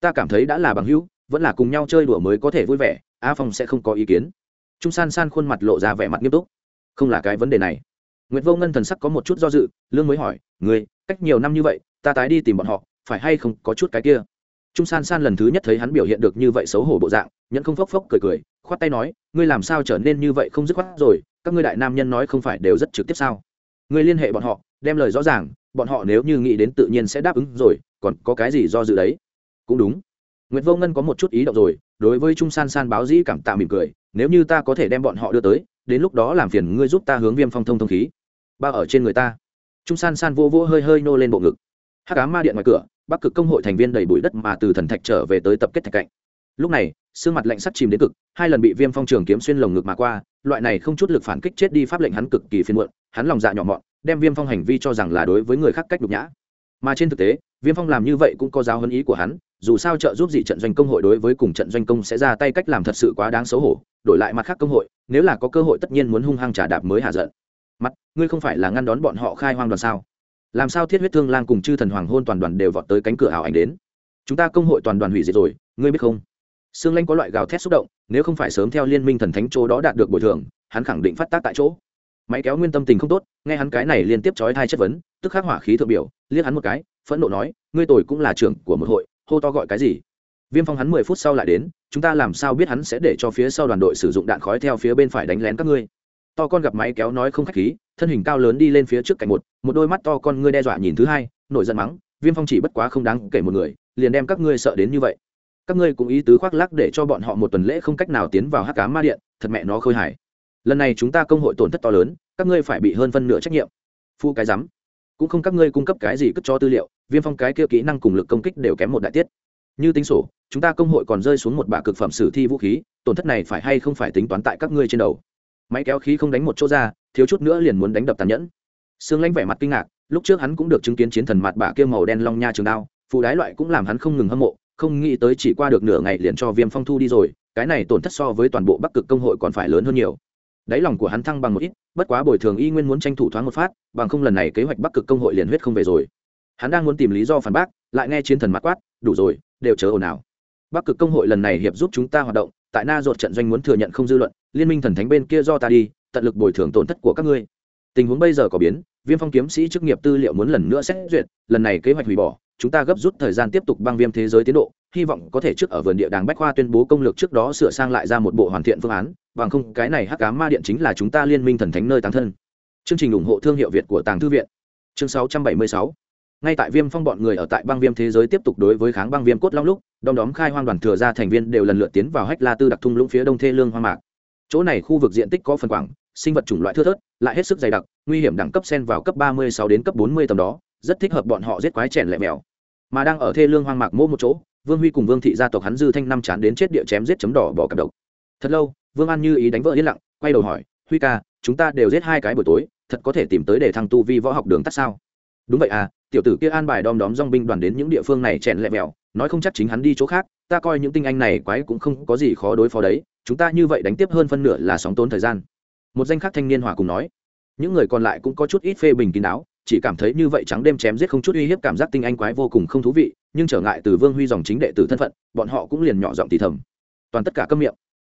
Ta cảm thấy đã là bằng hữu, vẫn là cùng nhau chơi đùa mới có thể vui vẻ, A Phong sẽ không có ý kiến. Trung San San khuôn mặt lộ ra vẻ mặt nghiêm túc. Không là cái vấn đề này. Nguyệt Vô Ngân thần sắc có một chút do dự, lương mới hỏi, ngươi, cách nhiều năm như vậy, ta tái đi tìm bọn họ, phải hay không có chút cái kia? trung san san lần thứ nhất thấy hắn biểu hiện được như vậy xấu hổ bộ dạng nhẫn không phốc phốc cười cười khoát tay nói ngươi làm sao trở nên như vậy không dứt khoát rồi các ngươi đại nam nhân nói không phải đều rất trực tiếp sao ngươi liên hệ bọn họ đem lời rõ ràng bọn họ nếu như nghĩ đến tự nhiên sẽ đáp ứng rồi còn có cái gì do dự đấy cũng đúng. Nguyệt vô ngân có một chút ý động rồi, đối với trung san san báo dĩ cảm tạ mỉm cười, nếu như ta có thể đem bọn họ đưa tới, đến lúc đó làm phiền ngươi giúp ta hướng viêm phong thông thông khí. Ba ở trên người ta. Trung san san vô vô hơi hơi nô lên bộ ngực. Hát cá ma điện ngoài cửa, bắc cực công hội thành viên đầy bụi đất mà từ thần thạch trở về tới tập kết thạch cạnh. Lúc này xương mặt lạnh sắt chìm đến cực, hai lần bị viêm phong trường kiếm xuyên lồng ngực mà qua, loại này không chút lực phản kích chết đi pháp lệnh hắn cực kỳ phiên muộn, hắn lòng dạ nhỏ mọn, đem viêm phong hành vi cho rằng là đối với người khác cách nhục nhã. Mà trên thực tế, viêm phong làm như vậy cũng có giáo hân ý của hắn dù sao trợ giúp dị trận doanh công hội đối với cùng trận doanh công sẽ ra tay cách làm thật sự quá đáng xấu hổ, đổi lại mặt khác công hội, nếu là có cơ hội tất nhiên muốn hung hăng trả đạp mới hạ giận. Mặt, ngươi không phải là ngăn đón bọn họ khai hoang đoàn sao? Làm sao thiết huyết thương lang cùng chư thần hoàng hôn toàn đoàn đều vọt tới cánh cửa ảo ảnh đến? Chúng ta công hội toàn đoàn hủy diệt rồi, ngươi biết không? Sương lanh có loại gào thét xúc động, nếu không phải sớm theo liên minh thần thánh chỗ đó đạt được bồi thường, hắn khẳng định phát tác tại chỗ. Máy kéo nguyên tâm tình không tốt, nghe hắn cái này liên tiếp trói thai chất vấn, tức khắc hỏa khí thượng biểu, liếc hắn một cái, phẫn nộ nói, ngươi tội cũng là trưởng của một hội hô to gọi cái gì? Viêm phong hắn mười phút sau lại đến, chúng ta làm sao biết hắn sẽ để cho phía sau đoàn đội sử dụng đạn khói theo phía bên phải đánh lén các ngươi? To con gặp máy kéo nói không khách khí, thân hình cao lớn đi lên phía trước cạnh một một đôi mắt to con ngươi đe dọa nhìn thứ hai, nổi giận mắng, viêm phong chỉ bất quá không đáng kể một người, liền đem các ngươi sợ đến như vậy. Các ngươi cũng ý tứ khoác lắc để cho bọn họ một tuần lễ không cách nào tiến vào hát cá ma điện, thật mẹ nó khôi hài. Lần này chúng ta công hội tổn thất to lớn, các ngươi phải bị hơn phân nửa trách nhiệm. Phu cái rắm cũng không các ngươi cung cấp cái gì cất cho tư liệu, viêm phong cái kia kỹ năng cùng lực công kích đều kém một đại tiết. Như tính sổ, chúng ta công hội còn rơi xuống một bả cực phẩm sử thi vũ khí, tổn thất này phải hay không phải tính toán tại các ngươi trên đầu. Máy kéo khí không đánh một chỗ ra, thiếu chút nữa liền muốn đánh đập tàn nhẫn. Sương lãnh vẻ mặt kinh ngạc, lúc trước hắn cũng được chứng kiến chiến thần mặt bả kia màu đen long nha trường đao, phụ đái loại cũng làm hắn không ngừng hâm mộ, không nghĩ tới chỉ qua được nửa ngày liền cho viêm phong thu đi rồi, cái này tổn thất so với toàn bộ bắc cực công hội còn phải lớn hơn nhiều đáy lòng của hắn thăng bằng một ít, bất quá bồi thường y nguyên muốn tranh thủ thoáng một phát, bằng không lần này kế hoạch bắc cực công hội liền huyết không về rồi. Hắn đang muốn tìm lý do phản bác, lại nghe chiến thần mặt quát, đủ rồi, đều chớ ồn ào. Bắc cực công hội lần này hiệp giúp chúng ta hoạt động, tại na ruột trận doanh muốn thừa nhận không dư luận, liên minh thần thánh bên kia do ta đi, tận lực bồi thường tổn thất của các ngươi. Tình huống bây giờ có biến, viêm phong kiếm sĩ chức nghiệp tư liệu muốn lần nữa xét duyệt, lần này kế hoạch hủy bỏ, chúng ta gấp rút thời gian tiếp tục băng viêm thế giới tiến độ hy vọng có thể trước ở vườn địa đàng bách khoa tuyên bố công lược trước đó sửa sang lại ra một bộ hoàn thiện phương án, bằng không, cái này hắc cá ma điện chính là chúng ta liên minh thần thánh nơi tàng thân. Chương trình ủng hộ thương hiệu việt của tàng thư viện. Chương 676 ngay tại viêm phong bọn người ở tại băng viêm thế giới tiếp tục đối với kháng băng viêm cốt long lúc, đom đóm khai hoang đoàn thừa ra thành viên đều lần lượt tiến vào hách la tư đặc thung lũng phía đông thê lương hoang mạc. Chỗ này khu vực diện tích có phần quảng, sinh vật chủng loại thưa thớt, lại hết sức dày đặc, nguy hiểm đẳng cấp sen vào cấp ba mươi sáu đến cấp bốn mươi tầm đó, rất thích hợp bọn họ giết quái chèn lẹ mèo. Mà đang ở thê lương hoang mạc mô một chỗ vương huy cùng vương thị gia tộc hắn dư thanh năm chán đến chết địa chém giết chấm đỏ bỏ cặp độc. Thật lâu, vương an như ý đánh vợ yên lặng, quay đầu hỏi, huy ca, chúng ta đều giết hai cái buổi tối, thật có thể tìm tới để thăng tu vi võ học đường tắt sao? Đúng vậy à tiểu tử kia an bài đom đóm dong binh đoàn đến những địa phương này chèn lẹ mẹo nói không chắc chính hắn đi chỗ khác, ta coi những tinh anh này quái cũng không có gì khó đối phó đấy, chúng ta như vậy đánh tiếp hơn phân nửa là sóng tốn thời gian. Một danh khác thanh niên hòa cùng nói, những người còn lại cũng có chút ít phê bình kín đáo chỉ cảm thấy như vậy trắng đêm chém giết không chút uy hiếp cảm giác tinh anh quái vô cùng không thú vị, nhưng trở ngại từ vương huy dòng chính đệ tử thân phận, bọn họ cũng liền nhỏ giọng thì thầm. Toàn tất cả câm miệng.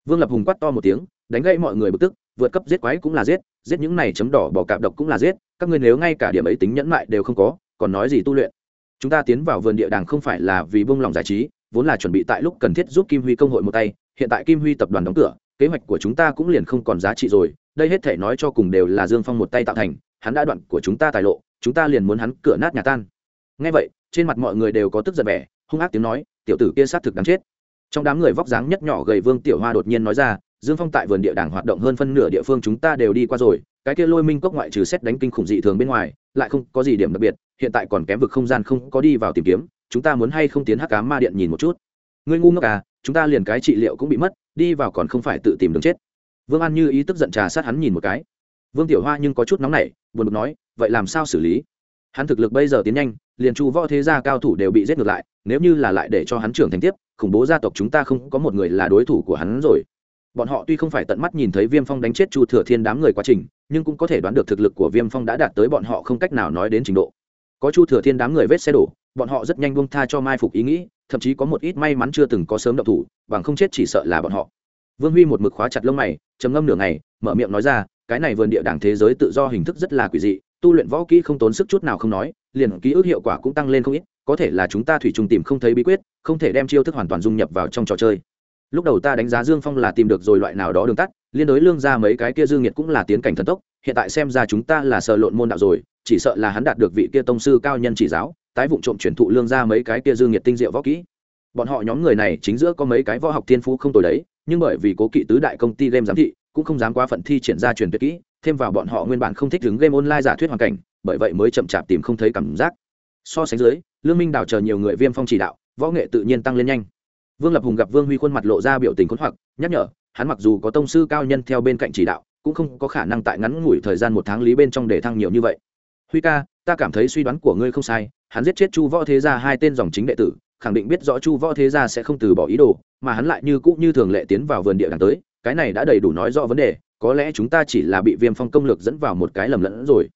Vương lập hùng quát to một tiếng, đánh gãy mọi người bực tức, vượt cấp giết quái cũng là giết giết những này chấm đỏ bỏ cạp độc cũng là giết, các ngươi nếu ngay cả điểm ấy tính nhẫn mại đều không có, còn nói gì tu luyện. Chúng ta tiến vào vườn địa đàng không phải là vì bông lòng giải trí, vốn là chuẩn bị tại lúc cần thiết giúp kim huy công hội một tay, hiện tại kim huy tập đoàn đóng cửa, kế hoạch của chúng ta cũng liền không còn giá trị rồi, đây hết thể nói cho cùng đều là dương phong một tay tạo thành hắn đã đoạn của chúng ta tài lộ, chúng ta liền muốn hắn cửa nát nhà tan. Ngay vậy, trên mặt mọi người đều có tức giận vẻ, hung ác tiếng nói, tiểu tử kia sát thực đáng chết. Trong đám người vóc dáng nhất nhỏ gầy vương tiểu hoa đột nhiên nói ra, dương phong tại vườn địa đàng hoạt động hơn phân nửa địa phương chúng ta đều đi qua rồi, cái kia lôi minh cốc ngoại trừ xét đánh kinh khủng dị thường bên ngoài, lại không có gì điểm đặc biệt, hiện tại còn kém vực không gian không có đi vào tìm kiếm, chúng ta muốn hay không tiến hắc cá ma điện nhìn một chút? Ngươi ngu ngốc à chúng ta liền cái trị liệu cũng bị mất, đi vào còn không phải tự tìm đường chết. Vương an như ý tức giận trà sát hắn nhìn một cái. Vương tiểu hoa nhưng có chút nóng nảy buồn bực nói, vậy làm sao xử lý? Hắn thực lực bây giờ tiến nhanh, liền chu võ thế gia cao thủ đều bị giết ngược lại, nếu như là lại để cho hắn trưởng thành tiếp, khủng bố gia tộc chúng ta không có một người là đối thủ của hắn rồi. Bọn họ tuy không phải tận mắt nhìn thấy viêm phong đánh chết chu thừa thiên đám người quá trình, nhưng cũng có thể đoán được thực lực của viêm phong đã đạt tới bọn họ không cách nào nói đến trình độ. Có chu thừa thiên đám người vết xe đổ, bọn họ rất nhanh buông tha cho mai phục ý nghĩ, thậm chí có một ít may mắn chưa từng có sớm động thủ, bằng không chết chỉ sợ là bọn họ. Vương huy một mực khóa chặt lông mày, trầm ngâm nửa ngày, mở miệng nói ra cái này vườn địa đảng thế giới tự do hình thức rất là quỷ dị, tu luyện võ kỹ không tốn sức chút nào không nói, liền ký ức hiệu quả cũng tăng lên không ít, có thể là chúng ta thủy trùng tìm không thấy bí quyết, không thể đem chiêu thức hoàn toàn dung nhập vào trong trò chơi. Lúc đầu ta đánh giá dương phong là tìm được rồi loại nào đó đường tắt, liên đối lương ra mấy cái kia dương nhiệt cũng là tiến cảnh thần tốc, hiện tại xem ra chúng ta là sợ lộn môn đạo rồi, chỉ sợ là hắn đạt được vị kia tông sư cao nhân chỉ giáo, tái vụ trộm chuyển thụ lương ra mấy cái kia dương nhiệt tinh diệu võ kỹ. Bọn họ nhóm người này chính giữa có mấy cái võ học thiên phú không tồi đấy, nhưng bởi vì cố kỵ tứ đại công ty game giám thị cũng không dám quá phận thi triển ra truyền tuyệt kỹ, thêm vào bọn họ nguyên bản không thích đứng game online giả thuyết hoàn cảnh, bởi vậy mới chậm chạp tìm không thấy cảm giác. So sánh dưới, lương minh đào chờ nhiều người viêm phong chỉ đạo, võ nghệ tự nhiên tăng lên nhanh. Vương lập hùng gặp vương huy khuôn mặt lộ ra biểu tình khốn hoặc, nhắc nhở, hắn mặc dù có tông sư cao nhân theo bên cạnh chỉ đạo, cũng không có khả năng tại ngắn ngủi thời gian một tháng lý bên trong để thăng nhiều như vậy. Huy ca, ta cảm thấy suy đoán của ngươi không sai, hắn giết chết chu võ thế gia hai tên dòng chính đệ tử, khẳng định biết rõ chu võ thế gia sẽ không từ bỏ ý đồ, mà hắn lại như cũ như thường lệ tiến vào vườn địa đàng tới cái này đã đầy đủ nói rõ vấn đề, có lẽ chúng ta chỉ là bị viêm phong công lược dẫn vào một cái lầm lẫn rồi.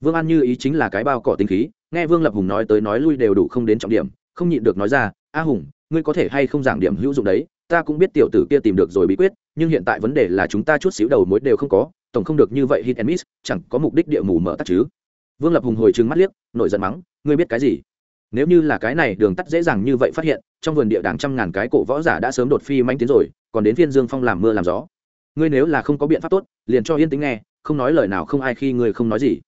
Vương an như ý chính là cái bao cỏ tinh khí, nghe vương lập hùng nói tới nói lui đều đủ không đến trọng điểm, không nhịn được nói ra, a hùng, ngươi có thể hay không giảng điểm hữu dụng đấy, ta cũng biết tiểu tử kia tìm được rồi bí quyết, nhưng hiện tại vấn đề là chúng ta chút xíu đầu mối đều không có, tổng không được như vậy hit and miss, chẳng có mục đích địa mù mở tắt chứ. Vương lập hùng hồi trừng mắt liếc, nổi giận mắng, ngươi biết cái gì? Nếu như là cái này, đường tắt dễ dàng như vậy phát hiện, trong vườn địa đàng trăm ngàn cái cổ võ giả đã sớm đột phi manh tiến rồi còn đến phiên dương phong làm mưa làm gió. Ngươi nếu là không có biện pháp tốt, liền cho yên tĩnh nghe, không nói lời nào không ai khi ngươi không nói gì.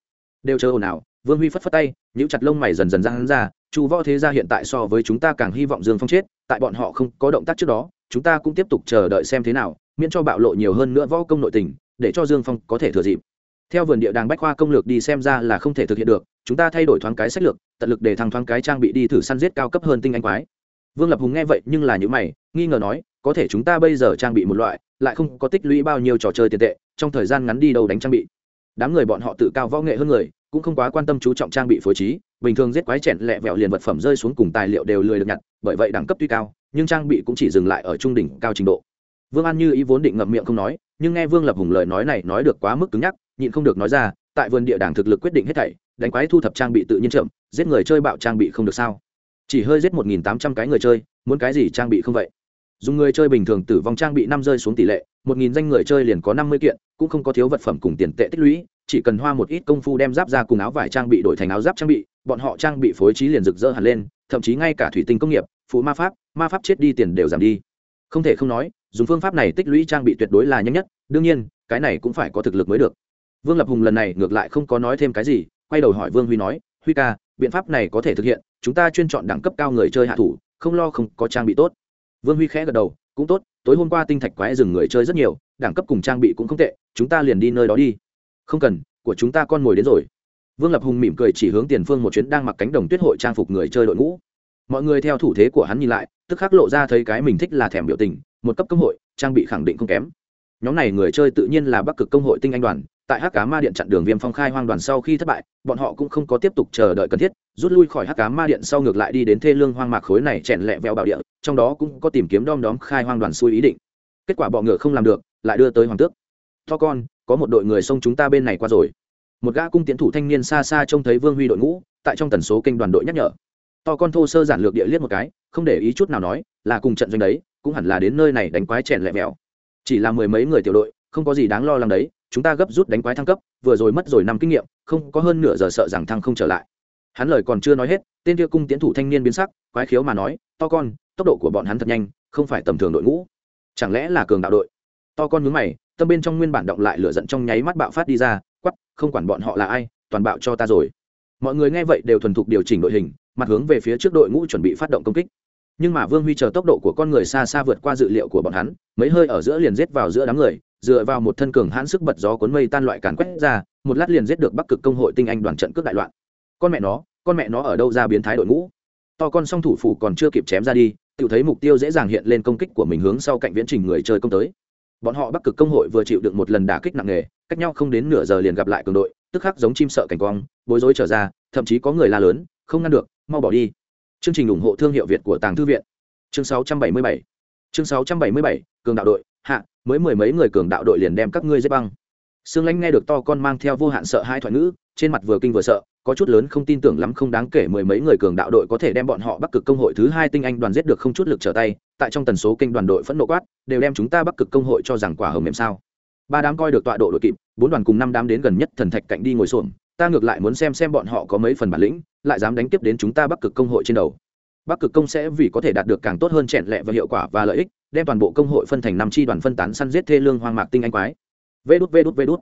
Đều chờ ồn ào, vương huy phất phất tay, nhíu chặt lông mày dần dần ra hắn ra, chu võ thế gia hiện tại so với chúng ta càng hy vọng dương phong chết, tại bọn họ không có động tác trước đó, chúng ta cũng tiếp tục chờ đợi xem thế nào, miễn cho bạo lộ nhiều hơn nữa võ công nội tình, để cho dương phong có thể thừa dịp. Theo vườn địa đàng bách khoa công lược đi xem ra là không thể thực hiện được, chúng ta thay đổi thoáng cái sách lược, tận lực để thăng thoáng cái trang bị đi thử săn giết cao cấp hơn tinh anh quái vương lập hùng nghe vậy nhưng là những mày, nghi ngờ nói, có thể chúng ta bây giờ trang bị một loại, lại không có tích lũy bao nhiêu trò chơi tiền tệ, trong thời gian ngắn đi đâu đánh trang bị. Đám người bọn họ tự cao võ nghệ hơn người, cũng không quá quan tâm chú trọng trang bị phối trí, bình thường giết quái chẹn lẹ vẹo liền vật phẩm rơi xuống cùng tài liệu đều lười được nhặt, bởi vậy đẳng cấp tuy cao, nhưng trang bị cũng chỉ dừng lại ở trung đỉnh cao trình độ. Vương an như ý vốn định ngậm miệng không nói, nhưng nghe vương lập hùng lời nói này nói được quá mức cứng nhắc, nhịn không được nói ra, tại vườn địa đảng thực lực quyết định hết thảy, đánh quái thu thập trang bị tự nhiên chậm, giết người chơi bạo trang bị không được sao? Chỉ hơi giết một nghìn tám trăm cái người chơi, muốn cái gì trang bị không vậy? Dùng người chơi bình thường tử vong trang bị năm rơi xuống tỷ lệ, một nghìn danh người chơi liền có năm mươi kiện, cũng không có thiếu vật phẩm cùng tiền tệ tích lũy, chỉ cần hoa một ít công phu đem giáp ra cùng áo vải trang bị đổi thành áo giáp trang bị, bọn họ trang bị phối trí liền rực rỡ hẳn lên, thậm chí ngay cả thủy tinh công nghiệp phụ ma pháp ma pháp chết đi tiền đều giảm đi. Không thể không nói, dùng phương pháp này tích lũy trang bị tuyệt đối là nhanh nhất, đương nhiên, cái này cũng phải có thực lực mới được. Vương lập hùng lần này ngược lại không có nói thêm cái gì, quay đầu hỏi vương huy nói, huy ca, biện pháp này có thể thực hiện chúng ta chuyên chọn đẳng cấp cao người chơi hạ thủ, không lo không có trang bị tốt. Vương huy khẽ gật đầu, cũng tốt, tối hôm qua tinh thạch quái rừng người chơi rất nhiều, đẳng cấp cùng trang bị cũng không tệ, chúng ta liền đi nơi đó đi. Không cần, của chúng ta con mồi đến rồi. Vương lập hùng mỉm cười chỉ hướng tiền phương một chuyến đang mặc cánh đồng tuyết hội trang phục người chơi đội ngũ. Mọi người theo thủ thế của hắn nhìn lại, tức khắc lộ ra thấy cái mình thích là thèm biểu tình, một cấp công hội, trang bị khẳng định không kém. Nhóm này người chơi tự nhiên là bắc cực công hội tinh anh đoàn, tại hắc cá ma điện chặn đường viêm phong khai hoang đoàn sau khi thất bại, bọn họ cũng không có tiếp tục chờ đợi cần thiết rút lui khỏi hắc cá ma điện sau ngược lại đi đến thê lương hoang mạc khối này chèn lẹ vẹo bảo địa, trong đó cũng có tìm kiếm đom đóm khai hoang đoàn xui ý định. Kết quả bọ ngựa không làm được, lại đưa tới hoàng tước. To con, có một đội người xông chúng ta bên này qua rồi. Một gã cung tiến thủ thanh niên xa xa trông thấy vương huy đội ngũ, tại trong tần số kênh đoàn đội nhắc nhở. To con thô sơ giản lược địa liếc một cái, không để ý chút nào nói, là cùng trận doanh đấy, cũng hẳn là đến nơi này đánh quái chèn lẹ vẹo. Chỉ là mười mấy người tiểu đội, không có gì đáng lo lắng đấy, chúng ta gấp rút đánh quái thăng cấp, vừa rồi mất rồi năm kinh nghiệm, không có hơn nửa giờ sợ rằng thăng không trở lại hắn lời còn chưa nói hết, tên kia cung tiến thủ thanh niên biến sắc, quái khiếu mà nói, to con, tốc độ của bọn hắn thật nhanh, không phải tầm thường đội ngũ. Chẳng lẽ là cường đạo đội? To con nhướng mày, tâm bên trong nguyên bản động lại lửa giận trong nháy mắt bạo phát đi ra quắp không quản bọn họ là ai, toàn bạo cho ta rồi. Mọi người nghe vậy đều thuần thục điều chỉnh đội hình, mặt hướng về phía trước đội ngũ chuẩn bị phát động công kích. Nhưng mà vương huy chờ tốc độ của con người xa xa vượt qua dự liệu của bọn hắn, mấy hơi ở giữa liền rết vào giữa đám người, dựa vào một thân cường hãn sức bật gió cuốn mây tan loại càn quét ra, một lát liền giết được bắc cực công hội tinh anh đoàn trận cướp đại loạn con mẹ nó, con mẹ nó ở đâu ra biến thái đội ngũ? To con song thủ phủ còn chưa kịp chém ra đi tự thấy mục tiêu dễ dàng hiện lên công kích của mình hướng sau cạnh viễn trình người chơi công tới. Bọn họ bắc cực công hội vừa chịu được một lần đả kích nặng nề, cách nhau không đến nửa giờ liền gặp lại cường đội, tức khắc giống chim sợ cảnh quang, bối rối trở ra, thậm chí có người la lớn, không ngăn được, mau bỏ đi. Chương trình ủng hộ thương hiệu việt của tàng thư viện. Chương 677 chương 677 cường đạo đội. Hạ, mới mười mấy người cường đạo đội liền đem các ngươi giết băng sương lãnh nghe được to con mang theo vô hạn sợ hai thoại ngữ, trên mặt vừa kinh vừa sợ, có chút lớn không tin tưởng lắm không đáng kể mười mấy người cường đạo đội có thể đem bọn họ bắc cực công hội thứ hai tinh anh đoàn giết được không chút lực trở tay, tại trong tần số kênh đoàn đội phẫn nộ quát, đều đem chúng ta bắc cực công hội cho rằng quả hầm mềm sao. Ba đám coi được tọa độ đội kịp, bốn đoàn cùng năm đám đến gần nhất thần thạch cạnh đi ngồi xổm, ta ngược lại muốn xem xem bọn họ có mấy phần bản lĩnh, lại dám đánh tiếp đến chúng ta bắc cực công hội trên đầu. Bắc cực công sẽ vì có thể đạt được càng tốt hơn chẹn lẹ và hiệu quả và lợi ích, đem toàn bộ công hội phân thành năm chi đoàn phân tán săn giết thê lương hoang mạc tinh anh quái vê đút vê đút vê đút.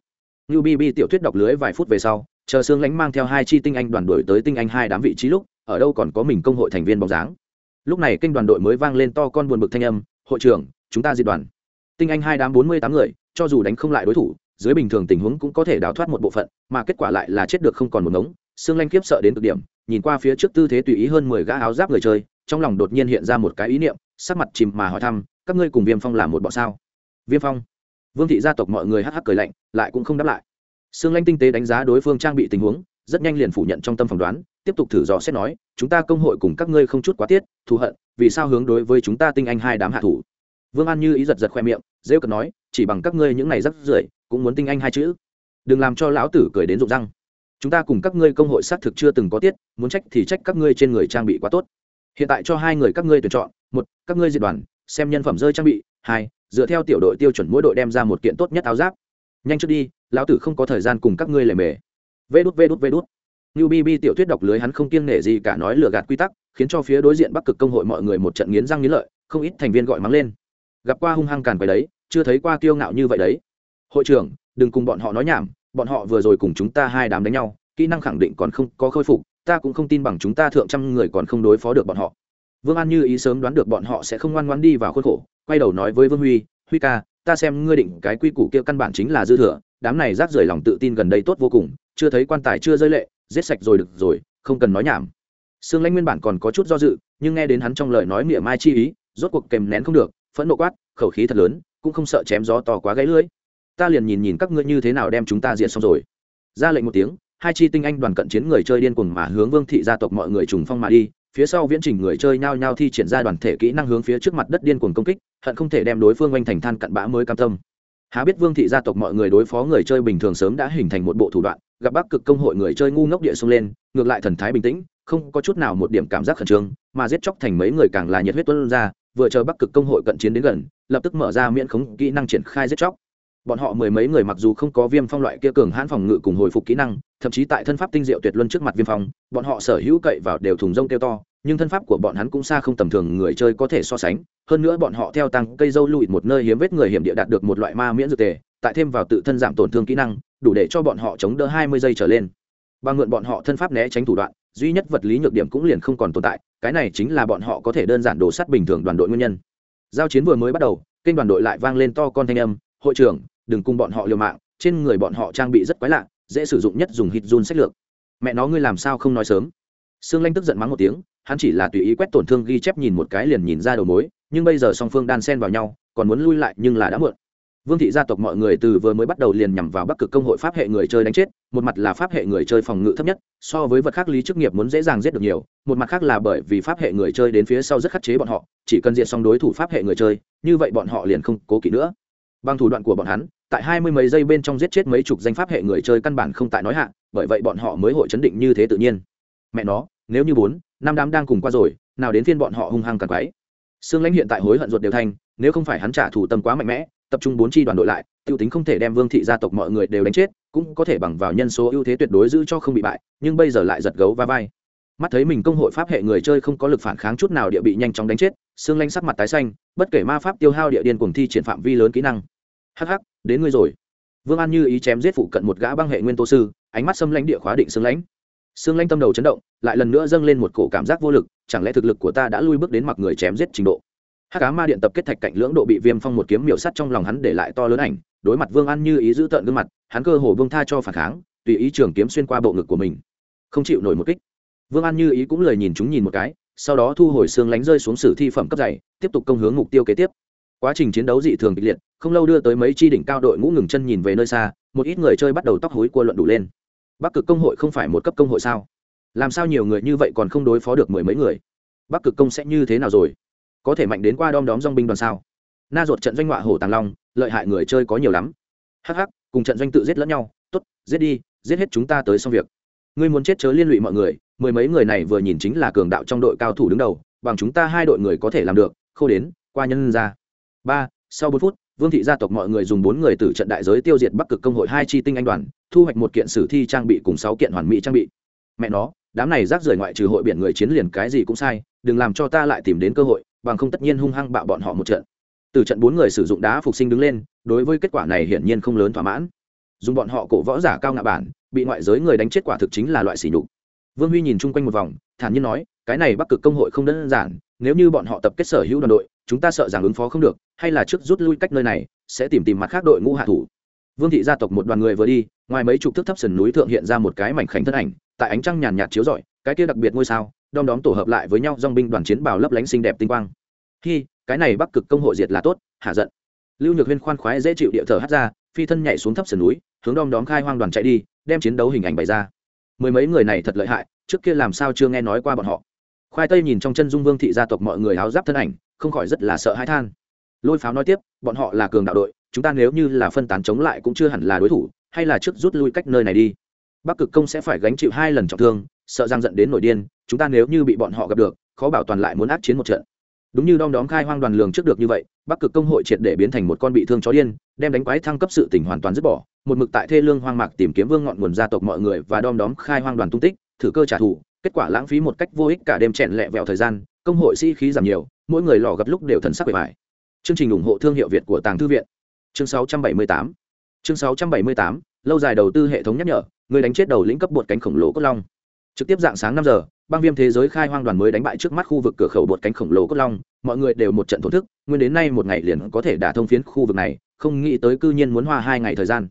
Như bb tiểu thuyết đọc lưới vài phút về sau, chờ xương lánh mang theo hai chi tinh anh đoàn đội tới tinh anh hai đám vị trí lúc, ở đâu còn có mình công hội thành viên bóng dáng. Lúc này kênh đoàn đội mới vang lên to con buồn bực thanh âm, hội trưởng, chúng ta diệt đoàn. Tinh anh hai đám bốn mươi tám người, cho dù đánh không lại đối thủ, dưới bình thường tình huống cũng có thể đào thoát một bộ phận, mà kết quả lại là chết được không còn một ngống. Xương lanh kiếp sợ đến cực điểm, nhìn qua phía trước tư thế tùy ý hơn mười gã áo giáp người chơi, trong lòng đột nhiên hiện ra một cái ý niệm, sắc mặt chìm mà hỏi thăm, các ngươi cùng viêm phong làm một bọn sao? Viêm phong vương thị gia tộc mọi người hắc hắc cười lạnh, lại cũng không đáp lại. Sương lanh tinh tế đánh giá đối phương trang bị tình huống, rất nhanh liền phủ nhận trong tâm phỏng đoán, tiếp tục thử dò xét nói, chúng ta công hội cùng các ngươi không chút quá tiết, thù hận, vì sao hướng đối với chúng ta tinh anh hai đám hạ thủ? Vương an như ý giật giật khoe miệng, rêu cật nói, chỉ bằng các ngươi những này rắc rưởi, cũng muốn tinh anh hai chữ. Đừng làm cho lão tử cười đến rụng răng. Chúng ta cùng các ngươi công hội xác thực chưa từng có tiết, muốn trách thì trách các ngươi trên người trang bị quá tốt. Hiện tại cho hai người các ngươi tuyển chọn, một, các ngươi diệt đoàn, xem nhân phẩm rơi trang bị, hai dựa theo tiểu đội tiêu chuẩn mỗi đội đem ra một kiện tốt nhất áo giáp. Nhanh trước đi, lão tử không có thời gian cùng các ngươi lề mề. Vê đút vê đút vê đút. Như bb tiểu thuyết đọc lưới hắn không kiêng nể gì cả nói lừa gạt quy tắc, khiến cho phía đối diện bắc cực công hội mọi người một trận nghiến răng nghiến lợi, không ít thành viên gọi mắng lên. Gặp qua hung hăng càn quấy đấy, chưa thấy qua kiêu ngạo như vậy đấy. Hội trưởng, đừng cùng bọn họ nói nhảm, bọn họ vừa rồi cùng chúng ta hai đám đánh nhau, kỹ năng khẳng định còn không có khôi phục, ta cũng không tin bằng chúng ta thượng trăm người còn không đối phó được bọn họ vương an như ý sớm đoán được bọn họ sẽ không ngoan ngoan đi vào khuôn khổ, quay đầu nói với vương huy huy ca, ta xem ngươi định cái quy củ kia căn bản chính là dư thừa, đám này rác rưởi lòng tự tin gần đây tốt vô cùng, chưa thấy quan tài chưa rơi lệ, giết sạch rồi được rồi, không cần nói nhảm. Sương lãnh nguyên bản còn có chút do dự, nhưng nghe đến hắn trong lời nói mỉa mai chi ý, rốt cuộc kèm nén không được, phẫn nộ quát, khẩu khí thật lớn, cũng không sợ chém gió to quá gáy lưỡi. Ta liền nhìn nhìn các ngươi như thế nào đem chúng ta diệt xong rồi. Ra lệnh một tiếng, hai chi tinh anh đoàn cận chiến người chơi điên cuồng mà hướng vương thị gia tộc mọi người trùng phong mà đi phía sau viễn trình người chơi nhao nhao thi triển ra đoàn thể kỹ năng hướng phía trước mặt đất điên cuồng công kích, hận không thể đem đối phương oanh thành than cặn bã mới cam tâm. Há biết vương thị gia tộc mọi người đối phó người chơi bình thường sớm đã hình thành một bộ thủ đoạn, gặp bắc cực công hội người chơi ngu ngốc địa xông lên, ngược lại thần thái bình tĩnh, không có chút nào một điểm cảm giác khẩn trương, mà giết chóc thành mấy người càng là nhiệt huyết tuân ra, vừa chờ bắc cực công hội cận chiến đến gần, lập tức mở ra miễn khống kỹ năng triển khai giết chóc bọn họ mười mấy người mặc dù không có viêm phong loại kia cường hãn phòng ngự cùng hồi phục kỹ năng, thậm chí tại thân pháp tinh diệu tuyệt luân trước mặt viêm phong, bọn họ sở hữu cậy vào đều thùng rông kêu to, nhưng thân pháp của bọn hắn cũng xa không tầm thường, người chơi có thể so sánh. Hơn nữa bọn họ theo tăng cây dâu lụi một nơi hiếm vết người hiểm địa đạt được một loại ma miễn dược tề, tại thêm vào tự thân giảm tổn thương kỹ năng, đủ để cho bọn họ chống đỡ hai mươi giây trở lên. Bằng mượn bọn họ thân pháp né tránh thủ đoạn, duy nhất vật lý nhược điểm cũng liền không còn tồn tại, cái này chính là bọn họ có thể đơn giản đổ sắt bình thường đoàn đội nguyên nhân. Giao chiến vừa mới bắt đầu, kênh đoàn đội lại vang lên to con thanh âm, hội trưởng đừng cùng bọn họ liều mạng, trên người bọn họ trang bị rất quái lạ, dễ sử dụng nhất dùng hít run sách lược. Mẹ nó ngươi làm sao không nói sớm? Sương lanh tức giận mắng một tiếng, hắn chỉ là tùy ý quét tổn thương ghi chép nhìn một cái liền nhìn ra đầu mối, nhưng bây giờ song phương đan xen vào nhau, còn muốn lui lại nhưng là đã muộn. Vương thị gia tộc mọi người từ vừa mới bắt đầu liền nhằm vào bắc cực công hội pháp hệ người chơi đánh chết, một mặt là pháp hệ người chơi phòng ngự thấp nhất, so với vật khác lý chức nghiệp muốn dễ dàng giết được nhiều, một mặt khác là bởi vì pháp hệ người chơi đến phía sau rất khắc chế bọn họ, chỉ cần diệt xong đối thủ pháp hệ người chơi, như vậy bọn họ liền không cố kỵ nữa bằng thủ đoạn của bọn hắn, tại hai mươi mấy giây bên trong giết chết mấy chục danh pháp hệ người chơi căn bản không tại nói hạ, bởi vậy bọn họ mới hội chấn định như thế tự nhiên. Mẹ nó, nếu như bốn, năm đám đang cùng qua rồi, nào đến phiên bọn họ hung hăng càng quáy sương lãnh hiện tại hối hận ruột đều thanh nếu không phải hắn trả thủ tâm quá mạnh mẽ, tập trung bốn chi đoàn đội lại, tiêu tính không thể đem vương thị gia tộc mọi người đều đánh chết, cũng có thể bằng vào nhân số ưu thế tuyệt đối giữ cho không bị bại, nhưng bây giờ lại giật gấu va vai mắt thấy mình công hội pháp hệ người chơi không có lực phản kháng chút nào địa bị nhanh chóng đánh chết, xương lanh sắc mặt tái xanh, bất kể ma pháp tiêu hao địa điên cùng thi triển phạm vi lớn kỹ năng. Hh đến ngươi rồi. Vương an như ý chém giết phụ cận một gã băng hệ nguyên tố sư, ánh mắt xâm lãnh địa khóa định xương lãnh. Xương lanh tâm đầu chấn động, lại lần nữa dâng lên một cổ cảm giác vô lực, chẳng lẽ thực lực của ta đã lui bước đến mặc người chém giết trình độ? Hắc cá ma điện tập kết thạch cạnh lưỡng độ bị viêm phong một kiếm miểu sắt trong lòng hắn để lại to lớn ảnh, đối mặt vương an như ý giữ tợn gương mặt, hắn cơ hồ vương tha cho phản kháng, tùy ý trường kiếm xuyên qua bộ ngực của mình. Không chịu nổi một kích vương an như ý cũng lời nhìn chúng nhìn một cái, sau đó thu hồi xương lánh rơi xuống sử thi phẩm cấp dày, tiếp tục công hướng mục tiêu kế tiếp. Quá trình chiến đấu dị thường kịch liệt, không lâu đưa tới mấy chi đỉnh cao đội ngũ ngừng chân nhìn về nơi xa, một ít người chơi bắt đầu tóc hối cua luận đủ lên. Bắc cực công hội không phải một cấp công hội sao? Làm sao nhiều người như vậy còn không đối phó được mười mấy người? Bắc cực công sẽ như thế nào rồi? Có thể mạnh đến qua đom đóm dong binh đoàn sao? Na ruột trận doanh họa hổ tàng long, lợi hại người chơi có nhiều lắm. Hh cùng trận doanh tự giết lẫn nhau t ố t giết đi, giết hết chúng ta tới xong việc. Ngươi muốn chết chớ liên lụy mọi người mười mấy người này vừa nhìn chính là cường đạo trong đội cao thủ đứng đầu, bằng chúng ta hai đội người có thể làm được, khô đến, qua nhân ra. Ba, sau bốn phút, vương thị gia tộc mọi người dùng bốn người từ trận đại giới tiêu diệt bắc cực công hội hai chi tinh anh đoàn, thu hoạch một kiện sử thi trang bị cùng sáu kiện hoàn mỹ trang bị. Mẹ nó, đám này rác rưởi ngoại trừ hội biển người chiến liền cái gì cũng sai, đừng làm cho ta lại tìm đến cơ hội, bằng không tất nhiên hung hăng bạo bọn họ một trận. Từ trận bốn người sử dụng đá phục sinh đứng lên, đối với kết quả này hiển nhiên không lớn thỏa mãn. Dùng bọn họ cổ võ giả cao ngạ bản, bị ngoại giới người đánh chết quả thực chính là loại sỉ nhục vương huy nhìn chung quanh một vòng, thản nhiên nói, cái này bắc cực công hội không đơn giản, nếu như bọn họ tập kết sở hữu đoàn đội, chúng ta sợ rằng ứng phó không được, hay là trước rút lui cách nơi này, sẽ tìm tìm mặt khác đội ngũ hạ thủ. Vương thị gia tộc một đoàn người vừa đi, ngoài mấy chục thước thấp sườn núi thượng hiện ra một cái mảnh khảnh thân ảnh, tại ánh trăng nhàn nhạt chiếu rọi, cái kia đặc biệt ngôi sao, đom đóm tổ hợp lại với nhau dong binh đoàn chiến bào lấp lánh xinh đẹp tinh quang. Khi cái này bắc cực công hội diệt là tốt, hạ giận. Lưu nhược huyên khoan khoái dễ chịu địa thở hắt ra, phi thân nhảy xuống thấp sườn núi, hướng đom đóm khai hoang đoàn chạy đi, đem chiến đấu hình ảnh bày ra mười mấy người này thật lợi hại, trước kia làm sao chưa nghe nói qua bọn họ. Khoai tây nhìn trong chân dung vương thị gia tộc mọi người áo giáp thân ảnh, không khỏi rất là sợ hãi than. Lôi pháo nói tiếp, bọn họ là cường đạo đội, chúng ta nếu như là phân tán chống lại cũng chưa hẳn là đối thủ, hay là trước rút lui cách nơi này đi. Bắc cực công sẽ phải gánh chịu hai lần trọng thương, sợ giang dẫn đến nổi điên, chúng ta nếu như bị bọn họ gặp được, khó bảo toàn lại muốn áp chiến một trận đúng như đom đóm khai hoang đoàn lường trước được như vậy, bắc cực công hội triệt để biến thành một con bị thương chó điên, đem đánh quái thăng cấp sự tỉnh hoàn toàn dứt bỏ, một mực tại thê lương hoang mạc tìm kiếm vương ngọn nguồn gia tộc mọi người và đom đóm khai hoang đoàn tung tích, thử cơ trả thù, kết quả lãng phí một cách vô ích cả đêm chẹn lẹ vẹo thời gian, công hội sĩ、si、khí giảm nhiều, mỗi người lò gặp lúc đều thần sắc bề bài chương trình ủng hộ thương hiệu việt của tàng thư viện. Chương 678 chương 678 lâu dài đầu tư hệ thống nhắc nhở, người đánh chết đầu lĩnh cấp bột cánh khổng lồ cốt long. Trực tiếp dạng sáng năm giờ băng viêm thế giới khai hoang đoàn mới đánh bại trước mắt khu vực cửa khẩu bột cánh khổng lồ cốt long, mọi người đều một trận thổn thức, nguyên đến nay một ngày liền có thể đả thông phiến khu vực này, không nghĩ tới cư nhiên muốn hoa hai ngày thời gian.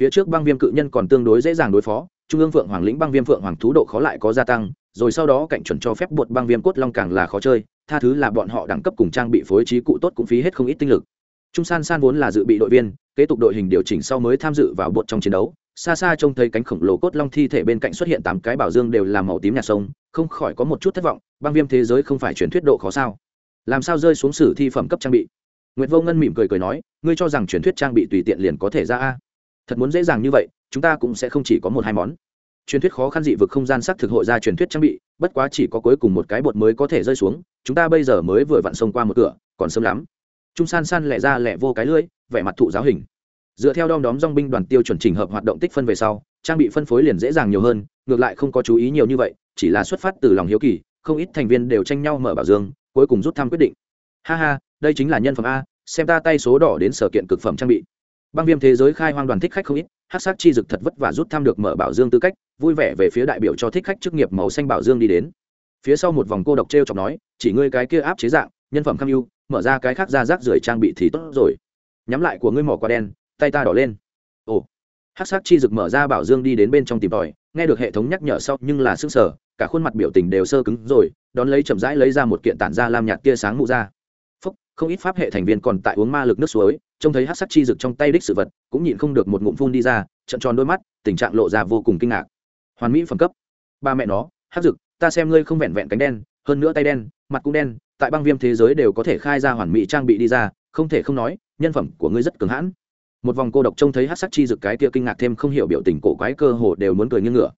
Phía trước băng viêm cự nhân còn tương đối dễ dàng đối phó, trung ương phượng hoàng lĩnh băng viêm phượng hoàng thú độ khó lại có gia tăng, rồi sau đó cạnh chuẩn cho phép bột băng viêm cốt long càng là khó chơi, tha thứ là bọn họ đẳng cấp cùng trang bị phối trí cụ tốt cũng phí hết không ít tinh lực. Trung san san vốn là dự bị đội viên, kế tục đội hình điều chỉnh sau mới tham dự vào bột trong chiến đấu xa xa trông thấy cánh khổng lồ cốt long thi thể bên cạnh xuất hiện tám cái bảo dương đều là màu tím nhạt sông, không khỏi có một chút thất vọng, băng viêm thế giới không phải truyền thuyết độ khó sao? Làm sao rơi xuống sử thi phẩm cấp trang bị? Nguyệt vô ngân mỉm cười cười nói, ngươi cho rằng truyền thuyết trang bị tùy tiện liền có thể ra a? Thật muốn dễ dàng như vậy, chúng ta cũng sẽ không chỉ có một hai món. Truyền thuyết khó khăn dị vực không gian sắc thực hội ra truyền thuyết trang bị, bất quá chỉ có cuối cùng một cái bột mới có thể rơi xuống, chúng ta bây giờ mới vừa vặn xông qua một cửa, còn sớm lắm. Trung san san lẹ ra lẹ vô cái lưỡi, vẻ mặt thụ giáo hình dựa theo đom đóm dong binh đoàn tiêu chuẩn trình hợp hoạt động tích phân về sau, trang bị phân phối liền dễ dàng nhiều hơn, ngược lại không có chú ý nhiều như vậy, chỉ là xuất phát từ lòng hiếu kỳ, không ít thành viên đều tranh nhau mở bảo dương, cuối cùng rút thăm quyết định. Ha ha, đây chính là nhân phẩm a, xem ta tay số đỏ đến sở kiện cực phẩm trang bị. Băng viêm thế giới khai hoang đoàn thích khách không ít, hát sắc chi dực thật vất vả rút thăm được mở bảo dương tư cách, vui vẻ về phía đại biểu cho thích khách chức nghiệp màu xanh bảo dương đi đến. Phía sau một vòng cô độc t r e o chọc nói, chỉ ngươi cái kia áp chế dạng, nhân phẩm kham ưu, mở ra cái khác ra rác rưởi trang bị thì tốt rồi. Nhắm lại của ngươi mỏ quả đen tay ta đỏ lên. Ồ. Hát sắc chi dực mở ra bảo dương đi đến bên trong tìm tòi, nghe được hệ thống nhắc nhở sau nhưng là s ư n g sở cả khuôn mặt biểu tình đều sơ cứng rồi, đón lấy chậm rãi lấy ra một kiện tản ra làm nhạt tia sáng mụ ra. Phúc, không ít pháp hệ thành viên còn tại uống ma lực nước suối, trông thấy hát sắc chi rực trong tay đích sự vật, cũng nhịn không được một ngụm phun đi ra trận tròn đôi mắt, tình trạng lộ ra vô cùng kinh ngạc. Hoàn mỹ phẩm cấp. Ba mẹ nó hát rực ta xem ngươi không vẹn vẹn cánh đen, hơn nữa tay đen, mặt cũng đen, tại băng viêm thế giới đều có thể khai ra hoàn mỹ trang bị đi ra, không thể không nói, nhân phẩm của ngươi rất cứng hãn một vòng cô độc trông thấy hát sắc chi dực cái kia kinh ngạc thêm không hiểu biểu tình cổ quái cơ hồ đều muốn cười như ngựa,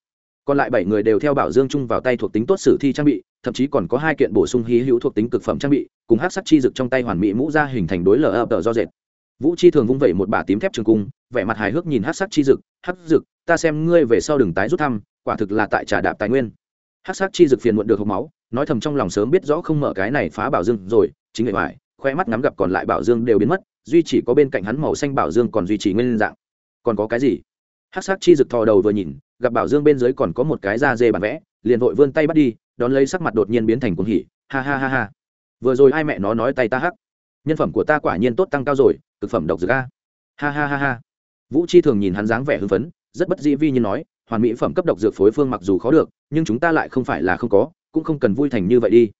còn lại bảy người đều theo bảo dương chung vào tay thuộc tính tốt sử thi trang bị thậm chí còn có hai kiện bổ sung hí hữu thuộc tính cực phẩm trang bị cùng hát sắc chi dực trong tay hoàn mỹ mũ ra hình thành đối lờ ập do dệt. Vũ chi thường vung vẩy một bả tím thép trường cung vẻ mặt hài hước nhìn hát sắc chi dực hát dực ta xem ngươi về sau đừng tái rút thăm quả thực là tại trà đạp tài nguyên. Hát sắc chi dực phiền muộn được hộp máu nói thầm trong lòng sớm biết rõ không mở cái này phá bảo dương rồi chính người ngoài khoe mắt ngắm gặp còn lại bảo dương đều biến mất duy chỉ có bên cạnh hắn màu xanh bảo dương còn duy trì nguyên dạng. Còn có cái gì? Hát sắc chi rực thò đầu vừa nhìn, gặp bảo dương bên dưới còn có một cái da dê bản vẽ, liền vội vươn tay bắt đi, đón lấy sắc mặt đột nhiên biến thành cuồng hỉ, ha ha ha ha. Vừa rồi ai mẹ nó nói tay ta hắc. Nhân phẩm của ta quả nhiên tốt tăng cao rồi thực phẩm độc dược a. Ha ha ha ha. Vũ chi thường nhìn hắn dáng vẻ hưng phấn, rất bất dĩ vi như nói, hoàn mỹ phẩm cấp độc dược phối phương mặc dù khó được, nhưng chúng ta lại không phải là không có, cũng không cần vui thành như vậy đi.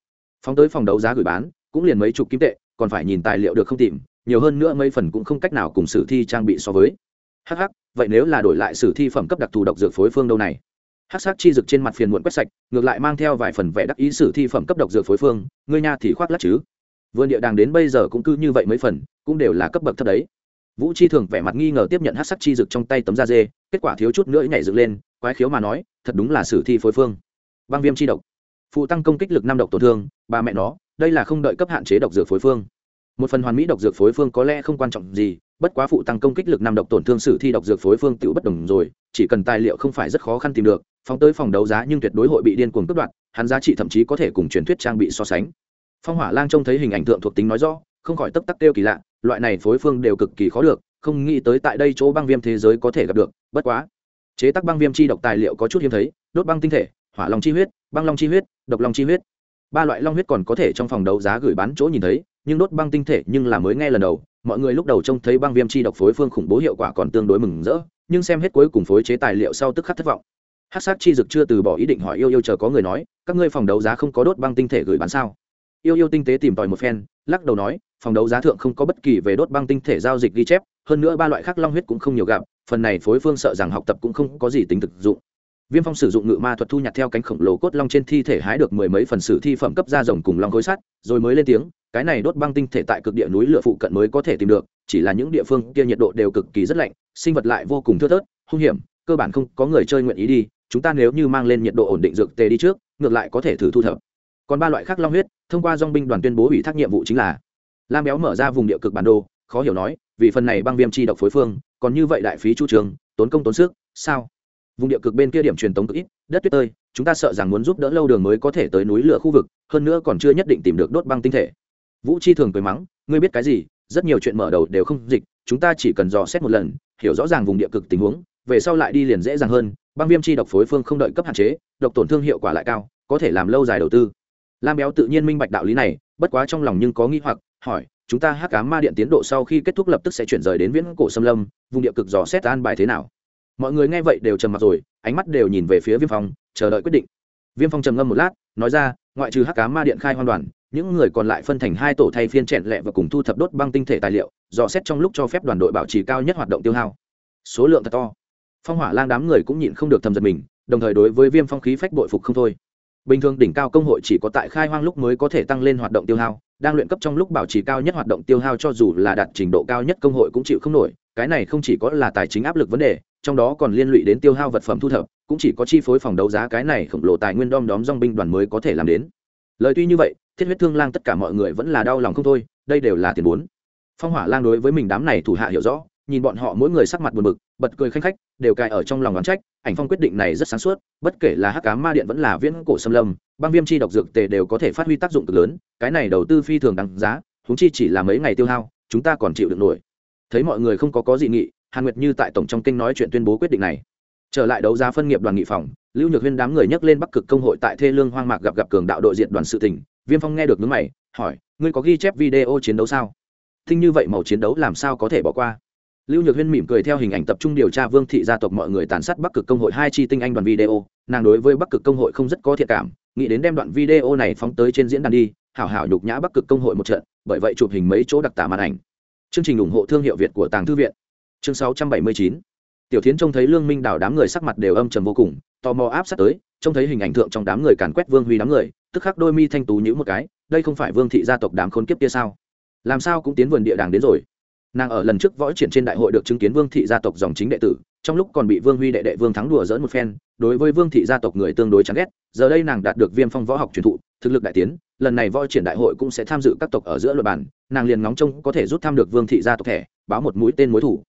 Phóng tới phòng đấu giá gửi bán, cũng liền mấy chục kim tệ, còn phải nhìn tài liệu được không tìm nhiều hơn nữa mấy phần cũng không cách nào cùng sử thi trang bị so với. Hh vậy nếu là đổi lại sử thi phẩm cấp đặc thù độc dược phối phương đâu này? Hát sắc chi dực trên mặt phiền muộn quét sạch, ngược lại mang theo vài phần vẻ đắc ý sử thi phẩm cấp độc dược phối phương, ngươi nha thì khoác lắc chứ. Vườn địa đàng đến bây giờ cũng cứ như vậy mấy phần, cũng đều là cấp bậc thấp đấy. Vũ chi thường vẻ mặt nghi ngờ tiếp nhận hát sắc chi dực trong tay tấm da dê, kết quả thiếu chút nữa nhảy dựng lên, quái khiếu mà nói, thật đúng là sử thi phối phương. Băng viêm chi độc. Phụ tăng công kích lực năm độc tổn thương, ba mẹ nó, đây là không đợi cấp hạn chế độc dược phối phương một phần hoàn mỹ độc dược phối phương có lẽ không quan trọng gì, bất quá phụ tăng công kích lực năm độc tổn thương sử thi độc dược phối phương tự bất đồng rồi, chỉ cần tài liệu không phải rất khó khăn tìm được, phóng tới phòng đấu giá nhưng tuyệt đối hội bị điên cuồng cướp đoạt, hắn giá trị thậm chí có thể cùng truyền thuyết trang bị so sánh. Phong hỏa lang trông thấy hình ảnh tượng thuộc tính nói rõ, không khỏi tấp tắc kêu kỳ lạ, loại này phối phương đều cực kỳ khó được, không nghĩ tới tại đây chỗ băng viêm thế giới có thể gặp được, bất quá. Chế tác băng viêm chi độc tài liệu có chút hiếm thấy, đốt băng tinh thể, hỏa long chi huyết, băng long chi huyết, độc long chi huyết. Ba loại long huyết còn có thể trong phòng đấu giá gửi bán chỗ nhìn thấy nhưng đốt băng tinh thể nhưng là mới nghe lần đầu, mọi người lúc đầu trông thấy băng viêm chi độc phối phương khủng bố hiệu quả còn tương đối mừng rỡ, nhưng xem hết cuối cùng phối chế tài liệu sau tức khắc thất vọng. Hát sát chi dực chưa từ bỏ ý định hỏi yêu yêu chờ có người nói, các ngươi phòng đấu giá không có đốt băng tinh thể gửi bán sao? Yêu yêu tinh tế tìm tòi một phen, lắc đầu nói, phòng đấu giá thượng không có bất kỳ về đốt băng tinh thể giao dịch ghi chép, hơn nữa ba loại khác long huyết cũng không nhiều gặp, phần này phối phương sợ rằng học tập cũng không có gì tính thực dụng viêm phong sử dụng ngự ma thuật thu nhặt theo cánh khổng lồ cốt long trên thi thể hái được mười mấy phần sử thi phẩm cấp ra rồng cùng long khối sắt, rồi mới lên tiếng, cái này đốt băng tinh thể tại cực địa núi lửa phụ cận mới có thể tìm được, chỉ là những địa phương kia nhiệt độ đều cực kỳ rất lạnh, sinh vật lại vô cùng thưa thớt, hung hiểm, cơ bản không có người chơi nguyện ý đi, chúng ta nếu như mang lên nhiệt độ ổn định dược tề đi trước, ngược lại có thể thử thu thập. Còn ba loại khác long huyết, thông qua dong binh đoàn tuyên bố ủy thác nhiệm vụ chính là lam béo mở ra vùng địa cực bản đồ, khó hiểu nói, vì phần này băng viêm chi độc phối phương, còn như vậy đại phí chu trường, tốn công tốn sức, sao? Vùng địa cực bên kia điểm truyền tống cực ít, đất tuyết tơi, chúng ta sợ rằng muốn giúp đỡ lâu đường mới có thể tới núi lửa khu vực, hơn nữa còn chưa nhất định tìm được đốt băng tinh thể. Vũ chi thường cười mắng, ngươi biết cái gì? Rất nhiều chuyện mở đầu đều không dịch, chúng ta chỉ cần dò xét một lần, hiểu rõ ràng vùng địa cực tình huống, về sau lại đi liền dễ dàng hơn, băng viêm chi độc phối phương không đợi cấp hạn chế, độc tổn thương hiệu quả lại cao, có thể làm lâu dài đầu tư. Lam béo tự nhiên minh bạch đạo lý này, bất quá trong lòng nhưng có nghi hoặc, hỏi, chúng ta hắc cá ma điện tiến độ sau khi kết thúc lập tức sẽ chuyển rời đến viễn cổ xâm lâm, vùng địa cực dò xét an bài thế nào? Mọi người nghe vậy đều trầm mặt rồi, ánh mắt đều nhìn về phía viêm phong, chờ đợi quyết định. Viêm phong trầm ngâm một lát, nói ra, ngoại trừ hắc cá ma điện khai hoan đoàn, những người còn lại phân thành hai tổ thay phiên trẹn lẹ và cùng thu thập đốt băng tinh thể tài liệu, dò xét trong lúc cho phép đoàn đội bảo trì cao nhất hoạt động tiêu hao. Số lượng thật to. Phong hỏa lang đám người cũng nhịn không được thầm giật mình, đồng thời đối với viêm phong khí phách bội phục không thôi. Bình thường đỉnh cao công hội chỉ có tại khai hoang lúc mới có thể tăng lên hoạt động tiêu hao, đang luyện cấp trong lúc bảo trì cao nhất hoạt động tiêu hao cho dù là đạt trình độ cao nhất công hội cũng chịu không nổi, cái này không chỉ có là tài chính áp lực vấn đề trong đó còn liên lụy đến tiêu hao vật phẩm thu thập, cũng chỉ có chi phối phòng đấu giá cái này khổng lồ tài nguyên đom đóm dong binh đoàn mới có thể làm đến. Lời tuy như vậy, thiết huyết thương lang tất cả mọi người vẫn là đau lòng không thôi, đây đều là tiền vốn. Phong hỏa lang đối với mình đám này thủ hạ hiểu rõ, nhìn bọn họ mỗi người sắc mặt buồn bực, bật cười khanh khách, đều cài ở trong lòng đoán trách, ảnh phong quyết định này rất sáng suốt, bất kể là hắc cá ma điện vẫn là viễn cổ xâm lâm, băng viêm chi độc dược tề đều có thể phát huy tác dụng cực lớn, cái này đầu tư phi thường đáng giá chúng chi chỉ là mấy ngày tiêu hao, chúng ta còn chịu được nổi. Thấy mọi người không có có dị nghị hàn nguyệt như tại tổng trong kinh nói chuyện tuyên bố quyết định này. Trở lại đấu giá phân nghiệp đoàn nghị phòng, lưu nhược huyên đám người nhắc lên bắc cực công hội tại thê lương hoang mạc gặp gặp cường đạo đội diện đoàn sự tỉnh viêm phong nghe được nước mày, hỏi, ngươi có ghi chép video chiến đấu sao? Thinh như vậy màu chiến đấu làm sao có thể bỏ qua? Lưu nhược huyên mỉm cười theo hình ảnh tập trung điều tra vương thị gia tộc mọi người tàn sát bắc cực công hội hai chi tinh anh đoàn video. Nàng đối với bắc cực công hội không rất có thiện cảm, nghĩ đến đem đoạn video này phóng tới trên diễn đàn đi, hảo hảo nhục nhã bắc cực công hội một trận, bởi vậy chụp hình mấy chỗ đặc tả màn ảnh. Chương trình ủng hộ thương hiệu việt của tàng thư viện chương 679 tiểu thiến trông thấy lương minh đảo đám người sắc mặt đều âm trầm vô cùng, tò mò áp sát tới, trông thấy hình ảnh thượng trong đám người càn quét vương huy đám người, tức khắc đôi mi thanh tú nhữ một cái, đây không phải vương thị gia tộc đám khốn kiếp kia sao? Làm sao cũng tiến vườn địa đàng đến rồi. Nàng ở lần trước võ triển trên đại hội được chứng kiến vương thị gia tộc dòng chính đệ tử, trong lúc còn bị vương huy đệ đệ vương thắng đùa dỡn một phen, đối với vương thị gia tộc người tương đối chán ghét, giờ đây nàng đạt được viêm phong võ học truyền thụ, thực lực đại tiến, lần này võ triển đại hội cũng sẽ tham dự các tộc ở giữa luật bản, nàng liền ngóng trông có thể rút tham được vương thị gia tộc thẻ, báo một mũi tên mối thủ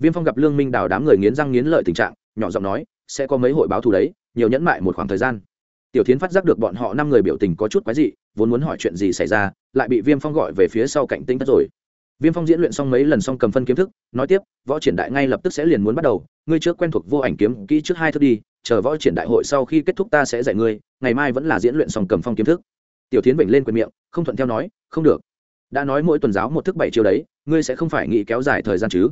viêm phong gặp lương minh đào đám người nghiến răng nghiến lợi tình trạng, nhỏ giọng nói, sẽ có mấy hội báo thù đấy, nhiều nhẫn mại một khoảng thời gian. Tiểu tiến phát giác được bọn họ năm người biểu tình có chút quái dị, vốn muốn hỏi chuyện gì xảy ra, lại bị viêm phong gọi về phía sau cạnh tinh tất rồi. Viêm phong diễn luyện xong mấy lần xong cầm phân kiếm thức, nói tiếp, võ triển đại ngay lập tức sẽ liền muốn bắt đầu, ngươi trước quen thuộc vô ảnh kiếm kỹ trước hai thức đi, chờ võ triển đại hội sau khi kết thúc ta sẽ dạy ngươi, ngày mai vẫn là diễn luyện song cầm phong kiếm thức. Tiểu tiến vểnh lên quyền miệng, không thuận theo nói, không được. Đã nói mỗi tuần giáo một thức bảy chiều đấy, ngươi sẽ không phải nghĩ kéo dài thời gian chứ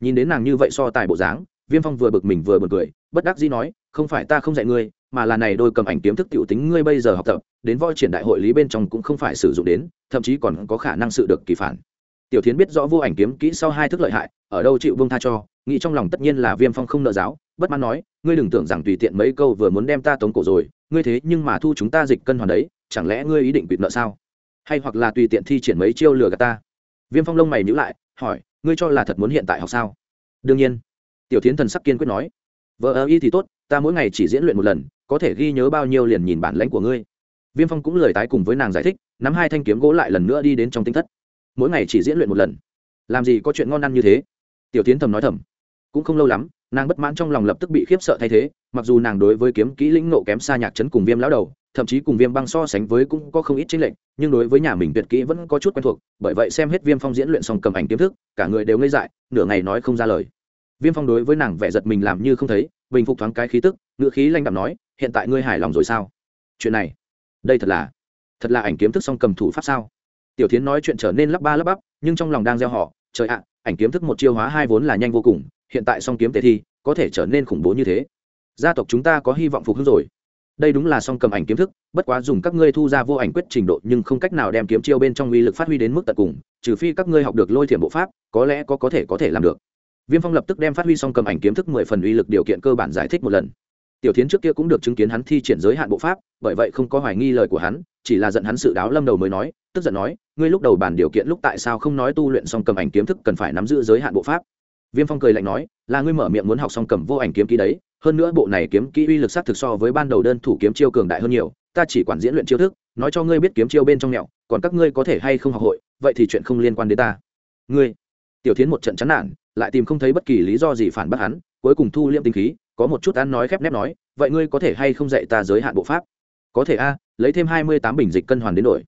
nhìn đến nàng như vậy so tài bộ dáng, viêm phong vừa bực mình vừa bực cười, bất đắc dĩ nói, không phải ta không dạy ngươi, mà là này đôi cầm ảnh kiếm thức tiểu tính ngươi bây giờ học tập, đến voi triển đại hội lý bên trong cũng không phải sử dụng đến, thậm chí còn có khả năng sự được kỳ phản. Tiểu thiến biết rõ vô ảnh kiếm kỹ sau hai thức lợi hại, ở đâu chịu vương tha cho, nghĩ trong lòng tất nhiên là viêm phong không nợ giáo, bất mãn nói, ngươi đừng tưởng rằng tùy tiện mấy câu vừa muốn đem ta tống cổ rồi, ngươi thế nhưng mà thu chúng ta dịch cân hoàn đấy, chẳng lẽ ngươi ý định quỵt nợ sao? Hay hoặc là tùy tiện thi triển mấy chiêu lừa gạt ta? Viêm phong lông mày nhữ lại, hỏi ngươi cho là thật muốn hiện tại học sao? Đương nhiên. Tiểu tiến thần sắc kiên quyết nói. Vợ ơ y thì tốt, ta mỗi ngày chỉ diễn luyện một lần, có thể ghi nhớ bao nhiêu liền nhìn bản lãnh của ngươi. Viêm phong cũng lời tái cùng với nàng giải thích, nắm hai thanh kiếm gỗ lại lần nữa đi đến trong tinh thất. Mỗi ngày chỉ diễn luyện một lần. Làm gì có chuyện ngon ăn như thế? Tiểu tiến thầm nói thầm. Cũng không lâu lắm, nàng bất mãn trong lòng lập tức bị khiếp sợ thay thế, mặc dù nàng đối với kiếm kỹ lĩnh nộ kém xa nhạc trấn cùng viêm lão đầu thậm chí cùng viêm băng so sánh với cũng có không ít chênh lệch, nhưng đối với nhà mình tuyệt kỹ vẫn có chút quen thuộc, bởi vậy xem hết viêm phong diễn luyện xong cầm ảnh kiếm thức, cả người đều ngây dại, nửa ngày nói không ra lời. Viêm phong đối với nàng vẻ giật mình làm như không thấy, bình phục thoáng cái khí tức, ngữ khí lanh đạm nói, hiện tại ngươi hài lòng rồi sao? Chuyện này, đây thật là thật là ảnh kiếm thức xong cầm thủ pháp sao? Tiểu tiến nói chuyện trở nên lắp ba lắp bắp, nhưng trong lòng đang gieo họ, trời ạ, ảnh kiếm thức một chiêu hóa hai vốn là nhanh vô cùng, hiện tại song kiếm tề thi, có thể trở nên khủng bố như thế. Gia tộc chúng ta có hy vọng phục hưng rồi đây đúng là song cầm ảnh kiếm thức, bất quá dùng các ngươi thu ra vô ảnh quyết trình độ nhưng không cách nào đem kiếm chiêu bên trong uy lực phát huy đến mức tận cùng, trừ phi các ngươi học được lôi thiểm bộ pháp, có lẽ có có thể có thể làm được. Viêm phong lập tức đem phát huy song cầm ảnh kiếm thức mười phần uy lực điều kiện cơ bản giải thích một lần. Tiểu tiến trước kia cũng được chứng kiến hắn thi triển giới hạn bộ pháp, bởi vậy không có hoài nghi lời của hắn, chỉ là giận hắn sự đáo lâm đầu mới nói, tức giận nói, ngươi lúc đầu bàn điều kiện lúc tại sao không nói tu luyện song cầm ảnh kiếm thức cần phải nắm giữ giới hạn bộ pháp? Viêm phong cười lạnh nói, là ngươi mở miệng muốn học song cầm vô ảnh kiếm ký đấy hơn nữa bộ này kiếm kỹ uy lực sát thực so với ban đầu đơn thủ kiếm chiêu cường đại hơn nhiều, ta chỉ quản diễn luyện chiêu thức, nói cho ngươi biết kiếm chiêu bên trong mẹo, còn các ngươi có thể hay không học hội, vậy thì chuyện không liên quan đến ta. Ngươi, tiểu tiến một trận chán nản, lại tìm không thấy bất kỳ lý do gì phản bác hắn, cuối cùng thu liêm tinh khí, có một chút ăn nói khép nép nói, vậy ngươi có thể hay không dạy ta giới hạn bộ pháp? Có thể a, lấy thêm hai mươi tám bình dịch cân hoàn đến đổi.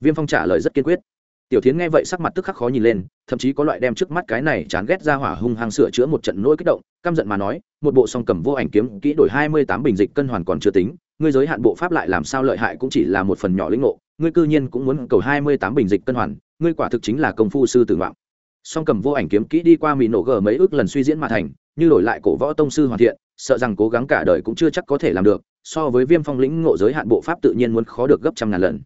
Viêm phong trả lời rất kiên quyết. Tiểu tiến nghe vậy sắc mặt tức khắc khó nhìn lên, thậm chí có loại đem trước mắt cái này chán ghét ra hỏa hung hăng sửa chữa một trận nỗi kích động, căm giận mà nói một bộ song cầm vô ảnh kiếm, kỹ đổi hai mươi tám bình dịch cân hoàn còn chưa tính. Ngươi giới hạn bộ pháp lại làm sao lợi hại cũng chỉ là một phần nhỏ lĩnh ngộ. Ngươi cư nhiên cũng muốn cầu hai mươi tám bình dịch cân hoàn, ngươi quả thực chính là công phu sư tử ngoạn. Song cầm vô ảnh kiếm, kỹ đi qua mì nổ gờ mấy ước lần suy diễn mà thành, như đổi lại cổ võ tông sư hoàn thiện, sợ rằng cố gắng cả đời cũng chưa chắc có thể làm được. So với viêm phong lĩnh ngộ giới hạn bộ pháp tự nhiên muốn khó được gấp trăm ngàn lần.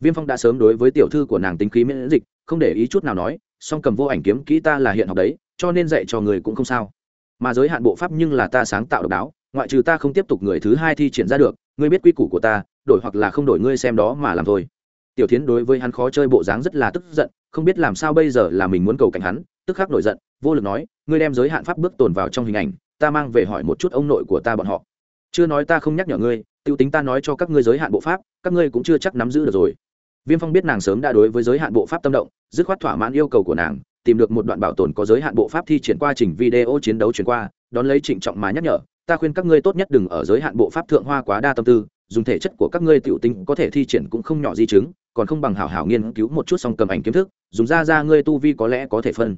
Viêm phong đã sớm đối với tiểu thư của nàng tính khí miễn dịch, không để ý chút nào nói, song cầm vô ảnh kiếm, kỹ ta là hiện học đấy, cho nên dạy cho người cũng không sao mà giới hạn bộ pháp nhưng là ta sáng tạo độc đáo, ngoại trừ ta không tiếp tục người thứ hai thi triển ra được, ngươi biết quy củ của ta, đổi hoặc là không đổi ngươi xem đó mà làm thôi. Tiểu tiến đối với hắn khó chơi bộ dáng rất là tức giận, không biết làm sao bây giờ là mình muốn cầu cảnh hắn, tức khắc nổi giận, vô lực nói, ngươi đem giới hạn pháp bước tồn vào trong hình ảnh, ta mang về hỏi một chút ông nội của ta bọn họ. Chưa nói ta không nhắc nhở ngươi tiêu tính ta nói cho các ngươi giới hạn bộ pháp, các ngươi cũng chưa chắc nắm giữ được rồi. Viêm phong biết nàng sớm đã đối với giới hạn bộ pháp tâm động, dứt khoát thỏa mãn yêu cầu của nàng tìm được một đoạn bảo tồn có giới hạn bộ pháp thi triển qua trình video chiến đấu chuyển qua, đón lấy trịnh trọng mà nhắc nhở, ta khuyên các ngươi tốt nhất đừng ở giới hạn bộ pháp thượng hoa quá đa tâm tư, dùng thể chất của các ngươi tiểu tinh có thể thi triển cũng không nhỏ di chứng, còn không bằng hảo hảo nghiên cứu một chút song cầm ảnh kiếm thức, dùng ra ra ngươi tu vi có lẽ có thể phân.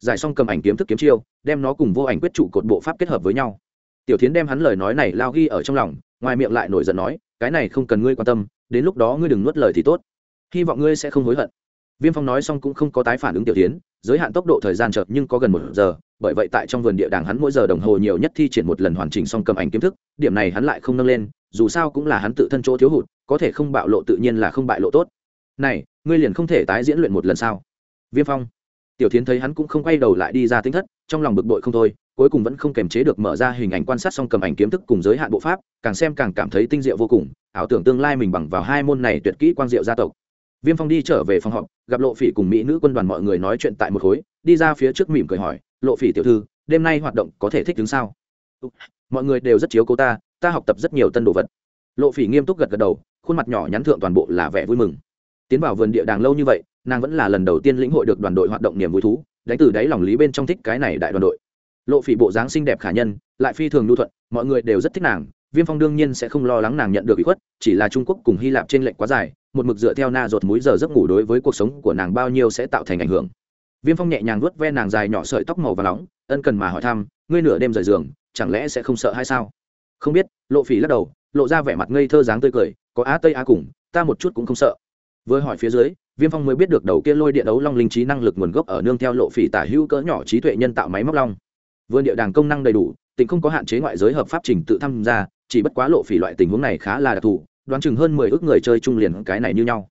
Giải xong cầm ảnh kiếm thức kiếm chiêu, đem nó cùng vô ảnh quyết trụ cột bộ pháp kết hợp với nhau. Tiểu tiến đem hắn lời nói này lao ghi ở trong lòng, ngoài miệng lại nổi giận nói, cái này không cần ngươi quan tâm, đến lúc đó ngươi đừng nuốt lời thì tốt. Hy vọng ngươi sẽ không hối hận. Viêm phong nói xong cũng không có tái phản ứng tiểu tiến giới hạn tốc độ thời gian chợt nhưng có gần một giờ, bởi vậy tại trong vườn địa đàng hắn mỗi giờ đồng hồ nhiều nhất thi triển một lần hoàn chỉnh xong cầm ảnh kiếm thức, điểm này hắn lại không nâng lên, dù sao cũng là hắn tự thân chỗ thiếu hụt, có thể không bạo lộ tự nhiên là không bại lộ tốt. Này, ngươi liền không thể tái diễn luyện một lần sao? Viêm phong. Tiểu tiến thấy hắn cũng không quay đầu lại đi ra tính thất, trong lòng bực bội không thôi, cuối cùng vẫn không kềm chế được mở ra hình ảnh quan sát xong cầm ảnh kiếm thức cùng giới hạn bộ pháp, càng xem càng cảm thấy tinh diệu vô cùng, ảo tưởng tương lai mình bằng vào hai môn này tuyệt kỹ quang diệu gia tộc viêm phong đi trở về phòng họp, gặp lộ phỉ cùng mỹ nữ quân đoàn mọi người nói chuyện tại một khối, đi ra phía trước mỉm cười hỏi, lộ phỉ tiểu thư, đêm nay hoạt động có thể thích đứng sao? Mọi người đều rất chiếu cô ta ta học tập rất nhiều tân đồ vật. Lộ phỉ nghiêm túc gật gật đầu, khuôn mặt nhỏ nhắn thượng toàn bộ là vẻ vui mừng. Tiến vào vườn địa đàng lâu như vậy, nàng vẫn là lần đầu tiên lĩnh hội được đoàn đội hoạt động niềm vui thú, đánh từ đáy lòng lý bên trong thích cái này đại đoàn đội. Lộ phỉ bộ dáng xinh đẹp khả nhân, lại phi thường lưu thuận, mọi người đều rất thích nàng, viêm phong đương nhiên sẽ không lo lắng nàng nhận được bị khuất, chỉ là trung quốc cùng hy lạp trên lệnh quá dài một mực dựa theo na ruột múi giờ giấc ngủ đối với cuộc sống của nàng bao nhiêu sẽ tạo thành ảnh hưởng. Viêm phong nhẹ nhàng vuốt ve nàng dài nhỏ sợi tóc màu và nóng, ân cần mà hỏi thăm, ngươi nửa đêm rời giường, chẳng lẽ sẽ không sợ hay sao? Không biết. Lộ phỉ lắc đầu, lộ ra vẻ mặt ngây thơ dáng tươi cười, có á tây á cùng, ta một chút cũng không sợ. Vừa hỏi phía dưới, viêm phong mới biết được đầu kia lôi điện đấu long linh trí năng lực nguồn gốc ở nương theo lộ phỉ tả hữu cỡ nhỏ trí tuệ nhân tạo máy móc long. Vườn địa đàng công năng đầy đủ, tỉnh không có hạn chế ngoại giới hợp pháp trình tự tham gia, chỉ bất quá lộ phỉ loại tình huống này khá là đặc thù đoán chừng hơn mười ước người chơi chung liền cái này như nhau.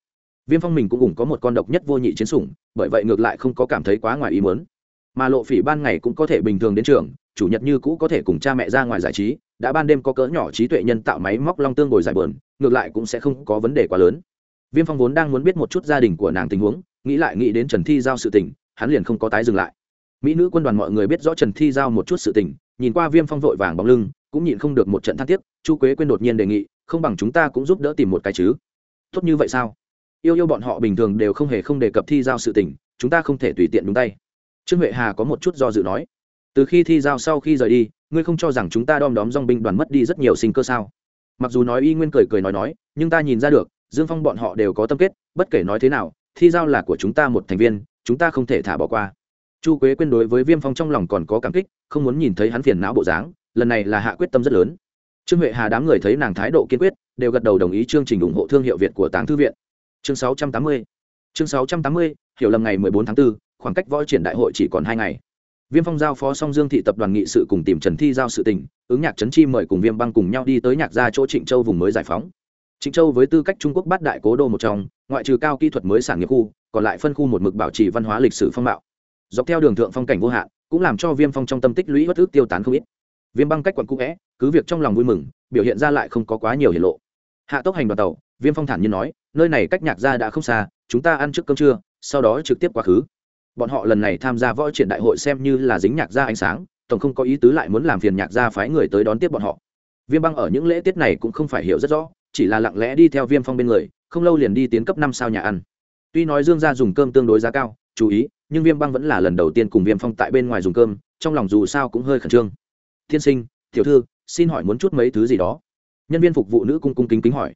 Viêm phong mình cũng cùng có một con độc nhất vô nhị chiến sủng, bởi vậy ngược lại không có cảm thấy quá ngoài ý muốn. Mà lộ phỉ ban ngày cũng có thể bình thường đến trường, chủ nhật như cũ có thể cùng cha mẹ ra ngoài giải trí, đã ban đêm có cỡ nhỏ trí tuệ nhân tạo máy móc long tương ngồi giải bờn ngược lại cũng sẽ không có vấn đề quá lớn. Viêm phong vốn đang muốn biết một chút gia đình của nàng tình huống, nghĩ lại nghĩ đến trần thi giao sự tình, hắn liền không có tái dừng lại. Mỹ nữ quân đoàn mọi người biết rõ trần thi giao một chút sự tình, nhìn qua viêm phong vội vàng bóng lưng, cũng nhịn không được một trận than tiếc, chu quế quên đột nhiên đề nghị không bằng chúng ta cũng giúp đỡ tìm một cái chứ. Tốt như vậy sao? Yêu yêu bọn họ bình thường đều không hề không đề cập thi giao sự tình, chúng ta không thể tùy tiện đúng tay. Trương huệ hà có một chút do dự nói, từ khi thi giao sau khi rời đi, ngươi không cho rằng chúng ta đom đóm dong binh đoàn mất đi rất nhiều sinh cơ sao? Mặc dù nói y nguyên cười cười nói nói, nhưng ta nhìn ra được, dương phong bọn họ đều có tâm kết, bất kể nói thế nào, thi giao là của chúng ta một thành viên, chúng ta không thể thả bỏ qua. Chu quế quên đối với viêm phong trong lòng còn có cảm kích, không muốn nhìn thấy hắn phiền não bộ dáng, lần này là hạ quyết tâm rất lớn trương huệ hà đám người thấy nàng thái độ kiên quyết đều gật đầu đồng ý chương trình ủng hộ thương hiệu việt của tàng thư viện. Chương 680 chương 680, hiểu lầm ngày 14 tháng 4, khoảng cách võ triển đại hội chỉ còn hai ngày. Viêm phong giao phó song dương thị tập đoàn nghị sự cùng tìm trần thi giao sự tình ứng nhạc trấn chi mời cùng viêm băng cùng nhau đi tới nhạc gia chỗ trịnh châu vùng mới giải phóng. Trịnh châu với tư cách trung quốc bát đại cố đô một trong ngoại trừ cao kỹ thuật mới sản nghiệp khu còn lại phân khu một mực bảo trì văn hóa lịch sử phong mạo. Dọc theo đường thượng phong cảnh vô hạn cũng làm cho viêm phong trong tâm tích lũy bất ước tiêu tán không ít. Viêm băng cách quận cũ vẽ cứ việc trong lòng vui mừng, biểu hiện ra lại không có quá nhiều hiển lộ. Hạ tốc hành đoàn tàu, viêm phong thản nhiên nói, nơi này cách nhạc gia đã không xa, chúng ta ăn trước cơm trưa, sau đó trực tiếp quá khứ. Bọn họ lần này tham gia võ triển đại hội xem như là dính nhạc gia ánh sáng, tổng không có ý tứ lại muốn làm phiền nhạc gia phái người tới đón tiếp bọn họ. Viêm băng ở những lễ tiết này cũng không phải hiểu rất rõ, chỉ là lặng lẽ đi theo viêm phong bên người, không lâu liền đi tiến cấp năm sao nhà ăn. Tuy nói dương gia dùng cơm tương đối giá cao, chú ý, nhưng viêm băng vẫn là lần đầu tiên cùng viêm phong tại bên ngoài dùng cơm, trong lòng dù sao cũng hơi khẩn trương. Tiên sinh, tiểu thư xin hỏi muốn chút mấy thứ gì đó. Nhân viên phục vụ nữ cung cung kính kính hỏi.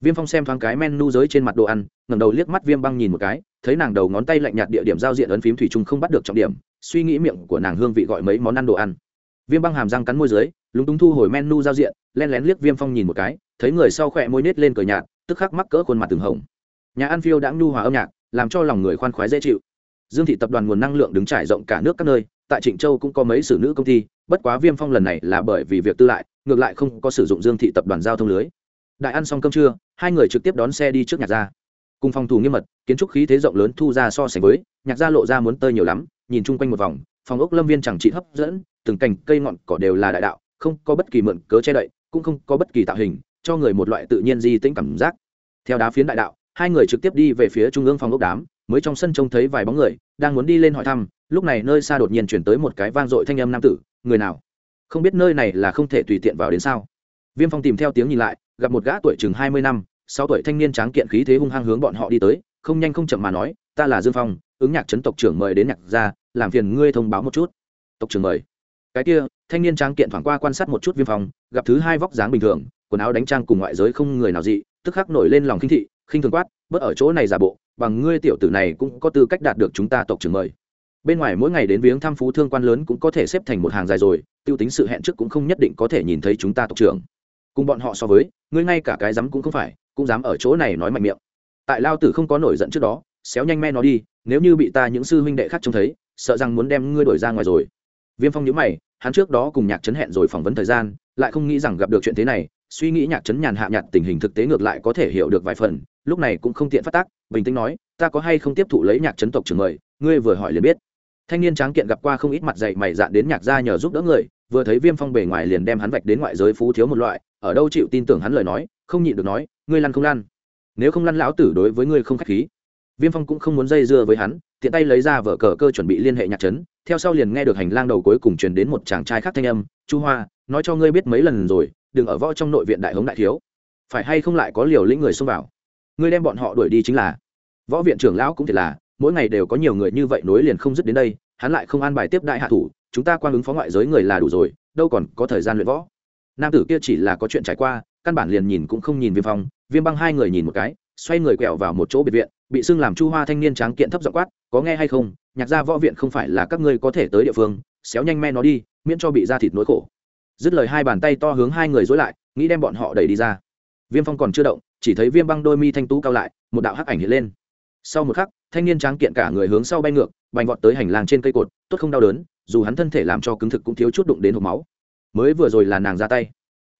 Viêm phong xem thoáng cái menu giới trên mặt đồ ăn, ngẩng đầu liếc mắt viêm băng nhìn một cái, thấy nàng đầu ngón tay lạnh nhạt địa điểm giao diện ấn phím thủy chung không bắt được trọng điểm, suy nghĩ miệng của nàng hương vị gọi mấy món ăn đồ ăn. Viêm băng hàm răng cắn môi dưới, lúng túng thu hồi menu giao diện len lén liếc viêm phong nhìn một cái, thấy người sau khỏe môi nết lên cờ nhạt, tức khắc mắc cỡ khuôn mặt từng hồng. Nhà ăn phiêu đã nhu hòa âm nhạc, làm cho lòng người khoan khoái dễ chịu. Dương thị tập đoàn nguồn năng lượng đứng trải rộng cả nước các nơi, tại trịnh châu cũng có mấy xử nữ công ty bất quá viêm phong lần này là bởi vì việc tư lại, ngược lại không có sử dụng dương thị tập đoàn giao thông lưới. Đại ăn xong cơm trưa, hai người trực tiếp đón xe đi trước nhạc gia. Cùng phòng thủ nghiêm mật, kiến trúc khí thế rộng lớn thu ra so sánh với, nhạc gia lộ ra muốn tơi nhiều lắm, nhìn chung quanh một vòng, phòng ốc lâm viên chẳng trị hấp dẫn, từng cành cây ngọn cỏ đều là đại đạo, không có bất kỳ mượn cớ che đậy, cũng không có bất kỳ tạo hình, cho người một loại tự nhiên di tĩnh cảm giác. Theo đá phiến đại đạo, hai người trực tiếp đi về phía trung ương phòng ốc đám, mới trong sân trông thấy vài bóng người, đang muốn đi lên hỏi thăm, lúc này nơi xa đột nhiên chuyển tới một cái vang dội thanh âm nam tử người nào? Không biết nơi này là không thể tùy tiện vào đến sao? Viêm phong tìm theo tiếng nhìn lại, gặp một gã tuổi chừng hai mươi năm, sáu tuổi thanh niên tráng kiện khí thế hung hăng hướng bọn họ đi tới, không nhanh không chậm mà nói, ta là dương phong, ứng nhạc trấn tộc trưởng mời đến nhạc ra làm phiền ngươi thông báo một chút. Tộc trưởng mời? Cái kia, thanh niên tráng kiện thoảng qua quan sát một chút viêm phong, gặp thứ hai vóc dáng bình thường, quần áo đánh trang cùng ngoại giới không người nào dị, tức khắc nổi lên lòng khinh thị, khinh thường quát, bớt ở chỗ này giả bộ, bằng ngươi tiểu tử này cũng có tư cách đạt được chúng ta tộc trưởng mời bên ngoài mỗi ngày đến viếng thăm phú thương quan lớn cũng có thể xếp thành một hàng dài rồi, tiêu tính sự hẹn trước cũng không nhất định có thể nhìn thấy chúng ta tộc trưởng. Cùng bọn họ so với, ngươi ngay cả cái dám cũng không phải, cũng dám ở chỗ này nói mạnh miệng. Tại lao tử không có nổi giận trước đó, xéo nhanh me nó đi, nếu như bị ta những sư huynh đệ khác trông thấy, sợ rằng muốn đem ngươi đổi ra ngoài rồi. Viêm phong nhớ mày, hắn trước đó cùng nhạc trấn hẹn rồi phỏng vấn thời gian, lại không nghĩ rằng gặp được chuyện thế này, suy nghĩ nhạc trấn nhàn hạ nhạt tình hình thực tế ngược lại có thể hiểu được vài phần, lúc này cũng không tiện phát tác, bình tĩnh nói, ta có hay không tiếp thụ lấy nhạc trấn tộc trưởng mời, ngươi vừa hỏi liền biết thanh niên tráng kiện gặp qua không ít mặt dạy mày dạn đến nhạc gia nhờ giúp đỡ người, vừa thấy viêm phong bề ngoài liền đem hắn vạch đến ngoại giới phú thiếu một loại, ở đâu chịu tin tưởng hắn lời nói, không nhịn được nói, ngươi lăn không lăn. Nếu không lăn lão tử đối với ngươi không khách khí. Viêm phong cũng không muốn dây dưa với hắn, tiện tay lấy ra vở cờ cơ chuẩn bị liên hệ nhạc trấn. Theo sau liền nghe được hành lang đầu cuối cùng truyền đến một chàng trai khác thanh âm, chu hoa, nói cho ngươi biết mấy lần rồi, đừng ở võ trong nội viện đại hống đại thiếu. Phải hay không lại có liều lĩnh người xông vào? Ngươi đem bọn họ đuổi đi chính là. Võ viện trưởng lão cũng thiệt là mỗi ngày đều có nhiều người như vậy nối liền không dứt đến đây, hắn lại không an bài tiếp đại hạ thủ, chúng ta quan ứng phó ngoại giới người là đủ rồi, đâu còn có thời gian luyện võ. Nam tử kia chỉ là có chuyện trải qua, căn bản liền nhìn cũng không nhìn viêm phong, viêm băng hai người nhìn một cái, xoay người quẹo vào một chỗ biệt viện, bị xưng làm chu hoa thanh niên tráng kiện thấp dọ quát, có nghe hay không? Nhạc gia võ viện không phải là các ngươi có thể tới địa phương, xéo nhanh me nó đi, miễn cho bị ra thịt nỗi khổ. Dứt lời hai bàn tay to hướng hai người dối lại, nghĩ đem bọn họ đẩy đi ra. Viêm phong còn chưa động, chỉ thấy viêm băng đôi mi thanh tú cao lại, một đạo hắc ảnh hiện lên. Sau một khắc thanh niên tráng kiện cả người hướng sau bay ngược, bành vọt tới hành lang trên cây cột, tốt không đau đớn, dù hắn thân thể làm cho cứng thực cũng thiếu chút đụng đến hộp máu. Mới vừa rồi là nàng ra tay.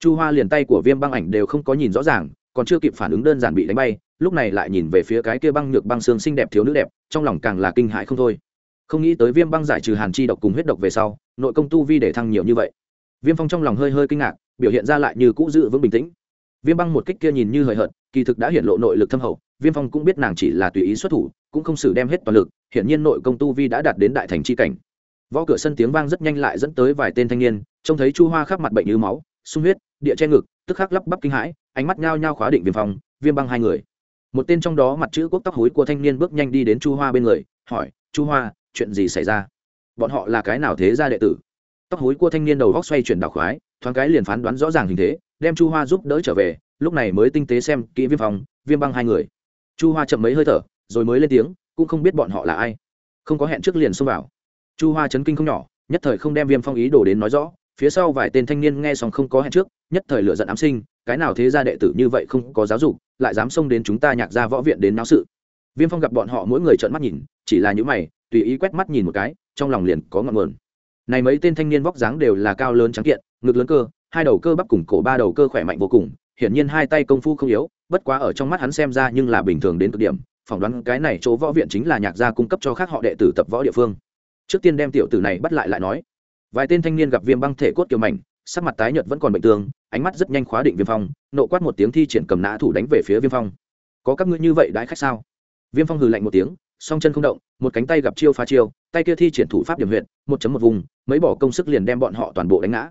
Chu hoa liền tay của viêm băng ảnh đều không có nhìn rõ ràng, còn chưa kịp phản ứng đơn giản bị đánh bay, lúc này lại nhìn về phía cái kia băng nhược băng xương xinh đẹp thiếu nữ đẹp, trong lòng càng là kinh hãi không thôi. Không nghĩ tới viêm băng giải trừ hàn chi độc cùng huyết độc về sau, nội công tu vi để thăng nhiều như vậy. Viêm phong trong lòng hơi hơi kinh ngạc, biểu hiện ra lại như cũ giữ vững bình tĩnh. Viêm băng một kích kia nhìn như hời hợt, kỳ thực đã hiện lộ nội lực thâm hậu, viêm phong cũng biết nàng chỉ là tùy ý xuất thủ cũng không xử đem hết toàn lực hiện nhiên nội công tu vi đã đạt đến đại thành c h i cảnh. Võ cửa sân tiếng vang rất nhanh lại dẫn tới vài tên thanh niên, trông thấy chu hoa khắp mặt bệnh như máu, sung huyết, địa che ngực, tức khắc lắp bắp kinh hãi, ánh mắt nhao nhao khóa định viêm phòng, viêm băng hai người. Một tên trong đó mặt chữ quốc tóc hối của thanh niên bước nhanh đi đến chu hoa bên người, hỏi, chu hoa, chuyện gì xảy ra? Bọn họ là cái nào thế ra đệ tử? Tóc hối của thanh niên đầu góc xoay chuyển đảo khoái, thoáng cái liền phán đoán rõ ràng hình thế, đem chu hoa giúp đỡ trở về, lúc này mới tinh tế xem kỹ viêm phòng, viêm băng hai người. Chu hoa chậm mấy hơi thở rồi mới lên tiếng, cũng không biết bọn họ là ai. Không có hẹn trước liền xông vào. Chu hoa chấn kinh không nhỏ, nhất thời không đem viêm phong ý đồ đến nói rõ, phía sau vài tên thanh niên nghe xong không có hẹn trước, nhất thời lựa giận ám sinh, cái nào thế ra đệ tử như vậy không có giáo dục, lại dám xông đến chúng ta nhạc ra võ viện đến náo sự. Viêm phong gặp bọn họ mỗi người trợn mắt nhìn, chỉ là những mày, tùy ý quét mắt nhìn một cái, trong lòng liền có ngọn nguồn. Này mấy tên thanh niên vóc dáng đều là cao lớn trắng kiện, ngực lớn cơ, hai đầu cơ bắp cùng cổ ba đầu cơ khỏe mạnh vô cùng, hiển nhiên hai tay công phu không yếu, bất quá ở trong mắt hắn xem ra nhưng là bình thường đến cực điểm phỏng đoán cái này chỗ võ viện chính là nhạc gia cung cấp cho khác họ đệ tử tập võ địa phương. Trước tiên đem tiểu tử này bắt lại lại nói. Vài tên thanh niên gặp viêm băng thể cốt kiều mảnh, sắc mặt tái nhợt vẫn còn bệnh tương, ánh mắt rất nhanh khóa định viêm phong, nộ quát một tiếng thi triển cầm nã thủ đánh về phía viêm phong. Có các ngươi như vậy đãi khách sao? Viêm phong hừ lạnh một tiếng, song chân không động, một cánh tay gặp chiêu phá chiêu, tay kia thi triển thủ pháp điểm huyện một chấm một vùng, mấy bỏ công sức liền đem bọn họ toàn bộ đánh ngã.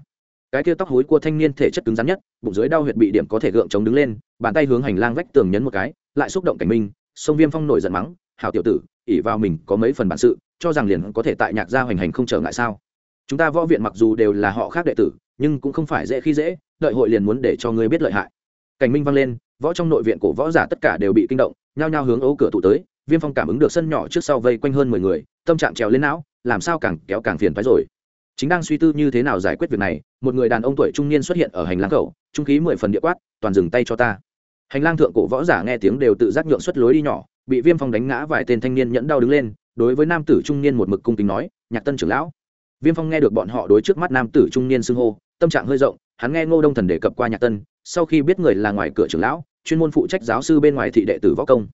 Cái kia tóc hối của thanh niên thể chất cứng rắn nhất, bụng dưới đau huyệt bị điểm có thể gượng chống đứng lên, bàn tay hướng hành lang vách tường nhấn một cái, lại xúc động cảnh minh sông viêm phong nổi giận mắng, hảo tiểu tử ỉ vào mình có mấy phần bản sự, cho rằng liền có thể tại nhạc gia hoành hành không trở ngại sao? Chúng ta võ viện mặc dù đều là họ khác đệ tử, nhưng cũng không phải dễ khi dễ, đợi hội liền muốn để cho ngươi biết lợi hại. Cảnh minh vang lên, võ trong nội viện cổ võ giả tất cả đều bị kinh động, nhao nhao hướng ấu cửa tụ tới, viêm phong cảm ứng được sân nhỏ trước sau vây quanh hơn mười người, tâm trạng trèo lên não, làm sao càng kéo càng phiền phái rồi. Chính đang suy tư như thế nào giải quyết việc này, một người đàn ông tuổi trung niên xuất hiện ở hành lang khẩu, trung khí mười phần địa quát, toàn dừng tay cho ta hành lang thượng cổ võ giả nghe tiếng đều tự giác nhượng xuất lối đi nhỏ, bị viêm phong đánh ngã vài tên thanh niên nhẫn đau đứng lên, đối với nam tử trung niên một mực cung kính nói, nhạc tân trưởng lão. Viêm phong nghe được bọn họ đối trước mắt nam tử trung niên xưng hô, tâm trạng hơi rộng, hắn nghe ngô đông thần đề cập qua nhạc tân, sau khi biết người là ngoài cửa trưởng lão, chuyên môn phụ trách giáo sư bên ngoài thị đệ tử võ công.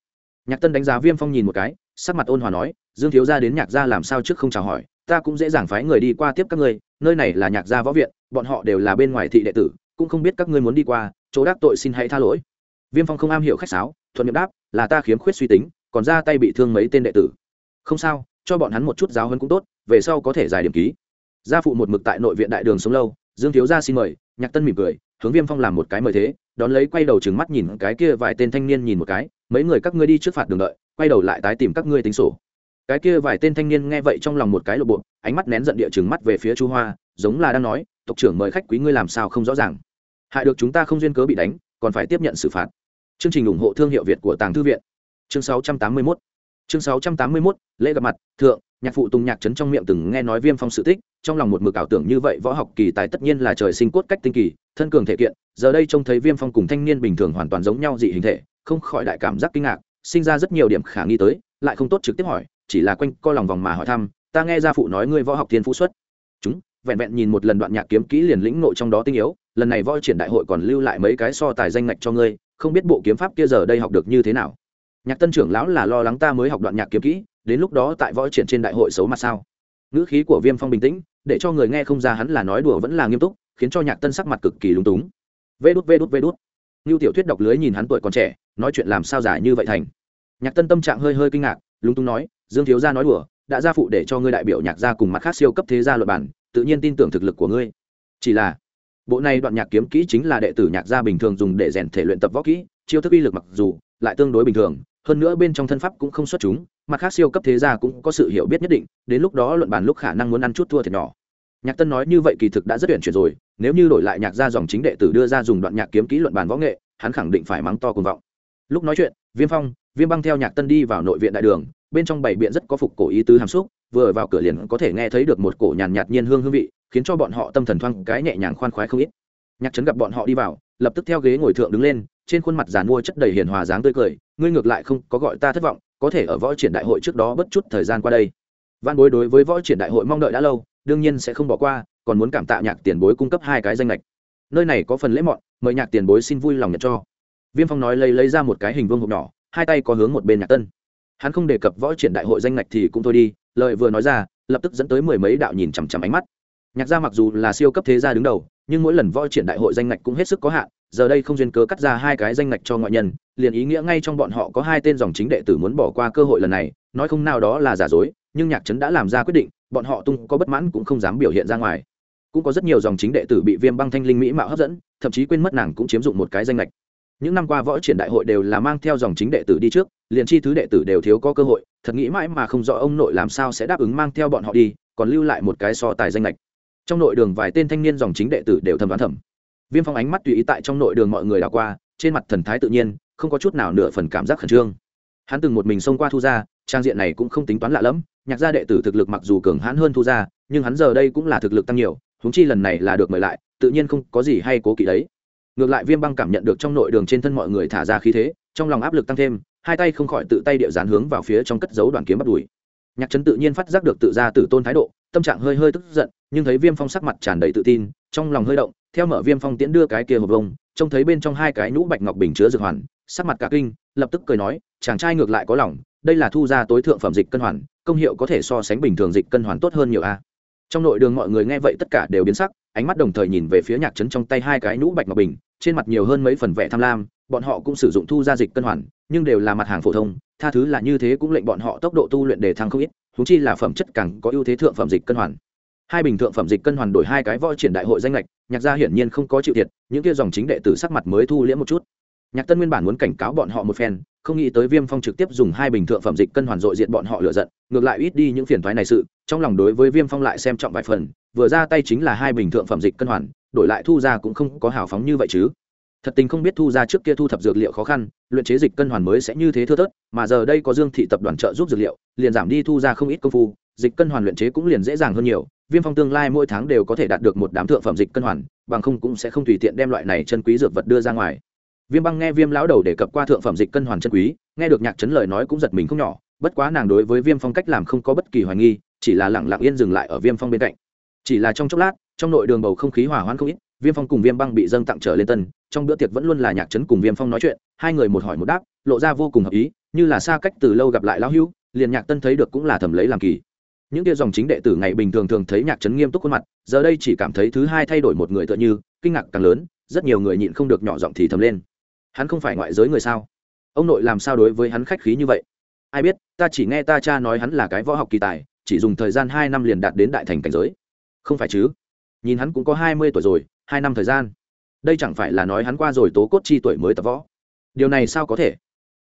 Nhạc tân đánh giá viêm phong nhìn một cái, sắc mặt ôn hòa nói, dương thiếu gia đến nhạc gia làm sao trước không chào hỏi, ta cũng dễ dàng phái người đi qua tiếp các ngươi, nơi này là nhạc gia võ viện, bọn họ đều là bên ngoài thị đệ tử, cũng không biết các ngươi muốn đi qua, chỗ đắc tội xin hãy tha lỗi viêm phong không am hiểu khách sáo, thuận miệng đáp, là ta khiếm khuyết suy tính, còn ra tay bị thương mấy tên đệ tử. Không sao, cho bọn hắn một chút giáo hơn cũng tốt, về sau có thể giải điểm ký. Gia phụ một mực tại nội viện đại đường sống lâu, dương thiếu gia xin mời, nhạc tân mỉm cười, hướng viêm phong làm một cái mời thế, đón lấy quay đầu trừng mắt nhìn cái kia vài tên thanh niên nhìn một cái, mấy người các ngươi đi trước phạt đường đợi, quay đầu lại tái tìm các ngươi tính sổ. Cái kia vài tên thanh niên nghe vậy trong lòng một cái lộ bộ, ánh mắt nén giận địa trừng mắt về phía chu hoa, giống là đang nói, tộc trưởng mời khách quý ngươi làm sao không rõ ràng? Hại được chúng ta không duyên cớ bị đánh, còn phải tiếp nhận xử phạt chương trình ủng hộ thương hiệu việt của tàng thư viện. Chương 681 chương 681 lễ gặp mặt, thượng, nhạc phụ tùng nhạc trấn trong miệng từng nghe nói viêm phong sự tích, trong lòng một mực ảo tưởng như vậy võ học kỳ tài tất nhiên là trời sinh cốt cách tinh kỳ, thân cường thể kiện, giờ đây trông thấy viêm phong cùng thanh niên bình thường hoàn toàn giống nhau dị hình thể, không khỏi đại cảm giác kinh ngạc, sinh ra rất nhiều điểm khả nghi tới, lại không tốt trực tiếp hỏi, chỉ là quanh co lòng vòng mà hỏi thăm, ta nghe gia phụ nói ngươi võ học thiên phú xuất. Chúng vẹn vẹn nhìn một lần đoạn nhạc kiếm kỹ liền lĩnh nội trong đó tinh yếu, lần này võ triển đại hội còn lưu lại mấy cái so tài danh ngạch cho ngươi không biết bộ kiếm pháp kia giờ đây học được như thế nào. Nhạc tân trưởng lão là lo lắng ta mới học đoạn nhạc kiếm kỹ, đến lúc đó tại võ triển trên đại hội xấu mặt sao? Ngữ khí của viêm phong bình tĩnh, để cho người nghe không ra hắn là nói đùa vẫn là nghiêm túc, khiến cho nhạc tân sắc mặt cực kỳ lúng túng. Vê đút vê đút vê đút. Như tiểu thuyết đọc lưới nhìn hắn tuổi còn trẻ, nói chuyện làm sao giải như vậy thành? Nhạc tân tâm trạng hơi hơi kinh ngạc, lúng túng nói, dương thiếu gia nói đùa, đã ra phụ để cho ngươi đại biểu nhạc gia cùng mặt khác siêu cấp thế gia luật bản, tự nhiên tin tưởng thực lực của ngươi. Chỉ là bộ này đoạn nhạc kiếm kỹ chính là đệ tử nhạc gia bình thường dùng để rèn thể luyện tập võ kỹ, chiêu thức uy lực mặc dù lại tương đối bình thường, hơn nữa bên trong thân pháp cũng không xuất chúng, mặt khác siêu cấp thế gia cũng có sự hiểu biết nhất định, đến lúc đó luận bàn lúc khả năng muốn ăn chút thua thiệt nhỏ. Nhạc tân nói như vậy kỳ thực đã rất tuyển chuyển rồi, nếu như đổi lại nhạc gia dòng chính đệ tử đưa ra dùng đoạn nhạc kiếm kỹ luận bàn võ nghệ, hắn khẳng định phải mắng to cùng vọng. Lúc nói chuyện, viêm phong, viêm băng theo nhạc tân đi vào nội viện đại đường, bên trong bảy biện rất có phục cổ ý tứ hàm xúc, vừa vào cửa liền có thể nghe thấy được một cổ nhàn nhạt nhiên hương hương vị khiến cho bọn họ tâm thần thoang cái nhẹ nhàng khoan khoái không ít. Nhạc trấn gặp bọn họ đi vào, lập tức theo ghế ngồi thượng đứng lên, trên khuôn mặt giàn mua chất đầy hiền hòa dáng tươi cười, ngươi ngược lại không có gọi ta thất vọng, có thể ở võ triển đại hội trước đó bất chút thời gian qua đây. Văn bối đối với võ triển đại hội mong đợi đã lâu, đương nhiên sẽ không bỏ qua, còn muốn cảm tạ nhạc tiền bối cung cấp hai cái danh lệch nơi này có phần lễ mọn, mời nhạc tiền bối xin vui lòng nhận cho. Viêm phong nói lấy lấy ra một cái hình vương hộp nhỏ, hai tay có hướng một bên nhạc tân. Hắn không đề cập võ triển đại hội danh lệch thì cũng thôi đi lợi vừa nói ra, lập tức dẫn tới mười mấy đạo nhìn chằm chằm ánh mắt nhạc gia mặc dù là siêu cấp thế gia đứng đầu, nhưng mỗi lần võ triển đại hội danh ngạch cũng hết sức có hạn, giờ đây không duyên cớ cắt ra hai cái danh ngạch cho ngoại nhân, liền ý nghĩa ngay trong bọn họ có hai tên dòng chính đệ tử muốn bỏ qua cơ hội lần này, nói không nào đó là giả dối, nhưng nhạc trấn đã làm ra quyết định, bọn họ tung có bất mãn cũng không dám biểu hiện ra ngoài. Cũng có rất nhiều dòng chính đệ tử bị viêm băng thanh linh mỹ mạo hấp dẫn, thậm chí quên mất nàng cũng chiếm dụng một cái danh lệch những năm qua võ triển đại hội đều là mang theo dòng chính đệ tử đi trước, liền chi thứ đệ tử đều thiếu có cơ hội, thật nghĩ mãi mà không rõ ông nội làm sao sẽ đáp ứng mang theo bọn họ đi, còn lưu lại một cái so tài danh lệch trong nội đường vài tên thanh niên dòng chính đệ tử đều thầm đoán thầm. Viêm phong ánh mắt tùy ý tại trong nội đường mọi người đảo qua, trên mặt thần thái tự nhiên, không có chút nào nửa phần cảm giác khẩn trương. Hắn từng một mình xông qua thu ra trang diện này cũng không tính toán lạ lẫm, nhạc gia đệ tử thực lực mặc dù cường hãn hơn thu ra nhưng hắn giờ đây cũng là thực lực tăng nhiều húng chi lần này là được mời lại, tự nhiên không có gì hay cố kỵ đấy. Ngược lại viêm băng cảm nhận được trong nội đường trên thân mọi người thả ra khí thế, trong lòng áp lực tăng thêm, hai tay không khỏi tự tay điệu dán hướng vào phía trong cất dấu đoàn kiếm bắt đùi nhạc trấn tự nhiên phát giác được tự ra tử tôn thái độ, tâm trạng hơi hơi tức giận nhưng thấy viêm phong sắc mặt tràn đầy tự tin, trong lòng hơi động, theo mở viêm phong tiễn đưa cái kia hộp vông, trông thấy bên trong hai cái nhũ bạch ngọc bình chứa dược hoàn, sắc mặt cả kinh, lập tức cười nói, chàng trai ngược lại có lòng, đây là thu ra tối thượng phẩm dịch cân hoàn, công hiệu có thể so sánh bình thường dịch cân hoàn tốt hơn nhiều a. Trong nội đường mọi người nghe vậy tất cả đều biến sắc, ánh mắt đồng thời nhìn về phía nhạc trấn trong tay hai cái nhũ bạch ngọc bình, trên mặt nhiều hơn mấy phần vẻ tham lam, bọn họ cũng sử dụng thu ra dịch cân hoàn, nhưng đều là mặt hàng phổ thông, tha thứ là như thế cũng lệnh bọn họ tốc độ tu luyện đề thăng không ít thú chi là phẩm chất càng có ưu thế thượng phẩm dịch cân hoàn hai bình thượng phẩm dịch cân hoàn đổi hai cái võ triển đại hội danh lệch, nhạc gia hiển nhiên không có chịu thiệt, những kia dòng chính đệ tử sắc mặt mới thu liễm một chút. Nhạc tân nguyên bản muốn cảnh cáo bọn họ một phen, không nghĩ tới viêm phong trực tiếp dùng hai bình thượng phẩm dịch cân hoàn dội diện bọn họ lựa giận, ngược lại ít đi những phiền thoái này sự, trong lòng đối với viêm phong lại xem trọng vài phần, vừa ra tay chính là hai bình thượng phẩm dịch cân hoàn, đổi lại thu ra cũng không có hào phóng như vậy chứ. Thật tình không biết thu ra trước kia thu thập dược liệu khó khăn, luyện chế dịch cân hoàn mới sẽ như thế thưa thớt, mà giờ đây có dương thị tập đoàn trợ giúp dược liệu, liền giảm đi thu ra không ít công phu dịch cân hoàn luyện chế cũng liền dễ dàng hơn nhiều, viêm phong tương lai mỗi tháng đều có thể đạt được một đám thượng phẩm dịch cân hoàn, bằng không cũng sẽ không tùy tiện đem loại này chân quý dược vật đưa ra ngoài. Viêm băng nghe viêm lão đầu đề cập qua thượng phẩm dịch cân hoàn chân quý, nghe được nhạc chấn lời nói cũng giật mình không nhỏ, bất quá nàng đối với viêm phong cách làm không có bất kỳ hoài nghi, chỉ là lẳng lặng yên dừng lại ở viêm phong bên cạnh. Chỉ là trong chốc lát, trong nội đường bầu không khí hỏa hoãn không ít, viêm phong cùng viêm băng bị dâng tặng trở lên tân, trong bữa tiệc vẫn luôn là nhạc trấn cùng viêm phong nói chuyện, hai người một hỏi một đáp, lộ ra vô cùng hợp ý, như là xa cách từ lâu gặp lại lão hữu, liền nhạc tân thấy được cũng là thầm lấy làm kỳ những kia dòng chính đệ tử ngày bình thường thường thấy nhạc trấn nghiêm túc khuôn mặt, giờ đây chỉ cảm thấy thứ hai thay đổi một người tựa như, kinh ngạc càng lớn, rất nhiều người nhịn không được nhỏ giọng thì thầm lên. Hắn không phải ngoại giới người sao? Ông nội làm sao đối với hắn khách khí như vậy? Ai biết, ta chỉ nghe ta cha nói hắn là cái võ học kỳ tài, chỉ dùng thời gian hai năm liền đạt đến đại thành cảnh giới. Không phải chứ? Nhìn hắn cũng có hai mươi tuổi rồi, hai năm thời gian. Đây chẳng phải là nói hắn qua rồi tố cốt chi tuổi mới tập võ? Điều này sao có thể?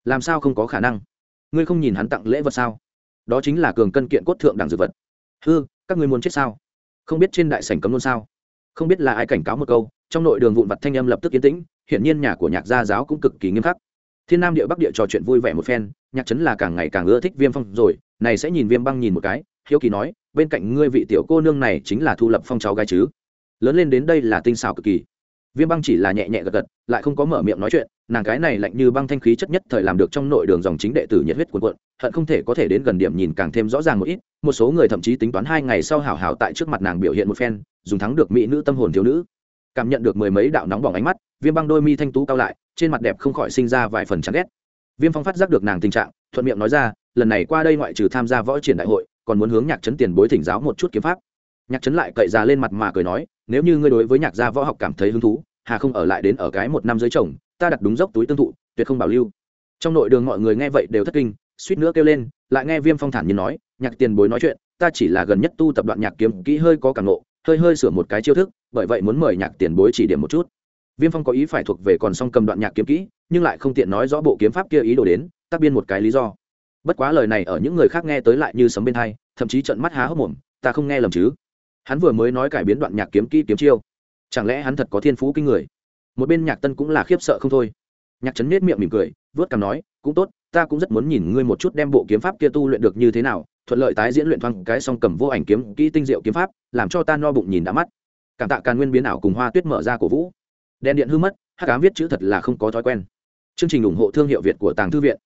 Làm sao không có khả năng? Ngươi không nhìn hắn tặng lễ vật sao? Đó chính là cường cân kiện cốt thượng đẳng dược vật. Hư, các ngươi muốn chết sao? Không biết trên đại sảnh cấm luôn sao? Không biết là ai cảnh cáo một câu, trong nội đường vụn vặt thanh âm lập tức yên tĩnh, hiển nhiên nhà của nhạc gia giáo cũng cực kỳ nghiêm khắc. Thiên nam địa bắc địa trò chuyện vui vẻ một phen, nhạc trấn là càng ngày càng ưa thích viêm phong rồi, này sẽ nhìn viêm băng nhìn một cái, hiếu kỳ nói, bên cạnh ngươi vị tiểu cô nương này chính là thu lập phong cháu gái chứ? Lớn lên đến đây là tinh xảo cực kỳ viêm băng chỉ là nhẹ nhẹ gật gật, lại không có mở miệng nói chuyện, nàng cái này lạnh như băng thanh khí chất nhất thời làm được trong nội đường dòng chính đệ tử nhiệt huyết cuồn cuộn, hận không thể có thể đến gần điểm nhìn càng thêm rõ ràng một ít, một số người thậm chí tính toán hai ngày sau hảo hảo tại trước mặt nàng biểu hiện một phen, dùng thắng được mỹ nữ tâm hồn thiếu nữ. Cảm nhận được mười mấy đạo nóng bỏng ánh mắt, viêm băng đôi mi thanh tú cao lại, trên mặt đẹp không khỏi sinh ra vài phần chán ghét. Viêm phong phát giác được nàng tình trạng, thuận miệng nói ra, lần này qua đây ngoại trừ tham gia võ triển đại hội, còn muốn hướng nhạc trấn tiền bối thỉnh giáo một chút kiếm pháp. Nhạc trấn lại cậy ra lên mặt mà cười nói nếu như ngươi đối với nhạc gia võ học cảm thấy hứng thú, hà không ở lại đến ở cái một năm dưới chồng, ta đặt đúng dốc túi tương thụ, tuyệt không bảo lưu. Trong nội đường mọi người nghe vậy đều thất kinh, suýt nữa kêu lên, lại nghe viêm phong thản như nói, nhạc tiền bối nói chuyện, ta chỉ là gần nhất tu tập đoạn nhạc kiếm kỹ hơi có cảm nộ hơi hơi sửa một cái chiêu thức, bởi vậy muốn mời nhạc tiền bối chỉ điểm một chút. Viêm phong có ý phải thuộc về còn song cầm đoạn nhạc kiếm kỹ, nhưng lại không tiện nói rõ bộ kiếm pháp kia ý đồ đến, tác biên một cái lý do. Bất quá lời này ở những người khác nghe tới lại như sấm bên hai thậm chí trận mắt há hốc mồm, ta không nghe lầm chứ? Hắn vừa mới nói cải biến đoạn nhạc kiếm kỹ kiếm chiêu. Chẳng lẽ hắn thật có thiên phú kinh người? Một bên nhạc tân cũng là khiếp sợ không thôi. Nhạc trấn nết miệng mỉm cười, vớt cằm nói, cũng tốt, ta cũng rất muốn nhìn ngươi một chút đem bộ kiếm pháp kia tu luyện được như thế nào, thuận lợi tái diễn luyện thoáng cái song cầm vô ảnh kiếm kỹ tinh diệu kiếm pháp, làm cho ta no bụng nhìn đã mắt. Cảm tạ càn nguyên biến ảo cùng hoa tuyết mở ra cổ vũ. Đèn điện hư mất hát cám viết chữ thật là không có thói quen. Chương trình ủng hộ thương hiệu việt của tàng thư viện.